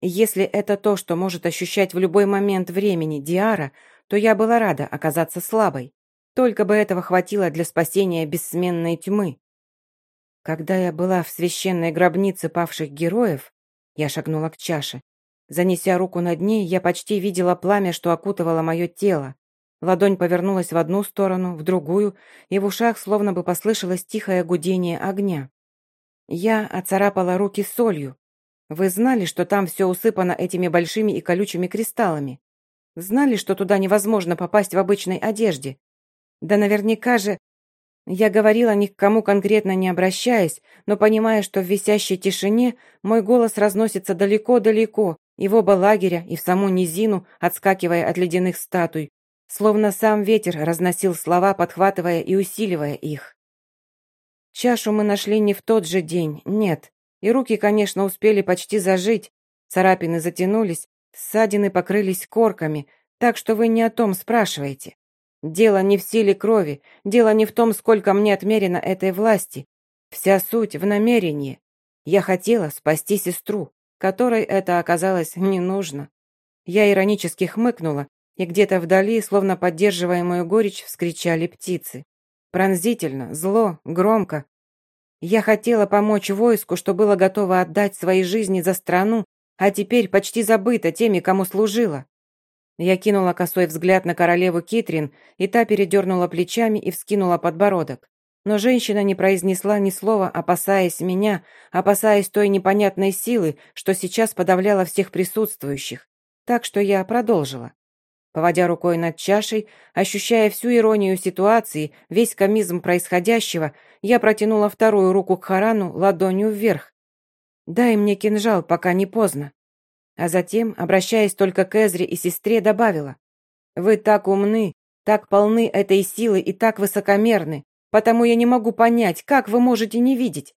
Если это то, что может ощущать в любой момент времени Диара, то я была рада оказаться слабой. Только бы этого хватило для спасения бессменной тьмы. Когда я была в священной гробнице павших героев, я шагнула к чаше, Занеся руку над ней, я почти видела пламя, что окутывало мое тело. Ладонь повернулась в одну сторону, в другую, и в ушах словно бы послышалось тихое гудение огня. Я оцарапала руки солью. Вы знали, что там все усыпано этими большими и колючими кристаллами? Знали, что туда невозможно попасть в обычной одежде? Да наверняка же... Я говорила ни к кому конкретно не обращаясь, но понимая, что в висящей тишине мой голос разносится далеко-далеко, и в оба лагеря, и в саму низину, отскакивая от ледяных статуй, словно сам ветер разносил слова, подхватывая и усиливая их. Чашу мы нашли не в тот же день, нет, и руки, конечно, успели почти зажить, царапины затянулись, Ссадины покрылись корками, так что вы не о том спрашиваете. Дело не в силе крови, дело не в том, сколько мне отмерено этой власти. Вся суть в намерении. Я хотела спасти сестру, которой это оказалось не нужно. Я иронически хмыкнула, и где-то вдали, словно поддерживая мою горечь, вскричали птицы. Пронзительно, зло, громко. Я хотела помочь войску, что было готово отдать свои жизни за страну, а теперь почти забыто теми, кому служила. Я кинула косой взгляд на королеву Китрин, и та передернула плечами и вскинула подбородок. Но женщина не произнесла ни слова, опасаясь меня, опасаясь той непонятной силы, что сейчас подавляла всех присутствующих. Так что я продолжила. Поводя рукой над чашей, ощущая всю иронию ситуации, весь комизм происходящего, я протянула вторую руку к Харану ладонью вверх. «Дай мне кинжал, пока не поздно». А затем, обращаясь только к Эзре и сестре, добавила. «Вы так умны, так полны этой силы и так высокомерны, потому я не могу понять, как вы можете не видеть».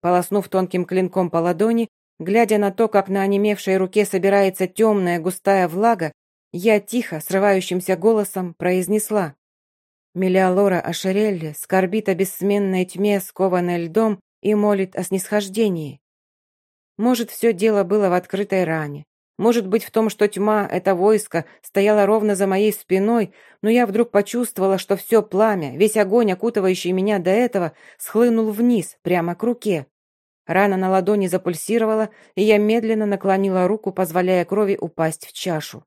Полоснув тонким клинком по ладони, глядя на то, как на онемевшей руке собирается темная густая влага, я тихо, срывающимся голосом произнесла. Мелиалора Ашерелли скорбит о бессменной тьме, скованной льдом, и молит о снисхождении. Может, все дело было в открытой ране. Может быть, в том, что тьма, это войско, стояла ровно за моей спиной, но я вдруг почувствовала, что все пламя, весь огонь, окутывающий меня до этого, схлынул вниз, прямо к руке. Рана на ладони запульсировала, и я медленно наклонила руку, позволяя крови упасть в чашу.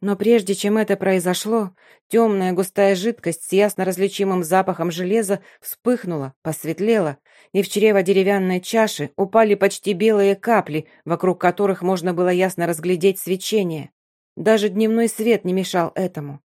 Но прежде чем это произошло, темная густая жидкость с ясно различимым запахом железа вспыхнула, посветлела, и в чрево деревянной чаши упали почти белые капли, вокруг которых можно было ясно разглядеть свечение. Даже дневной свет не мешал этому.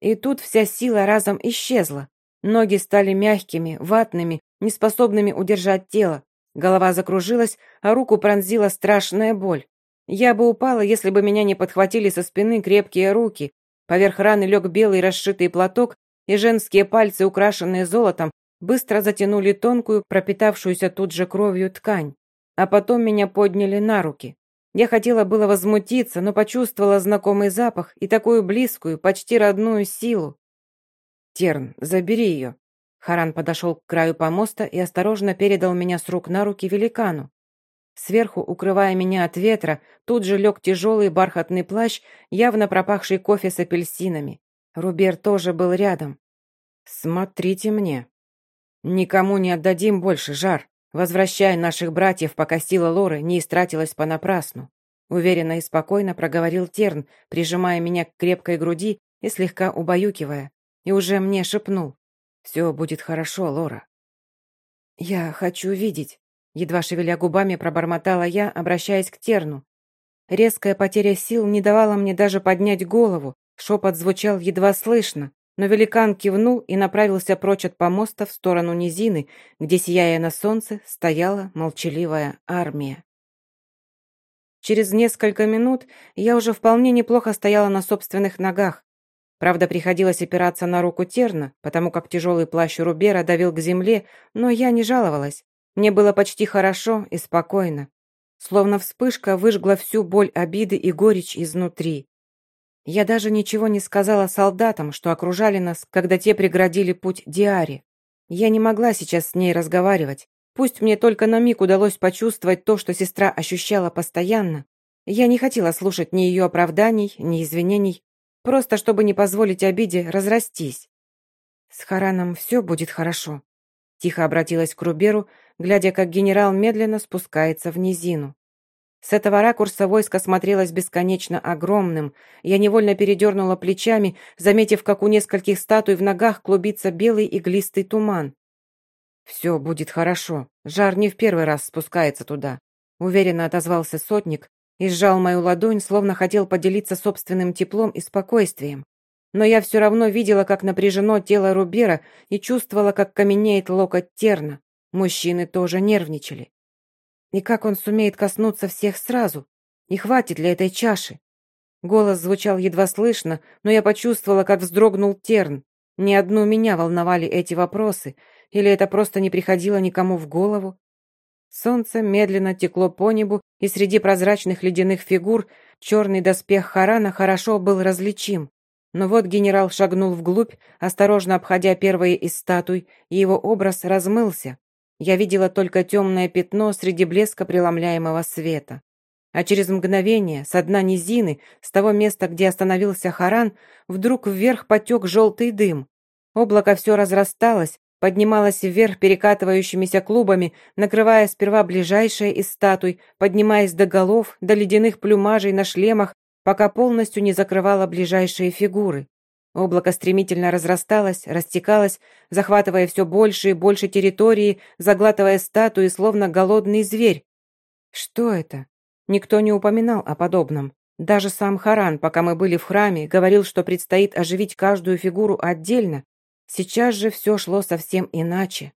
И тут вся сила разом исчезла. Ноги стали мягкими, ватными, неспособными удержать тело. Голова закружилась, а руку пронзила страшная боль. Я бы упала, если бы меня не подхватили со спины крепкие руки. Поверх раны лег белый расшитый платок, и женские пальцы, украшенные золотом, быстро затянули тонкую, пропитавшуюся тут же кровью ткань. А потом меня подняли на руки. Я хотела было возмутиться, но почувствовала знакомый запах и такую близкую, почти родную силу. «Терн, забери ее». Харан подошел к краю помоста и осторожно передал меня с рук на руки великану. Сверху, укрывая меня от ветра, тут же лег тяжелый бархатный плащ, явно пропахший кофе с апельсинами. Рубер тоже был рядом. «Смотрите мне. Никому не отдадим больше, Жар. Возвращай наших братьев, пока сила Лоры не истратилась понапрасну». Уверенно и спокойно проговорил Терн, прижимая меня к крепкой груди и слегка убаюкивая. И уже мне шепнул. «Все будет хорошо, Лора». «Я хочу видеть», Едва шевеля губами пробормотала я, обращаясь к Терну. Резкая потеря сил не давала мне даже поднять голову. Шепот звучал едва слышно, но великан кивнул и направился прочь от помоста в сторону низины, где, сияя на солнце, стояла молчаливая армия. Через несколько минут я уже вполне неплохо стояла на собственных ногах. Правда, приходилось опираться на руку Терна, потому как тяжелый плащ Рубера давил к земле, но я не жаловалась. Мне было почти хорошо и спокойно. Словно вспышка выжгла всю боль обиды и горечь изнутри. Я даже ничего не сказала солдатам, что окружали нас, когда те преградили путь Диаре. Я не могла сейчас с ней разговаривать. Пусть мне только на миг удалось почувствовать то, что сестра ощущала постоянно. Я не хотела слушать ни ее оправданий, ни извинений, просто чтобы не позволить обиде разрастись. «С Хараном все будет хорошо», — тихо обратилась к Руберу, глядя, как генерал медленно спускается в низину. С этого ракурса войско смотрелось бесконечно огромным. Я невольно передернула плечами, заметив, как у нескольких статуй в ногах клубится белый иглистый туман. «Все будет хорошо. Жар не в первый раз спускается туда», — уверенно отозвался сотник и сжал мою ладонь, словно хотел поделиться собственным теплом и спокойствием. Но я все равно видела, как напряжено тело Рубера и чувствовала, как каменеет локоть терна. Мужчины тоже нервничали. И как он сумеет коснуться всех сразу? И хватит ли этой чаши? Голос звучал едва слышно, но я почувствовала, как вздрогнул терн. Ни одну меня волновали эти вопросы, или это просто не приходило никому в голову? Солнце медленно текло по небу, и среди прозрачных ледяных фигур Черный доспех Харана хорошо был различим. Но вот генерал шагнул вглубь, осторожно обходя первые из статуй, и его образ размылся. Я видела только темное пятно среди блеска преломляемого света. А через мгновение, с дна низины, с того места, где остановился Харан, вдруг вверх потек желтый дым. Облако все разрасталось, поднималось вверх перекатывающимися клубами, накрывая сперва ближайшие из статуй, поднимаясь до голов, до ледяных плюмажей на шлемах, пока полностью не закрывало ближайшие фигуры. Облако стремительно разрасталось, растекалось, захватывая все больше и больше территории, заглатывая статуи, словно голодный зверь. Что это? Никто не упоминал о подобном. Даже сам Харан, пока мы были в храме, говорил, что предстоит оживить каждую фигуру отдельно. Сейчас же все шло совсем иначе.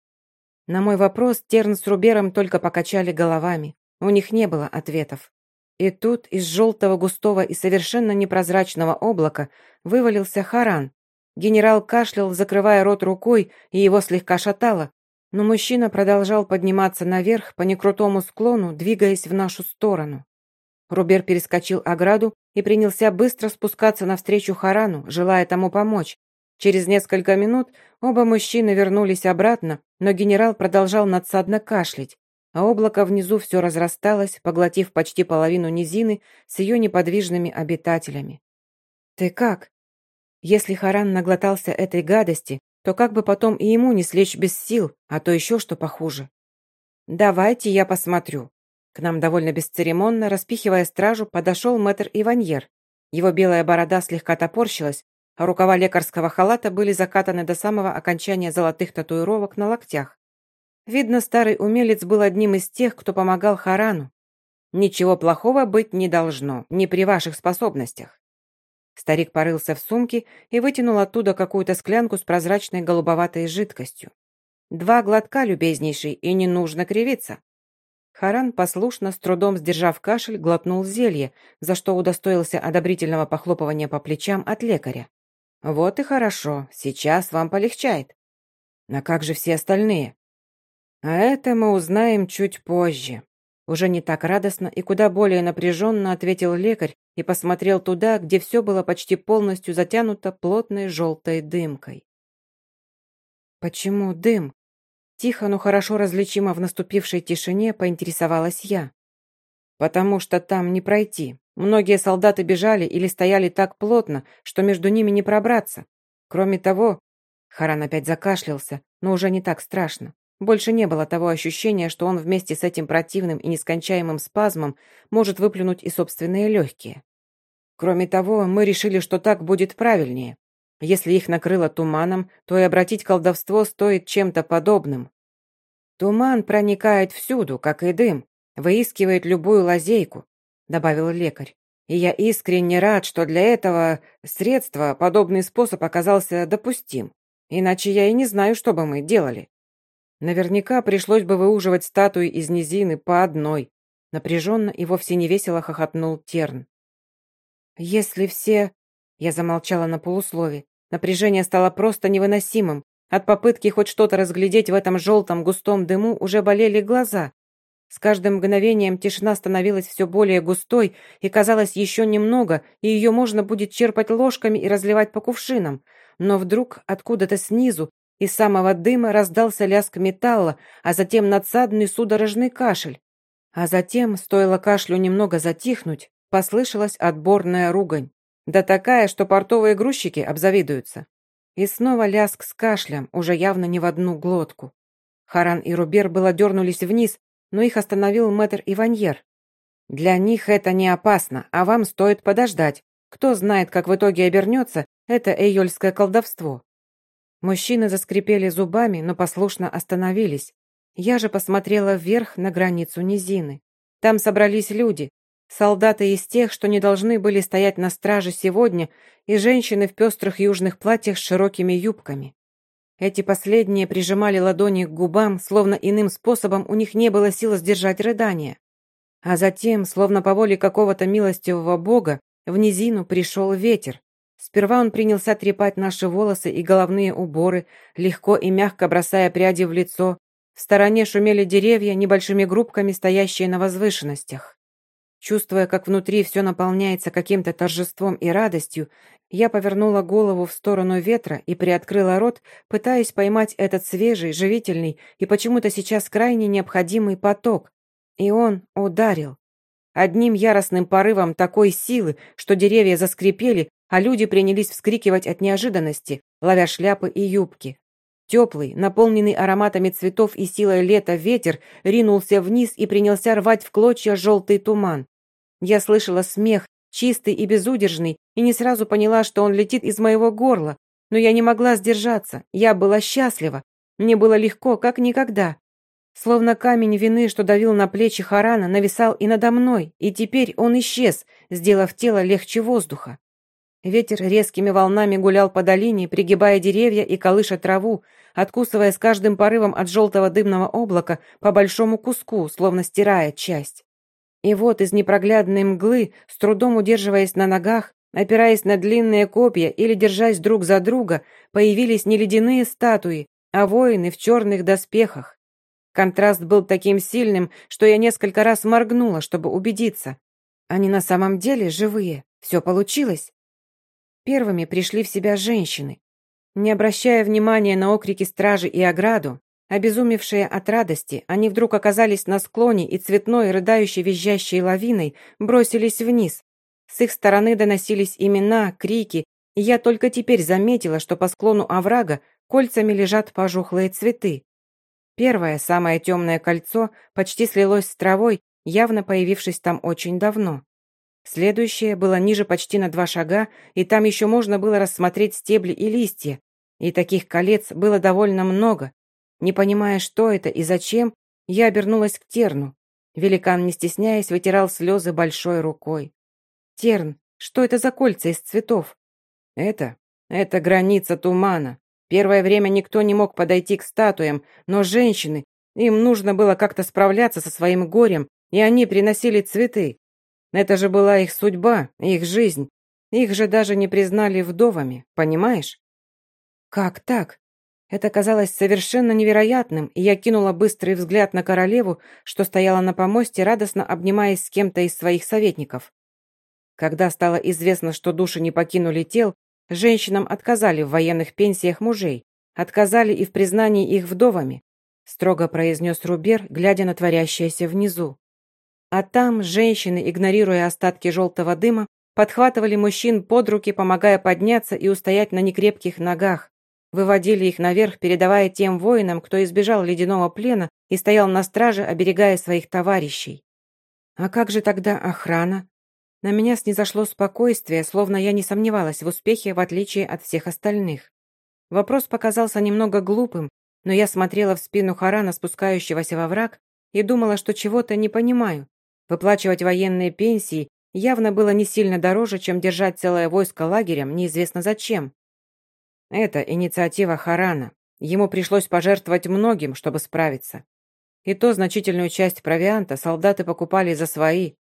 На мой вопрос Терн с Рубером только покачали головами. У них не было ответов. И тут из желтого густого и совершенно непрозрачного облака вывалился Харан. Генерал кашлял, закрывая рот рукой, и его слегка шатало, но мужчина продолжал подниматься наверх по некрутому склону, двигаясь в нашу сторону. Рубер перескочил ограду и принялся быстро спускаться навстречу Харану, желая тому помочь. Через несколько минут оба мужчины вернулись обратно, но генерал продолжал надсадно кашлять а облако внизу все разрасталось, поглотив почти половину низины с ее неподвижными обитателями. «Ты как?» Если Харан наглотался этой гадости, то как бы потом и ему не слечь без сил, а то еще что похуже. «Давайте я посмотрю». К нам довольно бесцеремонно, распихивая стражу, подошел мэтр Иваньер. Его белая борода слегка топорщилась, а рукава лекарского халата были закатаны до самого окончания золотых татуировок на локтях. Видно, старый умелец был одним из тех, кто помогал Харану. Ничего плохого быть не должно, не при ваших способностях. Старик порылся в сумке и вытянул оттуда какую-то склянку с прозрачной голубоватой жидкостью. Два глотка, любезнейший, и не нужно кривиться. Харан, послушно, с трудом сдержав кашель, глотнул зелье, за что удостоился одобрительного похлопывания по плечам от лекаря. «Вот и хорошо, сейчас вам полегчает». «А как же все остальные?» А это мы узнаем чуть позже. Уже не так радостно и куда более напряженно ответил лекарь и посмотрел туда, где все было почти полностью затянуто плотной желтой дымкой. «Почему дым?» Тихо, но хорошо различимо в наступившей тишине поинтересовалась я. «Потому что там не пройти. Многие солдаты бежали или стояли так плотно, что между ними не пробраться. Кроме того...» Харан опять закашлялся, но уже не так страшно. Больше не было того ощущения, что он вместе с этим противным и нескончаемым спазмом может выплюнуть и собственные легкие. Кроме того, мы решили, что так будет правильнее. Если их накрыло туманом, то и обратить колдовство стоит чем-то подобным. Туман проникает всюду, как и дым, выискивает любую лазейку, добавил лекарь. И я искренне рад, что для этого средства подобный способ оказался допустим. Иначе я и не знаю, что бы мы делали. Наверняка пришлось бы выуживать статуи из низины по одной. Напряженно и вовсе не весело хохотнул Терн. «Если все...» Я замолчала на полуслове. Напряжение стало просто невыносимым. От попытки хоть что-то разглядеть в этом желтом густом дыму уже болели глаза. С каждым мгновением тишина становилась все более густой, и казалось еще немного, и ее можно будет черпать ложками и разливать по кувшинам. Но вдруг откуда-то снизу из самого дыма раздался лязг металла, а затем надсадный судорожный кашель. А затем, стоило кашлю немного затихнуть, послышалась отборная ругань. Да такая, что портовые грузчики обзавидуются. И снова лязг с кашлем, уже явно не в одну глотку. Харан и Рубер было дернулись вниз, но их остановил мэтр Иваньер. «Для них это не опасно, а вам стоит подождать. Кто знает, как в итоге обернется это эйольское колдовство. Мужчины заскрипели зубами, но послушно остановились. Я же посмотрела вверх на границу низины. Там собрались люди, солдаты из тех, что не должны были стоять на страже сегодня, и женщины в пестрых южных платьях с широкими юбками. Эти последние прижимали ладони к губам, словно иным способом у них не было сил сдержать рыдания. А затем, словно по воле какого-то милостивого бога, в низину пришел ветер, Сперва он принялся трепать наши волосы и головные уборы, легко и мягко бросая пряди в лицо. В стороне шумели деревья, небольшими группками стоящие на возвышенностях. Чувствуя, как внутри все наполняется каким-то торжеством и радостью, я повернула голову в сторону ветра и приоткрыла рот, пытаясь поймать этот свежий, живительный и почему-то сейчас крайне необходимый поток. И он ударил. Одним яростным порывом такой силы, что деревья заскрипели, а люди принялись вскрикивать от неожиданности, ловя шляпы и юбки. Теплый, наполненный ароматами цветов и силой лета ветер ринулся вниз и принялся рвать в клочья желтый туман. Я слышала смех, чистый и безудержный, и не сразу поняла, что он летит из моего горла. Но я не могла сдержаться, я была счастлива. Мне было легко, как никогда. Словно камень вины, что давил на плечи Харана, нависал и надо мной, и теперь он исчез, сделав тело легче воздуха. Ветер резкими волнами гулял по долине, пригибая деревья и колыша траву, откусывая с каждым порывом от желтого дымного облака по большому куску, словно стирая часть. И вот из непроглядной мглы, с трудом удерживаясь на ногах, опираясь на длинные копья или держась друг за друга, появились не ледяные статуи, а воины в черных доспехах. Контраст был таким сильным, что я несколько раз моргнула, чтобы убедиться. Они на самом деле живые. Все получилось. Первыми пришли в себя женщины. Не обращая внимания на окрики стражи и ограду, обезумевшие от радости, они вдруг оказались на склоне и цветной, рыдающей, визжащей лавиной бросились вниз. С их стороны доносились имена, крики, и я только теперь заметила, что по склону оврага кольцами лежат пожухлые цветы. Первое, самое темное кольцо почти слилось с травой, явно появившись там очень давно. Следующее было ниже почти на два шага, и там еще можно было рассмотреть стебли и листья. И таких колец было довольно много. Не понимая, что это и зачем, я обернулась к Терну. Великан, не стесняясь, вытирал слезы большой рукой. «Терн, что это за кольца из цветов?» «Это? Это граница тумана. Первое время никто не мог подойти к статуям, но женщины, им нужно было как-то справляться со своим горем, и они приносили цветы. Это же была их судьба, их жизнь. Их же даже не признали вдовами, понимаешь? Как так? Это казалось совершенно невероятным, и я кинула быстрый взгляд на королеву, что стояла на помосте, радостно обнимаясь с кем-то из своих советников. Когда стало известно, что души не покинули тел, женщинам отказали в военных пенсиях мужей, отказали и в признании их вдовами, строго произнес Рубер, глядя на творящееся внизу. А там женщины, игнорируя остатки желтого дыма, подхватывали мужчин под руки, помогая подняться и устоять на некрепких ногах, выводили их наверх, передавая тем воинам, кто избежал ледяного плена и стоял на страже, оберегая своих товарищей. А как же тогда охрана? На меня снизошло спокойствие, словно я не сомневалась в успехе, в отличие от всех остальных. Вопрос показался немного глупым, но я смотрела в спину Харана, спускающегося во враг, и думала, что чего-то не понимаю. Выплачивать военные пенсии явно было не сильно дороже, чем держать целое войско лагерем, неизвестно зачем. Это инициатива Харана. Ему пришлось пожертвовать многим, чтобы справиться. И то значительную часть провианта солдаты покупали за свои.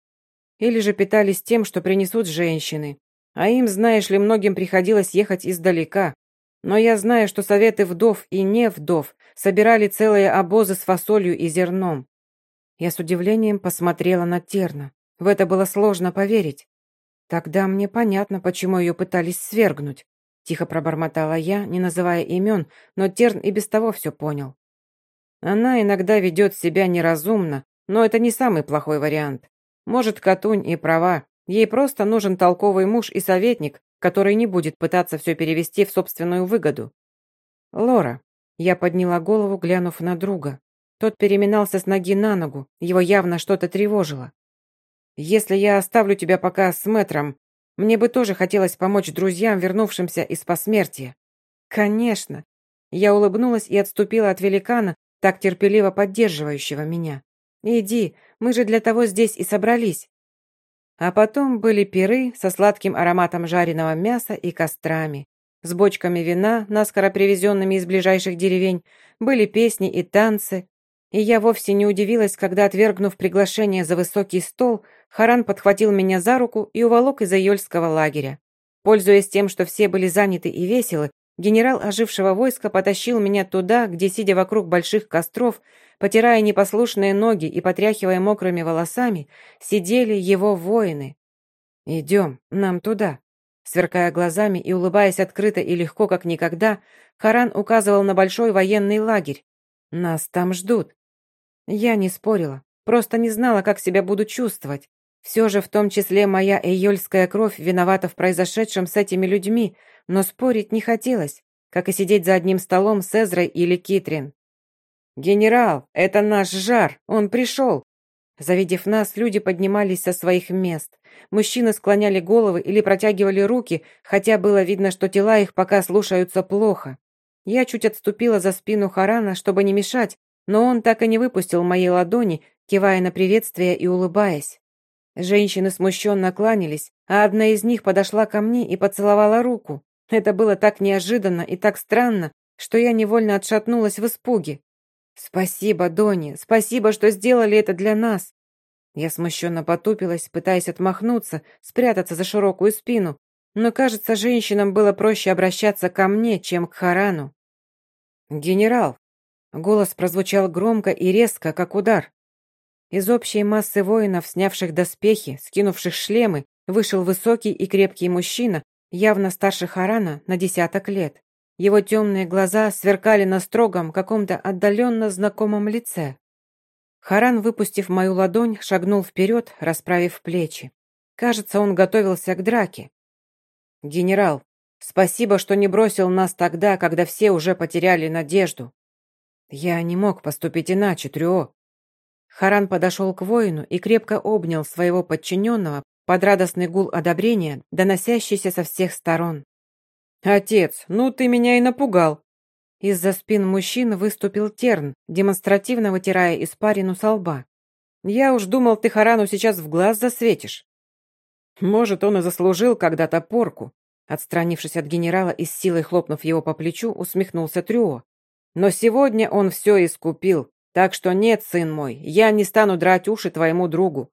Или же питались тем, что принесут женщины. А им, знаешь ли, многим приходилось ехать издалека. Но я знаю, что советы вдов и не вдов собирали целые обозы с фасолью и зерном. Я с удивлением посмотрела на Терна. В это было сложно поверить. Тогда мне понятно, почему ее пытались свергнуть. Тихо пробормотала я, не называя имен, но Терн и без того все понял. Она иногда ведет себя неразумно, но это не самый плохой вариант. Может, Катунь и права. Ей просто нужен толковый муж и советник, который не будет пытаться все перевести в собственную выгоду. Лора. Я подняла голову, глянув на друга. Тот переминался с ноги на ногу, его явно что-то тревожило. «Если я оставлю тебя пока с мэтром, мне бы тоже хотелось помочь друзьям, вернувшимся из посмертия». «Конечно». Я улыбнулась и отступила от великана, так терпеливо поддерживающего меня. «Иди, мы же для того здесь и собрались». А потом были пиры со сладким ароматом жареного мяса и кострами. С бочками вина, наскоро привезенными из ближайших деревень, были песни и танцы, и я вовсе не удивилась, когда, отвергнув приглашение за высокий стол, Харан подхватил меня за руку и уволок из Айольского лагеря. Пользуясь тем, что все были заняты и веселы, генерал ожившего войска потащил меня туда, где, сидя вокруг больших костров, потирая непослушные ноги и потряхивая мокрыми волосами, сидели его воины. «Идем, нам туда». Сверкая глазами и улыбаясь открыто и легко, как никогда, Харан указывал на большой военный лагерь. «Нас там ждут». Я не спорила, просто не знала, как себя буду чувствовать. Все же в том числе моя эйольская кровь виновата в произошедшем с этими людьми, но спорить не хотелось, как и сидеть за одним столом с Эзрой или Китрин. «Генерал, это наш жар, он пришел!» Завидев нас, люди поднимались со своих мест. Мужчины склоняли головы или протягивали руки, хотя было видно, что тела их пока слушаются плохо. Я чуть отступила за спину Харана, чтобы не мешать, но он так и не выпустил моей ладони, кивая на приветствие и улыбаясь. Женщины смущенно кланялись, а одна из них подошла ко мне и поцеловала руку. Это было так неожиданно и так странно, что я невольно отшатнулась в испуге. «Спасибо, Дони, спасибо, что сделали это для нас!» Я смущенно потупилась, пытаясь отмахнуться, спрятаться за широкую спину, но, кажется, женщинам было проще обращаться ко мне, чем к Харану. «Генерал!» Голос прозвучал громко и резко, как удар. Из общей массы воинов, снявших доспехи, скинувших шлемы, вышел высокий и крепкий мужчина, явно старше Харана на десяток лет. Его темные глаза сверкали на строгом, каком-то отдаленно знакомом лице. Харан, выпустив мою ладонь, шагнул вперед, расправив плечи. Кажется, он готовился к драке. «Генерал, спасибо, что не бросил нас тогда, когда все уже потеряли надежду. Я не мог поступить иначе, Трюо. Харан подошел к воину и крепко обнял своего подчиненного под радостный гул одобрения, доносящийся со всех сторон. «Отец, ну ты меня и напугал!» Из-за спин мужчин выступил Терн, демонстративно вытирая испарину со лба. «Я уж думал, ты Харану сейчас в глаз засветишь». «Может, он и заслужил когда-то порку», отстранившись от генерала и с силой хлопнув его по плечу, усмехнулся Трюо. «Но сегодня он все искупил, так что нет, сын мой, я не стану драть уши твоему другу».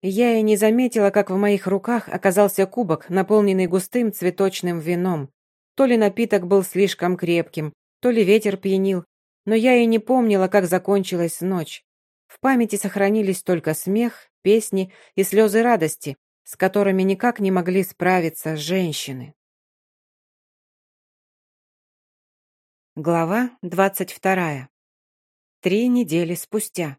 Я и не заметила, как в моих руках оказался кубок, наполненный густым цветочным вином. То ли напиток был слишком крепким, то ли ветер пьянил, но я и не помнила, как закончилась ночь. В памяти сохранились только смех, песни и слезы радости, с которыми никак не могли справиться женщины. Глава двадцать вторая. Три недели спустя.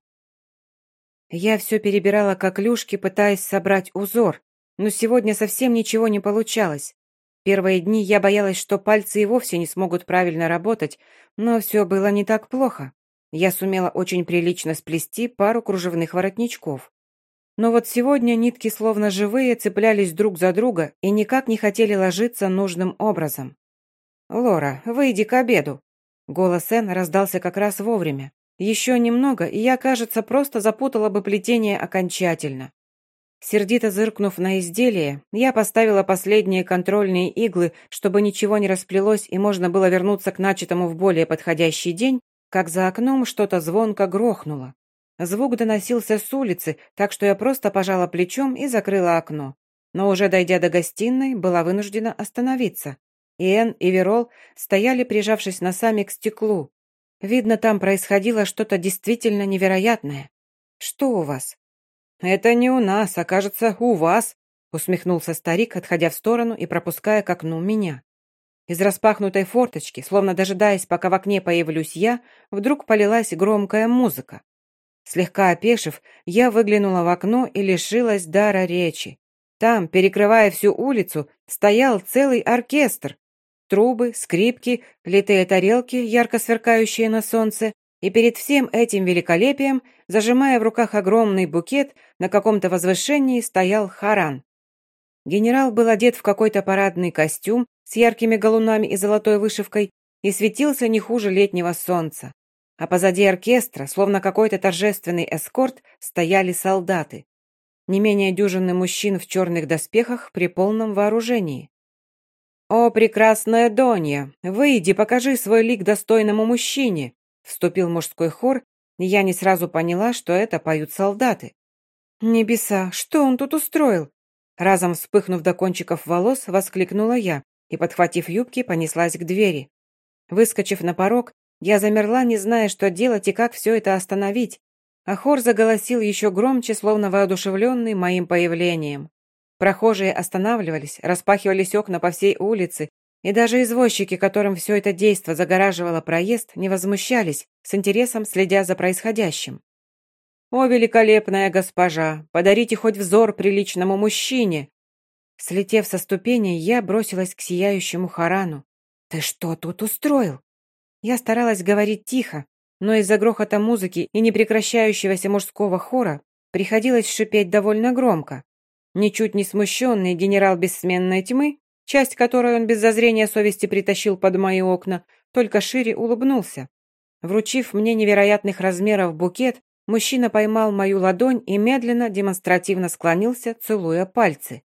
Я все перебирала как люшки, пытаясь собрать узор, но сегодня совсем ничего не получалось. Первые дни я боялась, что пальцы и вовсе не смогут правильно работать, но все было не так плохо. Я сумела очень прилично сплести пару кружевных воротничков. Но вот сегодня нитки словно живые цеплялись друг за друга и никак не хотели ложиться нужным образом. «Лора, выйди к обеду!» Голос Энн раздался как раз вовремя. Еще немного, и я, кажется, просто запутала бы плетение окончательно. Сердито зыркнув на изделие, я поставила последние контрольные иглы, чтобы ничего не расплелось и можно было вернуться к начатому в более подходящий день, как за окном что-то звонко грохнуло. Звук доносился с улицы, так что я просто пожала плечом и закрыла окно. Но уже дойдя до гостиной, была вынуждена остановиться. Иэн и Верол стояли, прижавшись носами к стеклу, Видно, там происходило что-то действительно невероятное. Что у вас? Это не у нас, а кажется, у вас, усмехнулся старик, отходя в сторону и пропуская к окну меня. Из распахнутой форточки, словно дожидаясь, пока в окне появлюсь я, вдруг полилась громкая музыка. Слегка опешив, я выглянула в окно и лишилась дара речи. Там, перекрывая всю улицу, стоял целый оркестр, трубы, скрипки, литые тарелки, ярко сверкающие на солнце, и перед всем этим великолепием, зажимая в руках огромный букет, на каком-то возвышении стоял Харан. Генерал был одет в какой-то парадный костюм с яркими галунами и золотой вышивкой и светился не хуже летнего солнца. А позади оркестра, словно какой-то торжественный эскорт, стояли солдаты. Не менее дюжины мужчин в черных доспехах при полном вооружении. «О, прекрасная Донья, выйди, покажи свой лик достойному мужчине!» Вступил мужской хор, и я не сразу поняла, что это поют солдаты. «Небеса, что он тут устроил?» Разом вспыхнув до кончиков волос, воскликнула я и, подхватив юбки, понеслась к двери. Выскочив на порог, Я замерла, не зная, что делать и как все это остановить. А хор заголосил еще громче, словно воодушевленный моим появлением. Прохожие останавливались, распахивались окна по всей улице, и даже извозчики, которым все это действо загораживало проезд, не возмущались, с интересом следя за происходящим. «О, великолепная госпожа, подарите хоть взор приличному мужчине!» Слетев со ступеней, я бросилась к сияющему Харану. «Ты что тут устроил?» Я старалась говорить тихо, но из-за грохота музыки и непрекращающегося мужского хора приходилось шипеть довольно громко. Ничуть не смущенный генерал бессменной тьмы часть которой он без зазрения совести притащил под мои окна, только шире улыбнулся. Вручив мне невероятных размеров букет, мужчина поймал мою ладонь и медленно, демонстративно склонился, целуя пальцы.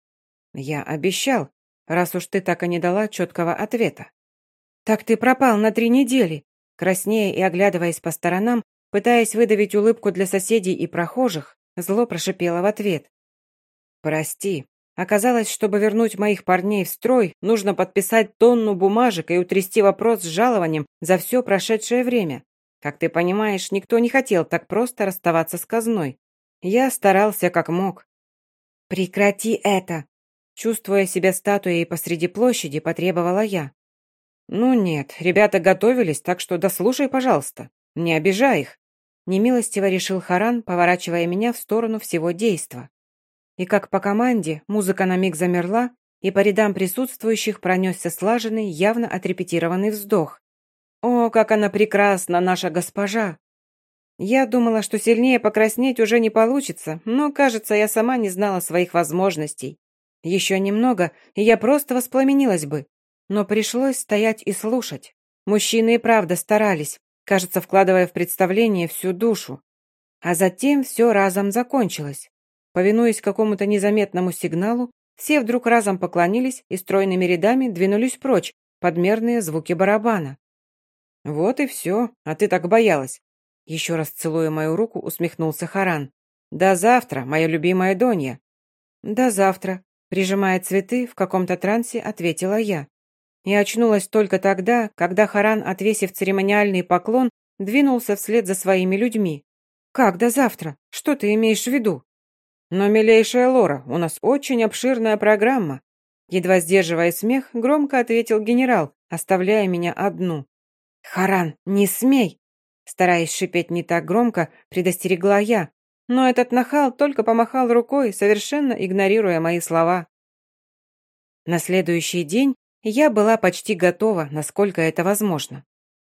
«Я обещал, раз уж ты так и не дала четкого ответа». «Так ты пропал на три недели», краснея и оглядываясь по сторонам, пытаясь выдавить улыбку для соседей и прохожих, зло прошипело в ответ. «Прости, Оказалось, чтобы вернуть моих парней в строй, нужно подписать тонну бумажек и утрясти вопрос с жалованием за все прошедшее время. Как ты понимаешь, никто не хотел так просто расставаться с казной. Я старался как мог. «Прекрати это!» Чувствуя себя статуей посреди площади, потребовала я. «Ну нет, ребята готовились, так что дослушай, пожалуйста. Не обижай их!» Немилостиво решил Харан, поворачивая меня в сторону всего действа. И как по команде, музыка на миг замерла, и по рядам присутствующих пронесся слаженный, явно отрепетированный вздох. «О, как она прекрасна, наша госпожа!» Я думала, что сильнее покраснеть уже не получится, но, кажется, я сама не знала своих возможностей. Еще немного, и я просто воспламенилась бы. Но пришлось стоять и слушать. Мужчины и правда старались, кажется, вкладывая в представление всю душу. А затем все разом закончилось. Повинуясь какому-то незаметному сигналу, все вдруг разом поклонились и стройными рядами двинулись прочь под мерные звуки барабана. «Вот и все, а ты так боялась!» Еще раз целуя мою руку, усмехнулся Харан. «До завтра, моя любимая Донья!» «До завтра», прижимая цветы, в каком-то трансе ответила я. И очнулась только тогда, когда Харан, отвесив церемониальный поклон, двинулся вслед за своими людьми. «Как до завтра? Что ты имеешь в виду?» «Но, милейшая Лора, у нас очень обширная программа». Едва сдерживая смех, громко ответил генерал, оставляя меня одну. «Харан, не смей!» Стараясь шипеть не так громко, предостерегла я, но этот нахал только помахал рукой, совершенно игнорируя мои слова. На следующий день я была почти готова, насколько это возможно.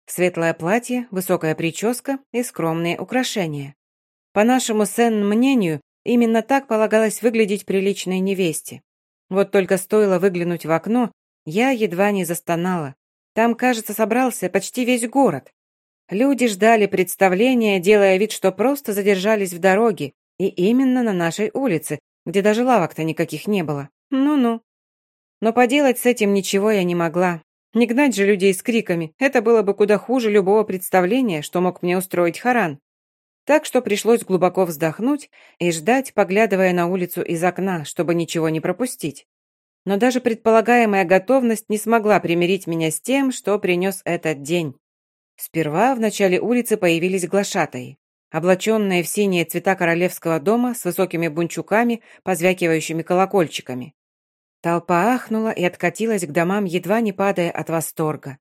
Светлое платье, высокая прическа и скромные украшения. По нашему сен-мнению, Именно так полагалось выглядеть приличной невесте. Вот только стоило выглянуть в окно, я едва не застонала. Там, кажется, собрался почти весь город. Люди ждали представления, делая вид, что просто задержались в дороге, и именно на нашей улице, где даже лавок-то никаких не было. Ну-ну. Но поделать с этим ничего я не могла. Не гнать же людей с криками, это было бы куда хуже любого представления, что мог мне устроить Харан. Так что пришлось глубоко вздохнуть и ждать, поглядывая на улицу из окна, чтобы ничего не пропустить. Но даже предполагаемая готовность не смогла примирить меня с тем, что принес этот день. Сперва в начале улицы появились глашатаи, облаченные в синие цвета королевского дома с высокими бунчуками, позвякивающими колокольчиками. Толпа ахнула и откатилась к домам, едва не падая от восторга.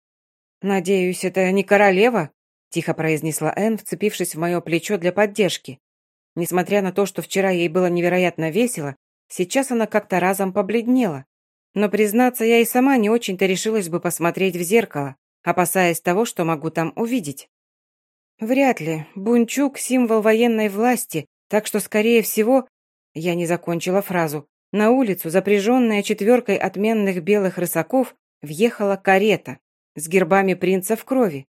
«Надеюсь, это не королева?» Тихо произнесла Энн, вцепившись в мое плечо для поддержки. Несмотря на то, что вчера ей было невероятно весело, сейчас она как-то разом побледнела. Но, признаться, я и сама не очень-то решилась бы посмотреть в зеркало, опасаясь того, что могу там увидеть. Вряд ли. Бунчук – символ военной власти, так что, скорее всего, я не закончила фразу. На улицу, запряженная четверкой отменных белых рысаков, въехала карета с гербами принца в крови.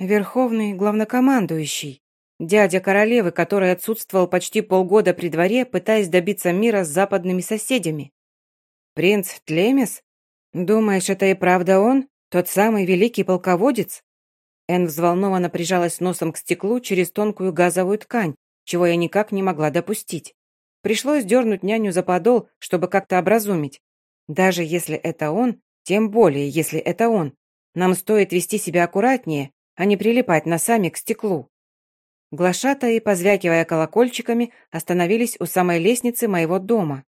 Верховный главнокомандующий, дядя королевы, который отсутствовал почти полгода при дворе, пытаясь добиться мира с западными соседями. Принц Тлемес? Думаешь, это и правда он? Тот самый великий полководец? Эн взволнованно прижалась носом к стеклу через тонкую газовую ткань, чего я никак не могла допустить. Пришлось дернуть няню за подол, чтобы как-то образумить. Даже если это он, тем более, если это он. Нам стоит вести себя аккуратнее, а не прилипать носами к стеклу. Глашатаи, позвякивая колокольчиками, остановились у самой лестницы моего дома.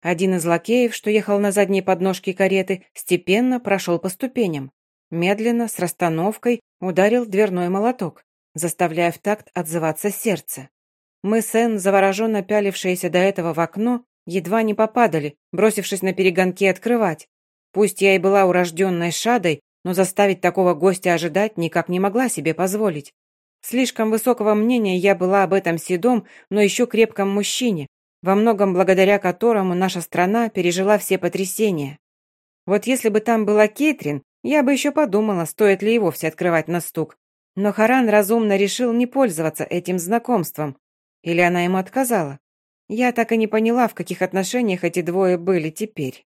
Один из лакеев, что ехал на задней подножке кареты, степенно прошел по ступеням. Медленно, с расстановкой, ударил дверной молоток, заставляя в такт отзываться сердце. Мы с Энн, завороженно пялившиеся до этого в окно, едва не попадали, бросившись на перегонки открывать. Пусть я и была урожденной шадой, но заставить такого гостя ожидать никак не могла себе позволить. Слишком высокого мнения я была об этом седом, но еще крепком мужчине, во многом благодаря которому наша страна пережила все потрясения. Вот если бы там была Кейтрин, я бы еще подумала, стоит ли и вовсе открывать на стук. Но Харан разумно решил не пользоваться этим знакомством. Или она ему отказала? Я так и не поняла, в каких отношениях эти двое были теперь.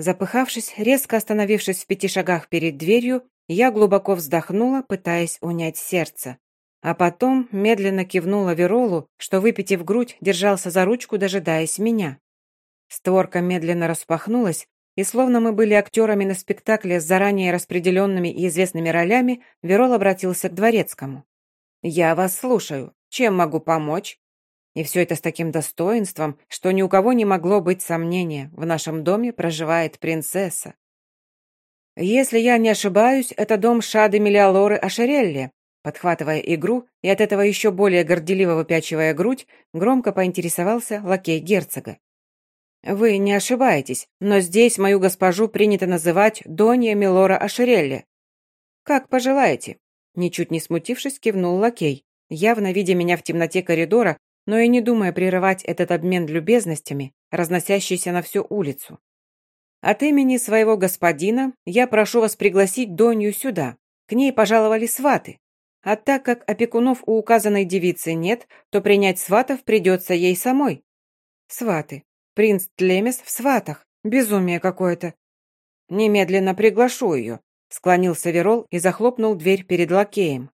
Запыхавшись, резко остановившись в пяти шагах перед дверью, я глубоко вздохнула, пытаясь унять сердце. А потом медленно кивнула Веролу, что, выпитив грудь, держался за ручку, дожидаясь меня. Створка медленно распахнулась, и словно мы были актерами на спектакле с заранее распределенными и известными ролями, Верол обратился к дворецкому. «Я вас слушаю. Чем могу помочь?» И все это с таким достоинством, что ни у кого не могло быть сомнения. В нашем доме проживает принцесса. Если я не ошибаюсь, это дом Шады Мелиалоры Ашерелли. Подхватывая игру и от этого еще более горделиво выпячивая грудь, громко поинтересовался лакей герцога. «Вы не ошибаетесь, но здесь мою госпожу принято называть Донья Милора Ашерелли». «Как пожелаете», — ничуть не смутившись, кивнул лакей, явно видя меня в темноте коридора но и не думая прерывать этот обмен любезностями, разносящийся на всю улицу. От имени своего господина я прошу вас пригласить Донью сюда. К ней пожаловали сваты. А так как опекунов у указанной девицы нет, то принять сватов придется ей самой. Сваты. Принц Тлемес в сватах. Безумие какое-то. Немедленно приглашу ее, склонился Верол и захлопнул дверь перед лакеем.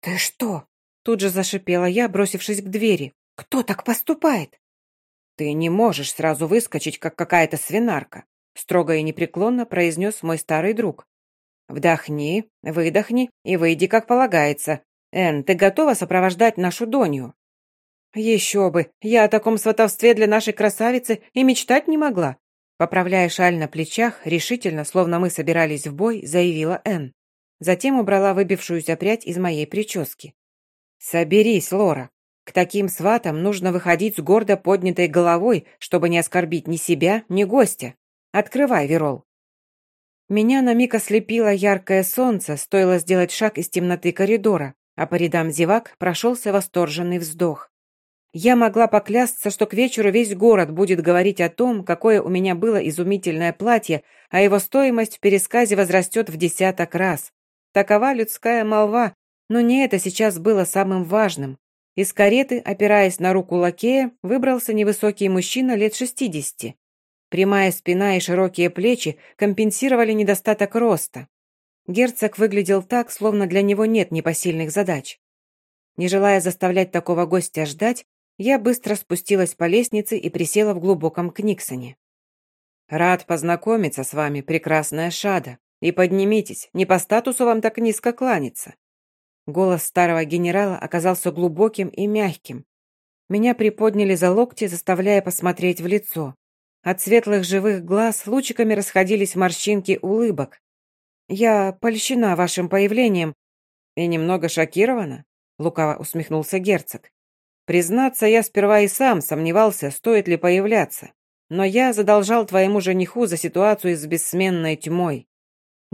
«Ты что, Тут же зашипела я, бросившись к двери. «Кто так поступает?» «Ты не можешь сразу выскочить, как какая-то свинарка», строго и непреклонно произнес мой старый друг. «Вдохни, выдохни и выйди, как полагается. Эн, ты готова сопровождать нашу Донью?» «Еще бы! Я о таком сватовстве для нашей красавицы и мечтать не могла!» Поправляя шаль на плечах, решительно, словно мы собирались в бой, заявила Эн. Затем убрала выбившуюся прядь из моей прически. «Соберись, Лора. К таким сватам нужно выходить с гордо поднятой головой, чтобы не оскорбить ни себя, ни гостя. Открывай, Верол». Меня на миг ослепило яркое солнце, стоило сделать шаг из темноты коридора, а по рядам зевак прошелся восторженный вздох. Я могла поклясться, что к вечеру весь город будет говорить о том, какое у меня было изумительное платье, а его стоимость в пересказе возрастет в десяток раз. Такова людская молва, но не это сейчас было самым важным. Из кареты, опираясь на руку лакея, выбрался невысокий мужчина лет шестидесяти. Прямая спина и широкие плечи компенсировали недостаток роста. Герцог выглядел так, словно для него нет непосильных задач. Не желая заставлять такого гостя ждать, я быстро спустилась по лестнице и присела в глубоком книгсоне. «Рад познакомиться с вами, прекрасная Шада. И поднимитесь, не по статусу вам так низко кланяться. Голос старого генерала оказался глубоким и мягким. Меня приподняли за локти, заставляя посмотреть в лицо. От светлых живых глаз лучиками расходились морщинки улыбок. «Я польщена вашим появлением и немного шокирована», — лукаво усмехнулся герцог. «Признаться, я сперва и сам сомневался, стоит ли появляться. Но я задолжал твоему жениху за ситуацию с бессменной тьмой.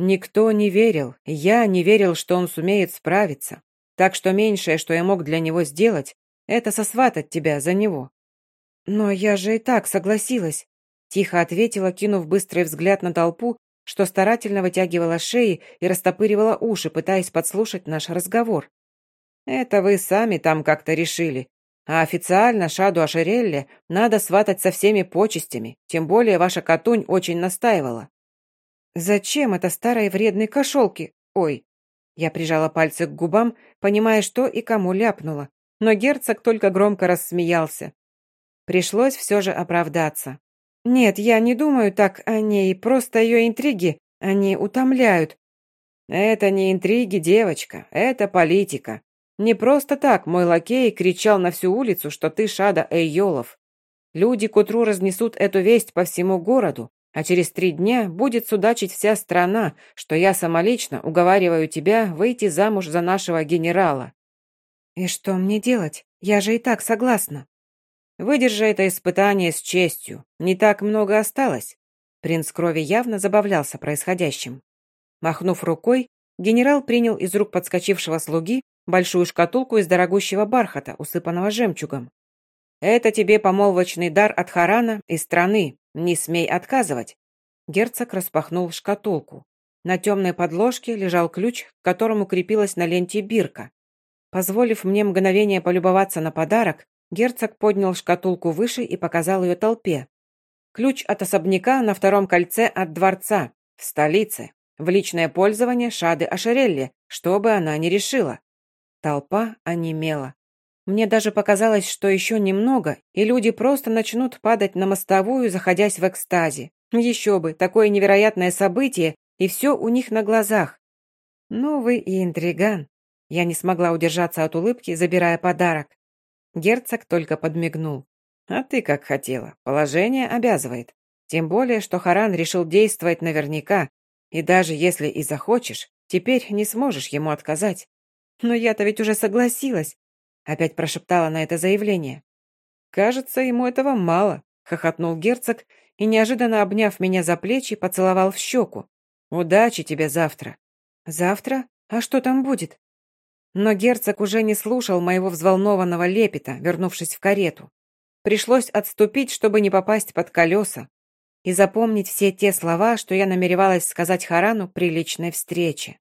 Никто не верил, я не верил, что он сумеет справиться. Так что меньшее, что я мог для него сделать, это сосватать тебя за него. Но я же и так согласилась, тихо ответила, кинув быстрый взгляд на толпу, что старательно вытягивала шеи и растопыривала уши, пытаясь подслушать наш разговор. Это вы сами там как-то решили. А официально Шаду Ашерелле надо сватать со всеми почестями, тем более ваша Катунь очень настаивала. «Зачем это старой вредной кошелке? Ой!» Я прижала пальцы к губам, понимая, что и кому ляпнула. Но герцог только громко рассмеялся. Пришлось все же оправдаться. «Нет, я не думаю так о ней, просто ее интриги, они утомляют. «Это не интриги, девочка, это политика. Не просто так мой лакей кричал на всю улицу, что ты Шада Эйолов. Люди к утру разнесут эту весть по всему городу, а через три дня будет судачить вся страна, что я самолично уговариваю тебя выйти замуж за нашего генерала». «И что мне делать? Я же и так согласна». «Выдержи это испытание с честью. Не так много осталось». Принц крови явно забавлялся происходящим. Махнув рукой, генерал принял из рук подскочившего слуги большую шкатулку из дорогущего бархата, усыпанного жемчугом. «Это тебе помолвочный дар от Харана и страны. Не смей отказывать». Герцог распахнул шкатулку. На темной подложке лежал ключ, к которому крепилась на ленте бирка. Позволив мне мгновение полюбоваться на подарок, герцог поднял шкатулку выше и показал ее толпе. Ключ от особняка на втором кольце от дворца, в столице в личное пользование Шады Ашерелли, что бы она ни решила. Толпа онемела. Мне даже показалось, что еще немного, и люди просто начнут падать на мостовую, заходясь в экстазе. Еще бы, такое невероятное событие, и все у них на глазах. Ну вы и интриган. Я не смогла удержаться от улыбки, забирая подарок. Герцог только подмигнул. А ты как хотела. Положение обязывает. Тем более, что Харан решил действовать наверняка, и даже если и захочешь, теперь не сможешь ему отказать. Но я-то ведь уже согласилась, опять прошептала на это заявление. Кажется, ему этого мало, хохотнул герцог и, неожиданно обняв меня за плечи, поцеловал в щеку. Удачи тебе завтра. Завтра? А что там будет? Но герцог уже не слушал моего взволнованного лепета, вернувшись в карету. Пришлось отступить, чтобы не попасть под колеса, и запомнить все те слова, что я намеревалась сказать Харану при личной встрече.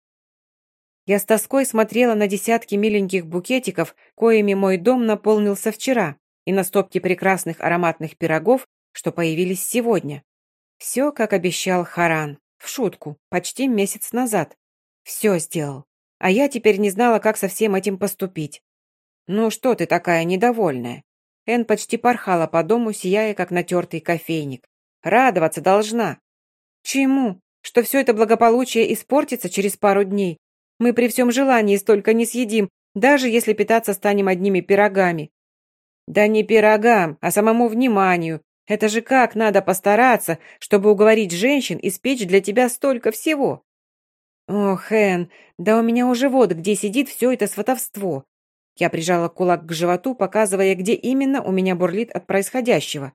Я с тоской смотрела на десятки миленьких букетиков, коими мой дом наполнился вчера, и на стопки прекрасных ароматных пирогов, что появились сегодня. Все, как обещал Харан, в шутку, почти месяц назад. Все сделал. А я теперь не знала, как со всем этим поступить. «Ну что ты такая недовольная?» Эн почти порхала по дому, сияя, как натертый кофейник. Радоваться должна. Чему? Что все это благополучие испортится через пару дней? Мы при всем желании столько не съедим, даже если питаться станем одними пирогами. Да не пирогам, а самому вниманию. Это же как надо постараться, чтобы уговорить женщин испечь для тебя столько всего. Ох, Эн, да у меня уже вот где сидит все это сватовство. Я прижала кулак к животу, показывая, где именно у меня бурлит от происходящего.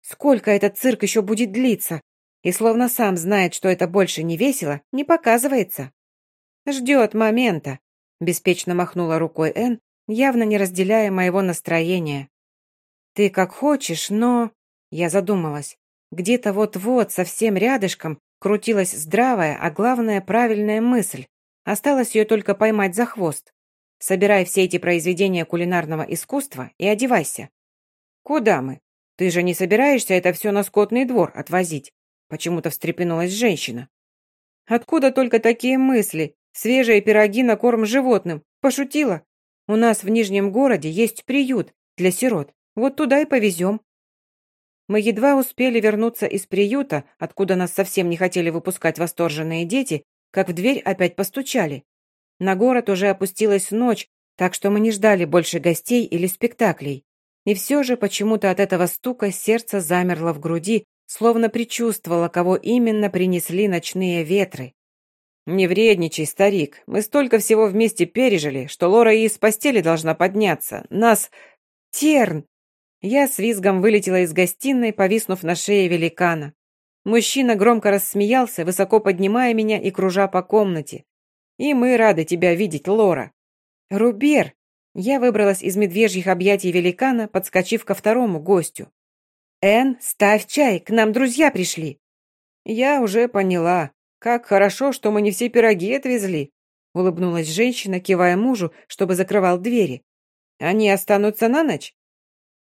Сколько этот цирк еще будет длиться? И словно сам знает, что это больше не весело, не показывается. Ждет момента, беспечно махнула рукой Энн, явно не разделяя моего настроения. Ты как хочешь, но... Я задумалась. Где-то вот-вот, совсем рядышком, крутилась здравая, а главное, правильная мысль. Осталось ее только поймать за хвост. Собирай все эти произведения кулинарного искусства и одевайся. Куда мы? «Ты же не собираешься это все на скотный двор отвозить?» Почему-то встрепенулась женщина. «Откуда только такие мысли? Свежие пироги на корм животным. Пошутила? У нас в Нижнем городе есть приют для сирот. Вот туда и повезем». Мы едва успели вернуться из приюта, откуда нас совсем не хотели выпускать восторженные дети, как в дверь опять постучали. На город уже опустилась ночь, так что мы не ждали больше гостей или спектаклей. И все же почему-то от этого стука сердце замерло в груди, словно предчувствовало, кого именно принесли ночные ветры. «Не вредничай, старик. Мы столько всего вместе пережили, что Лора и из постели должна подняться. Нас... Терн!» Я с визгом вылетела из гостиной, повиснув на шее великана. Мужчина громко рассмеялся, высоко поднимая меня и кружа по комнате. «И мы рады тебя видеть, Лора». «Рубер!» Я выбралась из медвежьих объятий великана, подскочив ко второму гостю. «Энн, ставь чай, к нам друзья пришли». «Я уже поняла. Как хорошо, что мы не все пироги отвезли», улыбнулась женщина, кивая мужу, чтобы закрывал двери. «Они останутся на ночь?»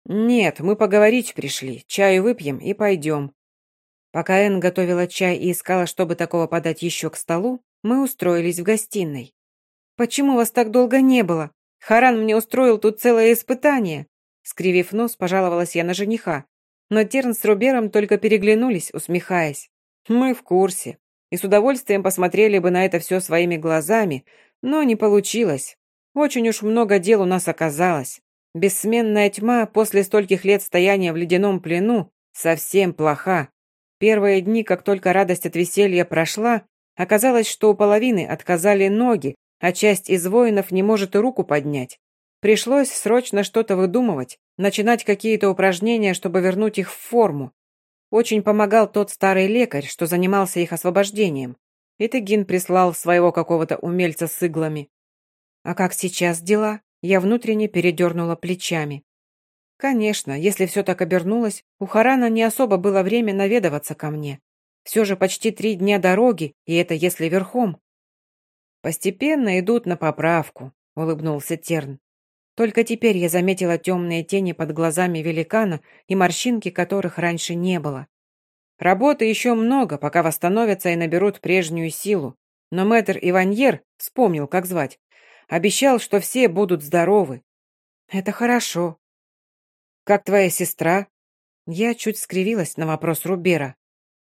«Нет, мы поговорить пришли, чаю выпьем и пойдем». Пока Энн готовила чай и искала, чтобы такого подать еще к столу, мы устроились в гостиной. «Почему вас так долго не было?» Харан мне устроил тут целое испытание. Скривив нос, пожаловалась я на жениха. Но Терн с Рубером только переглянулись, усмехаясь. Мы в курсе. И с удовольствием посмотрели бы на это все своими глазами, но не получилось. Очень уж много дел у нас оказалось. Бессменная тьма после стольких лет стояния в ледяном плену совсем плоха. Первые дни, как только радость от веселья прошла, оказалось, что у половины отказали ноги, а часть из воинов не может и руку поднять. Пришлось срочно что-то выдумывать, начинать какие-то упражнения, чтобы вернуть их в форму. Очень помогал тот старый лекарь, что занимался их освобождением. И Тыгин прислал своего какого-то умельца с иглами. А как сейчас дела? Я внутренне передернула плечами. Конечно, если все так обернулось, у Харана не особо было время наведываться ко мне. Все же почти три дня дороги, и это если верхом. Постепенно идут на поправку, улыбнулся Терн. Только теперь я заметила темные тени под глазами великана и морщинки которых раньше не было. Работы еще много, пока восстановятся и наберут прежнюю силу. Но мэтр Иваньер, вспомнил, как звать, обещал, что все будут здоровы. Это хорошо. Как твоя сестра? Я чуть скривилась на вопрос Рубера.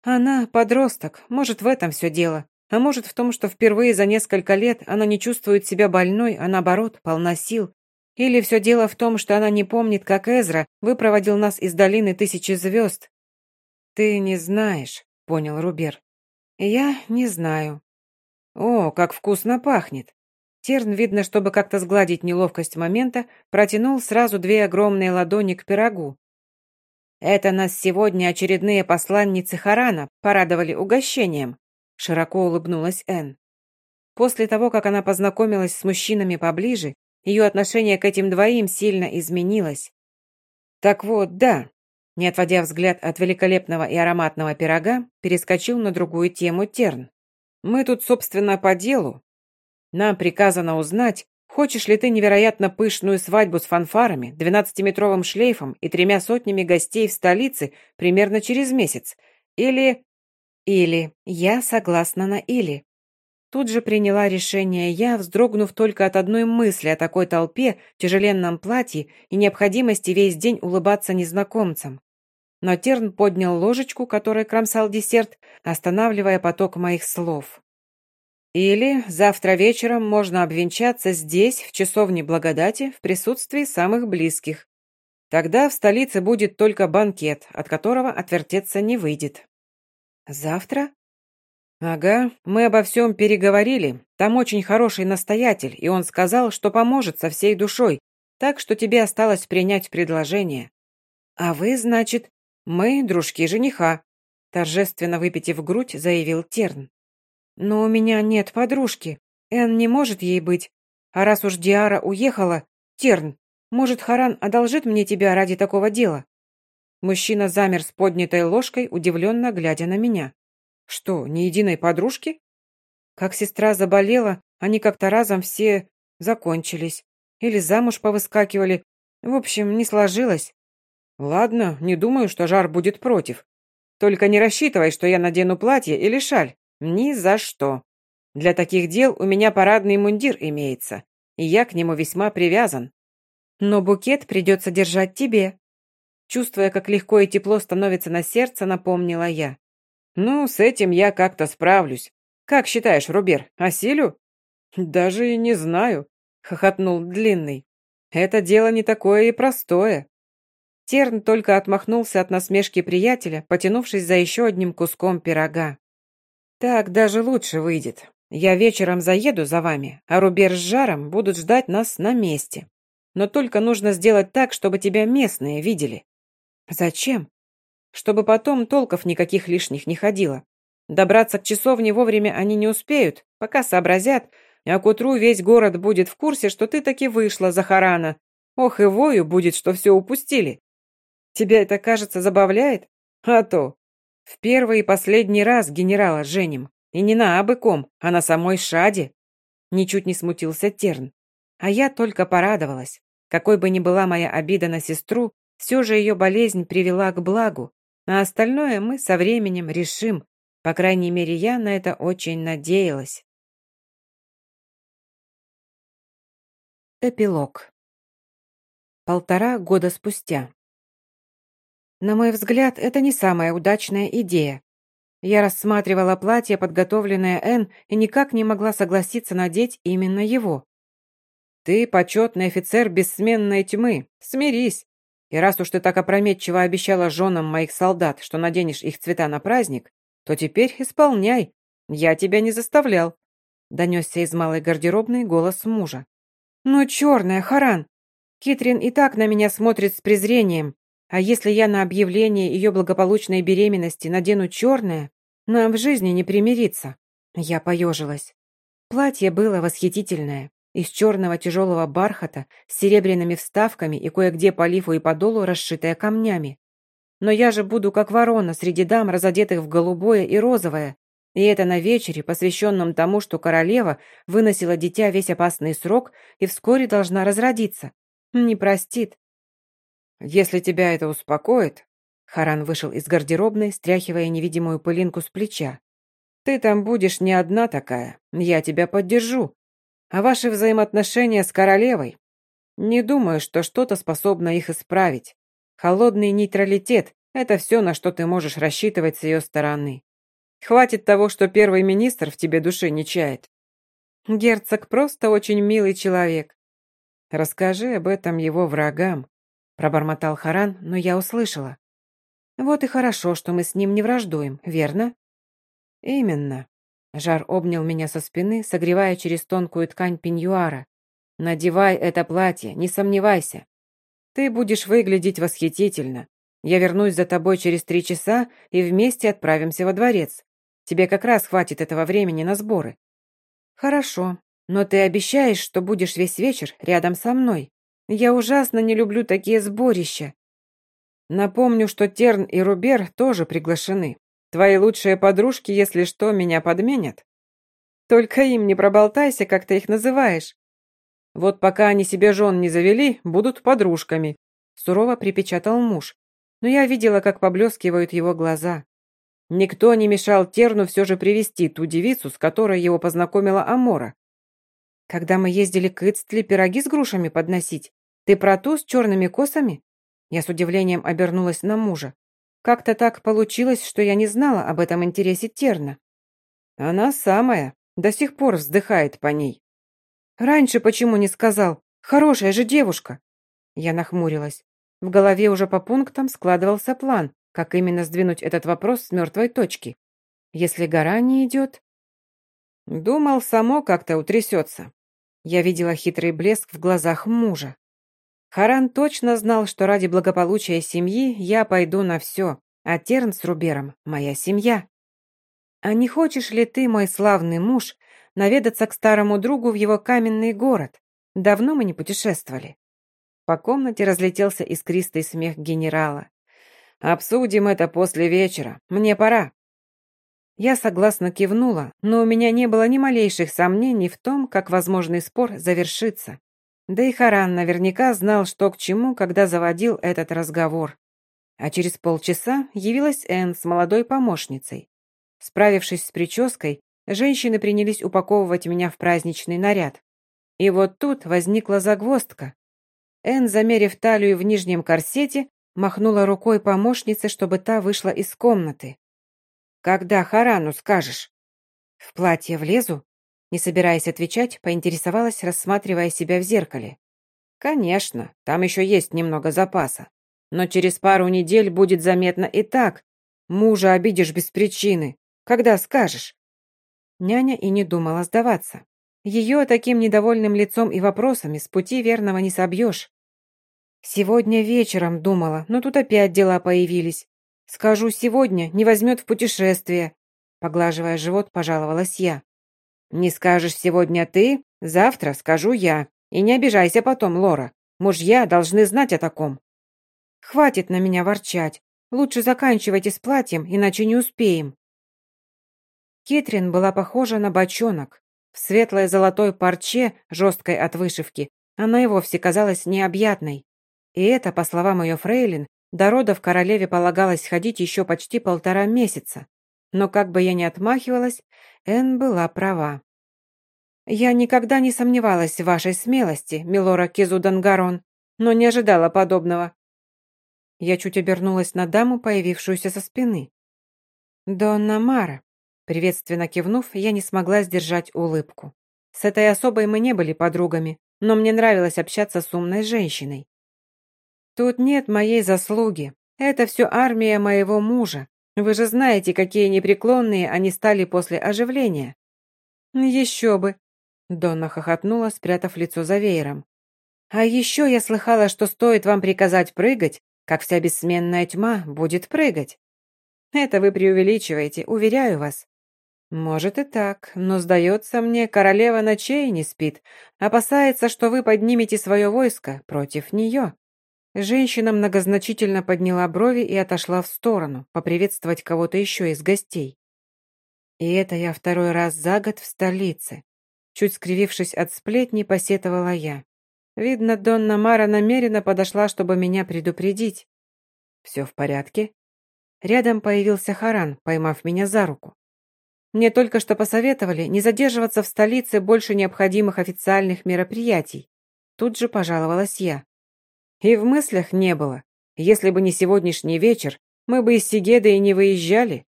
Она подросток, может, в этом все дело. А может, в том, что впервые за несколько лет она не чувствует себя больной, а наоборот, полна сил или все дело в том, что она не помнит, как Эзра выпроводил нас из долины тысячи звезд? Ты не знаешь, понял Рубер. Я не знаю. О, как вкусно пахнет. Терн, видно, чтобы как-то сгладить неловкость момента, протянул сразу две огромные ладони к пирогу. «Это нас сегодня очередные посланницы Харана порадовали угощением», широко улыбнулась Энн. После того, как она познакомилась с мужчинами поближе, ее отношение к этим двоим сильно изменилось. Так вот, да, не отводя взгляд от великолепного и ароматного пирога, перескочил на другую тему Терн. Мы тут, собственно, по делу. Нам приказано узнать, хочешь ли ты невероятно пышную свадьбу с фанфарами, двенадцатиметровым шлейфом и тремя сотнями гостей в столице примерно через месяц, или... Или я согласна на или. Тут же приняла решение я, вздрогнув только от одной мысли о такой толпе, тяжеленном платье и необходимости весь день улыбаться незнакомцам. Но Терн поднял ложечку, которой кромсал десерт, останавливая поток моих слов. Или завтра вечером можно обвенчаться здесь, в часовне благодати, в присутствии самых близких. Тогда в столице будет только банкет, от которого отвертеться не выйдет. Завтра? «Ага, мы обо всем переговорили. Там очень хороший настоятель, и он сказал, что поможет со всей душой, так что тебе осталось принять предложение». «А вы, значит, мы дружки жениха», торжественно выпитив грудь, заявил Терн. «Но у меня нет подружки. Эн не может ей быть. А раз уж Диара уехала, Терн, может, Харан одолжит мне тебя ради такого дела?» Мужчина замер с поднятой ложкой, удивленно глядя на меня. Что, ни единой подружки? Как сестра заболела, они как-то разом все закончились. Или замуж повыскакивали. В общем, не сложилось. Ладно, не думаю, что Жар будет против. Только не рассчитывай, что я надену платье или шаль. Ни за что. Для таких дел у меня парадный мундир имеется, и я к нему весьма привязан. Но букет придется держать тебе. Чувствуя, как легко и тепло становится на сердце, напомнила я. «Ну, с этим я как-то справлюсь. Как считаешь, Рубер, осилю?» «Даже и не знаю», — хохотнул Длинный. «Это дело не такое и простое». Терн только отмахнулся от насмешки приятеля, потянувшись за еще одним куском пирога. «Так даже лучше выйдет. Я вечером заеду за вами, а Рубер с Жаром будут ждать нас на месте. Но только нужно сделать так, чтобы тебя местные видели». «Зачем?» Чтобы потом толков никаких лишних не ходило. Добраться к часовне вовремя они не успеют, пока сообразят, а к утру весь город будет в курсе, что ты таки вышла за Харана. Ох и вою будет, что все упустили. Тебя это, кажется, забавляет? А то. В первый и последний раз генерала женим. И не на абыком, а на самой Шаде. Ничуть не смутился Терн. А я только порадовалась. Какой бы ни была моя обида на сестру, все же ее болезнь привела к благу. А остальное мы со временем решим. По крайней мере, я на это очень надеялась. Эпилог. Полтора года спустя. На мой взгляд, это не самая удачная идея. Я рассматривала платье, подготовленное Энн, и никак не могла согласиться надеть именно его. «Ты почетный офицер бессменной тьмы. Смирись. И раз уж ты так опрометчиво обещала женам моих солдат, что наденешь их цвета на праздник, то теперь исполняй. Я тебя не заставлял», — донесся из малой гардеробной голос мужа. «Ну, черная, Харан! Китрин и так на меня смотрит с презрением. А если я на объявление ее благополучной беременности надену черное, нам в жизни не примириться. Я поежилась. Платье было восхитительное. Из черного тяжелого бархата с серебряными вставками и кое-где по лифу и подолу расшитое камнями. Но я же буду как ворона среди дам, разодетых в голубое и розовое. И это на вечере, посвященном тому, что королева выносила дитя весь опасный срок и вскоре должна разродиться. Не простит. Если тебя это успокоит, Харан вышел из гардеробной, стряхивая невидимую пылинку с плеча. «Ты там будешь не одна такая. Я тебя поддержу. А ваши взаимоотношения с королевой? Не думаю, что что-то способно их исправить. Холодный нейтралитет – это все, на что ты можешь рассчитывать с ее стороны. Хватит того, что первый министр в тебе души не чает. Герцог просто очень милый человек. Расскажи об этом его врагам», – пробормотал Харан, но я услышала. Вот и хорошо, что мы с ним не враждуем, верно? Именно. Жар обнял меня со спины, согревая через тонкую ткань пеньюара. Надевай это платье, не сомневайся. Ты будешь выглядеть восхитительно. Я вернусь за тобой через три часа и вместе отправимся во дворец. Тебе как раз хватит этого времени на сборы. Хорошо, но ты обещаешь, что будешь весь вечер рядом со мной. Я ужасно не люблю такие сборища. Напомню, что Терн и Рубер тоже приглашены. Твои лучшие подружки, если что, меня подменят. Только им не проболтайся, как ты их называешь. Вот пока они себе жен не завели, будут подружками. Сурово припечатал муж. Но я видела, как поблескивают его глаза. Никто не мешал Терну все же привести ту девицу, с которой его познакомила Амора. Когда мы ездили к Ицтли пироги с грушами подносить, ты про ту с черными косами? Я с удивлением обернулась на мужа. Как-то так получилось, что я не знала об этом интересе Терна. Она самая, до сих пор вздыхает по ней. Раньше почему не сказал? Хорошая же девушка. Я нахмурилась. В голове уже по пунктам складывался план, как именно сдвинуть этот вопрос с мертвой точки. Если гора не идет... Думал, само как-то утрясется. Я видела хитрый блеск в глазах мужа. Харан точно знал, что ради благополучия семьи я пойду на все, а Терн с Рубером – моя семья. А не хочешь ли ты, мой славный муж, наведаться к старому другу в его каменный город? Давно мы не путешествовали. По комнате разлетелся искристый смех генерала. «Обсудим это после вечера. Мне пора». Я согласно кивнула, но у меня не было ни малейших сомнений в том, как возможный спор завершится. Да и Харан наверняка знал, что к чему, когда заводил этот разговор. А через полчаса явилась Энн с молодой помощницей. Справившись с прической, женщины принялись упаковывать меня в праздничный наряд. И вот тут возникла загвоздка. Энн, замерив талию в нижнем корсете, махнула рукой помощнице, чтобы та вышла из комнаты. «Когда Харану скажешь?» «В платье влезу?» Не собираясь отвечать, поинтересовалась, рассматривая себя в зеркале. «Конечно, там еще есть немного запаса. Но через пару недель будет заметно и так. Мужа обидишь без причины. Когда скажешь?» Няня и не думала сдаваться. Ее таким недовольным лицом и вопросами с пути верного не собьешь. Сегодня вечером думала, но тут опять дела появились. Скажу сегодня, не возьмет в путешествие. Поглаживая живот, пожаловалась я. «Не скажешь сегодня ты, завтра скажу я. И не обижайся потом, Лора. Мужья должны знать о таком». «Хватит на меня ворчать. Лучше заканчивайте с платьем, иначе не успеем». Кетрин была похожа на бочонок. В светлой золотой парче, жесткой от вышивки, она и вовсе казалась необъятной. И это, по словам ее фрейлин, до родов королеве полагалось ходить еще почти полтора месяца. Но как бы я ни отмахивалась, Энн была права. «Я никогда не сомневалась в вашей смелости, милора Кизудангарон, но не ожидала подобного». Я чуть обернулась на даму, появившуюся со спины. «Донна Мара». Приветственно кивнув, я не смогла сдержать улыбку. С этой особой мы не были подругами, но мне нравилось общаться с умной женщиной. «Тут нет моей заслуги. Это все армия моего мужа. Вы же знаете, какие непреклонные они стали после оживления». «Еще бы!» Донна хохотнула, спрятав лицо за веером. «А еще я слыхала, что стоит вам приказать прыгать, как вся бессменная тьма будет прыгать. Это вы преувеличиваете, уверяю вас. Может и так, но, сдается мне, королева ночей не спит, опасается, что вы поднимете свое войско против нее. Женщина многозначительно подняла брови и отошла в сторону, поприветствовать кого-то еще из гостей. И это я второй раз за год в столице. Чуть скривившись от сплетни, посетовала я. Видно, Донна Мара намеренно подошла, чтобы меня предупредить. «Все в порядке?» Рядом появился Харан, поймав меня за руку. Мне только что посоветовали не задерживаться в столице больше необходимых официальных мероприятий. Тут же пожаловалась я. И в мыслях не было. Если бы не сегодняшний вечер, мы бы из Сигеды и не выезжали.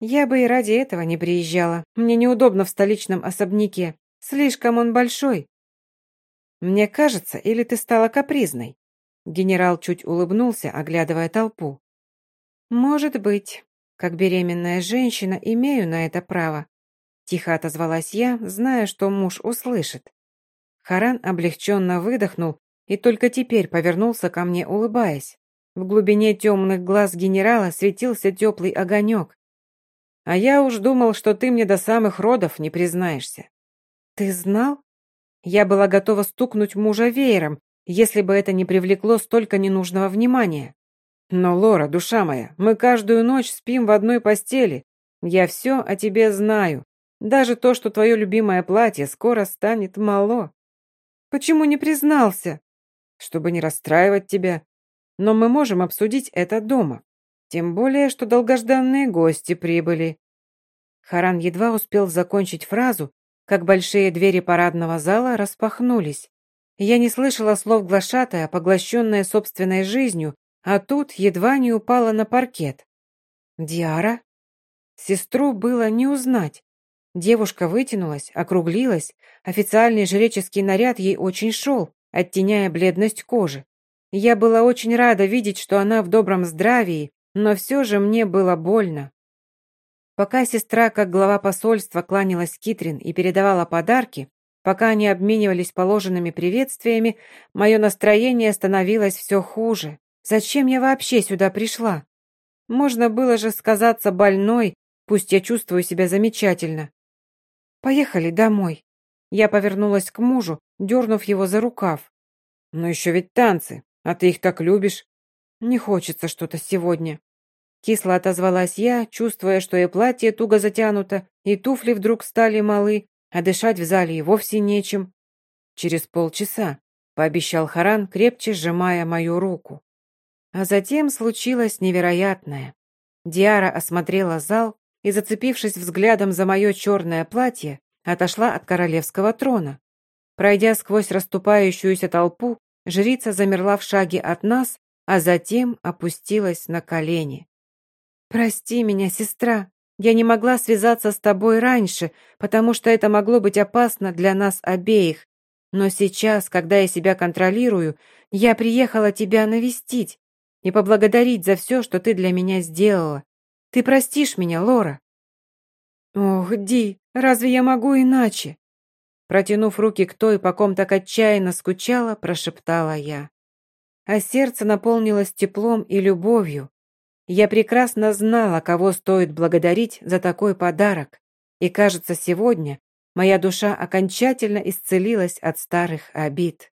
Я бы и ради этого не приезжала. Мне неудобно в столичном особняке. Слишком он большой. Мне кажется, или ты стала капризной? Генерал чуть улыбнулся, оглядывая толпу. «Может быть. Как беременная женщина имею на это право». Тихо отозвалась я, зная, что муж услышит. Харан облегченно выдохнул и только теперь повернулся ко мне, улыбаясь. В глубине темных глаз генерала светился теплый огонек. «А я уж думал, что ты мне до самых родов не признаешься». «Ты знал?» Я была готова стукнуть мужа веером, если бы это не привлекло столько ненужного внимания. Но, Лора, душа моя, мы каждую ночь спим в одной постели. Я все о тебе знаю. Даже то, что твое любимое платье скоро станет мало. Почему не признался? Чтобы не расстраивать тебя. Но мы можем обсудить это дома. Тем более, что долгожданные гости прибыли. Харан едва успел закончить фразу, как большие двери парадного зала распахнулись. Я не слышала слов глашатая, поглощенная собственной жизнью, а тут едва не упала на паркет. «Диара?» Сестру было не узнать. Девушка вытянулась, округлилась, официальный жреческий наряд ей очень шел, оттеняя бледность кожи. Я была очень рада видеть, что она в добром здравии, но все же мне было больно. Пока сестра, как глава посольства, кланялась Китрин и передавала подарки, пока они обменивались положенными приветствиями, мое настроение становилось все хуже. Зачем я вообще сюда пришла? Можно было же сказаться больной, пусть я чувствую себя замечательно. Поехали домой. Я повернулась к мужу, дернув его за рукав. Но еще ведь танцы, а ты их так любишь. Не хочется что-то сегодня. Кисло отозвалась я, чувствуя, что и платье туго затянуто, и туфли вдруг стали малы, а дышать в зале и вовсе нечем. Через полчаса, пообещал Харан, крепче сжимая мою руку. А затем случилось невероятное. Диара осмотрела зал и, зацепившись взглядом за мое черное платье, отошла от королевского трона. Пройдя сквозь расступающуюся толпу, жрица замерла в шаге от нас, а затем опустилась на колени. «Прости меня, сестра. Я не могла связаться с тобой раньше, потому что это могло быть опасно для нас обеих. Но сейчас, когда я себя контролирую, я приехала тебя навестить и поблагодарить за все, что ты для меня сделала. Ты простишь меня, Лора?» «Ох, Ди, разве я могу иначе?» Протянув руки к той, по ком так отчаянно скучала, прошептала я. А сердце наполнилось теплом и любовью. Я прекрасно знала, кого стоит благодарить за такой подарок. И, кажется, сегодня моя душа окончательно исцелилась от старых обид.